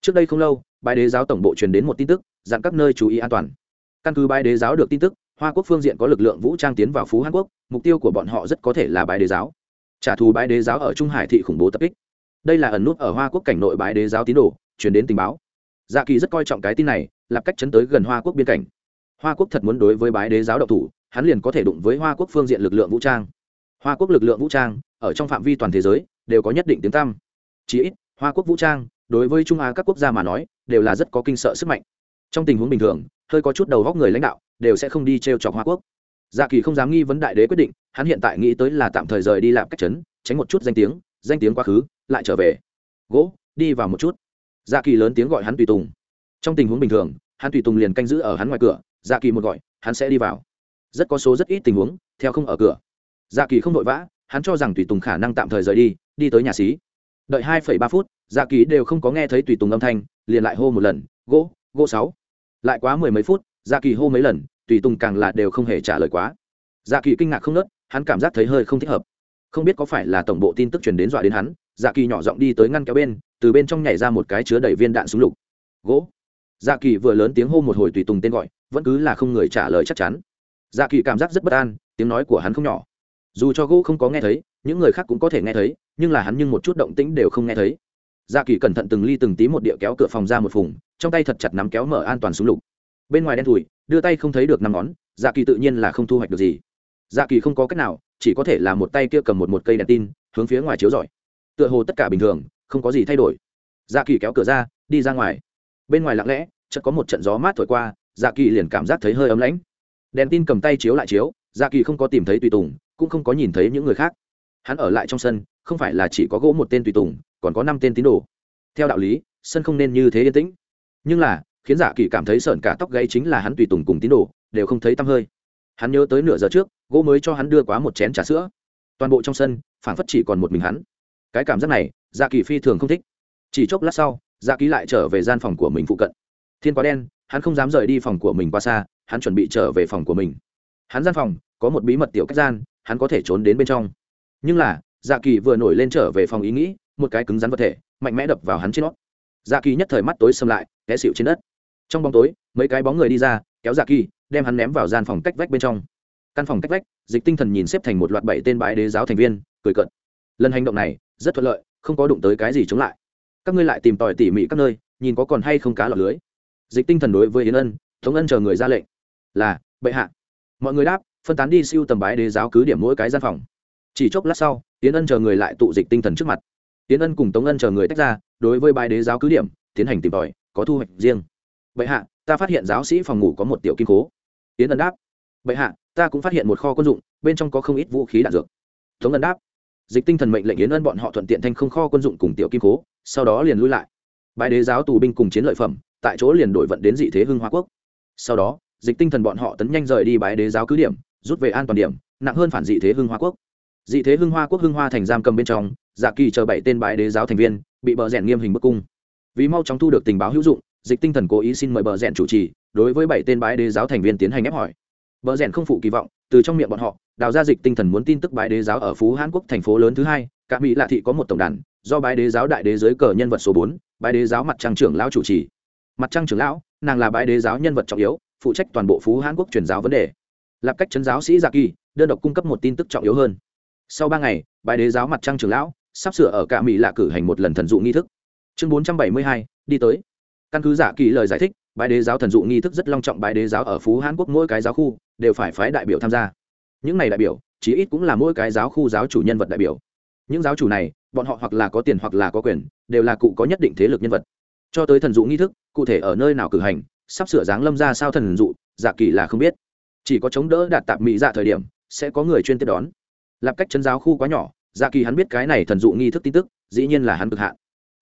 Trước đây không lâu bài đế giáo tổng bộ truyền đến một tin tức dặn các nơi chú ý an toàn. Căn cứ bài đế giáo được tin tức, hoa quốc phương diện có lực lượng vũ trang tiến vào phú hàn quốc, mục tiêu của bọn họ rất có thể là bài đế giáo trả thù bái đế giáo ở trung hải thị khủng bố tập kích. Đây là ẩn nút ở hoa quốc cảnh nội bái đế giáo tín đồ chuyển đến tình báo. Dạ kỳ rất coi trọng cái tin này là cách chấn tới gần hoa quốc biên cảnh. Hoa quốc thật muốn đối với bái đế giáo độc thủ, hắn liền có thể đụng với hoa quốc phương diện lực lượng vũ trang. Hoa quốc lực lượng vũ trang, ở trong phạm vi toàn thế giới, đều có nhất định tiếng tăm. Chí ít, hoa quốc vũ trang, đối với trung á các quốc gia mà nói, đều là rất có kinh sợ sức mạnh. Trong tình huống bình thường, hơi có chút đầu góc người lãnh đạo, đều sẽ không đi t r e o chọc hoa quốc dạ kỳ không dám nghi vấn đại đế quyết định, hắn hiện tại nghĩ tới là tạm thời rời đi làm cách chấn tránh một chút danh tiếng danh tiếng quá khứ, lại trở về. Gỗ, đi vào một chút. Dạ kỳ lớn tiếng gọi hắn tùy tùng. Trong tình huống bình thường, hắn tùy tùng liền canh giữ ở hắn ngoài cửa dạ kỳ một gọi, hắn sẽ đi vào. Rất có số rất ít tình huống, theo không ở cửa. Dạ kỳ không vội vã, hắn cho rằng tùy tùng khả năng tạm thời rời đi đi tới nhà xí. Đợi hai phẩy ba phút dạ kỳ đều không có nghe thấy tùy tùng âm thanh, liền lại hô một lần, gỗ gỗ sáu. Lại quá mười mấy phút dạ kỳ hô mấy lần tùy tùng càng là đều không hề trả lời quá. Dạ kỳ kinh ngạc không nớt, hắn cảm giác thấy hơi không thích hợp. Không biết có phải là tổng bộ tin tức truyền đến dọa đến hắn dạ kỳ nhỏ giọng đi tới ngăn kéo bên, từ bên trong nhảy ra một cái chứa đầy viên đạn súng lục. Gỗ. Dạ kỳ vừa lớn tiếng hô một hồi tùy tùng tên gọi, vẫn cứ là không người trả lời chắc chắn. Dạ kỳ cảm giác rất bất an, tiếng nói của hắn không nhỏ. Dù cho gỗ không có nghe thấy, những người khác cũng có thể nghe thấy, nhưng là hắn nhưng một chút động tĩnh đều không nghe thấy. Dạ kỳ cẩn thận từng ly từng tí một địa kéo cửa phòng ra một vùng, trong tay thật chặt nắm kéo mở an toàn súng lục. Bên ngoài đen thùi đưa tay không thấy được năm ngón dạ kỳ tự nhiên là không thu hoạch được gì. Dạ kỳ không có cách nào, chỉ có thể là một tay kia cầm một một cây đèn tin, hướng phía ngoài chiếu rọi. Tựa hồ tất cả bình thường, không có gì thay đổi. Dạ kỳ kéo cửa ra, đi ra ngoài. Bên ngoài lặng lẽ, chợt có một trận gió mát thổi qua dạ kỳ liền cảm giác thấy hơi ấm lãnh. Đèn tin cầm tay chiếu lại chiếu dạ kỳ không có tìm thấy tùy tùng, cũng không có nhìn thấy những người khác. Hắn ở lại trong sân, không phải là chỉ có gỗ một tên tùy tùng, còn có năm tên tín đồ. Theo đạo lý, sân không nên như thế yên tĩnh. Nhưng là khiến giả kỳ cảm thấy sợn cả tóc gây chính là hắn tùy tùng cùng tín đồ, đều không thấy tăm hơi. Hắn nhớ tới nửa giờ trước, gỗ mới cho hắn đưa quá một chén trà sữa. Toàn bộ trong sân, phảng phất chỉ còn một mình hắn. Cái cảm giác này dạ kỳ phi thường không thích. Chỉ chốc lát sau dạ kỳ lại trở về gian phòng của mình phụ cận. Thiên quá đen, hắn không dám rời đi phòng của mình qua xa, hắn chuẩn bị trở về phòng của mình. Hắn gian phòng, có một bí mật tiểu cách gian, hắn có thể trốn đến bên trong. Nhưng là dạ kỳ vừa nổi lên trở về phòng ý nghĩ, một cái cứng rắn vật thể, mạnh mẽ đập vào hắn trên nót dạ kỳ nhất thời mắt tối xâm lại, té xịu trên đất trong bóng tối, mấy cái bóng người đi ra, kéo dạ kỳ, đem hắn ném vào gian phòng cách vách bên trong. Căn phòng cách vách, dịch tinh thần nhìn xếp thành một loạt bảy tên bãi đế giáo thành viên, cười cận lần hành động này, rất thuận lợi, không có đụng tới cái gì chống lại. Các ngươi lại tìm tòi tỉ mỉ các nơi, nhìn có còn hay không cá lọc lưới. Dịch tinh thần đối với yến ân thống ân chờ người ra lệnh. Là, bệ hạ. Mọi người đáp, phân tán đi siêu tầm bái đế giáo cứ điểm mỗi cái gian phòng. Chỉ chốc lát sau tiến ân chờ người lại tụ dịch tinh thần trước mặt. Tiến ân cùng tống ân chờ người tách ra, đối với bái đế giáo cứ điểm, tiến hành tìm tòi, có thu hoạch riêng bệ hạ, ta phát hiện giáo sĩ phòng ngủ có một tiểu kim cố tiến ân đáp, bệ hạ, ta cũng phát hiện một kho quân dụng, bên trong có không ít vũ khí đạn dược. Tống ân đáp, dịch tinh thần mệnh lệnh yến ân bọn họ thuận tiện thanh không kho quân dụng cùng tiểu kim cố sau đó liền lui lại. Bãi đế giáo tù binh cùng chiến lợi phẩm, tại chỗ liền đổi vận đến dị thế hưng hoa quốc. Sau đó, dịch tinh thần bọn họ tấn nhanh rời đi bãi đế giáo cứ điểm, rút về an toàn điểm, nặng hơn phản dị thế hưng hoa quốc. Dị thế hưng hoa quốc hưng hoa thành giam cầm bên trong giả kỳ chờ bảy tên bãi đế giáo thành viên, bị bờ rèn nghiêm hình bức cung. Vì mau chóng thu được tình báo hữu dụng dịch tinh thần cố ý xin mời bờ rèn chủ trì, đối với bảy tên bãi đế giáo thành viên tiến hành ép hỏi. Bờ rèn không phụ kỳ vọng, từ trong miệng bọn họ, đào ra dịch tinh thần muốn tin tức bãi đế giáo ở phú hán quốc thành phố lớn thứ hai, cả mỹ lạ thị có một tổng đàn, do bãi đế giáo đại đế giới cờ nhân vật số bốn bãi đế giáo mặt trăng trưởng lão chủ trì. Mặt trăng trưởng lão, nàng là bãi đế giáo nhân vật trọng yếu, phụ trách toàn bộ phú hán quốc truyền giáo vấn đề. Lạp cách chấn giáo sĩ gia kỳ, đơn độc cung cấp một tin tức trọng yếu hơn. Sau ba ngày bãi đế giáo mặt trăng trưởng lão sắp sửa ở cả mỹ lạ cử hành một lần thần dụ nghi thức. Chương bốn trăm bảy mươi hai, đi tới căn cứ giả kỳ lời giải thích bãi đế giáo thần dụ nghi thức rất long trọng bãi đế giáo ở phú hán quốc mỗi cái giáo khu đều phải phái đại biểu tham gia. Những này đại biểu, chí ít cũng là mỗi cái giáo khu giáo chủ nhân vật đại biểu. Những giáo chủ này, bọn họ hoặc là có tiền hoặc là có quyền, đều là cụ có nhất định thế lực nhân vật. Cho tới thần dụ nghi thức, cụ thể ở nơi nào cử hành, sắp sửa dáng lâm ra sao thần dụ dạ kỳ là không biết. Chỉ có chống đỡ đạt tạp mỹ dạ thời điểm, sẽ có người chuyên tiếp đón. Lạp cách chân giáo khu quá nhỏ dạ kỳ hắn biết cái này thần dụ nghi thức tin tức, dĩ nhiên là hắn cực hạn.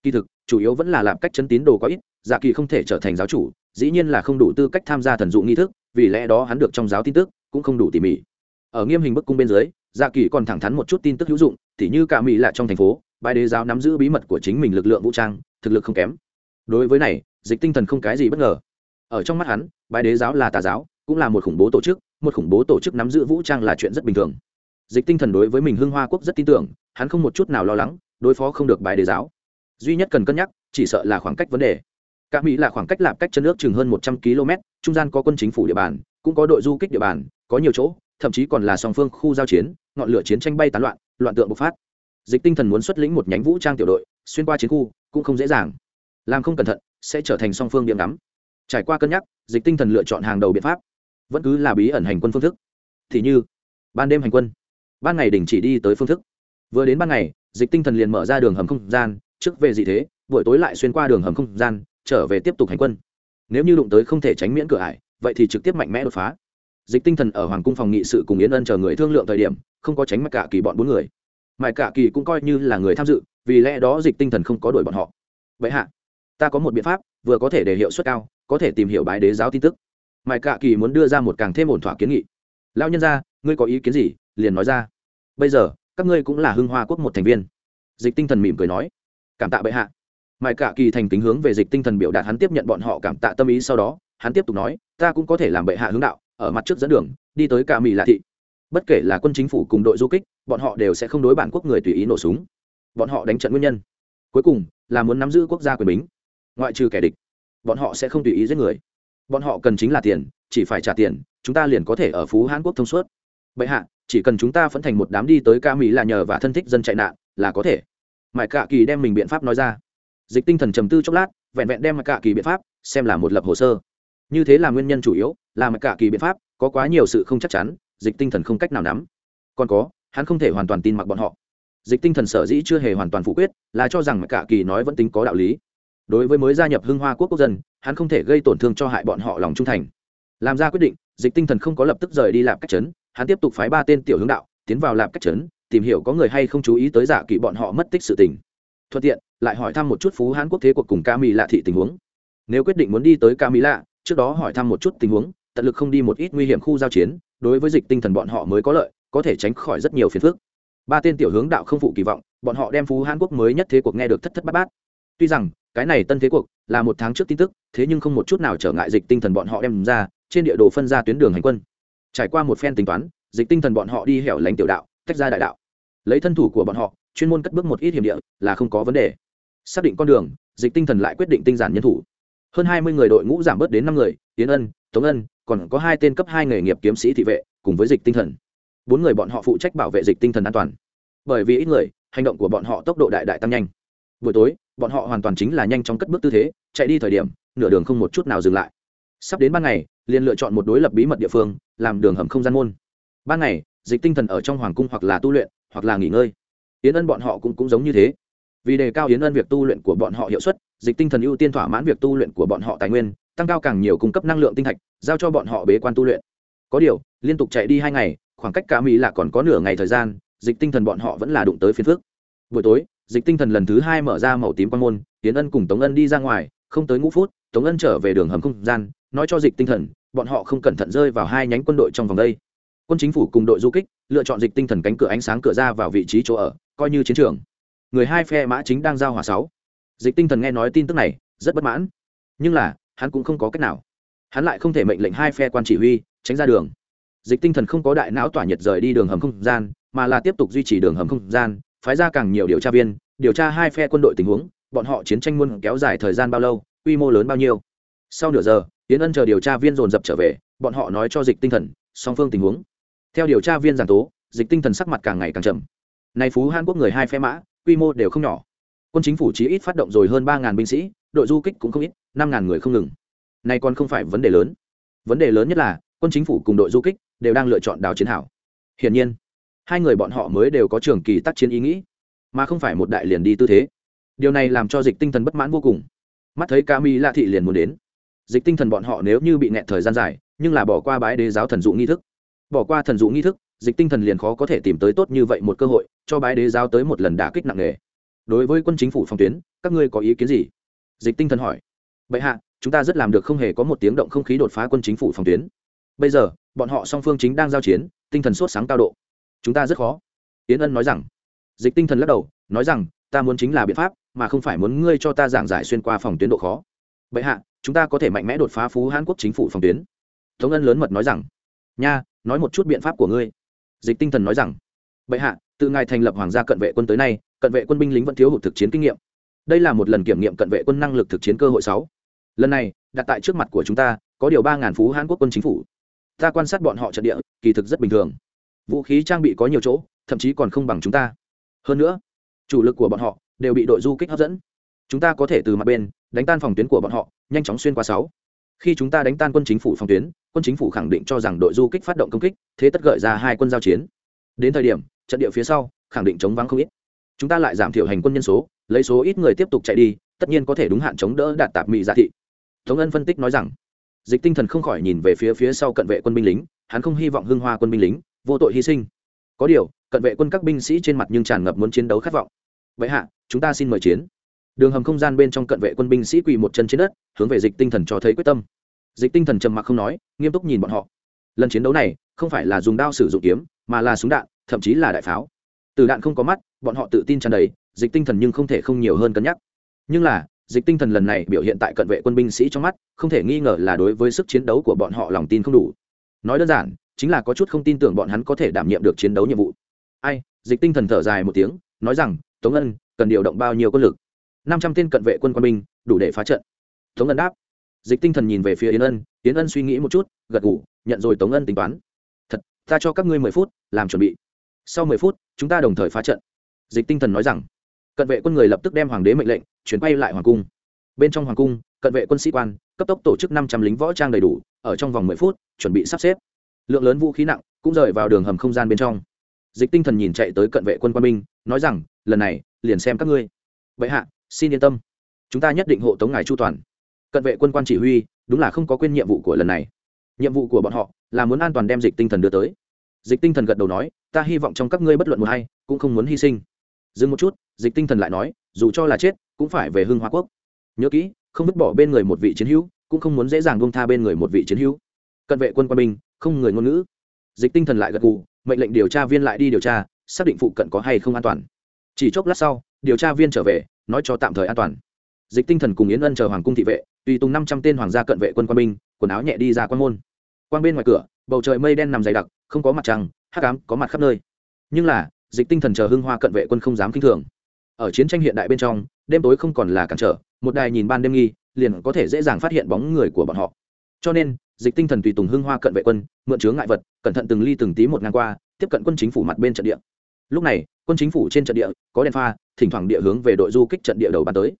Kỳ thực, chủ yếu vẫn là lạp cách chân tín đồ có ít dạ kỳ không thể trở thành giáo chủ, dĩ nhiên là không đủ tư cách tham gia thần dụ nghi thức, vì lẽ đó hắn được trong giáo tin tức cũng không đủ tỉ mỉ. Ở nghiêm hình bức cung bên dưới dạ kỳ còn thẳng thắn một chút tin tức hữu dụng, tỉ như cả mỹ là trong thành phố bài đế giáo nắm giữ bí mật của chính mình lực lượng vũ trang, thực lực không kém. Đối với này, dịch tinh thần không cái gì bất ngờ. Ở trong mắt hắn bài đế giáo là tà giáo, cũng là một khủng bố tổ chức, một khủng bố tổ chức nắm giữ vũ trang là chuyện rất bình thường. Dịch tinh thần đối với mình hưng hoa quốc rất tin tưởng, hắn không một chút nào lo lắng, đối phó không được bài đế giáo. Duy nhất cần cân nhắc, chỉ sợ là khoảng cách vấn đề cả mỹ là khoảng cách lạp cách chân nước chừng hơn một trăm km, trung gian có quân chính phủ địa bàn, cũng có đội du kích địa bàn, có nhiều chỗ, thậm chí còn là song phương khu giao chiến, ngọn lửa chiến tranh bay tán loạn loạn tượng bộc phát. Dịch tinh thần muốn xuất lĩnh một nhánh vũ trang tiểu đội, xuyên qua chiến khu, cũng không dễ dàng. Làm không cẩn thận, sẽ trở thành song phương điểm đắm trải qua cân nhắc, dịch tinh thần lựa chọn hàng đầu biện pháp. Vẫn cứ là bí ẩn hành quân phương thức. Thì như, ban đêm hành quân. Ban ngày đình chỉ đi tới phương thức. Vừa đến ban ngày, dịch tinh thần liền mở ra đường hầm không gian, trước về gì thế, buổi tối lại xuyên qua đường hầm không gian trở về tiếp tục hành quân. Nếu như đụng tới không thể tránh miễn cửa ải, vậy thì trực tiếp mạnh mẽ đột phá. Dịch tinh thần ở hoàng cung phòng nghị sự cùng yến ân chờ người thương lượng thời điểm, không có tránh mặc cả kỳ bọn bốn người. Mãi cả kỳ cũng coi như là người tham dự, vì lẽ đó dịch tinh thần không có đuổi bọn họ. Vậy hạ, ta có một biện pháp, vừa có thể để hiệu suất cao, có thể tìm hiểu bái đế giáo tin tức. Mãi cả kỳ muốn đưa ra một càng thêm ổn thỏa kiến nghị. Lao nhân ra ngươi có ý kiến gì? Liền nói ra. Bây giờ, các ngươi cũng là hưng hoa quốc một thành viên. Dịch tinh thần mỉm cười nói. Cảm tạ bệ hạ mãi cả kỳ thành kính hướng về dịch tinh thần biểu đạt hắn tiếp nhận bọn họ cảm tạ tâm ý sau đó, hắn tiếp tục nói, ta cũng có thể làm bệ hạ hướng đạo, ở mặt trước dẫn đường, đi tới cả mỹ lạ thị. Bất kể là quân chính phủ cùng đội du kích, bọn họ đều sẽ không đối bản quốc người tùy ý nổ súng. Bọn họ đánh trận nguyên nhân. Cuối cùng, là muốn nắm giữ quốc gia quyền bính. Ngoại trừ kẻ địch, bọn họ sẽ không tùy ý giết người. Bọn họ cần chính là tiền, chỉ phải trả tiền, chúng ta liền có thể ở phú hán quốc thông suốt. Bệ hạ, chỉ cần chúng ta phẫn thành một đám đi tới ca mỹ là nhờ và thân thích dân chạy nạn, là có thể. Mãi cạ kỳ đem mình biện pháp nói ra dịch tinh thần trầm tư chốc lát, vẹn vẹn đem mặc cả kỳ biện pháp xem là một lập hồ sơ. Như thế là nguyên nhân chủ yếu, là mặc cả kỳ biện pháp có quá nhiều sự không chắc chắn, dịch tinh thần không cách nào nắm. Còn có, hắn không thể hoàn toàn tin mặc bọn họ. Dịch tinh thần sở dĩ chưa hề hoàn toàn phủ quyết, là cho rằng mặc cả kỳ nói vẫn tính có đạo lý. Đối với mới gia nhập hưng hoa quốc quốc dân, hắn không thể gây tổn thương cho hại bọn họ lòng trung thành. Làm ra quyết định, dịch tinh thần không có lập tức rời đi làm cách chấn hắn tiếp tục phái ba tên tiểu hướng đạo, tiến vào làm cách chấn tìm hiểu có người hay không chú ý tới giả kỵ bọn họ mất tích sự tình. Thuận tiện lại hỏi thăm một chút phú hán quốc thế cuộc cùng ca mỹ lạ thị tình huống. Nếu quyết định muốn đi tới ca mỹ lạ, trước đó hỏi thăm một chút tình huống, tận lực không đi một ít nguy hiểm khu giao chiến, đối với dịch tinh thần bọn họ mới có lợi, có thể tránh khỏi rất nhiều phiền phức. Ba tên tiểu hướng đạo không phụ kỳ vọng, bọn họ đem phú hán quốc mới nhất thế cuộc nghe được thất thất bát bát. Tuy rằng, cái này tân thế cuộc là một tháng trước tin tức, thế nhưng không một chút nào trở ngại dịch tinh thần bọn họ đem ra, trên địa đồ phân ra tuyến đường hành quân. Trải qua một phen tính toán, dịch tinh thần bọn họ đi hẻo lánh tiểu đạo, tách ra đại đạo. Lấy thân thủ của bọn họ, chuyên môn cất bước một ít hiểm địa, là không có vấn đề xác định con đường dịch tinh thần lại quyết định tinh giản nhân thủ. Hơn hai mươi người đội ngũ giảm bớt đến năm người tiến ân tống ân còn có hai tên cấp hai nghề nghiệp kiếm sĩ thị vệ cùng với dịch tinh thần. Bốn người bọn họ phụ trách bảo vệ dịch tinh thần an toàn. Bởi vì ít người hành động của bọn họ tốc độ đại đại tăng nhanh. Buổi tối bọn họ hoàn toàn chính là nhanh chóng cất bước tư thế chạy đi thời điểm nửa đường không một chút nào dừng lại. Sắp đến ban ngày liền lựa chọn một đối lập bí mật địa phương làm đường hầm không gian môn. Ban ngày dịch tinh thần ở trong hoàng cung hoặc là tu luyện hoặc là nghỉ ngơi. Tiến ân bọn họ cũng, cũng giống như thế vì đề cao yến ân việc tu luyện của bọn họ hiệu suất, dịch tinh thần ưu tiên thỏa mãn việc tu luyện của bọn họ tài nguyên, tăng cao càng nhiều cung cấp năng lượng tinh thạch, giao cho bọn họ bế quan tu luyện. Có điều, liên tục chạy đi hai ngày, khoảng cách cả mỹ là còn có nửa ngày thời gian, dịch tinh thần bọn họ vẫn là đụng tới phiền phước buổi tối, dịch tinh thần lần thứ hai mở ra màu tím quan môn hiến ân cùng tống ân đi ra ngoài, không tới ngũ phút, tống ân trở về đường hầm không gian, nói cho dịch tinh thần, bọn họ không cẩn thận rơi vào hai nhánh quân đội trong vòng đây. Quân chính phủ cùng đội du kích, lựa chọn dịch tinh thần cánh cửa ánh sáng cửa ra vào vị trí chỗ ở, coi như chiến trường người hai phe mã chính đang giao hòa sáu. Dịch tinh thần nghe nói tin tức này, rất bất mãn. Nhưng là, hắn cũng không có cách nào. Hắn lại không thể mệnh lệnh hai phe quan chỉ huy, tránh ra đường. Dịch tinh thần không có đại não tỏa nhiệt rời đi đường hầm không gian, mà là tiếp tục duy trì đường hầm không gian, phái ra càng nhiều điều tra viên, điều tra hai phe quân đội tình huống, bọn họ chiến tranh muôn kéo dài thời gian bao lâu, quy mô lớn bao nhiêu. Sau nửa giờ tiến ân chờ điều tra viên dồn dập trở về, bọn họ nói cho dịch tinh thần, song phương tình huống. Theo điều tra viên giảng tố, dịch tinh thần sắc mặt càng ngày càng chậm nay phú hàn quốc người hai phe mã quy mô đều không nhỏ. Quân chính phủ chí ít phát động rồi hơn ba binh sĩ, đội du kích cũng không ít, năm người không ngừng. Này còn không phải vấn đề lớn. Vấn đề lớn nhất là, quân chính phủ cùng đội du kích đều đang lựa chọn đào chiến hảo hiển nhiên, hai người bọn họ mới đều có trường kỳ tác chiến ý nghĩ, mà không phải một đại liền đi tư thế. Điều này làm cho dịch tinh thần bất mãn vô cùng. Mắt thấy ca mi la thị liền muốn đến. Dịch tinh thần bọn họ nếu như bị nẹt thời gian dài, nhưng là bỏ qua bái đế giáo thần dụ nghi thức. Bỏ qua thần dụ nghi thức dịch tinh thần liền khó có thể tìm tới tốt như vậy một cơ hội, cho bái đế giáo tới một lần đả kích nặng nề. Đối với quân chính phủ phòng tuyến, các ngươi có ý kiến gì? Dịch tinh thần hỏi. Bệ hạ, chúng ta rất làm được không hề có một tiếng động không khí đột phá quân chính phủ phòng tuyến. Bây giờ, bọn họ song phương chính đang giao chiến, tinh thần sốt sáng cao độ. Chúng ta rất khó. Tiến ân nói rằng. Dịch tinh thần lắc đầu, nói rằng, ta muốn chính là biện pháp, mà không phải muốn ngươi cho ta giảng giải xuyên qua phòng tuyến độ khó. Bệ hạ, chúng ta có thể mạnh mẽ đột phá phú hàn quốc chính phủ phòng tuyến. Tống ân lớn mật nói rằng. Nha, nói một chút biện pháp của ngươi dịch tinh thần nói rằng, bệ hạ, từ ngài thành lập hoàng gia cận vệ quân tới nay, cận vệ quân binh lính vẫn thiếu hụt thực chiến kinh nghiệm. Đây là một lần kiểm nghiệm cận vệ quân năng lực thực chiến cơ hội sáu. Lần này, đặt tại trước mặt của chúng ta, có điều ba ngàn phú hàn quốc quân chính phủ. Ta quan sát bọn họ trận địa, kỳ thực rất bình thường. Vũ khí trang bị có nhiều chỗ, thậm chí còn không bằng chúng ta. Hơn nữa, chủ lực của bọn họ đều bị đội du kích hấp dẫn. Chúng ta có thể từ mặt bên, đánh tan phòng tuyến của bọn họ, nhanh chóng xuyên qua sáu khi chúng ta đánh tan quân chính phủ phòng tuyến, quân chính phủ khẳng định cho rằng đội du kích phát động công kích, thế tất gợi ra hai quân giao chiến. Đến thời điểm, trận địa phía sau, khẳng định chống vắng không ít. Chúng ta lại giảm thiểu hành quân nhân số, lấy số ít người tiếp tục chạy đi, tất nhiên có thể đúng hạn chống đỡ đạt tạp mỹ giả dạ thị. Tống ân phân tích nói rằng, dịch tinh thần không khỏi nhìn về phía phía sau cận vệ quân binh lính, hắn không hy vọng hưng hoa quân binh lính, vô tội hy sinh. Có điều, cận vệ quân các binh sĩ trên mặt nhưng tràn ngập muốn chiến đấu khát vọng. Vậy hạ, chúng ta xin mời chiến đường hầm không gian bên trong cận vệ quân binh sĩ quỳ một chân trên đất, hướng về dịch tinh thần cho thấy quyết tâm. Dịch tinh thần trầm mặc không nói, nghiêm túc nhìn bọn họ. Lần chiến đấu này, không phải là dùng đao sử dụng kiếm, mà là súng đạn, thậm chí là đại pháo. Từ đạn không có mắt, bọn họ tự tin tràn đầy, dịch tinh thần nhưng không thể không nhiều hơn cân nhắc. Nhưng là, dịch tinh thần lần này biểu hiện tại cận vệ quân binh sĩ trong mắt, không thể nghi ngờ là đối với sức chiến đấu của bọn họ lòng tin không đủ. Nói đơn giản, chính là có chút không tin tưởng bọn hắn có thể đảm nhiệm được chiến đấu nhiệm vụ. Ai, dịch tinh thần thở dài một tiếng, nói rằng, tống ân, cần điều động bao nhiêu quân lực? Năm trăm tên cận vệ quân quân binh, đủ để phá trận. Tống ân đáp. Dịch tinh thần nhìn về phía yến ân yến ân suy nghĩ một chút, gật ngủ nhận rồi tống ân tính toán. Thật, ta cho các ngươi mười phút, làm chuẩn bị. Sau mười phút, chúng ta đồng thời phá trận. Dịch tinh thần nói rằng. Cận vệ quân người lập tức đem hoàng đế mệnh lệnh, chuyển bay lại hoàng cung. Bên trong hoàng cung, cận vệ quân sĩ quan, cấp tốc tổ chức năm trăm lính võ trang đầy đủ, ở trong vòng mười phút, chuẩn bị sắp xếp. Lượng lớn vũ khí nặng cũng rời vào đường hầm không gian bên trong. Dịch tinh thần nhìn chạy tới cận vệ quân quan binh, nói rằng, lần này, liền xem các ngươi. Vậy hạ xin yên tâm. Chúng ta nhất định hộ tống ngài chu toàn. Cận vệ quân quan chỉ huy, đúng là không có quên nhiệm vụ của lần này. Nhiệm vụ của bọn họ là muốn an toàn đem dịch tinh thần đưa tới. Dịch tinh thần gật đầu nói, ta hy vọng trong các ngươi bất luận một hay cũng không muốn hy sinh. Dừng một chút, dịch tinh thần lại nói, dù cho là chết, cũng phải về hưng hoa quốc. Nhớ kỹ, không vứt bỏ bên người một vị chiến hữu, cũng không muốn dễ dàng buông tha bên người một vị chiến hữu. Cận vệ quân quân binh, không người ngôn ngữ. Dịch tinh thần lại gật gù, mệnh lệnh điều tra viên lại đi điều tra, xác định phụ cận có hay không an toàn. Chỉ chốc lát sau, điều tra viên trở về nói cho tạm thời an toàn. Dịch tinh thần cùng yến ân chờ hoàng cung thị vệ, tùy tùng năm trăm tên hoàng gia cận vệ quân quan binh, quần áo nhẹ đi ra quan môn. Quan bên ngoài cửa, bầu trời mây đen nằm dày đặc, không có mặt trăng hát cám có mặt khắp nơi. Nhưng là, dịch tinh thần chờ hưng hoa cận vệ quân không dám k i n h thường. Ở chiến tranh hiện đại bên trong, đêm tối không còn là cản trở, một đài nhìn ban đêm nghi, liền có thể dễ dàng phát hiện bóng người của bọn họ. Cho nên, dịch tinh thần tùy tùng hưng hoa cận vệ quân, mượn chướng ngại vật, cẩn thận từng ly từng tí một ngang qua, tiếp cận quân chính phủ mặt bên trận địa lúc này, quân chính phủ trên trận địa, có đèn pha, thỉnh thoảng địa hướng về đội du kích trận địa đầu bắn tới.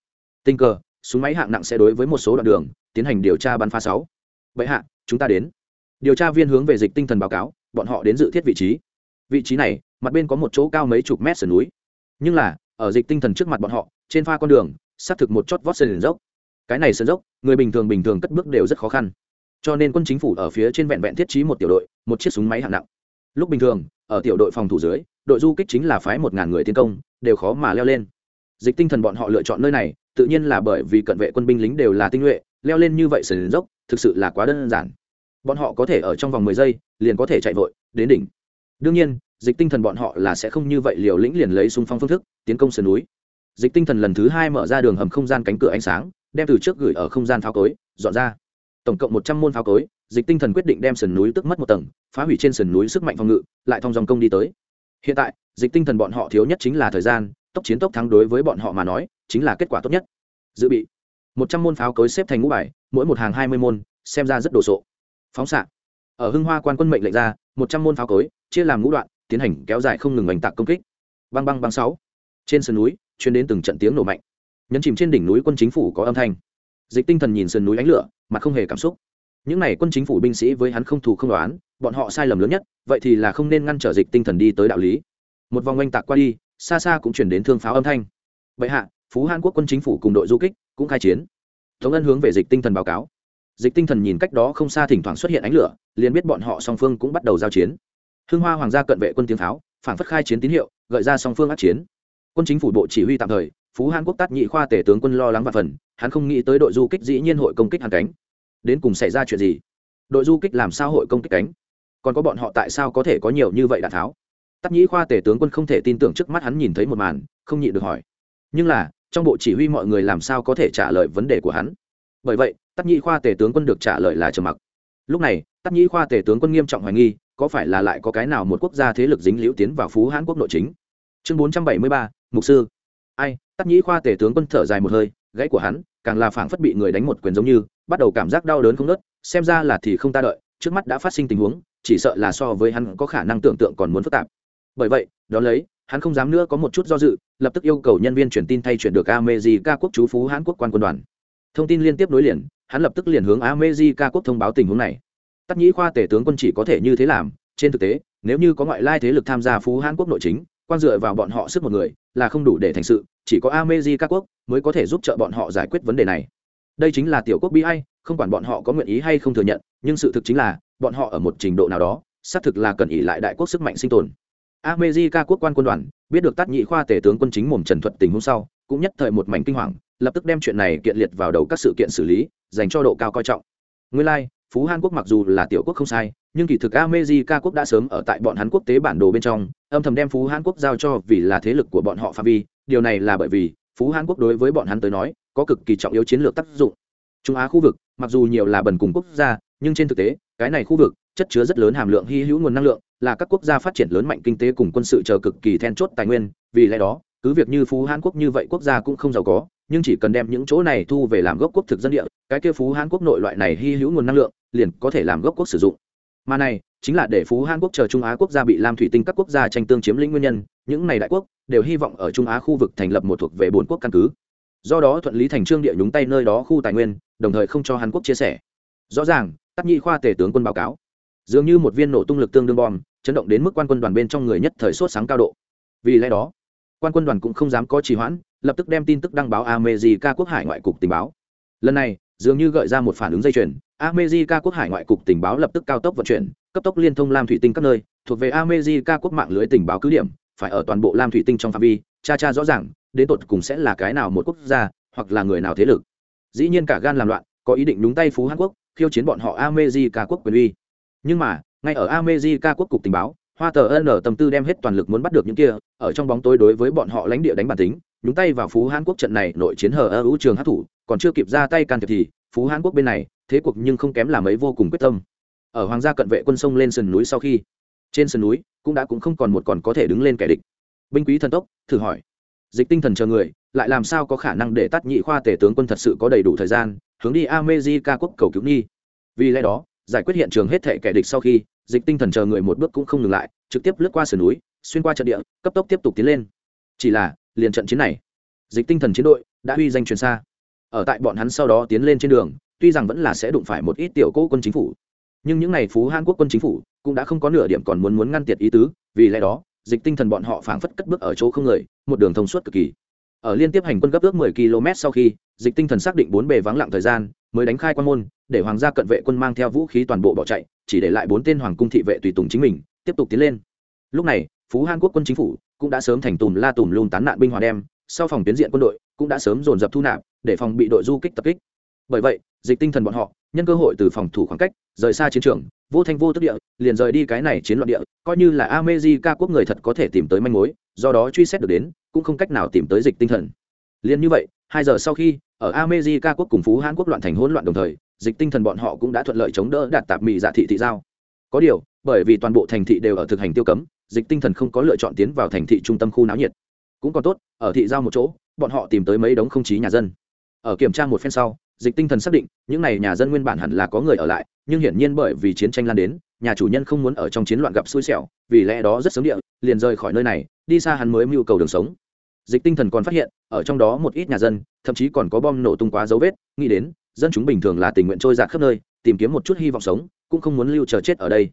Tình cờ, súng máy hạng nặng sẽ đối với một số đoạn đường, tiến hành điều tra bắn pha sáu. Vậy hạ, chúng ta đến. Điều tra viên hướng về dịch tinh thần báo cáo, bọn họ đến dự thiết vị trí. Vị trí này, mặt bên có một chỗ cao mấy chục mét sườn núi. Nhưng là, ở dịch tinh thần trước mặt bọn họ, trên pha con đường, xác thực một chót vót sườn dốc. Cái này sườn dốc, người bình thường bình thường cất bước đều rất khó khăn. Cho nên quân chính phủ ở phía trên vẹn vẹn thiết trí một tiểu đội, một chiếc súng máy hạng nặng. Lúc bình thường ở tiểu đội phòng thủ dưới, đội du kích chính là phái một ngàn người tiến công, đều khó mà leo lên. Dịch tinh thần bọn họ lựa chọn nơi này, tự nhiên là bởi vì cận vệ quân binh lính đều là tinh nhuệ, leo lên như vậy sườn dốc, thực sự là quá đơn giản. Bọn họ có thể ở trong vòng mười giây, liền có thể chạy vội, đến đỉnh. Đương nhiên, dịch tinh thần bọn họ là sẽ không như vậy liều lĩnh liền lấy xung phong phương thức, tiến công sườn núi. Dịch tinh thần lần thứ hai mở ra đường hầm không gian cánh cửa ánh sáng, đem từ trước gửi ở không gian pháo cối, dọn ra. Tổng cộng một trăm môn pháo cối dịch tinh thần quyết định đem sườn núi tức mất một tầng, phá hủy trên sườn núi sức mạnh phòng ngự, lại thong dòng công đi tới. Hiện tại, dịch tinh thần bọn họ thiếu nhất chính là thời gian, tốc chiến tốc thắng đối với bọn họ mà nói, chính là kết quả tốt nhất. Dự bị, một trăm môn pháo cối xếp thành ngũ bài, mỗi một hàng hai mươi môn, xem ra rất đồ sộ. Phóng xạ, ở hưng hoa quan quân mệnh lệnh ra, một trăm môn pháo cối, chia làm ngũ đoạn, tiến hành kéo dài không ngừng bành tạc công kích. Băng băng băng sáu, trên sườn núi chuyến đến từng trận tiếng nổ mạnh. Nhấn chìm trên đỉnh núi quân chính phủ có âm thanh. Dịch tinh thần nhìn sườn núi ánh lửa, mặt không hề cảm xúc những n à y quân chính phủ binh sĩ với hắn không thù không đoán bọn họ sai lầm lớn nhất, vậy thì là không nên ngăn trở dịch tinh thần đi tới đạo lý. Một vòng oanh tạc qua đi, xa xa cũng chuyển đến thương pháo âm thanh. Vậy hạ, phú hàn quốc quân chính phủ cùng đội du kích cũng khai chiến. Tống ân hướng về dịch tinh thần báo cáo. Dịch tinh thần nhìn cách đó không xa thỉnh thoảng xuất hiện ánh lửa, liền biết bọn họ song phương cũng bắt đầu giao chiến. Hưng hoa hoàng gia cận vệ quân tiếng pháo phản phất khai chiến tín hiệu, gợi ra song phương át chiến. Quân chính phủ bộ chỉ huy tạm thời, phú hàn quốc tát nhị khoa tể tướng quân lo lắng và phần, hắn không nghĩ tới đội du kích dĩ nhiên hội công kích hàn cánh đến cùng xảy ra chuyện gì? Đội du kích làm sao hội công kích cánh? Còn có bọn họ tại sao có thể có nhiều như vậy đạn tháo? Tắc Nhĩ khoa tể tướng quân không thể tin tưởng trước mắt hắn nhìn thấy một màn, không nhịn được hỏi. Nhưng là, trong bộ chỉ huy mọi người làm sao có thể trả lời vấn đề của hắn? Bởi vậy, Tắc Nhĩ khoa tể tướng quân được trả lời là trầm mặc. Lúc này, Tắc Nhĩ khoa tể tướng quân nghiêm trọng hoài nghi, có phải là lại có cái nào một quốc gia thế lực dính liễu tiến vào phú hãn quốc nội chính? Chương bốn trăm bảy mươi ba, mục sư. Ai, tắc nhĩ khoa tể tướng quân thở dài một hơi, gãy của hắn, càng là phảng phất bị người đánh một quyền giống như bắt đầu cảm giác đau đớn không nớt xem ra là thì không ta đợi trước mắt đã phát sinh tình huống chỉ sợ là so với hắn có khả năng tưởng tượng còn muốn phức tạp bởi vậy đó lấy hắn không dám nữa có một chút do dự lập tức yêu cầu nhân viên truyền tin thay chuyển được America quốc chú phú Hán quốc quan quân đoàn. Thông tin liên tiếp nối liền, hắn lập tức liền hướng America quốc thông báo tình huống này. Tắc Nhĩ khoa tể tướng quân chỉ có thể như thế làm, trên thực tế, nếu như có ngoại lai thế lực tham gia phú Hán quốc nội chính, quan dựa vào bọn họ sức một người là không đủ để thành sự chỉ có amezi quốc mới có thể giúp trợ bọn họ giải quyết vấn đề này đây chính là tiểu quốc bi hay không quản bọn họ có nguyện ý hay không thừa nhận nhưng sự thực chính là bọn họ ở một trình độ nào đó xác thực là cần ỉ lại đại quốc sức mạnh sinh tồn America quốc quan quân đoàn biết được tác nhị khoa tể tướng quân chính mồm Trần Thuật tình hôm sau, cũng nhất thời một mảnh kinh hoàng, lập tức đem chuyện này kiện liệt vào đầu các sự kiện xử lý, dành cho độ cao coi trọng. Nguyên lai, like, Phú Hàn quốc mặc dù là tiểu quốc không sai, nhưng kỳ thực America quốc đã sớm ở tại bọn hắn quốc tế bản đồ bên trong, âm thầm đem Phú Hàn quốc giao cho vì là thế lực của bọn họ phạm vi, điều này là bởi vì Phú Hàn quốc đối với bọn hắn tới nói, có cực kỳ trọng yếu chiến lược tác dụng. Trung Á khu vực, mặc dù nhiều là bần cùng quốc gia, nhưng trên thực tế, cái này khu vực chất chứa rất lớn hàm lượng hy hữu nguồn năng lượng, là các quốc gia phát triển lớn mạnh kinh tế cùng quân sự chờ cực kỳ then chốt tài nguyên, vì lẽ đó, cứ việc như phú hàn quốc như vậy quốc gia cũng không giàu có nhưng chỉ cần đem những chỗ này thu về làm gốc quốc thực dân địa cái kia phú hàn quốc nội loại này hy hữu nguồn năng lượng liền có thể làm gốc quốc sử dụng mà này chính là để phú hàn quốc chờ trung á quốc gia bị lam thủy tinh các quốc gia tranh tương chiếm lĩnh nguyên nhân, những này đại quốc đều hy vọng ở trung á khu vực thành lập một thuộc về bốn quốc căn cứ. Do đó thuận lý thành trương địa nhúng tay nơi đó khu tài nguyên, đồng thời không cho hàn quốc chia sẻ. Rõ ràng, tắc nhi khoa tể tướng quân báo cáo. Dường như một viên nổ tung lực tương đương bom, chấn động đến mức quan quân đoàn bên trong người nhất thời sốt sáng cao độ. Vì lẽ đó, quan quân đoàn cũng không dám có trì hoãn, lập tức đem tin tức đăng báo America quốc hải ngoại cục tình báo. Lần này, dường như gợi ra một phản ứng dây chuyền America quốc hải ngoại cục tình báo lập tức cao tốc vận chuyển, cấp tốc liên thông lam thủy tinh các nơi, thuộc về America quốc mạng lưới tình báo cứ điểm, phải ở toàn bộ lam thủy tinh trong phạm vi, cha cha rõ ràng, đến tột cùng sẽ là cái nào một quốc gia, hoặc là người nào thế lực. Dĩ nhiên cả gan làm loạn, có ý định đúng tay phú hàn quốc, khiêu chiến bọn họ America quốc quyền uy. Nhưng mà, ngay ở America quốc cục tình báo, hoa tờ n tâm tư đem hết toàn lực muốn bắt được những kia, ở trong bóng tối đối với bọn họ lãnh địa đánh bản tính, nhúng tay vào phú hàn quốc trận này nội chiến hở ở trường hát thủ, còn chưa kịp ra tay can thiệp thì, phú hàn quốc bên này thế cuộc nhưng không kém là mấy vô cùng quyết tâm. Ở hoàng gia cận vệ quân sông lên sườn núi sau khi, trên sườn núi cũng đã cũng không còn một còn có thể đứng lên kẻ địch. Binh quý thần tốc, thử hỏi. Dịch tinh thần chờ người, lại làm sao có khả năng để tắt nhị khoa tể tướng quân thật sự có đầy đủ thời gian, hướng đi America quốc cầu cứu nghi vì lẽ đó, giải quyết hiện trường hết thể kẻ địch sau khi, dịch tinh thần chờ người một bước cũng không ngừng lại, trực tiếp lướt qua sườn núi, xuyên qua trận địa, cấp tốc tiếp tục tiến lên. Chỉ là, liền trận chiến này, dịch tinh thần chiến đội đã huy danh truyền xa. Ở tại bọn hắn sau đó tiến lên trên đường tuy rằng vẫn là sẽ đụng phải một ít tiểu cố quân chính phủ, nhưng những n à y phú hàn quốc quân chính phủ cũng đã không có nửa điểm còn muốn muốn ngăn tiệt ý tứ, vì lẽ đó, dịch tinh thần bọn họ phảng phất cất bước ở chỗ không người, một đường thông suốt cực kỳ. Ở liên tiếp hành quân gấp ước 10 km sau khi, dịch tinh thần xác định bốn bề vắng lặng thời gian, mới đánh khai quan môn, để hoàng gia cận vệ quân mang theo vũ khí toàn bộ bỏ chạy, chỉ để lại bốn tên hoàng cung thị vệ tùy tùng chính mình, tiếp tục tiến lên. Lúc này, phú hàn quốc quân chính phủ cũng đã sớm thành tùm la tùm lùn tán nạn binh hòa đem, sau phòng tiến diện quân đội cũng đã sớm dồn dập thu nạp, để phòng bị đội du kích tập kích bởi vậy, dịch tinh thần bọn họ, nhân cơ hội từ phòng thủ khoảng cách, rời xa chiến trường, vô thanh vô tức địa, liền rời đi cái này chiến loạn địa, coi như là America quốc người thật có thể tìm tới manh mối, do đó truy xét được đến, cũng không cách nào tìm tới dịch tinh thần. Liền như vậy, hai giờ sau khi, ở America quốc cùng phú hãn quốc loạn thành hỗn loạn đồng thời, dịch tinh thần bọn họ cũng đã thuận lợi chống đỡ đạt tạp mỹ dạ thị thị giao. Có điều, bởi vì toàn bộ thành thị đều ở thực hành tiêu cấm, dịch tinh thần không có lựa chọn tiến vào thành thị trung tâm khu náo nhiệt. Cũng còn tốt, ở thị giao một chỗ, bọn họ tìm tới mấy đống không chí nhà dân. Ở kiểm tra một phen sau dịch tinh thần xác định, những n à y nhà dân nguyên bản hẳn là có người ở lại, nhưng hiển nhiên bởi vì chiến tranh lan đến, nhà chủ nhân không muốn ở trong chiến loạn gặp xui xẻo, vì lẽ đó rất sớm địa, liền rời khỏi nơi này, đi xa hắn mới mưu cầu đường sống. Dịch tinh thần còn phát hiện, ở trong đó một ít nhà dân, thậm chí còn có bom nổ tung quá dấu vết, nghĩ đến, dân chúng bình thường là tình nguyện trôi giạt khắp nơi, tìm kiếm một chút hy vọng sống, cũng không muốn lưu chờ chết ở đây.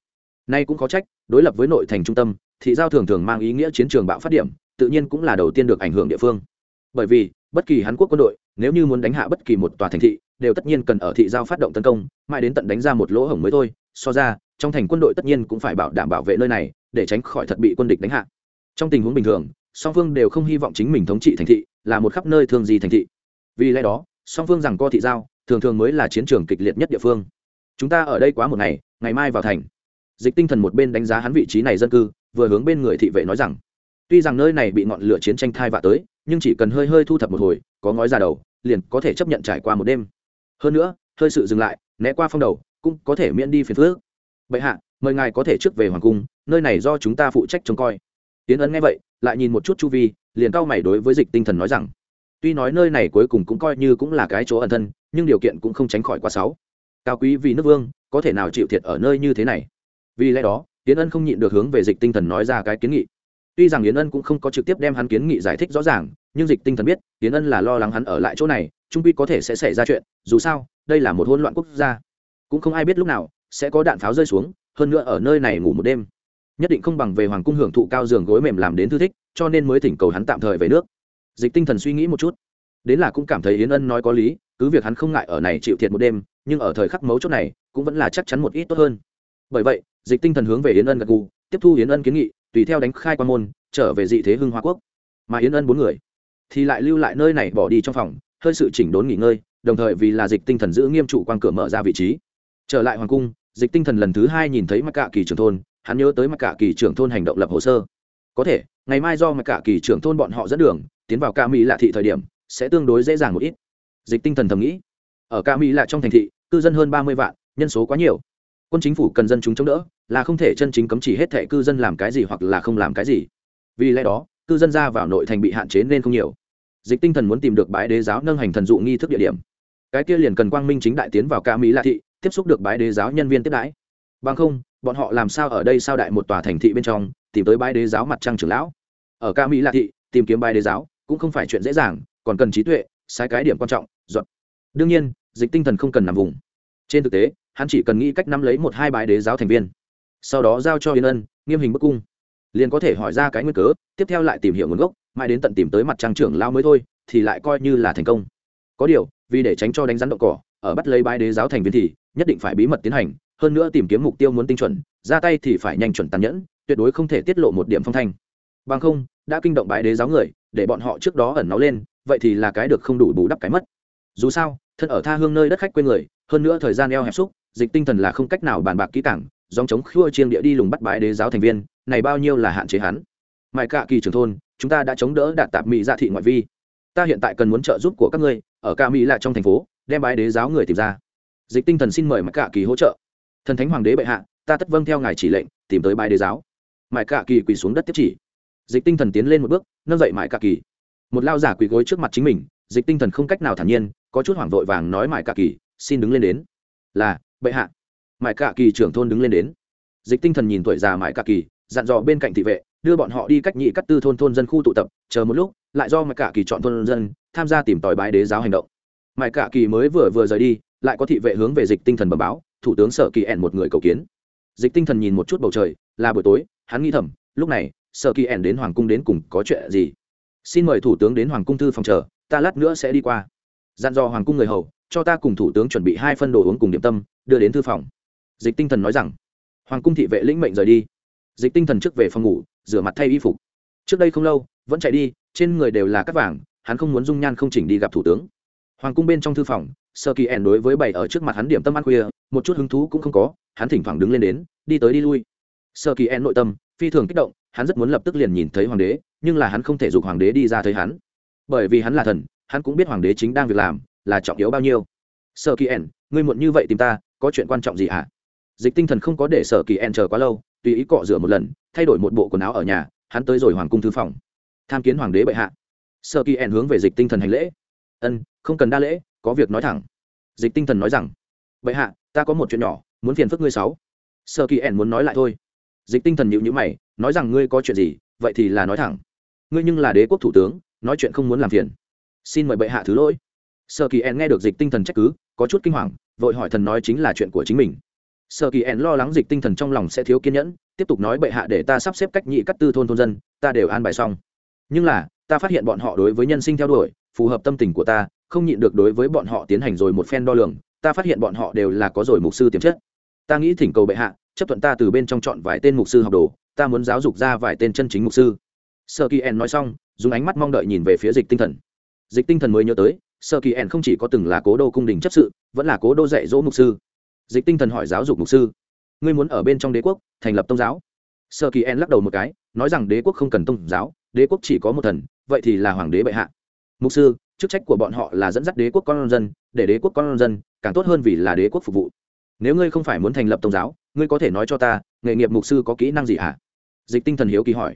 Nay cũng có trách, đối lập với nội thành trung tâm, thị giao thường thường mang ý nghĩa chiến trường bạo phát điểm, tự nhiên cũng là đầu tiên được ảnh hưởng địa phương. Bởi vì bất kỳ hán quốc quân đội, nếu như muốn đánh hạ bất kỳ một tòa thành thị, đều tất nhiên cần ở thị giao phát động tấn công, mãi đến tận đánh ra một lỗ hổng mới thôi. So ra, trong thành quân đội tất nhiên cũng phải bảo đảm bảo vệ nơi này, để tránh khỏi thật bị quân địch đánh hạ. Trong tình huống bình thường, song phương đều không hy vọng chính mình thống trị thành thị là một khắp nơi thường gì thành thị. Vì lẽ đó, song phương rằng co thị giao, thường thường mới là chiến trường kịch liệt nhất địa phương. Chúng ta ở đây quá một ngày ngày mai vào thành. Dịch tinh thần một bên đánh giá hắn vị trí này dân cư, vừa hướng bên người thị vệ nói rằng, tuy rằng nơi này bị ngọn lửa chiến tranh thai vạ tới nhưng chỉ cần hơi hơi thu thập một hồi, có ngói ra đầu, liền có thể chấp nhận trải qua một đêm. Hơn nữa, hơi sự dừng lại, né qua phong đầu, cũng có thể miễn đi phiền phước bệ hạ, mời ngài có thể trước về hoàng cung, nơi này do chúng ta phụ trách trông coi. Tiến ấn nghe vậy, lại nhìn một chút chu vi, liền cao mày đối với dịch tinh thần nói rằng, tuy nói nơi này cuối cùng cũng coi như cũng là cái chỗ ẩn thân, nhưng điều kiện cũng không tránh khỏi quá sáu cao quý vì nước vương, có thể nào chịu thiệt ở nơi như thế này? Vì lẽ đó tiến ân không nhịn được hướng về dịch tinh thần nói ra cái kiến nghị tuy rằng yến ân cũng không có trực tiếp đem hắn kiến nghị giải thích rõ ràng, nhưng dịch tinh thần biết, yến ân là lo lắng hắn ở lại chỗ này, trung quy có thể sẽ xảy ra chuyện, dù sao, đây là một hỗn loạn quốc gia. Cũng không ai biết lúc nào, sẽ có đạn pháo rơi xuống, hơn nữa ở nơi này ngủ một đêm. Nhất định không bằng về hoàng cung hưởng thụ cao giường gối mềm làm đến thư thích, cho nên mới thỉnh cầu hắn tạm thời về nước. Dịch tinh thần suy nghĩ một chút. Đến là cũng cảm thấy yến ân nói có lý, cứ việc hắn không ngại ở này chịu thiệt một đêm, nhưng ở thời khắc mấu chốt này, cũng vẫn là chắc chắn một ít tốt hơn. Bởi vậy, dịch tinh thần hướng về yến ân gật gù, tiếp thu yến ân kiến nghị tùy theo đánh khai quan môn, trở về dị thế hưng hoa quốc. Mà yến ân bốn người thì lại lưu lại nơi này bỏ đi trong phòng, hơi sự chỉnh đốn nghỉ ngơi, đồng thời vì là dịch tinh thần giữ nghiêm trụ quan cửa mở ra vị trí. Trở lại hoàng cung, dịch tinh thần lần thứ hai nhìn thấy mặc cả kỳ trưởng thôn, hắn nhớ tới mặc cả kỳ trưởng thôn hành động lập hồ sơ. Có thể, ngày mai do mặc cả kỳ trưởng thôn bọn họ dẫn đường, tiến vào ca mỹ lạ thị thời điểm, sẽ tương đối dễ dàng một ít. Dịch tinh thần thầm nghĩ, ở ca mỹ lạ trong thành thị, cư dân hơn ba mươi vạn, nhân số quá nhiều quân chính phủ cần dân chúng chống đỡ, là không thể chân chính cấm chỉ hết thẻ cư dân làm cái gì hoặc là không làm cái gì. Vì lẽ đó, cư dân ra vào nội thành bị hạn chế nên không nhiều. Dịch tinh thần muốn tìm được bái đế giáo nâng hành thần dụ nghi thức địa điểm. Cái kia liền cần quang minh chính đại tiến vào ca mỹ lạ thị, tiếp xúc được bái đế giáo nhân viên tiếp đãi. Bằng không, bọn họ làm sao ở đây sao đại một tòa thành thị bên trong, tìm tới bái đế giáo mặt trăng trưởng lão. Ở ca mỹ lạ thị, tìm kiếm bái đế giáo cũng không phải chuyện dễ dàng, còn cần trí tuệ, sai cái điểm quan trọng, dọn. Đương nhiên, dịch tinh thần không cần nằm vùng. Trên thực tế hắn chỉ cần nghĩ cách nắm lấy một hai bài đế giáo thành viên. Sau đó giao cho yên ân, nghiêm hình bức cung. Liền có thể hỏi ra cái nguyên cớ, tiếp theo lại tìm hiểu nguồn gốc, mãi đến tận tìm tới mặt trăng trưởng lao mới thôi, thì lại coi như là thành công. Có điều, vì để tránh cho đánh rắn đậu cỏ, ở bắt lấy bài đế giáo thành viên thì nhất định phải bí mật tiến hành, hơn nữa tìm kiếm mục tiêu muốn tinh chuẩn, ra tay thì phải nhanh chuẩn tàn nhẫn, tuyệt đối không thể tiết lộ một điểm phong thanh. Bằng không, đã kinh động bài đế giáo người, để bọn họ trước đó ẩn náu lên, vậy thì là cái được không đủ bù đắp cái mất. Dù sao, thân ở tha hương nơi đất khách quê người, hơn nữa thời gian eo hẹp xúc dịch tinh thần là không cách nào bàn bạc kỹ càng dòng chống khua chiêng địa đi lùng bắt bãi đế giáo thành viên, này bao nhiêu là hạn chế hắn. Mãi cả kỳ trưởng thôn, chúng ta đã chống đỡ đạt tạp mỹ dạ thị ngoại vi. Ta hiện tại cần muốn trợ giúp của các ngươi, ở ca mỹ là trong thành phố, đem bãi đế giáo người tìm ra. Dịch tinh thần xin mời mãi cả kỳ hỗ trợ. Thần thánh hoàng đế bệ hạ, ta tất vâng theo ngài chỉ lệnh, tìm tới bãi đế giáo. Mãi cả kỳ quỳ xuống đất tiếp chỉ. Dịch tinh thần tiến lên một bước, nâng dậy mãi cả kỳ. Một lao giả quỳ gối trước mặt chính mình, dịch tinh thần không cách nào thản nhiên, có chút hoảng vội vàng nói mãi cả kỳ, xin đứng lên đến. Là bệ hạ. Mãi cả kỳ trưởng thôn đứng lên đến. Dịch tinh thần nhìn tuổi già mãi cả kỳ, dặn dò bên cạnh thị vệ, đưa bọn họ đi cách nhị cắt tư thôn thôn dân khu tụ tập, chờ một lúc, lại do mãi cả kỳ chọn thôn dân, tham gia tìm tòi bái đế giáo hành động. Mãi cả kỳ mới vừa vừa rời đi, lại có thị vệ hướng về dịch tinh thần bẩm báo, thủ tướng sở kỳ ẻn một người cầu kiến. Dịch tinh thần nhìn một chút bầu trời, là buổi tối, hắn nghĩ thầm, lúc này, sở kỳ ẻn đến hoàng cung đến cùng có chuyện gì? Xin mời thủ tướng đến hoàng cung thư phòng chờ, ta lát nữa sẽ đi qua. Dặn dò hoàng cung người hầu cho ta cùng thủ tướng chuẩn bị hai phân đồ uống cùng điểm tâm, đưa đến thư phòng. Dịch tinh thần nói rằng. Hoàng cung thị vệ lĩnh mệnh rời đi. Dịch tinh thần trước về phòng ngủ, rửa mặt thay y phục. Trước đây không lâu, vẫn chạy đi, trên người đều là cắt vàng, hắn không muốn dung nhan không chỉnh đi gặp thủ tướng. Hoàng cung bên trong thư phòng, sơ kỳ ẻn đối với bảy ở trước mặt hắn điểm tâm ăn khuya, một chút hứng thú cũng không có, hắn thỉnh thoảng đứng lên đến, đi tới đi lui. Sơ kỳ ẻn nội tâm, phi thường kích động, hắn rất muốn lập tức liền nhìn thấy hoàng đế, nhưng là hắn không thể giục hoàng đế đi ra thấy hắn. Bởi vì hắn là thần, hắn cũng biết hoàng đế chính đang việc làm là trọng yếu bao nhiêu? Sở kỳ ẻn ngươi muộn như vậy tìm ta, có chuyện quan trọng gì hả? Dịch tinh thần không có để sở kỳ ẻn chờ quá lâu, tùy ý cọ rửa một lần, thay đổi một bộ quần áo ở nhà, hắn tới rồi hoàng cung thư phòng. Tham kiến hoàng đế bệ hạ. Sở kỳ ẻn hướng về dịch tinh thần hành lễ. Ân, không cần đa lễ, có việc nói thẳng. Dịch tinh thần nói rằng, bệ hạ, ta có một chuyện nhỏ, muốn phiền phức ngươi sáu. Sở kỳ ẻn muốn nói lại thôi. Dịch tinh thần nhịu nhữ mày, nói rằng, ngươi có chuyện gì, vậy thì là nói thẳng. Ngươi nhưng là đế quốc thủ tướng, nói chuyện không muốn làm phiền. Xin mời bệ hạ thứ lỗi. Sở kỳ En nghe được dịch tinh thần trách cứ, có chút kinh hoàng, vội hỏi thần nói chính là chuyện của chính mình. Sở kỳ En lo lắng dịch tinh thần trong lòng sẽ thiếu kiên nhẫn, tiếp tục nói bệ hạ để ta sắp xếp cách nhị cắt tư thôn thôn dân, ta đều an bài xong. Nhưng là, ta phát hiện bọn họ đối với nhân sinh theo đuổi, phù hợp tâm tình của ta, không nhịn được đối với bọn họ tiến hành rồi một phen đo lường, ta phát hiện bọn họ đều là có rồi mục sư tiềm chất. Ta nghĩ thỉnh cầu bệ hạ, chấp thuận ta từ bên trong chọn vài tên mục sư học đồ, ta muốn giáo dục ra vài tên chân chính mục sư. Sở kỳ En nói xong, dùng ánh mắt mong đợi nhìn về phía dịch tinh thần. Dịch tinh thần mới nhớ tới Sở kỳ ẻn không chỉ có từng là cố đô cung đình chấp sự, vẫn là cố đô dạy dỗ mục sư. Dịch tinh thần hỏi giáo dục mục sư, ngươi muốn ở bên trong đế quốc thành lập tôn giáo? Sở kỳ ẻn lắc đầu một cái, nói rằng đế quốc không cần tôn giáo, đế quốc chỉ có một thần, vậy thì là hoàng đế bệ hạ. Mục sư, chức trách của bọn họ là dẫn dắt đế quốc con dân, để đế quốc con dân càng tốt hơn vì là đế quốc phục vụ. Nếu ngươi không phải muốn thành lập tôn giáo, ngươi có thể nói cho ta, nghề nghiệp mục sư có kỹ năng gì hả? Dịch tinh thần hiếu kỳ hỏi.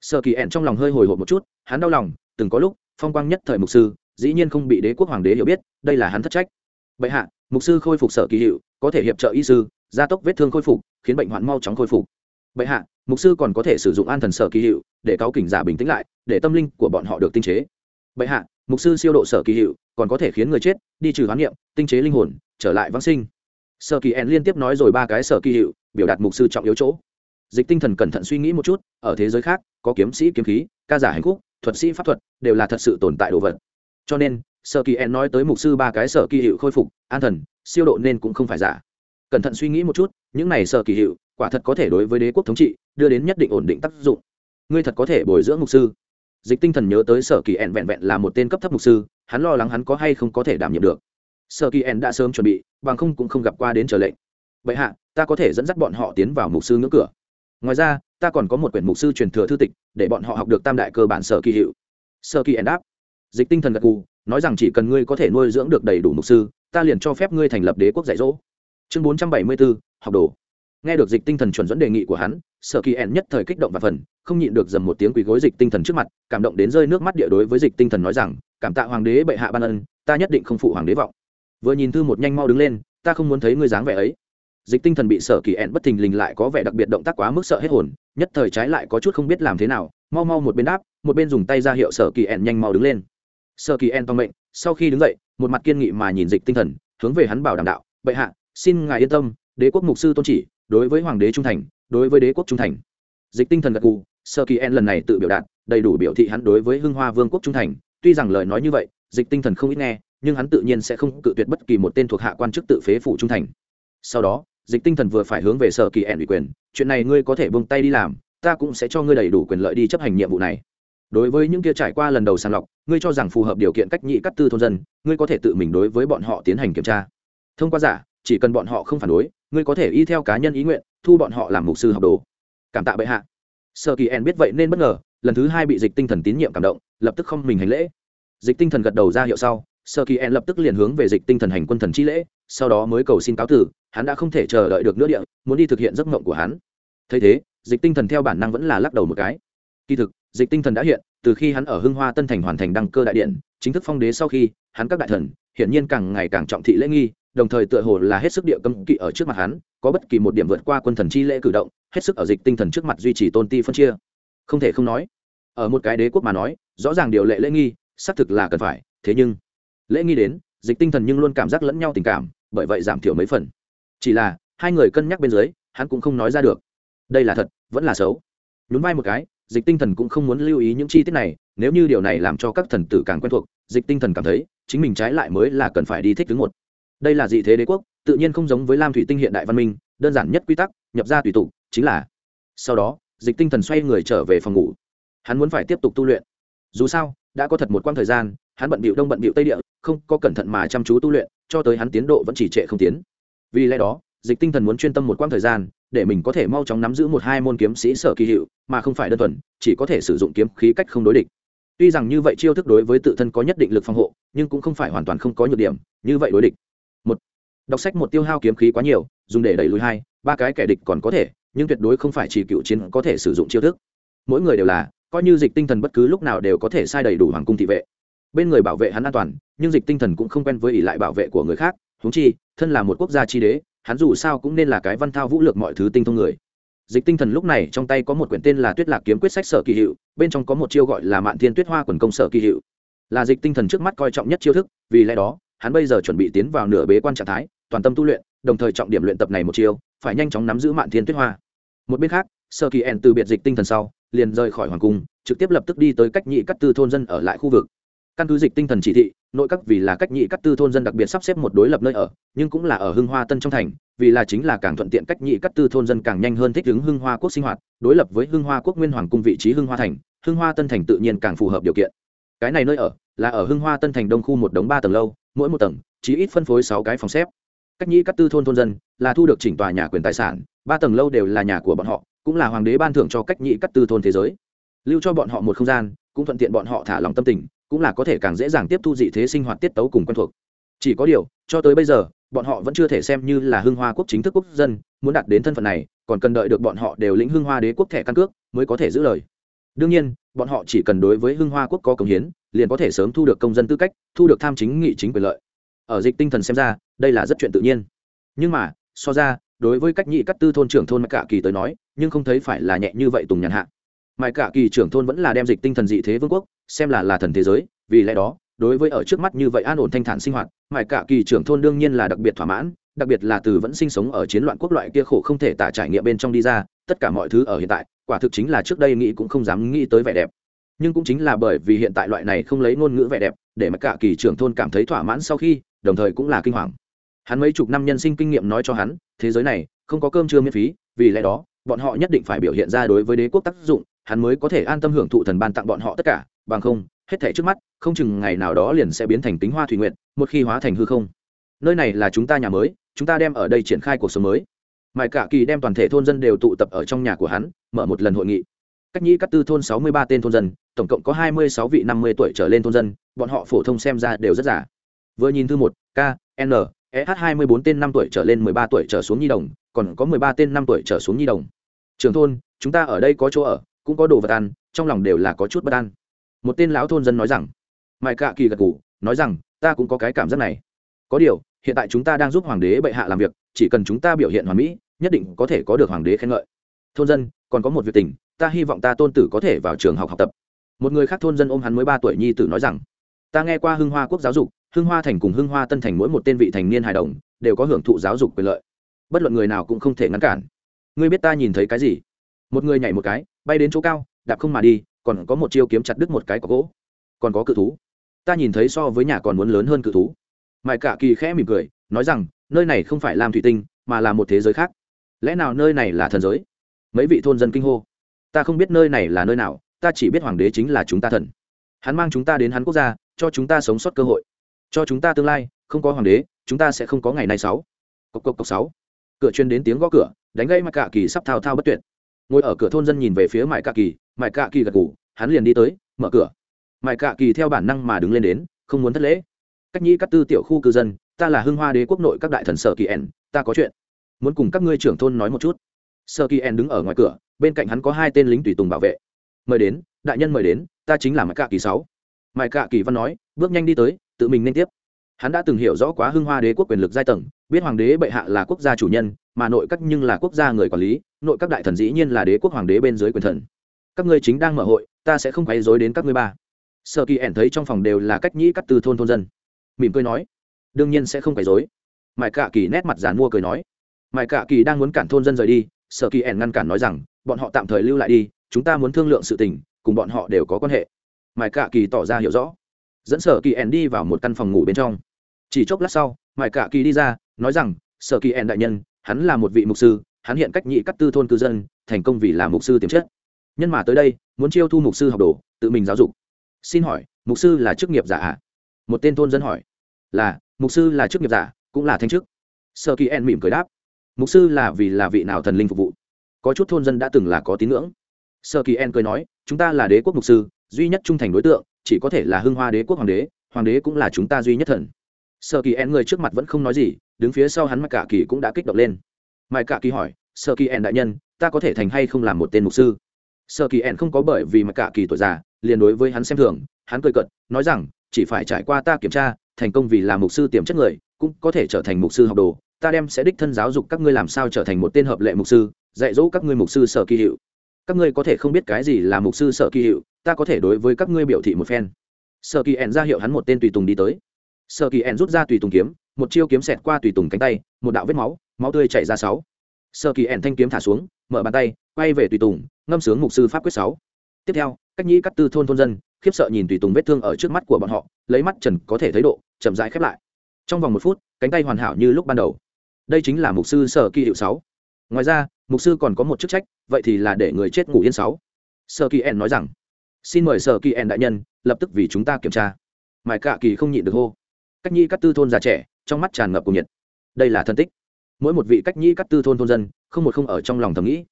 Sợ kỳ ẹn trong lòng hơi hồi hộp một chút, hắn đau lòng, từng có lúc, phong quang nhất thời mục sư dĩ nhiên không bị đế quốc hoàng đế hiểu biết, đây là hắn thất trách. Bệ hạ, mục sư khôi phục sở kỳ hiệu, có thể hiệp trợ y sư, gia tốc vết thương khôi phục, khiến bệnh hoạn mau chóng khôi phục. Bệ hạ, mục sư còn có thể sử dụng an thần sở kỳ hiệu để cáo kỉnh giả bình tĩnh lại, để tâm linh của bọn họ được tinh chế. Bệ hạ, mục sư siêu độ sở kỳ hiệu, còn có thể khiến người chết, đi trừ hoán niệm, tinh chế linh hồn, trở lại vãng sinh. Sở kỳ en liên tiếp nói rồi ba cái sở kỳ hiệu, biểu đạt mục sư trọng yếu chỗ. Dịch tinh thần cẩn thận suy nghĩ một chút, ở thế giới khác, có kiếm sĩ kiếm khí, ca giả hành khúc, thuật sĩ pháp thuật, đều là thật sự tồn tại đồ vật cho nên, sở kỳ en nói tới mục sư ba cái sở kỳ hiệu khôi phục, an thần, siêu độ nên cũng không phải giả. Cẩn thận suy nghĩ một chút, những này sở kỳ hiệu quả thật có thể đối với đế quốc thống trị, đưa đến nhất định ổn định tác dụng. Ngươi thật có thể bồi dưỡng mục sư. Dịch tinh thần nhớ tới sở kỳ En vẹn vẹn là một tên cấp thấp mục sư, hắn lo lắng hắn có hay không có thể đảm nhiệm được. Sở kỳ En đã sớm chuẩn bị, bằng không cũng không gặp qua đến trở lệnh. Vậy hạ, ta có thể dẫn dắt bọn họ tiến vào mục sư ngưỡng cửa. Ngoài ra, ta còn có một quyển mục sư truyền thừa thư tịch, để bọn họ học được tam đại cơ bản sở kỳ hiệu sở kỳ En đáp dịch tinh thần gật cù nói rằng chỉ cần ngươi có thể nuôi dưỡng được đầy đủ mục sư, ta liền cho phép ngươi thành lập đế quốc dạy dỗ. Chương bốn trăm bảy mươi bốn học đồ. Nghe được dịch tinh thần chuẩn dẫn đề nghị của hắn, sở kỳ ẻn nhất thời kích động và phần, không nhịn được dầm một tiếng quỳ gối dịch tinh thần trước mặt, cảm động đến rơi nước mắt địa đối với dịch tinh thần nói rằng, cảm tạ hoàng đế bệ hạ ban ân, ta nhất định không phụ hoàng đế vọng. Vừa nhìn thư một nhanh mau đứng lên, ta không muốn thấy ngươi dáng vẻ ấy. Dịch tinh thần bị sở kỳ ẹn bất thình lình lại có vẻ đặc biệt động tác quá mức sợ hết hồn, nhất thời trái lại có chút không biết làm thế nào, mau mau một bên đáp, một bên dùng tay ra hiệu sở kỳ ẹn nhanh mau đứng lên sở kỳ en toàn mệnh, sau khi đứng dậy, một mặt kiên nghị mà nhìn dịch tinh thần, hướng về hắn bảo đảm đạo, bệ hạ, xin ngài yên tâm, đế quốc mục sư tôn chỉ, đối với hoàng đế trung thành, đối với đế quốc trung thành. Dịch tinh thần gật gù, sơ kỳ en lần này tự biểu đạt, đầy đủ biểu thị hắn đối với hưng hoa vương quốc trung thành. Tuy rằng lời nói như vậy, dịch tinh thần không ít nghe, nhưng hắn tự nhiên sẽ không cự tuyệt bất kỳ một tên thuộc hạ quan chức tự phế phụ trung thành. Sau đó, dịch tinh thần vừa phải hướng về sở kỳ ẻn ủy quyền, chuyện này ngươi có thể buông tay đi làm, ta cũng sẽ cho ngươi đầy đủ quyền lợi đi chấp hành nhiệm vụ này đối với những kia trải qua lần đầu sàng lọc, ngươi cho rằng phù hợp điều kiện cách nhị cắt tư thôn dân, ngươi có thể tự mình đối với bọn họ tiến hành kiểm tra. Thông qua giả, chỉ cần bọn họ không phản đối, ngươi có thể y theo cá nhân ý nguyện, thu bọn họ làm mục sư học đồ. Cảm tạ bệ hạ. Sơ kỳ en biết vậy nên bất ngờ, lần thứ hai bị dịch tinh thần tín nhiệm cảm động, lập tức không mình hành lễ. Dịch tinh thần gật đầu ra hiệu sau, sơ kỳ en lập tức liền hướng về dịch tinh thần hành quân thần chi lễ, sau đó mới cầu xin cáo tử, hắn đã không thể chờ đợi được nữa địa, muốn đi thực hiện giấc mộng của hắn. Thấy thế, dịch tinh thần theo bản năng vẫn là lắc đầu một cái. Kỳ thực dịch tinh thần đã hiện, từ khi hắn ở hưng hoa tân thành hoàn thành đăng cơ đại điện, chính thức phong đế sau khi, hắn các đại thần, hiển nhiên càng ngày càng trọng thị lễ nghi, đồng thời tựa hồ là hết sức địa cấm kỵ ở trước mặt hắn, có bất kỳ một điểm vượt qua quân thần chi lễ cử động, hết sức ở dịch tinh thần trước mặt duy trì tôn ti phân chia. Không thể không nói, ở một cái đế quốc mà nói, rõ ràng điều lệ lễ nghi, xác thực là cần phải, thế nhưng, lễ nghi đến, dịch tinh thần nhưng luôn cảm giác lẫn nhau tình cảm, bởi vậy giảm thiểu mấy phần. Chỉ là, hai người cân nhắc bên dưới, hắn cũng không nói ra được. Đây là thật, vẫn là xấu. Nhún vai một cái dịch tinh thần cũng không muốn lưu ý những chi tiết này, nếu như điều này làm cho các thần tử càng quen thuộc, dịch tinh thần cảm thấy, chính mình trái lại mới là cần phải đi thích thứ một. Đây là dị thế đế quốc, tự nhiên không giống với lam thủy tinh hiện đại văn minh, đơn giản nhất quy tắc, nhập ra tùy tụ chính là sau đó, dịch tinh thần xoay người trở về phòng ngủ. Hắn muốn phải tiếp tục tu luyện. Dù sao, đã có thật một quãng thời gian, hắn bận bịu đông bận bịu tây địa, không có cẩn thận mà chăm chú tu luyện, cho tới hắn tiến độ vẫn chỉ trệ không tiến. Vì lẽ đó, dịch tinh thần muốn chuyên tâm một quãng thời gian, để mình có thể mau chóng nắm giữ một hai môn kiếm sĩ sở kỳ hiệu mà không phải đơn thuần, chỉ có thể sử dụng kiếm khí cách không đối địch. Tuy rằng như vậy chiêu thức đối với tự thân có nhất định lực phòng hộ, nhưng cũng không phải hoàn toàn không có nhược điểm, như vậy đối địch. Một, đọc sách một tiêu hao kiếm khí quá nhiều, dùng để đẩy lùi hai, ba cái kẻ địch còn có thể, nhưng tuyệt đối không phải chỉ cựu chiến có thể sử dụng chiêu thức. Mỗi người đều là, coi như dịch tinh thần bất cứ lúc nào đều có thể sai đầy đủ hoàng cung thị vệ. Bên người bảo vệ hắn an toàn, nhưng dịch tinh thần cũng không quen với ỷ lại bảo vệ của người khác. Húng chi, thân là một quốc gia chi đế, hắn dù sao cũng nên là cái văn thao vũ lược mọi thứ tinh thông người dịch tinh thần lúc này trong tay có một quyển tên là tuyết lạc kiếm quyết sách sở kỳ hiệu bên trong có một chiêu gọi là mạn thiên tuyết hoa quần công sở kỳ hiệu là dịch tinh thần trước mắt coi trọng nhất chiêu thức, vì lẽ đó, hắn bây giờ chuẩn bị tiến vào nửa bế quan trạng thái, toàn tâm tu luyện, đồng thời trọng điểm luyện tập này một chiêu, phải nhanh chóng nắm giữ mạn thiên tuyết hoa. Một bên khác, Sở kỳ ẻn từ biệt dịch tinh thần sau, liền rời khỏi hoàng cung, trực tiếp lập tức đi tới cách nhị cắt tư thôn dân ở lại khu vực. Căn cứ dịch tinh thần chỉ thị, nội các vì là cách nhị cắt tư thôn dân đặc biệt sắp xếp một đối lập nơi ở, nhưng cũng là ở hưng hoa tân trong thành vì là chính là càng thuận tiện cách nhị cắt tư thôn dân càng nhanh hơn thích ứng hưng hoa quốc sinh hoạt, đối lập với hưng hoa quốc nguyên hoàng cung vị trí hưng hoa thành, hưng hoa tân thành tự nhiên càng phù hợp điều kiện. Cái này nơi ở, là ở hưng hoa tân thành đông khu một đống ba tầng lâu, mỗi một tầng, chỉ ít phân phối sáu cái phòng xếp. Cách nhị cắt tư thôn thôn dân, là thu được chỉnh tòa nhà quyền tài sản, ba tầng lâu đều là nhà của bọn họ, cũng là hoàng đế ban thưởng cho cách nhị cắt tư thôn thế giới. Lưu cho bọn họ một không gian, cũng thuận tiện bọn họ thả lòng tâm tình, cũng là có thể càng dễ dàng tiếp thu dị thế sinh hoạt tiết tấu cùng quen thuộc. Chỉ có điều, cho tới bây giờ bọn họ vẫn chưa thể xem như là hưng hoa quốc chính thức quốc dân, muốn đạt đến thân phận này, còn cần đợi được bọn họ đều lĩnh hưng hoa đế quốc thẻ căn cước mới có thể giữ lời. Đương nhiên, bọn họ chỉ cần đối với hưng hoa quốc có công hiến, liền có thể sớm thu được công dân tư cách, thu được tham chính nghị chính quyền lợi. Ở dịch tinh thần xem ra, đây là rất chuyện tự nhiên. Nhưng mà, so ra, đối với cách nhị cắt tư thôn trưởng thôn mạch cả kỳ tới nói, nhưng không thấy phải là nhẹ như vậy tùng nhàn hạ. Mạch cả kỳ trưởng thôn vẫn là đem dịch tinh thần dị thế vương quốc, xem là là thần thế giới, vì lẽ đó đối với ở trước mắt như vậy an ổn thanh thản sinh hoạt mạch cả kỳ trưởng thôn đương nhiên là đặc biệt thỏa mãn, đặc biệt là từ vẫn sinh sống ở chiến loạn quốc loại kia khổ không thể tả trải nghiệm bên trong đi ra, tất cả mọi thứ ở hiện tại, quả thực chính là trước đây nghĩ cũng không dám nghĩ tới vẻ đẹp. Nhưng cũng chính là bởi vì hiện tại loại này không lấy ngôn ngữ vẻ đẹp, để mà cả kỳ trưởng thôn cảm thấy thỏa mãn sau khi, đồng thời cũng là kinh hoàng. Hắn mấy chục năm nhân sinh kinh nghiệm nói cho hắn, thế giới này, không có cơm trưa miễn phí, vì lẽ đó, bọn họ nhất định phải biểu hiện ra đối với đế quốc tác dụng, hắn mới có thể an tâm hưởng thụ thần ban tặng bọn họ tất cả, bằng không hết thể trước mắt, không chừng ngày nào đó liền sẽ biến thành tính hoa thủy nguyện một khi hóa thành hư không. Nơi này là chúng ta nhà mới, chúng ta đem ở đây triển khai cuộc sống mới. Mãi cả kỳ đem toàn thể thôn dân đều tụ tập ở trong nhà của hắn, mở một lần hội nghị. Cách nhĩ cắt tư thôn sáu mươi ba tên thôn dân, tổng cộng có hai mươi sáu vị năm mươi tuổi trở lên thôn dân, bọn họ phổ thông xem ra đều rất giả vừa nhìn thư một, k, n eh hai mươi bốn tên năm tuổi trở lên mười ba tuổi trở xuống nhi đồng, còn có mười ba tên năm tuổi trở xuống nhi đồng. Trường thôn, chúng ta ở đây có chỗ ở, cũng có đồ vật ăn, trong lòng đều là có chút bất an một tên lão thôn dân nói rằng mãi cạ kỳ gật cù, nói rằng ta cũng có cái cảm giác này. Có điều hiện tại chúng ta đang giúp hoàng đế bệ hạ làm việc chỉ cần chúng ta biểu hiện hoàn mỹ nhất định có thể có được hoàng đế khen ngợi. Thôn dân còn có một việc tình ta hy vọng ta tôn tử có thể vào trường học học tập. Một người khác thôn dân ôm hắn mới ba tuổi nhi tử nói rằng ta nghe qua hưng hoa quốc giáo dục hưng hoa thành cùng hưng hoa tân thành mỗi một tên vị thành niên hài đồng đều có hưởng thụ giáo dục quyền lợi. Bất luận người nào cũng không thể ngăn cản. Ngươi biết ta nhìn thấy cái gì? Một người nhảy một cái bay đến chỗ cao đạp không mà đi còn có một chiêu kiếm chặt đứt một cái có gỗ. Còn có cự thú. Ta nhìn thấy so với nhà còn muốn lớn hơn cự thú. Mãi cả kỳ khẽ mỉm cười, nói rằng, nơi này không phải làm thủy tinh, mà là một thế giới khác. Lẽ nào nơi này là thần giới? Mấy vị thôn dân kinh hô. Ta không biết nơi này là nơi nào, ta chỉ biết hoàng đế chính là chúng ta thần. Hắn mang chúng ta đến hắn quốc gia, cho chúng ta sống sót cơ hội. Cho chúng ta tương lai, không có hoàng đế, chúng ta sẽ không có ngày nay sáu. Cộc cộc cộc sáu. Cửa chuyên đến tiếng gõ cửa, đánh gây mặc cả kỳ sắp thao thao bất tuyệt ngồi ở cửa thôn dân nhìn về phía mãi cả kỳ. Mãi cả kỳ gật ngủ hắn liền đi tới, mở cửa. Mãi cả kỳ theo bản năng mà đứng lên đến, không muốn thất lễ. Cách nhĩ các tư tiểu khu cư dân, ta là hưng hoa đế quốc nội các đại thần sở kỳ ẻn ta có chuyện. Muốn cùng các ngươi trưởng thôn nói một chút. Sở kỳ ẻn đứng ở ngoài cửa, bên cạnh hắn có hai tên lính tùy tùng bảo vệ. Mời đến, đại nhân mời đến, ta chính là mãi cả kỳ sáu. Mãi cả kỳ văn nói, bước nhanh đi tới, tự mình nên tiếp hắn đã từng hiểu rõ quá hưng hoa đế quốc quyền lực giai tầng, biết hoàng đế bệ hạ là quốc gia chủ nhân, mà nội các nhưng là quốc gia người quản lý, nội các đại thần dĩ nhiên là đế quốc hoàng đế bên dưới quyền thần. Các ngươi chính đang mở hội, ta sẽ không quấy dối đến các ngươi ba. Sợ kỳ ẻn thấy trong phòng đều là cách nhĩ cắt từ thôn thôn dân. Mỉm cười nói, đương nhiên sẽ không quấy dối mãi cả kỳ nét mặt dán mua cười nói mãi cả kỳ đang muốn cản thôn dân rời đi sợ kỳ ẻn ngăn cản nói rằng, bọn họ tạm thời lưu lại đi, chúng ta muốn thương lượng sự tình, cùng bọn họ đều có quan hệ. Mãi cả kỳ tỏ ra hiểu rõ dẫn sở kỳ ẻn đi vào một căn phòng ngủ bên trong. Chỉ chốc lát sau mãi cả kỳ đi ra, nói rằng, sở kỳ ẻn đại nhân, hắn là một vị mục sư, hắn hiện cách nhị cắt tư thôn cư dân, thành công vì là mục sư tiềm chất. Nhân mà tới đây, muốn chiêu thu mục sư học đồ, tự mình giáo dục. Xin hỏi, mục sư là chức nghiệp giả ạ một tên thôn dân hỏi. Là, mục sư là chức nghiệp giả, cũng là thanh chức. Sơ kỳ en mỉm cười đáp. Mục sư là vì là vị nào thần linh phục vụ? Có chút thôn dân đã từng là có tín ngưỡng. Sơ kỳ en cười nói, chúng ta là đế quốc mục sư, duy nhất trung thành đối tượng chỉ có thể là hưng hoa đế quốc hoàng đế hoàng đế cũng là chúng ta duy nhất thần. Sơ kỳ en người trước mặt vẫn không nói gì, đứng phía sau hắn mặc cả kỳ cũng đã kích động lên. Mãi cả kỳ hỏi sơ kỳ en đại nhân, ta có thể thành hay không làm một tên mục sư? Sơ kỳ en không có bởi vì mặc cả kỳ tuổi già, liền đối với hắn xem thường, hắn cười cợt, nói rằng, chỉ phải trải qua ta kiểm tra, thành công vì là mục sư tiềm chất người, cũng có thể trở thành mục sư học đồ. Ta đem sẽ đích thân giáo dục các ngươi làm sao trở thành một tên hợp lệ mục sư, dạy dỗ các ngươi mục sư sở kỳ hiệu các ngươi có thể không biết cái gì là mục sư sở kỳ hiệu ta có thể đối với các ngươi biểu thị một phen. Sợ kỳ ẻn ra hiệu hắn một tên tùy tùng đi tới. Sợ kỳ ẻn rút ra tùy tùng kiếm, một chiêu kiếm xẹt qua tùy tùng cánh tay, một đạo vết máu máu tươi chảy ra sáu. Sợ kỳ ẻn thanh kiếm thả xuống, mở bàn tay, quay về tùy tùng, ngâm sướng mục sư pháp quyết sáu. Tiếp theo, cách nhĩ cắt tư thôn thôn dân, khiếp sợ nhìn tùy tùng vết thương ở trước mắt của bọn họ, lấy mắt trần có thể thấy độ, chậm rãi khép lại. Trong vòng một phút, cánh tay hoàn hảo như lúc ban đầu. Đây chính là mục sư sở kỳ hiệu sáu. Ngoài ra, mục sư còn có một chức trách, vậy thì là để người chết ngủ yên sáu. Sở kỳ en nói rằng xin mời sở kỳ ẹn đại nhân, lập tức vì chúng ta kiểm tra. Mãi cả kỳ không nhịn được hô. Cách nhi cắt tư thôn già trẻ, trong mắt tràn ngập cùng nhiệt. Đây là thân tích. Mỗi một vị cách nhi cắt tư thôn thôn dân, không một không ở trong lòng thầm nghĩ.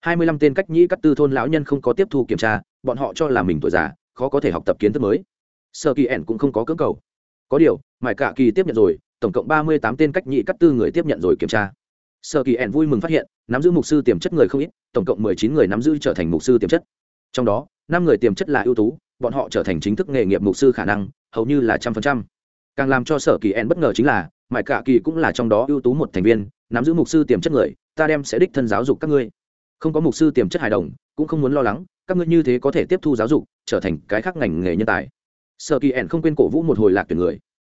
Hai mươi lăm tên cách nhĩ cắt tư thôn lão nhân không có tiếp thu kiểm tra, bọn họ cho là mình tuổi già, khó có thể học tập kiến thức mới. Sở kỳ ẻn cũng không có cưỡng cầu. Có điều mãi cả kỳ tiếp nhận rồi, tổng cộng ba mươi tám tên cách nhĩ cắt tư người tiếp nhận rồi kiểm tra. Sở kỳ ẻn vui mừng phát hiện, nắm giữ mục sư tiềm chất người không ít, tổng cộng mười chín người nắm giữ trở thành mục sư tiềm chất trong đó, năm người tiềm chất là ưu tú, bọn họ trở thành chính thức nghề nghiệp mục sư khả năng, hầu như là trăm phần trăm. Càng làm cho sở kỳ en bất ngờ chính là mãi cả kỳ cũng là trong đó ưu tú một thành viên, nắm giữ mục sư tiềm chất người, ta đem sẽ đích thân giáo dục các ngươi. Không có mục sư tiềm chất hài đồng, cũng không muốn lo lắng, các ngươi như thế có thể tiếp thu giáo dục, trở thành cái khác ngành nghề nhân tài. Sở kỳ ẻn không quên cổ vũ một hồi lạc tuyển người.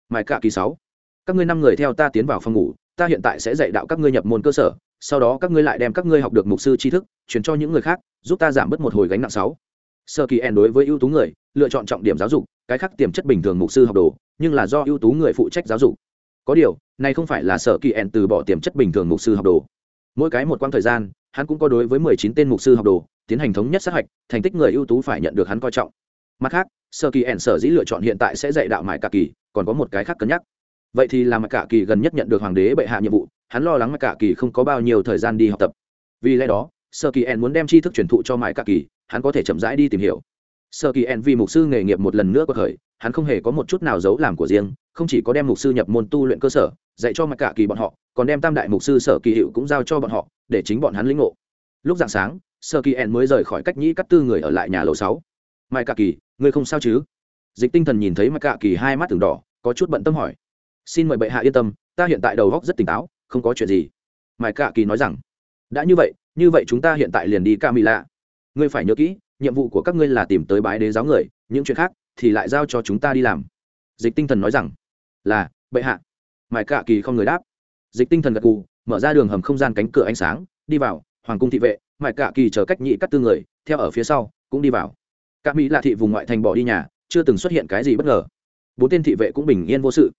Mãi cả kỳ sáu, các ngươi năm người theo ta tiến vào phòng ngủ, ta hiện tại sẽ dạy đạo các ngươi nhập môn cơ sở sau đó các ngươi lại đem các ngươi học được mục sư tri thức chuyển cho những người khác, giúp ta giảm bớt một hồi gánh nặng sáu. Sơ kỳ en đối với ưu tú người, lựa chọn trọng điểm giáo dục, cái khác tiềm chất bình thường mục sư học đồ, nhưng là do ưu tú người phụ trách giáo dục. Có điều, này không phải là sở kỳ en từ bỏ tiềm chất bình thường mục sư học đồ. Mỗi cái một quãng thời gian, hắn cũng có đối với mười chín tên mục sư học đồ, tiến hành thống nhất sát hạch, thành tích người ưu tú phải nhận được hắn coi trọng. Mặt khác sơ kỳ en sở dĩ lựa chọn hiện tại sẽ dạy đạo mại cả kỳ, còn có một cái khác cân nhắc. Vậy thì là mại cả kỳ gần nhất nhận được hoàng đế bệ hạ nhiệm vụ hắn lo lắng mãi cả kỳ không có bao nhiêu thời gian đi học tập. Vì lẽ đó, sơ kỳ en muốn đem tri thức truyền thụ cho mãi cả kỳ, hắn có thể chậm rãi đi tìm hiểu. Sơ kỳ en vì mục sư nghề nghiệp một lần nữa có khởi, hắn không hề có một chút nào giấu làm của riêng, không chỉ có đem mục sư nhập môn tu luyện cơ sở, dạy cho mãi cả kỳ bọn họ, còn đem tam đại mục sư sở kỳ hiệu cũng giao cho bọn họ, để chính bọn hắn lĩnh ngộ. Lúc dạng sáng, sơ kỳ en mới rời khỏi cách nhĩ cắt tư người ở lại nhà lầu sáu. Mãi cả kỳ, ngươi không sao chứ? Dịch tinh thần nhìn thấy mãi cả kỳ hai mắt từng đỏ, có chút bận tâm hỏi. Xin mời bệ hạ yên tâm, ta hiện tại đầu góc rất tỉnh táo không có chuyện gì. Mai cả kỳ nói rằng, đã như vậy như vậy chúng ta hiện tại liền đi ca mỹ lạ ngươi phải nhớ kỹ, nhiệm vụ của các ngươi là tìm tới bái đế giáo người, những chuyện khác thì lại giao cho chúng ta đi làm. Dịch tinh thần nói rằng, là, bệ hạ. Mãi cạ kỳ không người đáp. Dịch tinh thần gật cù mở ra đường hầm không gian cánh cửa ánh sáng, đi vào, hoàng cung thị vệ mãi cạ kỳ chờ cách nhị cắt tư người, theo ở phía sau, cũng đi vào. Cả mỹ Lạ thị vùng ngoại thành bỏ đi nhà, chưa từng xuất hiện cái gì bất ngờ. Bốn tên thị vệ cũng bình yên vô sự.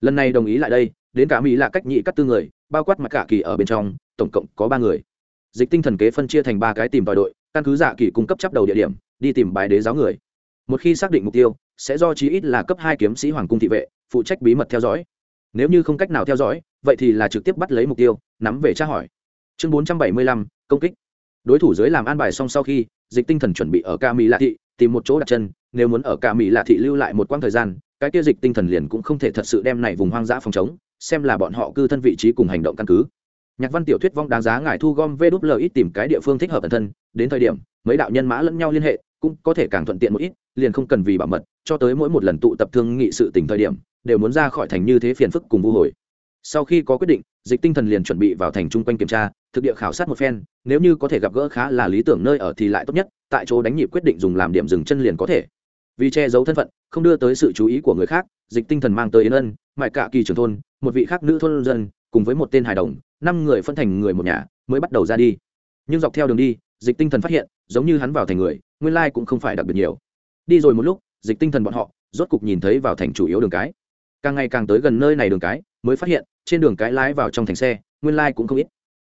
Lần này đồng ý lại đây, đến cả mỹ Lạ cách nhị cắt tư người bao quát mặt cả kỳ ở bên trong, tổng cộng có ba người. Dịch tinh thần kế phân chia thành ba cái tìm tòi đội, căn cứ dạ kỳ cung cấp chấp đầu địa điểm, đi tìm bài đế giáo người. Một khi xác định mục tiêu, sẽ do chí ít là cấp hai kiếm sĩ hoàng cung thị vệ, phụ trách bí mật theo dõi. Nếu như không cách nào theo dõi, vậy thì là trực tiếp bắt lấy mục tiêu, nắm về tra hỏi. Chương bốn trăm bảy mươi lăm, công kích. Đối thủ dưới làm an bài xong sau khi, dịch tinh thần chuẩn bị ở ca mỹ lạ thị tìm một chỗ đặt chân, nếu muốn ở ca mỹ lạ thị lưu lại một quãng thời gian, cái kia dịch tinh thần liền cũng không thể thật sự đem này vùng hoang dã phòng chống xem là bọn họ cư thân vị trí cùng hành động căn cứ. Nhạc văn tiểu thuyết vong đáng giá ngài thu gom vê đúp ít tìm cái địa phương thích hợp bản thân, đến thời điểm, mấy đạo nhân mã lẫn nhau liên hệ, cũng có thể càng thuận tiện một ít, liền không cần vì bảo mật, cho tới mỗi một lần tụ tập thương nghị sự tình thời điểm, đều muốn ra khỏi thành như thế phiền phức cùng vô hồi. Sau khi có quyết định, dịch tinh thần liền chuẩn bị vào thành chung quanh kiểm tra, thực địa khảo sát một phen, nếu như có thể gặp gỡ khá là lý tưởng nơi ở thì lại tốt nhất, tại chỗ đánh nhịp quyết định dùng làm điểm dừng chân liền có thể. Vì che giấu thân phận, không đưa tới sự chú ý của người khác, dịch tinh thần mang tới yên ân, mại cạ kỳ trưởng thôn một vị khác nữ thôn dân, cùng với một tên hài đồng, năm người phân thành người một nhà, mới bắt đầu ra đi. Nhưng dọc theo đường đi, dịch tinh thần phát hiện, giống như hắn vào thành người, nguyên lai cũng không phải đặc biệt nhiều. Đi rồi một lúc, dịch tinh thần bọn họ, rốt cục nhìn thấy vào thành chủ yếu đường cái. Càng ngày càng tới gần nơi này đường cái, mới phát hiện, trên đường cái lái vào trong thành xe, nguyên lai cũng không ít.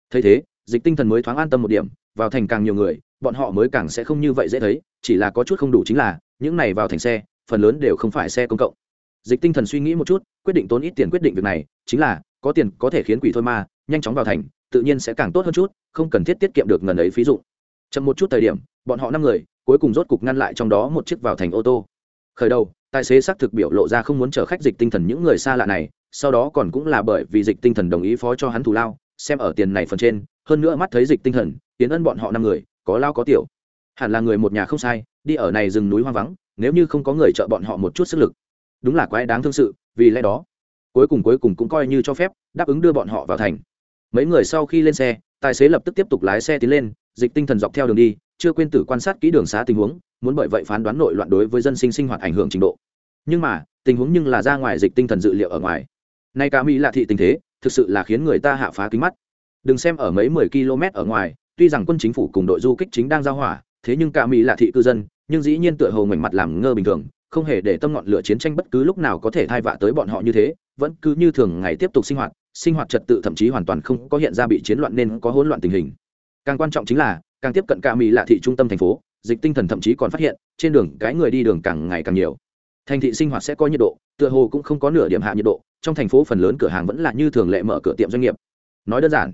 Thấy thế, dịch tinh thần mới thoáng an tâm một điểm, vào thành càng nhiều người, bọn họ mới càng sẽ không như vậy dễ thấy, chỉ là có chút không đủ chính là, những này vào thành xe, phần lớn đều không phải xe công cộng. Dịch tinh thần suy nghĩ một chút quyết định tốn ít tiền quyết định việc này, chính là, có tiền có thể khiến quỷ thôi ma nhanh chóng vào thành, tự nhiên sẽ càng tốt hơn chút, không cần thiết tiết kiệm được ngần ấy phí dụ chậm một chút thời điểm, bọn họ năm người, cuối cùng rốt cục ngăn lại trong đó một chiếc vào thành ô tô. Khởi đầu, tài xế xác thực biểu lộ ra không muốn chở khách dịch tinh thần những người xa lạ này, sau đó còn cũng là bởi vì dịch tinh thần đồng ý phó cho hắn thù lao, xem ở tiền này phần trên, hơn nữa mắt thấy dịch tinh thần tiến ân bọn họ năm người, có lao có tiểu. Hẳn là người một nhà không sai, đi ở này rừng núi hoang vắng, nếu như không có người trợ bọn họ một chút sức lực. Đúng là quái đáng thương sự vì lẽ đó, cuối cùng cuối cùng cũng coi như cho phép, đáp ứng đưa bọn họ vào thành. Mấy người sau khi lên xe, tài xế lập tức tiếp tục lái xe tiến lên, dịch tinh thần dọc theo đường đi, chưa quên tử quan sát kỹ đường xá tình huống, muốn bởi vậy phán đoán nội loạn đối với dân sinh sinh hoạt ảnh hưởng trình độ. Nhưng mà, tình huống nhưng là ra ngoài dịch tinh thần dự liệu ở ngoài. Nay cả mỹ lạ thị tình thế, thực sự là khiến người ta hạ phá kính mắt. Đừng xem ở mấy mười km ở ngoài, tuy rằng quân chính phủ cùng đội du kích chính đang giao hỏa, thế nhưng cả mỹ lạ thị cư dân, nhưng dĩ nhiên tựa hồ ngoảnh mặt làm ngơ bình thường không hề để tâm ngọn lửa chiến tranh bất cứ lúc nào có thể thay vạ tới bọn họ như thế, vẫn cứ như thường ngày tiếp tục sinh hoạt sinh hoạt trật tự thậm chí hoàn toàn không có hiện ra bị chiến loạn nên có hỗn loạn tình hình. Càng quan trọng chính là, càng tiếp cận cả mỹ lạ thị trung tâm thành phố, dịch tinh thần thậm chí còn phát hiện, trên đường cái người đi đường càng ngày càng nhiều. Thành thị sinh hoạt sẽ có nhiệt độ, tựa hồ cũng không có nửa điểm hạ nhiệt độ, trong thành phố phần lớn cửa hàng vẫn là như thường lệ mở cửa tiệm doanh nghiệp. Nói đơn giản,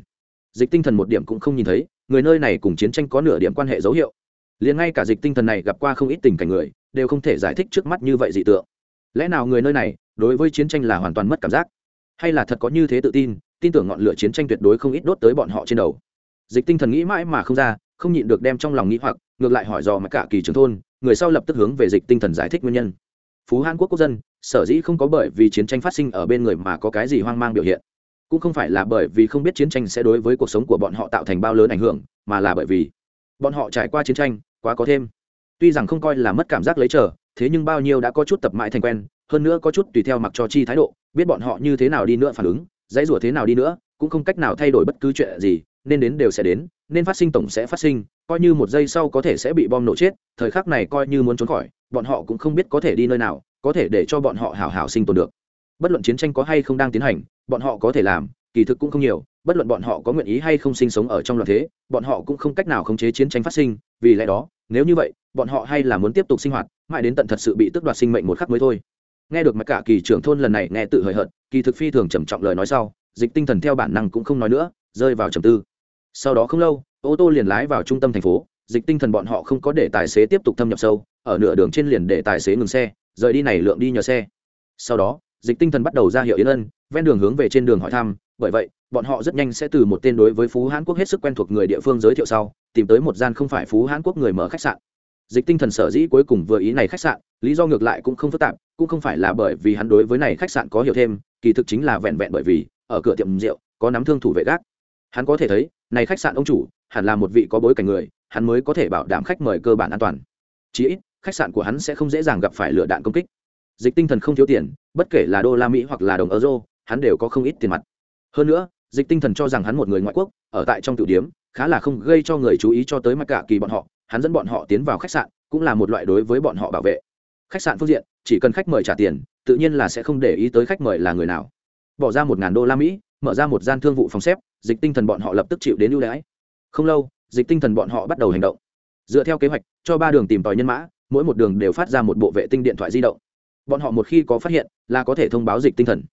dịch tinh thần một điểm cũng không nhìn thấy, người nơi này cùng chiến tranh có nửa điểm quan hệ dấu hiệu. Liền ngay cả dịch tinh thần này gặp qua không ít tình cảnh người đều không thể giải thích trước mắt như vậy dị tượng. Lẽ nào người nơi này, đối với chiến tranh là hoàn toàn mất cảm giác? Hay là thật có như thế tự tin tin tưởng ngọn lửa chiến tranh tuyệt đối không ít đốt tới bọn họ trên đầu? Dịch tinh thần nghĩ mãi mà không ra, không nhịn được đem trong lòng nghĩ hoặc, ngược lại hỏi dò mà cả kỳ trưởng thôn, người sau lập tức hướng về dịch tinh thần giải thích nguyên nhân. Phú hàn quốc quốc dân, sở dĩ không có bởi vì chiến tranh phát sinh ở bên người mà có cái gì hoang mang biểu hiện. Cũng không phải là bởi vì không biết chiến tranh sẽ đối với cuộc sống của bọn họ tạo thành bao lớn ảnh hưởng, mà là bởi vì bọn họ trải qua chiến tranh quá có thêm tuy rằng không coi là mất cảm giác lấy chờ, thế nhưng bao nhiêu đã có chút tập mãi thành quen, hơn nữa có chút tùy theo mặc cho chi thái độ, biết bọn họ như thế nào đi nữa phản ứng, dãy rủa thế nào đi nữa, cũng không cách nào thay đổi bất cứ chuyện gì, nên đến đều sẽ đến, nên phát sinh tổng sẽ phát sinh, coi như một giây sau có thể sẽ bị bom nổ chết, thời khắc này coi như muốn trốn khỏi, bọn họ cũng không biết có thể đi nơi nào, có thể để cho bọn họ hào hào sinh tồn được. Bất luận chiến tranh có hay không đang tiến hành, bọn họ có thể làm, kỳ thực cũng không nhiều, bất luận bọn họ có nguyện ý hay không sinh sống ở trong loạn thế, bọn họ cũng không cách nào khống chế chiến tranh phát sinh, vì lẽ đó nếu như vậy, bọn họ hay là muốn tiếp tục sinh hoạt, mãi đến tận thật sự bị tước đoạt sinh mệnh một khắc mới thôi. Nghe được mặt cả kỳ trưởng thôn lần này nghe tự hời hợt, kỳ thực phi thường trầm trọng lời nói sau, dịch tinh thần theo bản năng cũng không nói nữa, rơi vào trầm tư. Sau đó không lâu, ô tô liền lái vào trung tâm thành phố, dịch tinh thần bọn họ không có để tài xế tiếp tục thâm nhập sâu, ở nửa đường trên liền để tài xế ngừng xe, rời đi này lượng đi nhờ xe. Sau đó, dịch tinh thần bắt đầu ra hiệu yến ân, ven đường hướng về trên đường hỏi thăm, bởi vậy bọn họ rất nhanh sẽ từ một tên đối với phú hãn quốc hết sức quen thuộc người địa phương giới thiệu sau, tìm tới một gian không phải phú hãn quốc người mở khách sạn. Dịch tinh thần sở dĩ cuối cùng vừa ý này khách sạn, lý do ngược lại cũng không phức tạp, cũng không phải là bởi vì hắn đối với này khách sạn có hiểu thêm, kỳ thực chính là vẹn vẹn bởi vì, ở cửa tiệm rượu, có nắm thương thủ vệ gác. Hắn có thể thấy, này khách sạn ông chủ, hẳn là một vị có bối cảnh người, hắn mới có thể bảo đảm khách mời cơ bản an toàn. Chí ít, khách sạn của hắn sẽ không dễ dàng gặp phải lửa đạn công kích. Dịch tinh thần không thiếu tiền, bất kể là đô la mỹ hoặc là đồng euro, hắn đều có không ít tiền mặt. Hơn nữa dịch tinh thần cho rằng hắn một người ngoại quốc, ở tại trong tiểu điếm, khá là không gây cho người chú ý cho tới mặc cả kỳ bọn họ, hắn dẫn bọn họ tiến vào khách sạn, cũng là một loại đối với bọn họ bảo vệ. Khách sạn phương diện, chỉ cần khách mời trả tiền, tự nhiên là sẽ không để ý tới khách mời là người nào. Bỏ ra một ngàn đô la mỹ, mở ra một gian thương vụ phòng xếp, dịch tinh thần bọn họ lập tức chịu đến ưu đãi. Không lâu, dịch tinh thần bọn họ bắt đầu hành động. Dựa theo kế hoạch, cho ba đường tìm tòi nhân mã, mỗi một đường đều phát ra một bộ vệ tinh điện thoại di động. Bọn họ một khi có phát hiện, là có thể thông báo dịch tinh thần.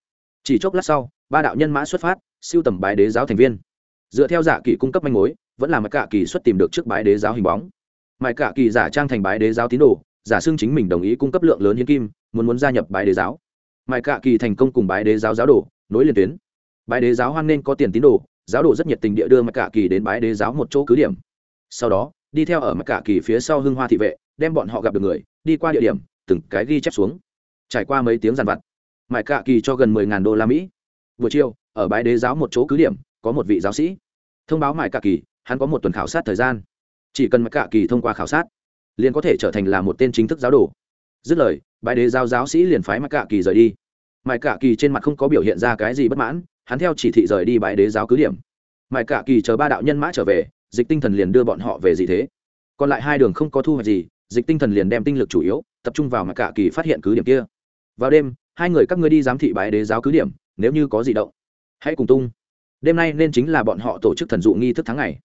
Chỉ chốc lát sau, ba đạo nhân mã xuất phát siêu tầm bái đế giáo thành viên. Dựa theo dạ giả kỳ cung cấp manh mối, vẫn là mạch cả kỳ xuất tìm được trước bái đế giáo hình bóng. Mạch cả kỳ giả trang thành bái đế giáo tín đồ, giả xưng chính mình đồng ý cung cấp lượng lớn hiến kim, muốn muốn gia nhập bái đế giáo. Mạch cả kỳ thành công cùng bái đế giáo giáo đồ, nối liền tuyến. Bái đế giáo hoan nên có tiền tín đồ, giáo đồ rất nhiệt tình địa đưa mạch cả kỳ đến bái đế giáo một chỗ cứ điểm. Sau đó, đi theo ở mạch cả kỳ phía sau hưng hoa thị vệ, đem bọn họ gặp được người, đi qua địa điểm, từng cái ghi chép xuống. Trải qua mấy tiếng giàn vặt mạch cả kỳ cho gần mười ngàn đô la mỹ buổi chiều, ở bãi đế giáo một chỗ cứ điểm, có một vị giáo sĩ. Thông báo mạch cả kỳ, hắn có một tuần khảo sát thời gian. Chỉ cần mạch cả kỳ thông qua khảo sát, liền có thể trở thành là một tên chính thức giáo đồ. Dứt lời bãi đế giáo giáo sĩ liền phái mạch cả kỳ rời đi. Mạch cả kỳ trên mặt không có biểu hiện ra cái gì bất mãn, hắn theo chỉ thị rời đi bãi đế giáo cứ điểm. Mãi cả kỳ chờ ba đạo nhân mã trở về, dịch tinh thần liền đưa bọn họ về gì thế. Còn lại hai đường không có thu hoạch gì, dịch tinh thần liền đem tinh lực chủ yếu, tập trung vào mãi cả kỳ phát hiện cứ điểm kia. Vào đêm, hai người các ngươi đi giám thị bãi đế giáo cứ điểm nếu như có gì động, hãy cùng tung. Đêm nay nên chính là bọn họ tổ chức thần dụ nghi thức tháng ngày.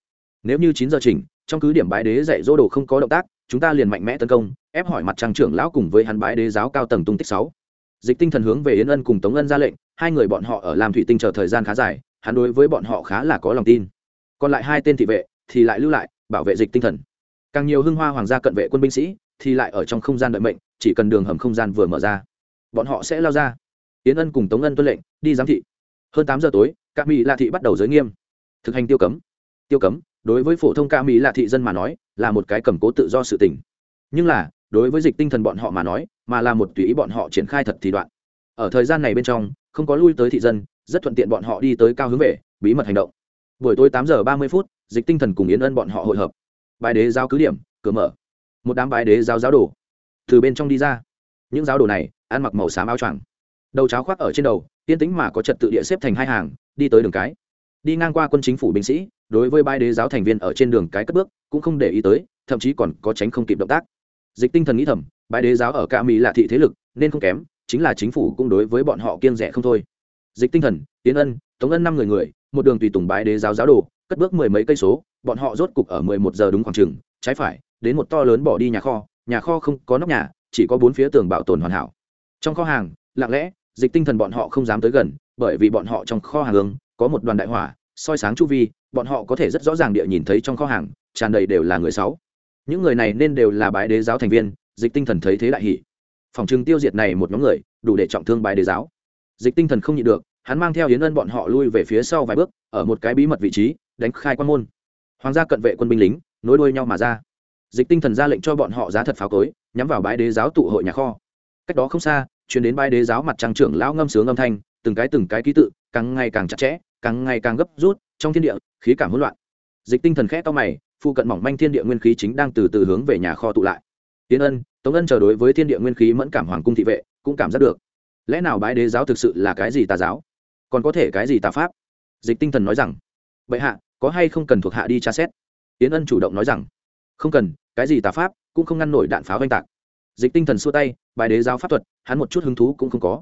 Nếu như chín giờ chỉnh, trong cứ điểm bái đế dạy dỗ đồ không có động tác, chúng ta liền mạnh mẽ tấn công, ép hỏi mặt trăng trưởng lão cùng với hắn bái đế giáo cao tầng tung tích sáu. Dịch tinh thần hướng về yến ân cùng tống ân ra lệnh, hai người bọn họ ở làm thủy tinh chờ thời gian khá dài, hắn đối với bọn họ khá là có lòng tin. Còn lại hai tên thị vệ thì lại lưu lại, bảo vệ dịch tinh thần. Càng nhiều hưng hoa hoàng gia cận vệ quân binh sĩ thì lại ở trong không gian đợi mệnh, chỉ cần đường hầm không gian vừa mở ra, bọn họ sẽ lao ra yến ân cùng tống ân tuân lệnh, đi giám thị. Hơn tám giờ tối ca mỹ lạ thị bắt đầu giới nghiêm. Thực hành tiêu cấm. Tiêu cấm, đối với phổ thông ca mỹ lạ thị dân mà nói, là một cái cầm cố tự do sự tỉnh nhưng là, đối với dịch tinh thần bọn họ mà nói, mà là một tùy ý bọn họ triển khai thật thì đoạn. Ở thời gian này bên trong, không có lui tới thị dân, rất thuận tiện bọn họ đi tới cao hướng về, bí mật hành động. Buổi tối tám giờ ba mươi phút, dịch tinh thần cùng yến ân bọn họ hội hợp. Bài đế giao cứ điểm, cửa mở. Một đám bài đế giao giáo đồ. Từ bên trong đi ra. Những giáo đồ này, ăn mặc màu xám áo choàng đầu cháo khoác ở trên đầu tiên tính mà có trật tự địa xếp thành hai hàng, đi tới đường cái. Đi ngang qua quân chính phủ binh sĩ, đối với bãi đế giáo thành viên ở trên đường cái cất bước, cũng không để ý tới, thậm chí còn có tránh không kịp động tác. Dịch tinh thần nghĩ thầm bái đế giáo ở ca mỹ là thị thế lực, nên không kém, chính là chính phủ cũng đối với bọn họ kiêng rẻ không thôi. Dịch tinh thần, tiến ân, tống ân năm người người, một đường tùy tùng bái đế giáo giáo đồ, cất bước mười mấy cây số, bọn họ rốt cục ở mười một giờ đúng khoảng trường, trái phải, đến một to lớn bỏ đi nhà kho nhà kho không có nóc nhà, chỉ có bốn phía tường bảo tồn hoàn hảo. Trong kho hàng, lặng lẽ dịch tinh thần bọn họ không dám tới gần, bởi vì bọn họ trong kho hàng hướng có một đoàn đại hỏa, soi sáng chu vi, bọn họ có thể rất rõ ràng địa nhìn thấy trong kho hàng, tràn đầy đều là người sáu. Những người này nên đều là bái đế giáo thành viên, dịch tinh thần thấy thế đại hỷ phòng trừng tiêu diệt này một nhóm người, đủ để trọng thương bái đế giáo. Dịch tinh thần không nhịn được, hắn mang theo hiến ân bọn họ lui về phía sau vài bước, ở một cái bí mật vị trí, đánh khai quan môn. Hoàng gia cận vệ quân binh lính, nối đuôi nhau mà ra. Dịch tinh thần ra lệnh cho bọn họ giá thật pháo cối, nhắm vào bãi đế giáo tụ hội nhà kho. Cách đó không xa chuyển đến bãi đế giáo mặt trăng trưởng lão ngâm sướng âm thanh, từng cái từng cái ký tự, càng ngày càng chặt chẽ, càng ngày càng gấp rút, trong thiên địa, khí cảm hỗn loạn. Dịch tinh thần khẽ to mày phụ cận mỏng manh thiên địa nguyên khí chính đang từ từ hướng về nhà kho tụ lại. Tiến ân, tống ân chờ đối với thiên địa nguyên khí mẫn cảm hoàng cung thị vệ, cũng cảm giác được. Lẽ nào bái đế giáo thực sự là cái gì tà giáo? Còn có thể cái gì tà pháp? Dịch tinh thần nói rằng. Bệ hạ, có hay không cần thuộc hạ đi tra xét? Tiến ân chủ động nói rằng. Không cần, cái gì tà pháp cũng không ngăn nổi đạn pháo oanh tạc dịch tinh thần xua tay bài đế giáo pháp thuật, hắn một chút hứng thú cũng không có.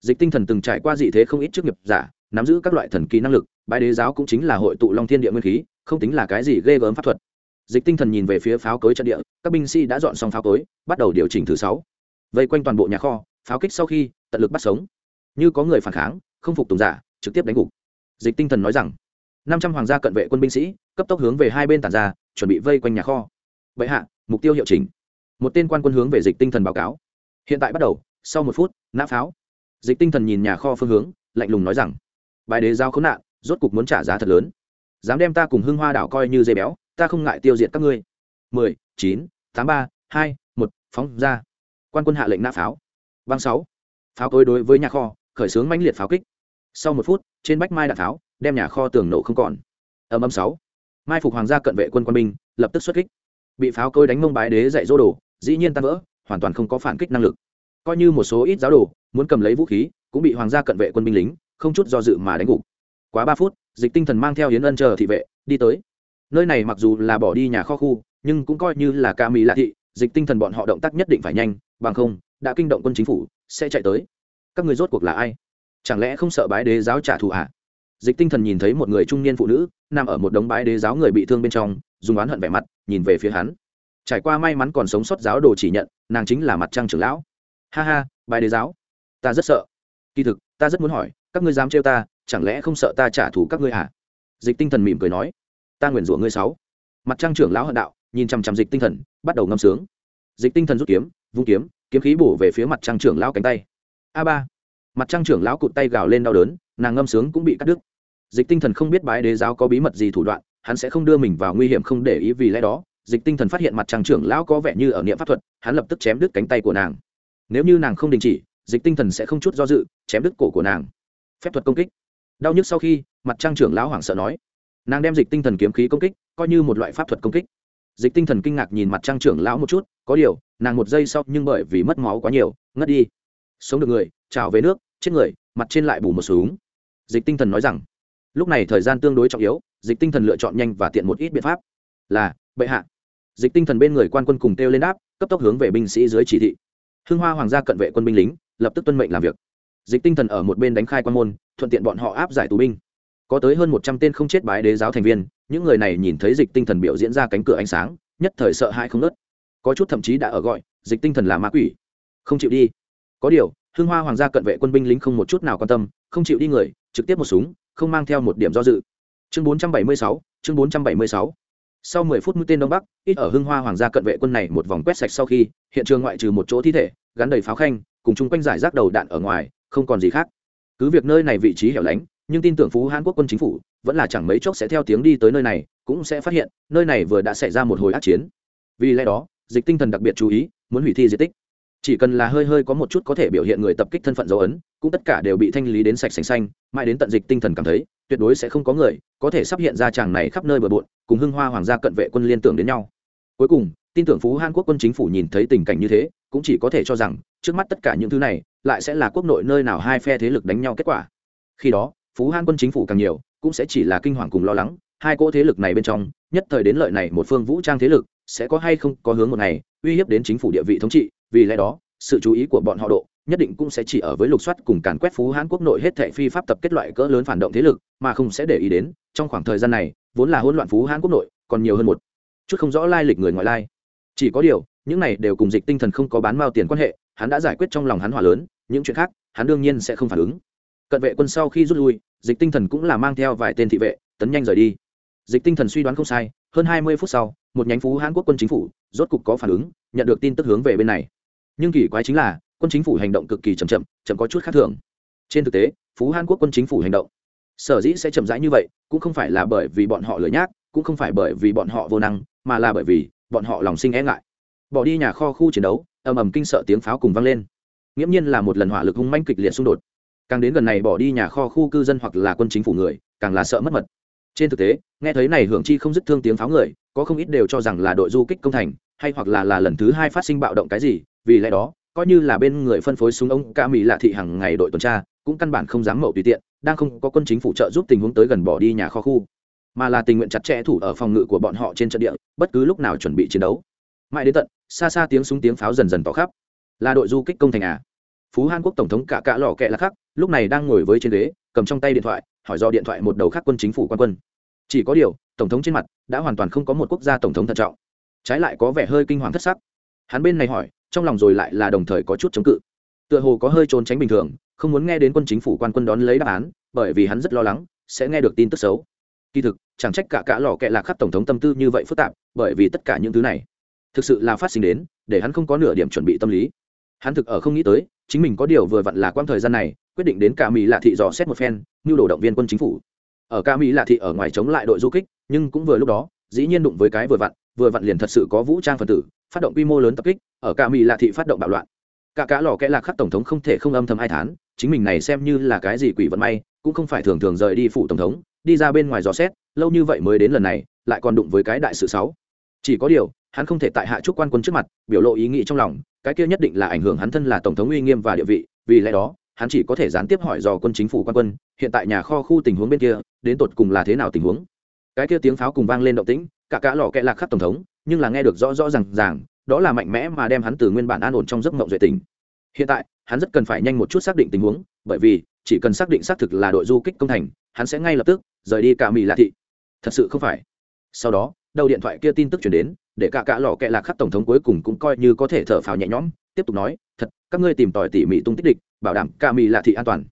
Dịch tinh thần từng trải qua dị thế không ít chức nghiệp giả, nắm giữ các loại thần kỳ năng lực bài đế giáo cũng chính là hội tụ long thiên địa nguyên khí, không tính là cái gì ghê gớm pháp thuật. Dịch tinh thần nhìn về phía pháo cối trận địa, các binh sĩ đã dọn xong pháo cối, bắt đầu điều chỉnh thứ sáu. Vây quanh toàn bộ nhà kho, pháo kích sau khi, tận lực bắt sống. Như có người phản kháng, không phục tùng giả, trực tiếp đánh gục. Dịch tinh thần nói rằng, năm trăm hoàng gia cận vệ quân binh sĩ, cấp tốc hướng về hai bên tàn ra, chuẩn bị vây quanh nhà kho. Vậy hạ, mục tiêu hiệu chỉnh một tên quan quân hướng về dịch tinh thần báo cáo. Hiện tại bắt đầu, sau một phút, nã pháo. Dịch tinh thần nhìn nhà kho phương hướng, lạnh lùng nói rằng bài đế giao khốn nạn, rốt cục muốn trả giá thật lớn. Dám đem ta cùng hưng hoa đảo coi như dây béo, ta không ngại tiêu diệt các ngươi. Mười, chín, tám ba, hai, một, phóng ra. Quan quân hạ lệnh nã pháo. Băng sáu. Pháo tối đối với nhà kho, khởi xướng mãnh liệt pháo kích. Sau một phút, trên bách mai đạn pháo, đem nhà kho tường nổ không còn. Âm âm sáu. Mai phục hoàng gia cận vệ quân quân binh, lập tức xuất kích. Bị pháo cối đánh mông bái đế dạy dỗ đồ dĩ nhiên tan vỡ, hoàn toàn không có phản kích năng lực. Coi như một số ít giáo đồ muốn cầm lấy vũ khí, cũng bị hoàng gia cận vệ quân binh lính, không chút do dự mà đánh gục. Quá ba phút, dịch tinh thần mang theo hiến ân chờ thị vệ, đi tới. Nơi này mặc dù là bỏ đi nhà kho khu, nhưng cũng coi như là ca mỹ lạ thị, dịch tinh thần bọn họ động tác nhất định phải nhanh, bằng không, đã kinh động quân chính phủ, sẽ chạy tới. Các người rốt cuộc là ai? Chẳng lẽ không sợ bái đế giáo trả thù à? dịch tinh thần nhìn thấy một người trung niên phụ nữ, nằm ở một đống bái đế giáo người bị thương bên trong, dùng oán hận vẻ mặt, nhìn về phía hắn trải qua may mắn còn sống sót giáo đồ chỉ nhận, nàng chính là mặt trăng trưởng lão. Ha ha, bài đề giáo. Ta rất sợ. Kỳ thực, ta rất muốn hỏi, các ngươi dám trêu ta, chẳng lẽ không sợ ta trả thù các ngươi à? dịch tinh thần mỉm cười nói. Ta nguyền rủa ngươi sáu. Mặt trăng trưởng lão hận đạo, nhìn chằm chằm dịch tinh thần, bắt đầu ngâm sướng. Dịch tinh thần rút kiếm, vung kiếm kiếm khí bổ về phía mặt trăng trưởng lão cánh tay. A ba. Mặt trăng trưởng lão cụt tay gào lên đau đớn, nàng ngâm sướng cũng bị cắt đứt. Dịch tinh thần không biết bái đế giáo có bí mật gì thủ đoạn, hắn sẽ không đưa mình vào nguy hiểm không để ý vì lẽ đó dịch tinh thần phát hiện mặt trăng trưởng lão có vẻ như ở niệm pháp thuật, hắn lập tức chém đứt cánh tay của nàng. Nếu như nàng không đình chỉ, dịch tinh thần sẽ không chút do dự chém đứt cổ của nàng. Phép thuật công kích. Đau nhức sau khi, mặt trăng trưởng lão hoảng sợ nói, nàng đem dịch tinh thần kiếm khí công kích, coi như một loại pháp thuật công kích. Dịch tinh thần kinh ngạc nhìn mặt trăng trưởng lão một chút, có điều, nàng một giây sau nhưng bởi vì mất máu quá nhiều, ngất đi. Sống được người, trào về nước, chết người, mặt trên lại bù một súng dịch tinh thần nói rằng. Lúc này thời gian tương đối trọng yếu, dịch tinh thần lựa chọn nhanh và tiện một ít biện pháp. Là, bệ hạ dịch tinh thần bên người quan quân cùng kêu lên đáp cấp tốc hướng về binh sĩ dưới chỉ thị. Hưng hoa hoàng gia cận vệ quân binh lính lập tức tuân mệnh làm việc. Dịch tinh thần ở một bên đánh khai quan môn thuận tiện bọn họ áp giải tù binh. Có tới hơn một trăm tên không chết bái đế giáo thành viên những người này nhìn thấy dịch tinh thần biểu diễn ra cánh cửa ánh sáng nhất thời sợ hãi không nớt có chút thậm chí đã ở gọi dịch tinh thần là ma quỷ. Không chịu đi. Có điều hưng hoa hoàng gia cận vệ quân binh lính không một chút nào quan tâm không chịu đi người trực tiếp một súng không mang theo một điểm do dự. Chương 476, chương 476 sau mười phút mũi tên đông bắc, ít ở hưng hoa hoàng gia cận vệ quân này một vòng quét sạch sau khi, hiện trường ngoại trừ một chỗ thi thể, gắn đầy pháo khanh, cùng chung quanh giải rác đầu đạn ở ngoài, không còn gì khác. Cứ việc nơi này vị trí hẻo lánh, nhưng tin tưởng phú hàn quốc quân chính phủ vẫn là chẳng mấy chốc sẽ theo tiếng đi tới nơi này, cũng sẽ phát hiện nơi này vừa đã xảy ra một hồi ác chiến. Vì lẽ đó, dịch tinh thần đặc biệt chú ý, muốn hủy thi di tích. Chỉ cần là hơi hơi có một chút có thể biểu hiện người tập kích thân phận dấu ấn, cũng tất cả đều bị thanh lý đến sạch sành xanh, mãi đến tận dịch tinh thần cảm thấy tuyệt đối sẽ không có người có thể sắp hiện ra chàng này khắp nơi bờ bộn, cùng hưng hoa hoàng gia cận vệ quân liên tưởng đến nhau. Cuối cùng, tin tưởng phú hàn quốc quân chính phủ nhìn thấy tình cảnh như thế, cũng chỉ có thể cho rằng, trước mắt tất cả những thứ này, lại sẽ là quốc nội nơi nào hai phe thế lực đánh nhau kết quả. Khi đó, phú hàn quân chính phủ càng nhiều, cũng sẽ chỉ là kinh hoàng cùng lo lắng, hai cỗ thế lực này bên trong, nhất thời đến lợi này một phương vũ trang thế lực, sẽ có hay không có hướng một ngày, uy hiếp đến chính phủ địa vị thống trị, vì lẽ đó, sự chú ý của bọn họ độ nhất định cũng sẽ chỉ ở với lục soát cùng càn quét phú hãn quốc nội hết thệ phi pháp tập kết loại cỡ lớn phản động thế lực, mà không sẽ để ý đến, trong khoảng thời gian này, vốn là hỗn loạn phú hãn quốc nội, còn nhiều hơn một chút không rõ lai lịch người ngoại lai. Chỉ có điều, những này đều cùng dịch tinh thần không có bán mao tiền quan hệ, hắn đã giải quyết trong lòng hắn hỏa lớn, những chuyện khác, hắn đương nhiên sẽ không phản ứng. Cận vệ quân sau khi rút lui, dịch tinh thần cũng là mang theo vài tên thị vệ, tấn nhanh rời đi. Dịch tinh thần suy đoán không sai, hơn hai mươi phút sau, một nhánh phú hãn quốc quân chính phủ rốt cục có phản ứng, nhận được tin tức hướng về bên này. Nhưng kỳ quái chính là quân chính phủ hành động cực kỳ chậm chậm chậm có chút khác thường. Trên thực tế, phú hàn quốc quân chính phủ hành động, sở dĩ sẽ chậm rãi như vậy, cũng không phải là bởi vì bọn họ lười nhác, cũng không phải bởi vì bọn họ vô năng, mà là bởi vì bọn họ lòng sinh e ngại. Bỏ đi nhà kho khu chiến đấu, ầm ầm kinh sợ tiếng pháo cùng vang lên. Nghiễm nhiên là một lần hỏa lực hung manh kịch liệt xung đột. Càng đến gần này bỏ đi nhà kho khu cư dân hoặc là quân chính phủ người, càng là sợ mất mật. Trên thực tế, nghe thấy này hưởng chi không dứt thương tiếng pháo người, có không ít đều cho rằng là đội du kích công thành, hay hoặc là là lần thứ hai phát sinh bạo động cái gì, vì lẽ đó coi như là bên người phân phối súng ống ca mỹ lạ thị hàng ngày đội tuần tra, cũng căn bản không dám mậu tùy tiện, đang không có quân chính phủ trợ giúp tình huống tới gần bỏ đi nhà kho khu, mà là tình nguyện chặt chẽ thủ ở phòng ngự của bọn họ trên trận địa, bất cứ lúc nào chuẩn bị chiến đấu. Mãi đến tận, xa xa tiếng súng tiếng pháo dần dần tỏ khắp. Là đội du kích công thành à? Phú hàn quốc tổng thống cả cả lò kẹ là khắc, lúc này đang ngồi với trên ghế, cầm trong tay điện thoại, hỏi do điện thoại một đầu khác quân chính phủ quan quân. Chỉ có điều, tổng thống trên mặt đã hoàn toàn không có một quốc gia tổng thống thận trọng. Trái lại có vẻ hơi kinh hoàng thất sắc. Hắn bên này hỏi trong lòng rồi lại là đồng thời có chút chống cự. Tựa hồ có hơi trốn tránh bình thường, không muốn nghe đến quân chính phủ quan quân đón lấy đáp án, bởi vì hắn rất lo lắng, sẽ nghe được tin tức xấu. Kỳ thực, chẳng trách cả cả lò kẹ lạc khắp tổng thống tâm tư như vậy phức tạp, bởi vì tất cả những thứ này, thực sự là phát sinh đến, để hắn không có nửa điểm chuẩn bị tâm lý. Hắn thực ở không nghĩ tới, chính mình có điều vừa vặn là quãng thời gian này, quyết định đến cả mỹ lạ thị dò xét một phen như đồ động viên quân chính phủ. Ở cả mỹ lạ thị ở ngoài chống lại đội du kích, nhưng cũng vừa lúc đó, dĩ nhiên đụng với cái vừa vặn vừa vặn liền thật sự có vũ trang phần tử, phát động quy mô lớn tập kích ở cả mỹ lạ thị phát động bạo loạn. Cả cá lò kẽ lạc khắc tổng thống không thể không âm thầm hai tháng, chính mình này xem như là cái gì quỷ vận may cũng không phải thường thường rời đi phủ tổng thống đi ra bên ngoài dò xét lâu như vậy mới đến lần này lại còn đụng với cái đại sự sáu chỉ có điều hắn không thể tại hạ trúc quan quân trước mặt biểu lộ ý nghĩ trong lòng cái kia nhất định là ảnh hưởng hắn thân là tổng thống uy nghiêm và địa vị vì lẽ đó hắn chỉ có thể gián tiếp hỏi dò quân chính phủ quan quân hiện tại nhà kho khu tình huống bên kia đến tột cùng là thế nào tình huống. Cái kia tiếng pháo cùng vang lên động tĩnh cả cá lò kẽ lạc khắc tổng thống nhưng là nghe được rõ rõ rằng ràng đó là mạnh mẽ mà đem hắn từ nguyên bản an ổn trong giấc mộng duệ tình. Hiện tại, hắn rất cần phải nhanh một chút xác định tình huống, bởi vì, chỉ cần xác định xác thực là đội du kích công thành, hắn sẽ ngay lập tức rời đi cả mỹ lạ thị. Thật sự không phải. Sau đó, đầu điện thoại kia tin tức chuyển đến, để cả cả lò kẹ lạc khắc tổng thống cuối cùng cũng coi như có thể thở phào nhẹ nhõm, tiếp tục nói, thật, các ngươi tìm tòi tỉ mỉ tung tích địch, bảo đảm cả mỹ lạ thị an toàn.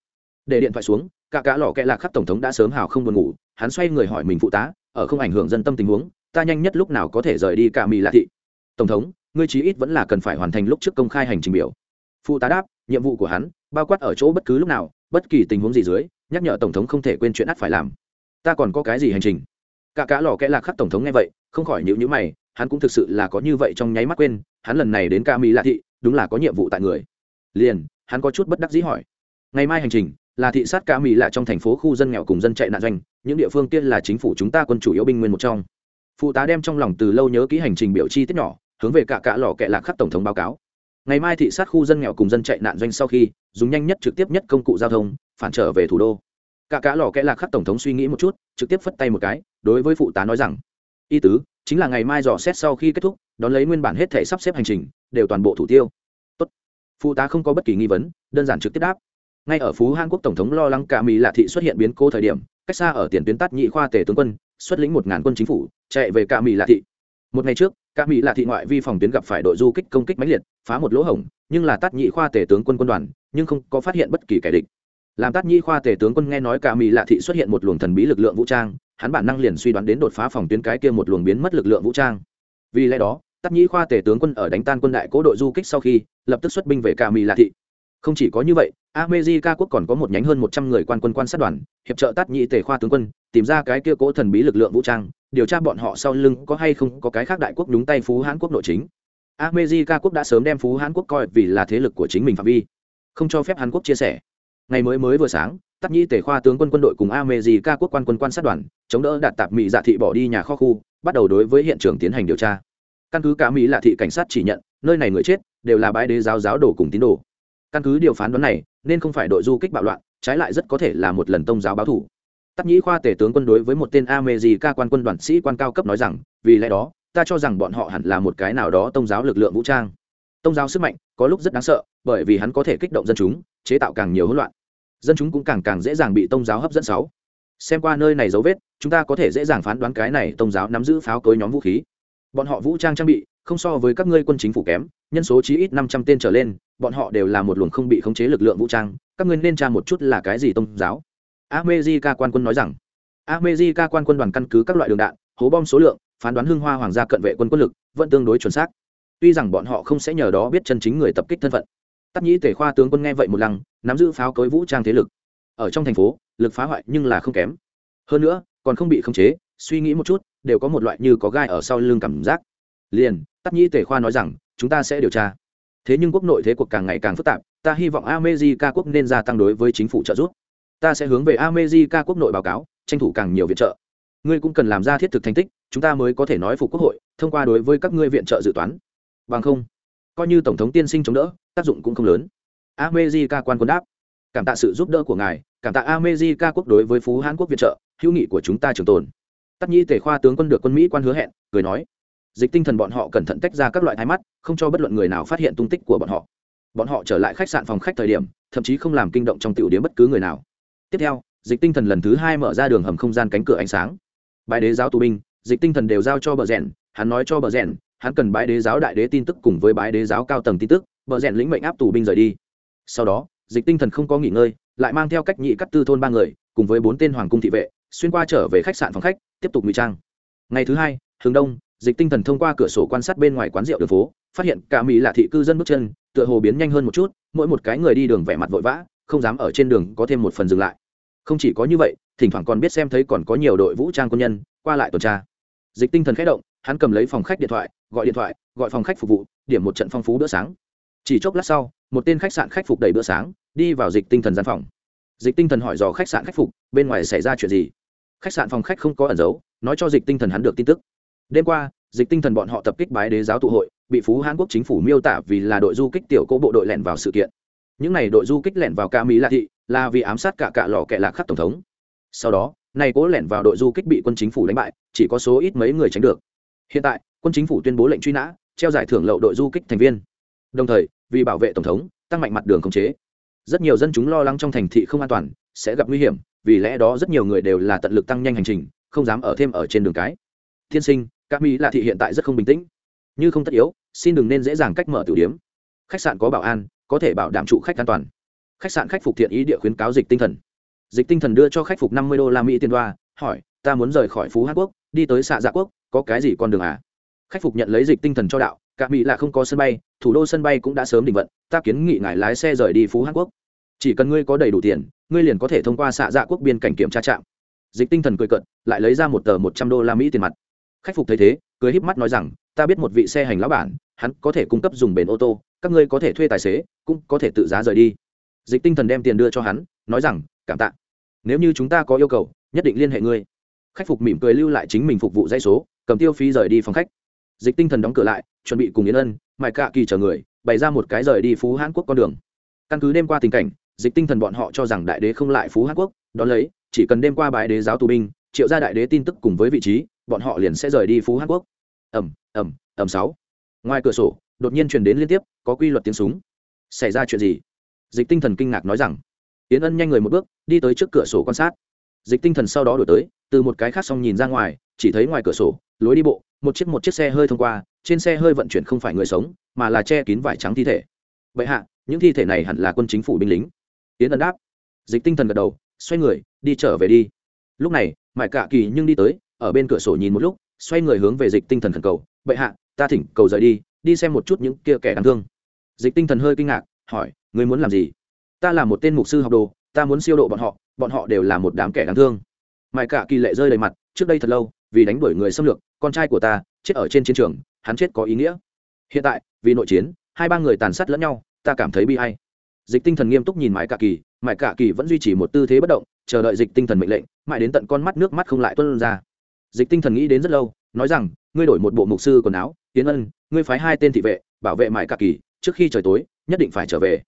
Để điện thoại xuống, cả cả lò kẹ lạc khắc tổng thống đã sớm hào không buồn ngủ, hắn xoay người hỏi mình phụ tá, ở không ảnh hưởng dân tâm tình huống, ta nhanh nhất lúc nào có thể rời đi cả mỹ lạ thị? Tổng thống ngươi chí ít vẫn là cần phải hoàn thành lúc trước công khai hành trình biểu. Phụ tá đáp, nhiệm vụ của hắn, bao quát ở chỗ bất cứ lúc nào, bất kỳ tình huống gì dưới, nhắc nhở tổng thống không thể quên chuyện ắt phải làm. Ta còn có cái gì hành trình? Cả cá lò kẽ lạc khắc tổng thống nghe vậy, không khỏi nhịu nhữ mày, hắn cũng thực sự là có như vậy trong nháy mắt quên, hắn lần này đến ca mỹ lạ thị, đúng là có nhiệm vụ tại người. Liền, hắn có chút bất đắc dĩ hỏi, ngày mai hành trình, là thị sát ca mỹ lạ trong thành phố khu dân nghèo cùng dân chạy nạn doanh, những địa phương tiên là chính phủ chúng ta quân chủ yếu binh nguyên một trong. Phụ tá đem trong lòng từ lâu nhớ kỹ hành trình biểu chi tiết nhỏ hướng về cả cả lò kẹ lạc khắc tổng thống báo cáo. Ngày mai thị sát khu dân nghèo cùng dân chạy nạn doanh sau khi, dùng nhanh nhất trực tiếp nhất công cụ giao thông, phản trở về thủ đô. Cả cả lò kẽ lạc khắc tổng thống suy nghĩ một chút, trực tiếp phất tay một cái, đối với phụ tá nói rằng y tứ, chính là ngày mai dò xét sau khi kết thúc, đón lấy nguyên bản hết thể sắp xếp hành trình, đều toàn bộ thủ tiêu. Tốt. phụ tá không có bất kỳ nghi vấn, đơn giản trực tiếp đáp. Ngay ở phú hàn quốc tổng thống lo lắng cả mỹ lạ thị xuất hiện biến cố thời điểm, cách xa ở tiền tuyến tát nhị khoa tể tướng quân, xuất lĩnh một ngàn quân chính phủ, chạy về cả mỹ lạ thị một ngày trước các mỹ lạ thị ngoại vi phòng tuyến gặp phải đội du kích công kích mãnh liệt phá một lỗ hổng nhưng là tát nhị khoa tể tướng quân quân đoàn nhưng không có phát hiện bất kỳ kẻ địch. Làm tát nhị khoa tể tướng quân nghe nói cả mỹ lạ thị xuất hiện một luồng thần bí lực lượng vũ trang hắn bản năng liền suy đoán đến đột phá phòng tuyến cái kia một luồng biến mất lực lượng vũ trang. Vì lẽ đó tát nhị khoa tể tướng quân ở đánh tan quân đại cố đội du kích sau khi lập tức xuất binh về cả mỹ lạ thị. Không chỉ có như vậy America quốc còn có một nhánh hơn một trăm người quan quân quan sát đoàn, hiệp trợ Tát Nhĩ Tề khoa tướng quân, tìm ra cái kia cố thần bí lực lượng vũ trang, điều tra bọn họ sau lưng có hay không có cái khác đại quốc đúng tay Phú Hán quốc nội chính. America quốc đã sớm đem Phú Hán quốc coi vì là thế lực của chính mình phạm vi, không cho phép Hàn Quốc chia sẻ. Ngày mới mới vừa sáng tắc nhi tể khoa tướng quân quân đội cùng ca quốc quan quân quan sát đoàn chống đỡ đạt tạp mỹ dạ thị bỏ đi nhà kho khu bắt đầu đối với hiện trường tiến hành điều tra. Căn cứ cả mỹ lạ thị cảnh sát chỉ nhận nơi này người chết đều là bãi đế giáo giáo đồ cùng tín đồ. Căn cứ điều phán đoán này nên không phải đội du kích bạo loạn trái lại rất có thể là một lần tông giáo báo thủ tắc nhĩ khoa tể tướng quân đối với một tên america quan quân đoàn sĩ quan cao cấp nói rằng, vì lẽ đó, ta cho rằng bọn họ hẳn là một cái nào đó tông giáo lực lượng vũ trang. Tông giáo sức mạnh, có lúc rất đáng sợ, bởi vì hắn có thể kích động dân chúng, chế tạo càng nhiều hỗn loạn. Dân chúng cũng càng càng dễ dàng bị tôn giáo hấp dẫn sáu. Xem qua nơi này dấu vết, chúng ta có thể dễ dàng phán đoán cái này tôn giáo nắm giữ pháo cối nhóm vũ khí. Bọn họ vũ trang trang bị, không so với các ngươi quân chính phủ kém, nhân số chí ít năm trăm tên trở lên, bọn họ đều là một luồng không bị khống chế lực lượng vũ trang, các ngươi nên tra một chút là cái gì tôn giáo. America quan quân nói rằng, America quan quân đoàn căn cứ các loại đường đạn, hố bom số lượng, phán đoán hưng hoa hoàng gia cận vệ quân quân lực, vẫn tương đối chuẩn xác. Tuy rằng bọn họ không sẽ nhờ đó biết chân chính người tập kích thân phận. Tắc nhĩ tề khoa tướng quân nghe vậy một lăng, nắm giữ pháo cối vũ trang thế lực. Ở trong thành phố, lực phá hoại nhưng là không kém. Hơn nữa, còn không bị khống chế, suy nghĩ một chút, đều có một loại như có gai ở sau lưng cảm giác. Liền, tắc nhĩ tề khoa nói rằng, chúng ta sẽ điều tra. Thế nhưng quốc nội thế cuộc càng ngày càng phức tạp, ta hy vọng America quốc nên gia tăng đối với chính phủ trợ giúp ta sẽ hướng về America quốc nội báo cáo, tranh thủ càng nhiều viện trợ. Ngươi cũng cần làm ra thiết thực thành tích, chúng ta mới có thể nói phục quốc hội, thông qua đối với các ngươi viện trợ dự toán. Bằng không, coi như tổng thống tiên sinh chống đỡ, tác dụng cũng không lớn. America quan quân đáp. Cảm tạ sự giúp đỡ của ngài, cảm tạ America quốc đối với phú hán quốc viện trợ, hữu nghị của chúng ta trường tồn. Tất nhi tể khoa tướng quân được quân mỹ quan hứa hẹn, cười nói. Dịch tinh thần bọn họ cẩn thận tách ra các loại thái mắt, không cho bất luận người nào phát hiện tung tích của bọn họ. Bọn họ trở lại khách sạn phòng khách thời điểm, thậm chí không làm kinh động trong tiểu điểm bất cứ người nào tiếp theo, dịch tinh thần lần thứ hai mở ra đường hầm không gian cánh cửa ánh sáng. Bãi đế giáo tù binh, dịch tinh thần đều giao cho bờ rèn, hắn nói cho bờ rèn, hắn cần bái đế giáo đại đế tin tức cùng với bái đế giáo cao tầng tin tức, bờ rèn lĩnh mệnh áp tù binh rời đi. Sau đó, dịch tinh thần không có nghỉ ngơi, lại mang theo cách nhị cắt tư thôn ba người, cùng với bốn tên hoàng cung thị vệ, xuyên qua trở về khách sạn phòng khách, tiếp tục ngụy trang. Ngày thứ hai, hướng đông, dịch tinh thần thông qua cửa sổ quan sát bên ngoài quán rượu đường phố, phát hiện cả mỹ là thị cư dân bước chân, tựa hồ biến nhanh hơn một chút, mỗi một cái người đi đường vẻ mặt vội vã, không dám ở trên đường có thêm một phần dừng lại không chỉ có như vậy, thỉnh thoảng còn biết xem thấy còn có nhiều đội vũ trang quân nhân, qua lại tuần tra. Dịch tinh thần khẽ động, hắn cầm lấy phòng khách điện thoại, gọi điện thoại, gọi phòng khách phục vụ, điểm một trận phong phú bữa sáng. Chỉ chốc lát sau, một tên khách sạn khách phục đầy bữa sáng, đi vào dịch tinh thần gian phòng. Dịch tinh thần hỏi dò khách sạn khách phục, bên ngoài xảy ra chuyện gì? Khách sạn phòng khách không có ẩn giấu nói cho dịch tinh thần hắn được tin tức. Đêm qua, dịch tinh thần bọn họ tập kích bái đế giáo tụ hội, bị phú hàn quốc chính phủ miêu tả vì là đội du kích tiểu cỗ bộ đội lẻn vào sự kiện những n à y đội du kích lẻn vào ca mỹ lạ thị là vì ám sát cả cả lò kẻ lạc khắc tổng thống. Sau đó, này cố lẻn vào đội du kích bị quân chính phủ đánh bại, chỉ có số ít mấy người tránh được. Hiện tại, quân chính phủ tuyên bố lệnh truy nã, treo giải thưởng lậu đội du kích thành viên. Đồng thời, vì bảo vệ tổng thống, tăng mạnh mặt đường khống chế. Rất nhiều dân chúng lo lắng trong thành thị không an toàn, sẽ gặp nguy hiểm, vì lẽ đó rất nhiều người đều là tận lực tăng nhanh hành trình, không dám ở thêm ở trên đường cái. Thiên sinh các mỹ lạ thị hiện tại rất không bình tĩnh. Như không tất yếu, xin đừng nên dễ dàng cách mở tử điếm khách sạn có bảo an có thể bảo đảm trụ khách an toàn. Khách sạn khách phục thiện ý địa khuyến cáo dịch tinh thần. Dịch tinh thần đưa cho khách phục năm mươi đô la mỹ tiền đoa, hỏi, ta muốn rời khỏi phú hát quốc, đi tới xạ dạ quốc, có cái gì con đường à? Khách phục nhận lấy dịch tinh thần cho đạo, cả mỹ là không có sân bay, thủ đô sân bay cũng đã sớm định vận, ta kiến nghị ngài lái xe rời đi phú hát quốc. Chỉ cần ngươi có đầy đủ tiền, ngươi liền có thể thông qua xạ dạ quốc biên cảnh kiểm tra trạm. Dịch tinh thần cười cận lại lấy ra một tờ một trăm đô la mỹ tiền mặt. Khách phục thấy thế, cười híp mắt nói rằng, ta biết một vị xe hành lão bản, hắn có thể cung cấp dùng bền ô tô các ngươi có thể thuê tài xế, cũng có thể tự giá rời đi. Dịch tinh thần đem tiền đưa cho hắn, nói rằng, cảm tạ. Nếu như chúng ta có yêu cầu, nhất định liên hệ ngươi. Khách phục mỉm cười lưu lại chính mình phục vụ dây số, cầm tiêu phí rời đi phòng khách. Dịch tinh thần đóng cửa lại, chuẩn bị cùng yến ân mại cạ kỳ chờ người, bày ra một cái rời đi phú hãn quốc con đường. Căn cứ đêm qua tình cảnh, dịch tinh thần bọn họ cho rằng đại đế không lại phú hãn quốc, đón lấy, chỉ cần đêm qua bài đế giáo tù binh, triệu ra đại đế tin tức cùng với vị trí, bọn họ liền sẽ rời đi phú hãn quốc. Ẩm ẩm ẩm sáu. Ngoài cửa sổ đột nhiên truyền đến liên tiếp, có quy luật tiếng súng. Xảy ra chuyện gì? Dịch tinh thần kinh ngạc nói rằng, yến ân nhanh người một bước, đi tới trước cửa sổ quan sát. Dịch tinh thần sau đó đổi tới, từ một cái khác xong nhìn ra ngoài, chỉ thấy ngoài cửa sổ, lối đi bộ, một chiếc một chiếc xe hơi thông qua, trên xe hơi vận chuyển không phải người sống, mà là che kín vải trắng thi thể. Vậy hạ, những thi thể này hẳn là quân chính phủ binh lính. Yến ân đáp. Dịch tinh thần gật đầu, xoay người, đi trở về đi. Lúc này, mải cạ kỳ nhưng đi tới, ở bên cửa sổ nhìn một lúc, xoay người hướng về dịch tinh thần khẩn cầu. Bệ hạ, ta thỉnh cầu rời đi đi xem một chút những kia kẻ đáng thương. Dịch tinh thần hơi kinh ngạc, hỏi, ngươi muốn làm gì? Ta là một tên mục sư học đồ, ta muốn siêu độ bọn họ bọn họ đều là một đám kẻ đáng thương. Mãi cả kỳ lệ rơi đầy mặt, trước đây thật lâu, vì đánh đuổi người xâm lược, con trai của ta, chết ở trên chiến trường, hắn chết có ý nghĩa. Hiện tại, vì nội chiến, hai ba người tàn sát lẫn nhau, ta cảm thấy bi hay dịch tinh thần nghiêm túc nhìn mãi cả kỳ, mãi cả kỳ vẫn duy trì một tư thế bất động, chờ đợi dịch tinh thần mệnh lệnh, mãi đến tận con mắt nước mắt không lại tuân ra. Dịch tinh thần nghĩ đến rất lâu, nói rằng, ngươi đổi một bộ mục sư quần áo tiến ân, ngươi phái hai tên thị vệ, bảo vệ mãi cả kỳ, trước khi trời tối, nhất định phải trở về.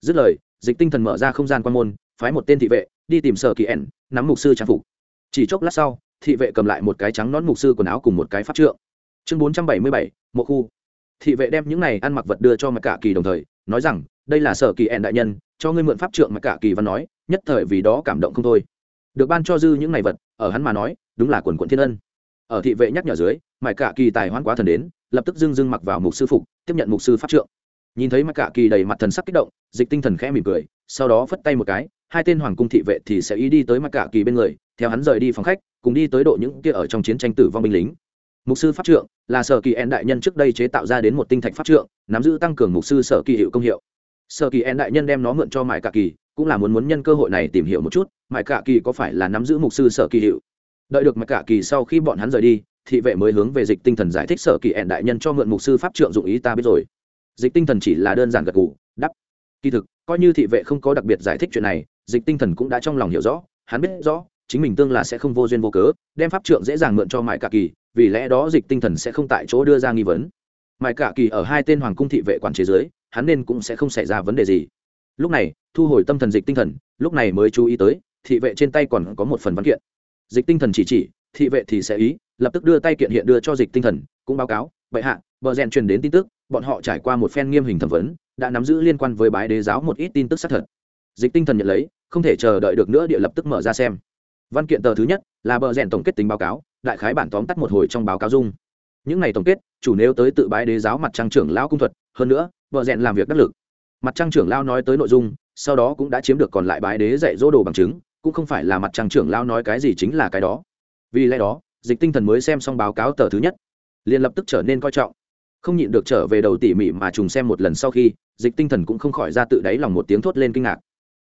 Dứt lời, dịch tinh thần mở ra không gian quan môn, phái một tên thị vệ, đi tìm sở kỳ ẻn nắm mục sư trang phục. Chỉ chốc lát sau, thị vệ cầm lại một cái trắng nón mục sư quần áo cùng một cái pháp trượng. Chương bốn trăm bảy mươi bảy, mộ khu. Thị vệ đem những này ăn mặc vật đưa cho mặt cả kỳ đồng thời, nói rằng, đây là sở kỳ ẻn đại nhân, cho ngươi mượn pháp trượng mặt cả kỳ văn nói, nhất thời vì đó cảm động không thôi. Được ban cho dư những này vật, ở hắn mà nói, đúng là quần quận thiên ân ở thị vệ nhắc nhở dưới mải cả kỳ tài hoán quá thần đến, lập tức dưng dưng mặc vào mục sư phục, tiếp nhận mục sư pháp trượng. Nhìn thấy mải cả kỳ đầy mặt thần sắc kích động, dịch tinh thần khẽ mỉm cười, sau đó phất tay một cái, hai tên hoàng cung thị vệ thì sẽ ý đi tới mải cả kỳ bên người, theo hắn rời đi phòng khách, cùng đi tới độ những kia ở trong chiến tranh tử vong binh lính. Mục sư pháp trượng là sở kỳ en đại nhân trước đây chế tạo ra đến một tinh thạch pháp trượng, nắm giữ tăng cường mục sư sở kỳ hiệu công hiệu. Sở kỳ en đại nhân đem nó mượn cho mải cả kỳ, cũng là muốn muốn nhân cơ hội này tìm hiểu một chút mải cả kỳ có phải là nắm giữ mục sư sở kỳ hiệu đợi được mặc cả kỳ sau khi bọn hắn rời đi, thị vệ mới hướng về dịch tinh thần giải thích sở kỳ ẹn đại nhân cho mượn mục sư pháp trượng dụng ý ta biết rồi. Dịch tinh thần chỉ là đơn giản gật gù đắp kỳ thực, coi như thị vệ không có đặc biệt giải thích chuyện này, dịch tinh thần cũng đã trong lòng hiểu rõ, hắn biết rõ, chính mình tương là sẽ không vô duyên vô cớ, đem pháp trượng dễ dàng mượn cho mãi cả kỳ, vì lẽ đó dịch tinh thần sẽ không tại chỗ đưa ra nghi vấn. Mãi cả kỳ ở hai tên hoàng cung thị vệ quản chế dưới, hắn nên cũng sẽ không xảy ra vấn đề gì. Lúc này, thu hồi tâm thần dịch tinh thần, lúc này mới chú ý tới, thị vệ trên tay còn có một phần văn kiện dịch tinh thần chỉ chỉ, thị vệ thì sẽ ý, lập tức đưa tay kiện hiện đưa cho dịch tinh thần, cũng báo cáo vậy hạ, bờ rèn truyền đến tin tức, bọn họ trải qua một phen nghiêm hình thẩm vấn, đã nắm giữ liên quan với bái đế giáo một ít tin tức xác thật. Dịch tinh thần nhận lấy, không thể chờ đợi được nữa địa lập tức mở ra xem. Văn kiện tờ thứ nhất là bờ rèn tổng kết tính báo cáo, đại khái bản tóm tắt một hồi trong báo cáo dung. Những ngày tổng kết, chủ nếu tới tự bái đế giáo mặt trăng trưởng lao cung thuật, hơn nữa, bờ rèn làm việc đắc lực. Mặt trăng trưởng lao nói tới nội dung, sau đó cũng đã chiếm được còn lại bái đế dạy dỗ đồ bằng chứng cũng không phải là mặt trăng trưởng lao nói cái gì chính là cái đó. Vì lẽ đó, dịch tinh thần mới xem xong báo cáo tờ thứ nhất, liền lập tức trở nên coi trọng. Không nhịn được trở về đầu tỉ mỉ mà trùng xem một lần sau khi, dịch tinh thần cũng không khỏi ra tự đáy lòng một tiếng thốt lên kinh ngạc.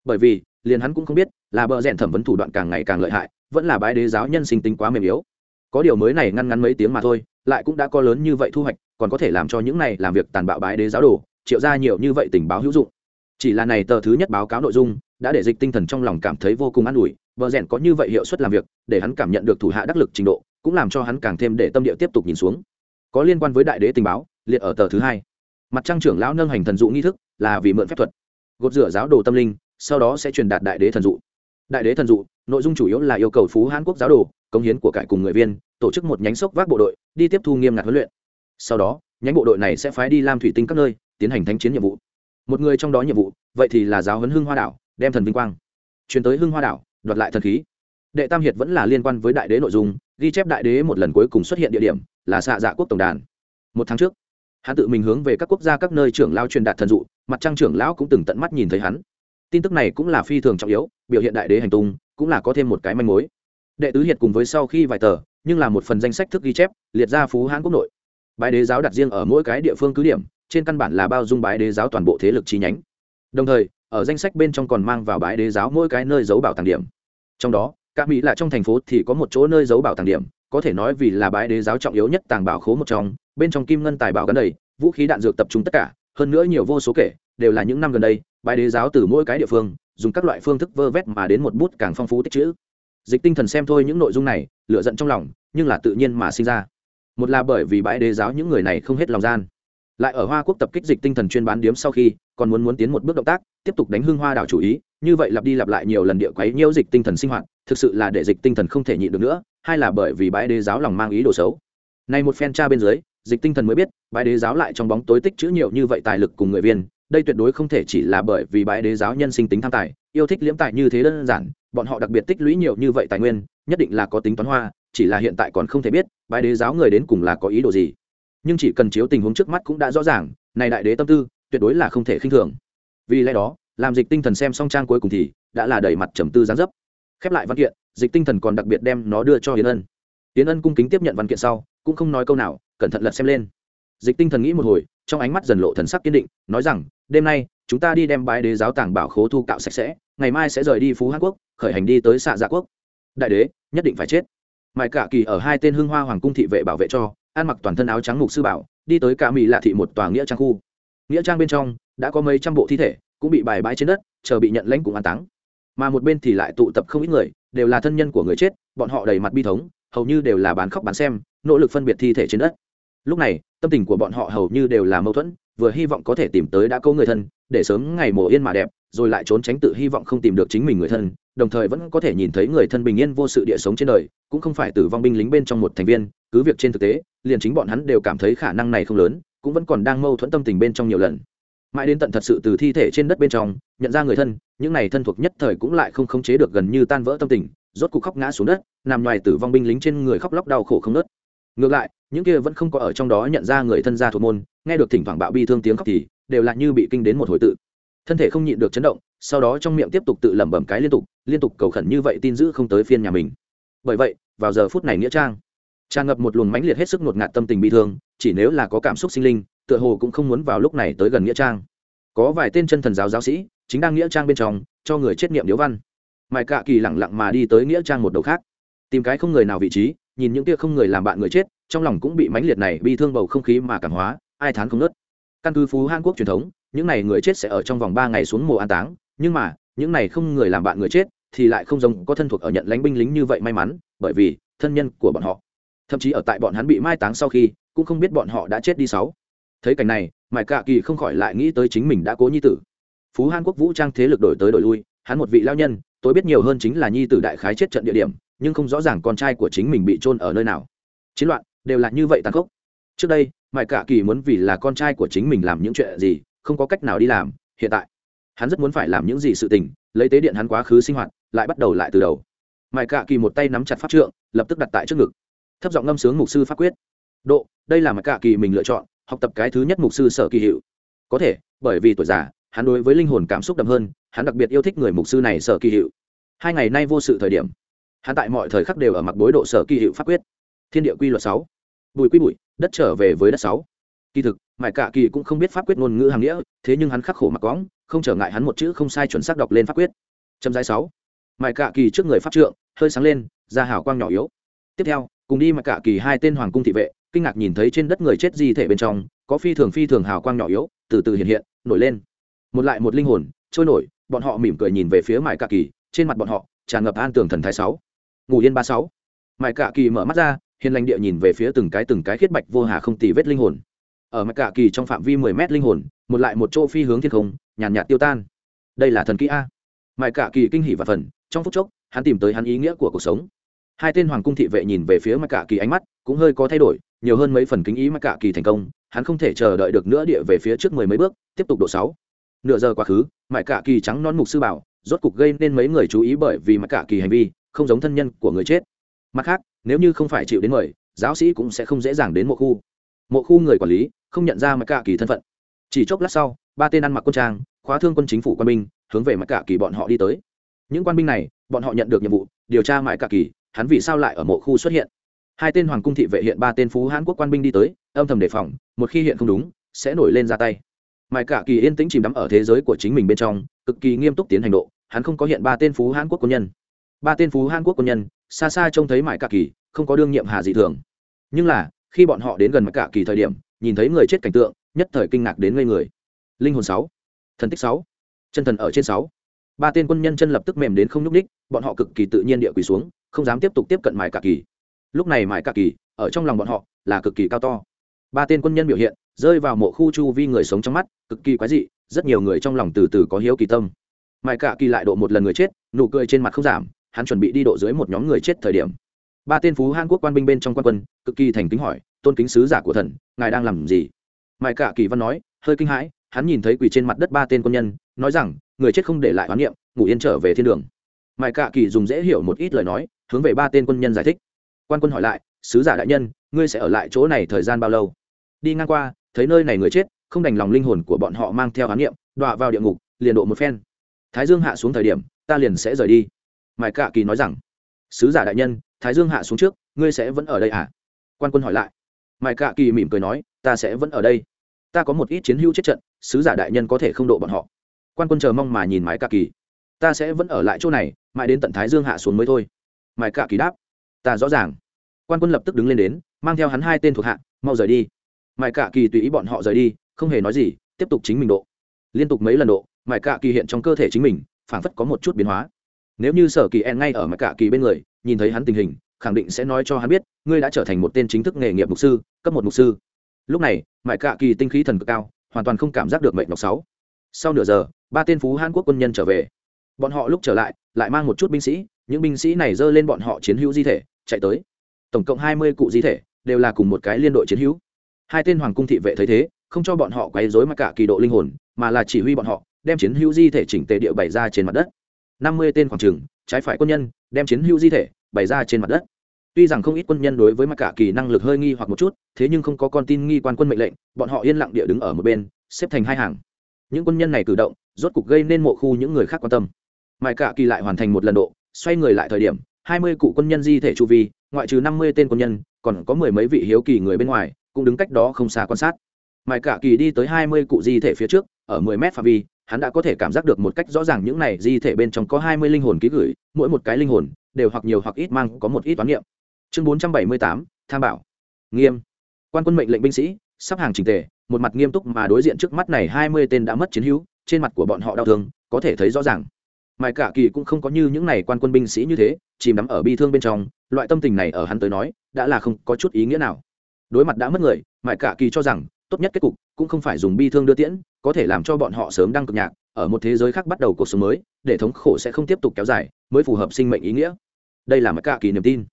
Bởi vì, liền hắn cũng không biết, là bờ rẽn thẩm vấn thủ đoạn càng ngày càng lợi hại, vẫn là bái đế giáo nhân sinh tính quá mềm yếu. Có điều mới này ngăn ngắn mấy tiếng mà thôi, lại cũng đã có lớn như vậy thu hoạch, còn có thể làm cho những này làm việc tàn bạo bái đế giáo đồ, triệu ra nhiều như vậy tình báo hữu dụng. Chỉ là này tờ thứ nhất báo cáo nội dung đã để dịch tinh thần trong lòng cảm thấy vô cùng an ủi, vợ rèn có như vậy hiệu suất làm việc, để hắn cảm nhận được thủ hạ đắc lực trình độ, cũng làm cho hắn càng thêm để tâm địa tiếp tục nhìn xuống. Có liên quan với đại đế tình báo, liệt ở tờ thứ hai. Mặt trăng trưởng lão nâng hành thần dụ nghi thức, là vì mượn phép thuật. Gột rửa giáo đồ tâm linh, sau đó sẽ truyền đạt đại đế thần dụ. Đại đế thần dụ, nội dung chủ yếu là yêu cầu phú hán quốc giáo đồ công hiến của cải cùng người viên, tổ chức một nhánh sốc vác bộ đội, đi tiếp thu nghiêm ngặt huấn luyện. Sau đó, nhánh bộ đội này sẽ phái đi làm thủy tinh các nơi, tiến hành thánh chiến nhiệm vụ. Một người trong đó nhiệm vụ, vậy thì là giáo huấn hưng hoa đảo đem thần vinh quang chuyển tới hưng hoa đảo, đoạt lại thần khí. Đệ tam hiệt vẫn là liên quan với đại đế nội dung, ghi chép đại đế một lần cuối cùng xuất hiện địa điểm là xạ dạ quốc tổng đàn. Một tháng trước, hắn tự mình hướng về các quốc gia các nơi trưởng lao truyền đạt thần dụ, mặt trăng trưởng lão cũng từng tận mắt nhìn thấy hắn. Tin tức này cũng là phi thường trọng yếu, biểu hiện đại đế hành tung, cũng là có thêm một cái manh mối. Đệ tứ hiệt cùng với sau khi vài tờ, nhưng là một phần danh sách thức ghi chép, liệt ra phú hãn quốc nội. Bái đế giáo đặt riêng ở mỗi cái địa phương cứ điểm, trên căn bản là bao dung bái đế giáo toàn bộ thế lực chi nhánh. Đồng thời ở danh sách bên trong còn mang vào bãi đế giáo mỗi cái nơi giấu bảo tàng điểm. Trong đó các mỹ là trong thành phố thì có một chỗ nơi giấu bảo tàng điểm, có thể nói vì là bãi đế giáo trọng yếu nhất tàng bảo khố một trong, bên trong kim ngân tài bảo gần đầy, vũ khí đạn dược tập trung tất cả, hơn nữa nhiều vô số kể, đều là những năm gần đây bãi đế giáo từ mỗi cái địa phương, dùng các loại phương thức vơ vét mà đến một bút càng phong phú tích chữ. Dịch tinh thần xem thôi những nội dung này lựa giận trong lòng, nhưng là tự nhiên mà sinh ra. Một là bởi vì bãi đế giáo những người này không hết lòng gian lại ở hoa quốc tập kích dịch tinh thần chuyên bán điếm sau khi, còn muốn muốn tiến một bước động tác, tiếp tục đánh hưng hoa đảo chủ ý, như vậy lặp đi lặp lại nhiều lần địa quấy nhiễu dịch tinh thần sinh hoạt, thực sự là để dịch tinh thần không thể nhịn được nữa hay là bởi vì bãi đế giáo lòng mang ý đồ xấu. Này một phen tra bên dưới, dịch tinh thần mới biết, bãi đế giáo lại trong bóng tối tích chữ nhiều như vậy tài lực cùng người viên, đây tuyệt đối không thể chỉ là bởi vì bãi đế giáo nhân sinh tính tham tài, yêu thích liễm tài như thế đơn giản, bọn họ đặc biệt tích lũy nhiều như vậy tài nguyên, nhất định là có tính toán hoa, chỉ là hiện tại còn không thể biết, bãi đế giáo người đến cùng là có ý đồ gì nhưng chỉ cần chiếu tình huống trước mắt cũng đã rõ ràng, này đại đế tâm tư, tuyệt đối là không thể khinh thường. Vì lẽ đó, làm dịch tinh thần xem xong trang cuối cùng thì đã là đầy mặt trầm tư gián dấp. Khép lại văn kiện, dịch tinh thần còn đặc biệt đem nó đưa cho hiến ân. Hiến ân cung kính tiếp nhận văn kiện sau, cũng không nói câu nào, cẩn thận lật xem lên. Dịch tinh thần nghĩ một hồi, trong ánh mắt dần lộ thần sắc kiên định, nói rằng, đêm nay, chúng ta đi đem bái đế giáo tàng bảo khố thu cạo sạch sẽ, ngày mai sẽ rời đi phú hàn quốc, khởi hành đi tới xạ dạ quốc. Đại đế, nhất định phải chết. Mãi cả kỳ ở hai tên hương hoa hoàng cung thị vệ bảo vệ cho ăn mặc toàn thân áo trắng mục sư bảo, đi tới cả mỹ lạ thị một tòa nghĩa trang khu. Nghĩa trang bên trong, đã có mấy trăm bộ thi thể, cũng bị bài bãi trên đất, chờ bị nhận lãnh cùng an táng. Mà một bên thì lại tụ tập không ít người, đều là thân nhân của người chết, bọn họ đầy mặt bi thống, hầu như đều là bán khóc bán xem, nỗ lực phân biệt thi thể trên đất. Lúc này, tâm tình của bọn họ hầu như đều là mâu thuẫn, vừa hy vọng có thể tìm tới đã câu người thân, để sớm ngày mồ yên mà đẹp, rồi lại trốn tránh tự hy vọng không tìm được chính mình người thân, đồng thời vẫn có thể nhìn thấy người thân bình yên vô sự địa sống trên đời, cũng không phải tử vong binh lính bên trong một thành viên, cứ việc trên thực tế liền chính bọn hắn đều cảm thấy khả năng này không lớn, cũng vẫn còn đang mâu thuẫn tâm tình bên trong nhiều lần. Mãi đến tận thật sự từ thi thể trên đất bên trong, nhận ra người thân, những này thân thuộc nhất thời cũng lại không khống chế được gần như tan vỡ tâm tình, rốt cục khóc ngã xuống đất, nằm ngoài tử vong binh lính trên người khóc lóc đau khổ không nớt ngược lại, những kia vẫn không có ở trong đó nhận ra người thân gia thuộc môn, nghe được thỉnh thoảng bạo bi thương tiếng khóc thì, đều là như bị kinh đến một hồi tự. Thân thể không nhịn được chấn động, sau đó trong miệng tiếp tục tự lẩm bẩm cái liên tục liên tục cầu khẩn như vậy tin giữ không tới phiên nhà mình. Bởi vậy, vào giờ phút này nghĩa trang tràn ngập một luồng mãnh liệt hết sức ngột ngạt tâm tình bi thương, chỉ nếu là có cảm xúc sinh linh, tựa hồ cũng không muốn vào lúc này tới gần nghĩa trang. Có vài tên chân thần giáo giáo sĩ, chính đang nghĩa trang bên trong, cho người chết niệm điếu văn. Mãi cạ kỳ lẳng lặng mà đi tới nghĩa trang một đầu khác. Tìm cái không người nào vị trí, nhìn những kia không người làm bạn người chết, trong lòng cũng bị mãnh liệt này bi thương bầu không khí mà cảm hóa, ai thán không nớt. Căn cứ phú hàn quốc truyền thống, những này người chết sẽ ở trong vòng ba ngày xuống mùa an táng, nhưng mà, những này không người làm bạn người chết thì lại không giống có thân thuộc ở nhận lánh binh lính như vậy may mắn, bởi vì thân nhân của bọn họ thậm chí ở tại bọn hắn bị mai táng sau khi, cũng không biết bọn họ đã chết đi sáu. Thấy cảnh này, mải cạ kỳ không khỏi lại nghĩ tới chính mình đã cố nhi tử. Phú hàn quốc vũ trang thế lực đổi tới đổi lui, hắn một vị lao nhân, tôi biết nhiều hơn chính là nhi tử đại khái chết trận địa điểm, nhưng không rõ ràng con trai của chính mình bị trôn ở nơi nào. Chiến loạn, đều là như vậy tàn khốc. Trước đây, mải cả kỳ muốn vì là con trai của chính mình làm những chuyện gì, không có cách nào đi làm, hiện tại, hắn rất muốn phải làm những gì sự tình, lấy tế điện hắn quá khứ sinh hoạt, lại bắt đầu lại từ đầu. Mải cả kỳ một tay nắm chặt pháp trượng, lập tức đặt tại trước ngực thấp giọng ngâm sướng mục sư pháp quyết. Độ, đây là mặt cả kỳ mình lựa chọn, học tập cái thứ nhất mục sư sở kỳ hiệu. Có thể, bởi vì tuổi già, hắn đối với linh hồn cảm xúc đậm hơn, hắn đặc biệt yêu thích người mục sư này sở kỳ hiệu. Hai ngày nay vô sự thời điểm, hắn tại mọi thời khắc đều ở mặc bối độ sở kỳ hiệu pháp quyết. Thiên địa quy luật sáu. Bùi quy bụi, đất trở về với đất sáu. Kỳ thực mải cả kỳ cũng không biết pháp quyết ngôn ngữ hàng nghĩa, thế nhưng hắn khắc khổ mặc cóng không trở ngại hắn một chữ không sai chuẩn xác đọc lên pháp quyết. Châm giai sáu. Mải cả kỳ trước người pháp trượng, hơi sáng lên ra hào quang nhỏ yếu. Tiếp theo cùng đi mãi cả kỳ hai tên hoàng cung thị vệ, kinh ngạc nhìn thấy trên đất người chết di thể bên trong, có phi thường phi thường hào quang nhỏ yếu, từ từ hiện hiện, nổi lên. Một lại một linh hồn, trôi nổi, bọn họ mỉm cười nhìn về phía mải cả kỳ, trên mặt bọn họ tràn ngập an tường thần thái sáu. Ngủ yên ba sáu. Mải cả kỳ mở mắt ra, hiền lành địa nhìn về phía từng cái từng cái khiết bạch vô hà không tì vết linh hồn. Ở mặt cả kỳ trong phạm vi mười mét linh hồn, một lại một chỗ phi hướng thiên không, nhàn nhạt tiêu tan. Đây là thần kỹ a. Mải cả kỳ kinh hỉ và phần trong phút chốc, hắn tìm tới hắn ý nghĩa của cuộc sống hai tên hoàng cung thị vệ nhìn về phía mặt cả kỳ ánh mắt cũng hơi có thay đổi, nhiều hơn mấy phần kính ý mặt cả kỳ thành công, hắn không thể chờ đợi được nữa địa về phía trước mười mấy bước, tiếp tục độ sáu. Nửa giờ quá khứ mãi cả kỳ trắng non mục sư bảo, rốt cục gây nên mấy người chú ý bởi vì mặt cả kỳ hành vi không giống thân nhân của người chết. Mặt khác, nếu như không phải chịu đến mời, giáo sĩ cũng sẽ không dễ dàng đến mộ khu. Mộ khu người quản lý không nhận ra mặt cả kỳ thân phận. Chỉ chốc lát sau, ba tên ăn mặc quân trang, khóa thương quân chính phủ quân binh hướng về mặt cả kỳ bọn họ đi tới. Những quan binh này, bọn họ nhận được nhiệm vụ, điều tra mãi cả kỳ hắn vì sao lại ở mộ khu xuất hiện? Hai tên hoàng cung thị vệ hiện ba tên phú hãn quốc quan binh đi tới, âm thầm đề phòng, một khi hiện không đúng, sẽ nổi lên ra tay. Mãi cả kỳ yên tĩnh chìm đắm ở thế giới của chính mình bên trong, cực kỳ nghiêm túc tiến hành độ, hắn không có hiện ba tên phú hãn quốc quân nhân. Ba tên phú hãn quốc quân nhân, xa xa trông thấy mãi cả kỳ, không có đương nhiệm hà dị thường. Nhưng là, khi bọn họ đến gần mãi cả kỳ thời điểm, nhìn thấy người chết cảnh tượng, nhất thời kinh ngạc đến ngây người. Linh hồn sáu, thần tích sáu, chân thần ở trên sáu. Ba tên quân nhân chân lập tức mềm đến không nhúc ních bọn họ cực kỳ tự nhiên địa quỳ xuống không dám tiếp tục tiếp cận mài cả kỳ. Lúc này mài cả kỳ, ở trong lòng bọn họ, là cực kỳ cao to. Ba tên quân nhân biểu hiện, rơi vào mộ khu chu vi người sống trong mắt, cực kỳ quái dị, rất nhiều người trong lòng từ từ có hiếu kỳ tâm. Mài cả kỳ lại độ một lần người chết, nụ cười trên mặt không giảm, hắn chuẩn bị đi độ dưới một nhóm người chết thời điểm. Ba tên phú hàn quốc quan binh bên trong quan quân, cực kỳ thành kính hỏi, tôn kính sứ giả của thần, ngài đang làm gì? Mài cả kỳ văn nói, hơi kinh hãi, hắn nhìn thấy quỳ trên mặt đất ba tên quân nhân, nói rằng, người chết không để lại oán niệm, ngủ yên trở về thiên đường. Mài cả kỳ dùng dễ hiểu một ít lời nói hướng về ba tên quân nhân giải thích. Quan quân hỏi lại, sứ giả đại nhân, ngươi sẽ ở lại chỗ này thời gian bao lâu? Đi ngang qua, thấy nơi này người chết, không đành lòng linh hồn của bọn họ mang theo khám niệm, đọa vào địa ngục, liền độ một phen. Thái dương hạ xuống thời điểm, ta liền sẽ rời đi. Mãi cạ kỳ nói rằng, sứ giả đại nhân, thái dương hạ xuống trước, ngươi sẽ vẫn ở đây à? Quan quân hỏi lại. Mãi cạ kỳ mỉm cười nói, ta sẽ vẫn ở đây. Ta có một ít chiến hữu chết trận, sứ giả đại nhân có thể không độ bọn họ. Quan quân chờ mong mà nhìn mái cạ kỳ. Ta sẽ vẫn ở lại chỗ này, mãi đến tận thái dương hạ xuống mới thôi mãi cạ kỳ đáp. Ta rõ ràng. Quan quân lập tức đứng lên đến, mang theo hắn hai tên thuộc hạ, mau rời đi. Mãi cạ kỳ tùy ý bọn họ rời đi, không hề nói gì, tiếp tục chính mình độ. Liên tục mấy lần độ mãi cạ kỳ hiện trong cơ thể chính mình, phảng phất có một chút biến hóa. Nếu như sở kỳ en ngay ở mãi cạ kỳ bên người, nhìn thấy hắn tình hình, khẳng định sẽ nói cho hắn biết, ngươi đã trở thành một tên chính thức nghề nghiệp mục sư, cấp một mục sư. Lúc này mãi cạ kỳ tinh khí thần cực cao, hoàn toàn không cảm giác được mệnh độc sáu. Sau nửa giờ, ba tên phú hàn quốc quân nhân trở về. Bọn họ lúc trở lại lại mang một chút binh sĩ những binh sĩ này dơ lên bọn họ chiến hữu di thể, chạy tới. Tổng cộng hai mươi cụ di thể, đều là cùng một cái liên đội chiến hữu. Hai tên hoàng cung thị vệ thấy thế, không cho bọn họ quấy rối mặc cả kỳ độ linh hồn, mà là chỉ huy bọn họ, đem chiến hữu di thể chỉnh tề địa bày ra trên mặt đất. Năm mươi tên khoảng trường, trái phải quân nhân, đem chiến hữu di thể bày ra trên mặt đất. Tuy rằng không ít quân nhân đối với mặc cả kỳ năng lực hơi nghi hoặc một chút, thế nhưng không có con tin nghi quan quân mệnh lệnh, bọn họ yên lặng địa đứng ở một bên, xếp thành hai hàng. Những quân nhân này cử động, rốt cục gây nên mộ khu những người khác quan tâm. Mãi cả kỳ lại hoàn thành một lần độ xoay người lại thời điểm, hai mươi cụ quân nhân di thể chu vi, ngoại trừ năm mươi tên quân nhân, còn có mười mấy vị hiếu kỳ người bên ngoài, cũng đứng cách đó không xa quan sát. Mãi cả kỳ đi tới hai mươi cụ di thể phía trước, ở mười mét phạm vi, hắn đã có thể cảm giác được một cách rõ ràng những này di thể bên trong có hai mươi linh hồn ký gửi, mỗi một cái linh hồn, đều hoặc nhiều hoặc ít mang có một ít toán niệm. Chương bốn trăm bảy mươi tám, tham bảo. Nghiêm. Quan quân mệnh lệnh binh sĩ, sắp hàng trình tề, một mặt nghiêm túc mà đối diện trước mắt này hai mươi tên đã mất chiến hữu, trên mặt của bọn họ đau thương, có thể thấy rõ ràng mãi cả kỳ cũng không có như những này quan quân binh sĩ như thế, chìm đắm ở bi thương bên trong, loại tâm tình này ở hắn tới nói, đã là không có chút ý nghĩa nào. Đối mặt đã mất người mãi cả kỳ cho rằng, tốt nhất kết cục cũng không phải dùng bi thương đưa tiễn, có thể làm cho bọn họ sớm đăng cực nhạc, ở một thế giới khác bắt đầu cuộc sống mới, để thống khổ sẽ không tiếp tục kéo dài, mới phù hợp sinh mệnh ý nghĩa. Đây là mãi cả kỳ niềm tin.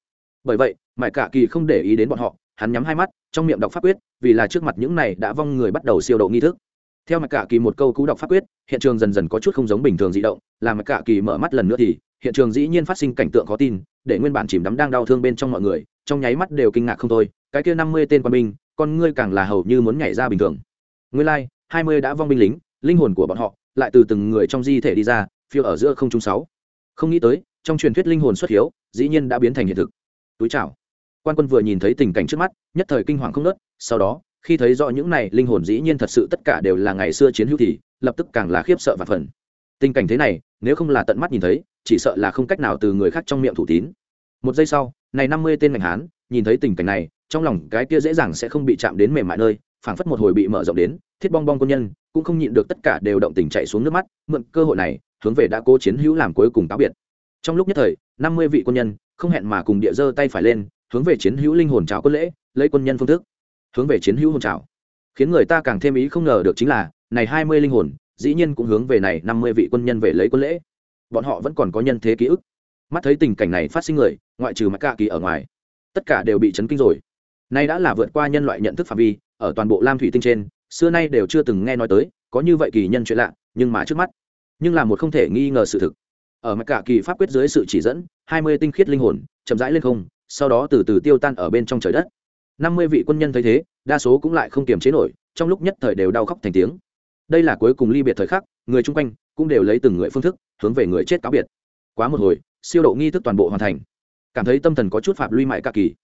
Bởi vậy mãi cả kỳ không để ý đến bọn họ, hắn nhắm hai mắt, trong miệng đọc pháp quyết, vì là trước mặt những này đã vong người bắt đầu siêu độ nghi thức theo mạch cả kỳ một câu cú đọc pháp quyết, hiện trường dần dần có chút không giống bình thường di động, làm mạch cả kỳ mở mắt lần nữa thì, hiện trường dĩ nhiên phát sinh cảnh tượng khó tin, để nguyên bản chìm đắm đang đau thương bên trong mọi người, trong nháy mắt đều kinh ngạc không thôi, cái kia năm mươi tên quân binh, con ngươi càng là hầu như muốn nhảy ra bình thường. Nguyên lai, hai mươi đã vong binh lính, linh hồn của bọn họ lại từ từng người trong di thể đi ra, phiêu ở giữa không trung sáu. Không nghĩ tới, trong truyền thuyết linh hồn xuất hiếu, dĩ nhiên đã biến thành hiện thực. Túi chảo quan quân vừa nhìn thấy tình cảnh trước mắt, nhất thời kinh hoàng không nớt, sau đó khi thấy rõ những này, linh hồn dĩ nhiên thật sự tất cả đều là ngày xưa chiến hữu thì, lập tức càng là khiếp sợ và phần tình cảnh thế này, nếu không là tận mắt nhìn thấy, chỉ sợ là không cách nào từ người khác trong miệng thủ tín. Một giây sau, này năm mươi tên ngành hán, nhìn thấy tình cảnh này, trong lòng cái kia dễ dàng sẽ không bị chạm đến mềm mại nơi, phảng phất một hồi bị mở rộng đến, thiết bong bong quân nhân, cũng không nhịn được tất cả đều động tình chạy xuống nước mắt, mượn cơ hội này, hướng về đã cố chiến hữu làm cuối cùng cáo biệt. Trong lúc nhất thời, năm mươi vị quân nhân, không hẹn mà cùng địa giơ tay phải lên, hướng về chiến hữu linh hồn chào quân lễ, lấy quân nhân phương thức hướng về chiến hữu hồn chào khiến người ta càng thêm ý không ngờ được chính là, này hai mươi linh hồn, dĩ nhiên cũng hướng về này năm mươi vị quân nhân về lấy quân lễ. Bọn họ vẫn còn có nhân thế ký ức. Mắt thấy tình cảnh này phát sinh người, ngoại trừ mặc cạ kỳ ở ngoài, tất cả đều bị chấn kinh rồi. Nay đã là vượt qua nhân loại nhận thức phạm vi, ở toàn bộ lam thủy tinh trên, xưa nay đều chưa từng nghe nói tới, có như vậy kỳ nhân chuyện lạ, nhưng mà trước mắt, nhưng là một không thể nghi ngờ sự thực. Ở mặt cả kỳ pháp quyết dưới sự chỉ dẫn, hai mươi tinh khiết linh hồn, chậm rãi lên không, sau đó từ từ tiêu tan ở bên trong trời đất năm mươi vị quân nhân thấy thế, đa số cũng lại không kiềm chế nổi, trong lúc nhất thời đều đau khóc thành tiếng. Đây là cuối cùng ly biệt thời khắc, người chung quanh cũng đều lấy từng người phương thức hướng về người chết cáo biệt. Quá một hồi, siêu độ nghi thức toàn bộ hoàn thành. Cảm thấy tâm thần có chút phạm luy mại cả kỳ.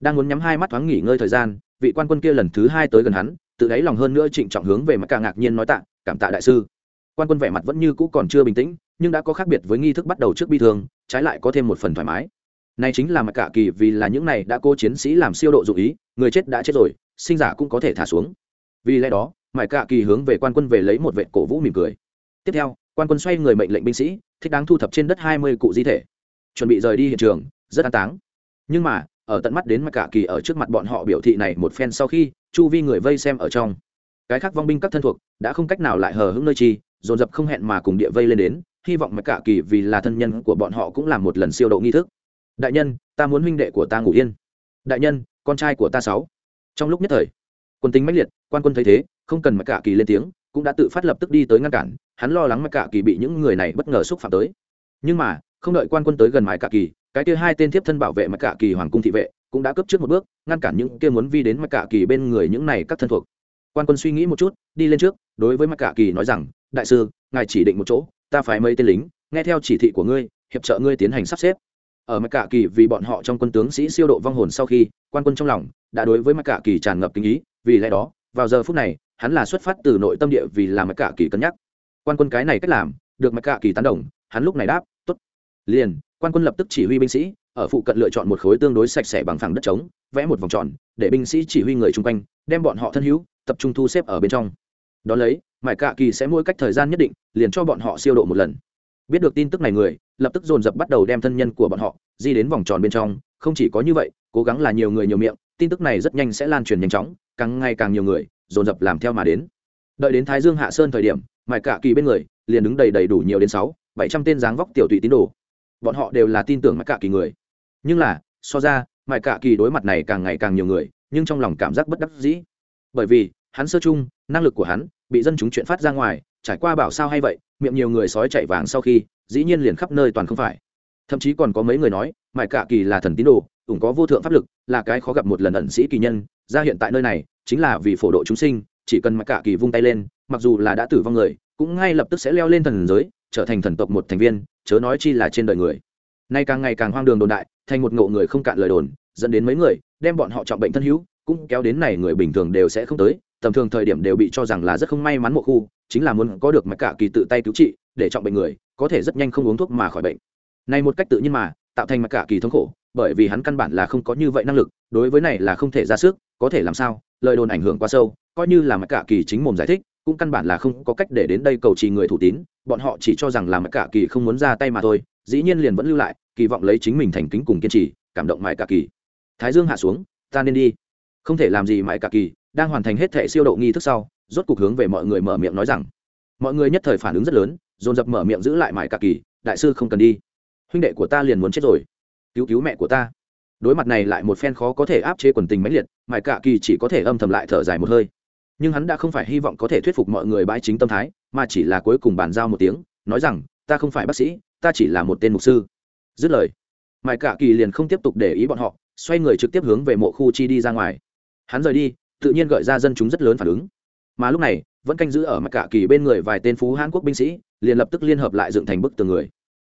Đang muốn nhắm hai mắt thoáng nghỉ ngơi thời gian, vị quan quân kia lần thứ hai tới gần hắn, tự đáy lòng hơn nữa trịnh trọng hướng về mặt cả ngạc nhiên nói tạ, cảm tạ đại sư. Quan quân vẻ mặt vẫn như cũ còn chưa bình tĩnh, nhưng đã có khác biệt với nghi thức bắt đầu trước bi thương, trái lại có thêm một phần thoải mái này chính là mặt cả kỳ vì là những này đã cô chiến sĩ làm siêu độ dụng ý, người chết đã chết rồi, sinh giả cũng có thể thả xuống. Vì lẽ đó mãi cả kỳ hướng về quan quân về lấy một vệ cổ vũ mỉm cười. Tiếp theo, quan quân xoay người mệnh lệnh binh sĩ, thích đáng thu thập trên đất hai mươi cụ di thể. Chuẩn bị rời đi hiện trường, rất an táng. Nhưng mà, ở tận mắt đến mặt cả kỳ ở trước mặt bọn họ biểu thị này một phen sau khi, chu vi người vây xem ở trong. Cái khác vong binh các thân thuộc, đã không cách nào lại hờ hững nơi chi, dồn dập không hẹn mà cùng địa vây lên đến, hy vọng mặt cả kỳ vì là thân nhân của bọn họ cũng làm một lần siêu độ nghi thức đại nhân, ta muốn huynh đệ của ta ngủ yên. Đại nhân, con trai của ta sáu. Trong lúc nhất thời, quân tính mãnh liệt, quan quân thấy thế, không cần mặt cả kỳ lên tiếng, cũng đã tự phát lập tức đi tới ngăn cản. Hắn lo lắng mặt cả kỳ bị những người này bất ngờ xúc phạm tới. Nhưng mà, không đợi quan quân tới gần mái cả kỳ, cái kia hai tên thiếp thân bảo vệ mặt cả kỳ hoàng cung thị vệ cũng đã cấp trước một bước, ngăn cản những kia muốn vi đến mặt cả kỳ bên người những này các thân thuộc. Quan quân suy nghĩ một chút, đi lên trước, đối với mặt cả kỳ nói rằng, đại sư, ngài chỉ định một chỗ, ta phải mấy tên lính, nghe theo chỉ thị của ngươi, hiệp trợ ngươi tiến hành sắp xếp ở mặt cả kỳ vì bọn họ trong quân tướng sĩ siêu độ vong hồn sau khi, quan quân trong lòng đã đối với mặt cả kỳ tràn ngập kinh ý, vì lẽ đó, vào giờ phút này, hắn là xuất phát từ nội tâm địa vì làm mặt cả kỳ cân nhắc. Quan quân cái này cách làm, được mặt cả kỳ tán đồng, hắn lúc này đáp, tốt. Liền, quan quân lập tức chỉ huy binh sĩ, ở phụ cận lựa chọn một khối tương đối sạch sẽ bằng phẳng đất trống, vẽ một vòng tròn, để binh sĩ chỉ huy người chung quanh, đem bọn họ thân hữu, tập trung thu xếp ở bên trong. Đ ó lấy mải cạ kỳ sẽ mỗi cách thời gian nhất định, liền cho bọn họ siêu độ một lần biết được tin tức này người, lập tức dồn dập bắt đầu đem thân nhân của bọn họ di đến vòng tròn bên trong. Không chỉ có như vậy, cố gắng là nhiều người nhiều miệng, tin tức này rất nhanh sẽ lan truyền nhanh chóng, càng ngày càng nhiều người dồn dập làm theo mà đến. Đợi đến thái dương hạ sơn thời điểm, mải Cả kỳ bên người liền đứng đầy đầy đủ nhiều đến sáu, bảy trăm tên dáng vóc tiểu tụy tín đồ. Bọn họ đều là tin tưởng mải Cả kỳ người. Nhưng là, so ra, mải Cả kỳ đối mặt này càng ngày càng nhiều người, nhưng trong lòng cảm giác bất đắc dĩ. Bởi vì, hắn sơ chung, năng lực của hắn bị dân chúng chuyện phát ra ngoài trải qua bảo sao hay vậy, miệng nhiều người sói chạy vàng sau khi, dĩ nhiên liền khắp nơi toàn không phải. Thậm chí còn có mấy người nói mải cạ kỳ là thần tín đồ, ủng có vô thượng pháp lực, là cái khó gặp một lần ẩn sĩ kỳ nhân, ra hiện tại nơi này, chính là vì phổ độ chúng sinh, chỉ cần mải cạ kỳ vung tay lên, mặc dù là đã tử vong người, cũng ngay lập tức sẽ leo lên thần giới, trở thành thần tộc một thành viên, chớ nói chi là trên đời người. Nay càng ngày càng hoang đường đồn đại, thành một ngộ người không cạn lời đồn, dẫn đến mấy người, đem bọn họ trọng bệnh thân hữu, cũng kéo đến này người bình thường đều sẽ không tới tầm thường thời điểm đều bị cho rằng là rất không may mắn một khu, chính là muốn có được mạch cả kỳ tự tay cứu trị, để trọng bệnh người, có thể rất nhanh không uống thuốc mà khỏi bệnh. Này một cách tự nhiên mà, tạo thành mạch cả kỳ thống khổ, bởi vì hắn căn bản là không có như vậy năng lực, đối với này là không thể ra sức, có thể làm sao? Lời đồn ảnh hưởng quá sâu, coi như là mạch cả kỳ chính mồm giải thích, cũng căn bản là không có cách để đến đây cầu trì người thủ tín, bọn họ chỉ cho rằng là mạch cả kỳ không muốn ra tay mà thôi, dĩ nhiên liền vẫn lưu lại, kỳ vọng lấy chính mình thành kính cùng kiên trì, cảm động mãi cả kỳ. Thái dương hạ xuống, ta nên đi. Không thể làm gì mãi cả kỳ đang hoàn thành hết thệ siêu độ nghi thức sau, rốt cục hướng về mọi người mở miệng nói rằng, mọi người nhất thời phản ứng rất lớn, dồn dập mở miệng giữ lại mải cả kỳ, đại sư không cần đi. Huynh đệ của ta liền muốn chết rồi. Cứu cứu mẹ của ta. Đối mặt này lại một phen khó có thể áp chế quần tình mãnh liệt, mải cả kỳ chỉ có thể âm thầm lại thở dài một hơi. Nhưng hắn đã không phải hy vọng có thể thuyết phục mọi người bãi chính tâm thái, mà chỉ là cuối cùng bàn giao một tiếng, nói rằng, ta không phải bác sĩ, ta chỉ là một tên mục sư. Dứt lời, mải cả kỳ liền không tiếp tục để ý bọn họ, xoay người trực tiếp hướng về mộ khu chi đi ra ngoài. Hắn rời đi tự nhiên gợi ra dân chúng rất lớn phản ứng. Mà lúc này, vẫn canh giữ ở mặt cả kỳ bên người vài tên phú hãn quốc binh sĩ, liền lập tức liên hợp lại dựng thành bức tường người.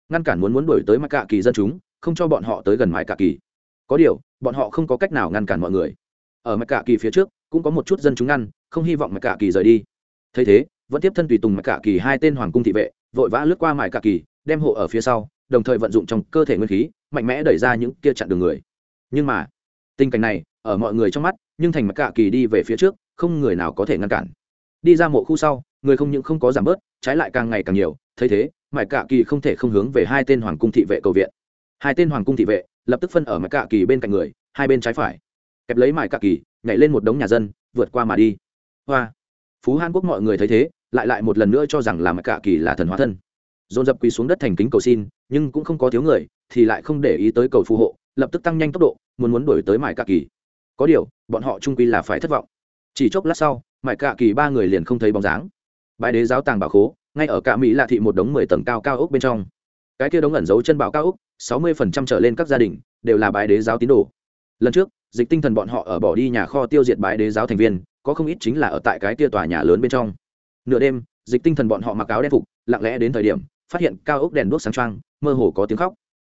Ngăn cản muốn muốn đuổi tới mặt cả kỳ dân chúng, không cho bọn họ tới gần mãi cả kỳ. Có điều, bọn họ không có cách nào ngăn cản mọi người. Ở mặt cả kỳ phía trước, cũng có một chút dân chúng ngăn, không hy vọng mặt cả kỳ rời đi. Thấy thế, vẫn tiếp thân tùy tùng mặt cả kỳ hai tên hoàng cung thị vệ, vội vã lướt qua mạch cả kỳ, đem hộ ở phía sau, đồng thời vận dụng trong cơ thể nguyên khí, mạnh mẽ đẩy ra những kia chặn đường người. Nhưng mà, tình cảnh này, ở mọi người trong mắt nhưng thành mặc cạ kỳ đi về phía trước, không người nào có thể ngăn cản. Đi ra mộ khu sau, người không những không có giảm bớt, trái lại càng ngày càng nhiều, thấy thế mải cạ kỳ không thể không hướng về hai tên hoàng cung thị vệ cầu viện. Hai tên hoàng cung thị vệ lập tức phân ở mạch cạ kỳ bên cạnh người, hai bên trái phải. Kẹp lấy mải cạ kỳ, nhảy lên một đống nhà dân, vượt qua mà đi. Hoa. Phú hàn quốc mọi người thấy thế, lại lại một lần nữa cho rằng là mạch cạ kỳ là thần hóa thân. Dồn dập quỳ xuống đất thành kính cầu xin, nhưng cũng không có thiếu người, thì lại không để ý tới cầu phù hộ, lập tức tăng nhanh tốc độ, muốn muốn đuổi tới mải cạ kỳ có điều, bọn họ trung quy là phải thất vọng. Chỉ chốc lát sau mãi cạ kỳ ba người liền không thấy bóng dáng. Bãi đế giáo tàng bảo khố, ngay ở cả mỹ lạ thị một đống mười tầng cao cao ốc bên trong. Cái kia đống ẩn giấu chân bảo cao ốc, sáu mươi phần trăm trở lên các gia đình, đều là bãi đế giáo tín đồ. Lần trước, dịch tinh thần bọn họ ở bỏ đi nhà kho tiêu diệt bãi đế giáo thành viên, có không ít chính là ở tại cái kia tòa nhà lớn bên trong. Nửa đêm, dịch tinh thần bọn họ mặc áo đen phục, lặng lẽ đến thời điểm, phát hiện cao ốc đèn đuốc sáng trăng mơ hồ có tiếng khóc.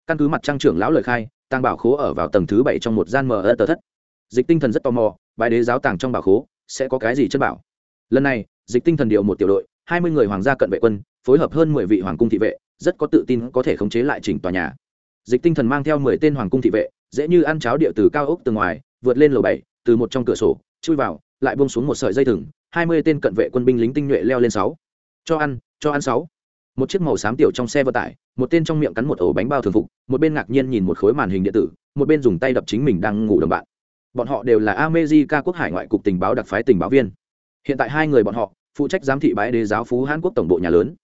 Căn cứ mặt trang trưởng lão lời khai, tàng bảo khố ở vào tầng thứ bảy trong một gian mờ ơ tờ thất dịch tinh thần rất tò mò bài đế giáo tàng trong bảo khố, sẽ có cái gì chân bảo? Lần này, dịch tinh thần điều một tiểu đội, hai mươi người hoàng gia cận vệ quân, phối hợp hơn mười vị hoàng cung thị vệ, rất có tự tin có thể khống chế lại chỉnh tòa nhà. Dịch tinh thần mang theo mười tên hoàng cung thị vệ, dễ như ăn cháo địa từ cao ốc từ ngoài, vượt lên lầu bảy, từ một trong cửa sổ, chui vào, lại bông xuống một sợi dây thừng, hai mươi tên cận vệ quân binh lính tinh nhuệ leo lên sáu. Cho ăn cho ăn sáu. Một chiếc màu xám tiểu trong xe vận tải, một tên trong miệng cắn một ổ bánh bao thường phục, một bên ngạc nhiên nhìn một khối màn hình điện tử, một bên dùng tay đập chính mình đang ngủ đồng bạn bọn họ đều là amejica quốc hải ngoại cục tình báo đặc phái tình báo viên. Hiện tại hai người bọn họ phụ trách giám thị bái đế giáo phú hàn quốc tổng bộ nhà lớn.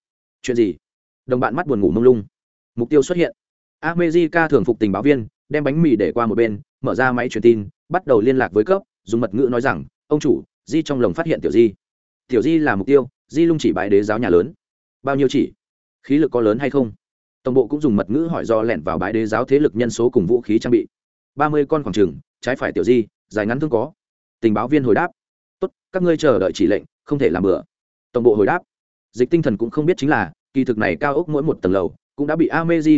Chuyện gì? Đồng bạn mắt buồn ngủ mông lung. Mục tiêu xuất hiện. Amejica thường phục tình báo viên, đem bánh mì để qua một bên, mở ra máy truyền tin, bắt đầu liên lạc với cấp, dùng mật ngữ nói rằng, ông chủ, di trong lồng phát hiện tiểu di. Tiểu di là mục tiêu, di lung chỉ bái đế giáo nhà lớn. Bao nhiêu chỉ? Khí lực có lớn hay không? Tổng bộ cũng dùng mật ngữ hỏi do lẻn vào bãi đế giáo thế lực nhân số cùng vũ khí trang bị. Ba mươi con khoảng trừng trái phải tiểu di, dài ngắn thương có. Tình báo viên hồi đáp. Tốt, các ngươi chờ đợi chỉ lệnh, không thể làm bừa. Tổng bộ hồi đáp. Dịch tinh thần cũng không biết chính là, kỳ thực này cao ốc mỗi một tầng lầu cũng đã bị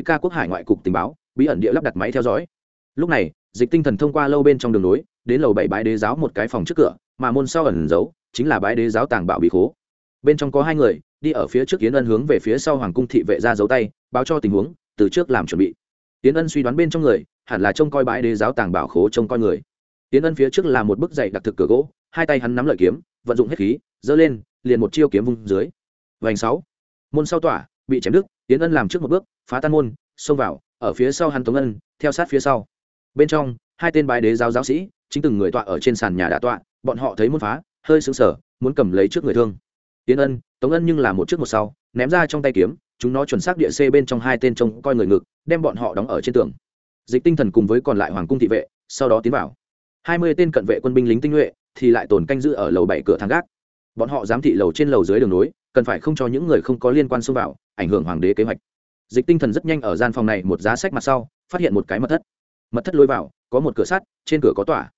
ca quốc hải ngoại cục tình báo, bí ẩn địa lắp đặt máy theo dõi. Lúc này, dịch tinh thần thông qua lâu bên trong đường nối, đến lầu bảy bãi đế giáo một cái phòng trước cửa, mà môn sau ẩn giấu, chính là bãi đế giáo tàng bảo bị khố. Bên trong có hai người, đi ở phía trước yến ân hướng về phía sau hoàng cung thị vệ ra giấu tay, báo cho tình huống, từ trước làm chuẩn bị. Yến ân suy đoán bên trong người hẳn là trông coi bãi đế giáo tàng bảo khố trông coi người. Tiến ân phía trước là một bức dậy đặc thực cửa gỗ, hai tay hắn nắm lợi kiếm, vận dụng hết khí, giơ lên, liền một chiêu kiếm vung dưới. Vành sáu. Môn sau tỏa, bị chém đứt, tiến ân làm trước một bước, phá tan môn, xông vào, ở phía sau hắn tống ân, theo sát phía sau. Bên trong, hai tên bái đế giáo giáo sĩ, chính từng người tọa ở trên sàn nhà đã tọa, bọn họ thấy muốn phá, hơi sững sờ, muốn cầm lấy trước người thương. Tiến ân, tống ân nhưng là một trước một sau, ném ra trong tay kiếm, chúng nó chuẩn xác địa c bên trong hai tên trông coi người ngực, đem bọn họ đóng ở trên tường dịch tinh thần cùng với còn lại hoàng cung thị vệ, sau đó tiến vào. Hai mươi tên cận vệ quân binh lính tinh nhuệ thì lại tồn canh giữ ở lầu bảy cửa thang gác. Bọn họ giám thị lầu trên lầu dưới đường nối, cần phải không cho những người không có liên quan xông vào, ảnh hưởng hoàng đế kế hoạch. Dịch tinh thần rất nhanh ở gian phòng này một giá sách mặt sau, phát hiện một cái mật thất. Mật thất lối vào, có một cửa sắt, trên cửa có tỏa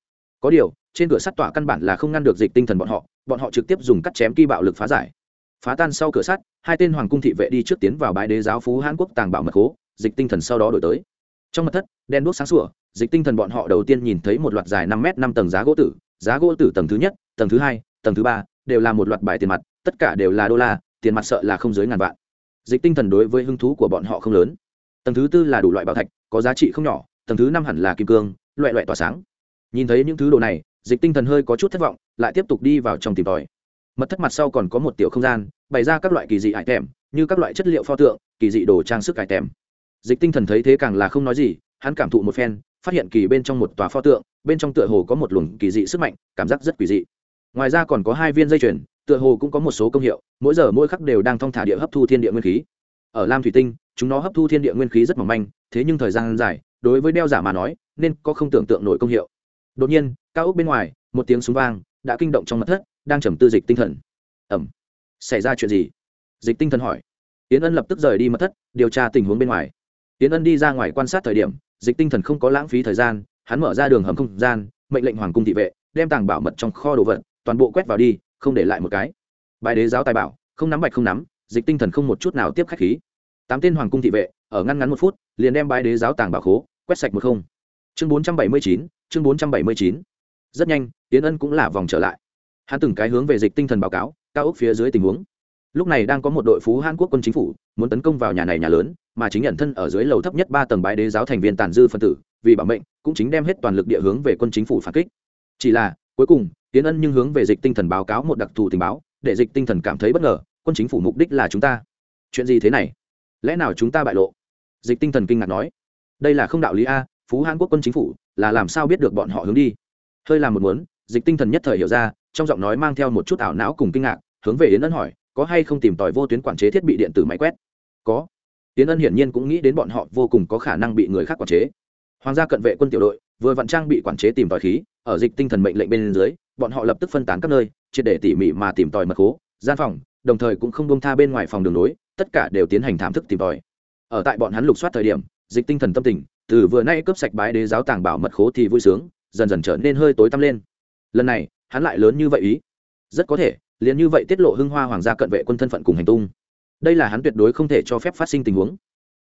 có điều, trên cửa sắt tỏa căn bản là không ngăn được dịch tinh thần bọn họ bọn họ trực tiếp dùng cắt chém kỳ bạo lực phá giải. Phá tan sau cửa sắt, hai tên hoàng cung thị vệ đi trước tiến vào bãi đế giáo phú hàn quốc tàng bảo mật khố, dịch tinh thần sau đó đổi tới trong mật thất đen đuốc sáng sủa, dịch tinh thần bọn họ đầu tiên nhìn thấy một loạt dài năm m năm tầng giá gỗ tử. Giá gỗ tử tầng thứ nhất, tầng thứ hai, tầng thứ ba đều là một loạt bài tiền mặt, tất cả đều là đô la, tiền mặt sợ là không dưới ngàn vạn. Dịch tinh thần đối với hứng thú của bọn họ không lớn. Tầng thứ tư là đủ loại bảo thạch, có giá trị không nhỏ, tầng thứ năm hẳn là kim cương loại loại tỏa sáng. Nhìn thấy những thứ đồ này, dịch tinh thần hơi có chút thất vọng, lại tiếp tục đi vào trong tìm tòi. Mật thất mặt sau còn có một tiểu không gian, bày ra các loại kỳ dị hải tèm như các loại chất liệu pho tượng, kỳ dị đồ trang sức hải tèm dịch tinh thần thấy thế càng là không nói gì, hắn cảm thụ một phen, phát hiện kỳ bên trong một tòa pho tượng, bên trong tựa hồ có một luồng kỳ dị sức mạnh, cảm giác rất quỷ dị. Ngoài ra còn có hai viên dây chuyền, tựa hồ cũng có một số công hiệu, mỗi giờ mỗi khắc đều đang thong thả địa hấp thu thiên địa nguyên khí. Ở lam thủy tinh, chúng nó hấp thu thiên địa nguyên khí rất mỏng manh, thế nhưng thời gian dài, đối với đeo giả mà nói, nên có không tưởng tượng nổi công hiệu. Đột nhiên, cao ốc bên ngoài, một tiếng súng vang, đã kinh động trong mặt thất, đang trầm tư dịch tinh thần. Ẩm. Xảy ra chuyện gì? Dịch tinh thần hỏi. Tiến ân lập tức rời đi mật thất, điều tra tình huống bên ngoài tiến ân đi ra ngoài quan sát thời điểm, dịch tinh thần không có lãng phí thời gian, hắn mở ra đường hầm không gian, mệnh lệnh hoàng cung thị vệ, đem tàng bảo mật trong kho đồ vật, toàn bộ quét vào đi, không để lại một cái. Bài đế giáo tài bảo, không nắm bạch không nắm, dịch tinh thần không một chút nào tiếp khách khí. Tám tên hoàng cung thị vệ, ở ngăn ngắn một phút, liền đem bài đế giáo tàng bảo khố, quét sạch một không. Chương bốn trăm bảy mươi chín, chương bốn trăm bảy mươi chín. Rất nhanh, tiến ân cũng là vòng trở lại. Hắn từng cái hướng về dịch tinh thần báo cáo, cao ốc phía dưới tình huống. Lúc này đang có một đội phú hàn quốc quân chính phủ, muốn tấn công vào nhà này nhà lớn mà chính nhận thân ở dưới lầu thấp nhất ba tầng bãi đế giáo thành viên tàn dư phân tử, vì bảo mệnh, cũng chính đem hết toàn lực địa hướng về quân chính phủ phản kích. Chỉ là, cuối cùng tiến ân nhưng hướng về dịch tinh thần báo cáo một đặc thù tình báo, để dịch tinh thần cảm thấy bất ngờ, quân chính phủ mục đích là chúng ta. Chuyện gì thế này? Lẽ nào chúng ta bại lộ? Dịch tinh thần kinh ngạc nói. Đây là không đạo lý a, phú hàn quốc quân chính phủ, là làm sao biết được bọn họ hướng đi? Hơi làm một muốn, dịch tinh thần nhất thời hiểu ra, trong giọng nói mang theo một chút ảo não cùng kinh ngạc, hướng về yến ân hỏi, có hay không tìm tòi vô tuyến quản chế thiết bị điện tử máy quét? Có tiến ân hiển nhiên cũng nghĩ đến bọn họ vô cùng có khả năng bị người khác quản chế. Hoàng gia cận vệ quân tiểu đội, vừa vạn trang bị quản chế tìm tòi khí, ở dịch tinh thần mệnh lệnh bên dưới, bọn họ lập tức phân tán các nơi, triệt để tỉ mỉ mà tìm tòi mật khố, gian phòng, đồng thời cũng không bông tha bên ngoài phòng đường nối tất cả đều tiến hành thảm thức tìm tòi. Ở tại bọn hắn lục soát thời điểm, dịch tinh thần tâm tình, từ vừa nay cướp sạch bái đế giáo tàng bảo mật khố thì vui sướng, dần dần trở nên hơi tối tăm lên. Lần này, hắn lại lớn như vậy ý. Rất có thể, liền như vậy tiết lộ hưng hoa hoàng gia cận vệ quân thân phận cùng hành tung đây là hắn tuyệt đối không thể cho phép phát sinh tình huống.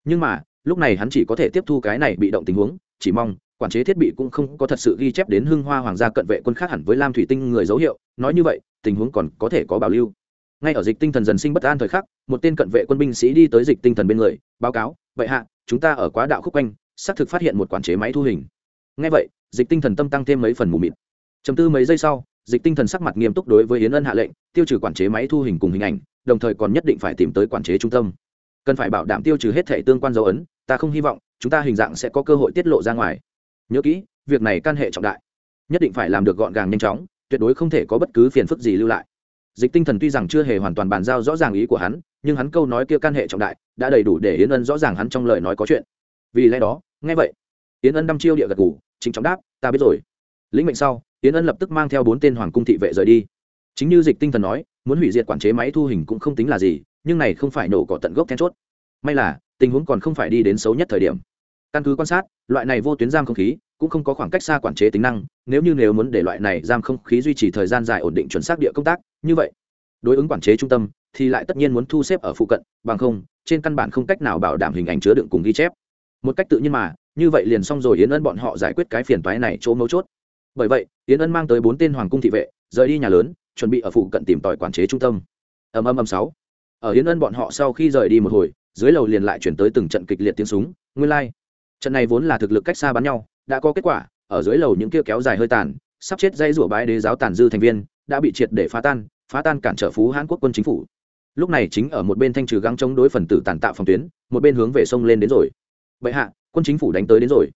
Nhưng mà, lúc này hắn chỉ có thể tiếp thu cái này bị động tình huống, chỉ mong, quản chế thiết bị cũng không có thật sự ghi chép đến hưng hoa hoàng gia cận vệ quân khác hẳn với lam thủy tinh người dấu hiệu, nói như vậy, tình huống còn có thể có bảo lưu. Ngay ở dịch tinh thần dần sinh bất an thời khắc, một tên cận vệ quân binh sĩ đi tới dịch tinh thần bên người, báo cáo, vậy hạ, chúng ta ở quá đạo khúc quanh, xác thực phát hiện một quản chế máy thu hình. Ngay vậy, dịch tinh thần tâm tăng thêm mấy phần mù mịt. Chấm tư mấy giây sau dịch tinh thần sắc mặt nghiêm túc đối với yến ân hạ lệnh, tiêu trừ quản chế máy thu hình cùng hình ảnh, đồng thời còn nhất định phải tìm tới quản chế trung tâm. Cần phải bảo đảm tiêu trừ hết thẻ tương quan dấu ấn, ta không hy vọng chúng ta hình dạng sẽ có cơ hội tiết lộ ra ngoài. Nhớ kỹ, việc này can hệ trọng đại. Nhất định phải làm được gọn gàng nhanh chóng, tuyệt đối không thể có bất cứ phiền phức gì lưu lại. Dịch tinh thần tuy rằng chưa hề hoàn toàn bàn giao rõ ràng ý của hắn, nhưng hắn câu nói kia can hệ trọng đại, đã đầy đủ để yến ân rõ ràng hắn trong lời nói có chuyện. Vì lẽ đó, nghe vậy, yến ân đăm chiêu địa gật g ủ chính trọng đáp, ta biết rồi. Lĩnh mệnh sau yến ân lập tức mang theo bốn tên hoàng cung thị vệ rời đi. Chính như dịch tinh thần nói, muốn hủy diệt quản chế máy thu hình cũng không tính là gì, nhưng này không phải nổ cỏ tận gốc then chốt. May là, tình huống còn không phải đi đến xấu nhất thời điểm. Căn cứ quan sát, loại này vô tuyến giam không khí cũng không có khoảng cách xa quản chế tính năng, nếu như nếu muốn để loại này giam không khí duy trì thời gian dài ổn định chuẩn xác địa công tác, như vậy, đối ứng quản chế trung tâm thì lại tất nhiên muốn thu xếp ở phụ cận, bằng không, trên căn bản không cách nào bảo đảm hình ảnh chứa đựng cùng ghi chép. Một cách tự nhiên mà, như vậy liền xong rồi yến ân bọn họ giải quyết cái phiền toái này chỗ mấu chốt bởi vậy tiến ân mang tới bốn tên hoàng cung thị vệ rời đi nhà lớn chuẩn bị ở phụ cận tìm tòi quản chế trung tâm. Ầm ầm ầm sáu. Ở hiến ân bọn họ sau khi rời đi một hồi dưới lầu liền lại chuyển tới từng trận kịch liệt tiếng súng nguyên lai, trận này vốn là thực lực cách xa bắn nhau đã có kết quả ở dưới lầu những kia kéo dài hơi tàn sắp chết dây rủa bãi đế giáo tàn dư thành viên đã bị triệt để phá tan phá tan cản trở phú hãn quốc quân chính phủ. Lúc này chính ở một bên thanh trừ găng chống đối phần tử tàn tạo phòng tuyến một bên hướng về sông lên đến rồi. Vậy hạ quân chính phủ đánh tới đến rồi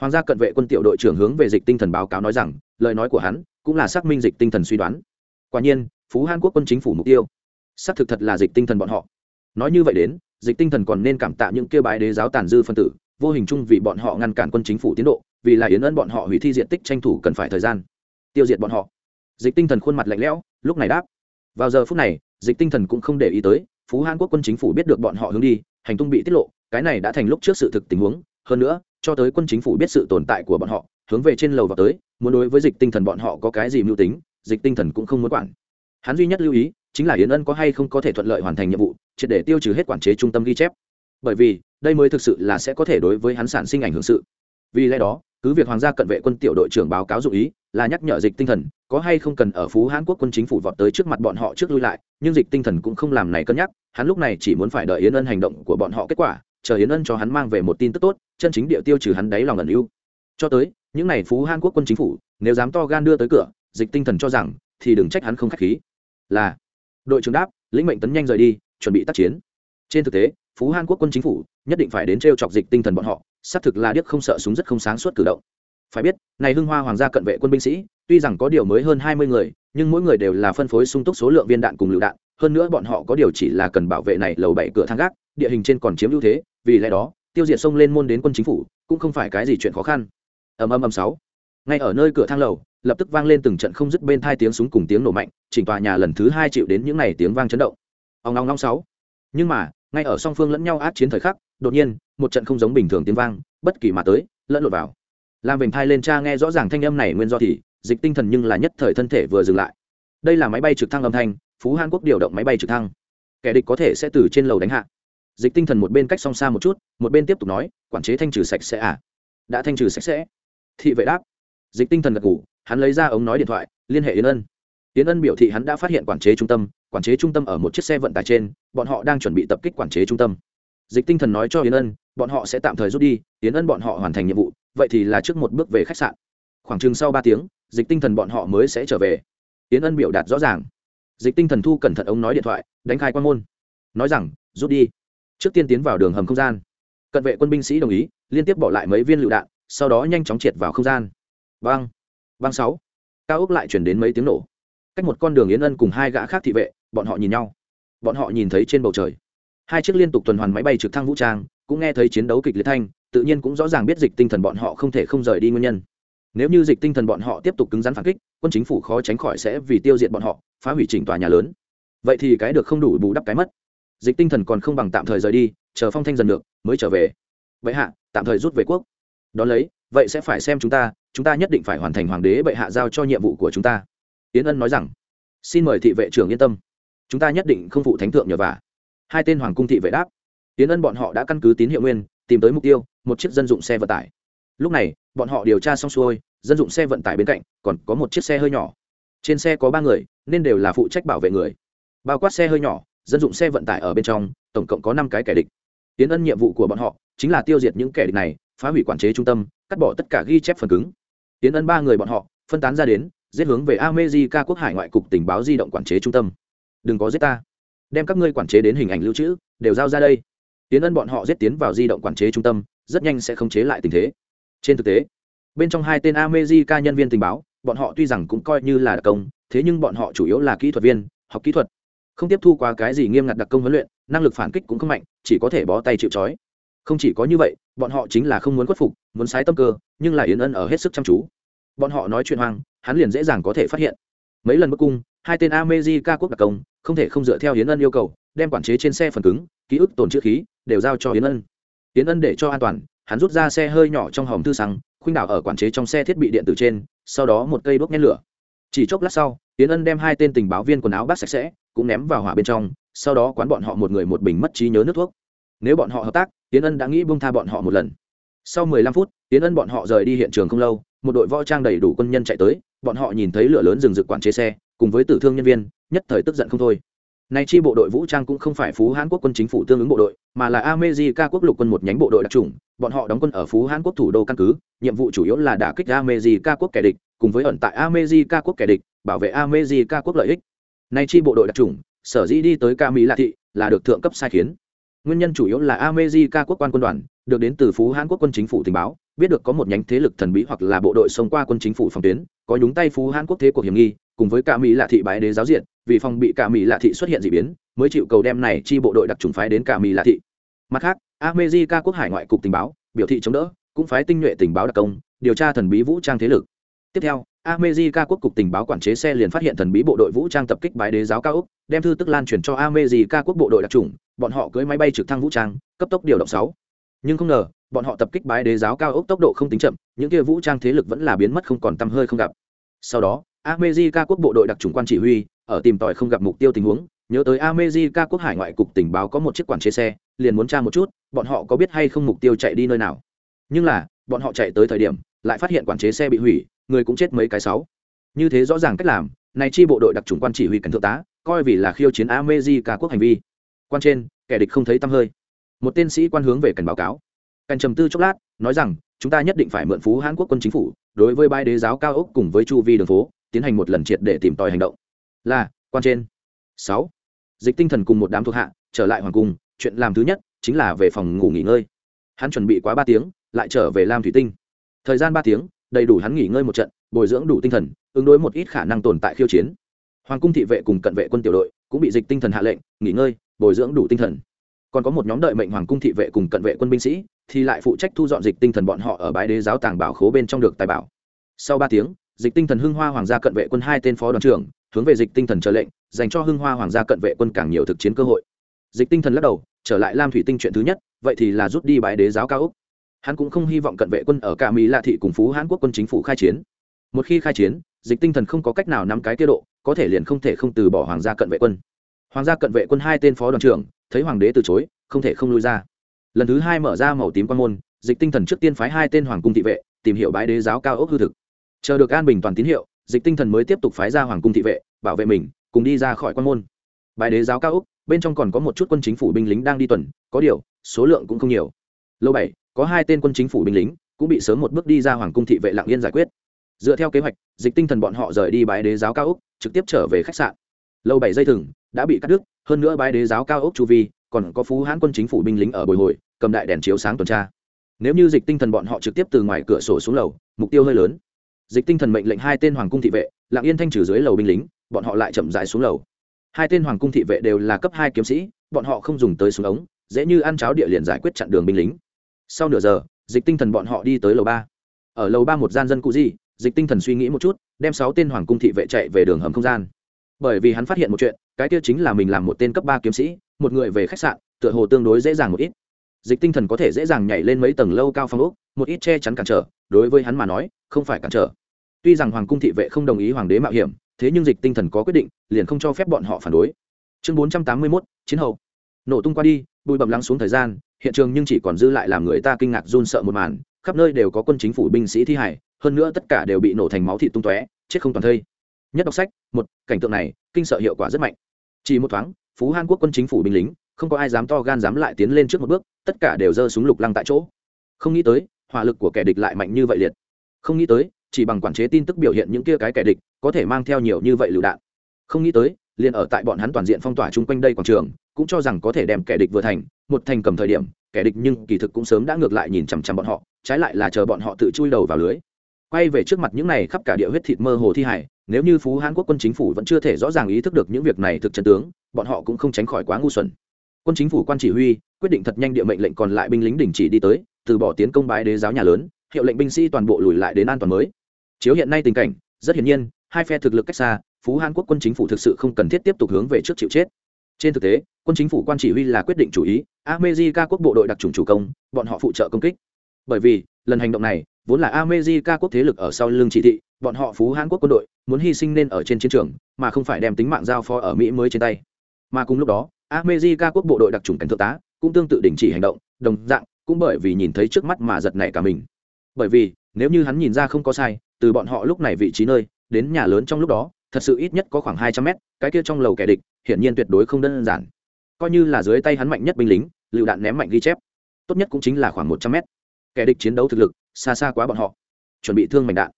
hoàng gia cận vệ quân tiểu đội trưởng hướng về dịch tinh thần báo cáo nói rằng, lời nói của hắn cũng là xác minh dịch tinh thần suy đoán. Quả nhiên, phú hàn quốc quân chính phủ mục tiêu. Xác thực thật là dịch tinh thần bọn họ. Nói như vậy đến, dịch tinh thần còn nên cảm tạ những kêu bái đế giáo tàn dư phân tử, vô hình chung vì bọn họ ngăn cản quân chính phủ tiến độ, vì là yến ân bọn họ hủy thi diện tích tranh thủ cần phải thời gian. Tiêu diệt bọn họ. Dịch tinh thần khuôn mặt lạnh lẽo, lúc này đáp. Vào giờ phút này, dịch tinh thần cũng không để ý tới, phú hàn quốc quân chính phủ biết được bọn họ hướng đi, hành tung bị tiết lộ, cái này đã thành lúc trước sự thực tình huống. Hơn nữa cho tới quân chính phủ biết sự tồn tại của bọn họ, hướng về trên lầu vào tới, muốn đối với dịch tinh thần bọn họ có cái gì mưu tính, dịch tinh thần cũng không muốn quản. Hắn duy nhất lưu ý, chính là yến ân có hay không có thể thuận lợi hoàn thành nhiệm vụ, triệt để tiêu trừ hết quản chế trung tâm ghi chép. Bởi vì, đây mới thực sự là sẽ có thể đối với hắn sản sinh ảnh hưởng sự. Vì lẽ đó, cứ việc hoàng gia cận vệ quân tiểu đội trưởng báo cáo dụ ý, là nhắc nhở dịch tinh thần, có hay không cần ở phú hãn quốc quân chính phủ vọt tới trước mặt bọn họ trước lui lại, nhưng dịch tinh thần cũng không làm này cân nhắc, hắn lúc này chỉ muốn phải đợi yến ân hành động của bọn họ kết quả chờ yến ân cho hắn mang về một tin tức tốt, chân chính địa tiêu trừ hắn đáy lòng ẩn ưu. Cho tới, những n à y phú hàn quốc quân chính phủ, nếu dám to gan đưa tới cửa, dịch tinh thần cho rằng, thì đừng trách hắn không k h á c h khí. Là, đội trưởng đáp, lĩnh mệnh tấn nhanh rời đi, chuẩn bị tác chiến. Trên thực tế, phú hàn quốc quân chính phủ, nhất định phải đến t r e o chọc dịch tinh thần bọn họ, xác thực là điếc không sợ súng rất không sáng suốt cử động. Phải biết, này hưng hoa hoàng gia cận vệ quân binh sĩ, tuy rằng có điều mới hơn hai mươi người, nhưng mỗi người đều là phân phối sung túc số lượng viên đạn cùng lựu đạn, hơn nữa bọn họ có điều chỉ là cần bảo vệ này lầu bảy cửa thang gác địa hình trên còn chiếm ưu thế, vì lẽ đó, tiêu diệt sông lên môn đến quân chính phủ cũng không phải cái gì chuyện khó khăn. Ầm ầm ầm sáu. Ngay ở nơi cửa thang lầu, lập tức vang lên từng trận không dứt bên thai tiếng súng cùng tiếng nổ mạnh, chỉnh tòa nhà lần thứ hai chịu đến những này tiếng vang chấn động. Ông long long sáu. Nhưng mà, ngay ở song phương lẫn nhau át chiến thời khắc, đột nhiên, một trận không giống bình thường tiếng vang, bất kỳ mà tới, lẫn lộn vào. Làm bình thai lên cha nghe rõ ràng thanh âm này nguyên do thì, dịch tinh thần nhưng là nhất thời thân thể vừa dừng lại. Đây là máy bay trực thăng âm thanh, phú hàn quốc điều động máy bay trực thăng. Kẻ địch có thể sẽ từ trên lầu đánh hạ dịch tinh thần một bên cách song xa một chút, một bên tiếp tục nói, quản chế thanh trừ sạch sẽ à? Đã thanh trừ sạch sẽ? Thị vệ đáp. Dịch tinh thần gật ngủ hắn lấy ra ống nói điện thoại, liên hệ yến ân. Yến ân biểu thị hắn đã phát hiện quản chế trung tâm, quản chế trung tâm ở một chiếc xe vận tải trên, bọn họ đang chuẩn bị tập kích quản chế trung tâm. Dịch tinh thần nói cho yến ân, bọn họ sẽ tạm thời rút đi, yến ân bọn họ hoàn thành nhiệm vụ, vậy thì là trước một bước về khách sạn. Khoảng chừng sau ba tiếng, dịch tinh thần bọn họ mới sẽ trở về. Yến ân biểu đạt rõ ràng. Dịch tinh thần thu cẩn thận ống nói điện thoại, đánh khai quan môn. Nói rằng, rút đi trước tiên tiến vào đường hầm không gian. Cận vệ quân binh sĩ đồng ý, liên tiếp bỏ lại mấy viên lựu đạn, sau đó nhanh chóng triệt vào không gian. Vang vang sáu. Cao ốc lại chuyển đến mấy tiếng nổ. Cách một con đường yến ân cùng hai gã khác thị vệ, bọn họ nhìn nhau. Bọn họ nhìn thấy trên bầu trời, hai chiếc liên tục tuần hoàn máy bay trực thăng vũ trang, cũng nghe thấy chiến đấu kịch liệt thanh, tự nhiên cũng rõ ràng biết dịch tinh thần bọn họ không thể không rời đi nguyên nhân. Nếu như dịch tinh thần bọn họ tiếp tục cứng rắn phản kích, quân chính phủ khó tránh khỏi sẽ vì tiêu diệt bọn họ, phá hủy chỉnh tòa nhà lớn. Vậy thì cái được không đủ bù đắp cái mất dịch tinh thần còn không bằng tạm thời rời đi, chờ phong thanh dần được, mới trở về. Vậy hạ, tạm thời rút về quốc. Đón lấy, vậy sẽ phải xem chúng ta chúng ta nhất định phải hoàn thành hoàng đế bệ hạ giao cho nhiệm vụ của chúng ta. Yến ân nói rằng, xin mời thị vệ trưởng yên tâm. Chúng ta nhất định không phụ thánh thượng nhờ vả. Hai tên hoàng cung thị vệ đáp. Yến ân bọn họ đã căn cứ tín hiệu nguyên, tìm tới mục tiêu, một chiếc dân dụng xe vận tải. Lúc này, bọn họ điều tra xong xuôi, dân dụng xe vận tải bên cạnh, còn có một chiếc xe hơi nhỏ. Trên xe có ba người, nên đều là phụ trách bảo vệ người. Bao quát xe hơi nhỏ dân dụng xe vận tải ở bên trong, tổng cộng có năm cái kẻ địch. Tiến ân nhiệm vụ của bọn họ chính là tiêu diệt những kẻ địch này, phá hủy quản chế trung tâm, cắt bỏ tất cả ghi chép phần cứng. Tiến ân ba người bọn họ phân tán ra đến, giết hướng về America quốc hải ngoại cục tình báo di động quản chế trung tâm. Đừng có giết ta. Đem các ngươi quản chế đến hình ảnh lưu trữ, đều giao ra đây. Tiến ân bọn họ giết tiến vào di động quản chế trung tâm, rất nhanh sẽ khống chế lại tình thế. Trên thực tế, bên trong hai tên America nhân viên tình báo, bọn họ tuy rằng cũng coi như là đặc công, thế nhưng bọn họ chủ yếu là kỹ thuật viên, học kỹ thuật không tiếp thu qua cái gì nghiêm ngặt đặc công huấn luyện, năng lực phản kích cũng không mạnh, chỉ có thể bó tay chịu trói. Không chỉ có như vậy, bọn họ chính là không muốn khuất phục, muốn sái tâm cơ, nhưng lại yến ân ở hết sức chăm chú. Bọn họ nói chuyện hoang, hắn liền dễ dàng có thể phát hiện. Mấy lần bức cung, hai tên amezi ca quốc đặc công, không thể không dựa theo yến ân yêu cầu, đem quản chế trên xe phần cứng, ký ức tồn chữ khí, đều giao cho yến ân. Yến ân để cho an toàn, hắn rút ra xe hơi nhỏ trong hòm thư xăng, khuynh đảo ở quản chế trong xe thiết bị điện tử trên, sau đó một cây đốt nhét lửa chỉ chốc lát sau Tiến ân đem hai tên tình báo viên quần áo bác sạch sẽ, cũng ném vào hỏa bên trong, sau đó quán bọn họ một người một bình mất trí nhớ nước thuốc. Nếu bọn họ hợp tác tiến ân đã nghĩ bông tha bọn họ một lần. Sau 15 phút tiến ân bọn họ rời đi hiện trường không lâu, một đội võ trang đầy đủ quân nhân chạy tới, bọn họ nhìn thấy lửa lớn rừng rực quản chế xe, cùng với tử thương nhân viên, nhất thời tức giận không thôi. Nay chi bộ đội vũ trang cũng không phải phú hán quốc quân chính phủ tương ứng bộ đội, mà là America quốc lục quân một nhánh bộ đội đặc trùng bọn họ đóng quân ở phú hán quốc thủ đô căn cứ, nhiệm vụ chủ yếu là đả kích America quốc kẻ địch cùng với ẩn tại America quốc kẻ địch, bảo vệ America quốc lợi ích. Nay chi bộ đội đặc chủng, sở dĩ đi tới ca mỹ lạ thị là được thượng cấp sai khiến. Nguyên nhân chủ yếu là America quốc quan quân đoàn được đến từ phú hán quốc quân chính phủ tình báo, biết được có một nhánh thế lực thần bí hoặc là bộ đội xông qua quân chính phủ phòng tuyến, có nhúng tay phú hán quốc thế cuộc hiểm nghi, cùng với cả mỹ lạ thị bái đế giáo diện vì phòng bị cả mỹ lạ thị xuất hiện dị biến, mới chịu cầu đem này chi bộ đội đặc chủng phái đến cả mỹ lạ thị. Mặt khác, America quốc hải ngoại cục tình báo, biểu thị chống đỡ, cũng phái tinh nhuệ tình báo đặc công, điều tra thần bí vũ trang thế lực tiếp theo America quốc cục tình báo quản chế xe liền phát hiện thần bí bộ đội vũ trang tập kích bái đế giáo cao ốc, đem thư tức lan truyền cho America quốc bộ đội đặc chủng, bọn họ cưỡi máy bay trực thăng vũ trang, cấp tốc điều động 6. Nhưng không ngờ, bọn họ tập kích bái đế giáo cao ốc tốc độ không tính chậm, những kia vũ trang thế lực vẫn là biến mất không còn tăm hơi không gặp. Sau đó, America quốc bộ đội đặc chủng quan chỉ huy, ở tìm tòi không gặp mục tiêu tình huống, nhớ tới America quốc hải ngoại cục tình báo có một chiếc quản chế xe, liền muốn tra một chút, bọn họ có biết hay không mục tiêu chạy đi nơi nào. Nhưng là, bọn họ chạy tới thời điểm, lại phát hiện quản chế xe bị hủy, người cũng chết mấy cái sáu. Như thế rõ ràng cách làm này chi bộ đội đặc trùng quan chỉ huy cảnh thượng tá coi vì là khiêu chiến amezi cả quốc hành vi. Quan trên kẻ địch không thấy tăm hơi. Một tên sĩ quan hướng về cảnh báo cáo. Cảnh trầm tư chốc lát nói rằng chúng ta nhất định phải mượn phú hãn quốc quân chính phủ đối với bãi đế giáo cao ốc cùng với chu vi đường phố tiến hành một lần triệt để tìm tòi hành động. Là quan trên. Sáu. Dịch tinh thần cùng một đám thuộc hạ trở lại hoàng cung chuyện làm thứ nhất chính là về phòng ngủ nghỉ ngơi. Hắn chuẩn bị quá ba tiếng lại trở về lam thủy tinh thời gian ba tiếng, đầy đủ hắn nghỉ ngơi một trận, bồi dưỡng đủ tinh thần, ứng đối một ít khả năng tồn tại khiêu chiến. Hoàng cung thị vệ cùng cận vệ quân tiểu đội cũng bị dịch tinh thần hạ lệnh, nghỉ ngơi, bồi dưỡng đủ tinh thần. Còn có một nhóm đợi mệnh hoàng cung thị vệ cùng cận vệ quân binh sĩ, thì lại phụ trách thu dọn dịch tinh thần bọn họ ở bãi đế giáo tàng bảo khố bên trong được tài bảo. Sau ba tiếng, dịch tinh thần hưng hoa hoàng gia cận vệ quân hai tên phó đoàn trưởng hướng về dịch tinh thần chờ lệnh, dành cho hưng hoa hoàng gia cận vệ quân càng nhiều thực chiến cơ hội. Dịch tinh thần lắc đầu, trở lại lam thủy tinh chuyện thứ nhất, vậy thì là rút đi bãi đế giáo cao úc hắn cũng không hy vọng cận vệ quân ở cả mỹ lạ thị cùng phú hãn quốc quân chính phủ khai chiến. Một khi khai chiến, dịch tinh thần không có cách nào nắm cái tiết độ, có thể liền không thể không từ bỏ hoàng gia cận vệ quân. Hoàng gia cận vệ quân hai tên phó đoàn trưởng, thấy hoàng đế từ chối, không thể không lui ra. Lần thứ hai mở ra màu tím quan môn, dịch tinh thần trước tiên phái hai tên hoàng cung thị vệ, tìm hiểu bãi đế giáo cao ốc hư thực. Chờ được an bình toàn tín hiệu, dịch tinh thần mới tiếp tục phái ra hoàng cung thị vệ, bảo vệ mình, cùng đi ra khỏi quan môn. Bái đế giáo cao úc bên trong còn có một chút quân chính phủ binh lính đang đi tuần, có điều, số lượng cũng không nhiều. Lâu bảy có hai tên quân chính phủ binh lính, cũng bị sớm một bước đi ra hoàng cung thị vệ lạng yên giải quyết. Dựa theo kế hoạch, dịch tinh thần bọn họ rời đi bãi đế giáo cao úc trực tiếp trở về khách sạn. Lâu bảy dây thừng, đã bị cắt đứt, hơn nữa bãi đế giáo cao úc chu vi, còn có phú hãn quân chính phủ binh lính ở bồi hồi, cầm đại đèn chiếu sáng tuần tra. Nếu như dịch tinh thần bọn họ trực tiếp từ ngoài cửa sổ xuống lầu, mục tiêu hơi lớn. Dịch tinh thần mệnh lệnh hai tên hoàng cung thị vệ lạng yên thanh trừ dưới lầu binh lính, bọn họ lại chậm dài xuống lầu. Hai tên hoàng cung thị vệ đều là cấp hai kiếm sĩ, bọn họ không dùng tới súng ống, dễ như ăn cháo địa liền giải quyết chặn đường binh lính sau nửa giờ, dịch tinh thần bọn họ đi tới lầu ba. Ở lầu ba một gian dân cụ gì, dịch tinh thần suy nghĩ một chút, đem sáu tên hoàng cung thị vệ chạy về đường hầm không gian. Bởi vì hắn phát hiện một chuyện, cái tiêu chính là mình làm một tên cấp ba kiếm sĩ, một người về khách sạn, tựa hồ tương đối dễ dàng một ít. Dịch tinh thần có thể dễ dàng nhảy lên mấy tầng lâu cao phong ốc, một ít che chắn cản trở, đối với hắn mà nói, không phải cản trở. Tuy rằng hoàng cung thị vệ không đồng ý hoàng đế mạo hiểm, thế nhưng dịch tinh thần có quyết định, liền không cho phép bọn họ phản đối. Chương bốn trăm tám mươi mốt, chiến hậu. Nổ tung qua đi, bụi bầm lắng xuống thời gian hiện trường nhưng chỉ còn dư lại làm người ta kinh ngạc run sợ một màn, khắp nơi đều có quân chính phủ binh sĩ thi hải hơn nữa tất cả đều bị nổ thành máu thịt tung tóe, chết không toàn thây. Nhất đọc sách, một, cảnh tượng này, kinh sợ hiệu quả rất mạnh. Chỉ một thoáng, phú hàn quốc quân chính phủ binh lính, không có ai dám to gan dám lại tiến lên trước một bước, tất cả đều giơ súng lục lăng tại chỗ. Không nghĩ tới, hỏa lực của kẻ địch lại mạnh như vậy liệt. Không nghĩ tới, chỉ bằng quản chế tin tức biểu hiện những kia cái kẻ địch, có thể mang theo nhiều như vậy lựu đạn. Không nghĩ tới liền ở tại bọn hắn toàn diện phong tỏa chung quanh đây quảng trường, cũng cho rằng có thể đem kẻ địch vừa thành, một thành cầm thời điểm, kẻ địch nhưng kỳ thực cũng sớm đã ngược lại nhìn chằm chằm bọn họ, trái lại là chờ bọn họ tự chui đầu vào lưới. Quay về trước mặt những này khắp cả địa huyết thịt mơ hồ thi hải nếu như phú hán quốc quân chính phủ vẫn chưa thể rõ ràng ý thức được những việc này thực chân tướng, bọn họ cũng không tránh khỏi quá ngu xuẩn. Quân chính phủ quan chỉ huy, quyết định thật nhanh địa mệnh lệnh còn lại binh lính đình chỉ đi tới, từ bỏ tiến công bái đế giáo nhà lớn, hiệu lệnh binh sĩ toàn bộ lùi lại đến an toàn mới. Chiếu hiện nay tình cảnh, rất hiển nhiên, hai phe thực lực cách xa phú hàn quốc quân chính phủ thực sự không cần thiết tiếp tục hướng về trước chịu chết. Trên thực tế, quân chính phủ quan chỉ huy là quyết định chủ ý amejica quốc bộ đội đặc trùng chủ công, bọn họ phụ trợ công kích. Bởi vì, lần hành động này, vốn là amejica quốc thế lực ở sau lưng chỉ thị, bọn họ phú hàn quốc quân đội, muốn hy sinh nên ở trên chiến trường, mà không phải đem tính mạng giao phó ở mỹ mới trên tay. Mà cùng lúc đó amejica quốc bộ đội đặc trùng cảnh thượng tá, cũng tương tự đình chỉ hành động, đồng dạng, cũng bởi vì nhìn thấy trước mắt mà giật nảy cả mình. Bởi vì, nếu như hắn nhìn ra không có sai, từ bọn họ lúc này vị trí nơi, đến nhà lớn trong lúc đó thật sự ít nhất có khoảng hai trăm mét, cái kia trong lầu kẻ địch, hiển nhiên tuyệt đối không đơn giản. Coi như là dưới tay hắn mạnh nhất binh lính, lựu đạn ném mạnh ghi chép, tốt nhất cũng chính là khoảng một trăm mét. Kẻ địch chiến đấu thực lực, xa xa quá bọn họ. Chuẩn bị thương mảnh đạn.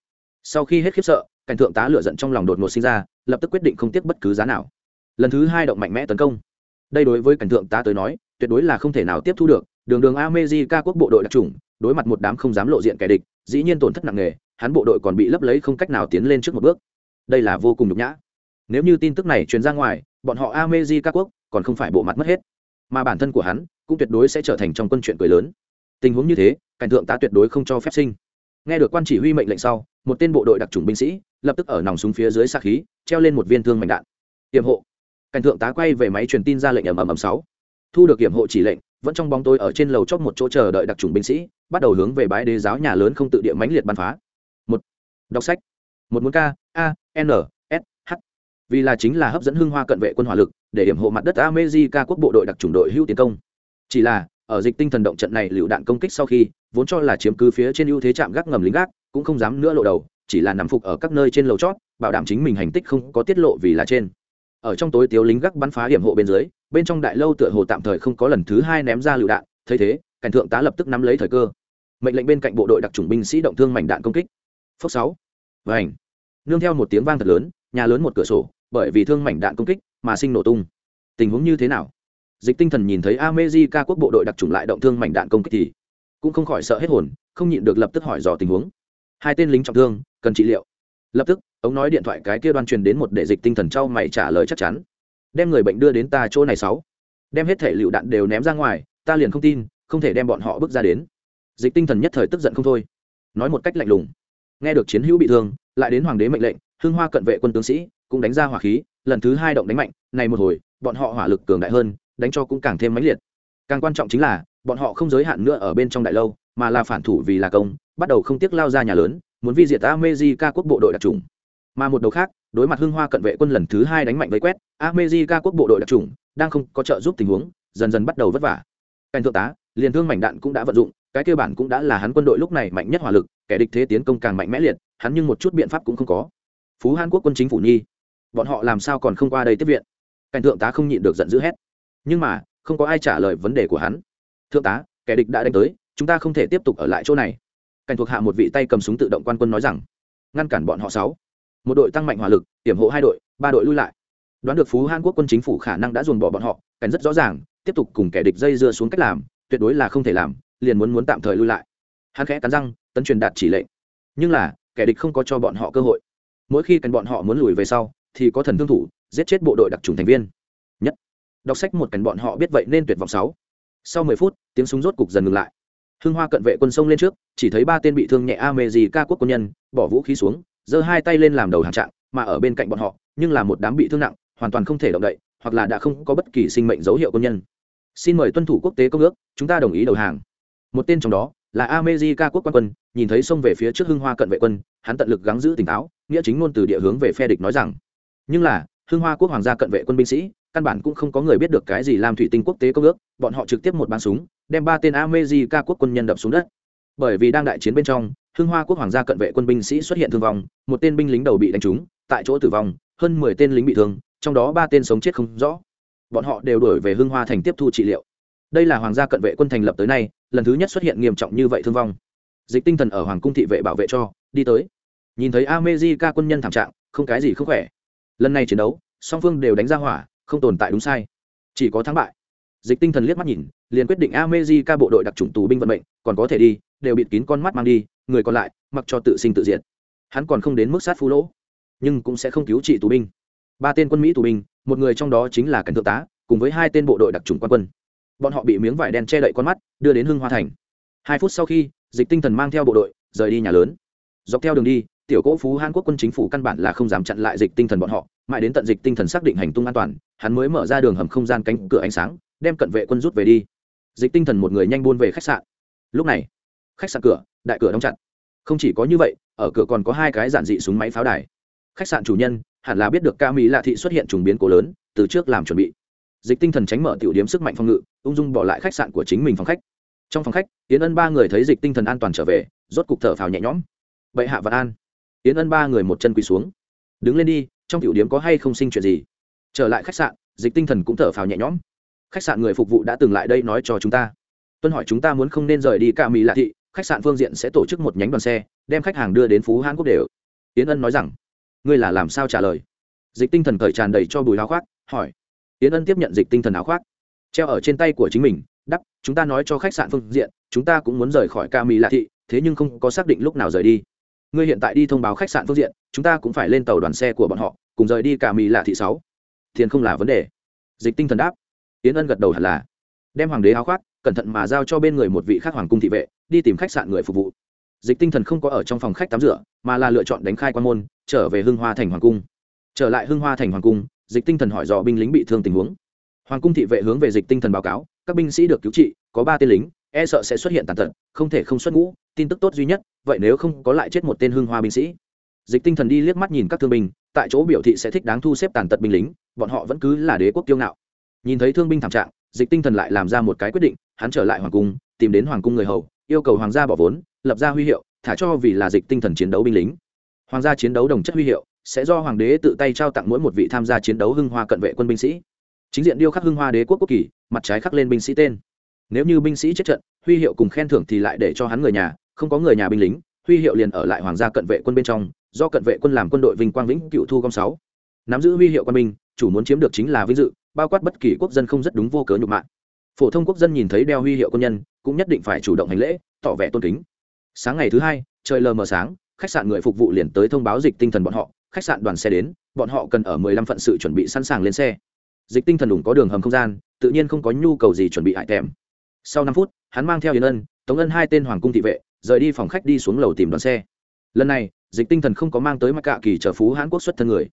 Sau khi hết khiếp sợ, cảnh thượng tá lựa giận trong lòng đột ngột sinh ra, lập tức quyết định không tiếc bất cứ giá nào. Lần thứ hai động mạnh mẽ tấn công. Đây đối với cảnh thượng tá tới nói, tuyệt đối là không thể nào tiếp thu được. Đường đường amejica quốc bộ đội đặc trùng đối mặt một đám không dám lộ diện kẻ địch, dĩ nhiên tổn thất nặng nề, hắn bộ đội còn bị lấp lấy không cách nào tiến lên trước một bước đây là vô cùng nhục nhã. Nếu như tin tức này truyền ra ngoài, bọn họ amejica quốc còn không phải bộ mặt mất hết. Mà bản thân của hắn cũng tuyệt đối sẽ trở thành trong quân chuyện cười lớn. Tình huống như thế, cảnh thượng tá tuyệt đối không cho phép sinh. Nghe được quan chỉ huy mệnh lệnh sau, một tên bộ đội đặc trùng binh sĩ lập tức ở nòng súng phía dưới xa khí, treo lên một viên thương mảnh đạn. Hiểm hộ. Cảnh thượng tá quay về máy truyền tin ra lệnh ầm ầm ầm sáu. Thu được hiểm hộ chỉ lệnh, vẫn trong bóng tôi ở trên lầu chót một chỗ chờ đợi đặc trùng binh sĩ, bắt đầu hướng về bãi đế giáo nhà lớn không tự địa mãnh liệt bắn phá. Một. Đọc sách một muốn k a, n, s, h. Vì là chính là hấp dẫn hưng hoa cận vệ quân hỏa lực, để điểm hộ mặt đất amejica quốc bộ đội đặc trùng đội hưu tiến công. Chỉ là, ở dịch tinh thần động trận này lựu đạn công kích sau khi, vốn cho là chiếm cứ phía trên ưu thế chạm gác ngầm lính gác, cũng không dám nữa lộ đầu, chỉ là nằm phục ở các nơi trên lầu chót, bảo đảm chính mình hành tích không có tiết lộ vì là trên. Ở trong tối tiếu lính gác bắn phá điểm hộ bên dưới, bên trong đại lâu tựa hồ tạm thời không có lần thứ hai ném ra lựu đạn, thấy thế, cảnh thượng tá lập tức nắm lấy thời cơ. Mệnh lệnh bên cạnh bộ đội đặc trùng binh sĩ động thương mảnh đạn công kích. Phốc sáu vảnh nương theo một tiếng vang thật lớn, nhà lớn một cửa sổ, bởi vì thương mảnh đạn công kích mà sinh nổ tung. Tình huống như thế nào? Dịch tinh thần nhìn thấy amejica quốc bộ đội đặc trùng lại động thương mảnh đạn công kích thì cũng không khỏi sợ hết hồn, không nhịn được lập tức hỏi dò tình huống. Hai tên lính trọng thương, cần trị liệu. Lập tức, ông nói điện thoại cái kia đoan truyền đến một để dịch tinh thần trao mày trả lời chắc chắn. Đem người bệnh đưa đến ta chỗ này sáu. Đem hết thể lựu đạn đều ném ra ngoài, ta liền không tin, không thể đem bọn họ bước ra đến. Dịch tinh thần nhất thời tức giận không thôi. Nói một cách lạnh lùng nghe được chiến hữu bị thương, lại đến hoàng đế mệnh lệnh, hưng hoa cận vệ quân tướng sĩ cũng đánh ra hỏa khí, lần thứ hai động đánh mạnh, này một hồi, bọn họ hỏa lực cường đại hơn, đánh cho cũng càng thêm mãnh liệt. Càng quan trọng chính là, bọn họ không giới hạn nữa ở bên trong đại lâu, mà là phản thủ vì là công, bắt đầu không tiếc lao ra nhà lớn, muốn vi diệt America quốc bộ đội đặc trùng mà một đầu khác, đối mặt hưng hoa cận vệ quân lần thứ hai đánh mạnh vây quét, America quốc bộ đội đặc trùng đang không có trợ giúp tình huống, dần dần bắt đầu vất vả. Cảnh thượng tá liền thương mảnh đạn cũng đã vận dụng, cái cơ bản cũng đã là hắn quân đội lúc này mạnh nhất hỏa lực, kẻ địch thế tiến công càng mạnh mẽ liệt, hắn nhưng một chút biện pháp cũng không có. Phú hàn quốc quân chính phủ nhi, bọn họ làm sao còn không qua đây tiếp viện? Cảnh thượng tá không nhịn được giận dữ hét. Nhưng mà, không có ai trả lời vấn đề của hắn. Thượng tá, kẻ địch đã đánh tới, chúng ta không thể tiếp tục ở lại chỗ này. Cảnh thuộc hạ một vị tay cầm súng tự động quan quân nói rằng, ngăn cản bọn họ sáu. Một đội tăng mạnh hỏa lực, tiểm hộ hai đội, ba đội lui lại. Đoán được phú hàn quốc quân chính phủ khả năng đã dồn bỏ bọn họ, cảnh rất rõ ràng, tiếp tục cùng kẻ địch dây dưa xuống cách làm tuyệt đối là không thể làm, liền muốn muốn tạm thời lui lại. Hắn khẽ cắn răng, tấn truyền đạt chỉ lệnh. Nhưng là, kẻ địch không có cho bọn họ cơ hội. Mỗi khi cần bọn họ muốn lùi về sau, thì có thần thương thủ, giết chết bộ đội đặc trùng thành viên. Nhất. Đọc sách một cảnh bọn họ biết vậy nên tuyệt vọng sáu. Sau mười phút, tiếng súng rốt cục dần ngừng lại. Hưng hoa cận vệ quân sông lên trước, chỉ thấy ba tên bị thương nhẹ a mê gì ca quốc quân nhân, bỏ vũ khí xuống, giơ hai tay lên làm đầu hàng trạng, mà ở bên cạnh bọn họ, nhưng là một đám bị thương nặng, hoàn toàn không thể động đậy, hoặc là đã không có bất kỳ sinh mệnh dấu hiệu quân nhân xin mời tuân thủ quốc tế công ước chúng ta đồng ý đầu hàng một tên trong đó là America quốc quan quân, nhìn thấy xông về phía trước Hưng Hoa cận vệ quân, hắn tận lực gắng giữ tỉnh táo, nghĩa chính ngôn từ địa hướng về phe địch nói rằng. Nhưng là, Hưng Hoa quốc hoàng gia cận vệ quân binh sĩ, căn bản cũng không có người biết được cái gì làm thủy tinh quốc tế công ước, bọn họ trực tiếp một bắn súng, đem ba tên America quốc quân nhân đập xuống đất. Bởi vì đang đại chiến bên trong, Hưng Hoa quốc hoàng gia cận vệ quân binh sĩ xuất hiện thương vong, một tên binh lính đầu bị đánh trúng, tại chỗ tử vong, hơn mười tên lính bị thương, trong đó ba tên sống chết không rõ. Bọn họ đều đuổi về Hưng Hoa thành tiếp thu trị liệu. Đây là hoàng gia cận vệ quân thành lập tới nay, lần thứ nhất xuất hiện nghiêm trọng như vậy thương vong. Dịch tinh thần ở hoàng cung thị vệ bảo vệ cho, đi tới. Nhìn thấy amejica quân nhân thảm trạng, không cái gì không khỏe. Lần này chiến đấu, song phương đều đánh ra hỏa, không tồn tại đúng sai. Chỉ có thắng bại. Dịch tinh thần liếc mắt nhìn, liền quyết định amejica bộ đội đặc trùng tù binh vận mệnh, còn có thể đi, đều bịt kín con mắt mang đi, người còn lại, mặc cho tự sinh tự diệt. Hắn còn không đến mức sát phú lỗ, nhưng cũng sẽ không cứu trị tù binh. Ba tên quân mỹ tù binh một người trong đó chính là cảnh thượng tá, cùng với hai tên bộ đội đặc trùng quan quân. Bọn họ bị miếng vải đen che đậy con mắt, đưa đến hưng hoa thành. Hai phút sau khi, dịch tinh thần mang theo bộ đội, rời đi nhà lớn. Dọc theo đường đi, tiểu cỗ phú hàn quốc quân chính phủ căn bản là không dám chặn lại dịch tinh thần bọn họ, mãi đến tận dịch tinh thần xác định hành tung an toàn, hắn mới mở ra đường hầm không gian cánh cửa ánh sáng, đem cận vệ quân rút về đi. Dịch tinh thần một người nhanh buôn về khách sạn. Lúc này, khách sạn cửa, đại cửa đóng chặt. Không chỉ có như vậy, ở cửa còn có hai cái giản dị súng máy pháo đài khách sạn chủ nhân, hẳn là biết được ca mỹ lạ thị xuất hiện trùng biến cố lớn, từ trước làm chuẩn bị. Dịch tinh thần tránh mở tiểu điếm sức mạnh phòng ngự, ung dung bỏ lại khách sạn của chính mình phòng khách. Trong phòng khách, yến ân ba người thấy dịch tinh thần an toàn trở về, rốt cục thở phào nhẹ nhõm. Bệ hạ và an. Yến ân ba người một chân quỳ xuống. Đứng lên đi, trong tiểu điếm có hay không sinh chuyện gì? Trở lại khách sạn, dịch tinh thần cũng thở phào nhẹ nhõm. Khách sạn người phục vụ đã từng lại đây nói cho chúng ta. Tuân hỏi chúng ta muốn không nên rời đi cả mỹ lạ thị, khách sạn phương diện sẽ tổ chức một nhánh đoàn xe, đem khách hàng đưa đến phú hán quốc đều. Yến ân nói rằng ngươi là làm sao trả lời? Dịch tinh thần cởi tràn đầy cho bùi áo khoác, hỏi. Yến ân tiếp nhận dịch tinh thần áo khoác, treo ở trên tay của chính mình, đắp, chúng ta nói cho khách sạn phương diện, chúng ta cũng muốn rời khỏi ca mỹ lạ thị, thế nhưng không có xác định lúc nào rời đi. Ngươi hiện tại đi thông báo khách sạn phương diện, chúng ta cũng phải lên tàu đoàn xe của bọn họ, cùng rời đi ca mỹ lạ thị sáu. Tiền không là vấn đề. Dịch tinh thần đáp. Yến ân gật đầu hẳn là. Đem hoàng đế áo khoác, cẩn thận mà giao cho bên người một vị khác hoàng cung thị vệ, đi tìm khách sạn người phục vụ dịch tinh thần không có ở trong phòng khách tắm rửa, mà là lựa chọn đánh khai quan môn, trở về hưng hoa thành hoàng cung. Trở lại hưng hoa thành hoàng cung, dịch tinh thần hỏi dò binh lính bị thương tình huống. Hoàng cung thị vệ hướng về dịch tinh thần báo cáo, các binh sĩ được cứu trị, có ba tên lính e sợ sẽ xuất hiện tàn tật, không thể không xuất ngũ, tin tức tốt duy nhất, vậy nếu không có lại chết một tên hưng hoa binh sĩ. Dịch tinh thần đi liếc mắt nhìn các thương binh, tại chỗ biểu thị sẽ thích đáng thu xếp tàn tật binh lính, bọn họ vẫn cứ là đế quốc kiêu ngạo. Nhìn thấy thương binh thảm trạng, dịch tinh thần lại làm ra một cái quyết định, hắn trở lại hoàng cung, tìm đến hoàng cung người hầu, yêu cầu hoàng gia bỏ vốn lập ra huy hiệu, thả cho vì là dịch tinh thần chiến đấu binh lính. Hoàng gia chiến đấu đồng chất huy hiệu, sẽ do hoàng đế tự tay trao tặng mỗi một vị tham gia chiến đấu hưng hoa cận vệ quân binh sĩ. Chính diện điêu khắc hưng hoa đế quốc quốc kỳ, mặt trái khắc lên binh sĩ tên. Nếu như binh sĩ chết trận, huy hiệu cùng khen thưởng thì lại để cho hắn người nhà, không có người nhà binh lính, huy hiệu liền ở lại hoàng gia cận vệ quân bên trong, do cận vệ quân làm quân đội vinh quang vĩnh cựu thu gom sáu. Nắm giữ huy hiệu quân binh, chủ muốn chiếm được chính là vinh dự, bao quát bất kỳ quốc dân không rất đúng vô cớ nhục mạng. phổ thông quốc dân nhìn thấy đeo huy hiệu quân nhân, cũng nhất định phải chủ động hành lễ, tỏ vẻ tôn kính sáng ngày thứ hai, trời lờ mờ sáng, khách sạn người phục vụ liền tới thông báo dịch tinh thần bọn họ. Khách sạn đoàn xe đến, bọn họ cần ở mười lăm phận sự chuẩn bị sẵn sàng lên xe. Dịch tinh thần đủng có đường hầm không gian, tự nhiên không có nhu cầu gì chuẩn bị hại kèm sau năm phút, hắn mang theo yến ân, tống ân hai tên hoàng cung thị vệ, rời đi phòng khách đi xuống lầu tìm đoàn xe. Lần này, dịch tinh thần không có mang tới mặc cạ kỳ trở phú hãn quốc xuất thân người.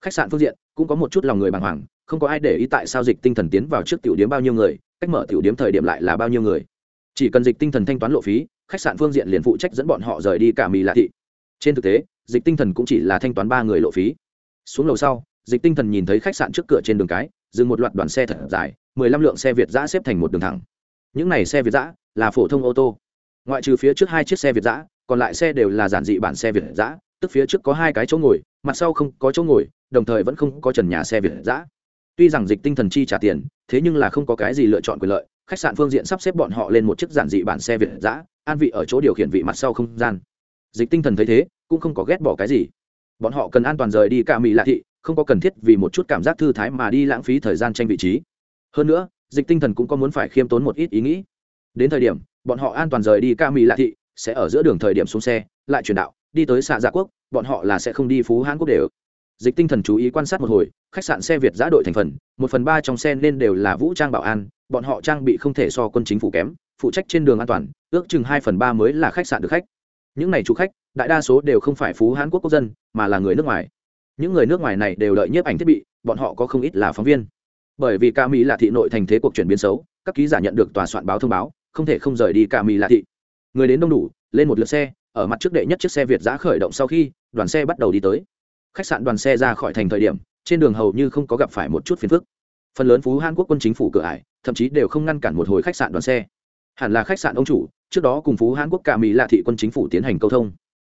Khách sạn phương diện, cũng có một chút lòng người bàng hoàng, không có ai để ý tại sao dịch tinh thần tiến vào trước tiểu điếm bao nhiêu người, cách mở tiểu điếm thời điểm lại là bao nhiêu người. Chỉ cần dịch tinh thần thanh toán lộ phí khách sạn phương diện liền phụ trách dẫn bọn họ rời đi cả mì lạ thị. Trên thực tế, dịch tinh thần cũng chỉ là thanh toán ba người lộ phí. Xuống lầu sau, dịch tinh thần nhìn thấy khách sạn trước cửa trên đường cái, dừng một loạt đoàn xe thật dài, mười lăm lượng xe việt giã xếp thành một đường thẳng. Những này xe việt giã là phổ thông ô tô. Ngoại trừ phía trước hai chiếc xe việt giã, còn lại xe đều là giản dị bản xe việt giã, tức phía trước có hai cái chỗ ngồi, mặt sau không có chỗ ngồi, đồng thời vẫn không có trần nhà xe việt giã. Tuy rằng dịch tinh thần chi trả tiền, thế nhưng là không có cái gì lựa chọn quyền lợi khách sạn phương diện sắp xếp bọn họ lên một chiếc giản dị bản xe việt giã an vị ở chỗ điều khiển vị mặt sau không gian. Dịch tinh thần thấy thế, cũng không có ghét bỏ cái gì. Bọn họ cần an toàn rời đi cả mỹ lạ thị, không có cần thiết vì một chút cảm giác thư thái mà đi lãng phí thời gian tranh vị trí. Hơn nữa, dịch tinh thần cũng có muốn phải khiêm tốn một ít ý nghĩ. Đến thời điểm, bọn họ an toàn rời đi ca mỹ lạ thị, sẽ ở giữa đường thời điểm xuống xe, lại chuyển đạo, đi tới xạ dạ quốc, bọn họ là sẽ không đi phú hãn quốc đều dịch tinh thần chú ý quan sát một hồi, khách sạn xe việt giã đội thành phần, một phần ba trong xe nên đều là vũ trang bảo an, bọn họ trang bị không thể so quân chính phủ kém, phụ trách trên đường an toàn, ước chừng hai phần ba mới là khách sạn được khách. Những này chủ khách, đại đa số đều không phải phú Hán quốc quốc dân, mà là người nước ngoài. Những người nước ngoài này đều lợi nhiếp ảnh thiết bị, bọn họ có không ít là phóng viên. Bởi vì ca mỹ là thị nội thành thế cuộc chuyển biến xấu, các ký giả nhận được tòa soạn báo thông báo, không thể không rời đi ca mỹ là thị. Người đến đông đủ, lên một lượt xe, ở mặt trước đệ nhất chiếc xe việt giã khởi động sau khi, đoàn xe bắt đầu đi tới khách sạn đoàn xe ra khỏi thành thời điểm, trên đường hầu như không có gặp phải một chút phiền phức. Phần lớn phú hàn quốc quân chính phủ cửa ải, thậm chí đều không ngăn cản một hồi khách sạn đoàn xe. Hẳn là khách sạn ông chủ, trước đó cùng phú hàn quốc cả mỹ lạ thị quân chính phủ tiến hành câu thông.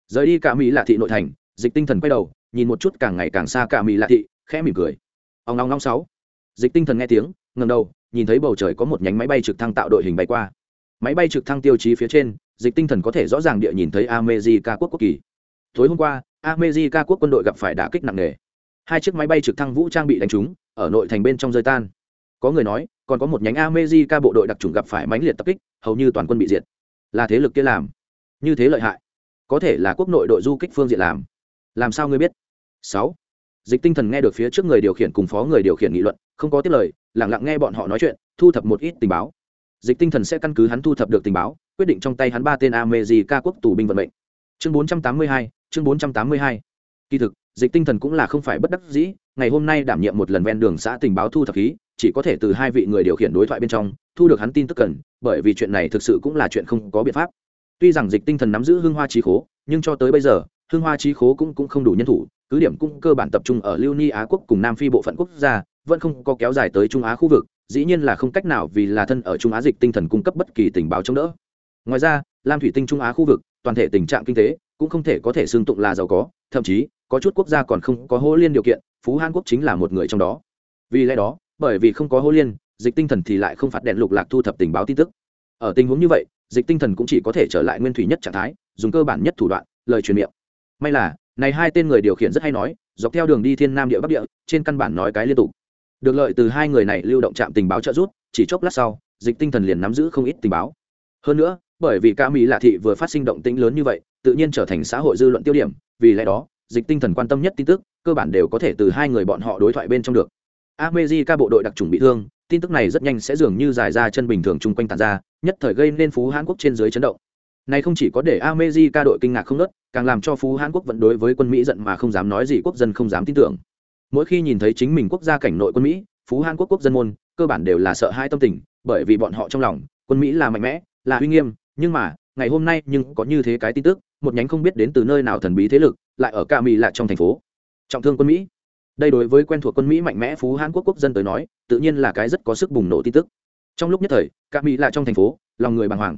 Rời đi cả mỹ lạ thị nội thành, dịch tinh thần quay đầu, nhìn một chút càng ngày càng xa cả mỹ lạ thị, khẽ mỉm cười. Ông long long sáu. Dịch tinh thần nghe tiếng ngầm đầu, nhìn thấy bầu trời có một nhánh máy bay trực thăng tạo đội hình bay qua. Máy bay trực thăng tiêu chí phía trên, dịch tinh thần có thể rõ ràng địa nhìn thấy amejica quốc quốc kỳ. Tối hôm qua America quốc quân đội gặp phải đả kích nặng nề. Hai chiếc máy bay trực thăng vũ trang bị đánh trúng, ở nội thành bên trong rơi tan. Có người nói, còn có một nhánh America bộ đội đặc chủng gặp phải mãnh liệt tập kích, hầu như toàn quân bị diệt. Là thế lực kia làm. Như thế lợi hại. Có thể là quốc nội đội du kích phương diện làm. Làm sao ngươi biết? Sáu. Dịch tinh thần nghe được phía trước người điều khiển cùng phó người điều khiển nghị luận, không có tiếp lời, lặng lặng nghe bọn họ nói chuyện, thu thập một ít tình báo. Dịch tinh thần sẽ căn cứ hắn thu thập được tình báo, quyết định trong tay hắn ba tên America quốc tù binh vận mệnh chương 482, chương 482. kỳ thực dịch tinh thần cũng là không phải bất đắc dĩ ngày hôm nay đảm nhiệm một lần ven đường xã tình báo thu thập khí chỉ có thể từ hai vị người điều khiển đối thoại bên trong thu được hắn tin tức cần bởi vì chuyện này thực sự cũng là chuyện không có biện pháp tuy rằng dịch tinh thần nắm giữ hương hoa trí khố nhưng cho tới bây giờ hương hoa trí khố cũng, cũng không đủ nhân thủ cứ điểm cũng cơ bản tập trung ở lưu ni á quốc cùng nam phi bộ phận quốc gia vẫn không có kéo dài tới trung á khu vực dĩ nhiên là không cách nào vì là thân ở trung á dịch tinh thần cung cấp bất kỳ tình báo chống đỡ ngoài ra lam thủy tinh trung á khu vực toàn thể tình trạng kinh tế cũng không thể có thể xương tụng là giàu có, thậm chí, có chút quốc gia còn không có hô liên điều kiện, phú hàn quốc chính là một người trong đó. Vì lẽ đó, bởi vì không có hô liên, dịch tinh thần thì lại không phạt đèn lục lạc thu thập tình báo tin tức. Ở tình huống như vậy, dịch tinh thần cũng chỉ có thể trở lại nguyên thủy nhất trạng thái, dùng cơ bản nhất thủ đoạn, lời truyền miệng. May là, này hai tên người điều khiển rất hay nói, dọc theo đường đi thiên nam địa bắc địa, trên căn bản nói cái liên tục. Được lợi từ hai người này lưu động trạm tình báo trợ rút chỉ chốc lát sau, dịch tinh thần liền nắm giữ không ít tình báo. Hơn nữa bởi vì ca mỹ lạ thị vừa phát sinh động tĩnh lớn như vậy, tự nhiên trở thành xã hội dư luận tiêu điểm, vì lẽ đó, dịch tinh thần quan tâm nhất tin tức, cơ bản đều có thể từ hai người bọn họ đối thoại bên trong được. America bộ đội đặc trùng bị thương, tin tức này rất nhanh sẽ dường như dài ra chân bình thường chung quanh tàn ra, nhất thời gây nên phú hàn quốc trên dưới chấn động. Này không chỉ có để America đội kinh ngạc không nớt càng làm cho phú hàn quốc vẫn đối với quân mỹ giận mà không dám nói gì quốc dân không dám tin tưởng. Mỗi khi nhìn thấy chính mình quốc gia cảnh nội quân mỹ, phú hàn quốc quốc dân môn, cơ bản đều là sợ hai tâm tình, bởi vì bọn họ trong lòng, quân mỹ là mạnh mẽ, là uy nghiêm nhưng mà, ngày hôm nay nhưng có như thế cái tin tức, một nhánh không biết đến từ nơi nào thần bí thế lực, lại ở ca mỹ lạ trong thành phố. Trọng thương quân mỹ. Đây đối với quen thuộc quân mỹ mạnh mẽ phú hàn quốc quốc dân tới nói, tự nhiên là cái rất có sức bùng nổ tin tức. Trong lúc nhất thời ca mỹ lạ trong thành phố, lòng người bàng hoàng.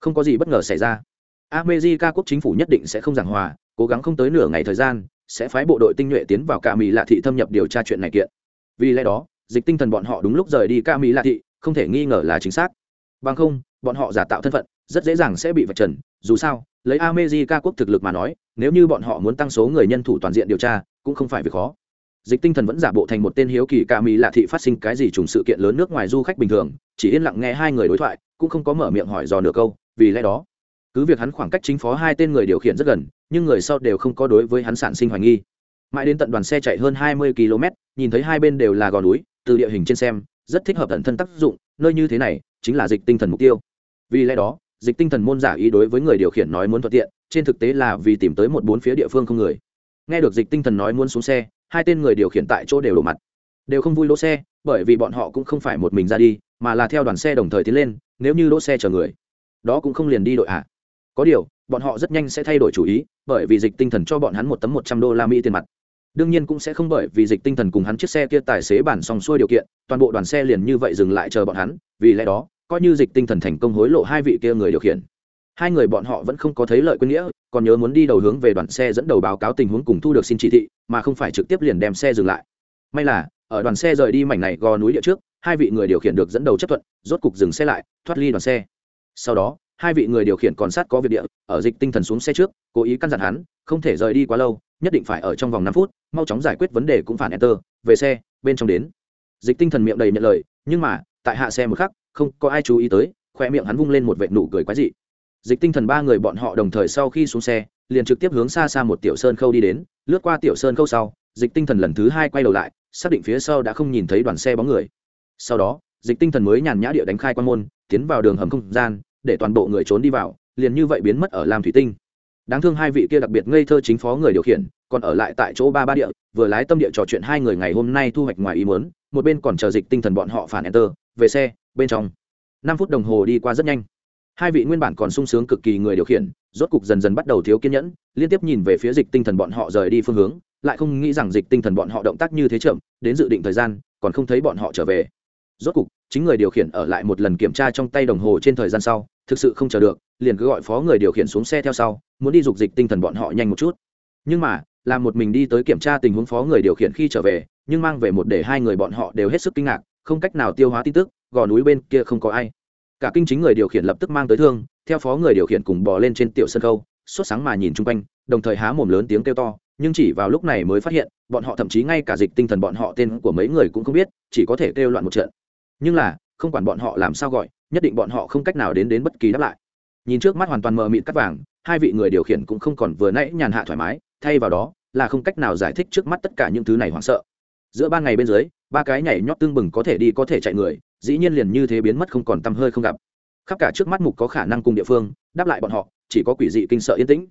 Không có gì bất ngờ xảy ra. America quốc chính phủ nhất định sẽ không giảng hòa, cố gắng không tới nửa ngày thời gian, sẽ phái bộ đội tinh nhuệ tiến vào ca mỹ lạ thị thâm nhập điều tra chuyện này kiện. Vì lẽ đó, dịch tinh thần bọn họ đúng lúc rời đi ca mỹ lạ thị, không thể nghi ngờ là chính xác. Bằng không, bọn họ giả tạo thân phận rất dễ dàng sẽ bị vạch trần. Dù sao, lấy America quốc thực lực mà nói, nếu như bọn họ muốn tăng số người nhân thủ toàn diện điều tra, cũng không phải việc khó. Dịch tinh thần vẫn giả bộ thành một tên hiếu kỳ ca mỹ lạ thị phát sinh cái gì trùng sự kiện lớn nước ngoài du khách bình thường, chỉ yên lặng nghe hai người đối thoại, cũng không có mở miệng hỏi dò nửa câu, vì lẽ đó, cứ việc hắn khoảng cách chính phó hai tên người điều khiển rất gần, nhưng người sau đều không có đối với hắn sản sinh hoài nghi. Mãi đến tận đoàn xe chạy hơn hai mươi km nhìn thấy hai bên đều là gò núi, từ địa hình trên xem, rất thích hợp tận thân tác dụng, nơi như thế này chính là dịch tinh thần mục tiêu. Vì lẽ đó dịch tinh thần môn giả ý đối với người điều khiển nói muốn thuận tiện, trên thực tế là vì tìm tới một bốn phía địa phương không người. Nghe được dịch tinh thần nói muốn xuống xe, hai tên người điều khiển tại chỗ đều đổ mặt. Đều không vui lỗ xe, bởi vì bọn họ cũng không phải một mình ra đi, mà là theo đoàn xe đồng thời tiến lên, nếu như lỗ xe chờ người, đó cũng không liền đi đội ạ. À. có điều, bọn họ rất nhanh sẽ thay đổi chủ ý, bởi vì dịch tinh thần cho bọn hắn một tấm một trăm đô la mỹ tiền mặt. Đương nhiên cũng sẽ không bởi vì dịch tinh thần cùng hắn chiếc xe kia tài xế bản xong xuôi điều kiện, toàn bộ đoàn xe liền như vậy dừng lại chờ bọn hắn, vì lẽ đó coi như dịch tinh thần thành công hối lộ hai vị kia người điều khiển. Hai người bọn họ vẫn không có thấy lợi quên nghĩa, còn nhớ muốn đi đầu hướng về đoàn xe dẫn đầu báo cáo tình huống cùng thu được xin chỉ thị, mà không phải trực tiếp liền đem xe dừng lại. May là, ở đoàn xe rời đi mảnh này gò núi địa trước, hai vị người điều khiển được dẫn đầu chấp thuận, rốt cục dừng xe lại, thoát ly đoàn xe. Sau đó, hai vị người điều khiển còn sát có việc địa, ở dịch tinh thần xuống xe trước, cố ý căn dặn hắn, không thể rời đi quá lâu, nhất định phải ở trong vòng năm phút, mau chóng giải quyết vấn đề cũng phản enter, về xe, bên trong đến. Dịch tinh thần miệng đầy nhận lời, nhưng mà, tại hạ xe một khắc không có ai chú ý tới khoe miệng hắn vung lên một vệ nụ cười quái dị. Dịch tinh thần ba người bọn họ đồng thời sau khi xuống xe, liền trực tiếp hướng xa xa một tiểu sơn khâu đi đến, lướt qua tiểu sơn khâu sau, dịch tinh thần lần thứ hai quay đầu lại, xác định phía sau đã không nhìn thấy đoàn xe bóng người. Sau đó, dịch tinh thần mới nhàn nhã địa đánh khai quan môn, tiến vào đường hầm không gian, để toàn bộ người trốn đi vào, liền như vậy biến mất ở lam thủy tinh. Đáng thương hai vị kia đặc biệt ngây thơ chính phó người điều khiển, còn ở lại tại chỗ ba ba địa, vừa lái tâm địa trò chuyện hai người ngày hôm nay thu hoạch ngoài ý muốn, một bên còn chờ dịch tinh thần bọn họ phản enter, về xe bên trong. Năm phút đồng hồ đi qua rất nhanh. Hai vị nguyên bản còn sung sướng cực kỳ người điều khiển, rốt cục dần dần bắt đầu thiếu kiên nhẫn, liên tiếp nhìn về phía dịch tinh thần bọn họ rời đi phương hướng, lại không nghĩ rằng dịch tinh thần bọn họ động tác như thế chậm, đến dự định thời gian, còn không thấy bọn họ trở về. Rốt cục, chính người điều khiển ở lại một lần kiểm tra trong tay đồng hồ trên thời gian sau, thực sự không chờ được, liền cứ gọi phó người điều khiển xuống xe theo sau, muốn đi dục dịch tinh thần bọn họ nhanh một chút. Nhưng mà làm một mình đi tới kiểm tra tình huống phó người điều khiển khi trở về, nhưng mang về một để hai người bọn họ đều hết sức kinh ngạc, không cách nào tiêu hóa tin tức gò núi bên kia không có ai. Cả kinh chính người điều khiển lập tức mang tới thương, theo phó người điều khiển cùng bò lên trên tiểu sân khâu suốt sáng mà nhìn chung quanh, đồng thời há mồm lớn tiếng kêu to, nhưng chỉ vào lúc này mới phát hiện, bọn họ thậm chí ngay cả dịch tinh thần bọn họ tên của mấy người cũng không biết, chỉ có thể kêu loạn một trận. Nhưng là, không quản bọn họ làm sao gọi, nhất định bọn họ không cách nào đến đến bất kỳ đáp lại. Nhìn trước mắt hoàn toàn mờ mịt cắt vàng, hai vị người điều khiển cũng không còn vừa nãy nhàn hạ thoải mái, thay vào đó là không cách nào giải thích trước mắt tất cả những thứ này hoảng sợ. Giữa ba ngày bên dưới, ba cái nhảy nhót tương bừng có thể đi có thể chạy người dĩ nhiên liền như thế biến mất không còn tăm hơi không gặp. Khắp cả trước mắt mục có khả năng cùng địa phương, đáp lại bọn họ, chỉ có quỷ dị kinh sợ yên tĩnh.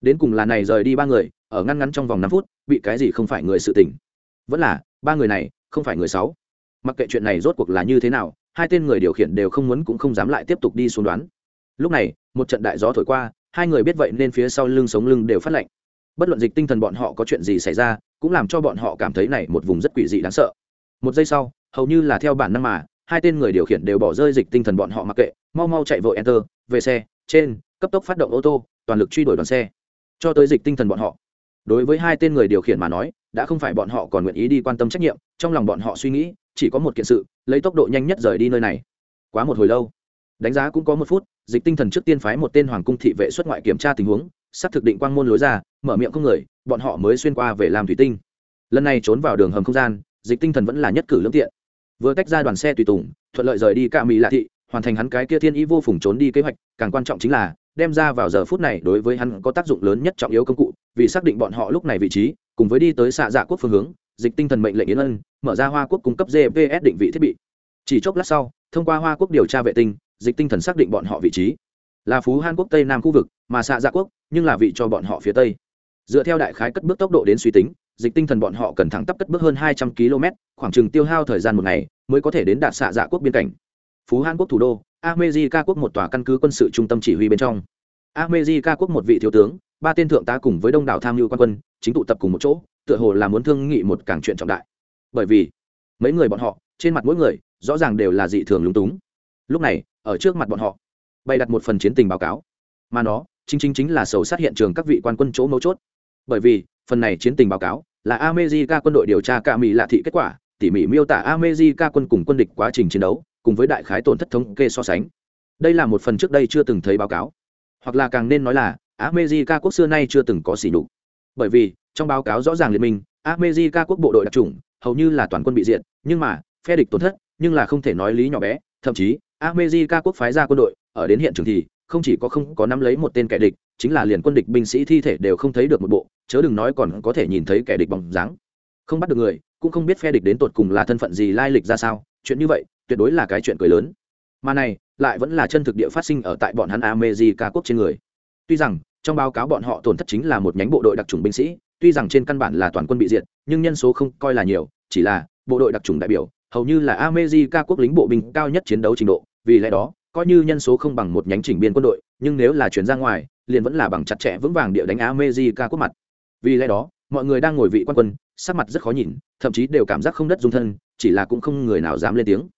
Đến cùng là này rời đi ba người, ở ngăn ngắn trong vòng năm phút, bị cái gì không phải người sự tỉnh vẫn là, ba người này, không phải người sáu. Mặc kệ chuyện này rốt cuộc là như thế nào, hai tên người điều khiển đều không muốn cũng không dám lại tiếp tục đi xuống đoán. Lúc này, một trận đại gió thổi qua, hai người biết vậy nên phía sau lưng sống lưng đều phát lạnh. Bất luận dịch tinh thần bọn họ có chuyện gì xảy ra, cũng làm cho bọn họ cảm thấy này một vùng rất quỷ dị đáng sợ. Một giây sau, hầu như là theo bản năng mà hai tên người điều khiển đều bỏ rơi dịch tinh thần bọn họ mặc kệ, mau mau chạy vội enter, về xe, trên, cấp tốc phát động ô tô, toàn lực truy đuổi đoàn xe. Cho tới dịch tinh thần bọn họ. Đối với hai tên người điều khiển mà nói, đã không phải bọn họ còn nguyện ý đi quan tâm trách nhiệm, trong lòng bọn họ suy nghĩ, chỉ có một kiện sự, lấy tốc độ nhanh nhất rời đi nơi này. Quá một hồi lâu. Đánh giá cũng có một phút, dịch tinh thần trước tiên phái một tên hoàng cung thị vệ xuất ngoại kiểm tra tình huống sắp thực định quang môn lối ra, mở miệng không người, bọn họ mới xuyên qua về làm thủy tinh. Lần này trốn vào đường hầm không gian, dịch tinh thần vẫn là nhất cử lương tiện vừa tách ra đoàn xe tùy tùng, thuận lợi rời đi cả mỹ lạ thị, hoàn thành hắn cái kia thiên ý vô phùng trốn đi kế hoạch, càng quan trọng chính là, đem ra vào giờ phút này đối với hắn có tác dụng lớn nhất trọng yếu công cụ, vì xác định bọn họ lúc này vị trí, cùng với đi tới xạ dạ quốc phương hướng, dịch tinh thần mệnh lệnh yến ân, mở ra hoa quốc cung cấp gps định vị thiết bị. Chỉ chốc lát sau, thông qua hoa quốc điều tra vệ tinh, dịch tinh thần xác định bọn họ vị trí. Là phú hàn quốc tây nam khu vực, mà xạ dạ quốc, nhưng là vị cho bọn họ phía tây. Dựa theo đại khái cất bước tốc độ đến suy tính dịch tinh thần bọn họ cần thẳng tắp cất bước hơn hai trăm km, khoảng chừng tiêu hao thời gian một ngày mới có thể đến đạt xạ dạ quốc biên cảnh. Phú hàn quốc thủ đô armezika quốc một tòa căn cứ quân sự trung tâm chỉ huy bên trong. Armezika quốc một vị thiếu tướng, ba tên thượng tá cùng với đông đảo tham mưu quan quân, chính tụ tập cùng một chỗ, tựa hồ là muốn thương nghị một càng chuyện trọng đại. Bởi vì, mấy người bọn họ, trên mặt mỗi người, rõ ràng đều là dị thường lúng túng. Lúc này, ở trước mặt bọn họ, bày đặt một phần chiến tình báo cáo. Mà nó, chính chính chính là sầu sát hiện trường các vị quan quân chỗ mấu chốt. Bởi vì phần này chiến tình báo cáo là America quân đội điều tra cả Mỹ lạ thị kết quả, tỉ mỉ miêu tả America quân cùng quân địch quá trình chiến đấu, cùng với đại khái tổn thất thống kê so sánh. Đây là một phần trước đây chưa từng thấy báo cáo, hoặc là càng nên nói là America quốc xưa nay chưa từng có sỉ nhục. Bởi vì, trong báo cáo rõ ràng liệt minh, America quốc bộ đội đặc chủng, hầu như là toàn quân bị diệt, nhưng mà, phe địch tổn thất, nhưng là không thể nói lý nhỏ bé, thậm chí, America quốc phái ra quân đội, ở đến hiện trường thì không chỉ có không có nắm lấy một tên kẻ địch, chính là liền quân địch binh sĩ thi thể đều không thấy được một bộ, chớ đừng nói còn có thể nhìn thấy kẻ địch bóng dáng. Không bắt được người, cũng không biết phe địch đến tột cùng là thân phận gì lai lịch ra sao, chuyện như vậy, tuyệt đối là cái chuyện cười lớn. Mà này, lại vẫn là chân thực địa phát sinh ở tại bọn hắn America quốc trên người. Tuy rằng, trong báo cáo bọn họ tổn thất chính là một nhánh bộ đội đặc trùng binh sĩ, tuy rằng trên căn bản là toàn quân bị diệt, nhưng nhân số không coi là nhiều, chỉ là bộ đội đặc trùng đại biểu, hầu như là America quốc lính bộ binh cao nhất chiến đấu trình độ, vì lẽ đó, coi như nhân số không bằng một nhánh chỉnh biên quân đội, nhưng nếu là chuyển ra ngoài, liền vẫn là bằng chặt chẽ vững vàng địa đánh America quốc mặt. Vì lẽ đó, mọi người đang ngồi vị quan quân, sắc mặt rất khó nhìn, thậm chí đều cảm giác không đất dung thân, chỉ là cũng không người nào dám lên tiếng.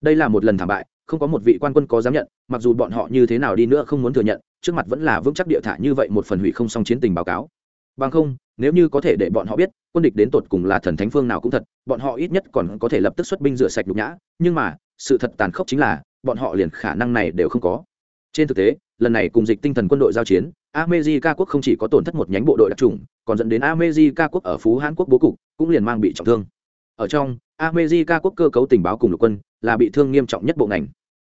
Đây là một lần thảm bại, không có một vị quan quân có dám nhận, mặc dù bọn họ như thế nào đi nữa không muốn thừa nhận, trước mặt vẫn là vững chắc địa thả như vậy một phần hủy không xong chiến tình báo cáo. Bằng không, nếu như có thể để bọn họ biết, quân địch đến tột cùng là thần thánh phương nào cũng thật, bọn họ ít nhất còn có thể lập tức xuất binh rửa sạch nhục nhã, nhưng mà, sự thật tàn khốc chính là bọn họ liền khả năng này đều không có. Trên thực tế, lần này cùng dịch tinh thần quân đội giao chiến, America quốc không chỉ có tổn thất một nhánh bộ đội đặc trùng còn dẫn đến America quốc ở phú hán quốc bố cục cũng liền mang bị trọng thương. Ở trong, America quốc cơ cấu tình báo cùng lục quân là bị thương nghiêm trọng nhất bộ ngành.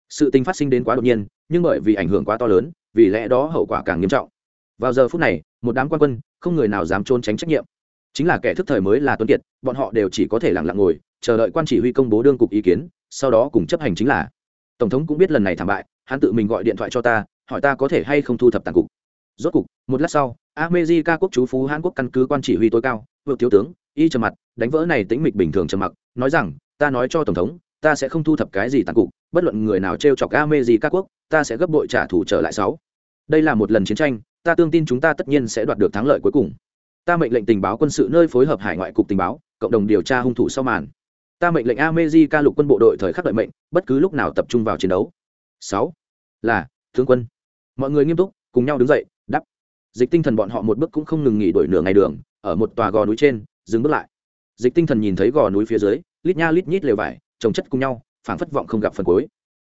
Sự tình phát sinh đến quá đột nhiên, nhưng bởi vì ảnh hưởng quá to lớn, vì lẽ đó hậu quả càng nghiêm trọng. Vào giờ phút này, một đám quan quân, không người nào dám trốn tránh trách nhiệm. Chính là kẻ thức thời mới là tuấn kiệt, bọn họ đều chỉ có thể lặng lặng ngồi, chờ đợi quan chỉ huy công bố đương cục ý kiến, sau đó cùng chấp hành chính là tổng thống cũng biết lần này thảm bại hắn tự mình gọi điện thoại cho ta hỏi ta có thể hay không thu thập tàn cục rốt cục một lát sau America quốc chú phú Hàn Quốc căn cứ quan chỉ huy tối cao, vượt thiếu tướng, y trầm mặt, đánh vỡ này tĩnh mịch bình thường trầm mặc, nói rằng, ta nói cho tổng thống, ta sẽ không thu thập cái gì tàn cục, bất luận người nào trêu chọc America quốc, ta sẽ gấp bội trả thù trở lại sáu. Đây là một lần chiến tranh, ta tương tin chúng ta tất nhiên sẽ đoạt được thắng lợi cuối cùng. Ta mệnh lệnh tình báo quân sự nơi phối hợp hải ngoại cục tình báo, cộng đồng điều tra hung thủ sau màn. Ta mệnh lệnh America lục quân bộ đội thời khắc đợi mệnh, bất cứ lúc nào tập trung vào chiến đấu. 6. Là, tướng quân. Mọi người nghiêm túc, cùng nhau đứng dậy, đắp dịch tinh thần bọn họ một bước cũng không ngừng nghỉ đổi nửa ngày đường ở một tòa gò núi trên dừng bước lại dịch tinh thần nhìn thấy gò núi phía dưới lít nha lít nhít lều vải trồng chất cùng nhau phảng phất vọng không gặp phần cuối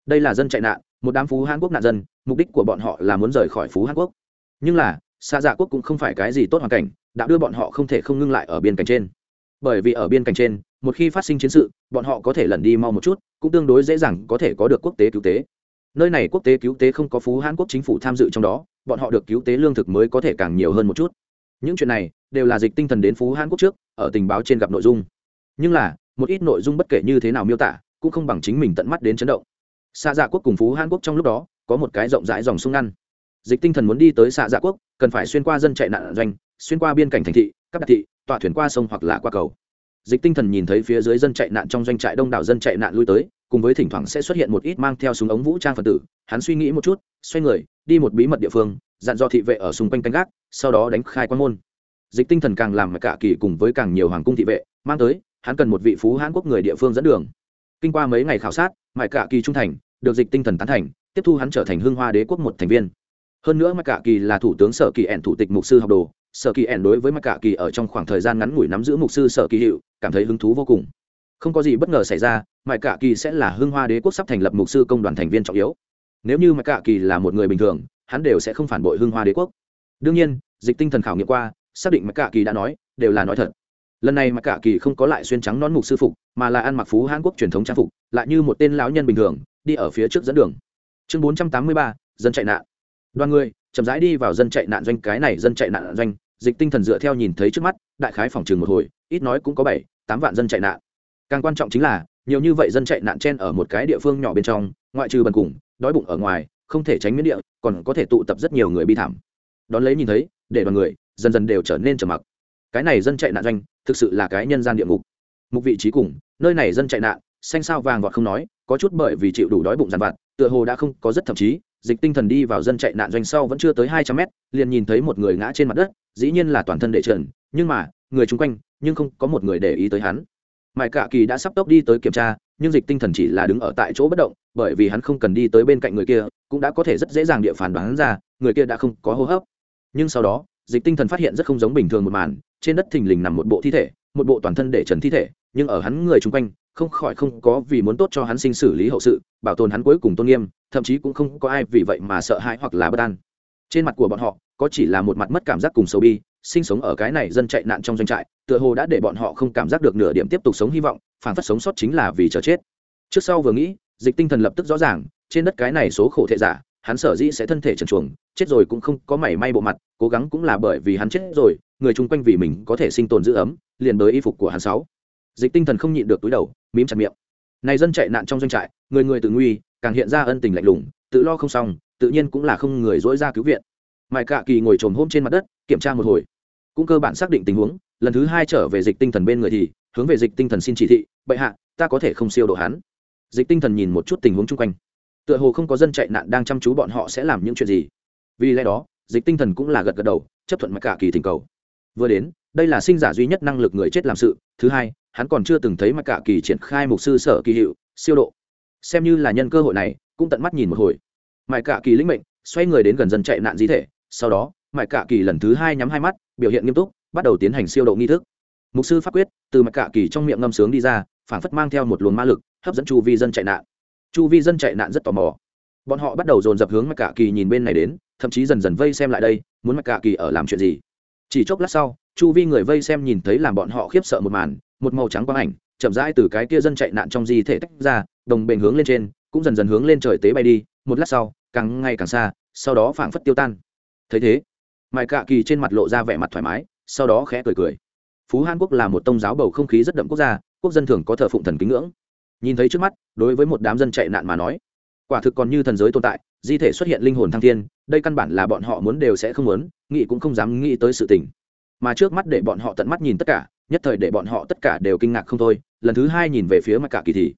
đây là dân chạy nạn một đám phú hàn quốc nạn dân mục đích của bọn họ là muốn rời khỏi phú hàn quốc nhưng là xa dạ quốc cũng không phải cái gì tốt hoàn cảnh đã đưa bọn họ không thể không ngưng lại ở biên cảnh trên bởi vì ở biên cảnh trên một khi phát sinh chiến sự, bọn họ có thể lẩn đi mau một chút, cũng tương đối dễ dàng có thể có được quốc tế cứu tế. Nơi này quốc tế cứu tế không có phú hãn quốc chính phủ tham dự trong đó, bọn họ được cứu tế lương thực mới có thể càng nhiều hơn một chút. Những chuyện này đều là dịch tinh thần đến phú hãn quốc trước, ở tình báo trên gặp nội dung. Nhưng là, một ít nội dung bất kể như thế nào miêu tả, cũng không bằng chính mình tận mắt đến chấn động. Xa dạ quốc cùng phú hãn quốc trong lúc đó, có một cái rộng rãi dòng sông ngăn. Dịch tinh thần muốn đi tới xạ dạ quốc, cần phải xuyên qua dân chạy nạn doanh, xuyên qua biên cảnh thành thị các đặc thị, tọa thuyền qua sông hoặc là qua cầu dịch tinh thần nhìn thấy phía dưới dân chạy nạn trong doanh trại đông đảo dân chạy nạn lui tới, cùng với thỉnh thoảng sẽ xuất hiện một ít mang theo súng ống vũ trang phật tử, hắn suy nghĩ một chút, xoay người, đi một bí mật địa phương, dặn dò thị vệ ở xung quanh canh gác, sau đó đánh khai quan môn. Dịch tinh thần càng làm cả kỳ cùng với càng nhiều hoàng cung thị vệ, mang tới, hắn cần một vị phú hãn quốc người địa phương dẫn đường. Kinh qua mấy ngày khảo sát mãi cả kỳ trung thành, được dịch tinh thần tán thành, tiếp thu hắn trở thành hưng hoa đế quốc một thành viên. Hơn nữa mãi cả kỳ là thủ tướng sở kỳ ẻn thủ tịch mục sư học đồ, sở kỳ ẻn đối với mại cả kỳ ở trong khoảng thời gian ngắn ngủi nắm giữ mục sư sở kỳ hiệu cảm thấy hứng thú vô cùng. Không có gì bất ngờ xảy ra, mại cả kỳ sẽ là hưng hoa đế quốc sắp thành lập mục sư công đoàn thành viên trọng yếu. Nếu như mại cả kỳ là một người bình thường, hắn đều sẽ không phản bội hưng hoa đế quốc. Đương nhiên, dịch tinh thần khảo nghiệm qua, xác định mại cả kỳ đã nói, đều là nói thật. Lần này mại cả kỳ không có lại xuyên trắng nón mục sư phục, mà là ăn mặc phú hàn quốc truyền thống trang phục, lại như một tên lão nhân bình thường, đi ở phía trước dẫn đường. Chương bốn trăm tám mươi ba, dân chạy nạn. Đoàn người, chậm rãi đi vào dân chạy nạn doanh, cái này dân chạy nạn doanh dịch tinh thần dựa theo nhìn thấy trước mắt, đại khái phòng trường một hồi, ít nói cũng có bảy, tám vạn dân chạy nạn. Càng quan trọng chính là, nhiều như vậy dân chạy nạn chen ở một cái địa phương nhỏ bên trong, ngoại trừ bần cùng, đói bụng ở ngoài, không thể tránh miễn địa, còn có thể tụ tập rất nhiều người bi thảm. Đón lấy nhìn thấy, để đoàn người, dần dần đều trở nên trầm mặc. Cái này dân chạy nạn doanh, thực sự là cái nhân gian địa ngục. Mục vị trí cùng, nơi này dân chạy nạn, xanh sao vàng vọt không nói, có chút bởi vì chịu đủ đói bụng dằn vặt, tựa hồ đã không có rất thậm chí dịch tinh thần đi vào dân chạy nạn doanh sau vẫn chưa tới hai trăm mét, liền nhìn thấy một người ngã trên mặt đất, dĩ nhiên là toàn thân để trần, nhưng mà, người chung quanh, nhưng không có một người để ý tới hắn. Mãi cả kỳ đã sắp tốc đi tới kiểm tra, nhưng dịch tinh thần chỉ là đứng ở tại chỗ bất động, bởi vì hắn không cần đi tới bên cạnh người kia, cũng đã có thể rất dễ dàng địa phản đoán ra, người kia đã không có hô hấp. Nhưng sau đó, dịch tinh thần phát hiện rất không giống bình thường một màn, trên đất thình lình nằm một bộ thi thể, một bộ toàn thân để trần thi thể, nhưng ở hắn người chung quanh không khỏi không có vì muốn tốt cho hắn sinh xử lý hậu sự, bảo tồn hắn cuối cùng tôn nghiêm, thậm chí cũng không có ai vì vậy mà sợ hãi hoặc là bất an. Trên mặt của bọn họ, có chỉ là một mặt mất cảm giác cùng sầu bi, sinh sống ở cái này dân chạy nạn trong doanh trại, tựa hồ đã để bọn họ không cảm giác được nửa điểm tiếp tục sống hy vọng, phản phất sống sót chính là vì chờ chết. Trước sau vừa nghĩ, dịch tinh thần lập tức rõ ràng, trên đất cái này số khổ thể giả, hắn sở dĩ sẽ thân thể trần chuồng chết rồi cũng không có mảy may bộ mặt, cố gắng cũng là bởi vì hắn chết rồi, người chung quanh vì mình có thể sinh tồn giữ ấm, liền tới y phục của hắn sáu dịch tinh thần không nhịn được túi đầu, mím chặt miệng. Này dân chạy nạn trong doanh trại, người người tự nguy, càng hiện ra ân tình lạnh lùng, tự lo không xong, tự nhiên cũng là không người dỗi ra cứu viện. Mại cạ kỳ ngồi trồm hôm trên mặt đất, kiểm tra một hồi. Cũng cơ bản xác định tình huống, lần thứ hai trở về dịch tinh thần bên người thì, hướng về dịch tinh thần xin chỉ thị, bệ hạ, ta có thể không siêu độ hắn. Dịch tinh thần nhìn một chút tình huống chung quanh. Tựa hồ không có dân chạy nạn đang chăm chú bọn họ sẽ làm những chuyện gì. Vì lẽ đó, dịch tinh thần cũng là gật gật đầu, chấp thuận mặc cả kỳ thỉnh cầu. Vừa đến, đây là sinh giả duy nhất năng lực người chết làm sự, thứ hai hắn còn chưa từng thấy mặc cả kỳ triển khai mục sư sở kỳ hiệu, siêu độ. Xem như là nhân cơ hội này, cũng tận mắt nhìn một hồi. Mãi cả kỳ lĩnh mệnh, xoay người đến gần dân chạy nạn di thể, sau đó mãi cả kỳ lần thứ hai nhắm hai mắt, biểu hiện nghiêm túc, bắt đầu tiến hành siêu độ nghi thức. Mục sư pháp quyết, từ mạch cả kỳ trong miệng ngâm sướng đi ra, phảng phất mang theo một luồng ma lực, hấp dẫn chu vi dân chạy nạn. Chu vi dân chạy nạn rất tò mò. Bọn họ bắt đầu dồn dập hướng mạch cả kỳ nhìn bên này đến, thậm chí dần dần vây xem lại đây, muốn mạch cả kỳ ở làm chuyện gì. Chỉ chốc lát sau chu vi người vây xem nhìn thấy làm bọn họ khiếp sợ một màn, một màu trắng quang ảnh, chậm rãi từ cái kia dân chạy nạn trong di thể tách ra, đồng bền hướng lên trên, cũng dần dần hướng lên trời tế bay đi, một lát sau, càng ngày càng xa, sau đó phảng phất tiêu tan. Thấy thế mại cả kỳ trên mặt lộ ra vẻ mặt thoải mái, sau đó khẽ cười cười. Phú hàn quốc là một tông giáo bầu không khí rất đậm quốc gia, quốc dân thường có thờ phụng thần kính ngưỡng. Nhìn thấy trước mắt, đối với một đám dân chạy nạn mà nói, quả thực còn như thần giới tồn tại, di thể xuất hiện linh hồn thăng thiên, đây căn bản là bọn họ muốn đều sẽ không muốn, nghĩ cũng không dám nghĩ tới sự tình mà trước mắt để bọn họ tận mắt nhìn tất cả, nhất thời để bọn họ tất cả đều kinh ngạc không thôi, lần thứ hai nhìn về phía mặt cả kỳ thì,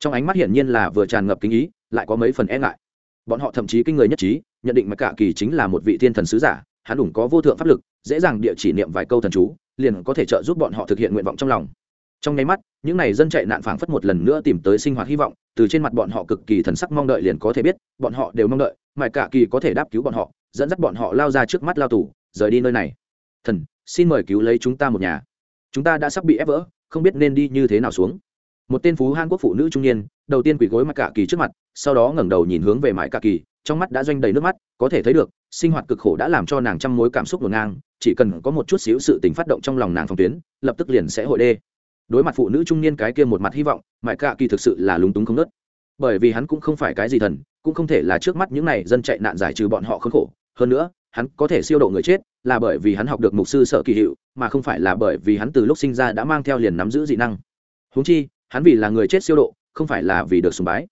trong ánh mắt hiển nhiên là vừa tràn ngập kinh ý, lại có mấy phần e ngại. Bọn họ thậm chí kinh người nhất trí, nhận định mặt cả kỳ chính là một vị thiên thần sứ giả, hắn đủ có vô thượng pháp lực, dễ dàng địa chỉ niệm vài câu thần chú, liền có thể trợ giúp bọn họ thực hiện nguyện vọng trong lòng. Trong nháy mắt, những n à y dân chạy nạn phảng phất một lần nữa tìm tới sinh hoạt hy vọng, từ trên mặt bọn họ cực kỳ thần sắc mong đợi liền có thể biết, bọn họ đều mong đợi mãi cả kỳ có thể đáp cứu bọn họ, dẫn dắt bọn họ lao ra trước mắt lao tù, rời đi nơi này. Thần xin mời cứu lấy chúng ta một nhà. Chúng ta đã sắp bị ép vỡ, không biết nên đi như thế nào xuống. Một tên phú hàn quốc phụ nữ trung niên, đầu tiên quỳ gối mặt cả kỳ trước mặt, sau đó ngẩng đầu nhìn hướng về mãi cả kỳ, trong mắt đã doanh đầy nước mắt, có thể thấy được, sinh hoạt cực khổ đã làm cho nàng trăm mối cảm xúc ngổn ngang, chỉ cần có một chút xíu sự tình phát động trong lòng nàng phòng tuyến, lập tức liền sẽ hội đê. Đối mặt phụ nữ trung niên cái kia một mặt hy vọng mãi cả kỳ thực sự là lúng túng không nớt bởi vì hắn cũng không phải cái gì thần, cũng không thể là trước mắt những này dân chạy nạn giải trừ bọn họ khốn khổ. Hơn nữa hắn có thể siêu độ người chết là bởi vì hắn học được mục sư sợ kỳ hiệu, mà không phải là bởi vì hắn từ lúc sinh ra đã mang theo liền nắm giữ dị năng. Húng chi, hắn vì là người chết siêu độ, không phải là vì được sùng bái.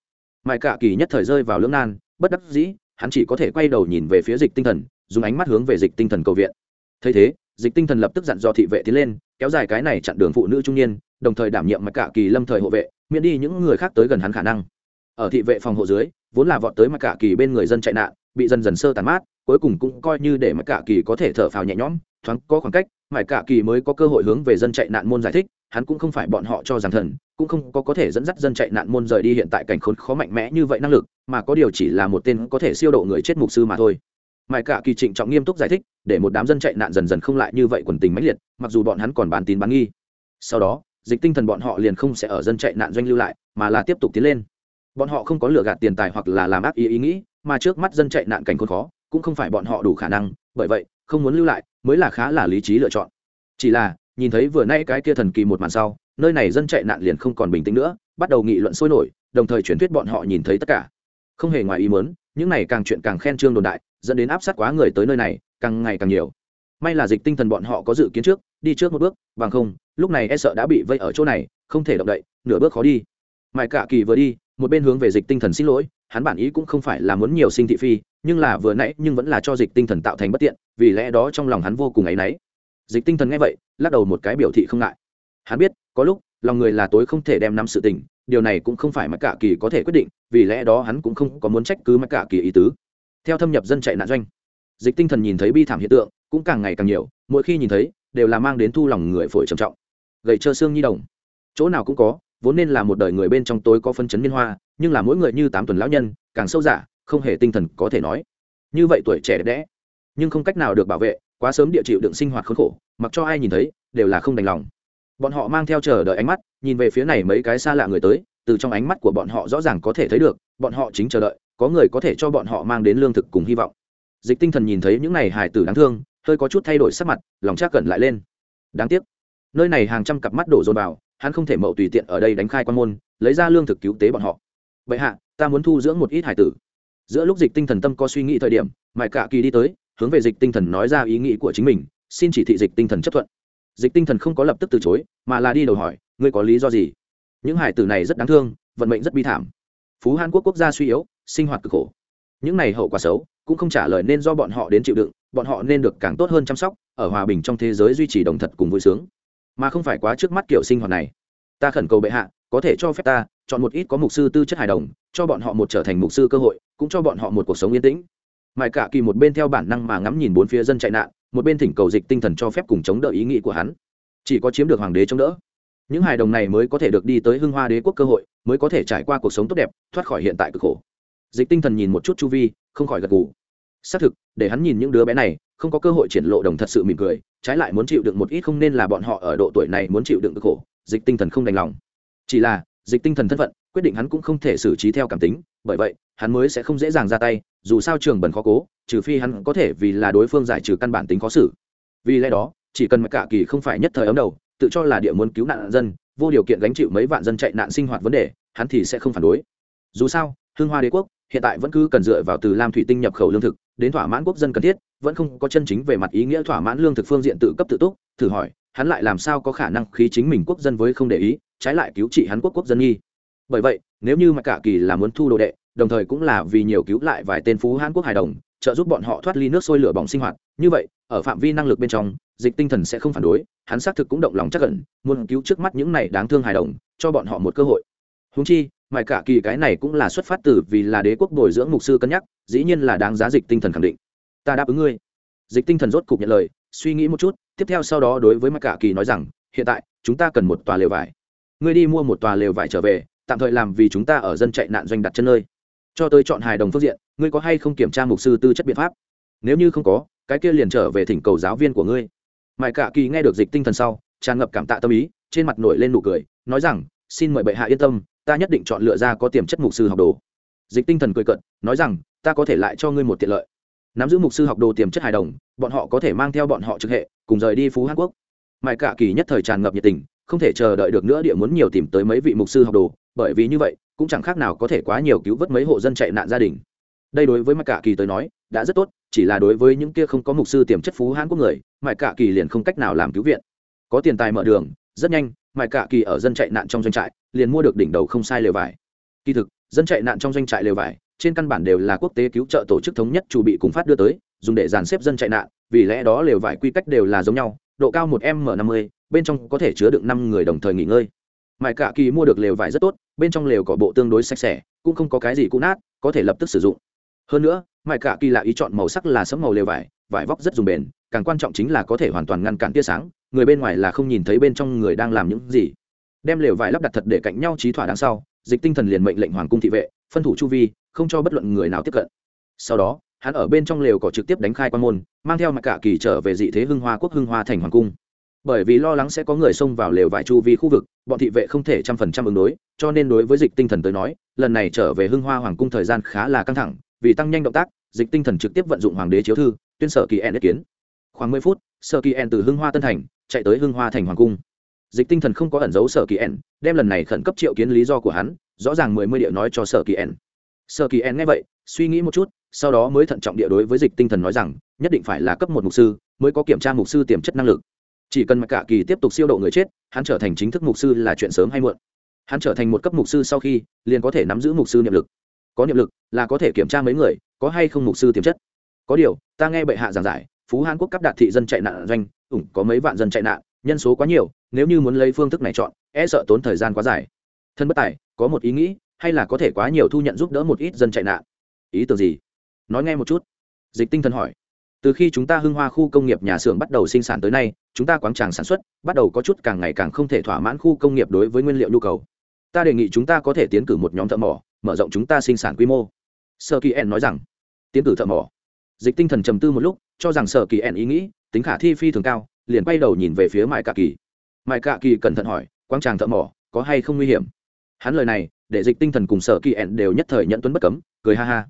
Mãi cả kỳ nhất thời rơi vào lưỡng nan, bất đắc dĩ, hắn chỉ có thể quay đầu nhìn về phía dịch tinh thần, dùng ánh mắt hướng về dịch tinh thần cầu viện. Thấy thế, dịch tinh thần lập tức dặn dò thị vệ tiến lên, kéo dài cái này chặn đường phụ nữ trung niên, đồng thời đảm nhiệm mặc cả kỳ lâm thời hộ vệ, miễn đi những người khác tới gần hắn khả năng. Ở thị vệ phòng hộ dưới, vốn là vọt tới mặc cả kỳ bên người dân chạy nạn, bị dần dần sơ tàn mát cuối cùng cũng coi như để mặc cả kỳ có thể thở phào nhẹ nhõm, thoáng có khoảng cách mãi cả kỳ mới có cơ hội hướng về dân chạy nạn môn giải thích, hắn cũng không phải bọn họ cho rằng thần, cũng không có có thể dẫn dắt dân chạy nạn môn rời đi hiện tại cảnh khốn khó mạnh mẽ như vậy năng lực, mà có điều chỉ là một tên có thể siêu độ người chết mục sư mà thôi. Mãi cả kỳ trịnh trọng nghiêm túc giải thích, để một đám dân chạy nạn dần dần không lại như vậy quần tình mãnh liệt, mặc dù bọn hắn còn bán tín bán nghi. Sau đó, dịch tinh thần bọn họ liền không sẽ ở dân chạy nạn doanh lưu lại, mà là tiếp tục tiến lên. Bọn họ không có lừa gạt tiền tài hoặc là làm ác ý ý nghĩ, mà trước mắt dân chạy nạn cảnh khốn khó cũng không phải bọn họ đủ khả năng, bởi vậy, không muốn lưu lại, mới là khá là lý trí lựa chọn. Chỉ là, nhìn thấy vừa nay cái kia thần kỳ một màn sau, nơi này dân chạy nạn liền không còn bình tĩnh nữa, bắt đầu nghị luận sôi nổi, đồng thời truyền thuyết bọn họ nhìn thấy tất cả. Không hề ngoài ý muốn, những này càng chuyện càng khen trương đồn đại, dẫn đến áp sát quá người tới nơi này, càng ngày càng nhiều. May là dịch tinh thần bọn họ có dự kiến trước, đi trước một bước, bằng không, lúc này e sợ đã bị vây ở chỗ này, không thể động đậy, nửa bước khó đi. Mãi cả kỳ vừa đi, một bên hướng về dịch tinh thần xin lỗi hắn bản ý cũng không phải là muốn nhiều sinh thị phi, nhưng là vừa nãy nhưng vẫn là cho dịch tinh thần tạo thành bất tiện, vì lẽ đó trong lòng hắn vô cùng áy náy. Dịch tinh thần nghe vậy, lắc đầu một cái biểu thị không ngại. Hắn biết, có lúc, lòng người là tối không thể đem năm sự tình, điều này cũng không phải mặc cả kỳ có thể quyết định, vì lẽ đó hắn cũng không có muốn trách cứ mặc cả kỳ ý tứ. Theo thâm nhập dân chạy nạn doanh, dịch tinh thần nhìn thấy bi thảm hiện tượng, cũng càng ngày càng nhiều, mỗi khi nhìn thấy, đều là mang đến thu lòng người phổi trầm trọng. Gầy trơ xương nhi đồng. Chỗ nào cũng có, vốn nên là một đời người bên trong tối có phân chấn liên hoa nhưng là mỗi người như tám tuần lão nhân, càng sâu giả không hề tinh thần có thể nói. Như vậy tuổi trẻ đẹp đẽ, nhưng không cách nào được bảo vệ, quá sớm địa chịu đựng sinh hoạt khốn khổ, mặc cho ai nhìn thấy, đều là không đành lòng. Bọn họ mang theo chờ đợi ánh mắt, nhìn về phía này mấy cái xa lạ người tới, từ trong ánh mắt của bọn họ rõ ràng có thể thấy được, bọn họ chính chờ đợi, có người có thể cho bọn họ mang đến lương thực cùng hy vọng. Dịch tinh thần nhìn thấy những này hài tử đáng thương, hơi có chút thay đổi sắc mặt, lòng trác cẩn lại lên. Đáng tiếc, nơi này hàng trăm cặp mắt đổ dồn vào, hắn không thể mậu tùy tiện ở đây đánh khai quan môn, lấy ra lương thực cứu tế bọn họ vậy hạ, ta muốn thu dưỡng một ít hải tử. Giữa lúc dịch tinh thần tâm có suy nghĩ thời điểm mãi cả kỳ đi tới, hướng về dịch tinh thần nói ra ý nghĩ của chính mình, xin chỉ thị dịch tinh thần chấp thuận. Dịch tinh thần không có lập tức từ chối, mà là đi đầu hỏi, ngươi có lý do gì? Những hải tử này rất đáng thương, vận mệnh rất bi thảm. Phú hàn quốc quốc gia suy yếu, sinh hoạt cực khổ. Những này hậu quả xấu, cũng không trả lời nên do bọn họ đến chịu đựng, bọn họ nên được càng tốt hơn chăm sóc, ở hòa bình trong thế giới duy trì đồng thật cùng vui sướng. Mà không phải quá trước mắt kiểu sinh hoạt này. Ta khẩn cầu bệ hạ, có thể cho phép ta chọn một ít có mục sư tư chất hài đồng, cho bọn họ một trở thành mục sư cơ hội, cũng cho bọn họ một cuộc sống yên tĩnh. Mãi cả kỳ một bên theo bản năng mà ngắm nhìn bốn phía dân chạy nạn, một bên thỉnh cầu dịch tinh thần cho phép cùng chống đỡ ý nghĩ của hắn. Chỉ có chiếm được hoàng đế chống đỡ. Những hài đồng này mới có thể được đi tới hưng hoa đế quốc cơ hội, mới có thể trải qua cuộc sống tốt đẹp, thoát khỏi hiện tại cực khổ. Dịch tinh thần nhìn một chút chu vi, không khỏi gật gù. Xác thực, để hắn nhìn những đứa bé này, không có cơ hội triển lộ đồng thật sự mỉm cười, trái lại muốn chịu đựng một ít không nên là bọn họ ở độ tuổi này muốn chịu đựng cực khổ, dịch tinh thần không đành lòng. Chỉ là dịch tinh thần thân phận, quyết định hắn cũng không thể xử trí theo cảm tính, bởi vậy, hắn mới sẽ không dễ dàng ra tay, dù sao trường bẩn khó cố, trừ phi hắn có thể vì là đối phương giải trừ căn bản tính khó xử. Vì lẽ đó, chỉ cần mặc cả kỳ không phải nhất thời ấm đầu, tự cho là địa muốn cứu nạn dân, vô điều kiện gánh chịu mấy vạn dân chạy nạn sinh hoạt vấn đề, hắn thì sẽ không phản đối. Dù sao hương hoa đế quốc hiện tại vẫn cứ cần dựa vào từ lam thủy tinh nhập khẩu lương thực, đến thỏa mãn quốc dân cần thiết, vẫn không có chân chính về mặt ý nghĩa thỏa mãn lương thực phương diện tự cấp tự túc, thử hỏi, hắn lại làm sao có khả năng khí chính mình quốc dân với không để ý trái lại cứu trị hắn quốc quốc dân nghi. Bởi vậy, nếu như mà cả kỳ là muốn thu đồ đệ, đồng thời cũng là vì nhiều cứu lại vài tên phú hán quốc hài đồng, trợ giúp bọn họ thoát ly nước sôi lửa bỏng sinh hoạt, như vậy, ở phạm vi năng lực bên trong, dịch tinh thần sẽ không phản đối, hắn xác thực cũng động lòng chắc cẩn muốn cứu trước mắt những này đáng thương hài đồng, cho bọn họ một cơ hội. Húng chi mài cả kỳ cái này cũng là xuất phát từ vì là đế quốc bồi dưỡng mục sư cân nhắc, dĩ nhiên là đáng giá dịch tinh thần khẳng định. Ta đáp ứng ngươi. Dịch tinh thần rốt cục nhận lời, suy nghĩ một chút, tiếp theo sau đó đối với mài cả kỳ nói rằng, hiện tại, chúng ta cần một tòa lều vải ngươi đi mua một tòa lều vải trở về, tạm thời làm vì chúng ta ở dân chạy nạn doanh đặt chân nơi. Cho tới chọn hài đồng phương diện, ngươi có hay không kiểm tra mục sư tư chất biện pháp? Nếu như không có, cái kia liền trở về thỉnh cầu giáo viên của ngươi. Mãi cả kỳ nghe được dịch tinh thần sau, tràn ngập cảm tạ tâm ý, trên mặt nổi lên nụ cười, nói rằng, xin mời bệ hạ yên tâm, ta nhất định chọn lựa ra có tiềm chất mục sư học đồ. Dịch tinh thần cười cận nói rằng, ta có thể lại cho ngươi một tiện lợi. Nắm giữ mục sư học đồ tiềm chất hài đồng, bọn họ có thể mang theo bọn họ trực hệ, cùng rời đi phú hàn quốc. Mãi cả kỳ nhất thời tràn ngập nhiệt tình không thể chờ đợi được nữa địa muốn nhiều tìm tới mấy vị mục sư học đồ, bởi vì như vậy, cũng chẳng khác nào có thể quá nhiều cứu vớt mấy hộ dân chạy nạn gia đình. Đây đối với mặt cả kỳ tới nói, đã rất tốt, chỉ là đối với những kia không có mục sư tiềm chất phú hãn quốc người mạch cả kỳ liền không cách nào làm cứu viện. Có tiền tài mở đường, rất nhanh mạch cả kỳ ở dân chạy nạn trong doanh trại, liền mua được đỉnh đầu không sai lều vải. Kỳ thực, dân chạy nạn trong doanh trại lều vải, trên căn bản đều là quốc tế cứu trợ tổ chức thống nhất chủ bị cùng phát đưa tới, dùng để dàn xếp dân chạy nạn, vì lẽ đó lều vải quy cách đều là giống nhau, độ cao một m năm mươi bên trong có thể chứa được năm người đồng thời nghỉ ngơi. Mãi cả kỳ mua được lều vải rất tốt, bên trong lều có bộ tương đối sạch sẽ, cũng không có cái gì cũ nát, có thể lập tức sử dụng. Hơn nữa mãi cả kỳ lại ý chọn màu sắc là sẫm màu lều vải vải vóc rất dùng bền, càng quan trọng chính là có thể hoàn toàn ngăn cản tia sáng, người bên ngoài là không nhìn thấy bên trong người đang làm những gì. Đem lều vải lắp đặt thật để cạnh nhau trí thỏa đằng sau, dịch tinh thần liền mệnh lệnh hoàng cung thị vệ, phân thủ chu vi, không cho bất luận người nào tiếp cận. Sau đó, hắn ở bên trong lều có trực tiếp đánh khai quan môn, mang theo mặt cả kỳ trở về dị thế hưng hoa quốc hưng hoa thành hoàng cung bởi vì lo lắng sẽ có người xông vào lều vải chu vi khu vực, bọn thị vệ không thể trăm phần trăm ứng đối, cho nên đối với dịch tinh thần tới nói, lần này trở về hưng hoa hoàng cung thời gian khá là căng thẳng, vì tăng nhanh động tác, dịch tinh thần trực tiếp vận dụng hoàng đế chiếu thư, tuyên sở kỳ en ý kiến. Khoảng mười phút, sở kỳ en từ hưng hoa tân thành, chạy tới hưng hoa thành hoàng cung. Dịch tinh thần không có ẩn giấu sở kỳ en, đem lần này khẩn cấp triệu kiến lý do của hắn, rõ ràng mười mươi địa nói cho sở kỳ en. Sở kỳ en nghe vậy, suy nghĩ một chút, sau đó mới thận trọng địa đối với dịch tinh thần nói rằng, nhất định phải là cấp một mục sư, mới có kiểm tra mục sư tiềm chất năng lực chỉ cần mặc cả kỳ tiếp tục siêu độ người chết, hắn trở thành chính thức mục sư là chuyện sớm hay muộn. Hắn trở thành một cấp mục sư sau khi, liền có thể nắm giữ mục sư niệm lực. Có niệm lực là có thể kiểm tra mấy người, có hay không mục sư tiềm chất. Có điều, ta nghe bệ hạ giảng giải, phú hàn quốc cấp đạt thị dân chạy nạn doanh, ủng có mấy vạn dân chạy nạn, nhân số quá nhiều, nếu như muốn lấy phương thức này chọn e sợ tốn thời gian quá dài. Thân bất tài, có một ý nghĩ, hay là có thể quá nhiều thu nhận giúp đỡ một ít dân chạy nạn. Ý tưởng gì? Nói nghe một chút. Dịch tinh thần hỏi từ khi chúng ta hưng hoa khu công nghiệp nhà xưởng bắt đầu sinh sản tới nay, chúng ta quáng tràng sản xuất bắt đầu có chút càng ngày càng không thể thỏa mãn khu công nghiệp đối với nguyên liệu nhu cầu. Ta đề nghị chúng ta có thể tiến cử một nhóm thợ mỏ, mở rộng chúng ta sinh sản quy mô. Sơ kỳ en nói rằng, tiến cử thợ mỏ. Dịch tinh thần trầm tư một lúc, cho rằng sở kỳ en ý nghĩ, tính khả thi phi thường cao, liền quay đầu nhìn về phía mại cạ kỳ. Mại cạ kỳ cẩn thận hỏi quang tràng thợ mỏ, có hay không nguy hiểm? Hắn lời này, để dịch tinh thần cùng sở kỳ en đều nhất thời nhận tuấn bất cấm, cười ha ha.